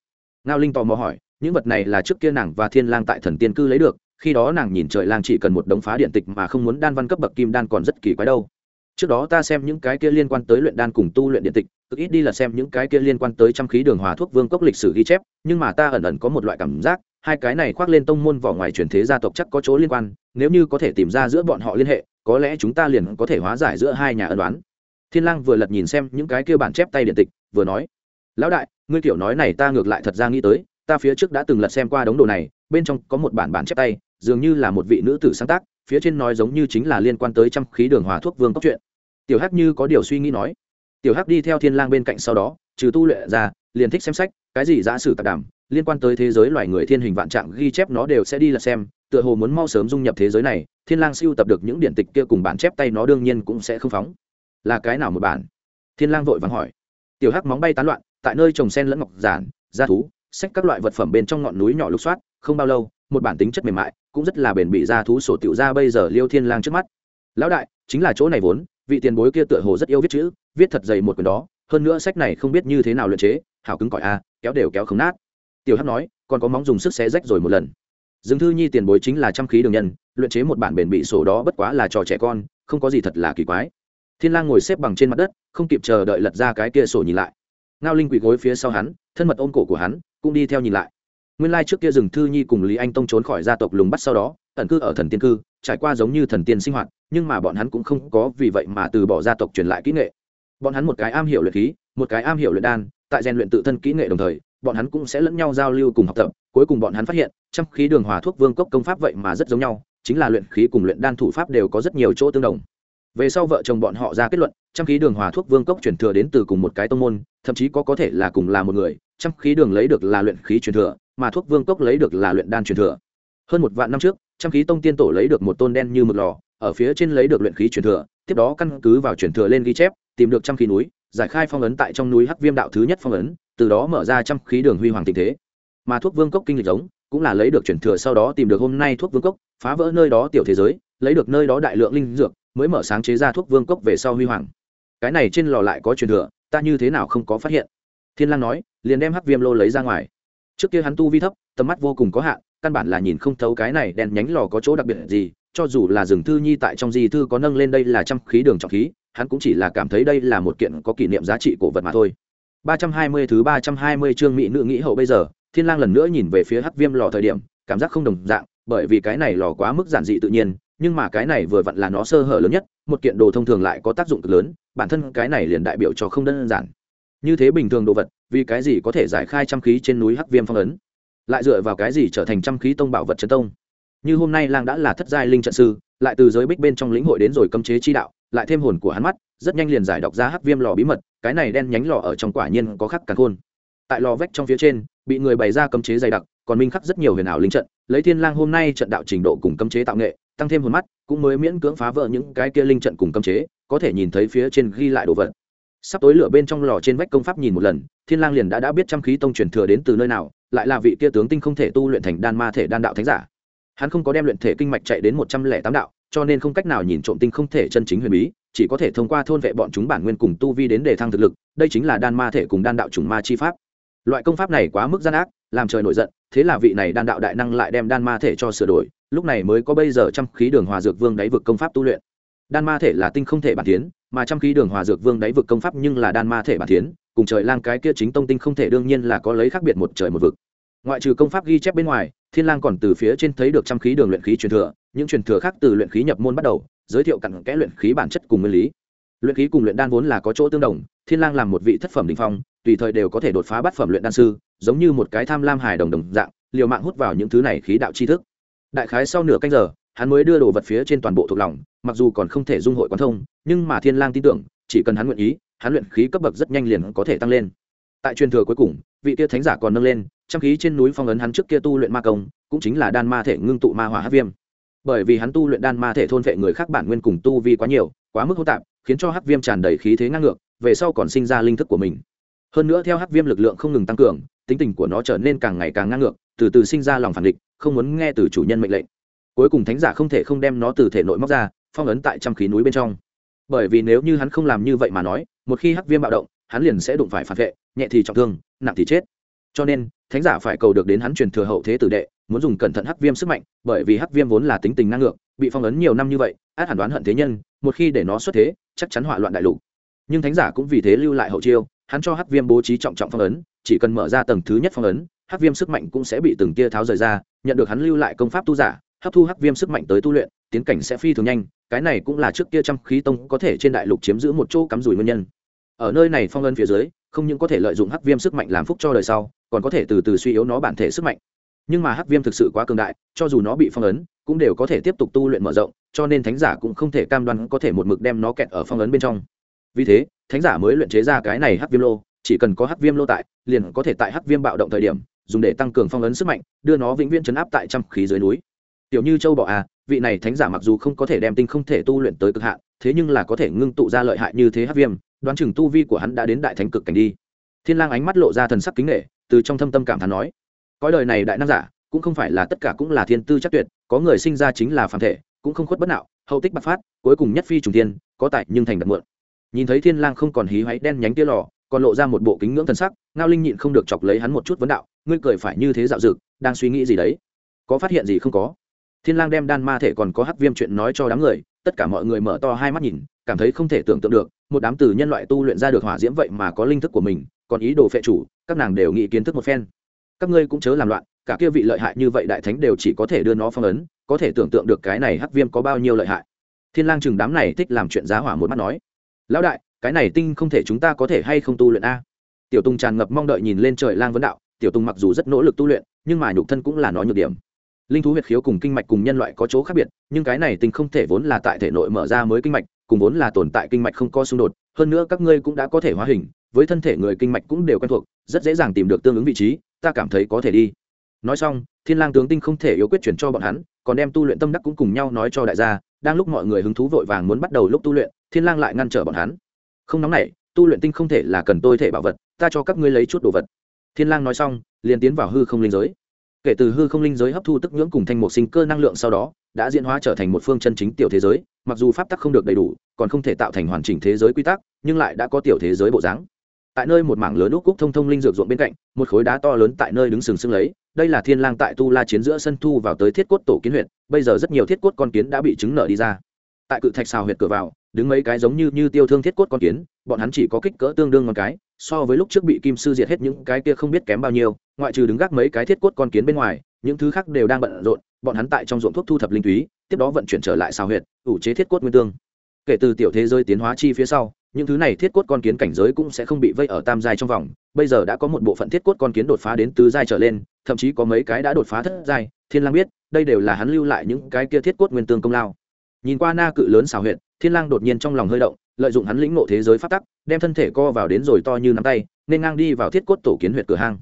Ngao linh tò mò hỏi, những vật này là trước kia nàng và thiên lang tại thần tiên cư lấy được khi đó nàng nhìn trời lang chỉ cần một đống phá điện tịch mà không muốn đan văn cấp bậc kim đan còn rất kỳ quái đâu. Trước đó ta xem những cái kia liên quan tới luyện đan cùng tu luyện điện tịch, cực ít đi là xem những cái kia liên quan tới trăm khí đường hòa thuốc vương cốc lịch sử ghi chép, nhưng mà ta ẩn ẩn có một loại cảm giác, hai cái này khoác lên tông môn vỏ ngoài truyền thế gia tộc chắc có chỗ liên quan, nếu như có thể tìm ra giữa bọn họ liên hệ, có lẽ chúng ta liền có thể hóa giải giữa hai nhà ân đoán thiên lang vừa lật nhìn xem những cái kia bản chép tay điện tịch, vừa nói, lão đại, ngươi tiểu nói này ta ngược lại thật ra nghĩ tới, ta phía trước đã từng lật xem qua đống đồ này bên trong có một bản bản chép tay, dường như là một vị nữ tử sáng tác, phía trên nói giống như chính là liên quan tới trăm khí đường hòa thuốc vương cốc chuyện tiểu hắc như có điều suy nghĩ nói. Tiểu hắc đi theo thiên lang bên cạnh sau đó, trừ tu luyện ra, liền thích xem sách, cái gì giả sử tạp đảm liên quan tới thế giới loài người thiên hình vạn trạng ghi chép nó đều sẽ đi là xem, tựa hồ muốn mau sớm dung nhập thế giới này, thiên lang siêu tập được những điển tịch kia cùng bản chép tay nó đương nhiên cũng sẽ không phóng. Là cái nào một bản? Thiên lang vội vàng hỏi. Tiểu hắc móng bay tán loạn, tại nơi trồng sen lẫn ngọc giản gia thú, sách các loại vật phẩm bên trong ngọn núi nhỏ lục soát không bao lâu, một bản tính chất mềm mại, cũng rất là bền bị ra thú sổ tiểu ra bây giờ liêu thiên lang trước mắt. Lão đại, chính là chỗ này vốn, vị tiền bối kia tựa hồ rất yêu viết chữ, viết thật dày một quyển đó, hơn nữa sách này không biết như thế nào luyện chế, hảo cứng cỏi a kéo đều kéo không nát. Tiểu hắc nói, còn có móng dùng sức xé rách rồi một lần. Dương thư nhi tiền bối chính là trăm khí đường nhân, luyện chế một bản bền bị sổ đó bất quá là trò trẻ con, không có gì thật là kỳ quái. Thiên lang ngồi xếp bằng trên mặt đất, không kịp chờ đợi lật ra cái kia sổ nhìn lại. Ngao linh quỳ gối phía sau hắn, thân mật ôm cổ của hắn, cũng đi theo nhìn lại nguyên lai trước kia rừng thư nhi cùng lý anh tông trốn khỏi gia tộc lùng bắt sau đó, ẩn cư ở thần tiên cư, trải qua giống như thần tiên sinh hoạt, nhưng mà bọn hắn cũng không có vì vậy mà từ bỏ gia tộc truyền lại kỹ nghệ. Bọn hắn một cái am hiểu luyện khí, một cái am hiểu luyện đan, tại rèn luyện tự thân kỹ nghệ đồng thời, bọn hắn cũng sẽ lẫn nhau giao lưu cùng học tập, cuối cùng bọn hắn phát hiện trong khí đường hòa thuốc vương cốc công pháp vậy mà rất giống nhau, chính là luyện khí cùng luyện đan thủ pháp đều có rất nhiều chỗ tương đồng. Về sau vợ chồng bọn họ ra kết luận trong khí đường hòa thuốc vương cốc chuyển thừa đến từ cùng một cái tông môn, thậm chí có có thể là cùng là một người trong khí đường lấy được là luyện khí truyền thừa mà thuốc vương cốc lấy được là luyện đan truyền thừa. Hơn một vạn năm trước, trăm khí tông tiên tổ lấy được một tôn đen như mực lò, ở phía trên lấy được luyện khí truyền thừa, tiếp đó căn cứ vào truyền thừa lên ghi chép, tìm được trăm khí núi, giải khai phong ấn tại trong núi hắc viêm đạo thứ nhất phong ấn, từ đó mở ra trăm khí đường huy hoàng tình thế. Mà thuốc vương cốc kinh lịch giống, cũng là lấy được truyền thừa sau đó tìm được hôm nay thuốc vương cốc, phá vỡ nơi đó tiểu thế giới, lấy được nơi đó đại lượng linh dược, mới mở sáng chế ra thuốc vương cốc về sau huy hoàng. Cái này trên lò lại có truyền thừa, ta như thế nào không có phát hiện? Thiên lang nói, liền đem hắc viêm lô lấy ra ngoài trước kia hắn tu vi thấp, tầm mắt vô cùng có hạn, căn bản là nhìn không thấu cái này đèn nhánh lò có chỗ đặc biệt gì, cho dù là rừng thư nhi tại trong di thư có nâng lên đây là trăm khí đường trọng khí, hắn cũng chỉ là cảm thấy đây là một kiện có kỷ niệm giá trị cổ vật mà thôi. 320 thứ 320 chương mỹ nữ nghĩ hậu bây giờ, thiên lang lần nữa nhìn về phía hắc viêm lò thời điểm, cảm giác không đồng dạng, bởi vì cái này lò quá mức giản dị tự nhiên, nhưng mà cái này vừa vặn là nó sơ hở lớn nhất, một kiện đồ thông thường lại có tác dụng cực lớn, bản thân cái này liền đại biểu cho không đơn giản. Như thế bình thường đồ vật vì cái gì có thể giải khai trăm khí trên núi hắc viêm phong ấn? Lại dựa vào cái gì trở thành trăm khí tông bảo vật trấn tông? Như hôm nay lang đã là thất giai linh trận sư, lại từ giới bích bên trong lĩnh hội đến rồi cấm chế chi đạo, lại thêm hồn của hắn mắt, rất nhanh liền giải đọc ra hắc viêm lò bí mật, cái này đen nhánh lò ở trong quả nhiên có khắc càng khôn. Tại lò vách trong phía trên, bị người bày ra cấm chế dày đặc, còn minh khắc rất nhiều huyền ảo linh trận, lấy thiên lang hôm nay trận đạo trình độ cùng cấm chế tạo nghệ, tăng thêm hồn mắt, cũng mới miễn cưỡng phá vỡ những cái kia linh trận cùng cấm chế, có thể nhìn thấy phía trên ghi lại đồ vật sắp tối lửa bên trong lò trên vách công pháp nhìn một lần, thiên lang liền đã đã biết trăm khí tông truyền thừa đến từ nơi nào, lại là vị kia tướng tinh không thể tu luyện thành đan ma thể đan đạo thánh giả. Hắn không có đem luyện thể kinh mạch chạy đến một trăm lẻ tám đạo, cho nên không cách nào nhìn trộm tinh không thể chân chính huyền bí, chỉ có thể thông qua thôn vệ bọn chúng bản nguyên cùng tu vi đến để thăng thực lực, đây chính là đan ma thể cùng đan đạo trùng ma chi pháp. Loại công pháp này quá mức gian ác, làm trời nổi giận, thế là vị này đan đạo đại năng lại đem đan ma thể cho sửa đổi, lúc này mới có bây giờ trăm khí đường hòa dược vương đáy vực công pháp tu luyện đan ma thể là tinh không thể bản tiến mà trăm khí đường hòa dược vương đáy vực công pháp nhưng là đan ma thể bản tiến cùng trời lang cái kia chính tông tinh không thể đương nhiên là có lấy khác biệt một trời một vực. Ngoại trừ công pháp ghi chép bên ngoài, thiên lang còn từ phía trên thấy được trăm khí đường luyện khí truyền thừa, những truyền thừa khác từ luyện khí nhập môn bắt đầu, giới thiệu cặn kẽ luyện khí bản chất cùng nguyên lý. Luyện khí cùng luyện đan vốn là có chỗ tương đồng, thiên lang làm một vị thất phẩm đỉnh phong, tùy thời đều có thể đột phá bát phẩm luyện đan sư, giống như một cái tham lam hài đồng đồng dạng, liều mạng hút vào những thứ này khí đạo chi thức. Đại khái sau nửa canh giờ hắn mới đưa đồ vật phía trên toàn bộ thuộc lòng, mặc dù còn không thể dung hội quán thông, nhưng mà thiên lang tin tưởng, chỉ cần hắn nguyện ý, hắn luyện khí cấp bậc rất nhanh liền có thể tăng lên. Tại truyền thừa cuối cùng, vị kia thánh giả còn nâng lên, trăm khí trên núi phong ấn hắn trước kia tu luyện ma công, cũng chính là đan ma thể ngưng tụ ma hỏa hắc viêm. Bởi vì hắn tu luyện đan ma thể thôn vệ người khác bản nguyên cùng tu vi quá nhiều, quá mức hỗn tạp, khiến cho hắc viêm tràn đầy khí thế ngang ngược, về sau còn sinh ra linh thức của mình. Hơn nữa theo hắc viêm lực lượng không ngừng tăng cường, tính tình của nó trở nên càng ngày càng ngang ngược, từ từ sinh ra lòng phản địch, không muốn nghe từ chủ nhân mệnh lệnh cuối cùng thánh giả không thể không đem nó từ thể nội móc ra, phong ấn tại trăm khí núi bên trong. Bởi vì nếu như hắn không làm như vậy mà nói, một khi hắc viêm bạo động, hắn liền sẽ đụng phải phản vệ, nhẹ thì trọng thương, nặng thì chết. Cho nên, thánh giả phải cầu được đến hắn truyền thừa hậu thế tử đệ, muốn dùng cẩn thận hắc viêm sức mạnh, bởi vì hắc viêm vốn là tính tình năng ngược, bị phong ấn nhiều năm như vậy, át hẳn đoán hận thế nhân, một khi để nó xuất thế, chắc chắn hỏa loạn đại lục. Nhưng thánh giả cũng vì thế lưu lại hậu chiêu, hắn cho hắc viêm bố trí trọng trọng phong ấn, chỉ cần mở ra tầng thứ nhất phong ấn, hắc viêm sức mạnh cũng sẽ bị từng tia tháo rời ra, nhận được hắn lưu lại công pháp tu giả hấp thu hắc viêm sức mạnh tới tu luyện, tiến cảnh sẽ phi thường nhanh, cái này cũng là trước kia trăm khí tông có thể trên đại lục chiếm giữ một chỗ cắm rủi nguyên nhân. Ở nơi này phong ấn phía dưới, không những có thể lợi dụng hắc viêm sức mạnh làm phúc cho đời sau, còn có thể từ từ suy yếu nó bản thể sức mạnh. Nhưng mà hắc viêm thực sự quá cường đại, cho dù nó bị phong ấn, cũng đều có thể tiếp tục tu luyện mở rộng, cho nên thánh giả cũng không thể cam đoan có thể một mực đem nó kẹt ở phong ấn bên trong. Vì thế, thánh giả mới luyện chế ra cái này hắc viêm lô, chỉ cần có hắc viêm lô tại, liền có thể tại hắc viêm bạo động thời điểm, dùng để tăng cường phong ấn sức mạnh, đưa nó vĩnh viễn chấn áp tại trăm khí dưới núi tiểu như châu bọ à vị này thánh giả mặc dù không có thể đem tinh không thể tu luyện tới cực hạn, thế nhưng là có thể ngưng tụ ra lợi hại như thế hắc viêm, đoán chừng tu vi của hắn đã đến đại thánh cực cảnh đi. Thiên lang ánh mắt lộ ra thần sắc kính nghệ từ trong thâm tâm cảm thán nói, cõi đời này đại năng giả, cũng không phải là tất cả cũng là thiên tư chắc tuyệt, có người sinh ra chính là phàm thể, cũng không khuất bất nạo, hậu tích bạc phát, cuối cùng nhất phi trùng thiên, có tại nhưng thành đặt muộn nhìn thấy thiên lang không còn hí hoáy đen nhánh tia lò, còn lộ ra một bộ kính ngưỡng thần sắc, ngao linh nhịn không được chọc lấy hắn một chút vấn đạo, ngươi cười phải như thế dạo dực, đang suy nghĩ gì đấy? Có phát hiện gì không có? Thiên lang đem đan ma thể còn có hắc viêm chuyện nói cho đám người, tất cả mọi người mở to hai mắt nhìn, cảm thấy không thể tưởng tượng được, một đám tử nhân loại tu luyện ra được hỏa diễm vậy mà có linh thức của mình, còn ý đồ phệ chủ, các nàng đều nghĩ kiến thức một phen. Các ngươi cũng chớ làm loạn, cả kia vị lợi hại như vậy đại thánh đều chỉ có thể đưa nó phong ấn, có thể tưởng tượng được cái này hắc viêm có bao nhiêu lợi hại. Thiên lang chừng đám này thích làm chuyện giá hỏa một mắt nói, lão đại, cái này tinh không thể chúng ta có thể hay không tu luyện a? Tiểu tùng tràn ngập mong đợi nhìn lên trời lang vấn đạo, tiểu tùng mặc dù rất nỗ lực tu luyện, nhưng mà nhục thân cũng là nó nhược điểm linh thú huyệt khiếu cùng kinh mạch cùng nhân loại có chỗ khác biệt, nhưng cái này tình không thể vốn là tại thể nội mở ra mới kinh mạch, cùng vốn là tồn tại kinh mạch không có xung đột. Hơn nữa các ngươi cũng đã có thể hóa hình, với thân thể người kinh mạch cũng đều quen thuộc, rất dễ dàng tìm được tương ứng vị trí, ta cảm thấy có thể đi. Nói xong, thiên lang tướng tinh không thể yếu quyết chuyển cho bọn hắn, còn đem tu luyện tâm đắc cũng cùng nhau nói cho đại gia, đang lúc mọi người hứng thú vội vàng muốn bắt đầu lúc tu luyện, thiên lang lại ngăn trở bọn hắn. Không nóng nảy, tu luyện tinh không thể là cần tôi thể bảo vật, ta cho các ngươi lấy chút đồ vật. Thiên lang nói xong, liền tiến vào hư không linh giới kể từ hư không linh giới hấp thu tức nhưỡng cùng thanh một sinh cơ năng lượng sau đó, đã diễn hóa trở thành một phương chân chính tiểu thế giới, mặc dù pháp tắc không được đầy đủ, còn không thể tạo thành hoàn chỉnh thế giới quy tắc, nhưng lại đã có tiểu thế giới bộ dáng. Tại nơi một mảng lớn úc cúc thông thông linh dược ruộng bên cạnh, một khối đá to lớn tại nơi đứng sừng sững lấy, đây là thiên lang tại tu la chiến giữa sân thu vào tới thiết cốt tổ kiến huyện bây giờ rất nhiều thiết cốt con kiến đã bị trứng nở đi ra. Tại cự thạch xào huyệt cửa vào, đứng mấy cái giống như như tiêu thương thiết cốt con kiến, bọn hắn chỉ có kích cỡ tương đương một cái so với lúc trước bị kim sư diệt hết những cái kia không biết kém bao nhiêu, ngoại trừ đứng gác mấy cái thiết cốt con kiến bên ngoài, những thứ khác đều đang bận rộn, bọn hắn tại trong ruộng thuốc thu thập linh túy, tiếp đó vận chuyển trở lại xào huyệt, ủ chế thiết cốt nguyên tương. Kể từ tiểu thế giới tiến hóa chi phía sau, những thứ này thiết cốt con kiến cảnh giới cũng sẽ không bị vây ở tam giai trong vòng, bây giờ đã có một bộ phận thiết cốt con kiến đột phá đến tứ giai trở lên, thậm chí có mấy cái đã đột phá thất giai, thiên lang biết, đây đều là hắn lưu lại những cái kia thiết cốt nguyên tương công lao. Nhìn qua na cự lớn xào huyệt, thiên lang đột nhiên trong lòng hơi động lợi dụng hắn lĩnh ngộ thế giới phát tắc, đem thân thể co vào đến rồi to như nắm tay, nên ngang đi vào thiết cốt tổ kiến huyệt cửa hang.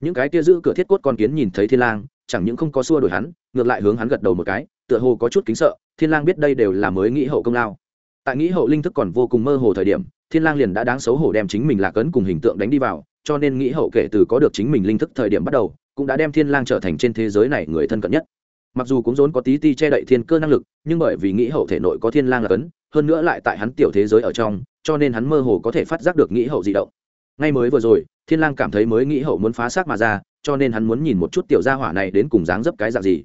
Những cái kia giữ cửa thiết cốt con kiến nhìn thấy thiên lang, chẳng những không có xua đuổi hắn, ngược lại hướng hắn gật đầu một cái, tựa hồ có chút kính sợ, thiên lang biết đây đều là mới nghĩ hậu công lao. Tại nghĩ hậu linh thức còn vô cùng mơ hồ thời điểm, thiên lang liền đã đáng xấu hổ đem chính mình lạc ấn cùng hình tượng đánh đi vào, cho nên nghĩ hậu kể từ có được chính mình linh thức thời điểm bắt đầu, cũng đã đem thiên lang trở thành trên thế giới này người thân cận nhất mặc dù cũng rốn có tí ti che đậy thiên cơ năng lực, nhưng bởi vì nghĩ hậu thể nội có thiên lang là cấn, hơn nữa lại tại hắn tiểu thế giới ở trong, cho nên hắn mơ hồ có thể phát giác được nghĩ hậu dị động. Ngay mới vừa rồi, thiên lang cảm thấy mới nghĩ hậu muốn phá xác mà ra, cho nên hắn muốn nhìn một chút tiểu gia hỏa này đến cùng dáng dấp cái dạng gì.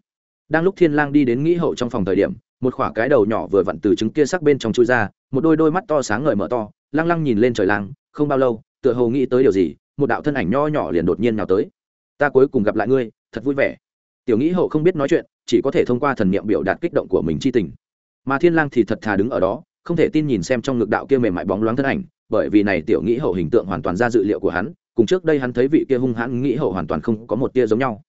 Đang lúc thiên lang đi đến nghĩ hậu trong phòng thời điểm, một khỏa cái đầu nhỏ vừa vặn từ trứng kia sắc bên trong chui ra, một đôi đôi mắt to sáng ngời mở to, lăng lăng nhìn lên trời lang, không bao lâu, tựa hồ nghĩ tới điều gì, một đạo thân ảnh nho nhỏ liền đột nhiên nhào tới. Ta cuối cùng gặp lại ngươi, thật vui vẻ. Tiểu nghĩ hậu không biết nói chuyện chỉ có thể thông qua thần niệm biểu đạt kích động của mình chi tình. Mà thiên lang thì thật thà đứng ở đó, không thể tin nhìn xem trong ngực đạo kia mềm mại bóng loáng thân ảnh, bởi vì này tiểu nghĩ hậu hình tượng hoàn toàn ra dự liệu của hắn, cùng trước đây hắn thấy vị kia hung hãn nghĩ hậu hoàn toàn không có một tia giống nhau.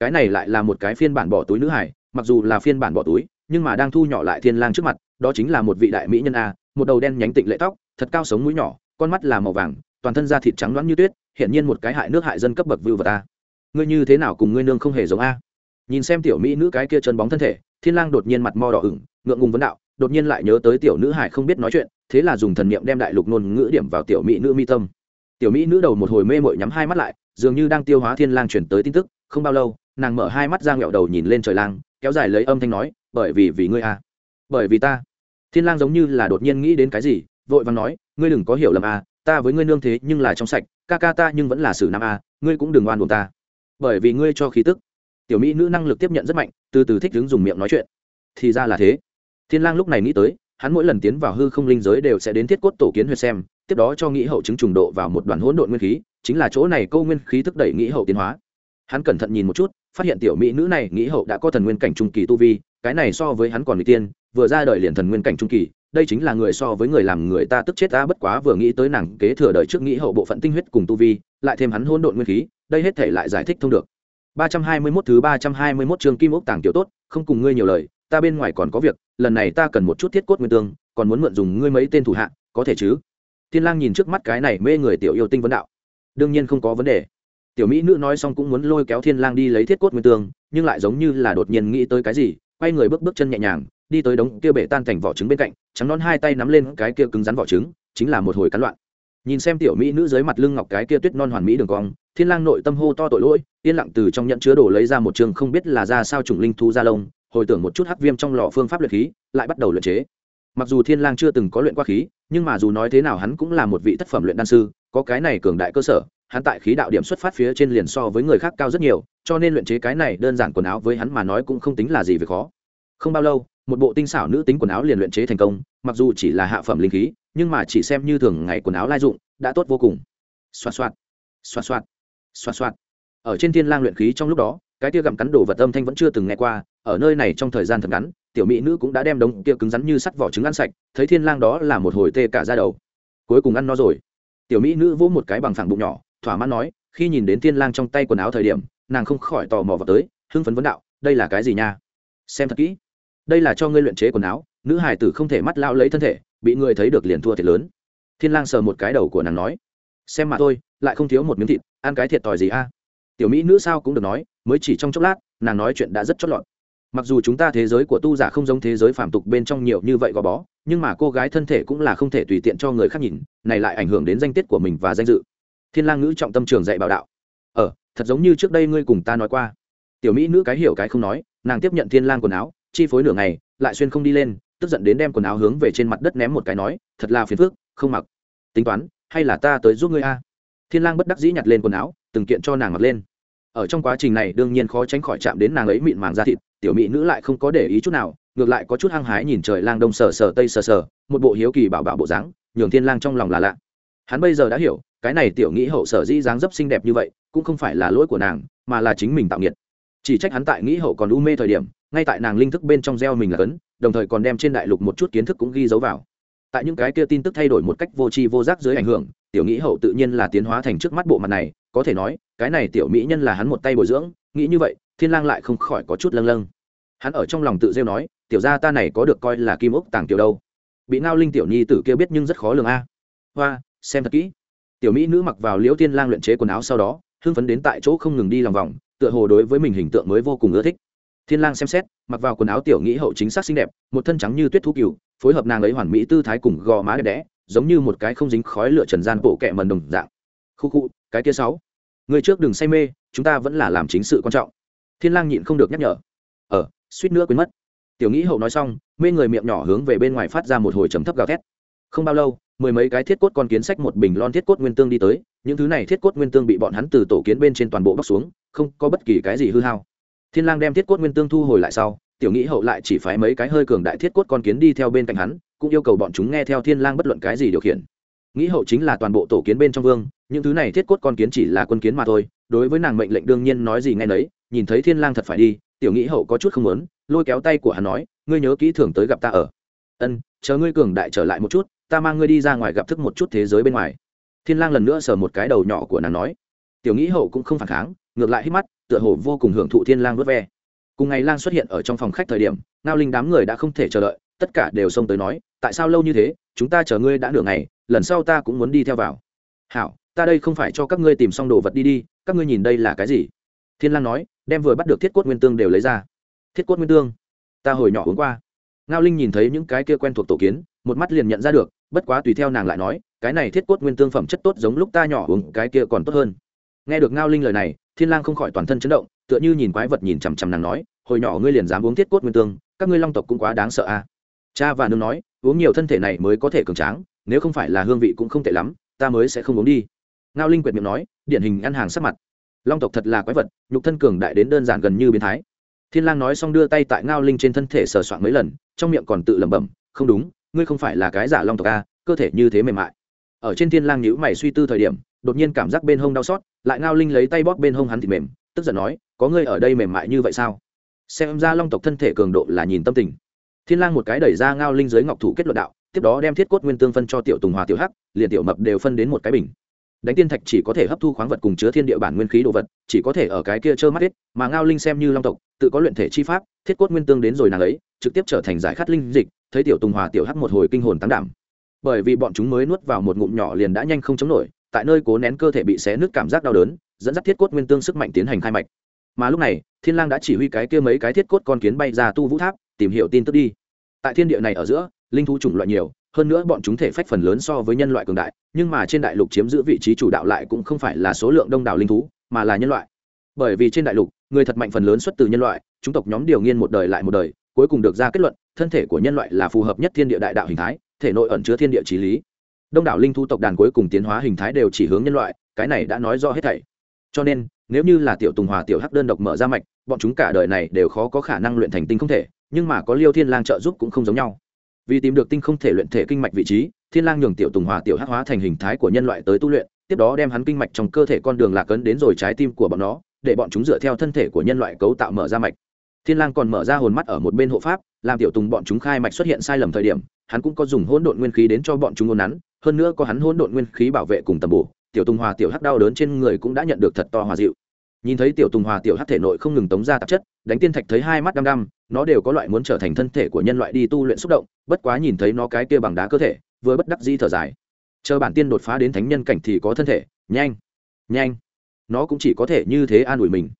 Cái này lại là một cái phiên bản bỏ túi nữ hải mặc dù là phiên bản bỏ túi, nhưng mà đang thu nhỏ lại thiên lang trước mặt, đó chính là một vị đại mỹ nhân a, một đầu đen nhánh tịnh lệ tóc, thật cao sống mũi nhỏ, con mắt là màu vàng, toàn thân da thịt trắng loáng như tuyết hiện nhiên một cái hại nước hại dân cấp bậc vưu vật a. Ngươi như thế nào cùng ngươi nương không hề giống a? Nhìn xem tiểu mỹ nữ cái kia chân bóng thân thể, thiên lang đột nhiên mặt mo đỏ ửng, ngượng ngùng vấn đạo, đột nhiên lại nhớ tới tiểu nữ hải không biết nói chuyện, thế là dùng thần niệm đem đại lục ngôn ngữ điểm vào tiểu mỹ nữ mi tâm. Tiểu mỹ nữ đầu một hồi mê mội nhắm hai mắt lại, dường như đang tiêu hóa thiên lang chuyển tới tin tức, không bao lâu, nàng mở hai mắt ra ngẹo đầu nhìn lên trời lang, kéo dài lấy âm thanh nói, bởi vì vì ngươi a bởi vì ta. Thiên lang giống như là đột nhiên nghĩ đến cái gì, vội vàng nói, ngươi đừng có hiểu lầm a ta với ngươi nương thế nhưng là trong sạch, ca ca ta nhưng vẫn là sử nam a ngươi cũng đừng oan buồn ta. Bởi vì ngươi cho khí tức tiểu mỹ nữ năng lực tiếp nhận rất mạnh, từ từ thích đứng dùng miệng nói chuyện. Thì ra là thế. Thiên lang lúc này nghĩ tới, hắn mỗi lần tiến vào hư không linh giới đều sẽ đến thiết cốt tổ kiến huyệt xem, tiếp đó cho nghĩ hậu chứng trùng độ vào một đoàn hỗn độn nguyên khí, chính là chỗ này câu nguyên khí thúc đẩy nghĩ hậu tiến hóa. Hắn cẩn thận nhìn một chút, phát hiện tiểu mỹ nữ này nghĩ hậu đã có thần nguyên cảnh trung kỳ tu vi, cái này so với hắn còn bị tiên, vừa ra đời liền thần nguyên cảnh trung kỳ, đây chính là người so với người làm người ta tức chết ta bất quá vừa nghĩ tới nàng kế thừa đời trước nghĩ hậu bộ phận tinh huyết cùng tu vi, lại thêm hắn hỗn độn nguyên khí, đây hết thể lại giải thích thông được. 321 thứ 321 chương kim ốc tàng tiểu tốt, không cùng ngươi nhiều lời, ta bên ngoài còn có việc, lần này ta cần một chút thiết cốt nguyên tương, còn muốn mượn dùng ngươi mấy tên thủ hạ, có thể chứ? Thiên lang nhìn trước mắt cái này mê người tiểu yêu tinh vấn đạo. Đương nhiên không có vấn đề. Tiểu mỹ nữ nói xong cũng muốn lôi kéo thiên lang đi lấy thiết cốt nguyên tương, nhưng lại giống như là đột nhiên nghĩ tới cái gì, quay người bước bước chân nhẹ nhàng, đi tới đống kia bể tan thành vỏ trứng bên cạnh, trắng nón hai tay nắm lên cái kia cứng rắn vỏ trứng, chính là một hồi cắn loạn. Nhìn xem tiểu mỹ nữ dưới mặt lưng ngọc cái kia tuyết non hoàn mỹ đường cong, thiên lang nội tâm hô to tội lỗi yên lặng từ trong nhận chứa đồ lấy ra một trường không biết là ra sao trùng linh thu ra lông, hồi tưởng một chút hắc viêm trong lò phương pháp luyện khí, lại bắt đầu luyện chế. Mặc dù thiên lang chưa từng có luyện qua khí, nhưng mà dù nói thế nào hắn cũng là một vị thất phẩm luyện đan sư, có cái này cường đại cơ sở, hắn tại khí đạo điểm xuất phát phía trên liền so với người khác cao rất nhiều, cho nên luyện chế cái này đơn giản quần áo với hắn mà nói cũng không tính là gì về khó. Không bao lâu, một bộ tinh xảo nữ tính quần áo liền luyện chế thành công, mặc dù chỉ là hạ phẩm linh khí, nhưng mà chỉ xem như thường ngày quần áo lai dụng, đã tốt vô cùng. Xoa xoa xoa xoa xoa xoa ở trên thiên lang luyện khí trong lúc đó, cái tia gặm cắn đồ vật âm thanh vẫn chưa từng nghe qua, ở nơi này trong thời gian thật ngắn, tiểu mỹ nữ cũng đã đem đống tia cứng rắn như sắt vỏ trứng ăn sạch, thấy thiên lang đó là một hồi tê cả ra đầu. Cuối cùng ăn no rồi. Tiểu mỹ nữ vỗ một cái bằng phẳng bụng nhỏ, thỏa mãn nói, khi nhìn đến thiên lang trong tay quần áo thời điểm, nàng không khỏi tò mò vào tới, hưng phấn vấn đạo, đây là cái gì nha? Xem thật kỹ. Đây là cho ngươi luyện chế quần áo, nữ hải tử không thể mắt lao lấy thân thể, bị người thấy được liền thua thiệt lớn. Thiên lang sờ một cái đầu của nàng nói, xem mà thôi, lại không thiếu một miếng thịt, ăn cái thiệt thòi gì a? Tiểu mỹ nữ sao cũng được nói, mới chỉ trong chốc lát, nàng nói chuyện đã rất chót lọt. Mặc dù chúng ta thế giới của tu giả không giống thế giới phàm tục bên trong nhiều như vậy gò bó, nhưng mà cô gái thân thể cũng là không thể tùy tiện cho người khác nhìn, này lại ảnh hưởng đến danh tiết của mình và danh dự. Thiên lang ngữ trọng tâm trường dạy bảo đạo. Ờ thật giống như trước đây ngươi cùng ta nói qua. Tiểu mỹ nữ cái hiểu cái không nói, nàng tiếp nhận thiên lang quần áo, chi phối nửa ngày, lại xuyên không đi lên, tức giận đến đem quần áo hướng về trên mặt đất ném một cái nói, thật là phiền phức, không mặc. Tính toán, hay là ta tới giúp ngươi a? Thiên lang bất đắc dĩ nhặt lên quần áo, từng kiện cho nàng mặc lên ở trong quá trình này, đương nhiên khó tránh khỏi chạm đến nàng ấy mịn màng da thịt, tiểu mỹ nữ lại không có để ý chút nào, ngược lại có chút hăng hái nhìn trời lang đông sờ sờ tây sờ sờ, một bộ hiếu kỳ bảo bảo bộ dáng, nhường thiên lang trong lòng là lạ. Hắn bây giờ đã hiểu, cái này tiểu nghĩ hậu sở dĩ dáng dấp xinh đẹp như vậy, cũng không phải là lỗi của nàng, mà là chính mình tạo nghiệt. Chỉ trách hắn tại nghĩ hậu còn u mê thời điểm, ngay tại nàng linh thức bên trong gieo mình là cấn đồng thời còn đem trên đại lục một chút kiến thức cũng ghi dấu vào. Tại những cái kia tin tức thay đổi một cách vô tri vô giác dưới ảnh hưởng, tiểu nghĩ hậu tự nhiên là tiến hóa thành trước mắt bộ mặt này, có thể nói cái này tiểu mỹ nhân là hắn một tay bồi dưỡng, nghĩ như vậy, thiên lang lại không khỏi có chút lâng lâng. Hắn ở trong lòng tự rêu nói, tiểu gia ta này có được coi là kim ốc tàng tiểu đâu. Bị ngao linh tiểu nhi tử kia biết nhưng rất khó lường a. Hoa, xem thật kỹ. Tiểu mỹ nữ mặc vào liễu thiên lang luyện chế quần áo sau đó, hưng phấn đến tại chỗ không ngừng đi lòng vòng, tựa hồ đối với mình hình tượng mới vô cùng ưa thích. Thiên lang xem xét, mặc vào quần áo tiểu nghĩ hậu chính xác xinh đẹp, một thân trắng như tuyết thú cừu, phối hợp nàng ấy hoàn mỹ tư thái cùng gò má đẹp đẽ, giống như một cái không dính khói lửa trần gian bộ kệ mần đồng dạng. Khu khu, cái kia sáu người trước đừng say mê, chúng ta vẫn là làm chính sự quan trọng. Thiên lang nhịn không được nhắc nhở. Ờ suýt nữa quên mất. Tiểu nghĩ hậu nói xong, mê người miệng nhỏ hướng về bên ngoài phát ra một hồi trầm thấp gào thét. Không bao lâu, mười mấy cái thiết cốt con kiến sách một bình lon thiết cốt nguyên tương đi tới, những thứ này thiết cốt nguyên tương bị bọn hắn từ tổ kiến bên trên toàn bộ bóc xuống, không có bất kỳ cái gì hư hao. Thiên lang đem thiết cốt nguyên tương thu hồi lại sau, tiểu nghĩ hậu lại chỉ phái mấy cái hơi cường đại thiết cốt con kiến đi theo bên cạnh hắn, cũng yêu cầu bọn chúng nghe theo thiên lang bất luận cái gì điều khiển nghĩ hậu chính là toàn bộ tổ kiến bên trong vương, những thứ này thiết cốt con kiến chỉ là quân kiến mà thôi, đối với nàng mệnh lệnh đương nhiên nói gì ngay nấy, nhìn thấy thiên lang thật phải đi, tiểu nghĩ hậu có chút không muốn, lôi kéo tay của hắn nói, ngươi nhớ kỹ thường tới gặp ta ở. Ân, chờ ngươi cường đại trở lại một chút, ta mang ngươi đi ra ngoài gặp thức một chút thế giới bên ngoài. Thiên lang lần nữa sờ một cái đầu nhỏ của nàng nói. Tiểu nghĩ hậu cũng không phản kháng, ngược lại hít mắt, tựa hồ vô cùng hưởng thụ thiên lang vớt ve. Cùng ngày lang xuất hiện ở trong phòng khách thời điểm, ngao linh đám người đã không thể chờ đợi, tất cả đều xông tới nói, tại sao lâu như thế chúng ta chờ ngươi đã nửa ngày, lần sau ta cũng muốn đi theo vào. Hảo, ta đây không phải cho các ngươi tìm xong đồ vật đi đi, các ngươi nhìn đây là cái gì? Thiên lang nói, đem vừa bắt được thiết cốt nguyên tương đều lấy ra. Thiết cốt nguyên tương? Ta hồi nhỏ uống qua. Ngao linh nhìn thấy những cái kia quen thuộc tổ kiến, một mắt liền nhận ra được, bất quá tùy theo nàng lại nói, cái này thiết cốt nguyên tương phẩm chất tốt giống lúc ta nhỏ uống, cái kia còn tốt hơn. Nghe được ngao linh lời này, thiên lang không khỏi toàn thân chấn động, tựa như nhìn quái vật nhìn chằm chằm nàng nói, hồi nhỏ ngươi liền dám uống thiết cốt nguyên tương, các ngươi long tộc cũng quá đáng sợ à cha và nương nói, uống nhiều thân thể này mới có thể cường tráng, nếu không phải là hương vị cũng không tệ lắm, ta mới sẽ không uống đi. Ngao linh quyệt miệng nói, điển hình ăn hàng sắc mặt. Long tộc thật là quái vật, nhục thân cường đại đến đơn giản gần như biến thái. Thiên lang nói xong đưa tay tại ngao linh trên thân thể sờ soạn mấy lần, trong miệng còn tự lẩm bẩm, không đúng, ngươi không phải là cái giả long tộc a cơ thể như thế mềm mại. Ở trên thiên lang nhíu mày suy tư thời điểm, đột nhiên cảm giác bên hông đau xót, lại ngao linh lấy tay bóp bên hông hắn thì mềm, tức giận nói, có ngươi ở đây mềm mại như vậy sao? Xem ra long tộc thân thể cường độ là nhìn tâm tình thiên lang một cái đẩy ra ngao linh dưới ngọc thủ kết luận đạo, tiếp đó đem thiết cốt nguyên tương phân cho tiểu tùng hòa tiểu hắc, liền tiểu mập đều phân đến một cái bình. Đánh tiên thạch chỉ có thể hấp thu khoáng vật cùng chứa thiên địa bản nguyên khí đồ vật, chỉ có thể ở cái kia trơ mắt hết, mà ngao linh xem như long tộc, tự có luyện thể chi pháp, thiết cốt nguyên tương đến rồi nàng ấy, trực tiếp trở thành giải khát linh dịch, thấy tiểu tùng hòa tiểu hắc một hồi kinh hồn tăng đảm. Bởi vì bọn chúng mới nuốt vào một ngụm nhỏ liền đã nhanh không chống nổi, tại nơi cố nén cơ thể bị xé nứt cảm giác đau đớn, dẫn dắt thiết cốt nguyên tương sức mạnh tiến hành khai mạch. Mà lúc này, thiên lang đã chỉ huy cái kia mấy cái thiết cốt con kiến bay ra tu vũ tháp tìm hiểu tin tức đi. Tại thiên địa này ở giữa, linh thú chủng loại nhiều, hơn nữa bọn chúng thể phách phần lớn so với nhân loại cường đại, nhưng mà trên đại lục chiếm giữ vị trí chủ đạo lại cũng không phải là số lượng đông đảo linh thú, mà là nhân loại. Bởi vì trên đại lục, người thật mạnh phần lớn xuất từ nhân loại, chúng tộc nhóm điều nghiên một đời lại một đời, cuối cùng được ra kết luận, thân thể của nhân loại là phù hợp nhất thiên địa đại đạo hình thái, thể nội ẩn chứa thiên địa trí lý. Đông đảo linh thú tộc đàn cuối cùng tiến hóa hình thái đều chỉ hướng nhân loại, cái này đã nói rõ hết thảy. Cho nên, nếu như là tiểu tùng hòa tiểu hắc đơn độc mở ra mạch, bọn chúng cả đời này đều khó có khả năng luyện thành tinh không thể nhưng mà có liêu thiên lang trợ giúp cũng không giống nhau. Vì tìm được tinh không thể luyện thể kinh mạch vị trí, thiên lang nhường tiểu tùng hòa tiểu hắc hóa thành hình thái của nhân loại tới tu luyện, tiếp đó đem hắn kinh mạch trong cơ thể con đường lạc ấn đến rồi trái tim của bọn nó, để bọn chúng dựa theo thân thể của nhân loại cấu tạo mở ra mạch. Thiên lang còn mở ra hồn mắt ở một bên hộ pháp, làm tiểu tùng bọn chúng khai mạch xuất hiện sai lầm thời điểm, hắn cũng có dùng hỗn độn nguyên khí đến cho bọn chúng ôn nắn, hơn nữa có hắn hỗn độn nguyên khí bảo vệ cùng tầm bổ, tiểu tùng hòa tiểu hắc đau đớn trên người cũng đã nhận được thật to hòa dịu. Nhìn thấy tiểu tùng hòa tiểu hắc thể nội không ngừng tống ra tạp chất, đánh tiên thạch thấy hai mắt đăm đăm nó đều có loại muốn trở thành thân thể của nhân loại đi tu luyện xúc động, bất quá nhìn thấy nó cái kia bằng đá cơ thể, vừa bất đắc di thở dài. Chờ bản tiên đột phá đến thánh nhân cảnh thì có thân thể, nhanh nhanh. Nó cũng chỉ có thể như thế an ủi mình.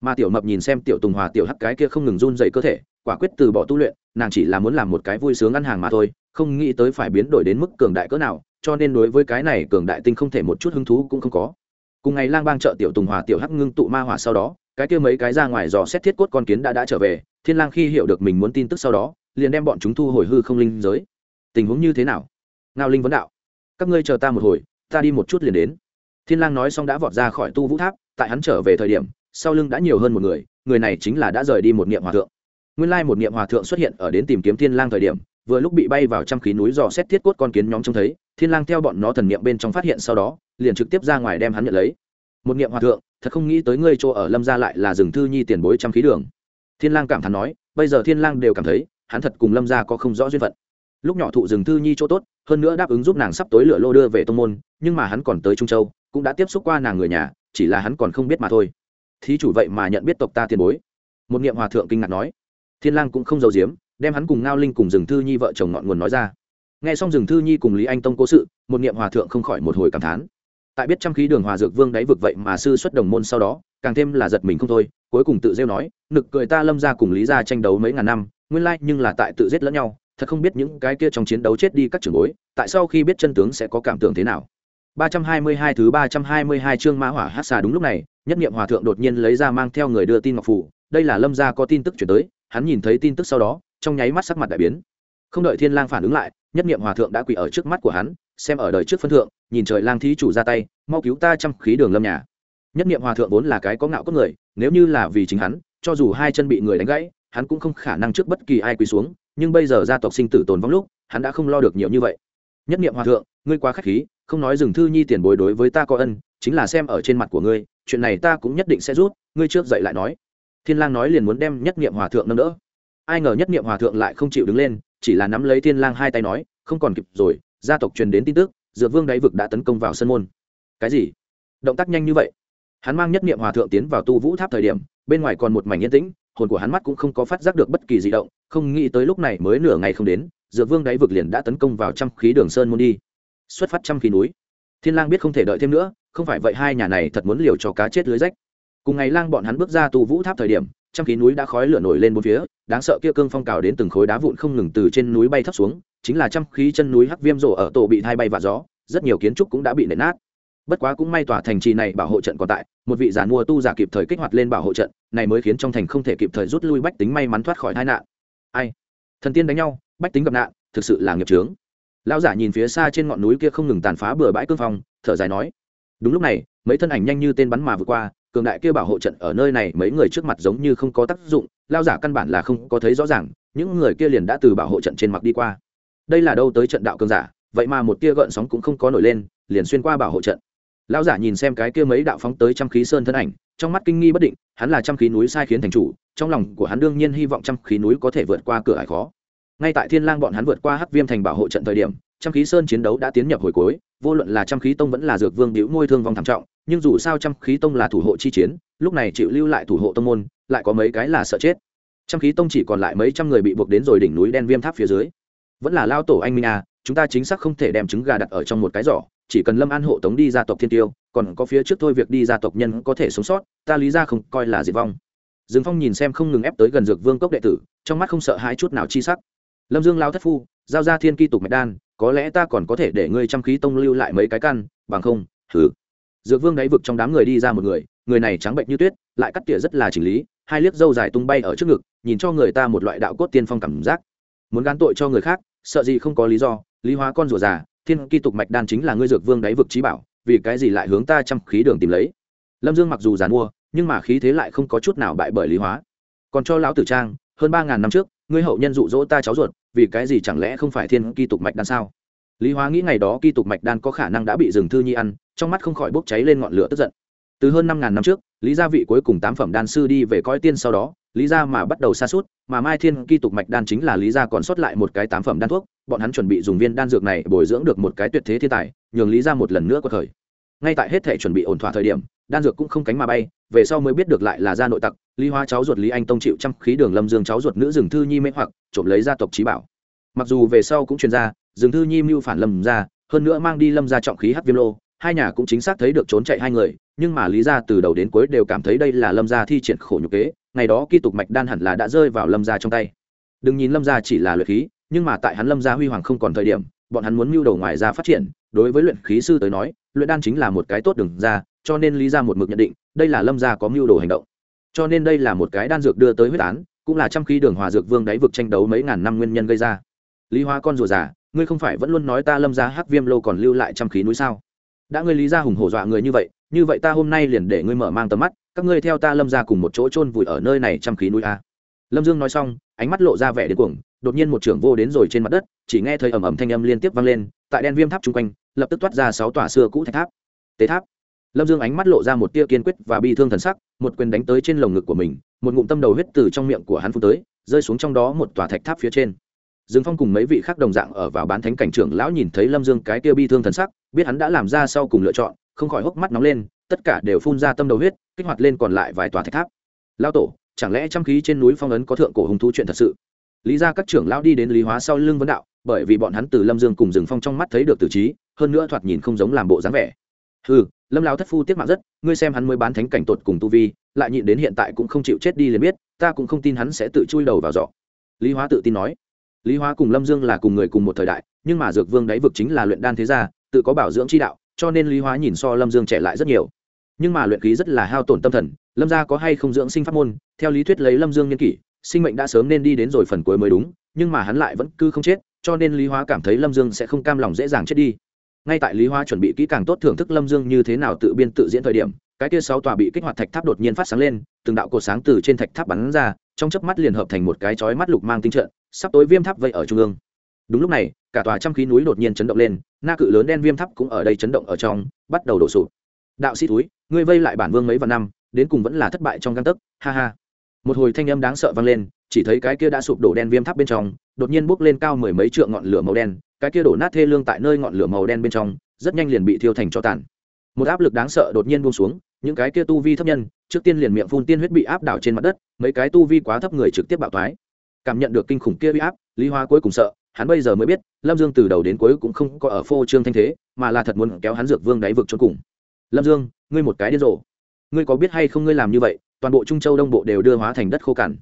Mà tiểu mập nhìn xem tiểu tùng hòa tiểu hắc cái kia không ngừng run dậy cơ thể, quả quyết từ bỏ tu luyện, nàng chỉ là muốn làm một cái vui sướng ăn hàng mà thôi, không nghĩ tới phải biến đổi đến mức cường đại cỡ nào, cho nên đối với cái này cường đại tinh không thể một chút hứng thú cũng không có. Cùng ngày lang bang chợ tiểu tùng hòa tiểu hắc ngưng tụ ma hỏa sau đó, cái kia mấy cái ra ngoài dò xét thiết cốt con kiến đã đã trở về thiên lang khi hiểu được mình muốn tin tức sau đó, liền đem bọn chúng thu hồi hư không linh giới. Tình huống như thế nào? Ngao linh vấn đạo. Các ngươi chờ ta một hồi, ta đi một chút liền đến. Thiên lang nói xong đã vọt ra khỏi tu vũ tháp, tại hắn trở về thời điểm, sau lưng đã nhiều hơn một người người này chính là đã rời đi một niệm hòa thượng. Nguyên lai một niệm hòa thượng xuất hiện ở đến tìm kiếm thiên lang thời điểm, vừa lúc bị bay vào trăm khí núi dò xét thiết cốt con kiến nhóm trông thấy, thiên lang theo bọn nó thần niệm bên trong phát hiện sau đó, liền trực tiếp ra ngoài đem hắn nhận lấy. Một niệm hòa thượng, thật không nghĩ tới ngươi chỗ ở lâm gia lại là rừng thư nhi tiền bối trăm khí đường thiên lang cảm thán nói, bây giờ thiên lang đều cảm thấy, hắn thật cùng lâm gia có không rõ duyên phận. Lúc nhỏ thụ rừng thư nhi chỗ tốt, hơn nữa đáp ứng giúp nàng sắp tối lửa lô đưa về tông môn, nhưng mà hắn còn tới trung châu, cũng đã tiếp xúc qua nàng người nhà, chỉ là hắn còn không biết mà thôi. Thí chủ vậy mà nhận biết tộc ta tiền bối. Một niệm hòa thượng kinh ngạc nói. Thiên lang cũng không giấu giếm, đem hắn cùng ngao linh cùng rừng thư nhi vợ chồng ngọn nguồn nói ra. Nghe xong rừng thư nhi cùng lý anh tông cố sự, một niệm hòa thượng không khỏi một hồi cảm thán. Tại biết trăm khí đường hòa dược vương đáy vực vậy mà sư xuất đồng môn sau đó càng thêm là giật mình không thôi, cuối cùng tự rêu nói, nực cười ta lâm ra cùng lý ra tranh đấu mấy ngàn năm, nguyên lai nhưng là tại tự giết lẫn nhau, thật không biết những cái kia trong chiến đấu chết đi các trưởng bối, tại sao khi biết chân tướng sẽ có cảm tưởng thế nào. 322 thứ 322 chương mã hỏa hát xà đúng lúc này, nhất niệm hòa thượng đột nhiên lấy ra mang theo người đưa tin ngọc phủ đây là lâm gia có tin tức chuyển tới, hắn nhìn thấy tin tức sau đó, trong nháy mắt sắc mặt đại biến. Không đợi thiên lang phản ứng lại, nhất niệm hòa thượng đã quỳ ở trước mắt của hắn, xem ở đời trước phân thượng, nhìn trời lang thí chủ ra tay, mau cứu ta trăm khí đường lâm nhà nhất niệm hòa thượng vốn là cái có ngạo có người, nếu như là vì chính hắn, cho dù hai chân bị người đánh gãy, hắn cũng không khả năng trước bất kỳ ai quỳ xuống, nhưng bây giờ gia tộc sinh tử tồn vong lúc, hắn đã không lo được nhiều như vậy. Nhất niệm hòa thượng, ngươi quá khách khí, không nói dừng thư nhi tiền bối đối với ta có ân, chính là xem ở trên mặt của ngươi, chuyện này ta cũng nhất định sẽ rút, ngươi trước dậy lại nói. Thiên lang nói liền muốn đem nhất niệm hòa thượng nâng đỡ. Ai ngờ nhất niệm hòa thượng lại không chịu đứng lên, chỉ là nắm lấy thiên lang hai tay nói, không còn kịp rồi, gia tộc truyền đến tin tức, dược vương đáy vực đã tấn công vào sân môn. Cái gì? Động tác nhanh như vậy? Hắn mang nhất niệm hòa thượng tiến vào tu vũ tháp thời điểm, bên ngoài còn một mảnh yên tĩnh, hồn của hắn mắt cũng không có phát giác được bất kỳ di động, không nghĩ tới lúc này mới nửa ngày không đến, dược vương đáy vực liền đã tấn công vào trăm khí đường sơn môn đi. Xuất phát trăm khí núi. Thiên lang biết không thể đợi thêm nữa, không phải vậy hai nhà này thật muốn liều cho cá chết lưới rách. Cùng ngày lang bọn hắn bước ra tu vũ tháp thời điểm, trăm khí núi đã khói lửa nổi lên bốn phía, đáng sợ kia cương phong cào đến từng khối đá vụn không ngừng từ trên núi bay thấp xuống, chính là trăm khí chân núi hắc viêm rổ ở tổ bị thay bay và gió, rất nhiều kiến trúc cũng đã bị nện nát bất quá cũng may tòa thành trì này bảo hộ trận còn tại, một vị giàn mua tu giả kịp thời kích hoạt lên bảo hộ trận, này mới khiến trong thành không thể kịp thời rút lui bách tính may mắn thoát khỏi tai nạn. Ai? Thần tiên đánh nhau, bách tính gặp nạn, thực sự là nghiệp trướng lão giả nhìn phía xa trên ngọn núi kia không ngừng tàn phá bừa bãi cương phong, thở dài nói, đúng lúc này, mấy thân ảnh nhanh như tên bắn mà vượt qua, cường đại kia bảo hộ trận ở nơi này mấy người trước mặt giống như không có tác dụng lao giả căn bản là không có thấy rõ ràng, những người kia liền đã từ bảo hộ trận trên mặt đi qua. Đây là đâu tới trận đạo cường giả, vậy mà một tia gợn sóng cũng không có nổi lên, liền xuyên qua bảo hộ trận lão giả nhìn xem cái kia mấy đạo phóng tới trăm khí sơn thân ảnh, trong mắt kinh nghi bất định, hắn là trăm khí núi sai khiến thành chủ, trong lòng của hắn đương nhiên hy vọng trăm khí núi có thể vượt qua cửa ải khó. Ngay tại thiên lang bọn hắn vượt qua hắc viêm thành bảo hộ trận thời điểm, trăm khí sơn chiến đấu đã tiến nhập hồi cuối, vô luận là trăm khí tông vẫn là dược vương biểu ngôi thương vong thảm trọng, nhưng dù sao trăm khí tông là thủ hộ chi chiến, lúc này chịu lưu lại thủ hộ tông môn, lại có mấy cái là sợ chết. Trăm khí tông chỉ còn lại mấy trăm người bị buộc đến rồi đỉnh núi đen viêm tháp phía dưới. Vẫn là lao tổ anh minh à chúng ta chính xác không thể đem trứng gà đặt ở trong một cái giỏ chỉ cần lâm an hộ tống đi gia tộc thiên tiêu, còn có phía trước thôi việc đi gia tộc nhân có thể sống sót, ta lý ra không coi là diệt vong. Dương phong nhìn xem không ngừng ép tới gần dược vương cốc đệ tử, trong mắt không sợ hãi chút nào chi sắc. Lâm dương lao thất phu, giao ra thiên kỳ tục mạch đan, có lẽ ta còn có thể để ngươi trăm khí tông lưu lại mấy cái căn, bằng không thử dược vương đáy vực trong đám người đi ra một người người này trắng bệnh như tuyết, lại cắt tỉa rất là chỉnh lý, hai liếc dâu dài tung bay ở trước ngực, nhìn cho người ta một loại đạo cốt tiên phong cảm giác. Muốn gán tội cho người khác, sợ gì không có lý do, lý hóa con rùa già thiên kỳ tục mạch đan chính là ngươi dược vương đáy vực trí bảo, vì cái gì lại hướng ta chăm khí đường tìm lấy? Lâm dương mặc dù giàn mua, nhưng mà khí thế lại không có chút nào bại bởi lý hóa. Còn cho lão tử trang, hơn ba ngàn năm trước, ngươi hậu nhân dụ dỗ ta cháu ruột, vì cái gì chẳng lẽ không phải thiên kỳ tục mạch đan sao? Lý hóa nghĩ ngày đó kỳ tục mạch đan có khả năng đã bị rừng thư nhi ăn, trong mắt không khỏi bốc cháy lên ngọn lửa tức giận. Từ hơn năm ngàn năm trước, lý gia vị cuối cùng tám phẩm đan sư đi về coi tiên sau đó, lý gia mà bắt đầu xa suốt mà mai thiên kỳ tục mạch đan chính là lý gia còn sót lại một cái tám phẩm đan thuốc bọn hắn chuẩn bị dùng viên đan dược này bồi dưỡng được một cái tuyệt thế thiên tài, nhường lý gia một lần nữa có thời. Ngay tại hết thể chuẩn bị ổn thỏa thời điểm, đan dược cũng không cánh mà bay, về sau mới biết được lại là gia nội tặc, lý hoa cháu ruột lý anh tông chịu trăm khí đường lâm dương cháu ruột nữ rừng thư nhi mê hoặc, trộm lấy gia tộc trí bảo. Mặc dù về sau cũng truyền ra rừng thư nhi mưu phản lâm ra, hơn nữa mang đi lâm ra trọng khí hát viêm lô, hai nhà cũng chính xác thấy được trốn chạy hai người, nhưng mà lý ra từ đầu đến cuối đều cảm thấy đây là lâm gia thi triển khổ nhục kế, ngày đó kỳ tục mạch đan hẳn là đã rơi vào lâm gia trong tay. Đừng nhìn lâm gia chỉ là luyện khí nhưng mà tại hắn lâm gia huy hoàng không còn thời điểm, bọn hắn muốn mưu đồ ngoài ra phát triển, đối với luyện khí sư tới nói, luyện đan chính là một cái tốt đừng ra, cho nên lý ra một mực nhận định, đây là lâm gia có mưu đồ hành động. Cho nên đây là một cái đan dược đưa tới huyết án, cũng là trăm khí đường hòa dược vương đáy vực tranh đấu mấy ngàn năm nguyên nhân gây ra. Lý hoa con rùa già, ngươi không phải vẫn luôn nói ta lâm gia hắc viêm lô còn lưu lại trăm khí núi sao? Đã ngươi lý ra hùng hổ dọa người như vậy như vậy ta hôm nay liền để ngươi mở mang tầm mắt, các ngươi theo ta lâm ra cùng một chỗ chôn vùi ở nơi này trăm khí núi a. Lâm dương nói xong, ánh mắt lộ ra vẻ đến cuồng đột nhiên một trưởng vô đến rồi trên mặt đất, chỉ nghe thấy ầm ầm thanh âm liên tiếp vang lên, tại đen viêm tháp chung quanh, lập tức toát ra sáu tòa xưa cũ thạch tháp. Tế tháp. Lâm dương ánh mắt lộ ra một tia kiên quyết và bi thương thần sắc, một quyền đánh tới trên lồng ngực của mình, một ngụm tâm đầu huyết từ trong miệng của hắn phun tới, rơi xuống trong đó một tòa thạch tháp phía trên. Dương phong cùng mấy vị khác đồng dạng ở vào bán thánh cảnh trưởng lão nhìn thấy lâm dương cái tia bi thương thần sắc, biết hắn đã làm ra sau cùng lựa chọn, không khỏi hốc mắt nóng lên, tất cả đều phun ra tâm đầu huyết, kích hoạt lên còn lại vài tòa thạch tháp. Lao tổ, chẳng lẽ trăm khí trên núi phong ấn có thượng cổ hùng thú chuyện thật sự? Lý ra các trưởng lão đi đến lý hóa sau lưng vấn đạo, bởi vì bọn hắn từ lâm dương cùng rừng phong trong mắt thấy được tử trí, hơn nữa thoạt nhìn không giống làm bộ dáng vẻ. Ừ lâm lão thất phu tiếc mạng rất, ngươi xem hắn mới bán thánh cảnh tột cùng tu vi, lại nhịn đến hiện tại cũng không chịu chết đi liền biết, ta cũng không tin hắn sẽ tự chui đầu vào giỏ. Lý hóa tự tin nói. Lý hóa cùng lâm dương là cùng người cùng một thời đại, nhưng mà dược vương đáy vực chính là luyện đan thế gia, tự có bảo dưỡng chi đạo, cho nên lý hóa nhìn so lâm dương trẻ lại rất nhiều. Nhưng mà luyện khí rất là hao tổn tâm thần, lâm gia có hay không dưỡng sinh pháp môn, theo lý thuyết lấy lâm dương nhân kỷ sinh mệnh đã sớm nên đi đến rồi phần cuối mới đúng, nhưng mà hắn lại vẫn cứ không chết, cho nên lý hóa cảm thấy lâm dương sẽ không cam lòng dễ dàng chết đi. Ngay tại lý hóa chuẩn bị kỹ càng tốt thưởng thức lâm dương như thế nào tự biên tự diễn thời điểm, cái kia sáu tòa bị kích hoạt thạch tháp đột nhiên phát sáng lên, từng đạo cột sáng từ trên thạch tháp bắn ra, trong chớp mắt liền hợp thành một cái chói mắt lục mang tinh trận, sắp tối viêm tháp vây ở trung ương. Đúng lúc này, cả tòa trăm khí núi đột nhiên chấn động lên, na cự lớn đen viêm tháp cũng ở đây chấn động ở trong, bắt đầu đổ sụp. Đạo sĩ túi ngươi vây lại bản vương mấy vạn năm, đến cùng vẫn là thất bại trong găng tấc, ha ha một hồi thanh âm đáng sợ vang lên, chỉ thấy cái kia đã sụp đổ đen viêm tháp bên trong, đột nhiên bốc lên cao mười mấy trượng ngọn lửa màu đen, cái kia đổ nát thê lương tại nơi ngọn lửa màu đen bên trong, rất nhanh liền bị thiêu thành cho tàn. Một áp lực đáng sợ đột nhiên buông xuống, những cái kia tu vi thấp nhân, trước tiên liền miệng phun tiên huyết bị áp đảo trên mặt đất, mấy cái tu vi quá thấp người trực tiếp bạo thoái. Cảm nhận được kinh khủng kia uy áp, lý hoa cuối cùng sợ, hắn bây giờ mới biết, lâm dương từ đầu đến cuối cũng không có ở phô trương thanh thế, mà là thật muốn kéo hắn dược vương đáy vực cho cùng. Lâm dương, ngươi một cái điên rồ. Ngươi có biết hay không ngươi làm như vậy toàn bộ trung châu đông bộ đều đưa hóa thành đất khô cằn.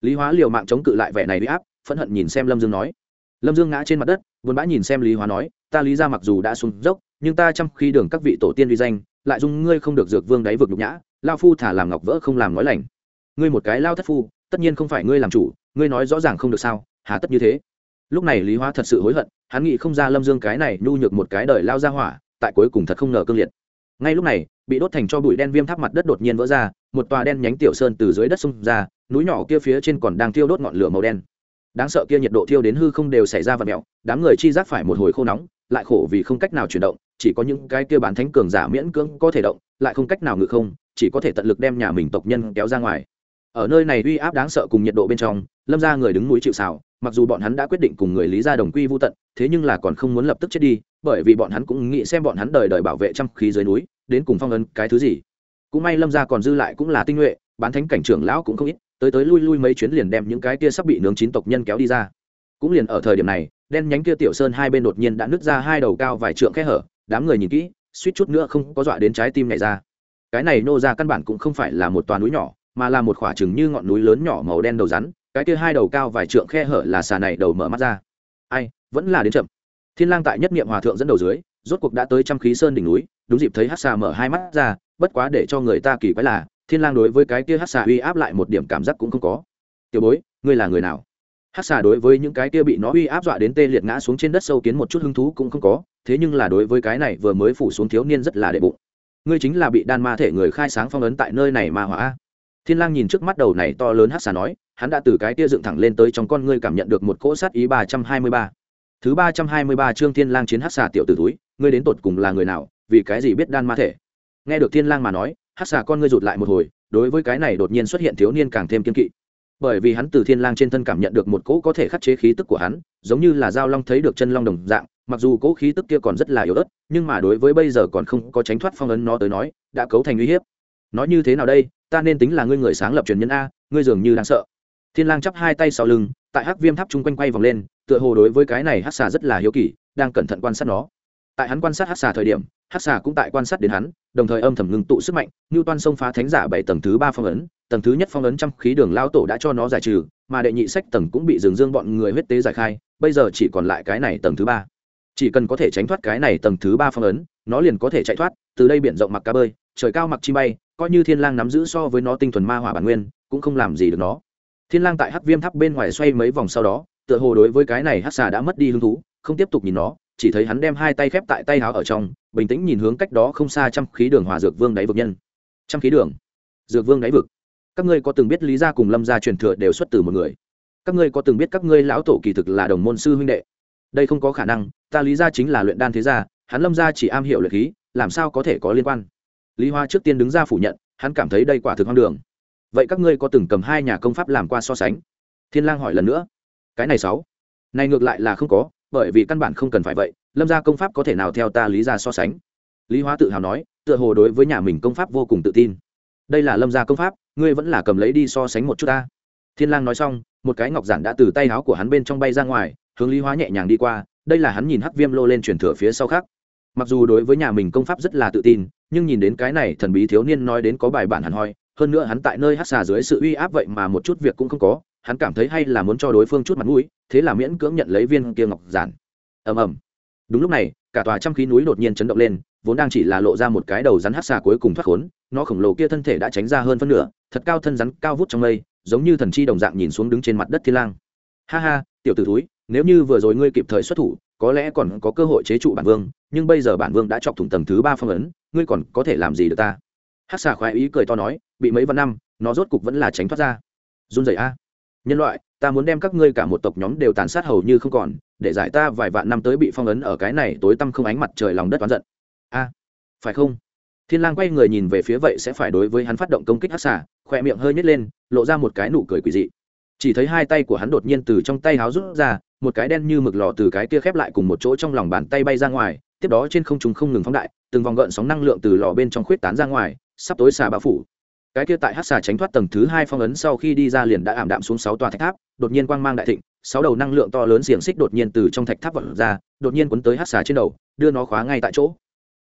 Lý hóa liều mạng chống cự lại vẻ này bị áp, phẫn hận nhìn xem lâm dương nói. Lâm dương ngã trên mặt đất, buồn bã nhìn xem lý hóa nói, ta lý ra mặc dù đã xuống dốc, nhưng ta chăm khi đường các vị tổ tiên uy danh, lại dung ngươi không được dược vương đáy vực nhục nhã, lao phu thả làm ngọc vỡ không làm nói lành. Ngươi một cái lao thất phu, tất nhiên không phải ngươi làm chủ, ngươi nói rõ ràng không được sao, hà tất như thế. Lúc này lý hóa thật sự hối hận, hắn nghĩ không ra lâm dương cái này nhu nhược một cái đời lao ra hỏa, tại cuối cùng thật không ngờ cương liệt. Ngay lúc này bị đốt thành cho bụi đen viêm tháp mặt đất đột nhiên vỡ ra, một tòa đen nhánh tiểu sơn từ dưới đất xung ra, núi nhỏ kia phía trên còn đang thiêu đốt ngọn lửa màu đen. Đáng sợ kia nhiệt độ thiêu đến hư không đều xảy ra vật mẹo, đám người chi giác phải một hồi khô nóng, lại khổ vì không cách nào chuyển động, chỉ có những cái kia bán thánh cường giả miễn cưỡng có thể động, lại không cách nào ngự không, chỉ có thể tận lực đem nhà mình tộc nhân kéo ra ngoài. Ở nơi này uy áp đáng sợ cùng nhiệt độ bên trong, lâm ra người đứng núi chịu xào mặc dù bọn hắn đã quyết định cùng người lý gia đồng quy vô tận, thế nhưng là còn không muốn lập tức chết đi, bởi vì bọn hắn cũng nghĩ xem bọn hắn đời đời bảo vệ trăm khí dưới núi đến cùng phong ấn cái thứ gì. Cũng may lâm gia còn dư lại cũng là tinh nhuệ, bán thánh cảnh trưởng lão cũng không ít, tới tới lui lui mấy chuyến liền đem những cái kia sắp bị nướng chín tộc nhân kéo đi ra. Cũng liền ở thời điểm này, đen nhánh kia tiểu sơn hai bên đột nhiên đã nứt ra hai đầu cao vài trượng khe hở, đám người nhìn kỹ, suýt chút nữa không có dọa đến trái tim này ra. Cái này nô ra căn bản cũng không phải là một toàn núi nhỏ, mà là một khỏa chừng như ngọn núi lớn nhỏ màu đen đầu rắn, cái kia hai đầu cao vài trượng khe hở là xà này đầu mở mắt ra. Ai, vẫn là đến chậm. Thiên lang tại nhất niệm hòa thượng dẫn đầu dưới rốt cuộc đã tới trăm khí sơn đỉnh núi, đúng dịp thấy hát xà mở hai mắt ra, bất quá để cho người ta kỳ quái là, thiên lang đối với cái kia hát xà uy áp lại một điểm cảm giác cũng không có. Tiểu bối, ngươi là người nào? Hát xà đối với những cái kia bị nó uy áp dọa đến tê liệt ngã xuống trên đất sâu kiến một chút hứng thú cũng không có, thế nhưng là đối với cái này vừa mới phủ xuống thiếu niên rất là đệ bụng. Ngươi chính là bị đan ma thể người khai sáng phong ấn tại nơi này mà hỏa thiên lang nhìn trước mắt đầu này to lớn hát xà nói, hắn đã từ cái kia dựng thẳng lên tới trong con ngươi cảm nhận được một cỗ sát ý ba trăm hai mươi ba. Thứ ba trăm hai mươi ba trương thiên lang chiến hát xà tiểu tử túi ngươi đến tột cùng là người nào, vì cái gì biết đan ma thể? Nghe được thiên lang mà nói hát xà con ngươi rụt lại một hồi, đối với cái này đột nhiên xuất hiện thiếu niên càng thêm kiên kỵ. Bởi vì hắn từ thiên lang trên thân cảm nhận được một cỗ có thể khắc chế khí tức của hắn, giống như là giao long thấy được chân long đồng dạng, mặc dù cỗ khí tức kia còn rất là yếu ớt, nhưng mà đối với bây giờ còn không có tránh thoát phong ấn nó tới nói, đã cấu thành uy hiếp. Nói như thế nào đây? Ta nên tính là ngươi người sáng lập truyền nhân a, ngươi dường như đang sợ. Thiên lang chắp hai tay sau lưng, tại hắc viêm tháp chung quanh quay vòng lên, tựa hồ đối với cái này hắc xà rất là hiếu kỳ, đang cẩn thận quan sát nó tại hắn quan sát hắc xà thời điểm, hắc xà cũng tại quan sát đến hắn, đồng thời âm thầm ngưng tụ sức mạnh như toan xông phá thánh giả bảy tầng thứ ba phong ấn, tầng thứ nhất phong ấn trăm khí đường lao tổ đã cho nó giải trừ, mà đệ nhị sách tầng cũng bị dừng dương bọn người huyết tế giải khai, bây giờ chỉ còn lại cái này tầng thứ ba. Chỉ cần có thể tránh thoát cái này tầng thứ ba phong ấn, nó liền có thể chạy thoát, từ đây biển rộng mặc cá bơi, trời cao mặc chi bay, coi như thiên lang nắm giữ so với nó tinh thuần ma hỏa bản nguyên, cũng không làm gì được nó. Thiên lang tại hắc viêm tháp bên ngoài xoay mấy vòng sau đó, tựa hồ đối với cái này hắc xà đã mất đi hứng thú, không tiếp tục nhìn nó chỉ thấy hắn đem hai tay khép tại tay háo ở trong, bình tĩnh nhìn hướng cách đó không xa trăm khí đường hòa dược vương đáy vực nhân. Trăm khí đường? Dược vương đáy vực. Các ngươi có từng biết lý gia cùng lâm gia truyền thừa đều xuất từ một người? Các ngươi có từng biết các ngươi lão tổ kỳ thực là đồng môn sư huynh đệ? Đây không có khả năng, ta lý gia chính là luyện đan thế gia, hắn lâm gia chỉ am hiểu luyện khí, làm sao có thể có liên quan? Lý hoa trước tiên đứng ra phủ nhận, hắn cảm thấy đây quả thực hoang đường. Vậy các ngươi có từng cầm hai nhà công pháp làm qua so sánh? Thiên lang hỏi lần nữa. Cái này sáu. Này ngược lại là không có bởi vì căn bản không cần phải vậy, lâm gia công pháp có thể nào theo ta lý ra so sánh? Lý hóa tự hào nói, tựa hồ đối với nhà mình công pháp vô cùng tự tin. Đây là lâm gia công pháp, ngươi vẫn là cầm lấy đi so sánh một chút ta. Thiên lang nói xong, một cái ngọc giản đã từ tay áo của hắn bên trong bay ra ngoài, hướng lý hóa nhẹ nhàng đi qua, đây là hắn nhìn hắc viêm lô lên truyền thừa phía sau khác. Mặc dù đối với nhà mình công pháp rất là tự tin, nhưng nhìn đến cái này thần bí thiếu niên nói đến có bài bản hẳn hoi, hơn nữa hắn tại nơi hắc xà dưới sự uy áp vậy mà một chút việc cũng không có hắn cảm thấy hay là muốn cho đối phương chút mặt mũi, thế là miễn cưỡng nhận lấy viên kia ngọc giản. Ầm ầm. Đúng lúc này, cả tòa trăm khí núi đột nhiên chấn động lên, vốn đang chỉ là lộ ra một cái đầu rắn hắc xà cuối cùng thoát khốn, nó khổng lồ kia thân thể đã tránh ra hơn phân nửa, thật cao thân rắn cao vút trong mây, giống như thần chi đồng dạng nhìn xuống đứng trên mặt đất thiên lang. Ha ha, tiểu tử thúi, nếu như vừa rồi ngươi kịp thời xuất thủ, có lẽ còn có cơ hội chế trụ bản vương, nhưng bây giờ bản vương đã chọc thủng tầng thứ ba phong ấn, ngươi còn có thể làm gì được ta? Hắc xà khoái ý cười to nói, bị mấy vạn năm, nó rốt cục vẫn là tránh thoát ra. Run rẩy a nhân loại, ta muốn đem các ngươi cả một tộc nhóm đều tàn sát hầu như không còn, để giải ta vài vạn năm tới bị phong ấn ở cái này tối tăm không ánh mặt trời lòng đất oán giận. A, phải không? Thiên lang quay người nhìn về phía vậy sẽ phải đối với hắn phát động công kích hắc xà, khoe miệng hơi nhếch lên, lộ ra một cái nụ cười quỷ dị. Chỉ thấy hai tay của hắn đột nhiên từ trong tay háo rút ra, một cái đen như mực lò từ cái kia khép lại cùng một chỗ trong lòng bàn tay bay ra ngoài, tiếp đó trên không trung không ngừng phóng đại, từng vòng gợn sóng năng lượng từ lò bên trong khuyết tán ra ngoài, sắp tối xà bão phủ cái kia tại hát xà tránh thoát tầng thứ hai phong ấn sau khi đi ra liền đã ảm đạm xuống sáu tòa thạch tháp đột nhiên quang mang đại thịnh sáu đầu năng lượng to lớn xiềng xích đột nhiên từ trong thạch tháp vận ra đột nhiên quấn tới hát xà trên đầu đưa nó khóa ngay tại chỗ.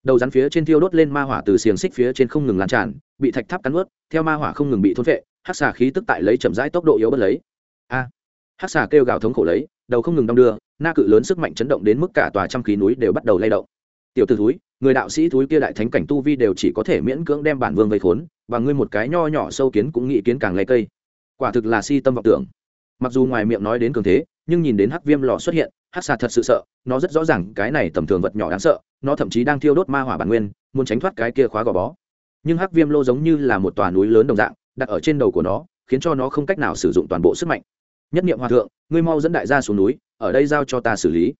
Đầu rắn phía trên thiêu đốt lên ma hỏa từ xiềng xích phía trên không ngừng lan tràn bị thạch tháp cắn ướt theo ma hỏa không ngừng bị thôn vệ hát xà khí tức tại lấy chậm rãi tốc độ yếu bớt lấy. A! À, hát xà kêu gào thống khổ lấy đầu không ngừng đong đưa na cự lớn sức mạnh chấn động đến mức cả tòa trăm khí núi đều bắt đầu lay động. Tiểu t ử thúi người đạo sĩ thúi kia đại thánh cảnh tu vi đều chỉ có thể miễn cưỡng đem bản vương vây khốn và ngươi một cái nho nhỏ sâu kiến cũng nghĩ kiến càng lấy cây. Quả thực là si tâm vọng tưởng. Mặc dù ngoài miệng nói đến cường thế, nhưng nhìn đến hắc viêm lò xuất hiện, hắc xà thật sự sợ, nó rất rõ ràng cái này tầm thường vật nhỏ đáng sợ, nó thậm chí đang thiêu đốt ma hỏa bản nguyên, muốn tránh thoát cái kia khóa gò bó. Nhưng hắc viêm lô giống như là một tòa núi lớn đồng dạng, đặt ở trên đầu của nó, khiến cho nó không cách nào sử dụng toàn bộ sức mạnh. Nhất niệm hòa thượng, ngươi mau dẫn đại gia xuống núi, ở đây giao cho ta xử lý.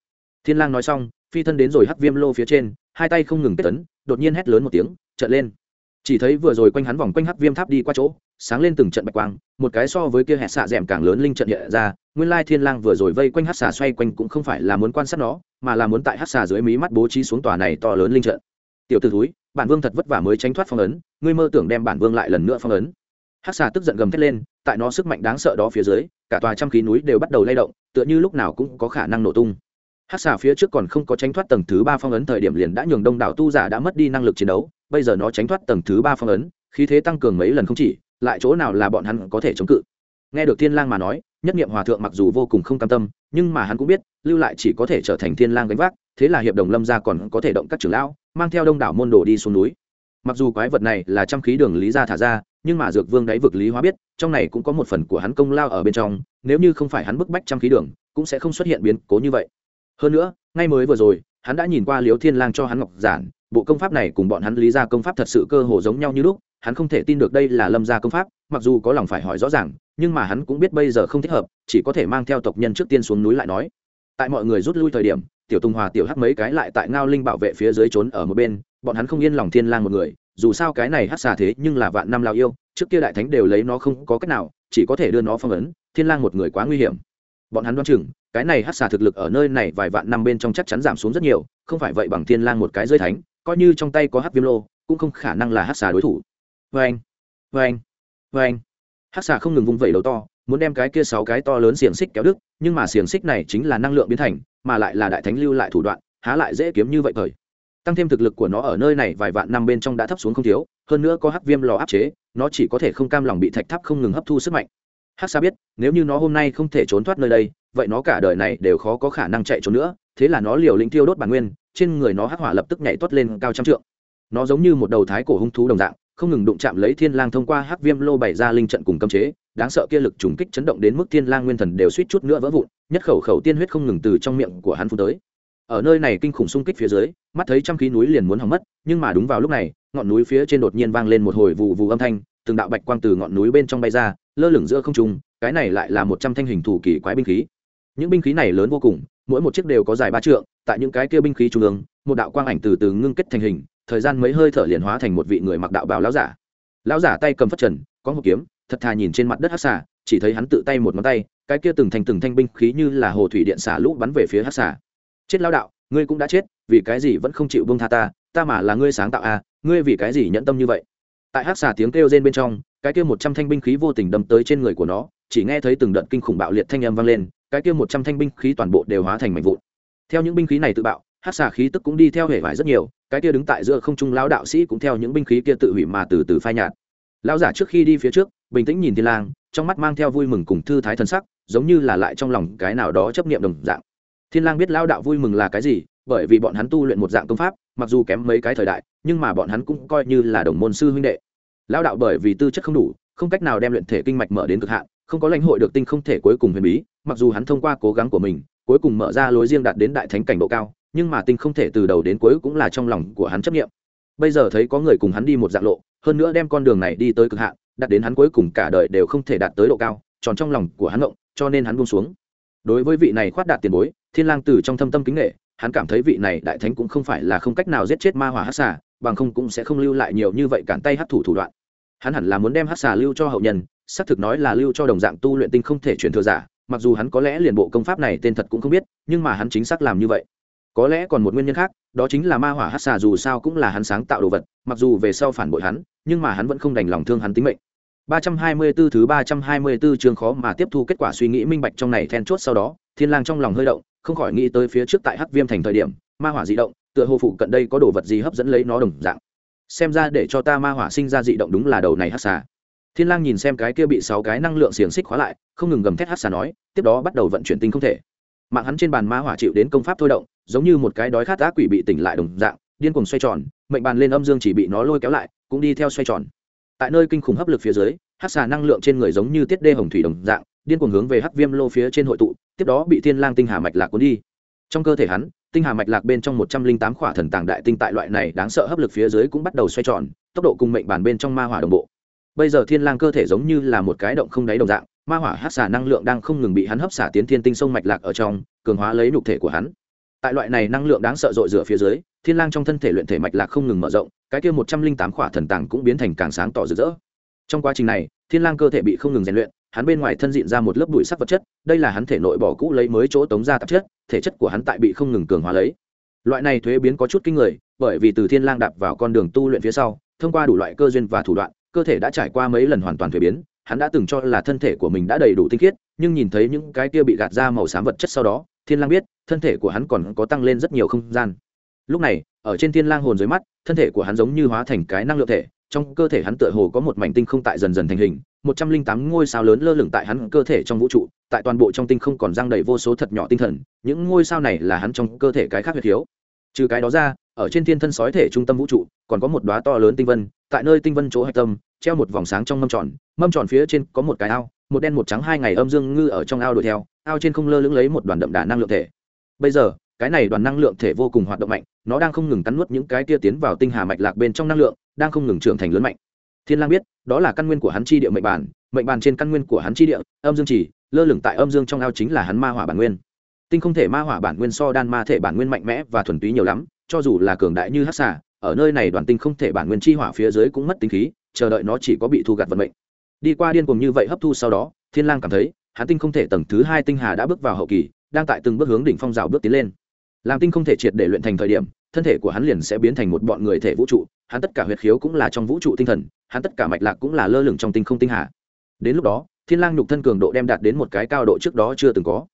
Thiên lang nói xong, phi thân đến rồi hắc viêm lô phía trên, hai tay không ngừng kết tấn đột nhiên hét lớn một tiếng, trợn lên chỉ thấy vừa rồi quanh hắn vòng quanh hắc viêm tháp đi qua chỗ, sáng lên từng trận bạch quang, một cái so với kia hẹn xạ d càng lớn linh trận hiện ra, nguyên lai thiên lang vừa rồi vây quanh hắc xà xoay quanh cũng không phải là muốn quan sát nó, mà là muốn tại hắc xà dưới mí mắt bố trí xuống tòa này to lớn linh trận. Tiểu tử thúi, bản vương thật vất vả mới tránh thoát phong ấn, ngươi mơ tưởng đem bản vương lại lần nữa phong ấn. Hắc xà tức giận gầm thét lên, tại nó sức mạnh đáng sợ đó phía dưới, cả tòa trăm khí núi đều bắt đầu lay động, tựa như lúc nào cũng có khả năng nổ tung. Hắc xà phía trước còn không có tránh thoát tầng thứ ba phong ấn thời điểm liền đã nhường đông đảo tu giả đã mất đi năng lực chiến đấu bây giờ nó tránh thoát tầng thứ ba phong ấn, khí thế tăng cường mấy lần không chỉ, lại chỗ nào là bọn hắn có thể chống cự. Nghe được thiên lang mà nói, nhất niệm hòa thượng mặc dù vô cùng không cam tâm, nhưng mà hắn cũng biết, lưu lại chỉ có thể trở thành thiên lang gánh vác, thế là hiệp đồng lâm gia còn có thể động các trưởng lão, mang theo đông đảo môn đồ đi xuống núi. Mặc dù quái vật này là trăm khí đường lý gia thả ra, nhưng mà dược vương đáy vực lý hóa biết, trong này cũng có một phần của hắn công lao ở bên trong, nếu như không phải hắn bức bách trăm khí đường, cũng sẽ không xuất hiện biến cố như vậy. Hơn nữa, ngay mới vừa rồi, hắn đã nhìn qua liếu thiên lang cho hắn ngọc giản bộ công pháp này cùng bọn hắn lý ra công pháp thật sự cơ hồ giống nhau như lúc, hắn không thể tin được đây là lâm gia công pháp, mặc dù có lòng phải hỏi rõ ràng, nhưng mà hắn cũng biết bây giờ không thích hợp, chỉ có thể mang theo tộc nhân trước tiên xuống núi lại nói. Tại mọi người rút lui thời điểm, tiểu tùng hòa, tiểu hắc mấy cái lại tại ngao linh bảo vệ phía dưới trốn ở một bên, bọn hắn không yên lòng thiên lang một người, dù sao cái này hắc xà thế nhưng là vạn năm lao yêu, trước kia đại thánh đều lấy nó không có cách nào, chỉ có thể đưa nó phong ấn, thiên lang một người quá nguy hiểm. Bọn hắn đoán chừng, cái này hắc xà thực lực ở nơi này vài vạn năm bên trong chắc chắn giảm xuống rất nhiều, không phải vậy bằng thiên lang một cái rơi thánh coi như trong tay có hát viêm lô, cũng không khả năng là hát xà đối thủ. Vê anh vê anh vê anh. Hát xà không ngừng vung vẩy đầu to, muốn đem cái kia sáu cái to lớn xiềng xích kéo đứt, nhưng mà xiềng xích này chính là năng lượng biến thành, mà lại là đại thánh lưu lại thủ đoạn, há lại dễ kiếm như vậy thời. Tăng thêm thực lực của nó ở nơi này vài vạn năm bên trong đã thấp xuống không thiếu, hơn nữa có hắc viêm lò áp chế, nó chỉ có thể không cam lòng bị thạch tháp không ngừng hấp thu sức mạnh. Hắc xa biết, nếu như nó hôm nay không thể trốn thoát nơi đây, vậy nó cả đời này đều khó có khả năng chạy trốn nữa, thế là nó liều lĩnh tiêu đốt bản nguyên trên người nó hắc hỏa lập tức nhảy toát lên cao trăm trượng. Nó giống như một đầu thái cổ hung thú đồng dạng, không ngừng đụng chạm lấy thiên lang thông qua hắc viêm lô bày ra linh trận cùng cấm chế, đáng sợ kia lực trùng kích chấn động đến mức thiên lang nguyên thần đều suýt chút nữa vỡ vụn, nhất khẩu khẩu tiên huyết không ngừng từ trong miệng của hắn phun tới. Ở nơi này kinh khủng xung kích phía dưới, mắt thấy trăm khí núi liền muốn hỏng mất, nhưng mà đúng vào lúc này, ngọn núi phía trên đột nhiên vang lên một hồi vụ vụ âm thanh, từng đạo bạch quang từ ngọn núi bên trong bay ra, lơ lửng giữa không trung, cái này lại là một trăm thanh hình thủ kỳ quái binh khí. Những binh khí này lớn vô cùng mỗi một chiếc đều có dài ba trượng, tại những cái kia binh khí trung ương, một đạo quang ảnh từ từ ngưng kết thành hình, thời gian mấy hơi thở liền hóa thành một vị người mặc đạo bào lão giả. Lão giả tay cầm phất trần, có một kiếm, thật thà nhìn trên mặt đất hát xà, chỉ thấy hắn tự tay một ngón tay, cái kia từng thành từng thanh binh khí như là hồ thủy điện xả lũ bắn về phía hát xà. Chết lao đạo, ngươi cũng đã chết, vì cái gì vẫn không chịu bông tha ta ta mà là ngươi sáng tạo à ngươi vì cái gì nhẫn tâm như vậy? Tại hát xà tiếng kêu rên bên trong, cái kia một trăm thanh binh khí vô tình đâm tới trên người của nó, chỉ nghe thấy từng đợt kinh khủng bạo liệt thanh âm vang lên cái kia một trăm thanh binh khí toàn bộ đều hóa thành mảnh vụn. Theo những binh khí này tự bạo, hát xà khí tức cũng đi theo hệ vải rất nhiều, cái kia đứng tại giữa không trung lão đạo sĩ cũng theo những binh khí kia tự hủy mà từ từ phai nhạt. Lão giả trước khi đi phía trước, bình tĩnh nhìn thiên lang, trong mắt mang theo vui mừng cùng thư thái thần sắc, giống như là lại trong lòng cái nào đó chấp niệm đồng dạng. Thiên lang biết lão đạo vui mừng là cái gì, bởi vì bọn hắn tu luyện một dạng công pháp, mặc dù kém mấy cái thời đại, nhưng mà bọn hắn cũng coi như là đồng môn sư huynh đệ. Lão đạo bởi vì tư chất không đủ, không cách nào đem luyện thể kinh mạch mở đến cực hạn không có lãnh hội được tinh không thể cuối cùng huyền bí, mặc dù hắn thông qua cố gắng của mình, cuối cùng mở ra lối riêng đạt đến đại thánh cảnh độ cao, nhưng mà tinh không thể từ đầu đến cuối cũng là trong lòng của hắn chấp nghiệm bây giờ thấy có người cùng hắn đi một dạng lộ, hơn nữa đem con đường này đi tới cực hạn, đạt đến hắn cuối cùng cả đời đều không thể đạt tới độ cao, tròn trong lòng của hắn ngộng cho nên hắn buông xuống. Đối với vị này khoát đạt tiền bối, thiên lang từ trong thâm tâm kính nghệ hắn cảm thấy vị này đại thánh cũng không phải là không cách nào giết chết ma hỏa hắc xà, bằng không cũng sẽ không lưu lại nhiều như vậy cản tay hắc thủ thủ đoạn. Hắn hẳn là muốn đem hắc xà lưu cho hậu nhân xác thực nói là lưu cho đồng dạng tu luyện tinh không thể truyền thừa giả mặc dù hắn có lẽ liền bộ công pháp này tên thật cũng không biết nhưng mà hắn chính xác làm như vậy có lẽ còn một nguyên nhân khác đó chính là ma hỏa hắc xà dù sao cũng là hắn sáng tạo đồ vật mặc dù về sau phản bội hắn nhưng mà hắn vẫn không đành lòng thương hắn tính mệnh 324 thứ 324 chương khó mà tiếp thu kết quả suy nghĩ minh bạch trong này then chốt sau đó, Thiên Lang trong lòng hơi động, không khỏi nghĩ tới phía trước tại Hắc Viêm thành thời điểm, ma hỏa dị động, tựa hồ phụ cận đây có đồ vật gì hấp dẫn lấy nó đồng dạng. Xem ra để cho ta ma hỏa sinh ra dị động đúng là đầu này hắc xà. Thiên Lang nhìn xem cái kia bị sáu cái năng lượng xiềng xích khóa lại, không ngừng gầm thét hắt xà nói, tiếp đó bắt đầu vận chuyển tinh không thể. Mạng hắn trên bàn ma hỏa chịu đến công pháp thôi động, giống như một cái đói khát ác quỷ bị tỉnh lại đồng dạng, điên cuồng xoay tròn, mệnh bàn lên âm dương chỉ bị nó lôi kéo lại, cũng đi theo xoay tròn. Tại nơi kinh khủng hấp lực phía dưới hắt xà năng lượng trên người giống như tiết đê hồng thủy đồng dạng điên cuồng hướng về hắc viêm lô phía trên hội tụ tiếp đó bị thiên lang tinh hà mạch lạc cuốn đi. Trong cơ thể hắn tinh hà mạch lạc bên trong một trăm linh tám khỏa thần tàng đại tinh tại loại này đáng sợ hấp lực phía dưới cũng bắt đầu xoay tròn tốc độ cùng mệnh bàn bên trong ma hỏa đồng bộ bây giờ thiên lang cơ thể giống như là một cái động không đáy đồng dạng, ma hỏa hát xà năng lượng đang không ngừng bị hắn hấp xả tiến thiên tinh sông mạch lạc ở trong, cường hóa lấy nhục thể của hắn. Tại loại này năng lượng đáng sợ dội rửa phía dưới, thiên lang trong thân thể luyện thể mạch lạc không ngừng mở rộng, cái kia một trăm linh tám khỏa thần tàng cũng biến thành càng sáng tỏ rực rỡ. Trong quá trình này, thiên lang cơ thể bị không ngừng rèn luyện, hắn bên ngoài thân diện ra một lớp bụi sắc vật chất, đây là hắn thể nội bỏ cũ lấy mới chỗ tống ra tạp chất, thể chất của hắn tại bị không ngừng cường hóa lấy. Loại này thuế biến có chút kinh người, bởi vì từ thiên lang đạp vào con đường tu luyện phía sau, thông qua đủ loại cơ duyên và thủ đoạn cơ thể đã trải qua mấy lần hoàn toàn thuế biến, hắn đã từng cho là thân thể của mình đã đầy đủ tinh khiết, nhưng nhìn thấy những cái kia bị gạt ra màu xám vật chất sau đó, thiên lang biết, thân thể của hắn còn có tăng lên rất nhiều không gian. Lúc này, ở trên thiên lang hồn dưới mắt, thân thể của hắn giống như hóa thành cái năng lượng thể, trong cơ thể hắn tựa hồ có một mảnh tinh không tại dần dần thành hình, một trăm linh tám ngôi sao lớn lơ lửng tại hắn cơ thể trong vũ trụ, tại toàn bộ trong tinh không còn giang đầy vô số thật nhỏ tinh thần, những ngôi sao này là hắn trong cơ thể cái khác huyệt thiếu. Trừ cái đó ra, ở trên thiên thân sói thể trung tâm vũ trụ, còn có một đóa to lớn tinh vân, tại nơi tinh vân chỗ hạch tâm treo một vòng sáng trong mâm tròn mâm tròn phía trên có một cái ao, một đen một trắng hai ngày âm dương ngư ở trong ao đuổi theo, ao trên không lơ lửng lấy một đoàn đậm đà năng lượng thể. Bây giờ, cái này đoàn năng lượng thể vô cùng hoạt động mạnh, nó đang không ngừng cắn nuốt những cái tia tiến vào tinh hà mạch lạc bên trong năng lượng, đang không ngừng trưởng thành lớn mạnh. Thiên lang biết, đó là căn nguyên của hắn chi địa mệnh bản mệnh bản trên căn nguyên của hắn chi địa, âm dương chỉ, lơ lửng tại âm dương trong ao chính là hắn ma hỏa bản nguyên. Tinh không thể ma hỏa bản nguyên so đan ma thể bản nguyên mạnh mẽ và thuần túy nhiều lắm, cho dù là cường đại như hắc xà, ở nơi này đoàn tinh không thể bản nguyên chi hỏa phía dưới cũng mất tinh khí chờ đợi nó chỉ có bị thu gặt vận mệnh. Đi qua điên cuồng như vậy hấp thu sau đó, thiên lang cảm thấy, hắn tinh không thể tầng thứ hai tinh hà đã bước vào hậu kỳ, đang tại từng bước hướng đỉnh phong rào bước tiến lên. Làm tinh không thể triệt để luyện thành thời điểm, thân thể của hắn liền sẽ biến thành một bọn người thể vũ trụ, hắn tất cả huyệt khiếu cũng là trong vũ trụ tinh thần, hắn tất cả mạch lạc cũng là lơ lửng trong tinh không tinh hà. Đến lúc đó, thiên lang nhục thân cường độ đem đạt đến một cái cao độ trước đó chưa từng có.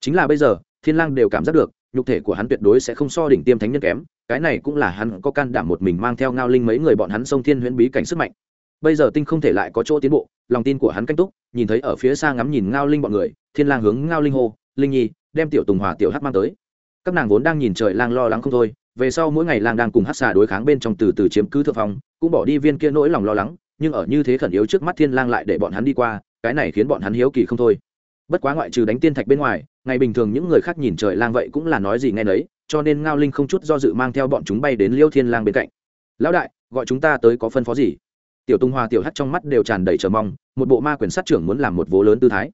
Chính là bây giờ, thiên lang đều cảm giác được, nhục thể của hắn tuyệt đối sẽ không so đỉnh tiêm thánh nhân kém, cái này cũng là hắn có can đảm một mình mang theo ngao linh mấy người bọn hắn sông thiên huyễn bí cảnh sức mạnh bây giờ tinh không thể lại có chỗ tiến bộ, lòng tin của hắn canh túc, nhìn thấy ở phía xa ngắm nhìn ngao linh bọn người, thiên lang hướng ngao linh hô, linh nhi, đem tiểu tùng hòa tiểu hắc mang tới. Các nàng vốn đang nhìn trời lang lo lắng không thôi, về sau mỗi ngày lang đang cùng hắc xà đối kháng bên trong từ từ chiếm cứ thượng phong, cũng bỏ đi viên kia nỗi lòng lo lắng, nhưng ở như thế khẩn yếu trước mắt thiên lang lại để bọn hắn đi qua, cái này khiến bọn hắn hiếu kỳ không thôi. Bất quá ngoại trừ đánh tiên thạch bên ngoài, ngày bình thường những người khác nhìn trời lang vậy cũng là nói gì nghe nấy, cho nên ngao linh không chút do dự mang theo bọn chúng bay đến liêu thiên lang bên cạnh. Lão đại, gọi chúng ta tới có phân phó gì? Tiểu tung hoa tiểu hắt trong mắt đều tràn đầy chờ mong, một bộ ma quyền sát trưởng muốn làm một vố lớn tư thái.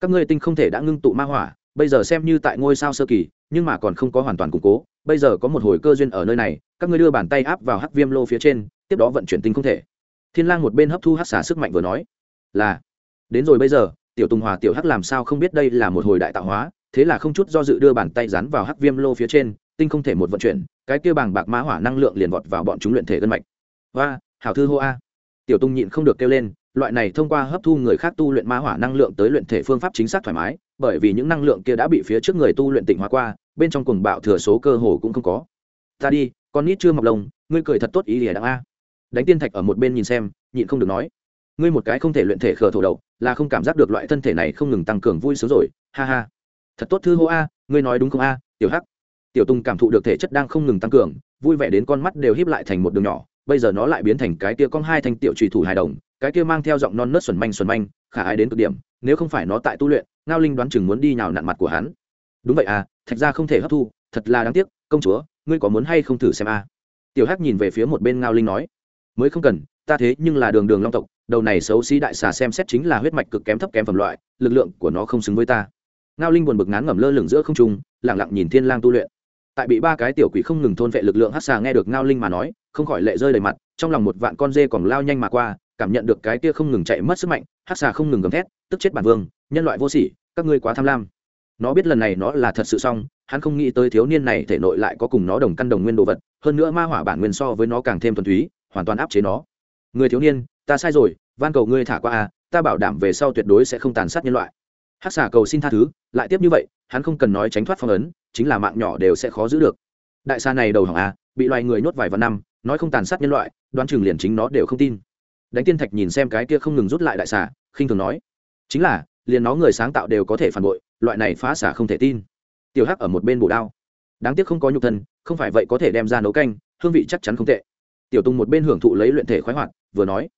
Các ngươi tinh không thể đã ngưng tụ ma hỏa, bây giờ xem như tại ngôi sao sơ kỳ, nhưng mà còn không có hoàn toàn củng cố, bây giờ có một hồi cơ duyên ở nơi này, các ngươi đưa bàn tay áp vào hắc viêm lô phía trên, tiếp đó vận chuyển tinh không thể. Thiên lang một bên hấp thu hắc xả sức mạnh vừa nói, là, đến rồi bây giờ, tiểu tùng hòa tiểu hắc làm sao không biết đây là một hồi đại tạo hóa, thế là không chút do dự đưa bàn tay dán vào hắc viêm lô phía trên, tinh không thể một vận chuyển, cái kia bàng bạc ma hỏa năng lượng liền vọt vào bọn chúng luyện thể gân mạch. Và hảo thư hô a tiểu tung nhịn không được kêu lên, loại này thông qua hấp thu người khác tu luyện ma hỏa năng lượng tới luyện thể phương pháp chính xác thoải mái, bởi vì những năng lượng kia đã bị phía trước người tu luyện tỉnh hóa qua, bên trong cuồng bạo thừa số cơ hồ cũng không có. Ta đi, con nít chưa mọc lông, ngươi cười thật tốt ý lìa đặng a. Đánh tiên thạch ở một bên nhìn xem, nhịn không được nói. Ngươi một cái không thể luyện thể khờ thổ đậu là không cảm giác được loại thân thể này không ngừng tăng cường vui sướng rồi, ha ha. Thật tốt thư hô a, ngươi nói đúng không a, tiểu hắc? Tiểu tùng cảm thụ được thể chất đang không ngừng tăng cường, vui vẻ đến con mắt đều híp lại thành một đường nhỏ bây giờ nó lại biến thành cái kia con hai thanh tiểu trùy thủ hài đồng, cái kia mang theo giọng non nớt xuẩn manh xuẩn manh, khả ai đến cực điểm, nếu không phải nó tại tu luyện, ngao linh đoán chừng muốn đi nhào nặn mặt của hắn. Đúng vậy à thạch ra không thể hấp thu, thật là đáng tiếc, công chúa, ngươi có muốn hay không thử xem a? Tiểu hắc nhìn về phía một bên ngao linh nói, mới không cần, ta thế nhưng là đường đường long tộc, đầu này xấu xí đại xà xem xét chính là huyết mạch cực kém thấp kém phẩm loại, lực lượng của nó không xứng với ta. Ngao linh buồn bực ngán ngẩm lơ lửng giữa không trung lẳng lặng nhìn thiên lang tu luyện tại bị ba cái tiểu quỷ không ngừng thôn vệ lực lượng hắc xà nghe được ngao linh mà nói, không khỏi lệ rơi đầy mặt, trong lòng một vạn con dê còn lao nhanh mà qua, cảm nhận được cái kia không ngừng chạy mất sức mạnh hắc xà không ngừng gầm thét, tức chết bản vương, nhân loại vô sỉ, các ngươi quá tham lam. Nó biết lần này nó là thật sự xong, hắn không nghĩ tới thiếu niên này thể nội lại có cùng nó đồng căn đồng nguyên đồ vật, hơn nữa ma hỏa bản nguyên so với nó càng thêm thuần túy, hoàn toàn áp chế nó. Người thiếu niên, ta sai rồi, van cầu ngươi thả qua a ta bảo đảm về sau tuyệt đối sẽ không tàn sát nhân loại hắc xà cầu xin tha thứ, lại tiếp như vậy, hắn không cần nói tránh thoát phong ấn, chính là mạng nhỏ đều sẽ khó giữ được. Đại xa này đầu hỏng à? bị loài người nhốt vài vạn năm, nói không tàn sát nhân loại, đoán chừng liền chính nó đều không tin. Đánh tiên thạch nhìn xem cái kia không ngừng rút lại đại xà, khinh thường nói. Chính là, liền nó người sáng tạo đều có thể phản bội, loại này phá xả không thể tin. Tiểu hắc ở một bên bổ đao. Đáng tiếc không có nhục thân, không phải vậy có thể đem ra nấu canh, hương vị chắc chắn không tệ. Tiểu tùng một bên hưởng thụ lấy luyện thể khoái hoạt, vừa nói.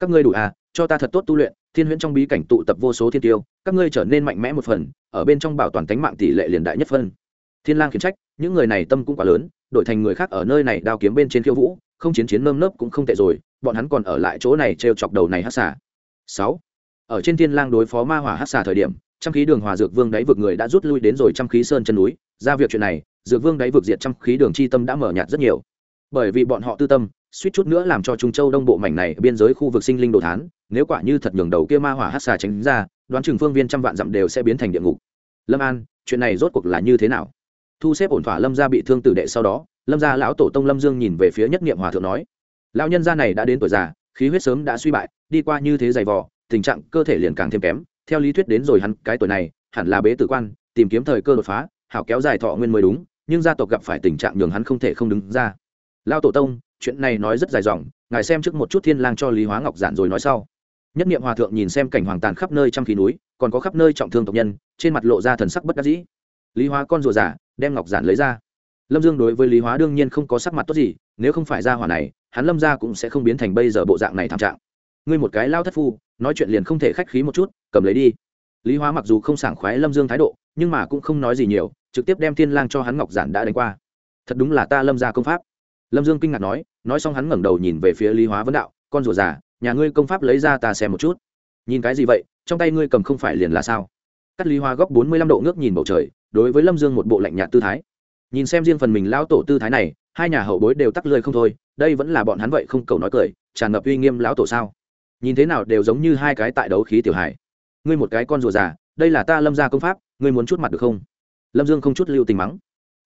Các ngươi đủ à cho ta thật tốt tu luyện thiên huyễn trong bí cảnh tụ tập vô số thiên tiêu, các ngươi trở nên mạnh mẽ một phần, ở bên trong bảo toàn tánh mạng tỷ lệ liền đại nhất phân thiên lang khiển trách, những người này tâm cũng quá lớn, đổi thành người khác ở nơi này đao kiếm bên trên khiêu vũ, không chiến chiến nơm nớp cũng không tệ rồi, bọn hắn còn ở lại chỗ này treo chọc đầu này hắc xà. sáu, ở trên thiên lang đối phó ma hỏa Hắc Xà thời điểm, trăm khí đường hòa dược vương đáy vực người đã rút lui đến rồi trăm khí sơn chân núi, ra việc chuyện này, dược vương đáy vực diệt trăm khí đường chi tâm đã mở nhạt rất nhiều bởi vì bọn họ tư tâm suýt chút nữa làm cho trung châu đông bộ mảnh này biên giới khu vực sinh linh đồ thán, nếu quả như thật nhường đầu kia ma hỏa hát xà tránh ra, đoán chừng phương viên trăm vạn dặm đều sẽ biến thành địa ngục. Lâm an, chuyện này rốt cuộc là như thế nào? Thu xếp ổn thỏa lâm gia bị thương tử đệ sau đó, lâm gia lão tổ tông lâm dương nhìn về phía nhất niệm hòa thượng nói, lão nhân gia này đã đến tuổi già, khí huyết sớm đã suy bại, đi qua như thế dày vò, tình trạng cơ thể liền càng thêm kém. Theo lý thuyết đến rồi hắn cái tuổi này, hẳn là bế tử quan, tìm kiếm thời cơ đột phá, hảo kéo dài thọ nguyên mới đúng, nhưng gia tộc gặp phải tình trạng nhường hắn không thể không đứng ra. Lao tổ tông chuyện này nói rất dài dòng, ngài xem trước một chút thiên lang cho lý hóa ngọc giản rồi nói sau. Nhất niệm hòa thượng nhìn xem cảnh hoàng tàn khắp nơi trong khí núi, còn có khắp nơi trọng thương tộc nhân, trên mặt lộ ra thần sắc bất đắc dĩ. Lý hóa con rùa giả đem ngọc giản lấy ra. Lâm dương đối với lý hóa đương nhiên không có sắc mặt tốt gì, nếu không phải ra hỏa này, hắn lâm ra cũng sẽ không biến thành bây giờ bộ dạng này thảm trạng. Ngươi một cái lao thất phu, nói chuyện liền không thể khách khí một chút, cầm lấy đi. Lý hóa mặc dù không sảng khoái lâm dương thái độ, nhưng mà cũng không nói gì nhiều, trực tiếp đem thiên lang cho hắn ngọc giản đã đánh qua. Thật đúng là ta lâm ra công pháp lâm dương kinh ngạc nói nói xong hắn ngẩng đầu nhìn về phía lý hóa vấn đạo, con rùa già, nhà ngươi công pháp lấy ra ta xem một chút. Nhìn cái gì vậy? Trong tay ngươi cầm không phải liền là sao? Cắt lý hóa góc bốn mươi lăm độ ngước nhìn bầu trời, đối với lâm dương một bộ lạnh nhạt tư thái. Nhìn xem riêng phần mình lao tổ tư thái này, hai nhà hậu bối đều tắc lơi không thôi, đây vẫn là bọn hắn vậy không cầu nói cười, tràn ngập uy nghiêm lão tổ sao? Nhìn thế nào đều giống như hai cái tại đấu khí tiểu hải ngươi một cái con rùa già, đây là ta lâm gia công pháp, ngươi muốn chút mặt được không? Lâm dương không chút lưu tình mắng.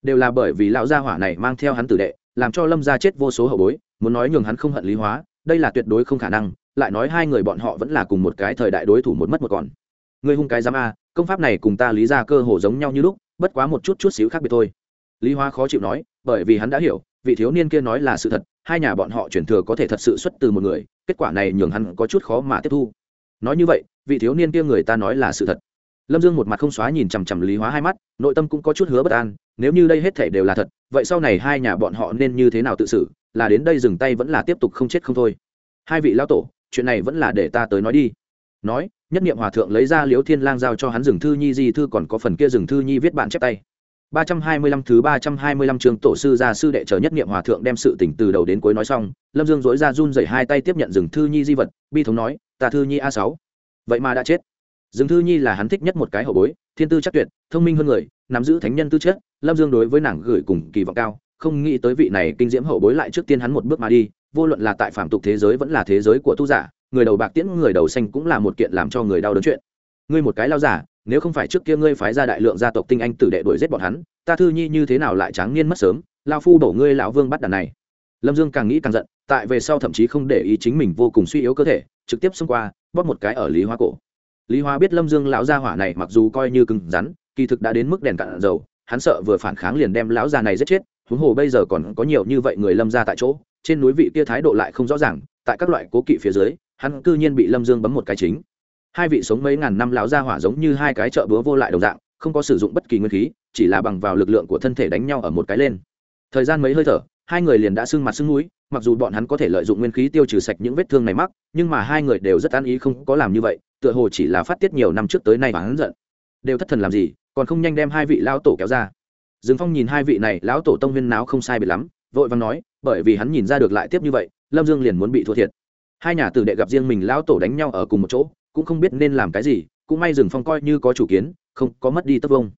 Đều là bởi vì lão gia hỏa này mang theo hắn tử đệ làm cho lâm gia chết vô số hậu bối, muốn nói nhường hắn không hận lý hóa, đây là tuyệt đối không khả năng, lại nói hai người bọn họ vẫn là cùng một cái thời đại đối thủ một mất một còn. Người hung cái giám a, công pháp này cùng ta lý ra cơ hồ giống nhau như lúc, bất quá một chút chút xíu khác biệt thôi. Lý hóa khó chịu nói, bởi vì hắn đã hiểu, vị thiếu niên kia nói là sự thật, hai nhà bọn họ chuyển thừa có thể thật sự xuất từ một người, kết quả này nhường hắn có chút khó mà tiếp thu. Nói như vậy, vị thiếu niên kia người ta nói là sự thật. Lâm dương một mặt không xóa nhìn chằm chằm lý hóa hai mắt, nội tâm cũng có chút hứa bất an nếu như đây hết thể đều là thật, vậy sau này hai nhà bọn họ nên như thế nào tự xử? Là đến đây dừng tay vẫn là tiếp tục không chết không thôi? Hai vị lão tổ, chuyện này vẫn là để ta tới nói đi. Nói, nhất niệm hòa thượng lấy ra liếu thiên lang giao cho hắn rừng thư nhi, di thư còn có phần kia rừng thư nhi viết bạn chép tay. Ba trăm hai mươi lăm thứ ba trăm hai mươi lăm trường tổ sư gia sư đệ chờ nhất niệm hòa thượng đem sự tình từ đầu đến cuối nói xong, lâm dương dối ra run rẩy hai tay tiếp nhận rừng thư nhi di vật, bi thống nói, ta thư nhi a sáu. Vậy mà đã chết. Rừng thư nhi là hắn thích nhất một cái hậu bối, thiên tư chắc tuyệt, thông minh hơn người, nắm giữ thánh nhân tư chất lâm dương đối với nàng gửi cùng kỳ vọng cao, không nghĩ tới vị này kinh diễm hậu bối lại trước tiên hắn một bước mà đi, vô luận là tại phạm tục thế giới vẫn là thế giới của tu giả, người đầu bạc tiễn, người đầu xanh cũng là một kiện làm cho người đau đớn chuyện. Ngươi một cái lao giả, nếu không phải trước kia ngươi phái ra đại lượng gia tộc tinh anh tử đệ đuổi giết bọn hắn, ta thư nhi như thế nào lại tráng niên mất sớm, lao phu đổ ngươi lão vương bắt đàn này. Lâm dương càng nghĩ càng giận, tại về sau thậm chí không để ý chính mình vô cùng suy yếu cơ thể, trực tiếp xông qua, bóp một cái ở lý hoa cổ. Lý hoa biết lâm dương lão gia hỏa này mặc dù coi như cứng rắn, kỳ thực đã đến mức đèn cạn dầu hắn sợ vừa phản kháng liền đem lão già này giết chết, huống hồ bây giờ còn có nhiều như vậy người lâm ra tại chỗ, trên núi vị kia thái độ lại không rõ ràng, tại các loại cố kỵ phía dưới, hắn cư nhiên bị lâm dương bấm một cái chính. Hai vị sống mấy ngàn năm lão gia hỏa giống như hai cái chợ búa vô lại đồng dạng, không có sử dụng bất kỳ nguyên khí, chỉ là bằng vào lực lượng của thân thể đánh nhau ở một cái lên. Thời gian mấy hơi thở, hai người liền đã sưng mặt sưng núi mặc dù bọn hắn có thể lợi dụng nguyên khí tiêu trừ sạch những vết thương này mắc, nhưng mà hai người đều rất an ý không có làm như vậy, tựa hồ chỉ là phát tiết nhiều năm trước tới nay và hắn giận. Đều thất thần làm gì còn không nhanh đem hai vị lão tổ kéo ra. Dương phong nhìn hai vị này, lão tổ tông huyên náo không sai biệt lắm, vội vàng nói, bởi vì hắn nhìn ra được lại tiếp như vậy, lâm dương liền muốn bị thua thiệt. Hai nhà tử đệ gặp riêng mình lão tổ đánh nhau ở cùng một chỗ, cũng không biết nên làm cái gì, cũng may rừng phong coi như có chủ kiến, không có mất đi tất vông.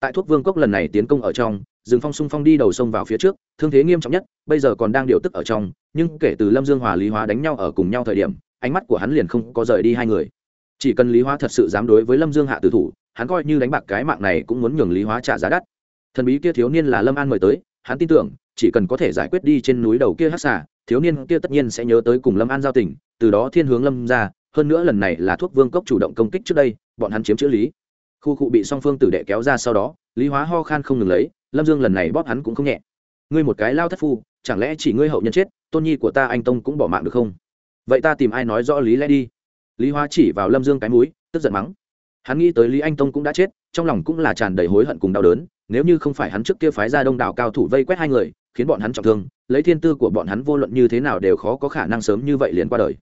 Tại thuốc vương cốc lần này tiến công ở trong rừng phong sung phong đi đầu sông vào phía trước, thương thế nghiêm trọng nhất, bây giờ còn đang điều tức ở trong, nhưng kể từ lâm dương hòa lý hóa đánh nhau ở cùng nhau thời điểm, ánh mắt của hắn liền không có rời đi hai người. Chỉ cần lý hóa thật sự dám đối với lâm dương hạ tử thủ hắn coi như đánh bạc cái mạng này cũng muốn nhường lý hóa trả giá đắt. Thần bí kia thiếu niên là lâm an mời tới hắn tin tưởng chỉ cần có thể giải quyết đi trên núi đầu kia hát xả thiếu niên kia tất nhiên sẽ nhớ tới cùng lâm an giao tình từ đó thiên hướng lâm ra hơn nữa lần này là thuốc vương cốc chủ động công kích trước đây bọn hắn chiếm chữ lý. Khu cụ bị song phương tử đệ kéo ra sau đó lý hóa ho khan không ngừng lấy lâm dương lần này bóp hắn cũng không nhẹ. Ngươi một cái lao thất phu chẳng lẽ chỉ ngươi hậu nhân chết tôn nhi của ta anh tông cũng bỏ mạng được không? Vậy ta tìm ai nói rõ lý lẽ đi. Lý hóa chỉ vào lâm dương cái mũi, tức giận mắng hắn nghĩ tới lý anh tông cũng đã chết, trong lòng cũng là tràn đầy hối hận cùng đau đớn, nếu như không phải hắn trước kia phái ra đông đảo cao thủ vây quét hai người, khiến bọn hắn trọng thương, lấy thiên tư của bọn hắn vô luận như thế nào đều khó có khả năng sớm như vậy liền qua đời.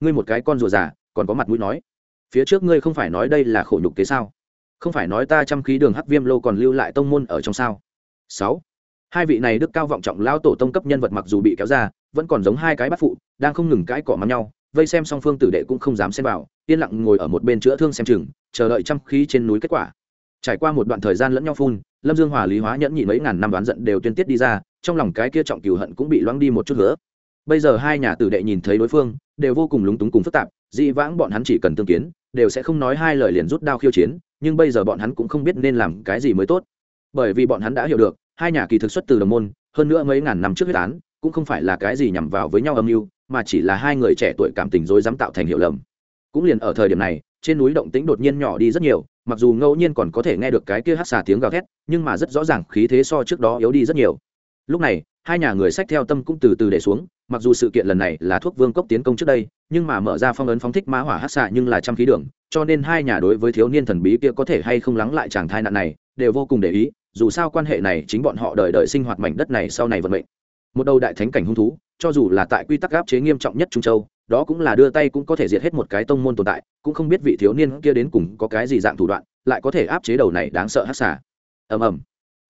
Ngươi một cái con rùa già, còn có mặt mũi nói. Phía trước ngươi không phải nói đây là khổ nhục kế sao? Không phải nói ta chăm khí đường hắc viêm lô còn lưu lại tông môn ở trong sao? Sáu. Hai vị này đức cao vọng trọng lao tổ tông cấp nhân vật mặc dù bị kéo ra, vẫn còn giống hai cái bắt phụ, đang không ngừng cãi cỏ mắm nhau, vây xem song phương tử đệ cũng không dám xem vào, yên lặng ngồi ở một bên chữa thương xem chừng chờ đợi trăm khí trên núi kết quả. Trải qua một đoạn thời gian lẫn nhau phun, lâm dương hòa lý hóa nhẫn nhị mấy ngàn năm đoán giận đều tuyên tiết đi ra, trong lòng cái kia trọng cừu hận cũng bị loãng đi một chút nữa bây giờ hai nhà tử đệ nhìn thấy đối phương, đều vô cùng lúng túng cùng phức tạp, dị vãng bọn hắn chỉ cần tương kiến, đều sẽ không nói hai lời liền rút đao khiêu chiến, nhưng bây giờ bọn hắn cũng không biết nên làm cái gì mới tốt. Bởi vì bọn hắn đã hiểu được, hai nhà kỳ thực xuất từ đồng môn, hơn nữa mấy ngàn năm trước huyết án, cũng không phải là cái gì nhằm vào với nhau âm mưu, mà chỉ là hai người trẻ tuổi cảm tình dối dám tạo thành hiệu lầm. Cũng liền ở thời điểm này trên núi động tĩnh đột nhiên nhỏ đi rất nhiều, mặc dù ngẫu nhiên còn có thể nghe được cái kia hát xà tiếng gào thét, nhưng mà rất rõ ràng khí thế so trước đó yếu đi rất nhiều. Lúc này, hai nhà người sách theo tâm cũng từ từ để xuống, mặc dù sự kiện lần này là thuốc vương cốc tiến công trước đây, nhưng mà mở ra phong ấn phóng thích mã hỏa hát xạ nhưng là trăm khí đường, cho nên hai nhà đối với thiếu niên thần bí kia có thể hay không lắng lại chàng thai nạn này, đều vô cùng để ý, dù sao quan hệ này chính bọn họ đời đời sinh hoạt mảnh đất này sau này vận mệnh. Một đầu đại thánh cảnh hung thú, cho dù là tại quy tắc áp chế nghiêm trọng nhất trung châu đó cũng là đưa tay cũng có thể diệt hết một cái tông môn tồn tại, cũng không biết vị thiếu niên kia đến cùng có cái gì dạng thủ đoạn, lại có thể áp chế đầu này đáng sợ hát xả ầm ầm.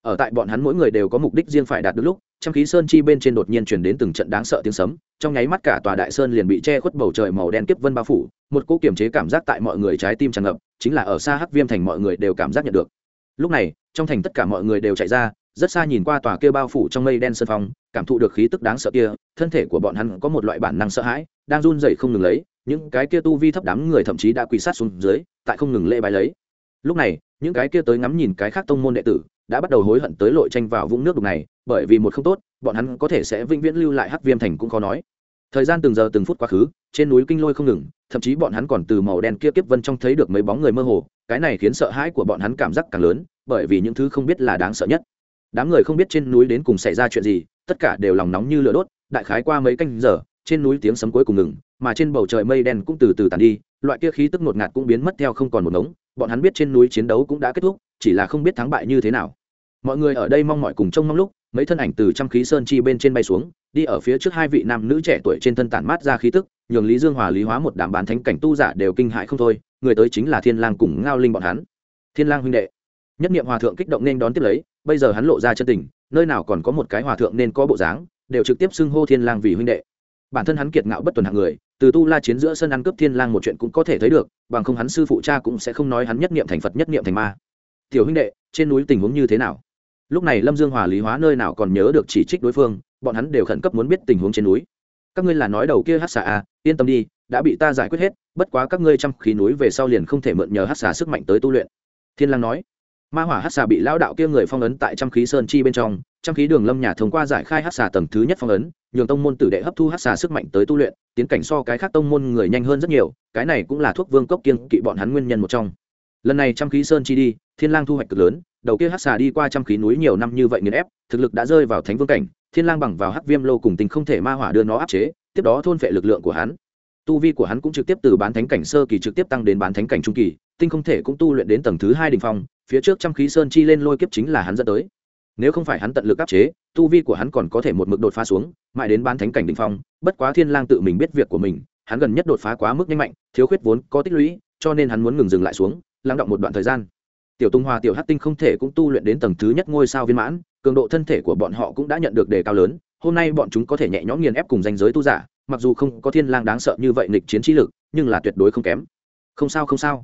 Ở tại bọn hắn mỗi người đều có mục đích riêng phải đạt được lúc trong khí sơn chi bên trên đột nhiên chuyển đến từng trận đáng sợ tiếng sấm, trong nháy mắt cả tòa đại sơn liền bị che khuất bầu trời màu đen kiếp vân bao phủ, một cỗ kiềm chế cảm giác tại mọi người trái tim tràn ngập, chính là ở xa hắc viêm thành mọi người đều cảm giác nhận được. Lúc này, trong thành tất cả mọi người đều chạy ra, rất xa nhìn qua tòa kia bao phủ trong mây đen sơn phong, cảm thụ được khí tức đáng sợ kia thân thể của bọn hắn có một loại bản năng sợ hãi, đang run dậy không ngừng lấy, những cái kia tu vi thấp đám người thậm chí đã quỳ sát xuống dưới, tại không ngừng lễ bài lấy. Lúc này, những cái kia tới ngắm nhìn cái khác tông môn đệ tử đã bắt đầu hối hận tới lội tranh vào vũng nước đục này, bởi vì một không tốt, bọn hắn có thể sẽ vĩnh viễn lưu lại hắc viêm thành cũng khó nói. Thời gian từng giờ từng phút quá khứ, trên núi kinh lôi không ngừng, thậm chí bọn hắn còn từ màu đen kia kiếp vân trong thấy được mấy bóng người mơ hồ, cái này khiến sợ hãi của bọn hắn cảm giác càng lớn, bởi vì những thứ không biết là đáng sợ nhất. Đám người không biết trên núi đến cùng xảy ra chuyện gì, tất cả đều lòng nóng như lửa đốt đại khái qua mấy canh giờ, trên núi tiếng sấm cuối cùng ngừng, mà trên bầu trời mây đen cũng từ từ tàn đi, loại kia khí tức ngột ngạt cũng biến mất theo không còn một ngống, bọn hắn biết trên núi chiến đấu cũng đã kết thúc, chỉ là không biết thắng bại như thế nào. Mọi người ở đây mong mọi cùng trông mong lúc, mấy thân ảnh từ trăm khí sơn chi bên trên bay xuống, đi ở phía trước hai vị nam nữ trẻ tuổi trên thân tản mát ra khí tức, nhường lý dương hòa lý hóa một đám bán thánh cảnh tu giả đều kinh hại không thôi, người tới chính là thiên lang cùng ngao linh bọn hắn. Thiên lang huynh đệ, nhất niệm hòa thượng kích động nên đón tiếp lấy, bây giờ hắn lộ ra chân tình, nơi nào còn có một cái hòa thượng nên có bộ dáng đều trực tiếp xưng hô thiên lang vì huynh đệ. Bản thân hắn kiệt ngạo bất tuần hạng người, từ tu la chiến giữa sân ăn cướp thiên lang một chuyện cũng có thể thấy được, bằng không hắn sư phụ cha cũng sẽ không nói hắn nhất niệm thành phật nhất niệm thành ma. Tiểu huynh đệ, trên núi tình huống như thế nào? Lúc này lâm dương hòa lý hóa nơi nào còn nhớ được chỉ trích đối phương, bọn hắn đều khẩn cấp muốn biết tình huống trên núi. Các ngươi là nói đầu kia hát xà à yên tâm đi, đã bị ta giải quyết hết, bất quá các ngươi chăm khí núi về sau liền không thể mượn nhờ hát xà sức mạnh tới tu luyện. Thiên lang nói ma hỏa hát xà bị lão đạo kia người phong ấn tại trăm khí sơn chi bên trong, trăm khí đường lâm nhà thông qua giải khai hát xà tầng thứ nhất phong ấn, nhường tông môn tử đệ hấp thu hát xà sức mạnh tới tu luyện, tiến cảnh so cái khác tông môn người nhanh hơn rất nhiều, cái này cũng là thuốc vương cốc kiên kỵ bọn hắn nguyên nhân một trong. Lần này trăm khí sơn chi đi, thiên lang thu hoạch cực lớn, đầu kia hát xà đi qua trăm khí núi nhiều năm như vậy nghiền ép, thực lực đã rơi vào thánh vương cảnh, thiên lang bằng vào hắc viêm lô cùng tình không thể ma hỏa đưa nó áp chế, tiếp đó thôn phệ lực lượng của hắn. Tu vi của hắn cũng trực tiếp từ bán thánh cảnh sơ kỳ trực tiếp tăng đến bán thánh cảnh trung kỳ, tinh không thể cũng tu luyện đến tầng thứ hai đỉnh phong phía trước trăm khí sơn chi lên lôi kiếp chính là hắn dẫn tới. Nếu không phải hắn tận lực áp chế, tu vi của hắn còn có thể một mực đột phá xuống, mãi đến bán thánh cảnh đỉnh phong, bất quá thiên lang tự mình biết việc của mình, hắn gần nhất đột phá quá mức nhanh mạnh, thiếu khuyết vốn có tích lũy, cho nên hắn muốn ngừng dừng lại xuống, lắng động một đoạn thời gian. Tiểu tung hoa tiểu hát tinh không thể cũng tu luyện đến tầng thứ nhất ngôi sao viên mãn, cường độ thân thể của bọn họ cũng đã nhận được đề cao lớn, hôm nay bọn chúng có thể nhẹ nhõm nghiền ép cùng danh giới tu giả, mặc dù không có thiên lang đáng sợ như vậy nghịch chiến trí lực, nhưng là tuyệt đối không kém. Không sao không sao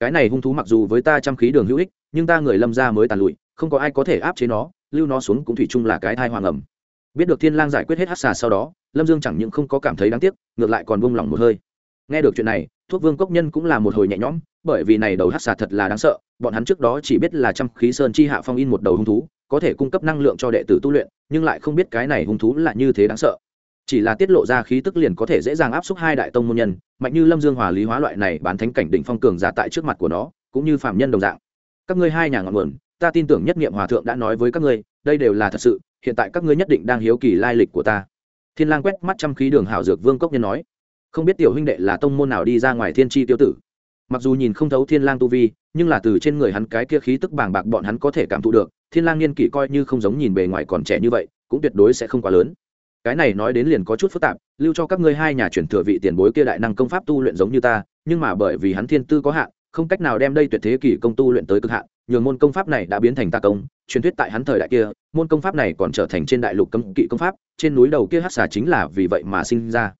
cái này hung thú mặc dù với ta trăm khí đường hữu ích, nhưng ta người lâm ra mới tàn lụi, không có ai có thể áp chế nó, lưu nó xuống cũng thủy chung là cái thai hoàng ẩm. Biết được thiên lang giải quyết hết hắc xà sau đó, lâm dương chẳng những không có cảm thấy đáng tiếc, ngược lại còn buông lỏng một hơi. Nghe được chuyện này, thuốc vương cốc nhân cũng là một hồi nhẹ nhõm, bởi vì này đầu hắc xà thật là đáng sợ, bọn hắn trước đó chỉ biết là trăm khí sơn chi hạ phong in một đầu hung thú, có thể cung cấp năng lượng cho đệ tử tu luyện, nhưng lại không biết cái này hung thú là như thế đáng sợ chỉ là tiết lộ ra khí tức liền có thể dễ dàng áp xúc hai đại tông môn nhân, mạnh như lâm dương hòa lý hóa loại này bán thánh cảnh đỉnh phong cường giả tại trước mặt của nó, cũng như phạm nhân đồng dạng. Các ngươi hai nhà ngọn nguồn, ta tin tưởng nhất nghiệm hòa thượng đã nói với các ngươi, đây đều là thật sự, hiện tại các ngươi nhất định đang hiếu kỳ lai lịch của ta. Thiên lang quét mắt trăm khí đường hảo dược vương cốc nhân nói, không biết tiểu huynh đệ là tông môn nào đi ra ngoài thiên tri tiêu tử. Mặc dù nhìn không thấu thiên lang tu vi, nhưng là từ trên người hắn cái kia khí tức bàng bạc bọn hắn có thể cảm thụ được, thiên lang niên kỷ coi như không giống nhìn bề ngoài còn trẻ như vậy, cũng tuyệt đối sẽ không quá lớn cái này nói đến liền có chút phức tạp, lưu cho các ngươi hai nhà chuyển thừa vị tiền bối kia đại năng công pháp tu luyện giống như ta, nhưng mà bởi vì hắn thiên tư có hạn, không cách nào đem đây tuyệt thế kỷ công tu luyện tới cực hạn nhường môn công pháp này đã biến thành ta công, truyền thuyết tại hắn thời đại kia, môn công pháp này còn trở thành trên đại lục cấm kỵ công pháp, trên núi đầu kia hát xà chính là vì vậy mà sinh ra.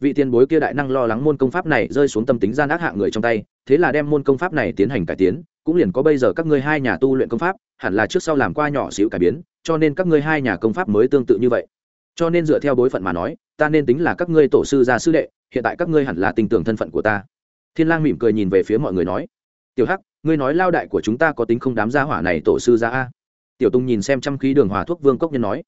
Vị tiền bối kia đại năng lo lắng môn công pháp này rơi xuống tâm tính gian ác hạng người trong tay, thế là đem môn công pháp này tiến hành cải tiến, cũng liền có bây giờ các ngươi hai nhà tu luyện công pháp, hẳn là trước sau làm qua nhỏ xíu cải biến, cho nên các ngươi hai nhà công pháp mới tương tự như vậy cho nên dựa theo bối phận mà nói, ta nên tính là các ngươi tổ sư gia sư đệ, hiện tại các ngươi hẳn là tin tưởng thân phận của ta. Thiên lang mỉm cười nhìn về phía mọi người nói, tiểu hắc, ngươi nói lao đại của chúng ta có tính không đám gia hỏa này tổ sư gia a? Tiểu tung nhìn xem trăm khí đường hòa thuốc vương cốc nhân nói